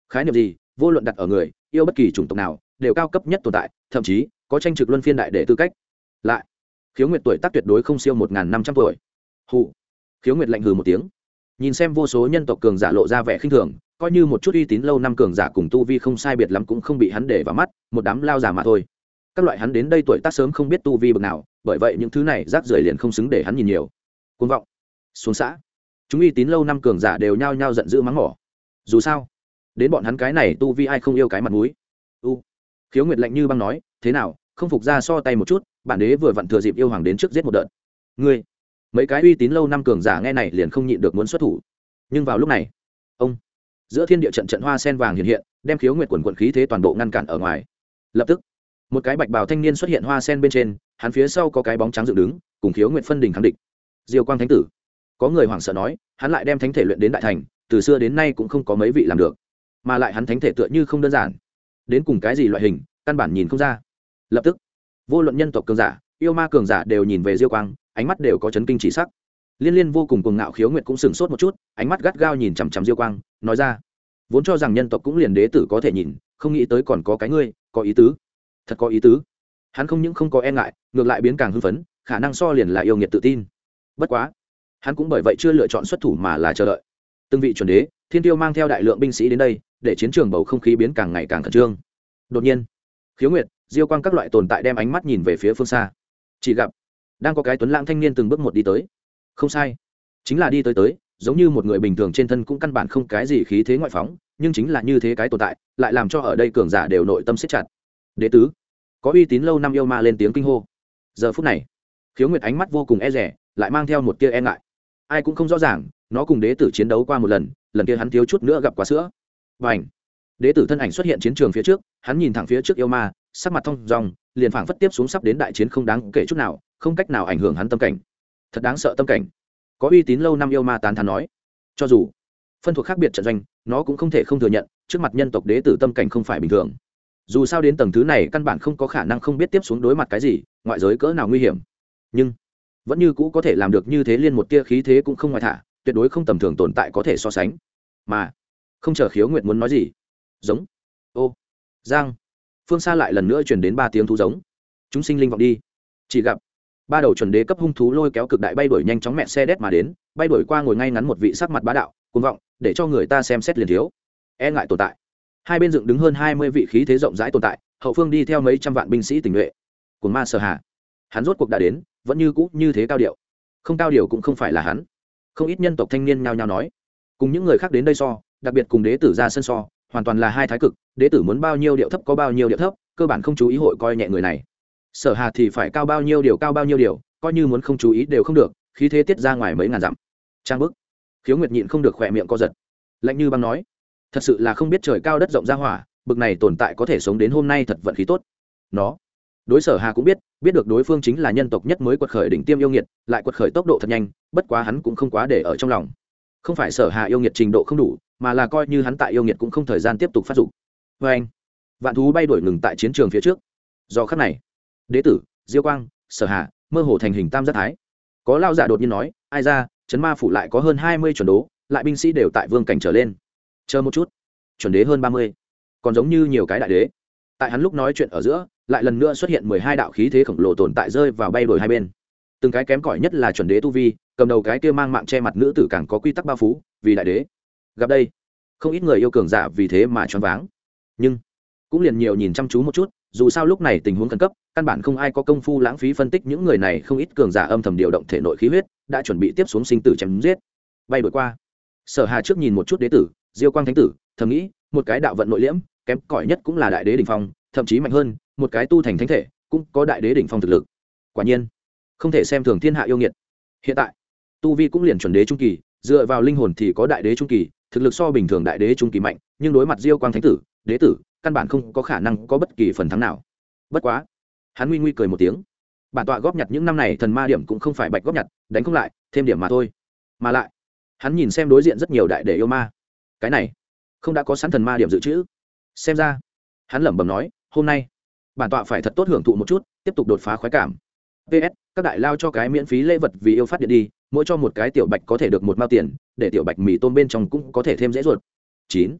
khái niệm gì? Vô luận đặt ở người yêu bất kỳ chủng tộc nào, đều cao cấp nhất tồn tại, thậm chí, có tranh trực luân phiên đại để tư cách. Lại, khiếu nguyệt tuổi tác tuyệt đối không siêu một năm trăm tuổi. Hụ khiếu nguyệt lạnh hừ một tiếng. Nhìn xem vô số nhân tộc cường giả lộ ra vẻ khinh thường, coi như một chút uy tín lâu năm cường giả cùng tu vi không sai biệt lắm cũng không bị hắn để vào mắt, một đám lao giả mà thôi. Các loại hắn đến đây tuổi tác sớm không biết tu vi bậc nào, bởi vậy những thứ này rác rưởi liền không xứng để hắn nhìn nhiều. Côn vọng, xuống xã. Chúng uy tín lâu năm cường giả đều nhao nhao giận dữ mắng mỏ. Dù sao đến bọn hắn cái này tu vi ai không yêu cái mặt mũi. U, khiếu nguyệt lạnh như băng nói, thế nào, không phục ra so tay một chút, bản đế vừa vặn thừa dịp yêu hoàng đến trước giết một đợt. Ngươi, mấy cái uy tín lâu năm cường giả nghe này liền không nhịn được muốn xuất thủ. Nhưng vào lúc này, ông, giữa thiên địa trận trận hoa sen vàng hiện hiện, đem khiếu nguyệt quần quận khí thế toàn bộ ngăn cản ở ngoài. Lập tức, một cái bạch bào thanh niên xuất hiện hoa sen bên trên, hắn phía sau có cái bóng trắng dựng đứng, cùng khiếu nguyệt phân đình khẳng định diêu quang thánh tử, có người hoảng sợ nói, hắn lại đem thánh thể luyện đến đại thành, từ xưa đến nay cũng không có mấy vị làm được mà lại hắn thánh thể tựa như không đơn giản. Đến cùng cái gì loại hình, căn bản nhìn không ra. Lập tức, vô luận nhân tộc cường giả, yêu ma cường giả đều nhìn về diêu quang, ánh mắt đều có chấn kinh chỉ sắc. Liên liên vô cùng cuồng ngạo khiếu nguyệt cũng sừng sốt một chút, ánh mắt gắt gao nhìn chằm chằm diêu quang, nói ra, vốn cho rằng nhân tộc cũng liền đế tử có thể nhìn, không nghĩ tới còn có cái ngươi, có ý tứ. Thật có ý tứ. Hắn không những không có e ngại, ngược lại biến càng hưng phấn, khả năng so liền là yêu nghiệt tự tin. Bất quá, hắn cũng bởi vậy chưa lựa chọn xuất thủ mà là chờ đợi. Từng vị chuẩn đế thiên tiêu mang theo đại lượng binh sĩ đến đây, để chiến trường bầu không khí biến càng ngày càng khẩn trương. Đột nhiên, khiếu nguyệt, diêu quang các loại tồn tại đem ánh mắt nhìn về phía phương xa. Chỉ gặp, đang có cái tuấn lãng thanh niên từng bước một đi tới. Không sai, chính là đi tới tới, giống như một người bình thường trên thân cũng căn bản không cái gì khí thế ngoại phóng, nhưng chính là như thế cái tồn tại, lại làm cho ở đây cường giả đều nội tâm siết chặt. Đế tứ, có uy tín lâu năm yêu ma lên tiếng kinh hô. Giờ phút này, khiếu nguyệt ánh mắt vô cùng e rẻ lại mang theo một tia e ngại. Ai cũng không rõ ràng, nó cùng đế tử chiến đấu qua một lần lần kia hắn thiếu chút nữa gặp quá sữa. Và ảnh đế tử thân ảnh xuất hiện chiến trường phía trước hắn nhìn thẳng phía trước yêu ma sắc mặt thông dòng, liền phảng phất tiếp xuống sắp đến đại chiến không đáng kể chút nào không cách nào ảnh hưởng hắn tâm cảnh. Thật đáng sợ tâm cảnh. Có uy tín lâu năm yêu ma tán thán nói. Cho dù phân thuộc khác biệt trận doanh nó cũng không thể không thừa nhận trước mặt nhân tộc đế tử tâm cảnh không phải bình thường. Dù sao đến tầng thứ này căn bản không có khả năng không biết tiếp xuống đối mặt cái gì ngoại giới cỡ nào nguy hiểm. Nhưng vẫn như cũ có thể làm được như thế liên một tia khí thế cũng không ngoài thả tuyệt đối không tầm thường tồn tại có thể so sánh. Mà, không chờ khiếu nguyệt muốn nói gì. Giống. Ô. Giang. Phương xa lại lần nữa chuyển đến ba tiếng thú giống. Chúng sinh linh vọng đi. Chỉ gặp, ba đầu chuẩn đế cấp hung thú lôi kéo cực đại bay đuổi nhanh chóng mẹ xe đét mà đến, bay đuổi qua ngồi ngay ngắn một vị sắc mặt bá đạo côn vọng, để cho người ta xem xét liền thiếu. E ngại tồn tại. Hai bên dựng đứng hơn hai mươi vị khí thế rộng rãi tồn tại, hậu phương đi theo mấy trăm vạn binh sĩ tình nhuệ của ma sở hạ. Hắn rốt cuộc đã đến, vẫn như cũ như thế cao điệu. Không cao điệu cũng không phải là hắn không ít nhân tộc thanh niên nhao nhao nói. Cùng những người khác đến đây so, đặc biệt cùng đế tử ra sân so, hoàn toàn là hai thái cực, đế tử muốn bao nhiêu điệu thấp có bao nhiêu điệu thấp, cơ bản không chú ý hội coi nhẹ người này. Sở hà thì phải cao bao nhiêu điều cao bao nhiêu điều, coi như muốn không chú ý đều không được, khí thế tiết ra ngoài mấy ngàn dặm. Trang bức. Khiếu nguyệt nhịn không được khỏe miệng co giật. Lạnh như băng nói, thật sự là không biết trời cao đất rộng ra hỏa, bực này tồn tại có thể sống đến hôm nay thật vận khí tốt. Nó đối sở hà cũng biết biết được đối phương chính là nhân tộc nhất mới quật khởi đỉnh tiêm yêu nghiệt, lại quật khởi tốc độ thật nhanh, bất quá hắn cũng không quá để ở trong lòng. Không phải sở hà yêu nghiệt trình độ không đủ, mà là coi như hắn tại yêu nghiệt cũng không thời gian tiếp tục phát dụng vê anh, vạn thú bay đổi ngừng tại chiến trường phía trước. Do khắc này, đế tử, diêu quang, sở hà, mơ hồ thành hình tam giác thái. Có lao giả đột nhiên nói, ai ra, chấn ma phủ lại có hơn hai mươi chuẩn đố, lại binh sĩ đều tại vương cảnh trở lên. Chờ một chút, chuẩn đế hơn ba mươi. Còn giống như nhiều cái đại đế. Tại hắn lúc nói chuyện ở giữa lại lần nữa xuất hiện mười hai đạo khí thế khổng lồ tồn tại rơi vào bay đổi hai bên. Từng cái kém cỏi nhất là chuẩn đế tu vi, cầm đầu cái kia mang mạng che mặt nữ tử càng có quy tắc bao phú vì đại đế. Gặp đây, không ít người yêu cường giả vì thế mà choáng váng. Nhưng, cũng liền nhiều nhìn chăm chú một chút, dù sao lúc này tình huống khẩn cấp, căn bản không ai có công phu lãng phí phân tích những người này, không ít cường giả âm thầm điều động thể nội khí huyết, đã chuẩn bị tiếp xuống sinh tử chém giết. Bay đổi qua, sở hà trước nhìn một chút đế tử, diêu quang thánh tử, thầm nghĩ, một cái đạo vận nội liễm, kém cỏi nhất cũng là đại đế đỉnh phong, thậm chí mạnh hơn một cái tu thành thánh thể, cũng có đại đế đỉnh phong thực lực. Quả nhiên, không thể xem thường thiên hạ yêu nghiệt. Hiện tại, tu vi cũng liền chuẩn đế trung kỳ, dựa vào linh hồn thì có đại đế trung kỳ, thực lực so bình thường đại đế trung kỳ mạnh, nhưng đối mặt diêu quang thánh tử, đế tử, căn bản không có khả năng có bất kỳ phần thắng nào. Bất quá, hắn nguy nguy cười một tiếng. Bản tọa góp nhặt những năm này thần ma điểm cũng không phải bạch góp nhặt, đánh không lại, thêm điểm mà thôi. Mà lại, hắn nhìn xem đối diện rất nhiều đại đế yêu ma. Cái này, không đã có sẵn thần ma điểm dự trữ. Xem ra, hắn lẩm bẩm nói, hôm nay bản tọa phải thật tốt hưởng thụ một chút, tiếp tục đột phá khoái cảm. Ps các đại lao cho cái miễn phí lễ vật vì yêu phát điện đi, mỗi cho một cái tiểu bạch có thể được một mao tiền, để tiểu bạch mì tôm bên trong cũng có thể thêm dễ ruột. Chín.